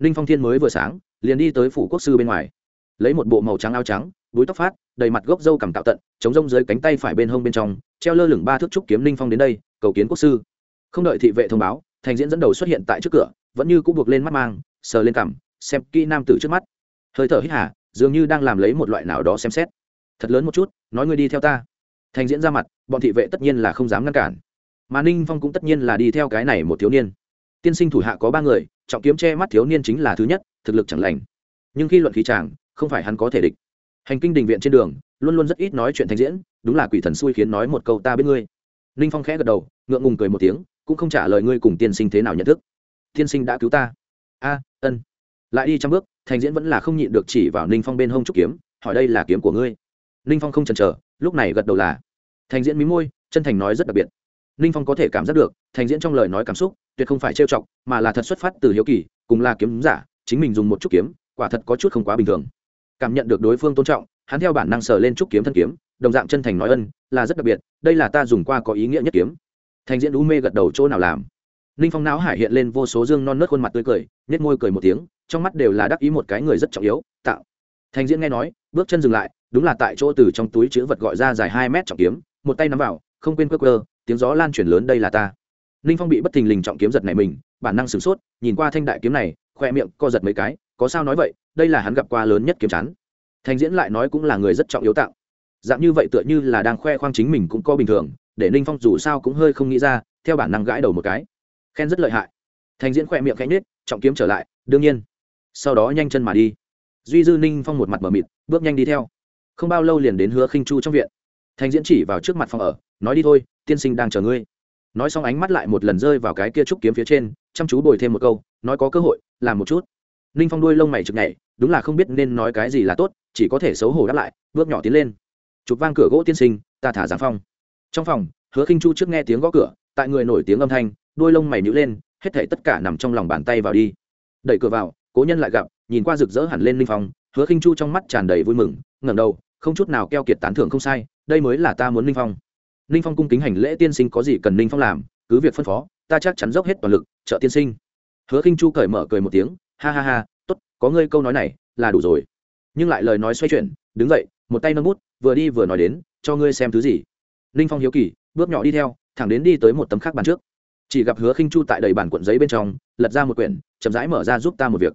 ninh phong thiên mới vừa sáng, liền đi tới phủ quốc sư bên ngoài. Lấy một bộ màu trắng áo trắng, búi tóc phát, đầy mặt gốc râu cằm tạo tận, chống rông dưới cánh tay phải bên hông bên trong, treo lơ lửng ba thước trúc kiếm ninh phong đến đây, cầu kiến quốc sư. Không đợi thị vệ thông báo, thành diễn dẫn đầu xuất hiện tại trước cửa, vẫn như cũng buộc lên mắt mang, sờ lên cằm, xem kỹ nam tử trước mắt. Hơi thở hít hà, dường như đang làm lấy một loại nào đó xem xét thật lớn một chút, nói ngươi đi theo ta. Thành diễn ra mặt, bọn thị vệ tất nhiên là không dám ngăn cản. Mà ninh phong cũng tất nhiên là đi theo cái này một thiếu niên. Tiên sinh thủ hạ có ba người, trọng kiếm che mắt thiếu niên chính là thứ nhất, thực lực chẳng lành. Nhưng khi luận khí tràng không phải hắn có thể địch. Hành kinh đình viện trên đường, luôn luôn rất ít nói chuyện thành diễn, đúng là quỷ thần xui khiến nói một câu ta biết ngươi. Ninh phong khẽ gật đầu, ngượng ngùng cười một tiếng, cũng không trả lời ngươi cùng tiên sinh thế nào nhận thức. Tiên sinh đã cứu ta. A, ân. Lại đi trăm bước, thành diễn vẫn là không nhịn được chỉ vào ninh phong bên hông trúc kiếm, hỏi đây là kiếm của ngươi ninh phong không chần chờ, lúc này gật đầu là. Thành diễn mí môi, chân thành nói rất đặc biệt. Ninh phong có thể cảm giác được, thành diễn trong lời nói cảm xúc, tuyệt không phải trêu chọc, mà là thật xuất phát từ hiếu kỳ, cùng là kiếm giả, chính mình dùng một chút kiếm, quả thật có chút không quá bình thường. Cảm nhận được đối phương tôn trọng, hắn theo bản năng sờ lên trúc kiếm thân kiếm, đồng dạng chân thành nói ân, là rất đặc biệt, đây là ta dùng qua có ý nghĩa nhất kiếm. Thành diễn đũ mê gật đầu chỗ nào làm. Ninh phong não hải hiện lên vô số dương non nớt khuôn mặt tươi cười nhét môi cười một tiếng, trong mắt đều là đắc ý một cái người rất trọng yếu, tạo. Thành diễn nghe nói, bước chân dừng lại đúng là tại chỗ từ trong túi chữ vật gọi ra dài hai mét trọng kiếm, một tay nắm vào, không quên cơ cơ tiếng gió lan chuyển lớn đây là ta. Ninh phong bị bất thình lình trọng kiếm giật này mình, bản năng sửng sốt, nhìn qua thanh đại kiếm này, khoe miệng co giật mấy cái, có sao nói vậy, đây là hắn gặp qua lớn nhất kiếm chắn. Thành diễn lại nói cũng là người rất trọng yếu tạo. Dạng như vậy tựa như là đang khoe khoang chính mình cũng có bình thường, để ninh phong dù sao cũng hơi không nghĩ ra, theo bản năng gãi đầu một cái. Khen rất lợi hại. Thành diễn khoe miệng khẽ nết trọng kiếm trở lại, đương nhiên. Sau đó nhanh chân mà đi. Duy dư ninh phong một mặt m ở mịt, bước nhanh đi theo không bao lâu liền đến hứa khinh chu trong viện. Thành diễn chỉ vào trước mặt phòng ở, nói đi thôi, tiên sinh đang chờ ngươi. Nói xong ánh mắt lại một lần rơi vào cái kia trúc kiếm phía trên, chăm chú bồi thêm một câu, nói có cơ hội, làm một chút. Ninh phong đuôi lông mày chực nhảy, đúng là không biết nên nói cái gì là tốt, chỉ có thể xấu hổ đáp lại, bước nhỏ tiến lên. Chụp vang cửa gỗ tiên sinh, ta thả giảng phong trong phòng, hứa khinh chu trước nghe tiếng gõ cửa, tại người nổi tiếng âm thanh, đuôi lông mày nhữ lên, hết thảy tất cả nằm trong lòng bàn tay vào đi. Đẩy cửa vào, cố nhân lại gặp, nhìn qua rực rỡ hẳn lên ninh phong, hứa khinh chu trong mắt tràn đầy vui mừng, ngẩng đầu không chút nào keo kiệt tán thưởng không sai, đây mới là ta muốn ninh phong. Ninh phong cung kính hành lễ tiên sinh có gì cần ninh phong làm, cứ việc phân phó, ta chắc chắn dốc hết toàn lực, trợ tiên sinh. Hứa khinh chu cởi mở cười một tiếng, ha ha ha, tốt, có ngươi câu nói này, là đủ rồi. Nhưng lại lời nói xoay chuyển, đứng dậy, một tay nâng bút, vừa đi vừa nói đến, cho ngươi xem thứ gì. Ninh phong hiếu kỳ, bước nhỏ đi theo, thẳng đến đi tới một tấm khác bàn trước. Chỉ gặp hứa khinh chu tại đầy bản cuộn giấy bên trong, lật ra một quyển, chậm rãi mở ra giúp ta một việc.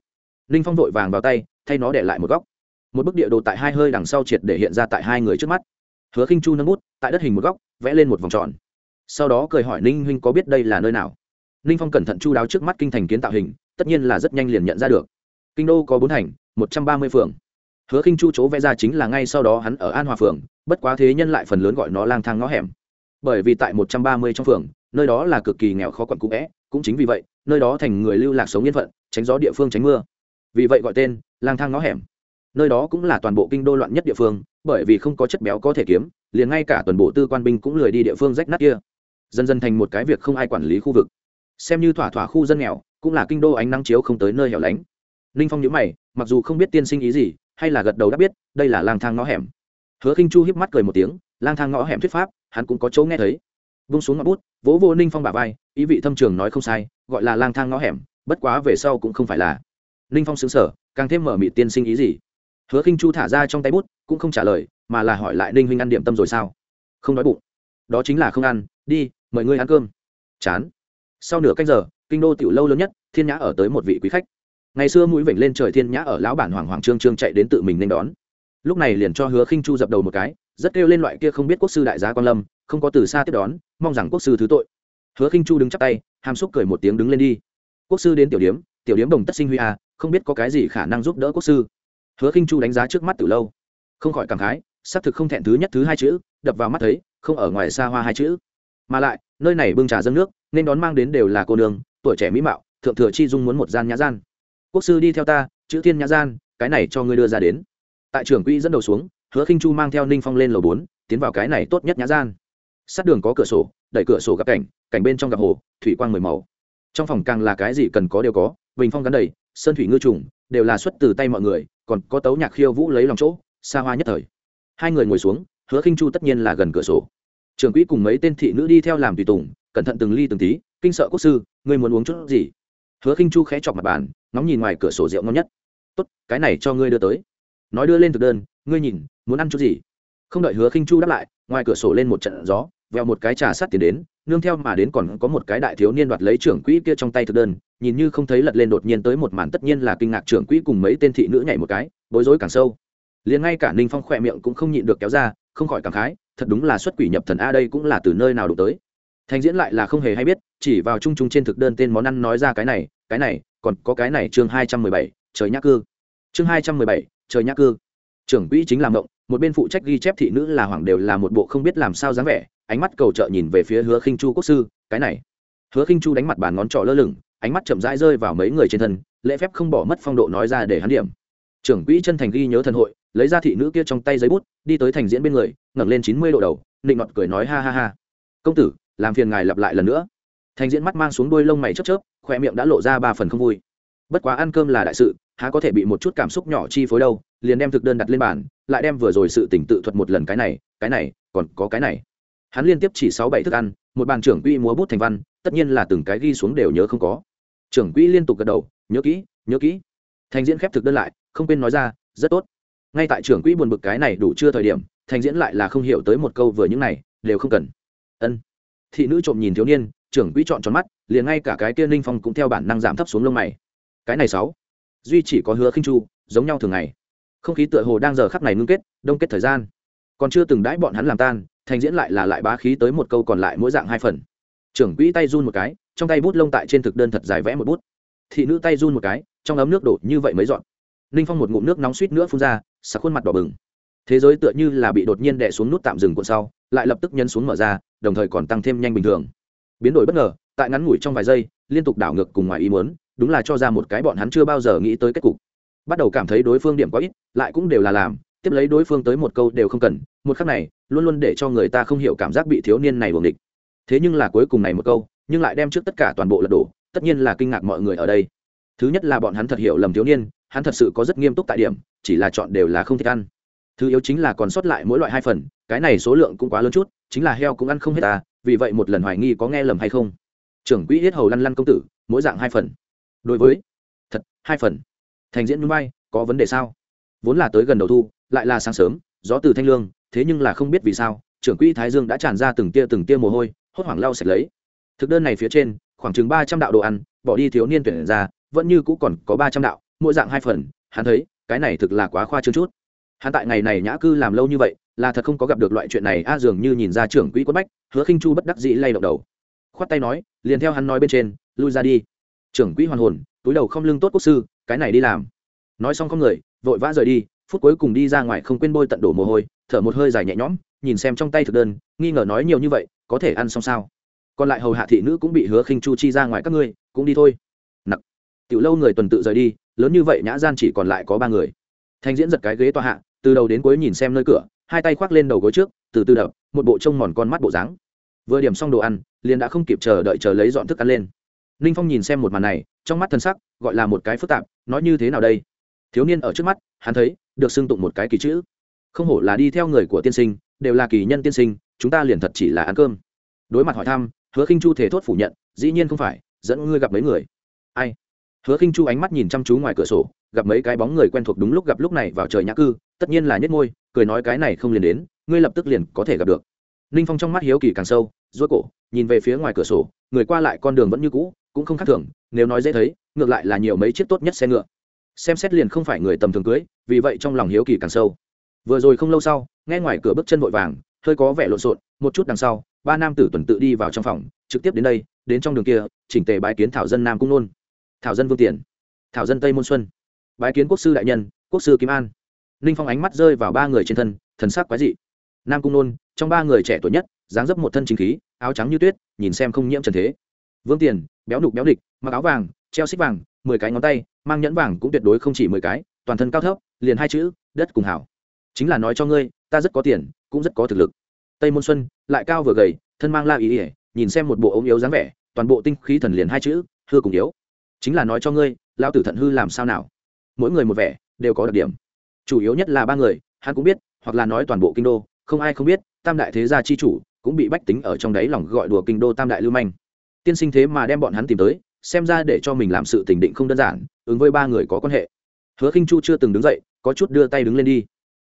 Ninh phong vội vàng vào tay, thay nó để lại một góc một bức địa đồ tại hai hơi đằng sau triệt để hiện ra tại hai người trước mắt. Hứa khinh chu nâng bút, tại đất hình một góc, vẽ lên một vòng tròn. Sau đó cười hỏi ninh huynh có biết đây là nơi nào? Ninh phong cẩn thận chu đáo trước mắt kinh thành kiến tạo hình, tất nhiên là rất nhanh liền nhận ra được. Kinh đô có bốn thành, một trăm ba mươi phường. Hứa khinh chu chỗ vẽ ra chính là ngay sau đó hắn ở an hòa phường, bất quá thế nhân lại phần lớn gọi nó lang thang ngõ hẻm. Bởi vì tại một trăm ba mươi trong phường, nơi đó là cực kỳ nghèo khó quặn cũ vẽ, cũng chính vì vậy, nơi đó thành người lưu lạc sống yên phận, tránh gió địa phương tránh mưa. Vì vậy gọi tên, lang thang ngõ hẻm nơi đó cũng là toàn bộ kinh đô loạn nhất địa phương, bởi vì không có chất béo có thể kiếm, liền ngay cả toàn bộ tư quan binh cũng lười đi địa phương rách nát kia. Dần dần thành một cái việc không ai quản lý khu vực. Xem như thỏa thỏa khu dân nghèo, cũng là kinh đô ánh nắng chiếu không tới nơi hẻo lánh. Ninh phong nhữ mày, mặc dù không biết tiên sinh ý gì, hay là gật đầu đã biết, đây là lang thang ngõ hẻm. Hứa khinh chu híp mắt cười một tiếng, lang thang ngõ hẻm thuyết pháp, hắn cũng có chỗ nghe thấy. Vung xuống ngõ bút, vỗ vô ninh phong bà vai, ý vị thâm trường nói không sai, gọi là lang thang ngõ hẻm, bất quá về sau cũng không phải là. Ninh phong xứng sở càng thêm mở mị tiên sinh ý gì hứa khinh chu thả ra trong tay bút, cũng không trả lời, mà là hỏi lại ninh huynh ăn điểm tâm rồi sao? Không đói bụng. Đó chính là không ăn, đi, mời ngươi ăn cơm. Chán. Sau nửa canh giờ, kinh đô tiểu lâu lớn nhất, thiên nhã ở tới một vị quý khách. Ngày xưa mũi vểnh lên trời thiên nhã ở lão bản hoàng hoàng trương trương chạy đến tự mình nên đón. Lúc này liền cho hứa khinh chu dập đầu một cái, rất kêu lên loại kia không biết quốc sư đại gia quan lâm, không có từ xa tiếp đón, mong rằng quốc sư thứ tội. Hứa khinh chu đứng chắp tay, hàm xúc cười một tiếng đứng lên đi. Quốc sư đến tiểu điếm tiểu điếm đồng tất sinh huy a, không biết có cái gì khả năng giúp đỡ quốc sư hứa khinh chu đánh giá trước mắt từ lâu. Không khỏi cảm khái, xác thực không thẹn thứ nhất, thứ hai chữ, đập vào mắt thấy, không ở ngoài xa hoa hai chữ. Mà lại, nơi này bưng trà dâng nước, nên đón mang đến đều là cô nương, tuổi trẻ mỹ mạo, thượng thừa chi dung muốn một gian nhã gian. Quốc sư đi theo ta, chữ thiên nhã gian, cái này cho ngươi đưa ra đến. Tại trưởng quỹ dẫn đầu xuống, hứa khinh chu mang theo ninh phong lên lầu bốn, tiến vào cái này tốt nhất nhã gian. Sát đường có cửa sổ, đẩy cửa sổ gặp cảnh cảnh bên trong gặp hồ, thủy quang mười màu. Trong phòng càng là cái gì cần có đều có, bình phong gắn đầy, sơn thủy ngư trùng, đều là xuất từ tay mọi người còn có tấu nhạc khiêu vũ lấy lòng chỗ, xa hoa nhất thời. Hai người ngồi xuống, hứa khinh chu tất nhiên là gần cửa sổ. Trường quỹ cùng mấy tên thị nữ đi theo làm tùy tùng, cẩn thận từng ly từng tí, kinh sợ quốc sư, ngươi muốn uống chút gì? Hứa khinh chu khẽ chọc mặt bàn, ngóng nhìn ngoài cửa sổ rượu ngon nhất. Tốt, cái này cho ngươi đưa tới. Nói đưa lên thực đơn, ngươi nhìn, muốn ăn chút gì? Không đợi hứa khinh chu đáp lại, ngoài cửa sổ lên một trận gió vèo một cái trà sắt tiền đến, nương theo mà đến còn có một cái đại thiếu niên đoạt lấy trưởng quỹ kia trong tay thực đơn, nhìn như không thấy lật lên đột nhiên tới một màn tất nhiên là kinh ngạc trưởng quỹ cùng mấy tên thị nữ nhảy một cái, bối rối càng sâu. Liền ngay cả ninh phong khỏe miệng cũng không nhịn được kéo ra, không khỏi cảm khái, thật đúng là xuất quỷ nhập thần a đây cũng là từ nơi nào đụng tới. Thành diễn lại là không hề hay biết, chỉ vào chung chung trên thực đơn tên món ăn nói ra cái này cái này, còn có cái này chương hai trăm mười bảy, trời nhắc cư. Chương hai trăm mười bảy, trời nhắc cư. Trưởng quỹ chính là mộng, một bên phụ trách ghi chép thị nữ là hoàng đều là một bộ không biết làm sao dáng vẻ ánh mắt cầu trợ nhìn về phía hứa khinh chu quốc sư, cái này. Hứa khinh chu đánh mặt bàn ngón trỏ lơ lửng, ánh mắt chậm rãi rơi vào mấy người trên thân, lễ phép không bỏ mất phong độ nói ra để hắn điểm. Trưởng quỹ chân thành ghi nhớ thần hội, lấy ra thị nữ kia trong tay giấy bút, đi tới thành diễn bên người, ngẩng lên chín mươi độ đầu, nịnh nọt cười nói ha ha ha. Công tử, làm phiền ngài lặp lại lần nữa. Thành diễn mắt mang xuống đôi lông mày chớp chớp khoe miệng đã lộ ra ba phần không vui. Bất quá ăn cơm là đại sự, há có thể bị một chút cảm xúc nhỏ chi phối đâu, liền đem thực đơn đặt lên bàn, lại đem vừa rồi sự tỉnh tự thuật một lần cái này cái này, còn có cái này hắn liên tiếp chỉ sáu bảy thức ăn, một bàn trưởng quỹ múa bút thành văn, tất nhiên là từng cái ghi xuống đều nhớ không có. Trưởng quỹ liên tục gật đầu, nhớ kỹ nhớ kỹ. Thành diễn khép thực đơn lại, không quên nói ra, rất tốt. Ngay tại trưởng quỹ buồn bực cái này đủ chưa thời điểm, thành diễn lại là không hiểu tới một câu vừa những này, đều không cần. Ân. Thị nữ trộm nhìn thiếu niên, trưởng quỹ chọn tròn mắt, liền ngay cả cái kia ninh phong cũng theo bản năng giảm thấp xuống lông mày. Cái này sáu, duy chỉ có hứa khinh chu, giống nhau thường ngày. Không khí tựa hồ đang giờ khắc này ngưng kết, đông kết thời gian còn chưa từng đãi bọn hắn làm tan, thành diễn lại là lại bá khí tới một câu còn lại mỗi dạng hai phần. Trưởng quỹ tay run một cái, trong tay bút lông tại trên thực đơn thật dài vẽ một bút. Thị nữ tay run một cái, trong ấm nước đổ như vậy mới dọn. Ninh phong một ngụm nước nóng suýt nữa phun ra, sặc khuôn mặt đỏ bừng. Thế giới tựa như là bị đột nhiên đè xuống nút tạm dừng cuộn sau, lại lập tức nhấn xuống mở ra, đồng thời còn tăng thêm nhanh bình thường. Biến đổi bất ngờ, tại ngắn ngủi trong vài giây, liên tục đảo ngược cùng ngoài ý muốn, đúng là cho ra một cái bọn hắn chưa bao giờ nghĩ tới kết cục. Bắt đầu cảm thấy đối phương điểm quá ít, lại cũng đều là làm tiếp lấy đối phương tới một câu đều không cần, một khắc này, luôn luôn để cho người ta không hiểu cảm giác bị thiếu niên này buồng địch. Thế nhưng là cuối cùng này một câu, nhưng lại đem trước tất cả toàn bộ lật đổ, tất nhiên là kinh ngạc mọi người ở đây. Thứ nhất là bọn hắn thật hiểu lầm thiếu niên, hắn thật sự có rất nghiêm túc tại điểm, chỉ là chọn đều là không thích ăn. Thứ yếu chính là còn sót lại mỗi loại hai phần, cái này số lượng cũng quá lớn chút, chính là heo cũng ăn không hết ta vì vậy một lần hoài nghi có nghe lầm hay không. Trưởng quỹ hết hầu lăn lăn công tử, mỗi dạng hai phần. Đối với, thật, hai phần. Thành diễn núi bay, có vấn đề sao? Vốn là tới gần đầu thu lại là sáng sớm, gió từ thanh lương, thế nhưng là không biết vì sao, trưởng quỹ thái dương đã tràn ra từng tia từng tia mồ hôi, hốt hoảng lau sạch lấy. Thực đơn này phía trên, khoảng chừng ba trăm đạo đồ ăn, bỏ đi thiếu niên tuyển ra, vẫn như cũ còn có ba trăm đạo, mỗi dạng hai phần, hắn thấy, cái này thực là quá khoa trương chút. Hắn tại ngày này nhã cư làm lâu như vậy, là thật không có gặp được loại chuyện này, a dường như nhìn ra trưởng quỹ quất bách, hứa khinh chu bất đắc dĩ lay động đầu. Khoát tay nói, liền theo hắn nói bên trên, lui ra đi. Trưởng quỹ hoàn hồn, túi đầu không lưng tốt quốc sư, cái này đi làm. Nói xong không người, vội vã rời đi phút cuối cùng đi ra ngoài không quên bôi tận đổ mồ hôi, thở một hơi dài nhẹ nhõm, nhìn xem trong tay thực đơn, nghi ngờ nói nhiều như vậy, có thể ăn xong sao? Còn lại hầu hạ thị nữ cũng bị hứa khinh chu chi ra ngoài các ngươi, cũng đi thôi. Nặc. Tiểu lâu người tuần tự rời đi, lớn như vậy nhã gian chỉ còn lại có ba người. Thanh diễn giật cái ghế tòa hạ, từ đầu đến cuối nhìn xem nơi cửa, hai tay khoác lên đầu gối trước, từ từ đập, một bộ trông mòn con mắt bộ dáng. Vừa điểm xong đồ ăn, liền đã không kịp chờ đợi chờ lấy dọn thức ăn lên. Ninh phong nhìn xem một màn này, trong mắt thân sắc, gọi là một cái phức tạp, nói như thế nào đây? Thiếu niên ở trước mắt, hắn thấy được xưng tụng một cái kỳ chữ. Không hổ là đi theo người của tiên sinh, đều là kỳ nhân tiên sinh, chúng ta liền thật chỉ là ăn cơm. Đối mặt hỏi thăm, hứa khinh chu thể thốt phủ nhận, dĩ nhiên không phải, dẫn ngươi gặp mấy người. Ai? Hứa khinh chu ánh mắt nhìn chăm chú ngoài cửa sổ, gặp mấy cái bóng người quen thuộc đúng lúc gặp lúc này vào trời nhã cư, tất nhiên là nhất ngôi cười nói cái này không liền đến, ngươi lập tức liền có thể gặp được. Ninh phong trong mắt hiếu kỳ càng sâu, rối cổ, nhìn về phía ngoài cửa sổ, người qua lại con đường vẫn như cũ, cũng không khác thường, nếu nói dễ thấy, ngược lại là nhiều mấy chiếc tốt nhất xe ngựa xem xét liền không phải người tầm thường cưới, vì vậy trong lòng hiếu kỳ càng sâu. Vừa rồi không lâu sau, nghe ngoài cửa bước chân vội vàng, hơi có vẻ lộn xộn, một chút đằng sau, ba nam tử tuần tự đi vào trong phòng, trực tiếp đến đây, đến trong đường kia, chỉnh tề bái kiến thảo dân nam cung nôn. Thảo dân vương tiền thảo dân tây môn xuân. Bái kiến quốc sư đại nhân, quốc sư kim an. Ninh phong ánh mắt rơi vào ba người trên thân, thần sắc quái dị. Nam cung nôn, trong ba người trẻ tuổi nhất, dáng dấp một thân chính khí, áo trắng như tuyết, nhìn xem không nhiễm trần thế. Vương tiền béo đục béo địch, mặc áo vàng, treo xích vàng, mười cái ngón tay mang nhẫn vàng cũng tuyệt đối không chỉ mười cái, toàn thân cao thấp, liền hai chữ, đất cùng hảo chính là nói cho ngươi, ta rất có tiền, cũng rất có thực lực. Tây môn xuân, lại cao vừa gầy, thân mang la ý ỉa nhìn xem một bộ ống yếu dáng vẻ, toàn bộ tinh khí thần liền hai chữ, hư cùng yếu. Chính là nói cho ngươi lao tử thận hư làm sao nào? Mỗi người một vẻ, đều có đặc điểm. Chủ yếu nhất là ba người, hắn cũng biết, hoặc là nói toàn bộ kinh đô, không ai không biết, tam đại thế gia chi chủ cũng bị bách tính ở trong đáy lòng gọi đùa kinh đô tam đại lưu manh. Tiên sinh thế mà đem bọn hắn tìm tới xem ra để cho mình làm sự tình định không đơn giản, ứng với ba người có quan hệ. Hứa khinh chu chưa từng đứng dậy, có chút đưa tay đứng lên đi.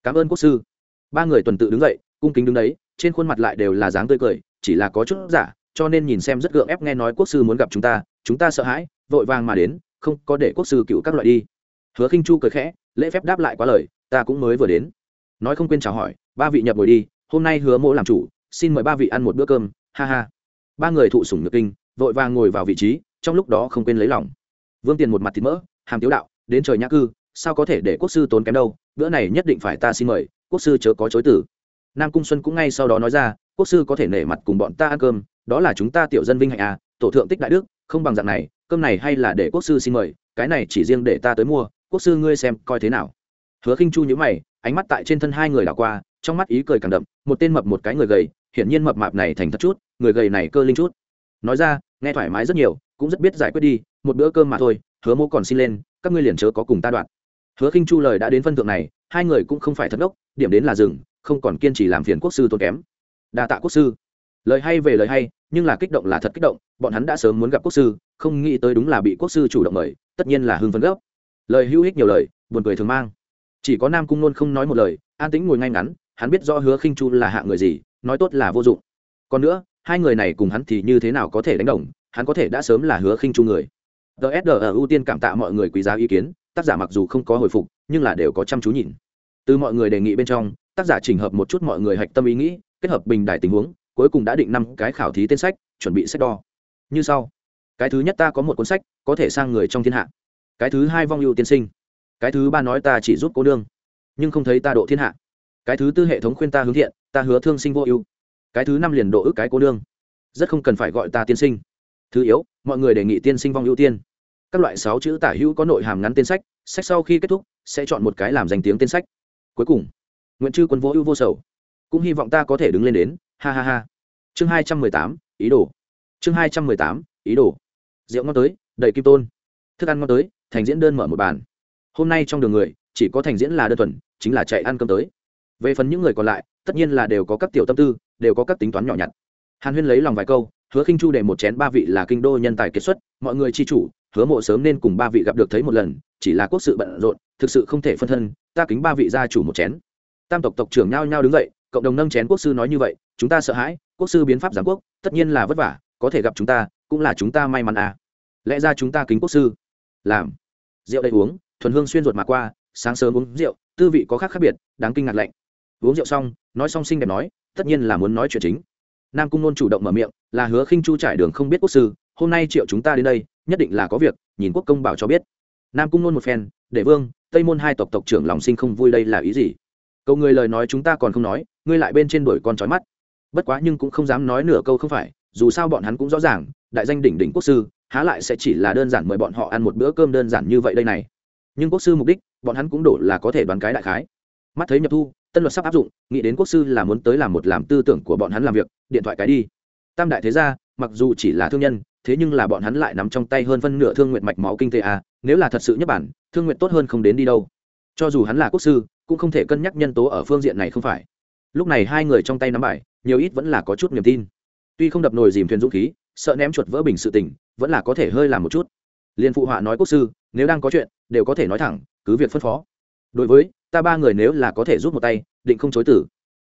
Cảm ơn quốc sư. Ba người tuần tự đứng dậy, cung kính đứng đấy, trên khuôn mặt lại đều là dáng tươi cười, chỉ là có chút giả, cho nên nhìn xem rất gượng ép nghe nói quốc sư muốn gặp chúng ta chúng ta sợ hãi, vội vàng mà đến, không, có để quốc sư cựu các loại đi. Hứa khinh chu cười khẽ, lễ phép đáp lại quá lời, ta cũng mới vừa đến. Nói không quên chào hỏi, ba vị nhập ngồi đi, hôm nay hứa mỗ làm chủ, xin mời ba vị ăn một bữa cơm. Ha ha. Ba người thụ sủng nhược kinh, vội vàng ngồi vào vị trí trong lúc đó không quên lấy lòng. Vương tiền một mặt thịt mỡ, hàm tiếu đạo, đến trời nhã cư, sao có thể để quốc sư tốn kém đâu? Bữa này nhất định phải ta xin mời, quốc sư chớ có chối tử nam cung xuân cũng ngay sau đó nói ra, quốc sư có thể nể mặt cùng bọn ta ăn cơm, đó là chúng ta tiểu dân vinh hạnh à tổ thượng tích đại đức, không bằng dạng này, cơm này hay là để quốc sư xin mời, cái này chỉ riêng để ta tới mua, quốc sư ngươi xem coi thế nào. Hứa khinh chu nhíu mày, ánh mắt tại trên thân hai người đảo qua, trong mắt ý cười càng đậm, một tên mập một cái người gầy, hiển nhiên mập mạp này thành thật chút, người gầy này cơ linh chút. Nói ra nghe thoải mái rất nhiều, cũng rất biết giải quyết đi, một bữa cơm mà thôi, hứa mô còn xin lên, các ngươi liền chớ có cùng ta đoạn. Hứa khinh chu lời đã đến phân thượng này, hai người cũng không phải thật ốc điểm đến là rừng không còn kiên trì làm phiền quốc sư tốn kém. Đa tạ quốc sư. Lời hay về lời hay, nhưng là kích động là thật kích động, bọn hắn đã sớm muốn gặp quốc sư, không nghĩ tới đúng là bị quốc sư chủ động mời, tất nhiên là hưng phấn gấp. Lời hữu ích nhiều lời, buồn cười thường mang. Chỉ có nam cung nôn không nói một lời, an tĩnh ngồi ngay ngắn, hắn biết rõ hứa khinh chu là hạ người gì, nói tốt là vô dụng. Còn nữa hai người này cùng hắn thì như thế nào có thể đánh đồng, hắn có thể đã sớm là hứa khinh chu người. Dsr ưu tiên cảm tạ mọi người quý giá ý kiến, tác giả mặc dù không có hồi phục, nhưng là đều có chăm chú nhìn. Từ mọi người đề nghị bên trong, tác giả chỉnh hợp một chút mọi người hạch tâm ý nghĩ, kết hợp bình đại tình huống, cuối cùng đã định năm cái khảo thí tên sách, chuẩn bị sách đo. Như sau. Cái thứ nhất ta có một cuốn sách, có thể sang người trong thiên hạ. Cái thứ hai vong ưu tiên sinh. Cái thứ ba nói ta chỉ giúp cô đương nhưng không thấy ta độ thiên hạ. Cái thứ tư hệ thống khuyên ta hướng thiện, ta hứa thương sinh vô ưu cái thứ năm liền độ ức cái cô đương rất không cần phải gọi ta tiên sinh. Thứ yếu, mọi người đề nghị tiên sinh vong ưu tiên. Các loại sáu chữ tả hữu có nội hàm ngắn tên sách sách sau khi kết thúc, sẽ chọn một cái làm danh tiếng tên sách. Cuối cùng nguyễn chư quân vô ưu vô sầu. Cũng hy vọng ta có thể đứng lên đến, ha ha ha. Chương hai trăm mười tám, ý đồ. Chương hai trăm mười tám, ý đồ. Rượu ngon tới, đầy kim tôn. Thức ăn ngon tới, thành diễn đơn mở một bàn. Hôm nay trong đường người, chỉ có thành diễn là đơn thuần, chính là chạy ăn cơm tới. Về phần những người còn lại, tất nhiên là đều có các tiểu tâm tư đều có các tính toán nhỏ nhặt. Hàn huyên lấy lòng vài câu, hứa khinh chu để một chén ba vị là kinh đô nhân tài kiệt xuất, mọi người chi chủ, hứa mộ sớm nên cùng ba vị gặp được thấy một lần, chỉ là quốc sự bận rộn, thực sự không thể phân thân, ta kính ba vị gia chủ một chén. Tam tộc tộc trưởng nhao nhao đứng dậy, cộng đồng nâng chén quốc sư nói như vậy, chúng ta sợ hãi, quốc sư biến pháp giáng quốc, tất nhiên là vất vả, có thể gặp chúng ta, cũng là chúng ta may mắn à. Lẽ ra chúng ta kính quốc sư. Làm. Rượu đây uống, thuần hương xuyên ruột mà qua, sáng sớm uống rượu, tư vị có khác khác biệt, đáng kinh ngạc lạnh. Uống rượu xong, nói xong xinh đẹp nói tất nhiên là muốn nói chuyện chính. Nam cung nôn chủ động mở miệng, là hứa khinh chu trải đường không biết quốc sư, hôm nay triệu chúng ta đến đây, nhất định là có việc, nhìn quốc công bảo cho biết. Nam cung nôn một phen để vương, tây môn hai tộc tộc trưởng lòng sinh không vui đây là ý gì? Câu người lời nói chúng ta còn không nói, ngươi lại bên trên đuổi con trói mắt. Bất quá nhưng cũng không dám nói nửa câu không phải, dù sao bọn hắn cũng rõ ràng, đại danh đỉnh đỉnh quốc sư, há lại sẽ chỉ là đơn giản mời bọn họ ăn một bữa cơm đơn giản như vậy đây này. Nhưng quốc sư mục đích, bọn hắn cũng đổ là có thể đoán cái đại khái. Mắt thấy nhập thu tân luật sắp áp dụng nghĩ đến quốc sư là muốn tới làm một làm tư tưởng của bọn hắn làm việc điện thoại cái đi. Tam đại thế gia mặc dù chỉ là thương nhân thế nhưng là bọn hắn lại nắm trong tay hơn phân nửa thương nguyện mạch máu kinh tế à, nếu là thật sự nhất bản thương nguyện tốt hơn không đến đi đâu. Cho dù hắn là quốc sư cũng không thể cân nhắc nhân tố ở phương diện này không phải. Lúc này hai người trong tay nắm bài nhiều ít vẫn là có chút niềm tin. Tuy không đập nồi dìm thuyền dũng khí sợ ném chuột vỡ bình sự tình vẫn là có thể hơi làm một chút. Liên phụ họa nói quốc sư nếu đang có chuyện đều có thể nói thẳng cứ việc phân phó. Đối với ta ba người nếu là có thể giúp một tay, định không chối tử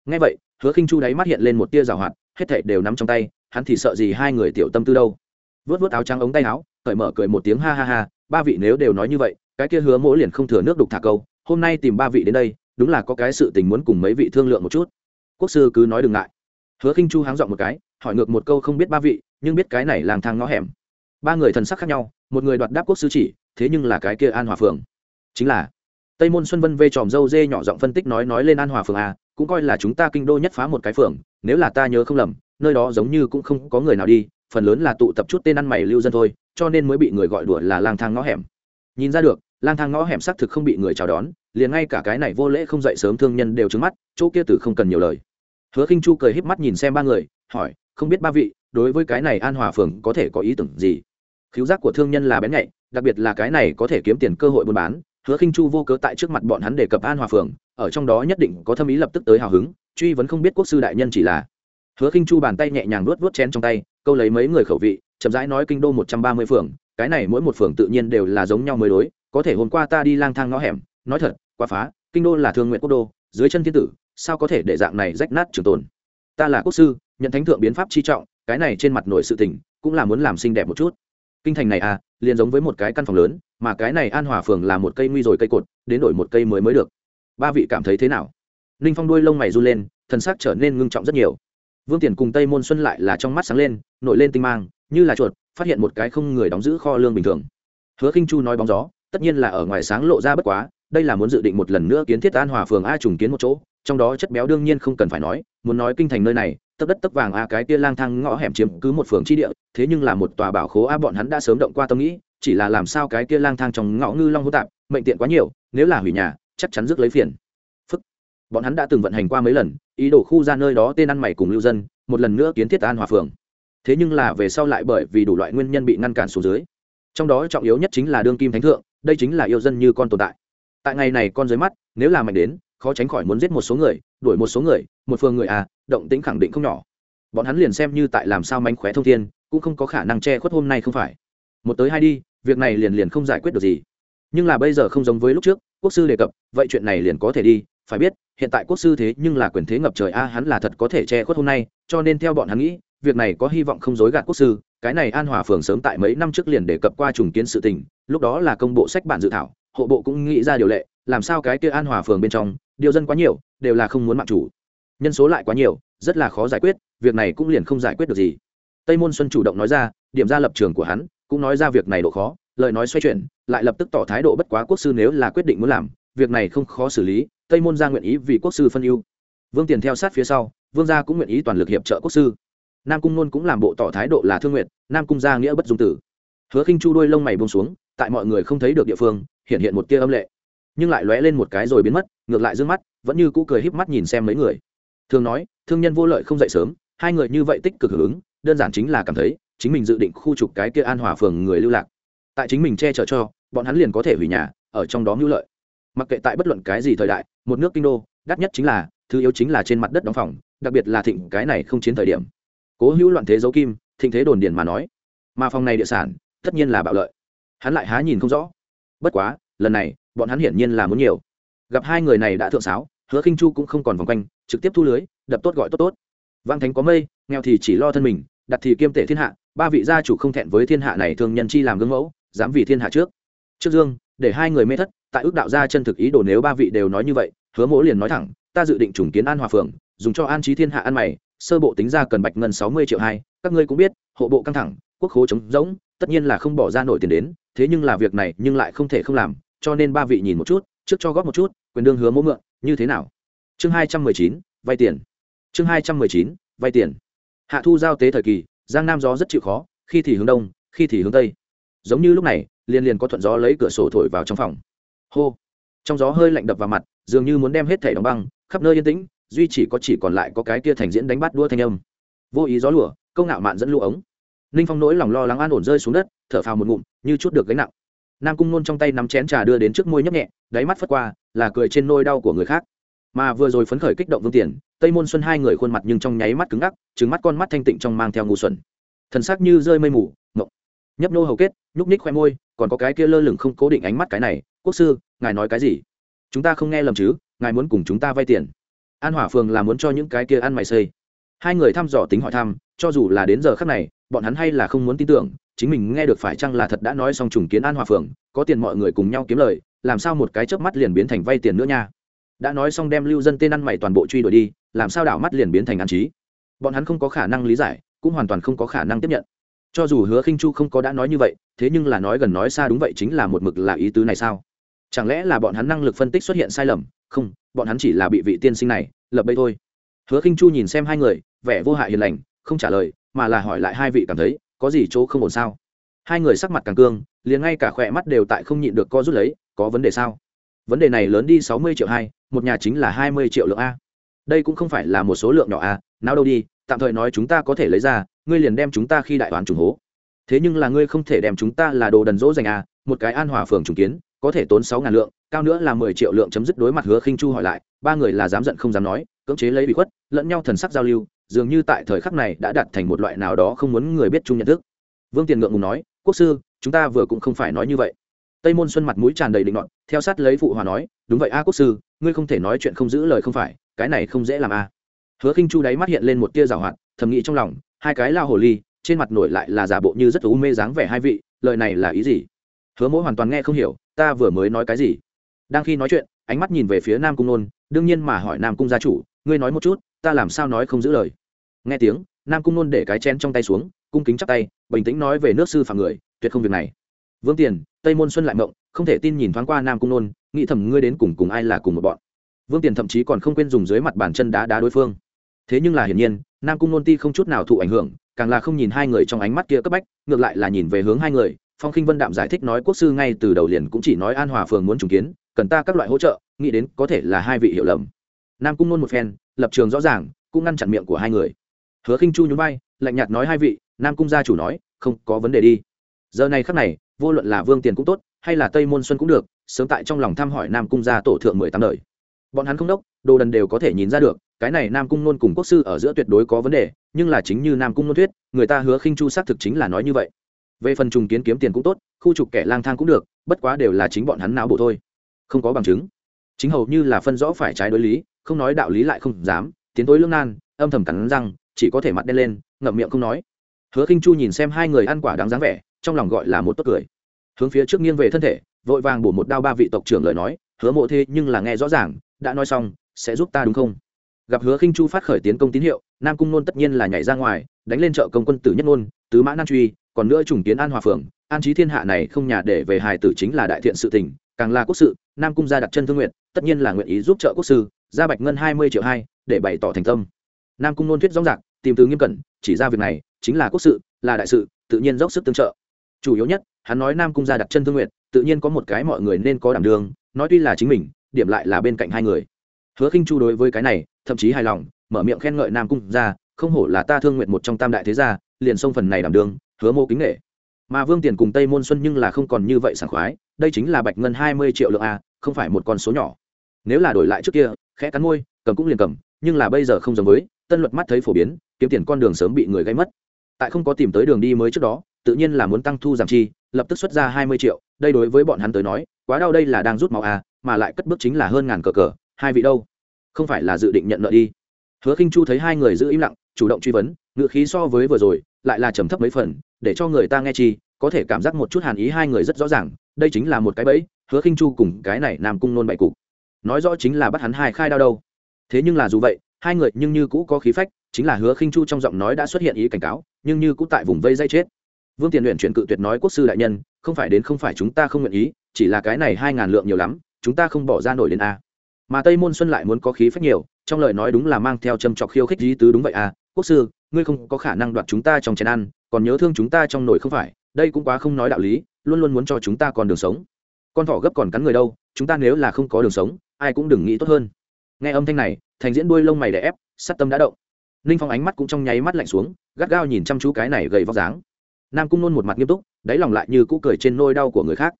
ngay vậy, hứa khinh chu đáy mắt hiện lên một tia rào hoạt, hết thảy đều nắm trong tay, hắn thì sợ gì hai người tiểu tâm tư đâu. Vớt vớt áo trắng ống tay áo, cởi mở cười một tiếng ha ha ha, ba vị nếu đều nói như vậy, cái kia hứa mỗi liền không thừa nước đục thả câu, hôm nay tìm ba vị đến đây, đúng là có cái sự tình muốn cùng mấy vị thương lượng một chút. Quốc sư cứ nói đừng ngại. Hứa khinh chu háng dọn một cái, hỏi ngược một câu không biết ba vị, nhưng biết cái này làng thang ngõ hẻm. Ba người thần sắc khác nhau, một người đoạt đáp quốc sư chỉ, thế nhưng là cái kia an hòa phường chính là tây môn xuân vân vê tròm dâu dê nhỏ giọng phân tích nói nói lên an hòa phường a, cũng coi là chúng ta kinh đô nhất phá một cái phường, nếu là ta nhớ không lầm, nơi đó giống như cũng không có người nào đi, phần lớn là tụ tập chút tên ăn mày lưu dân thôi, cho nên mới bị người gọi đùa là lang thang ngõ hẻm. Nhìn ra được, lang thang ngõ hẻm xác thực không bị người chào đón, liền ngay cả cái này vô lễ không dậy sớm thương nhân đều trứng mắt, chỗ kia tử không cần nhiều lời. Hứa khinh chu cười híp mắt nhìn xem ba người, hỏi, không biết ba vị, đối với cái này an hòa phường có thể có ý tưởng gì? Khiếu giác của thương nhân là bén nhạy, đặc biệt là cái này có thể kiếm tiền cơ hội buôn bán hứa khinh chu vô cớ tại trước mặt bọn hắn đề cập an hòa phường, ở trong đó nhất định có thâm ý lập tức tới hào hứng, truy vấn không biết quốc sư đại nhân chỉ là. Hứa khinh chu bàn tay nhẹ nhàng vuốt vuốt chén trong tay, câu lấy mấy người khẩu vị, chậm rãi nói kinh đô một trăm ba mươi phường, cái này mỗi một phường tự nhiên đều là giống nhau mới đối, có thể hôm qua ta đi lang thang ngõ hẻm, nói thật, quá phá, kinh đô là thương nguyện quốc đô, dưới chân thiên tử, sao có thể để dạng này rách nát trường tồn? Ta là quốc sư, nhận thánh thượng biến pháp chi trọng, cái này trên mặt nổi sự tình, cũng là muốn làm xinh đẹp một chút. Kinh thành này à liền giống với một cái căn phòng lớn, mà cái này an hòa phường là một cây nguy rồi cây cột, đến đổi một cây mới mới được. Ba vị cảm thấy thế nào? Ninh phong đuôi lông mày run lên, thần sắc trở nên ngưng trọng rất nhiều. Vương tiền cùng tây môn xuân lại là trong mắt sáng lên, nổi lên tinh mang, như là chuột, phát hiện một cái không người đóng giữ kho lương bình thường. Hứa khinh chu nói bóng gió, tất nhiên là ở ngoài sáng lộ ra bất quá, đây là muốn dự định một lần nữa kiến thiết an hòa phường a trùng kiến một chỗ, trong đó chất béo đương nhiên không cần phải nói, muốn nói kinh thành nơi này tấp đất tấp vàng a, cái kia lang thang ngõ hẻm chiếm cứ một phường chi địa, thế nhưng là một tòa bảo khố a, bọn hắn đã sớm động qua tâm nghĩ, chỉ là làm sao cái kia lang thang trong ngõ ngư long hô tạp, mệnh tiện quá nhiều, nếu là hủy nhà, chắc chắn rước lấy phiền. Phức bọn hắn đã từng vận hành qua mấy lần, ý đồ khu ra nơi đó tên ăn mày cùng lưu dân, một lần nữa kiến thiết an hòa phường. Thế nhưng là về sau lại bởi vì đủ loại nguyên nhân bị ngăn cản xuống dưới. Trong đó trọng yếu nhất chính là đương kim thánh thượng, đây chính là yêu dân như con tồn tại. Tại ngày này con dưới mắt, nếu là mạnh đến, khó tránh khỏi muốn giết một số người, đuổi một số người, một phường người à động tĩnh khẳng định không nhỏ. Bọn hắn liền xem như tại làm sao mánh khóe thông thiên, cũng không có khả năng che khuất hôm nay không phải. Một tới hai đi, việc này liền liền không giải quyết được gì. Nhưng là bây giờ không giống với lúc trước, quốc sư đề cập, vậy chuyện này liền có thể đi, phải biết, hiện tại quốc sư thế nhưng là quyền thế ngập trời a, hắn là thật có thể che khuất hôm nay, cho nên theo bọn hắn nghĩ, việc này có hy vọng không dối gạt quốc sư, cái này an hòa phường sớm tại mấy năm trước liền đề cập qua trùng kiến sự tình, lúc đó là công bộ sách bản dự thảo, hộ bộ cũng nghĩ ra điều lệ, làm sao cái kia an hòa phường bên trong, điều dân quá nhiều, đều là không muốn mạng chủ nhân số lại quá nhiều, rất là khó giải quyết, việc này cũng liền không giải quyết được gì. Tây môn xuân chủ động nói ra, điểm ra lập trường của hắn, cũng nói ra việc này độ khó, lời nói xoay chuyển, lại lập tức tỏ thái độ bất quá quốc sư nếu là quyết định muốn làm, việc này không khó xử lý, tây môn ra nguyện ý vì quốc sư phân ưu. Vương tiền theo sát phía sau, vương gia cũng nguyện ý toàn lực hiệp trợ quốc sư. Nam cung nôn cũng làm bộ tỏ thái độ là thương nguyện, nam cung gia nghĩa bất dung tử. Hứa khinh chu đôi lông mày buông xuống, tại mọi người không thấy được địa phương, hiện hiện một tia âm lệ. Nhưng lại lóe lên một cái rồi biến mất, ngược lại d mắt, vẫn như cũ cười híp mắt nhìn xem mấy người thường nói, thương nhân vô lợi không dậy sớm, hai người như vậy tích cực hưởng ứng, đơn giản chính là cảm thấy, chính mình dự định khu trục cái kia an hòa phường người lưu lạc. Tại chính mình che chở cho, bọn hắn liền có thể hủy nhà, ở trong đó mưu lợi. Mặc kệ tại bất luận cái gì thời đại, một nước kinh đô, đắt nhất chính là, thứ yếu chính là trên mặt đất đóng phòng, đặc biệt là thịnh cái này không chiến thời điểm. Cố hữu loạn thế dấu kim, thịnh thế đồn điền mà nói. Mà phòng này địa sản, tất nhiên là bạo lợi. Hắn lại há nhìn không rõ. Bất quá, lần này, bọn hắn hiển nhiên là muốn nhiều. Gặp hai người này đã thượng sáo hứa khinh chu cũng không còn vòng quanh, trực tiếp thu lưới, đập tốt gọi tốt tốt. Vang thánh có mây, nghèo thì chỉ lo thân mình, đặt thì kiêm tể thiên hạ, ba vị gia chủ không thẹn với thiên hạ này thường nhân chi làm gương mẫu, dám vì thiên hạ trước. Trước dương, để hai người mê thất, tại ước đạo gia chân thực ý đồ nếu ba vị đều nói như vậy, hứa mỗ liền nói thẳng, ta dự định trùng kiến an hòa phường dùng cho an trí thiên hạ ăn mày, sơ bộ tính ra cần bạch ngân sáu mươi triệu hai, các ngươi cũng biết, hộ bộ căng thẳng, quốc khố chống rỗng, tất nhiên là không bỏ ra nổi tiền đến, thế nhưng là việc này nhưng lại không thể không làm, cho nên ba vị nhìn một chút, trước cho góp một chút, quyền đương hứa mỗ mượn như thế nào? Chương hai trăm mười chín, vay tiền. Chương hai trăm mười chín, vay tiền. Hạ thu giao tế thời kỳ, giang nam gió rất chịu khó, khi thì hướng đông, khi thì hướng tây. Giống như lúc này, liền liền có thuận gió lấy cửa sổ thổi vào trong phòng. Hô! Trong gió hơi lạnh đập vào mặt, dường như muốn đem hết thẻ đóng băng, khắp nơi yên tĩnh, duy chỉ có chỉ còn lại có cái kia thành diễn đánh bắt đua thanh âm. Vô ý gió lùa, câu ngạo mạn dẫn lũ ống. Ninh phong nỗi lòng lo lắng an ổn rơi xuống đất, thở phào một ngụm, như chút được gánh nặng. Nam cung nôn trong tay nắm chén trà đưa đến trước môi nhấp nhẹ, đáy mắt phất qua là cười trên nôi đau của người khác. Mà vừa rồi phấn khởi kích động vương tiền tây môn xuân hai người khuôn mặt nhưng trong nháy mắt cứng ngắc trứng mắt con mắt thanh tịnh trong mang theo ngu xuẩn. Thần sắc như rơi mây mù, mộng. Nhấp nô hầu kết, nhúc ních khoe môi, còn có cái kia lơ lửng không cố định ánh mắt cái này, quốc sư, ngài nói cái gì? Chúng ta không nghe lầm chứ, ngài muốn cùng chúng ta vay tiền. An hỏa phường là muốn cho những cái kia ăn mày xây. Hai người thăm dò tính hỏi thăm, cho dù là đến giờ khắc này, bọn hắn hay là không muốn tin tưởng, chính mình nghe được phải chăng là thật đã nói xong trùng kiến an hòa phường, có tiền mọi người cùng nhau kiếm lời làm sao một cái chớp mắt liền biến thành vay tiền nữa nha? Đã nói xong đem lưu dân tên ăn mày toàn bộ truy đuổi đi, làm sao đảo mắt liền biến thành ăn trí bọn hắn không có khả năng lý giải, cũng hoàn toàn không có khả năng tiếp nhận. Cho dù hứa khinh chu không có đã nói như vậy, thế nhưng là nói gần nói xa đúng vậy chính là một mực là ý tứ này sao? Chẳng lẽ là bọn hắn năng lực phân tích xuất hiện sai lầm? Không, bọn hắn chỉ là bị vị tiên sinh này lập bẫy thôi. Hứa khinh chu nhìn xem hai người, vẻ vô hại hiền lành, không trả lời, mà là hỏi lại hai vị cảm thấy, có gì chỗ không ổn sao? Hai người sắc mặt càng cương liền ngay cả khỏe mắt đều tại không nhịn được co rút lấy, có vấn đề sao? Vấn đề này lớn đi sáu mươi triệu hai, một nhà chính là hai mươi triệu lượng a. Đây cũng không phải là một số lượng nhỏ a, nào đâu đi, tạm thời nói chúng ta có thể lấy ra, ngươi liền đem chúng ta khi đại toán trùng hố. Thế nhưng là ngươi không thể đem chúng ta là đồ đần dỗ dành a, một cái an hòa phường trùng kiến, có thể tốn sáu ngàn lượng, cao nữa là mười triệu lượng chấm dứt đối mặt hứa khinh chu hỏi lại, ba người là dám giận không dám nói, cưỡng chế lấy bị khuất, lẫn nhau thần sắc giao lưu, dường như tại thời khắc này đã đạt thành một loại nào đó không muốn người biết chung nhận thức. Vương tiền ngượng ngùng nói, quốc sư chúng ta vừa cũng không phải nói như vậy. Tây môn xuân mặt mũi tràn đầy định luận theo sát lấy phụ hòa nói, đúng vậy a quốc sư, ngươi không thể nói chuyện không giữ lời không phải, cái này không dễ làm a. Hứa khinh chu đáy mắt hiện lên một tia rào hoạt, thầm nghĩ trong lòng, hai cái lao hồ ly, trên mặt nổi lại là giả bộ như rất u mê dáng vẻ hai vị, lời này là ý gì? Hứa mỗi hoàn toàn nghe không hiểu, ta vừa mới nói cái gì? Đang khi nói chuyện, ánh mắt nhìn về phía nam cung nôn, đương nhiên mà hỏi nam cung gia chủ, ngươi nói một chút, ta làm sao nói không giữ lời? Nghe tiếng, nam cung nôn để cái chén trong tay xuống, cung kính chắp tay, bình tĩnh nói về nước sư phạm người tuyệt không việc này. Vương tiền, tây môn xuân lại mộng, không thể tin nhìn thoáng qua nam cung nôn, nghĩ thầm ngươi đến cùng cùng ai là cùng một bọn. Vương tiền thậm chí còn không quên dùng dưới mặt bàn chân đá đá đối phương. Thế nhưng là hiển nhiên, nam cung nôn ti không chút nào thụ ảnh hưởng, càng là không nhìn hai người trong ánh mắt kia cấp bách, ngược lại là nhìn về hướng hai người, phong khinh vân đạm giải thích nói quốc sư ngay từ đầu liền cũng chỉ nói an hòa phường muốn trùng kiến, cần ta các loại hỗ trợ, nghĩ đến có thể là hai vị hiểu lầm. Nam cung nôn một phen, lập trường rõ ràng, cũng ngăn chặn miệng của hai người. Hứa khinh chu nhún vai, lạnh nhạt nói hai vị, nam cung gia chủ nói, không có vấn đề đi giờ này khắc này, vô luận là vương tiền cũng tốt, hay là tây môn xuân cũng được, sớm tại trong lòng thăm hỏi nam cung gia tổ thượng mười tám đời. Bọn hắn không đốc, đồ đần đều có thể nhìn ra được, cái này nam cung nôn cùng quốc sư ở giữa tuyệt đối có vấn đề, nhưng là chính như nam cung nôn thuyết, người ta hứa khinh chu xác thực chính là nói như vậy. Về phần trùng kiến kiếm tiền cũng tốt, khu trục kẻ lang thang cũng được, bất quá đều là chính bọn hắn não bộ thôi. Không có bằng chứng. Chính hầu như là phân rõ phải trái đối lý, không nói đạo lý lại không dám, tiến tối lương nan, âm thầm cắn răng, chỉ có thể mặt đen lên, ngậm miệng không nói. Hứa khinh chu nhìn xem hai người ăn quả đáng dáng vẻ trong lòng gọi là một tốt cười. Hướng phía trước nghiêng về thân thể, vội vàng bổ một đao ba vị tộc trưởng lời nói, hứa mộ thế nhưng là nghe rõ ràng, đã nói xong, sẽ giúp ta đúng không? Gặp hứa khinh chu phát khởi tiến công tín hiệu, nam cung nôn tất nhiên là nhảy ra ngoài, đánh lên trợ công quân tử nhất nôn, tứ mã nan truy, còn nữa trùng tiến an hòa phường an trí thiên hạ này không nhà để về hài tử chính là đại thiện sự tình, càng là quốc sự, nam cung gia đặt chân thương nguyện, tất nhiên là nguyện ý giúp trợ quốc sư ra bạch ngân hai mươi triệu hai, để bày tỏ thành tâm. Nam cung nôn thuyết rõ ràng, tìm từ nghiêm cẩn, chỉ ra việc này, chính là quốc sự, là đại sự, tự nhiên dốc sức tương trợ chủ yếu nhất, hắn nói nam cung gia đặt chân thương nguyện tự nhiên có một cái mọi người nên có đảm đường nói tuy là chính mình, điểm lại là bên cạnh hai người. Hứa khinh chu đối với cái này, thậm chí hài lòng, mở miệng khen ngợi nam cung gia, không hổ là ta thương nguyện một trong tam đại thế gia, liền xông phần này đảm đường hứa mô kính nghệ mà vương tiền cùng tây môn xuân nhưng là không còn như vậy sảng khoái, đây chính là bạch ngân hai mươi triệu lượng a, không phải một con số nhỏ. Nếu là đổi lại trước kia, khẽ cắn môi, cầm cũng liền cầm, nhưng là bây giờ không giống với, tân luật mắt thấy phổ biến, kiếm tiền con đường sớm bị người gây mất. Tại không có tìm tới đường đi mới trước đó tự nhiên là muốn tăng thu giảm chi, lập tức xuất ra hai mươi triệu, đây đối với bọn hắn tới nói, quá đau đây là đang rút máu à? mà lại cất bước chính là hơn ngàn cờ cờ, hai vị đâu? Không phải là dự định nhận nợ đi. Hứa khinh chu thấy hai người giữ im lặng, chủ động truy vấn ngựa khí so với vừa rồi, lại là trầm thấp mấy phần, để cho người ta nghe chi, có thể cảm giác một chút hàn ý hai người rất rõ ràng, đây chính là một cái bẫy, hứa khinh chu cùng cái này nam cung nôn bại cục. Nói rõ chính là bắt hắn hai khai đau đâu. Thế nhưng là dù vậy, hai người nhưng như cũ có khí phách, chính là hứa khinh chu trong giọng nói đã xuất hiện ý cảnh cáo, nhưng như cũ tại vùng vây dây chết vương tiền luyện chuyển cự tuyệt nói quốc sư đại nhân, không phải đến không phải chúng ta không nguyện ý, chỉ là cái này hai ngàn lượng nhiều lắm, chúng ta không bỏ ra nổi đến a. Mà tây môn xuân lại muốn có khí phách nhiều, trong lời nói đúng là mang theo châm trọc khiêu khích lý tứ đúng vậy à quốc sư, ngươi không có khả năng đoạt chúng ta trong chén ăn, còn nhớ thương chúng ta trong nồi không phải? Đây cũng quá không nói đạo lý, luôn luôn muốn cho chúng ta còn đường sống. Con thỏ gấp còn cắn người đâu, chúng ta nếu là không có đường sống, ai cũng đừng nghĩ tốt hơn. Nghe âm thanh này, thành diễn đuôi lông mày đè ép, sắt tâm đã động. Ninh phong ánh mắt cũng trong nháy mắt lạnh xuống, gắt gao nhìn chăm chú cái này gầy vóc dáng nam cung nôn một mặt nghiêm túc, đáy lòng lại như cũ cười trên nôi đau của người khác.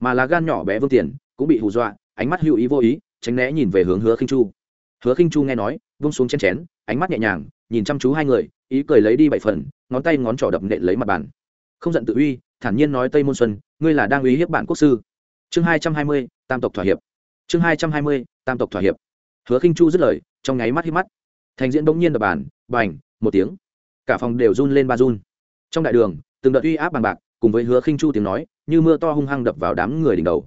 Mà là gan nhỏ bé vương tiền, cũng bị hù dọa, ánh mắt hữu ý vô ý, tránh né nhìn về hướng hứa khinh chu. Hứa khinh chu nghe nói, vung xuống chén chén, ánh mắt nhẹ nhàng, nhìn chăm chú hai người, ý cười lấy đi bảy phần, ngón tay ngón trỏ đập nện lấy mặt bàn. Không giận tự uy, thản nhiên nói tây môn xuân, ngươi là đang uy hiếp bản quốc sư. Chương hai trăm hai mươi, tam tộc thỏa hiệp. Chương hai trăm hai mươi, tam tộc thỏa hiệp. Hứa khinh chu dứt lời, trong nháy mắt hít mắt. Thành diễn bỗng nhiên đập bàn, bành, một tiếng. Cả phòng đều run lên ba run. Trong đại đường từng đợt uy áp bằng bạc, cùng với hứa khinh chu tiếng nói, như mưa to hung hăng đập vào đám người đỉnh đầu.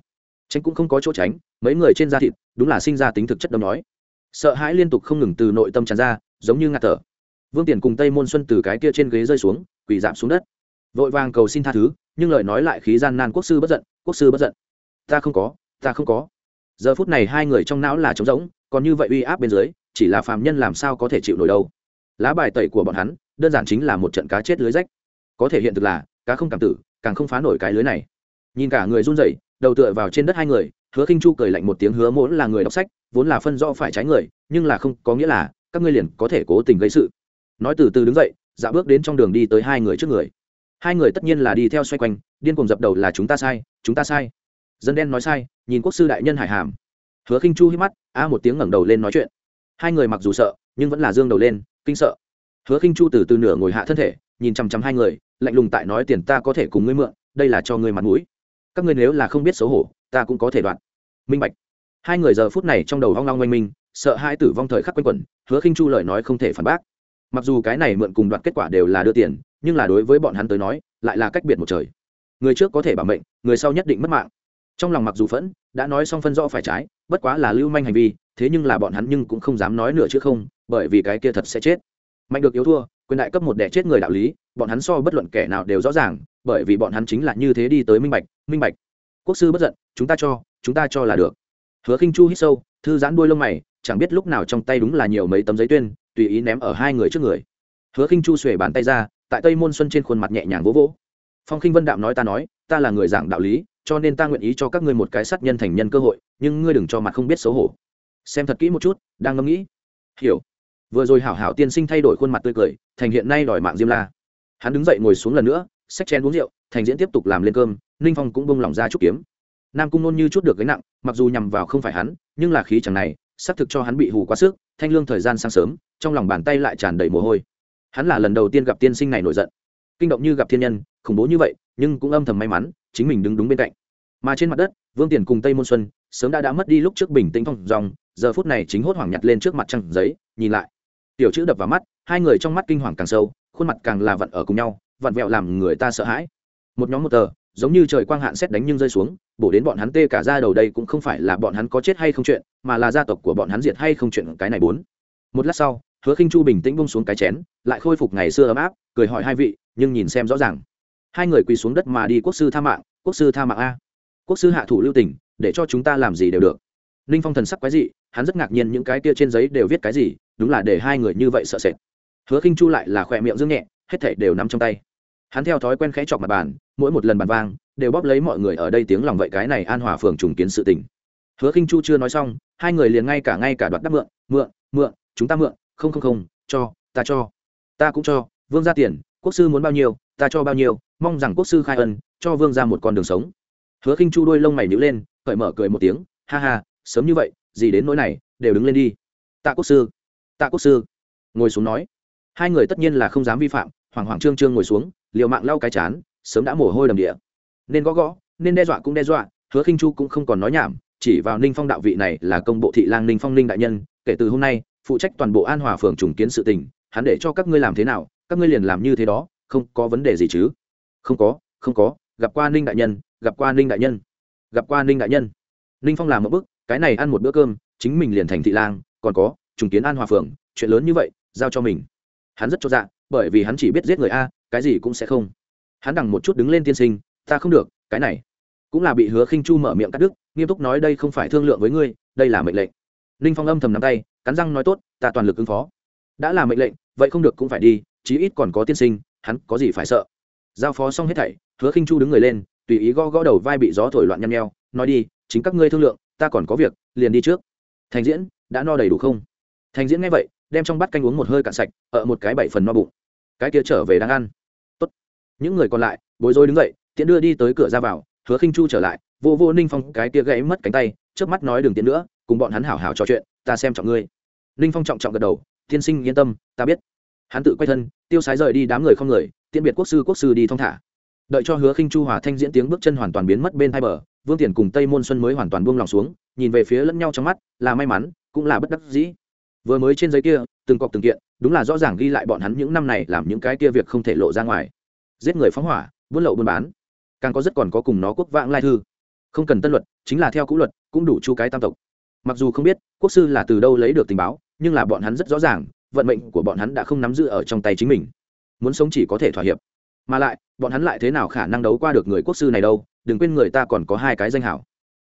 Tránh cũng không có chỗ tránh, mấy người trên da thịt, đúng là sinh ra tính thực chất đâm nói. Sợ hãi liên tục không ngừng từ nội tâm tràn ra, giống như ngạt thở. Vương tiền cùng tây môn xuân từ cái kia trên ghế rơi xuống, quỳ giảm xuống đất. Vội vàng cầu xin tha thứ, nhưng lời nói lại khí gian nan quốc sư bất giận, quốc sư bất giận. Ta không có, ta không có. Giờ phút này hai người trong não là trống rỗng, còn như vậy uy áp bên dưới, chỉ là phàm nhân làm sao có thể chịu nổi đâu. Lá bài tẩy của bọn hắn, đơn giản chính là một trận cá chết lưới rách có thể hiện thực là, cá không cảm tử, càng không phá nổi cái lưới này. Nhìn cả người run rẩy, đầu tựa vào trên đất hai người, hứa khinh chu cười lạnh một tiếng hứa muốn là người đọc sách, vốn là phân do phải trái người, nhưng là không có nghĩa là các ngươi liền có thể cố tình gây sự. Nói từ từ đứng dậy dạo bước đến trong đường đi tới hai người trước người. Hai người tất nhiên là đi theo xoay quanh, điên cuồng dập đầu là chúng ta sai, chúng ta sai. Dân đen nói sai, nhìn quốc sư đại nhân hải hàm. Hứa khinh chu hít mắt, a một tiếng ngẩng đầu lên nói chuyện. Hai người mặc dù sợ, nhưng vẫn là dương đầu lên, kinh sợ. Hứa khinh chu từ từ nửa ngồi hạ thân thể, nhìn chằm chằm hai người lạnh lùng tại nói tiền ta có thể cùng ngươi mượn, đây là cho ngươi mặt mũi. Các ngươi nếu là không biết xấu hổ, ta cũng có thể đoạn. Minh bạch. Hai người giờ phút này trong đầu hoang long oanh minh, sợ hai tử vong thời khắc quanh quẩn, hứa khinh chu lời nói không thể phản bác. Mặc dù cái này mượn cùng đoạt kết quả đều là đưa tiền, nhưng là đối với bọn hắn tới nói, lại là cách biệt một trời. Người trước có thể bảo mệnh, người sau nhất định mất mạng. Trong lòng mặc dù phẫn, đã nói xong phân rõ phải trái, bất quá là lưu manh hành vi, thế nhưng là bọn hắn nhưng cũng không dám nói nữa chứ không, bởi vì cái kia thật sẽ chết mạnh được yếu thua, quyền đại cấp một đẻ chết người đạo lý, bọn hắn so bất luận kẻ nào đều rõ ràng, bởi vì bọn hắn chính là như thế đi tới minh bạch minh bạch. Quốc sư bất giận, chúng ta cho, chúng ta cho là được. Hứa khinh chu hít sâu, thư giãn đuôi lông mày, chẳng biết lúc nào trong tay đúng là nhiều mấy tấm giấy tuyên, tùy ý ném ở hai người trước người. Hứa khinh chu xuề bàn tay ra, tại tây môn xuân trên khuôn mặt nhẹ nhàng vỗ vỗ. Phong khinh vân đạm nói ta nói, ta là người giảng đạo lý, cho nên ta nguyện ý cho các ngươi một cái sát nhân thành nhân cơ hội, nhưng ngươi đừng cho mặt không biết xấu hổ. Xem thật kỹ một chút, đang ngẫm nghĩ. Hiểu vừa rồi hảo hảo tiên sinh thay đổi khuôn mặt tươi cười, thành hiện nay đòi mạng diêm la. Hắn đứng dậy ngồi xuống lần nữa, xách chén uống rượu, thành diễn tiếp tục làm lên cơm, ninh phong cũng bông lỏng ra chút kiếm. Nam cung nôn như chút được gánh nặng, mặc dù nhằm vào không phải hắn, nhưng là khí chẳng này, xác thực cho hắn bị hù quá sức, thanh lương thời gian sáng sớm, trong lòng bàn tay lại tràn đầy mồ hôi. Hắn là lần đầu tiên gặp tiên sinh này nổi giận. Kinh động như gặp thiên nhân, khủng bố như vậy, nhưng cũng âm thầm may mắn, chính mình đứng đúng bên cạnh. Mà trên mặt đất, vương tiền cùng tây môn xuân, sớm đã đã mất đi lúc trước bình tĩnh phong dòng, giờ phút này chính hốt hoảng nhặt lên trước mặt trăng giấy, nhìn lại tiểu chữ đập vào mắt, hai người trong mắt kinh hoàng càng sâu, khuôn mặt càng là vặn ở cùng nhau, vặn vẹo làm người ta sợ hãi. Một nhóm một tờ, giống như trời quang hạn xét đánh nhưng rơi xuống, bổ đến bọn hắn tê cả ra đầu đây cũng không phải là bọn hắn có chết hay không chuyện, mà là gia tộc của bọn hắn diệt hay không chuyện cái này bốn. Một lát sau, hứa khinh chu bình tĩnh bông xuống cái chén, lại khôi phục ngày xưa ấm áp, cười hỏi hai vị, nhưng nhìn xem rõ ràng. Hai người quỳ xuống đất mà đi quốc sư tha mạng, quốc sư tha mạng a. Quốc sư hạ thủ lưu tình, để cho chúng ta làm gì đều được ninh phong thần sắc quái dị, hắn rất ngạc nhiên những cái kia trên giấy đều viết cái gì, đúng là để hai người như vậy sợ sệt. Hứa khinh chu lại là khỏe miệng dương nhẹ, hết thảy đều nắm trong tay. Hắn theo thói quen khẽ chọc mặt bàn, mỗi một lần bàn vang, đều bóp lấy mọi người ở đây tiếng lòng vậy cái này an hòa phường trùng kiến sự tình. Hứa khinh chu chưa nói xong, hai người liền ngay cả ngay cả đoạt đắp mượn mượn mượn, chúng ta mượn, không không không, cho, ta cho. Ta cũng cho, vương ra tiền, quốc sư muốn bao nhiêu, ta cho bao nhiêu, mong rằng quốc sư khai ân, cho vương ra một con đường sống. Hứa khinh chu đuôi lông mày nhíu lên, cởi mở cười một tiếng, ha ha sớm như vậy, gì đến nỗi này, đều đứng lên đi. Tạ quốc sư, tạ quốc sư, ngồi xuống nói. Hai người tất nhiên là không dám vi phạm hoàng hoàng trương trương ngồi xuống, liều mạng lau cái chán, sớm đã mồ hôi đầm địa. Nên gõ gõ, nên đe dọa cũng đe dọa, hứa khinh chu cũng không còn nói nhảm, chỉ vào ninh phong đạo vị này là công bộ thị lang ninh phong ninh đại nhân, kể từ hôm nay, phụ trách toàn bộ an hòa phường trùng kiến sự tình, hắn để cho các ngươi làm thế nào, các ngươi liền làm như thế đó, không có vấn đề gì chứ? Không có không có, gặp qua ninh đại nhân, gặp qua ninh đại nhân, gặp qua ninh đại nhân. Ninh phong làm một bức cái này ăn một bữa cơm, chính mình liền thành thị lang, còn có, trùng kiến an hòa phường, chuyện lớn như vậy, giao cho mình. Hắn rất cho dạ bởi vì hắn chỉ biết giết người a, cái gì cũng sẽ không. Hắn đằng một chút đứng lên tiên sinh, ta không được, cái này cũng là bị hứa khinh chu mở miệng cắt đứt, nghiêm túc nói đây không phải thương lượng với ngươi, đây là mệnh lệnh. Ninh phong âm thầm nắm tay, cắn răng nói tốt, ta toàn lực ứng phó. Đã là mệnh lệnh, vậy không được cũng phải đi, chí ít còn có tiên sinh, hắn có gì phải sợ? Giao phó xong hết thảy, hứa khinh chu đứng người lên, tùy ý gõ gõ đầu vai bị gió thổi loạn nhăn nheo, nói đi, chính các ngươi thương lượng ta còn có việc, liền đi trước. Thành diễn, đã no đầy đủ không? Thành diễn nghe vậy, đem trong bát canh uống một hơi cạn sạch, ở một cái bảy phần no bụng. Cái kia trở về đang ăn. Tốt. những người còn lại, bối rối đứng dậy tiễn đưa đi tới cửa ra vào, hứa khinh chu trở lại, vô vô ninh phong cái kia gãy mất cánh tay trước mắt nói đừng tiện nữa, cùng bọn hắn hảo hảo trò chuyện, ta xem trọng ngươi. Ninh phong trọng trọng gật đầu, tiên sinh yên tâm, ta biết. Hắn tự quay thân, tiêu sái rời đi đám người không người, tiễn biệt quốc sư quốc sư đi thong thả. Đợi cho hứa khinh chu hòa thanh diễn tiếng bước chân hoàn toàn biến mất bên hai bờ vương tiền cùng tây môn xuân mới hoàn toàn buông lòng xuống, nhìn về phía lẫn nhau trong mắt, là may mắn, cũng là bất đắc dĩ. Vừa mới trên giấy kia, từng cọc từng kiện, đúng là rõ ràng ghi lại bọn hắn những năm này làm những cái kia việc không thể lộ ra ngoài. Giết người phóng hỏa, buôn lậu buôn bán. Càng có rất còn có cùng nó quốc vãng lai thư. Không cần tân luật, chính là theo cũ luật, cũng đủ chu cái tam tộc. Mặc dù không biết, quốc sư là từ đâu lấy được tình báo, nhưng là bọn hắn rất rõ ràng, vận mệnh của bọn hắn đã không nắm giữ ở trong tay chính mình. Muốn sống chỉ có thể thỏa hiệp. Mà lại, bọn hắn lại thế nào khả năng đấu qua được người quốc sư này đâu? Đừng quên người ta còn có hai cái danh hảo.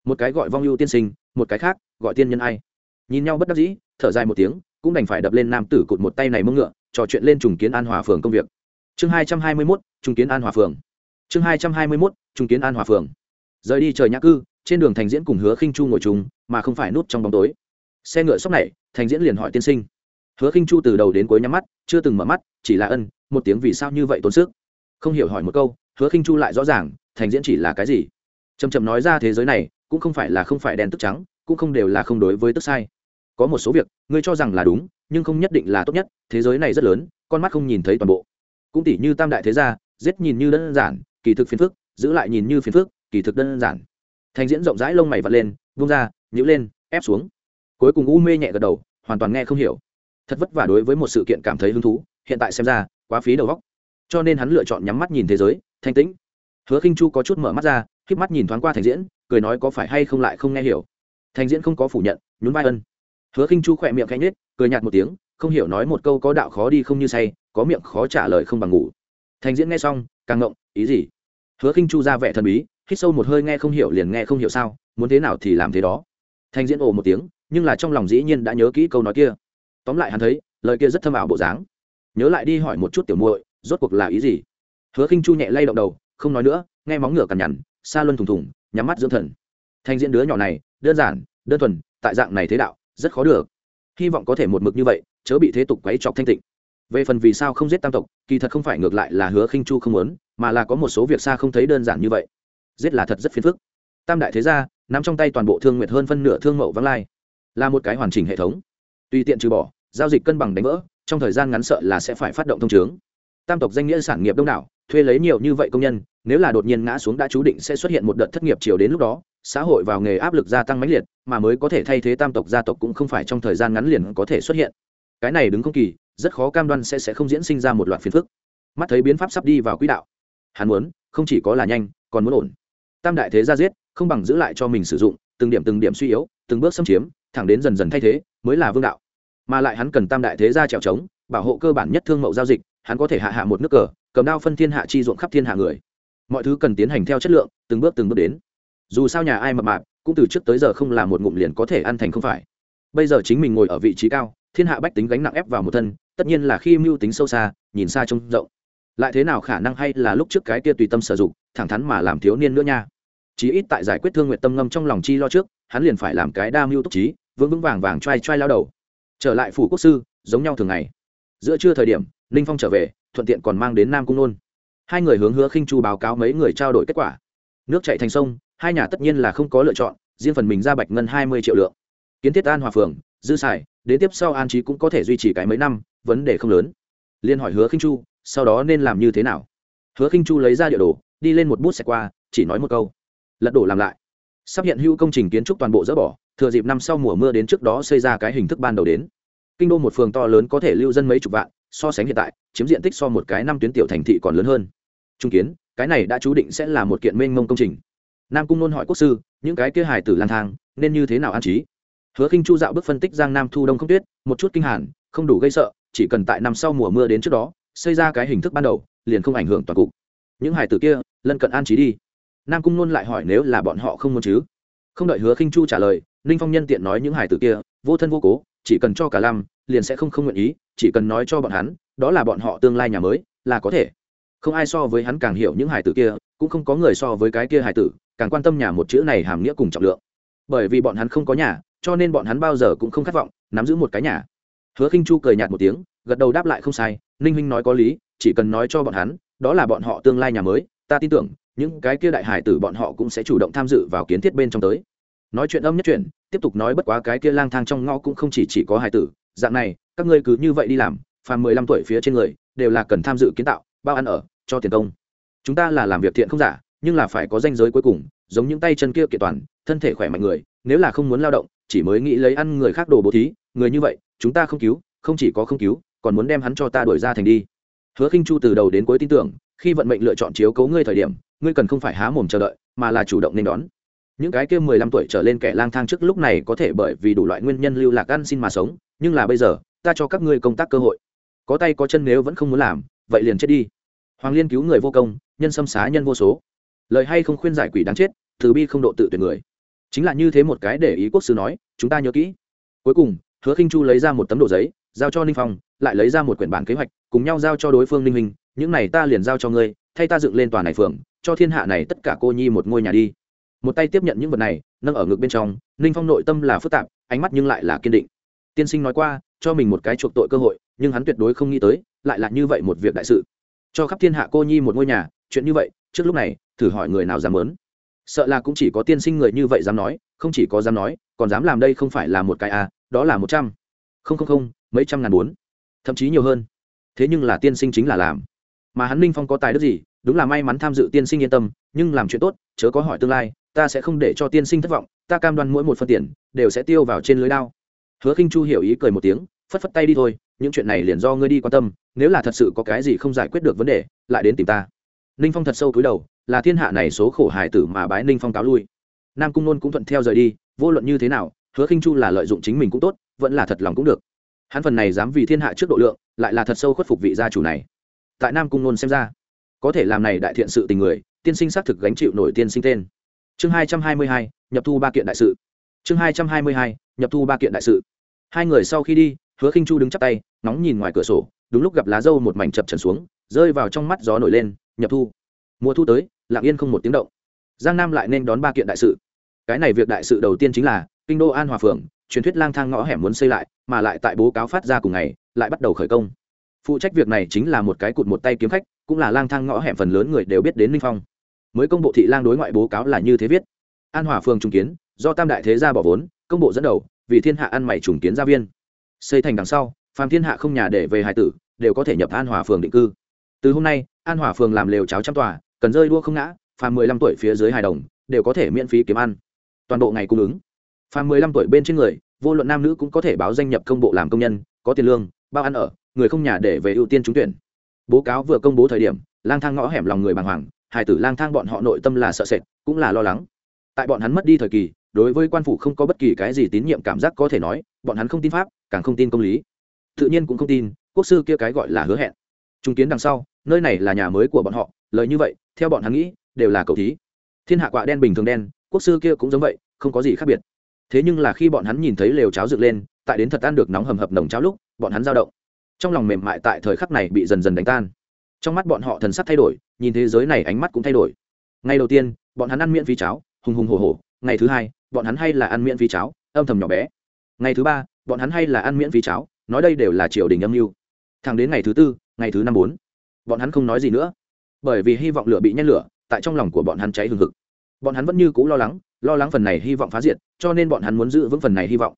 Một cái gọi vong ưu tiên sinh, một cái khác gọi tiên nhân ai. Nhìn nhau bất đắc dĩ, thở dài một tiếng, cũng đành phải đập lên nam tử cụt một tay này mông ngựa, trò chuyện lên trùng kiến an hòa phường công việc. Chương hai trăm hai mươi mốt, trùng kiến an hòa phường. Chương hai trăm hai mươi mốt, trùng kiến an hòa phường. Rời đi trời nhã cư, trên đường thành diễn cùng hứa khinh chu ngồi trùng mà không phải nút trong bóng tối. Xe ngựa sốc này, thành diễn liền hỏi tiên sinh. Hứa khinh chu từ đầu đến cuối nhắm mắt, chưa từng mở mắt, chỉ là ân, một tiếng vì sao như vậy tốn sức. Không hiểu hỏi một câu, hứa khinh chu lại rõ ràng thành diễn chỉ là cái gì? Trầm trầm nói ra thế giới này, cũng không phải là không phải đen tức trắng, cũng không đều là không đối với tức sai. Có một số việc, ngươi cho rằng là đúng, nhưng không nhất định là tốt nhất, thế giới này rất lớn, con mắt không nhìn thấy toàn bộ. Cũng tỷ như tam đại thế gia, giết nhìn như đơn giản, kỳ thực phiền phức, giữ lại nhìn như phiền phức, kỳ thực đơn giản. Thành diễn rộng rãi lông mày vật lên vung ra nhữ lên, ép xuống. Cuối cùng u mê nhẹ gật đầu, hoàn toàn nghe không hiểu. Thật vất vả đối với một sự kiện cảm thấy hứng thú, hiện tại xem ra, quá phí đầu góc cho nên hắn lựa chọn nhắm mắt nhìn thế giới, thanh tĩnh hứa khinh chu có chút mở mắt ra k mắt nhìn thoáng qua thành diễn, cười nói có phải hay không lại không nghe hiểu. Thành diễn không có phủ nhận, nhún vai ân. Hứa khinh chu khỏe miệng khanh nết cười nhạt một tiếng, không hiểu nói một câu có đạo khó đi không như say, có miệng khó trả lời không bằng ngủ. Thành diễn nghe xong, càng ngộng, ý gì? Hứa khinh chu ra vẻ thần bí, hít sâu một hơi nghe không hiểu liền nghe không hiểu sao, muốn thế nào thì làm thế đó. Thành diễn ồ một tiếng, nhưng là trong lòng dĩ nhiên đã nhớ kỹ câu nói kia. Tóm lại hắn thấy, lời kia rất thâm ảo bộ dáng. Nhớ lại đi hỏi một chút tiểu muội, rốt cuộc là ý gì? Hứa khinh chu nhẹ lay động đầu không nói nữa, nghe móng ngựa cằn nhằn xa luân thùng thùng, nhắm mắt dưỡng thần. Thanh diễn đứa nhỏ này, đơn giản, đơn thuần, tại dạng này thế đạo, rất khó được. Hy vọng có thể một mực như vậy, chớ bị thế tục quấy chọc thanh tịnh. Về phần vì sao không giết tam tộc, kỳ thật không phải ngược lại là hứa khinh chu không muốn, mà là có một số việc xa không thấy đơn giản như vậy. Giết là thật rất phiền phức. Tam đại thế gia, nắm trong tay toàn bộ thương nguyệt hơn phân nửa thương mậu vắng lai. Là một cái hoàn chỉnh hệ thống. Tùy tiện trừ bỏ, giao dịch cân bằng đánh vỡ, trong thời gian ngắn sợ là sẽ phải phát động thông trướng tam tộc danh nghĩa sản nghiệp đông đảo thuê lấy nhiều như vậy công nhân, nếu là đột nhiên ngã xuống đã chú định sẽ xuất hiện một đợt thất nghiệp chiều đến lúc đó, xã hội vào nghề áp lực gia tăng mãnh liệt, mà mới có thể thay thế tam tộc gia tộc cũng không phải trong thời gian ngắn liền có thể xuất hiện. Cái này đứng không kỳ, rất khó cam đoan sẽ sẽ không diễn sinh ra một loạt phiền phức. Mắt thấy biến pháp sắp đi vào quỹ đạo. Hắn muốn, không chỉ có là nhanh, còn muốn ổn. Tam đại thế gia giết, không bằng giữ lại cho mình sử dụng, từng điểm từng điểm suy yếu, từng bước xâm chiếm, thẳng đến dần dần thay thế, mới là vương đạo. Mà lại hắn cần tam đại thế gia trèo trống, bảo hộ cơ bản nhất thương mậu giao dịch, hắn có thể hạ hạ một nước cờ cầm đao phân thiên hạ chi ruộng khắp thiên hạ người. Mọi thứ cần tiến hành theo chất lượng, từng bước từng bước đến. Dù sao nhà ai mập mạp, cũng từ trước tới giờ không làm một ngụm liền có thể ăn thành không phải. Bây giờ chính mình ngồi ở vị trí cao, thiên hạ bách tính gánh nặng ép vào một thân, tất nhiên là khi mưu tính sâu xa, nhìn xa trông rộng. Lại thế nào khả năng hay là lúc trước cái kia tùy tâm sử dụng, thẳng thắn mà làm thiếu niên nữa nha. Chí ít tại giải quyết thương nguyện tâm ngâm trong lòng chi lo trước, hắn liền phải làm cái đa mưu túc trí, vững vững vàng vàng t r lao đầu. Trở lại phủ quốc sư, giống nhau thường ngày. Giữa trưa thời điểm, ninh phong trở về thuận tiện còn mang đến nam cung nôn. Hai người hướng hứa khinh chu báo cáo mấy người trao đổi kết quả. Nước chạy thành sông, hai nhà tất nhiên là không có lựa chọn, riêng phần mình ra bạch ngân hai mươi triệu lượng. Kiến thiết an hòa phường, dư xài đến tiếp sau an trí cũng có thể duy trì cái mấy năm, vấn đề không lớn. Liên hỏi hứa khinh chu, sau đó nên làm như thế nào? Hứa khinh chu lấy ra địa đồ, đi lên một bút xẹt qua, chỉ nói một câu. Lật đổ làm lại. Sắp hiện hữu công trình kiến trúc toàn bộ dỡ bỏ, thừa dịp năm sau mùa mưa đến trước đó xây ra cái hình thức ban đầu đến. Kinh đô một phường to lớn có thể lưu dân mấy chục vạn so sánh hiện tại, chiếm diện tích so một cái năm tuyến tiểu thành thị còn lớn hơn. Trung kiến, cái này đã chú định sẽ là một kiện mênh mông công trình. Nam cung nôn hỏi quốc sư, những cái kia hài tử lang thang, nên như thế nào an trí? Hứa khinh chu dạo bước phân tích giang nam thu đông không tuyết, một chút kinh hàn, không đủ gây sợ, chỉ cần tại năm sau mùa mưa đến trước đó, xây ra cái hình thức ban đầu, liền không ảnh hưởng toàn cục. Những hài tử kia, lân cận an trí đi. Nam cung nôn lại hỏi nếu là bọn họ không muốn chứ? Không đợi hứa khinh chu trả lời, ninh phong nhân tiện nói những hài tử kia, vô thân vô cố, chỉ cần cho cả lâm liền sẽ không không nguyện ý chỉ cần nói cho bọn hắn, đó là bọn họ tương lai nhà mới, là có thể. Không ai so với hắn càng hiểu những hải tử kia, cũng không có người so với cái kia hải tử, càng quan tâm nhà một chữ này hàm nghĩa cùng trọng lượng. Bởi vì bọn hắn không có nhà, cho nên bọn hắn bao giờ cũng không khát vọng nắm giữ một cái nhà. Hứa khinh chu cười nhạt một tiếng, gật đầu đáp lại không sai, ninh huynh nói có lý, chỉ cần nói cho bọn hắn, đó là bọn họ tương lai nhà mới, ta tin tưởng, những cái kia đại hải tử bọn họ cũng sẽ chủ động tham dự vào kiến thiết bên trong tới. Nói chuyện âm nhất chuyện, tiếp tục nói bất quá cái kia lang thang trong ngõ cũng không chỉ chỉ có hải tử dạng này, các ngươi cứ như vậy đi làm, phàm mười lăm tuổi phía trên người, đều là cần tham dự kiến tạo, bao ăn ở, cho tiền công. Chúng ta là làm việc thiện không giả, nhưng là phải có danh giới cuối cùng, giống những tay chân kia kiện toàn, thân thể khỏe mạnh người, nếu là không muốn lao động, chỉ mới nghĩ lấy ăn người khác đồ bố thí, người như vậy, chúng ta không cứu, không chỉ có không cứu, còn muốn đem hắn cho ta đuổi ra thành đi. Hứa khinh chu từ đầu đến cuối tin tưởng, khi vận mệnh lựa chọn chiếu cấu ngươi thời điểm, ngươi cần không phải há mồm chờ đợi, mà là chủ động nên đón. Những cái kia mười lăm tuổi trở lên kẻ lang thang trước lúc này có thể bởi vì đủ loại nguyên nhân lưu lạc ăn xin mà sống nhưng là bây giờ, ta cho các ngươi công tác cơ hội. Có tay có chân nếu vẫn không muốn làm, vậy liền chết đi. Hoàng liên cứu người vô công, nhân xâm xá nhân vô số. Lời hay không khuyên giải quỷ đáng chết, từ bi không độ tự tuyệt người. Chính là như thế một cái để ý quốc sư nói, chúng ta nhớ kỹ. Cuối cùng, hứa khinh chu lấy ra một tấm đồ giấy, giao cho ninh phong, lại lấy ra một quyển bản kế hoạch, cùng nhau giao cho đối phương ninh minh những này ta liền giao cho ngươi, thay ta dựng lên tòa này phường, cho thiên hạ này tất cả cô nhi một ngôi nhà đi. Một tay tiếp nhận những vật này, nâng ở ngực bên trong, ninh phong nội tâm là phức tạp, ánh mắt nhưng lại là kiên định tiên sinh nói qua, cho mình một cái chuộc tội cơ hội, nhưng hắn tuyệt đối không nghĩ tới, lại là như vậy một việc đại sự. Cho khắp thiên hạ cô nhi một ngôi nhà, chuyện như vậy, trước lúc này, thử hỏi người nào dám lớn sợ là cũng chỉ có tiên sinh người như vậy dám nói, không chỉ có dám nói, còn dám làm đây không phải là một cái à đó là một trăm. Không không không, mấy trăm ngàn bốn. Thậm chí nhiều hơn. Thế nhưng là tiên sinh chính là làm. Mà hắn ninh phong có tài đức gì, đúng là may mắn tham dự tiên sinh yên tâm, nhưng làm chuyện tốt, chớ có hỏi tương lai, ta sẽ không để cho tiên sinh thất vọng, ta cam đoan mỗi một phân tiền, đều sẽ tiêu vào trên lưới đao hứa khinh chu hiểu ý cười một tiếng, phất phất tay đi thôi, những chuyện này liền do ngươi đi quan tâm, nếu là thật sự có cái gì không giải quyết được vấn đề, lại đến tìm ta. Ninh phong thật sâu cúi đầu, là thiên hạ này số khổ hài tử mà bái ninh phong cáo lui. Nam cung nôn cũng thuận theo rời đi, vô luận như thế nào, hứa khinh chu là lợi dụng chính mình cũng tốt, vẫn là thật lòng cũng được. Hắn phần này dám vì thiên hạ trước độ lượng, lại là thật sâu khuất phục vị gia chủ này. Tại nam cung nôn xem ra, có thể làm này đại thiện sự tình người, tiên sinh xác thực gánh chịu nổi tiên sinh tên. Chương hai trăm hai mươi hai, nhập thu ba kiện đại sự. Chương hai trăm hai mươi hai nhập thu ba kiện đại sự. Hai người sau khi đi, hứa khinh chu đứng chắp tay nóng nhìn ngoài cửa sổ, đúng lúc gặp lá dâu một mảnh chập trần xuống, rơi vào trong mắt gió nổi lên, nhập thu. Mùa thu tới, lặng yên không một tiếng động. Giang nam lại nên đón ba kiện đại sự. Cái này việc đại sự đầu tiên chính là, kinh đô an hòa phường, truyền thuyết lang thang ngõ hẻm muốn xây lại, mà lại tại bố cáo phát ra cùng ngày, lại bắt đầu khởi công. Phụ trách việc này chính là một cái cụt một tay kiếm khách, cũng là lang thang ngõ hẻm phần lớn người đều biết đến ninh phong. Mới công bộ thị lang đối ngoại bố cáo là như thế viết. An hòa phường trùng kiến, do tam đại thế gia bỏ vốn công bộ dẫn đầu, vì thiên hạ ăn mày trùng kiến gia viên. Xây thành đằng sau, phàm thiên hạ không nhà để về hải tử, đều có thể nhập an hòa phường định cư. Từ hôm nay, an hòa phường làm lều cháo trăm tòa, cần rơi đua không ngã, phàm mười lăm tuổi phía dưới hài đồng, đều có thể miễn phí kiếm ăn. Toàn bộ ngày cung ứng. Phàm mười lăm tuổi bên trên người, vô luận nam nữ cũng có thể báo danh nhập công bộ làm công nhân, có tiền lương, bao ăn ở, người không nhà để về ưu tiên trúng tuyển. Bố cáo vừa công bố thời điểm, lang thang ngõ hẻm lòng người bàng hoàng, hải tử lang thang bọn họ nội tâm là sợ sệt, cũng là lo lắng. Tại bọn hắn mất đi thời kỳ đối với quan phủ không có bất kỳ cái gì tín nhiệm cảm giác có thể nói, bọn hắn không tin pháp, càng không tin công lý. Tự nhiên cũng không tin, quốc sư kia cái gọi là hứa hẹn. Trung kiến đằng sau, nơi này là nhà mới của bọn họ, lời như vậy, theo bọn hắn nghĩ, đều là cầu thí. Thiên hạ quạ đen bình thường đen, quốc sư kia cũng giống vậy, không có gì khác biệt. Thế nhưng là khi bọn hắn nhìn thấy lều cháo dựng lên, tại đến thật ăn được nóng hầm hập nồng cháo lúc, bọn hắn dao động. Trong lòng mềm mại tại thời khắc này bị dần dần đánh tan. Trong mắt bọn họ thần sắc thay đổi, nhìn thế giới này ánh mắt cũng thay đổi. Ngày đầu tiên, bọn hắn ăn miễn phí cháo, hùng hùng hồ hồ ngày thứ hai bọn hắn hay là ăn miễn phí cháo, âm thầm nhỏ bé. Ngày thứ ba, bọn hắn hay là ăn miễn phí cháo, nói đây đều là triều đình âm mưu. Thẳng đến ngày thứ tư, ngày thứ năm bốn, bọn hắn không nói gì nữa. Bởi vì hy vọng lửa bị nhét lửa, tại trong lòng của bọn hắn cháy hừng hực. Bọn hắn vẫn như c ũ lo lắng lo lắng phần này hy vọng phá diệt, cho nên bọn hắn muốn giữ vững phần này hy vọng.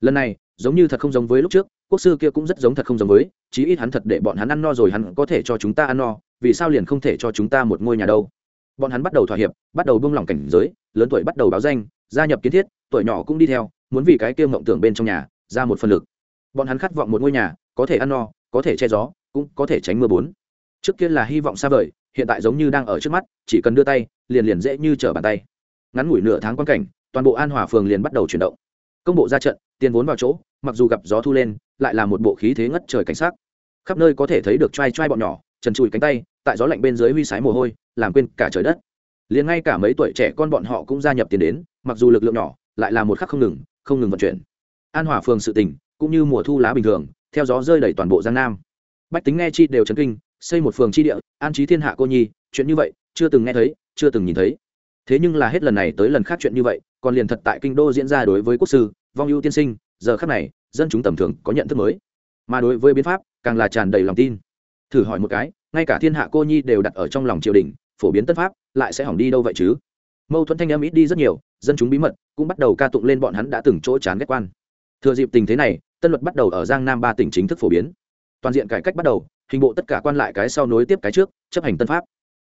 Lần này, giống như thật không giống với lúc trước, quốc sư kia cũng rất giống thật không giống với, chí ít hắn thật để bọn hắn ăn no rồi hắn có thể cho chúng ta ăn no, vì sao liền không thể cho chúng ta một ngôi nhà đâu? Bọn hắn bắt đầu thỏa hiệp, bắt đầu buông lỏng cảnh giới, lớn tuổi bắt đầu báo danh gia nhập kiến thiết, tuổi nhỏ cũng đi theo, muốn vì cái kia mộng tưởng bên trong nhà, ra một phần lực. Bọn hắn khát vọng một ngôi nhà, có thể ăn no, có thể che gió, cũng có thể tránh mưa bốn. Trước kia là hy vọng xa vời, hiện tại giống như đang ở trước mắt, chỉ cần đưa tay, liền liền dễ như trở bàn tay. Ngắn ngủi nửa tháng quan cảnh, toàn bộ an hòa phường liền bắt đầu chuyển động. Công bộ ra trận, tiền vốn vào chỗ, mặc dù gặp gió thu lên, lại là một bộ khí thế ngất trời cảnh sát khắp nơi có thể thấy được t r a i t r a i bọn nhỏ, trần trụi cánh tay, tại gió lạnh bên dưới huy sái mồ hôi, làm quên cả trời đất. Liền ngay cả mấy tuổi trẻ con bọn họ cũng gia nhập tiền đến mặc dù lực lượng nhỏ, lại là một khắc không ngừng không ngừng vận chuyển. An hòa phường sự tình, cũng như mùa thu lá bình thường, theo gió rơi đầy toàn bộ giang nam. Bách tính nghe chi đều chấn kinh, xây một phường chi địa, an trí thiên hạ cô nhi, chuyện như vậy, chưa từng nghe thấy, chưa từng nhìn thấy. Thế nhưng là hết lần này tới lần khác chuyện như vậy, còn liền thật tại kinh đô diễn ra đối với quốc sư, vong ưu tiên sinh, giờ khác này, dân chúng tầm thường có nhận thức mới. Mà đối với biến pháp, càng là tràn đầy lòng tin. Thử hỏi một cái, ngay cả thiên hạ cô nhi đều đặt ở trong lòng triều đình, phổ biến tân pháp, lại sẽ hỏng đi đâu vậy chứ? Mâu thuẫn thanh âm ít đi rất nhiều, dân chúng bí mật cũng bắt đầu ca tụng lên bọn hắn đã từng chỗ chán ghét quan. Thừa dịp tình thế này, tân luật bắt đầu ở giang nam ba tỉnh chính thức phổ biến. Toàn diện cải cách bắt đầu, hình bộ tất cả quan lại cái sau nối tiếp cái trước, chấp hành tân pháp.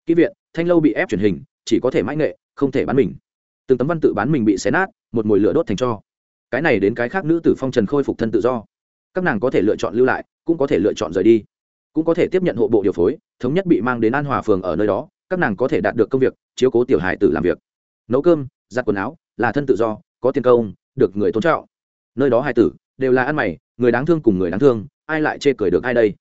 Kỹ viện, thanh lâu bị ép truyền hình, chỉ có thể mãi nghệ, không thể bán mình. Từng tấm văn tự bán mình bị xé nát, một mồi lửa đốt thành cho. Cái này đến cái khác nữ tử phong trần khôi phục thân tự do. Các nàng có thể lựa chọn lưu lại, cũng có thể lựa chọn rời đi. Cũng có thể tiếp nhận hộ bộ điều phối, thống nhất bị mang đến an hòa phường ở nơi đó, các nàng có thể đạt được công việc, chiếu cố tiểu hài tử làm việc nấu cơm, giặt quần áo, là thân tự do, có tiền công, được người tôn trọng. Nơi đó hai tử đều là ăn mày, người đáng thương cùng người đáng thương, ai lại chê cười được ai đây?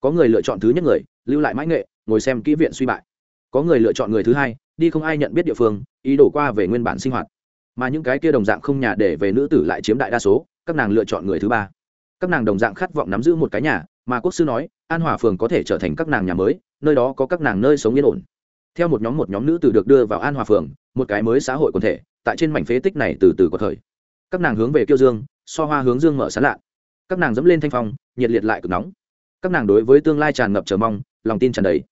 Có người lựa chọn thứ nhất người, lưu lại mãi nghệ, ngồi xem kỹ viện suy bại. Có người lựa chọn người thứ hai, đi không ai nhận biết địa phương, ý đổ qua về nguyên bản sinh hoạt. Mà những cái kia đồng dạng không nhà để về nữ tử lại chiếm đại đa số, các nàng lựa chọn người thứ ba. Các nàng đồng dạng khát vọng nắm giữ một cái nhà, mà quốc sư nói, an hòa phường có thể trở thành các nàng nhà mới, nơi đó có các nàng nơi sống yên ổn theo một nhóm một nhóm nữ tử được đưa vào an hòa phường, một cái mới xã hội quần thể, tại trên mảnh phế tích này từ từ có thời. Các nàng hướng về kiêu dương, so hoa hướng dương mở sán lạ. Các nàng dẫm lên thanh phong, nhiệt liệt lại cực nóng. Các nàng đối với tương lai tràn ngập chờ mong, lòng tin tràn đầy.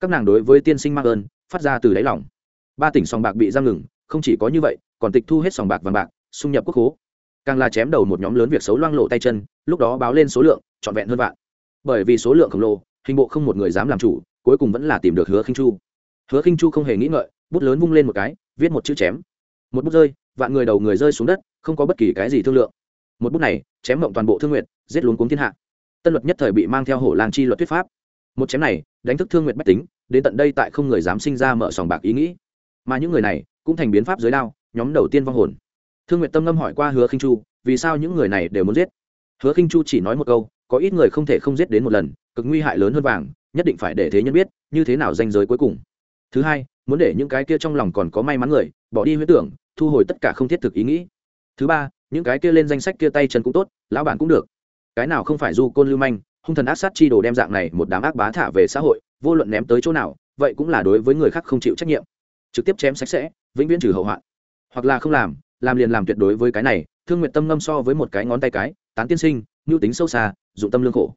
Các nàng đối với tiên sinh mang ơn, phát ra từ đáy lòng. Ba tỉnh sòng bạc bị giam ngừng, không chỉ có như vậy, còn tịch thu hết sòng bạc vàng bạc, xung nhập quốc hố. Càng là chém đầu một nhóm lớn việc xấu loang lộ tay chân, lúc đó báo lên số lượng, trọn vẹn hơn vạn. Bởi vì số lượng khổng lồ, hình bộ không một người dám làm chủ, cuối cùng vẫn là tìm được hứa khinh chu hứa khinh chu không hề nghĩ ngợi, bút lớn vung lên một cái, viết một chữ chém. Một bút rơi, vạn người đầu người rơi xuống đất, không có bất kỳ cái gì thương lượng. Một bút này, chém mộng toàn bộ thương nguyện giết luống cuống thiên hạ. Tân luật nhất thời bị mang theo hổ lang chi luật thuyết pháp. Một chém này, đánh thức thương nguyện bách tính, đến tận đây tại không người dám sinh ra mở sòng bạc ý nghĩ. Mà những người này, cũng thành biến pháp giới đao, nhóm đầu tiên vong hồn. Thương nguyện tâm ngâm hỏi qua hứa khinh chu, vì sao những người này đều muốn giết? Hứa khinh chu chỉ nói một câu, có ít người không thể không giết đến một lần, cực nguy hại lớn hơn vàng, nhất định phải để thế nhân biết, như thế nào danh giới cuối cùng thứ hai, muốn để những cái kia trong lòng còn có may mắn người, bỏ đi huyết tưởng, thu hồi tất cả không thiết thực ý nghĩ. Thứ ba, những cái kia lên danh sách kia tay chân cũng tốt, lão bản cũng được. Cái nào không phải du côn lưu manh, hung thần ác sát chi đồ đem dạng này một đám ác bá thả về xã hội, vô luận ném tới chỗ nào, vậy cũng là đối với người khác không chịu trách nhiệm. Trực tiếp chém sạch sẽ, vĩnh viễn trừ hậu hoạn. Hoặc là không làm làm liền làm tuyệt đối với cái này, thương nguyện tâm ngâm so với một cái ngón tay cái, tán tiên sinh, nhu tính sâu xa, dụng tâm lương khổ.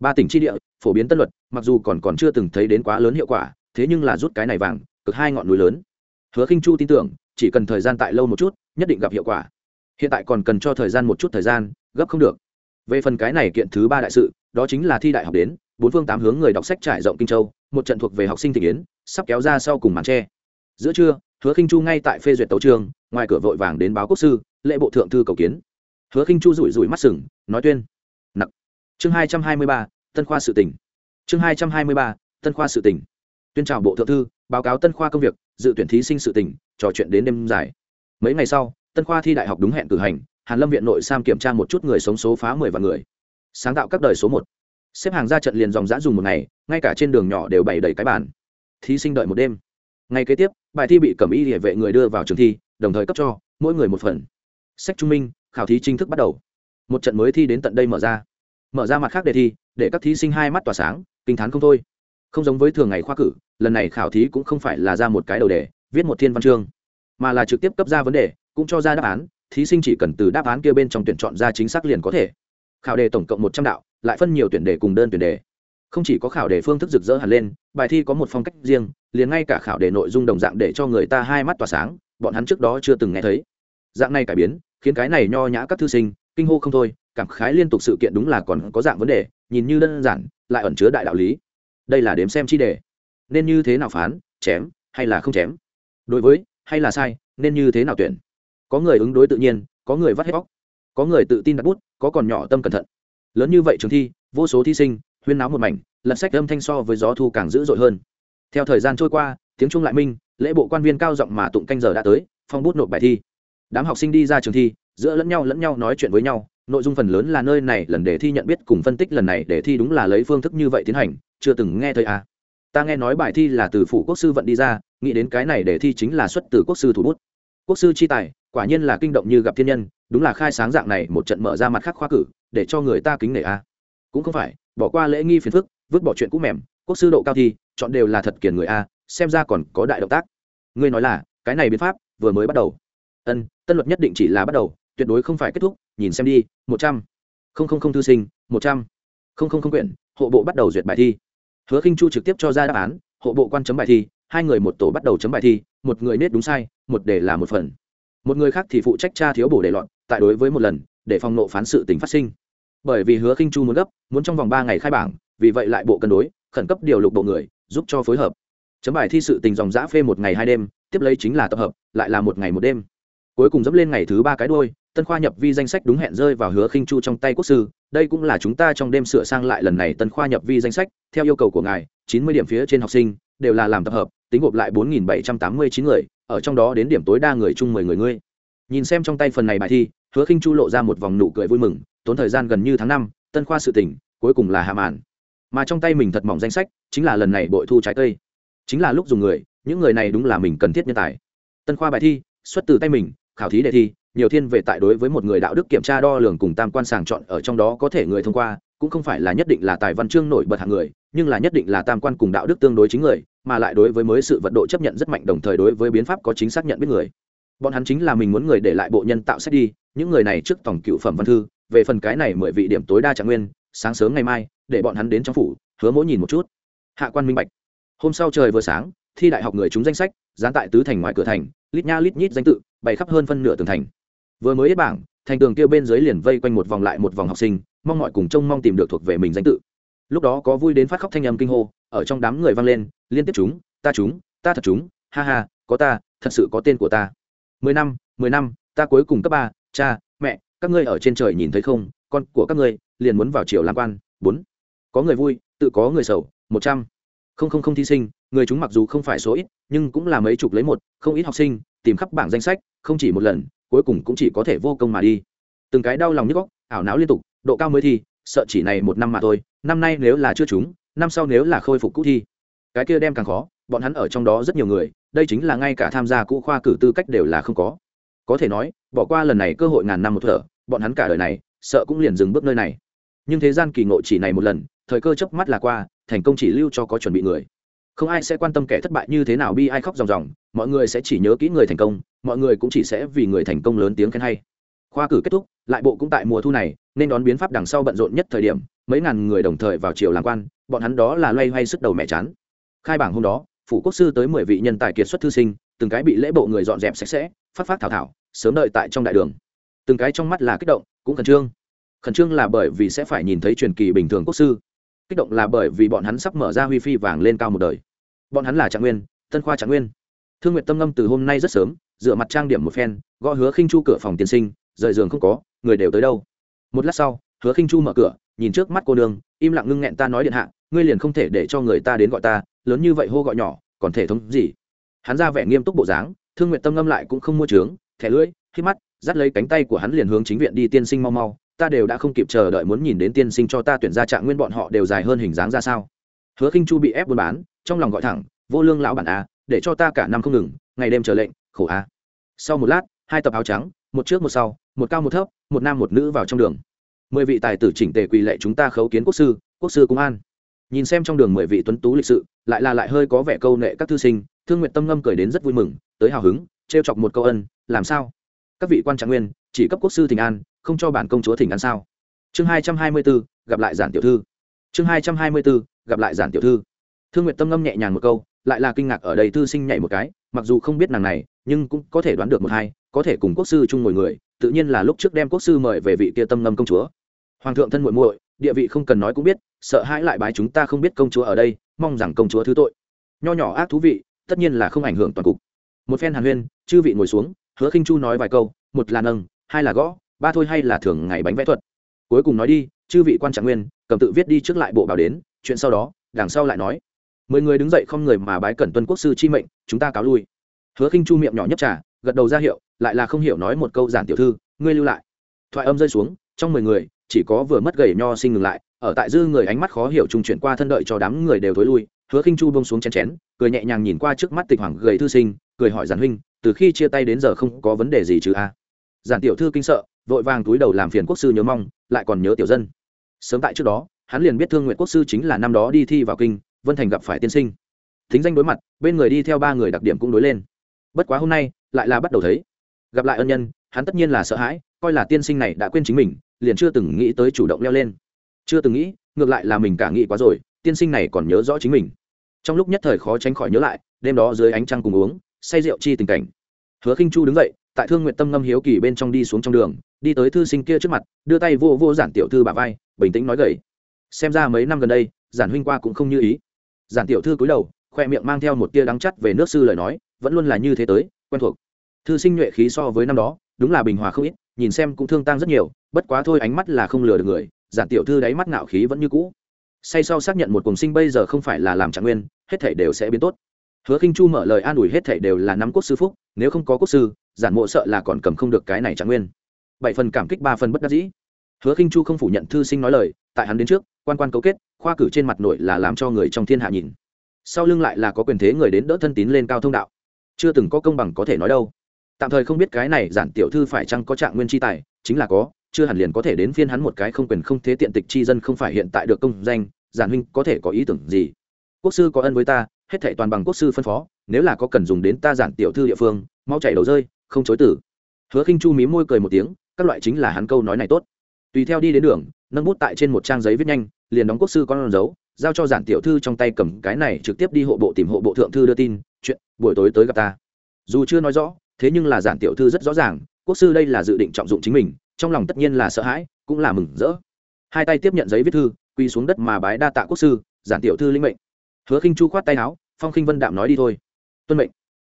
Ba tỉnh tri địa, phổ biến tân luật, mặc dù còn còn chưa từng thấy đến quá lớn hiệu quả thế nhưng là rút cái này vàng cực hai ngọn núi lớn. Hứa khinh chu tin tưởng chỉ cần thời gian tại lâu một chút nhất định gặp hiệu quả. Hiện tại còn cần cho thời gian một chút thời gian gấp không được. Về phần cái này kiện thứ ba đại sự đó chính là thi đại học đến bốn phương tám hướng người đọc sách trải rộng kinh châu một trận thuộc về học sinh thị yến, sắp kéo ra sau cùng màn tre. Giữa trưa hứa khinh chu ngay tại phê duyệt tấu trường ngoài cửa vội vàng đến báo quốc sư lễ bộ thượng thư cầu kiến. Hứa khinh chu rủi rủi mắt sừng nói tuyên. Nặng chương hai trăm hai mươi ba tân khoa sự tỉnh chương hai trăm hai mươi ba tân khoa sự tỉnh tuyên trào bộ thượng thư, báo cáo tân khoa công việc, dự tuyển thí sinh sự tỉnh trò chuyện đến đêm dài. Mấy ngày sau, tân khoa thi đại học đúng hẹn cử hành, hàn lâm viện nội sam kiểm tra một chút người sống số phá mười vạn người. Sáng tạo các đời số một. Xếp hàng ra trận liền dòng dã dùng một ngày, ngay cả trên đường nhỏ đều bày đầy cái bàn. Thí sinh đợi một đêm. Ngày kế tiếp, bài thi bị cẩm y địa vệ người đưa vào trường thi, đồng thời cấp cho, mỗi người một phần. Sách trung minh, khảo thí chính thức bắt đầu. Một trận mới thi đến tận đây mở ra. Mở ra mặt khác đề thi, để các thí sinh hai mắt tỏa sáng, kinh t h á n không thôi. Không giống với thường ngày khoa cử lần này khảo thí cũng không phải là ra một cái đầu đề, viết một thiên văn chương, mà là trực tiếp cấp ra vấn đề, cũng cho ra đáp án, thí sinh chỉ cần từ đáp án kia bên trong tuyển chọn ra chính xác liền có thể. Khảo đề tổng cộng một trăm đạo, lại phân nhiều tuyển đề cùng đơn tuyển đề. Không chỉ có khảo đề phương thức rực rỡ hẳn lên, bài thi có một phong cách riêng, liền ngay cả khảo đề nội dung đồng dạng để cho người ta hai mắt tỏa sáng, bọn hắn trước đó chưa từng nghe thấy. Dạng này cải biến, khiến cái này nho nhã các thư sinh, kinh hô không thôi, cảm khái liên tục sự kiện đúng là còn có dạng vấn đề, nhìn như đơn giản, lại ẩn chứa đại đạo lý. Đây là đếm xem chi đề nên như thế nào phán, chém, hay là không chém? Đối với, hay là sai, nên như thế nào tuyển? Có người ứng đối tự nhiên, có người vắt hết bóc có người tự tin đặt bút, có còn nhỏ tâm cẩn thận. Lớn như vậy trường thi, vô số thí sinh, huyên náo một mảnh, lật sách âm thanh so với gió thu càng dữ dội hơn. Theo thời gian trôi qua, tiếng trung lại minh, lễ bộ quan viên cao giọng mà tụng canh giờ đã tới, phong bút nộp bài thi. Đám học sinh đi ra trường thi, giữa lẫn nhau lẫn nhau nói chuyện với nhau, nội dung phần lớn là nơi này lần đề thi nhận biết cùng phân tích lần này đề thi đúng là lấy phương thức như vậy tiến hành, chưa từng nghe thấy à ta nghe nói bài thi là từ phủ quốc sư vận đi ra, nghĩ đến cái này để thi chính là xuất từ quốc sư thủ bút. Quốc sư chi tài, quả nhiên là kinh động như gặp thiên nhân, đúng là khai sáng dạng này một trận mở ra mặt khác khoa cử, để cho người ta kính nể a. À. cũng không phải, bỏ qua lễ nghi phiền phức, vứt bỏ chuyện cũ mềm, quốc sư độ cao thi, chọn đều là thật kiền người a, xem ra còn có đại động tác. Ngươi nói là, cái này biến pháp vừa mới bắt đầu. Ân, tân luật nhất định chỉ là bắt đầu, tuyệt đối không phải kết thúc, nhìn xem đi, một trăm. Không không không thư sinh, một trăm. Không không không quyển, hộ bộ bắt đầu duyệt bài thi hứa khinh chu trực tiếp cho ra đáp án, hộ bộ quan chấm bài thi, hai người một tổ bắt đầu chấm bài thi, một người nết đúng sai, một để là một phần. Một người khác thì phụ trách tra thiếu bổ để loạn tại đối với một lần, để phòng nộ phán sự tình phát sinh. Bởi vì hứa khinh chu muốn gấp, muốn trong vòng ba ngày khai bảng, vì vậy lại bộ cân đối, khẩn cấp điều lục bộ người, giúp cho phối hợp. Chấm bài thi sự tình dòng giã phê một ngày hai đêm, tiếp lấy chính là tập hợp, lại là một ngày một đêm cuối cùng dẫm lên ngày thứ ba cái đôi, tân khoa nhập vi danh sách đúng hẹn rơi vào hứa khinh chu trong tay quốc sư, đây cũng là chúng ta trong đêm sửa sang lại lần này tân khoa nhập vi danh sách, theo yêu cầu của ngài, chín mươi điểm phía trên học sinh, đều là làm tập hợp, tính gộp lại bốn nghìn bảy trăm tám mươi chín người, ở trong đó đến điểm tối đa người chung mười người ngươi. Nhìn xem trong tay phần này bài thi, hứa khinh chu lộ ra một vòng nụ cười vui mừng, tốn thời gian gần như tháng năm, tân khoa sự tỉnh cuối cùng là hạ màn. Mà trong tay mình thật mỏng danh sách, chính là lần này bội thu trái cây. Chính là lúc dùng người, những người này đúng là mình cần thiết nhân tài. Tân khoa bài thi, xuất từ tay mình khảo thí đề thi, nhiều thiên về tại đối với một người đạo đức kiểm tra đo lường cùng tam quan sàng chọn ở trong đó có thể người thông qua, cũng không phải là nhất định là tài văn chương nổi bật hạng người, nhưng là nhất định là tam quan cùng đạo đức tương đối chính người, mà lại đối với mới sự vận độ chấp nhận rất mạnh đồng thời đối với biến pháp có chính xác nhận biết người. Bọn hắn chính là mình muốn người để lại bộ nhân tạo sách đi, những người này trước tổng cựu phẩm văn thư, về phần cái này mười vị điểm tối đa trạng nguyên, sáng sớm ngày mai, để bọn hắn đến trong phủ, hứa mỗi nhìn một chút. Hạ quan minh bạch. Hôm sau trời vừa sáng, thi đại học người chúng danh sách, dán tại tứ thành ngoài cửa thành lít nha lít nhít danh tự, bày khắp hơn phân nửa tường thành. Vừa mới hết bảng, thành tường kia bên dưới liền vây quanh một vòng lại một vòng học sinh, mong mọi cùng trông mong tìm được thuộc về mình danh tự. Lúc đó có vui đến phát khóc thanh âm kinh hô, ở trong đám người vang lên, liên tiếp chúng, ta chúng, ta thật chúng, ha ha, có ta, thật sự có tên của ta. Mười năm mười năm, ta cuối cùng cấp ba, cha, mẹ, các ngươi ở trên trời nhìn thấy không, con của các ngươi, liền muốn vào triều làm quan, bốn. Có người vui, tự có người sầu, một trăm. Không không không thí sinh người chúng mặc dù không phải số ít, nhưng cũng là mấy chục lấy một, không ít học sinh, tìm khắp bảng danh sách, không chỉ một lần, cuối cùng cũng chỉ có thể vô công mà đi. Từng cái đau lòng nhức góc ảo não liên tục, độ cao mới thi, sợ chỉ này một năm mà thôi, năm nay nếu là chưa chúng năm sau nếu là khôi phục cũ thi. Cái kia đem càng khó, bọn hắn ở trong đó rất nhiều người, đây chính là ngay cả tham gia cũ khoa cử tư cách đều là không có. Có thể nói, bỏ qua lần này cơ hội ngàn năm một thở, bọn hắn cả đời này, sợ cũng liền dừng bước nơi này. Nhưng thế gian kỳ ngộ chỉ này một lần, thời cơ chớp mắt là qua, thành công chỉ lưu cho có chuẩn bị người không ai sẽ quan tâm kẻ thất bại như thế nào, bi ai khóc ròng ròng, mọi người sẽ chỉ nhớ kỹ người thành công, mọi người cũng chỉ sẽ vì người thành công lớn tiếng khen hay. Khoa cử kết thúc, lại bộ cũng tại mùa thu này, nên đón biến pháp đằng sau bận rộn nhất thời điểm, mấy ngàn người đồng thời vào triều làm quan, bọn hắn đó là loay hoay sức đầu mẹ chán. Khai bảng hôm đó, phủ quốc sư tới mười vị nhân tài kiệt xuất thư sinh, từng cái bị lễ bộ người dọn dẹp sạch sẽ, phát phát thảo thảo, sớm đợi tại trong đại đường. Từng cái trong mắt là kích động, cũng khẩn trương. Khẩn trương là bởi vì sẽ phải nhìn thấy truyền kỳ bình thường quốc sư kích động là bởi vì bọn hắn sắp mở ra huy phi vàng lên cao một đời. Bọn hắn là trạng nguyên, tân khoa trạng nguyên. Thương nguyện tâm ngâm từ hôm nay rất sớm, dựa mặt trang điểm một phen, gõ hứa khinh chu cửa phòng tiên sinh, rời giường không có, người đều tới đâu. Một lát sau, hứa khinh chu mở cửa, nhìn trước mắt cô nương, im lặng ngưng nghẹn ta nói điện hạ, ngươi liền không thể để cho người ta đến gọi ta, lớn như vậy hô gọi nhỏ, còn thể thống gì? Hắn ra vẻ nghiêm túc bộ dáng, thương nguyện tâm ngâm lại cũng không mua trướng thẻ lưỡi khi mắt, dắt lấy cánh tay của hắn liền hướng chính viện đi tiên sinh mau mau ta đều đã không kịp chờ đợi muốn nhìn đến tiên sinh cho ta tuyển ra trạng nguyên bọn họ đều dài hơn hình dáng ra sao. Hứa khinh chu bị ép buôn bán, trong lòng gọi thẳng, vô lương lão bản a, để cho ta cả năm không ngừng, ngày đêm chờ lệnh, khổ a. Sau một lát, hai tập áo trắng, một trước một sau, một cao một thấp, một nam một nữ vào trong đường. Mười vị tài tử chỉnh tề quỳ lệ chúng ta khấu kiến quốc sư quốc sư công an. Nhìn xem trong đường mười vị tuấn tú lịch sự, lại là lại hơi có vẻ câu nệ các thư sinh, thương nguyện tâm ngâm cười đến rất vui mừng, tới hào hứng, trêu chọc một câu ân, làm sao? Các vị quan trạng nguyên, chỉ cấp quốc sư thỉnh an không cho bản công chúa thỉnh an sao? Chương hai trăm hai mươi b ố gặp lại giản tiểu thư. Chương hai trăm hai mươi b ố gặp lại giản tiểu thư. Thương nguyện tâm ngâm nhẹ nhàng một câu, lại là kinh ngạc ở đây thư sinh nhảy một cái, mặc dù không biết nàng này, nhưng cũng có thể đoán được một hai, có thể cùng quốc sư chung ngồi người, tự nhiên là lúc trước đem quốc sư mời về vị kia tâm ngâm công chúa. Hoàng thượng thân muội muội, địa vị không cần nói cũng biết, sợ hãi lại bái chúng ta không biết công chúa ở đây, mong rằng công chúa thứ tội. Nho nhỏ ác thú vị, tất nhiên là không ảnh hưởng toàn cục. Một phen hàn huyên, chư vị ngồi xuống, hứa khinh chu nói vài câu, một là nâng, hai là gõ ba thôi hay là thường ngày bánh vẽ thuật? Cuối cùng nói đi, chư vị quan trạng nguyên, cầm tự viết đi trước lại bộ bảo đến, chuyện sau đó, đằng sau lại nói. Mười người đứng dậy không người mà bái cẩn tuân quốc sư chi mệnh, chúng ta cáo lui. Hứa khinh chu miệng nhỏ nhấp trà, gật đầu ra hiệu, lại là không hiểu nói một câu giản tiểu thư, ngươi lưu lại. Thoại âm rơi xuống, trong mười người, chỉ có vừa mất gầy nho sinh ngừng lại, ở tại dư người ánh mắt khó hiểu trung chuyển qua thân đợi cho đám người đều thối lui, hứa khinh chu bông xuống chén chén, cười nhẹ nhàng nhìn qua trước mắt tịch hoàng gầy thư sinh, cười hỏi giản huynh, từ khi chia tay đến giờ không có vấn đề gì chứ a? Giản tiểu thư kinh sợ vội vàng túi đầu làm phiền quốc sư nhớ mong, lại còn nhớ tiểu dân. Sớm tại trước đó, hắn liền biết thương nguyện quốc sư chính là năm đó đi thi vào kinh, vân thành gặp phải tiên sinh. Thính danh đối mặt, bên người đi theo ba người đặc điểm cũng đối lên. Bất quá hôm nay, lại là bắt đầu thấy. Gặp lại ân nhân, hắn tất nhiên là sợ hãi, coi là tiên sinh này đã quên chính mình, liền chưa từng nghĩ tới chủ động leo lên. Chưa từng nghĩ, ngược lại là mình cả nghĩ quá rồi, tiên sinh này còn nhớ rõ chính mình. Trong lúc nhất thời khó tránh khỏi nhớ lại, đêm đó dưới ánh trăng cùng uống, say rượu chi tình cảnh. Hứa khinh chu đứng dậy, tại thương nguyện tâm ngâm hiếu kỳ bên trong đi xuống trong đường đi tới thư sinh kia trước mặt, đưa tay vô vô giản tiểu thư bà vai, bình tĩnh nói gầy. Xem ra mấy năm gần đây, giản huynh qua cũng không như ý. Giản tiểu thư cúi đầu, khoe miệng mang theo một tia đắng chắt về nước sư lời nói, vẫn luôn là như thế tới, quen thuộc. Thư sinh nhuệ khí so với năm đó, đúng là bình hòa không ít, nhìn xem cũng thương tăng rất nhiều, bất quá thôi ánh mắt là không lừa được người, giản tiểu thư đáy mắt ngạo khí vẫn như cũ. Say sau xác nhận một cùng sinh bây giờ không phải là làm trạng nguyên, hết thảy đều sẽ biến tốt. Hứa khinh chu mở lời an ủi hết thảy đều là nắm quốc sư phúc, nếu không có quốc sư, giản mộ sợ là còn cầm không được cái này trạng nguyên bảy phần cảm kích, ba phần bất đắc dĩ. Hứa khinh chu không phủ nhận thư sinh nói lời, tại hắn đến trước, quan quan cấu kết, khoa cử trên mặt nội là làm cho người trong thiên hạ nhìn. Sau lưng lại là có quyền thế người đến đỡ thân tín lên cao thông đạo. Chưa từng có công bằng có thể nói đâu. Tạm thời không biết cái này giản tiểu thư phải chăng có trạng nguyên tri tài, chính là có, chưa hẳn liền có thể đến phiên hắn một cái không quyền không thế tiện tịch chi dân không phải hiện tại được công danh, giản huynh có thể có ý tưởng gì? Quốc sư có ân với ta, hết thảy toàn bằng quốc sư phân phó, nếu là có cần dùng đến ta giản tiểu thư địa phương, mau chạy đầu rơi, không chối tử hứa khinh chu mí môi cười một tiếng các loại chính là hắn câu nói này tốt. Tùy theo đi đến đường, nâng bút tại trên một trang giấy viết nhanh, liền đóng quốc sư con dấu, giao cho giản tiểu thư trong tay cầm cái này trực tiếp đi hộ bộ tìm hộ bộ thượng thư đưa tin, chuyện, buổi tối tới gặp ta. Dù chưa nói rõ, thế nhưng là giản tiểu thư rất rõ ràng, quốc sư đây là dự định trọng dụng chính mình, trong lòng tất nhiên là sợ hãi, cũng là mừng rỡ. Hai tay tiếp nhận giấy viết thư, quỳ xuống đất mà bái đa tạ quốc sư, giản tiểu thư linh mệnh. Hứa khinh chu khoát tay áo, phong khinh vân đạm nói đi thôi. Tuân mệnh.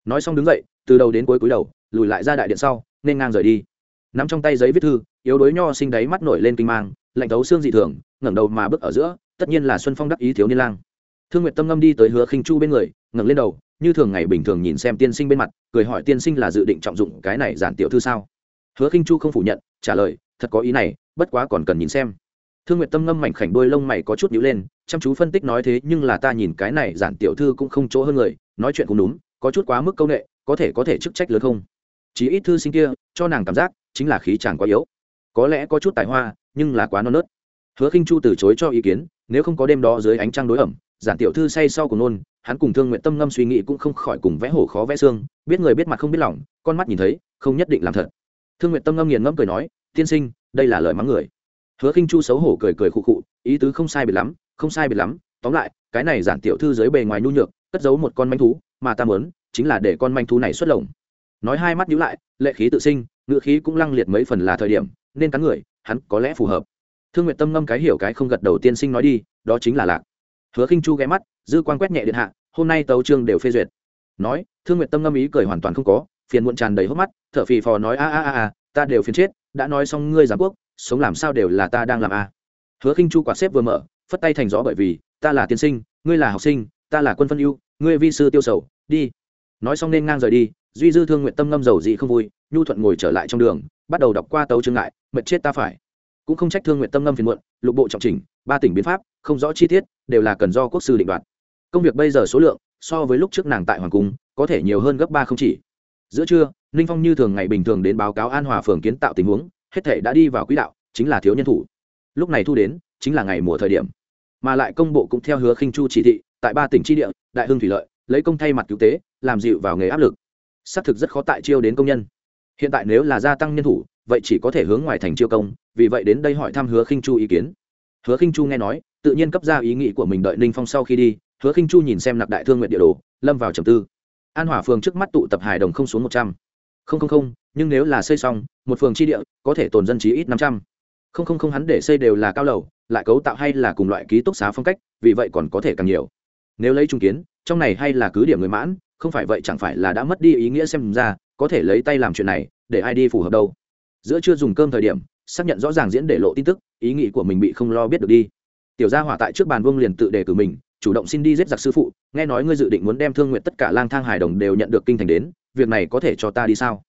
Nói xong đứng dậy, từ đầu đến cuối cúi đầu, lùi lại ra đại điện sau, nên ngang rời đi nắm trong tay giấy viết thư, yếu đối nho sinh đáy mắt nổi lên kinh mang, lạnh thấu xương dị thường, ngẩng đầu mà bước ở giữa, tất nhiên là xuân phong đắc ý thiếu niên lang. Thương nguyệt tâm ngâm đi tới hứa khinh chu bên người, ngẩng lên đầu, như thường ngày bình thường nhìn xem tiên sinh bên mặt, cười hỏi tiên sinh là dự định trọng dụng cái này giản tiểu thư sao? Hứa khinh chu không phủ nhận, trả lời, thật có ý này, bất quá còn cần nhìn xem. Thương nguyệt tâm ngâm mảnh khảnh đôi lông mày có chút nhíu lên, chăm chú phân tích nói thế nhưng là ta nhìn cái này giản tiểu thư cũng không chỗ hơn người, nói chuyện cũng đúng, có chút quá mức câu nệ, có thể có thể chức trách lớn không? Chỉ ít thư sinh kia, cho nàng cảm giác chính là khí chàng quá yếu. Có lẽ có chút tài hoa, nhưng là quá non nớt. Hứa khinh chu từ chối cho ý kiến, nếu không có đêm đó dưới ánh trăng đối ẩm, giản tiểu thư say sau của nôn, hắn cùng thương nguyện tâm ngâm suy nghĩ cũng không khỏi cùng vẽ hổ khó vẽ xương, biết người biết mặt không biết lòng, con mắt nhìn thấy, không nhất định làm thật. Thương nguyện tâm ngâm nghiền ngẫm cười nói, tiên sinh, đây là lời mắng người. Hứa khinh chu xấu hổ cười cười khụ khụ, ý tứ không sai biệt lắm, không sai biệt lắm, tóm lại, cái này giản tiểu thư dưới bề ngoài nhu nhược, cất giấu một con manh thú, mà ta muốn, chính là để con manh thú này xuất lồng. Nói hai mắt nhíu lại, lệ khí tự sinh ngựa khí cũng lăng liệt mấy phần là thời điểm, nên cắn người, hắn có lẽ phù hợp. Thương nguyện tâm ngâm cái hiểu cái không gật đầu tiên sinh nói đi, đó chính là lạc. Hứa khinh chu ghé mắt, dư quan quét nhẹ điện hạ, hôm nay tấu trương đều phê duyệt. Nói, thương nguyện tâm ngâm ý cười hoàn toàn không có, phiền muộn tràn đầy hốc mắt, thở phì phò nói a a a a, ta đều phiền chết, đã nói xong ngươi giám quốc, sống làm sao đều là ta đang làm a. Hứa khinh chu quạt xếp vừa mở, phất tay thành gió bởi vì, ta là tiên sinh, ngươi là học sinh, ta là quân phân ưu, ngươi vi sư tiêu sầu, đi. Nói xong nên ngang rời đi duy dư thương nguyện tâm ngâm dầu gì không vui, nhu thuận ngồi trở lại trong đường, bắt đầu đọc qua tấu chương ngại, mệt chết ta phải. Cũng không trách thương nguyện tâm ngâm phiền muộn, lục bộ trọng trình ba tỉnh biến pháp, không rõ chi tiết, đều là cần do quốc sư định đoạt. Công việc bây giờ số lượng, so với lúc trước nàng tại hoàng cung, có thể nhiều hơn gấp ba không chỉ. Giữa trưa, ninh phong như thường ngày bình thường đến báo cáo an hòa phường kiến tạo tình huống, hết thể đã đi vào quỹ đạo, chính là thiếu nhân thủ. Lúc này thu đến, chính là ngày mùa thời điểm. Mà lại công bộ cũng theo hứa khinh chu chỉ thị, tại ba tỉnh tri địa, đại hưng thủy lợi, lấy công thay mặt cứu tế, làm dịu vào nghề áp lực xác thực rất khó tại chiêu đến công nhân. Hiện tại nếu là gia tăng nhân thủ, vậy chỉ có thể hướng ngoài thành chiêu công, vì vậy đến đây hỏi thăm hứa khinh chu ý kiến. Hứa khinh chu nghe nói, tự nhiên cấp ra ý nghĩ của mình đợi ninh phong sau khi đi, hứa khinh chu nhìn xem nặc đại thương nguyện địa đồ, lâm vào trầm tư. An hỏa phường trước mắt tụ tập hài đồng không xuống một trăm. Không không không, nhưng nếu là xây xong, một phường tri địa, có thể tồn dân trí ít năm trăm. Không không không, hắn để xây đều là cao lầu, lại cấu tạo hay là cùng loại ký túc xá phong cách, vì vậy còn có thể càng nhiều. Nếu lấy trung kiến, trong này hay là cứ điểm người mãn không phải vậy chẳng phải là đã mất đi ý nghĩa xem ra, có thể lấy tay làm chuyện này, để ai đi phù hợp đâu. Giữa chưa dùng cơm thời điểm, xác nhận rõ ràng diễn để lộ tin tức, ý nghĩ của mình bị không lo biết được đi. Tiểu gia hỏa tại trước bàn vương liền tự đề cử mình, chủ động xin đi giết giặc sư phụ, nghe nói ngươi dự định muốn đem thương nguyện tất cả lang thang hài đồng đều nhận được kinh thành đến, việc này có thể cho ta đi sao?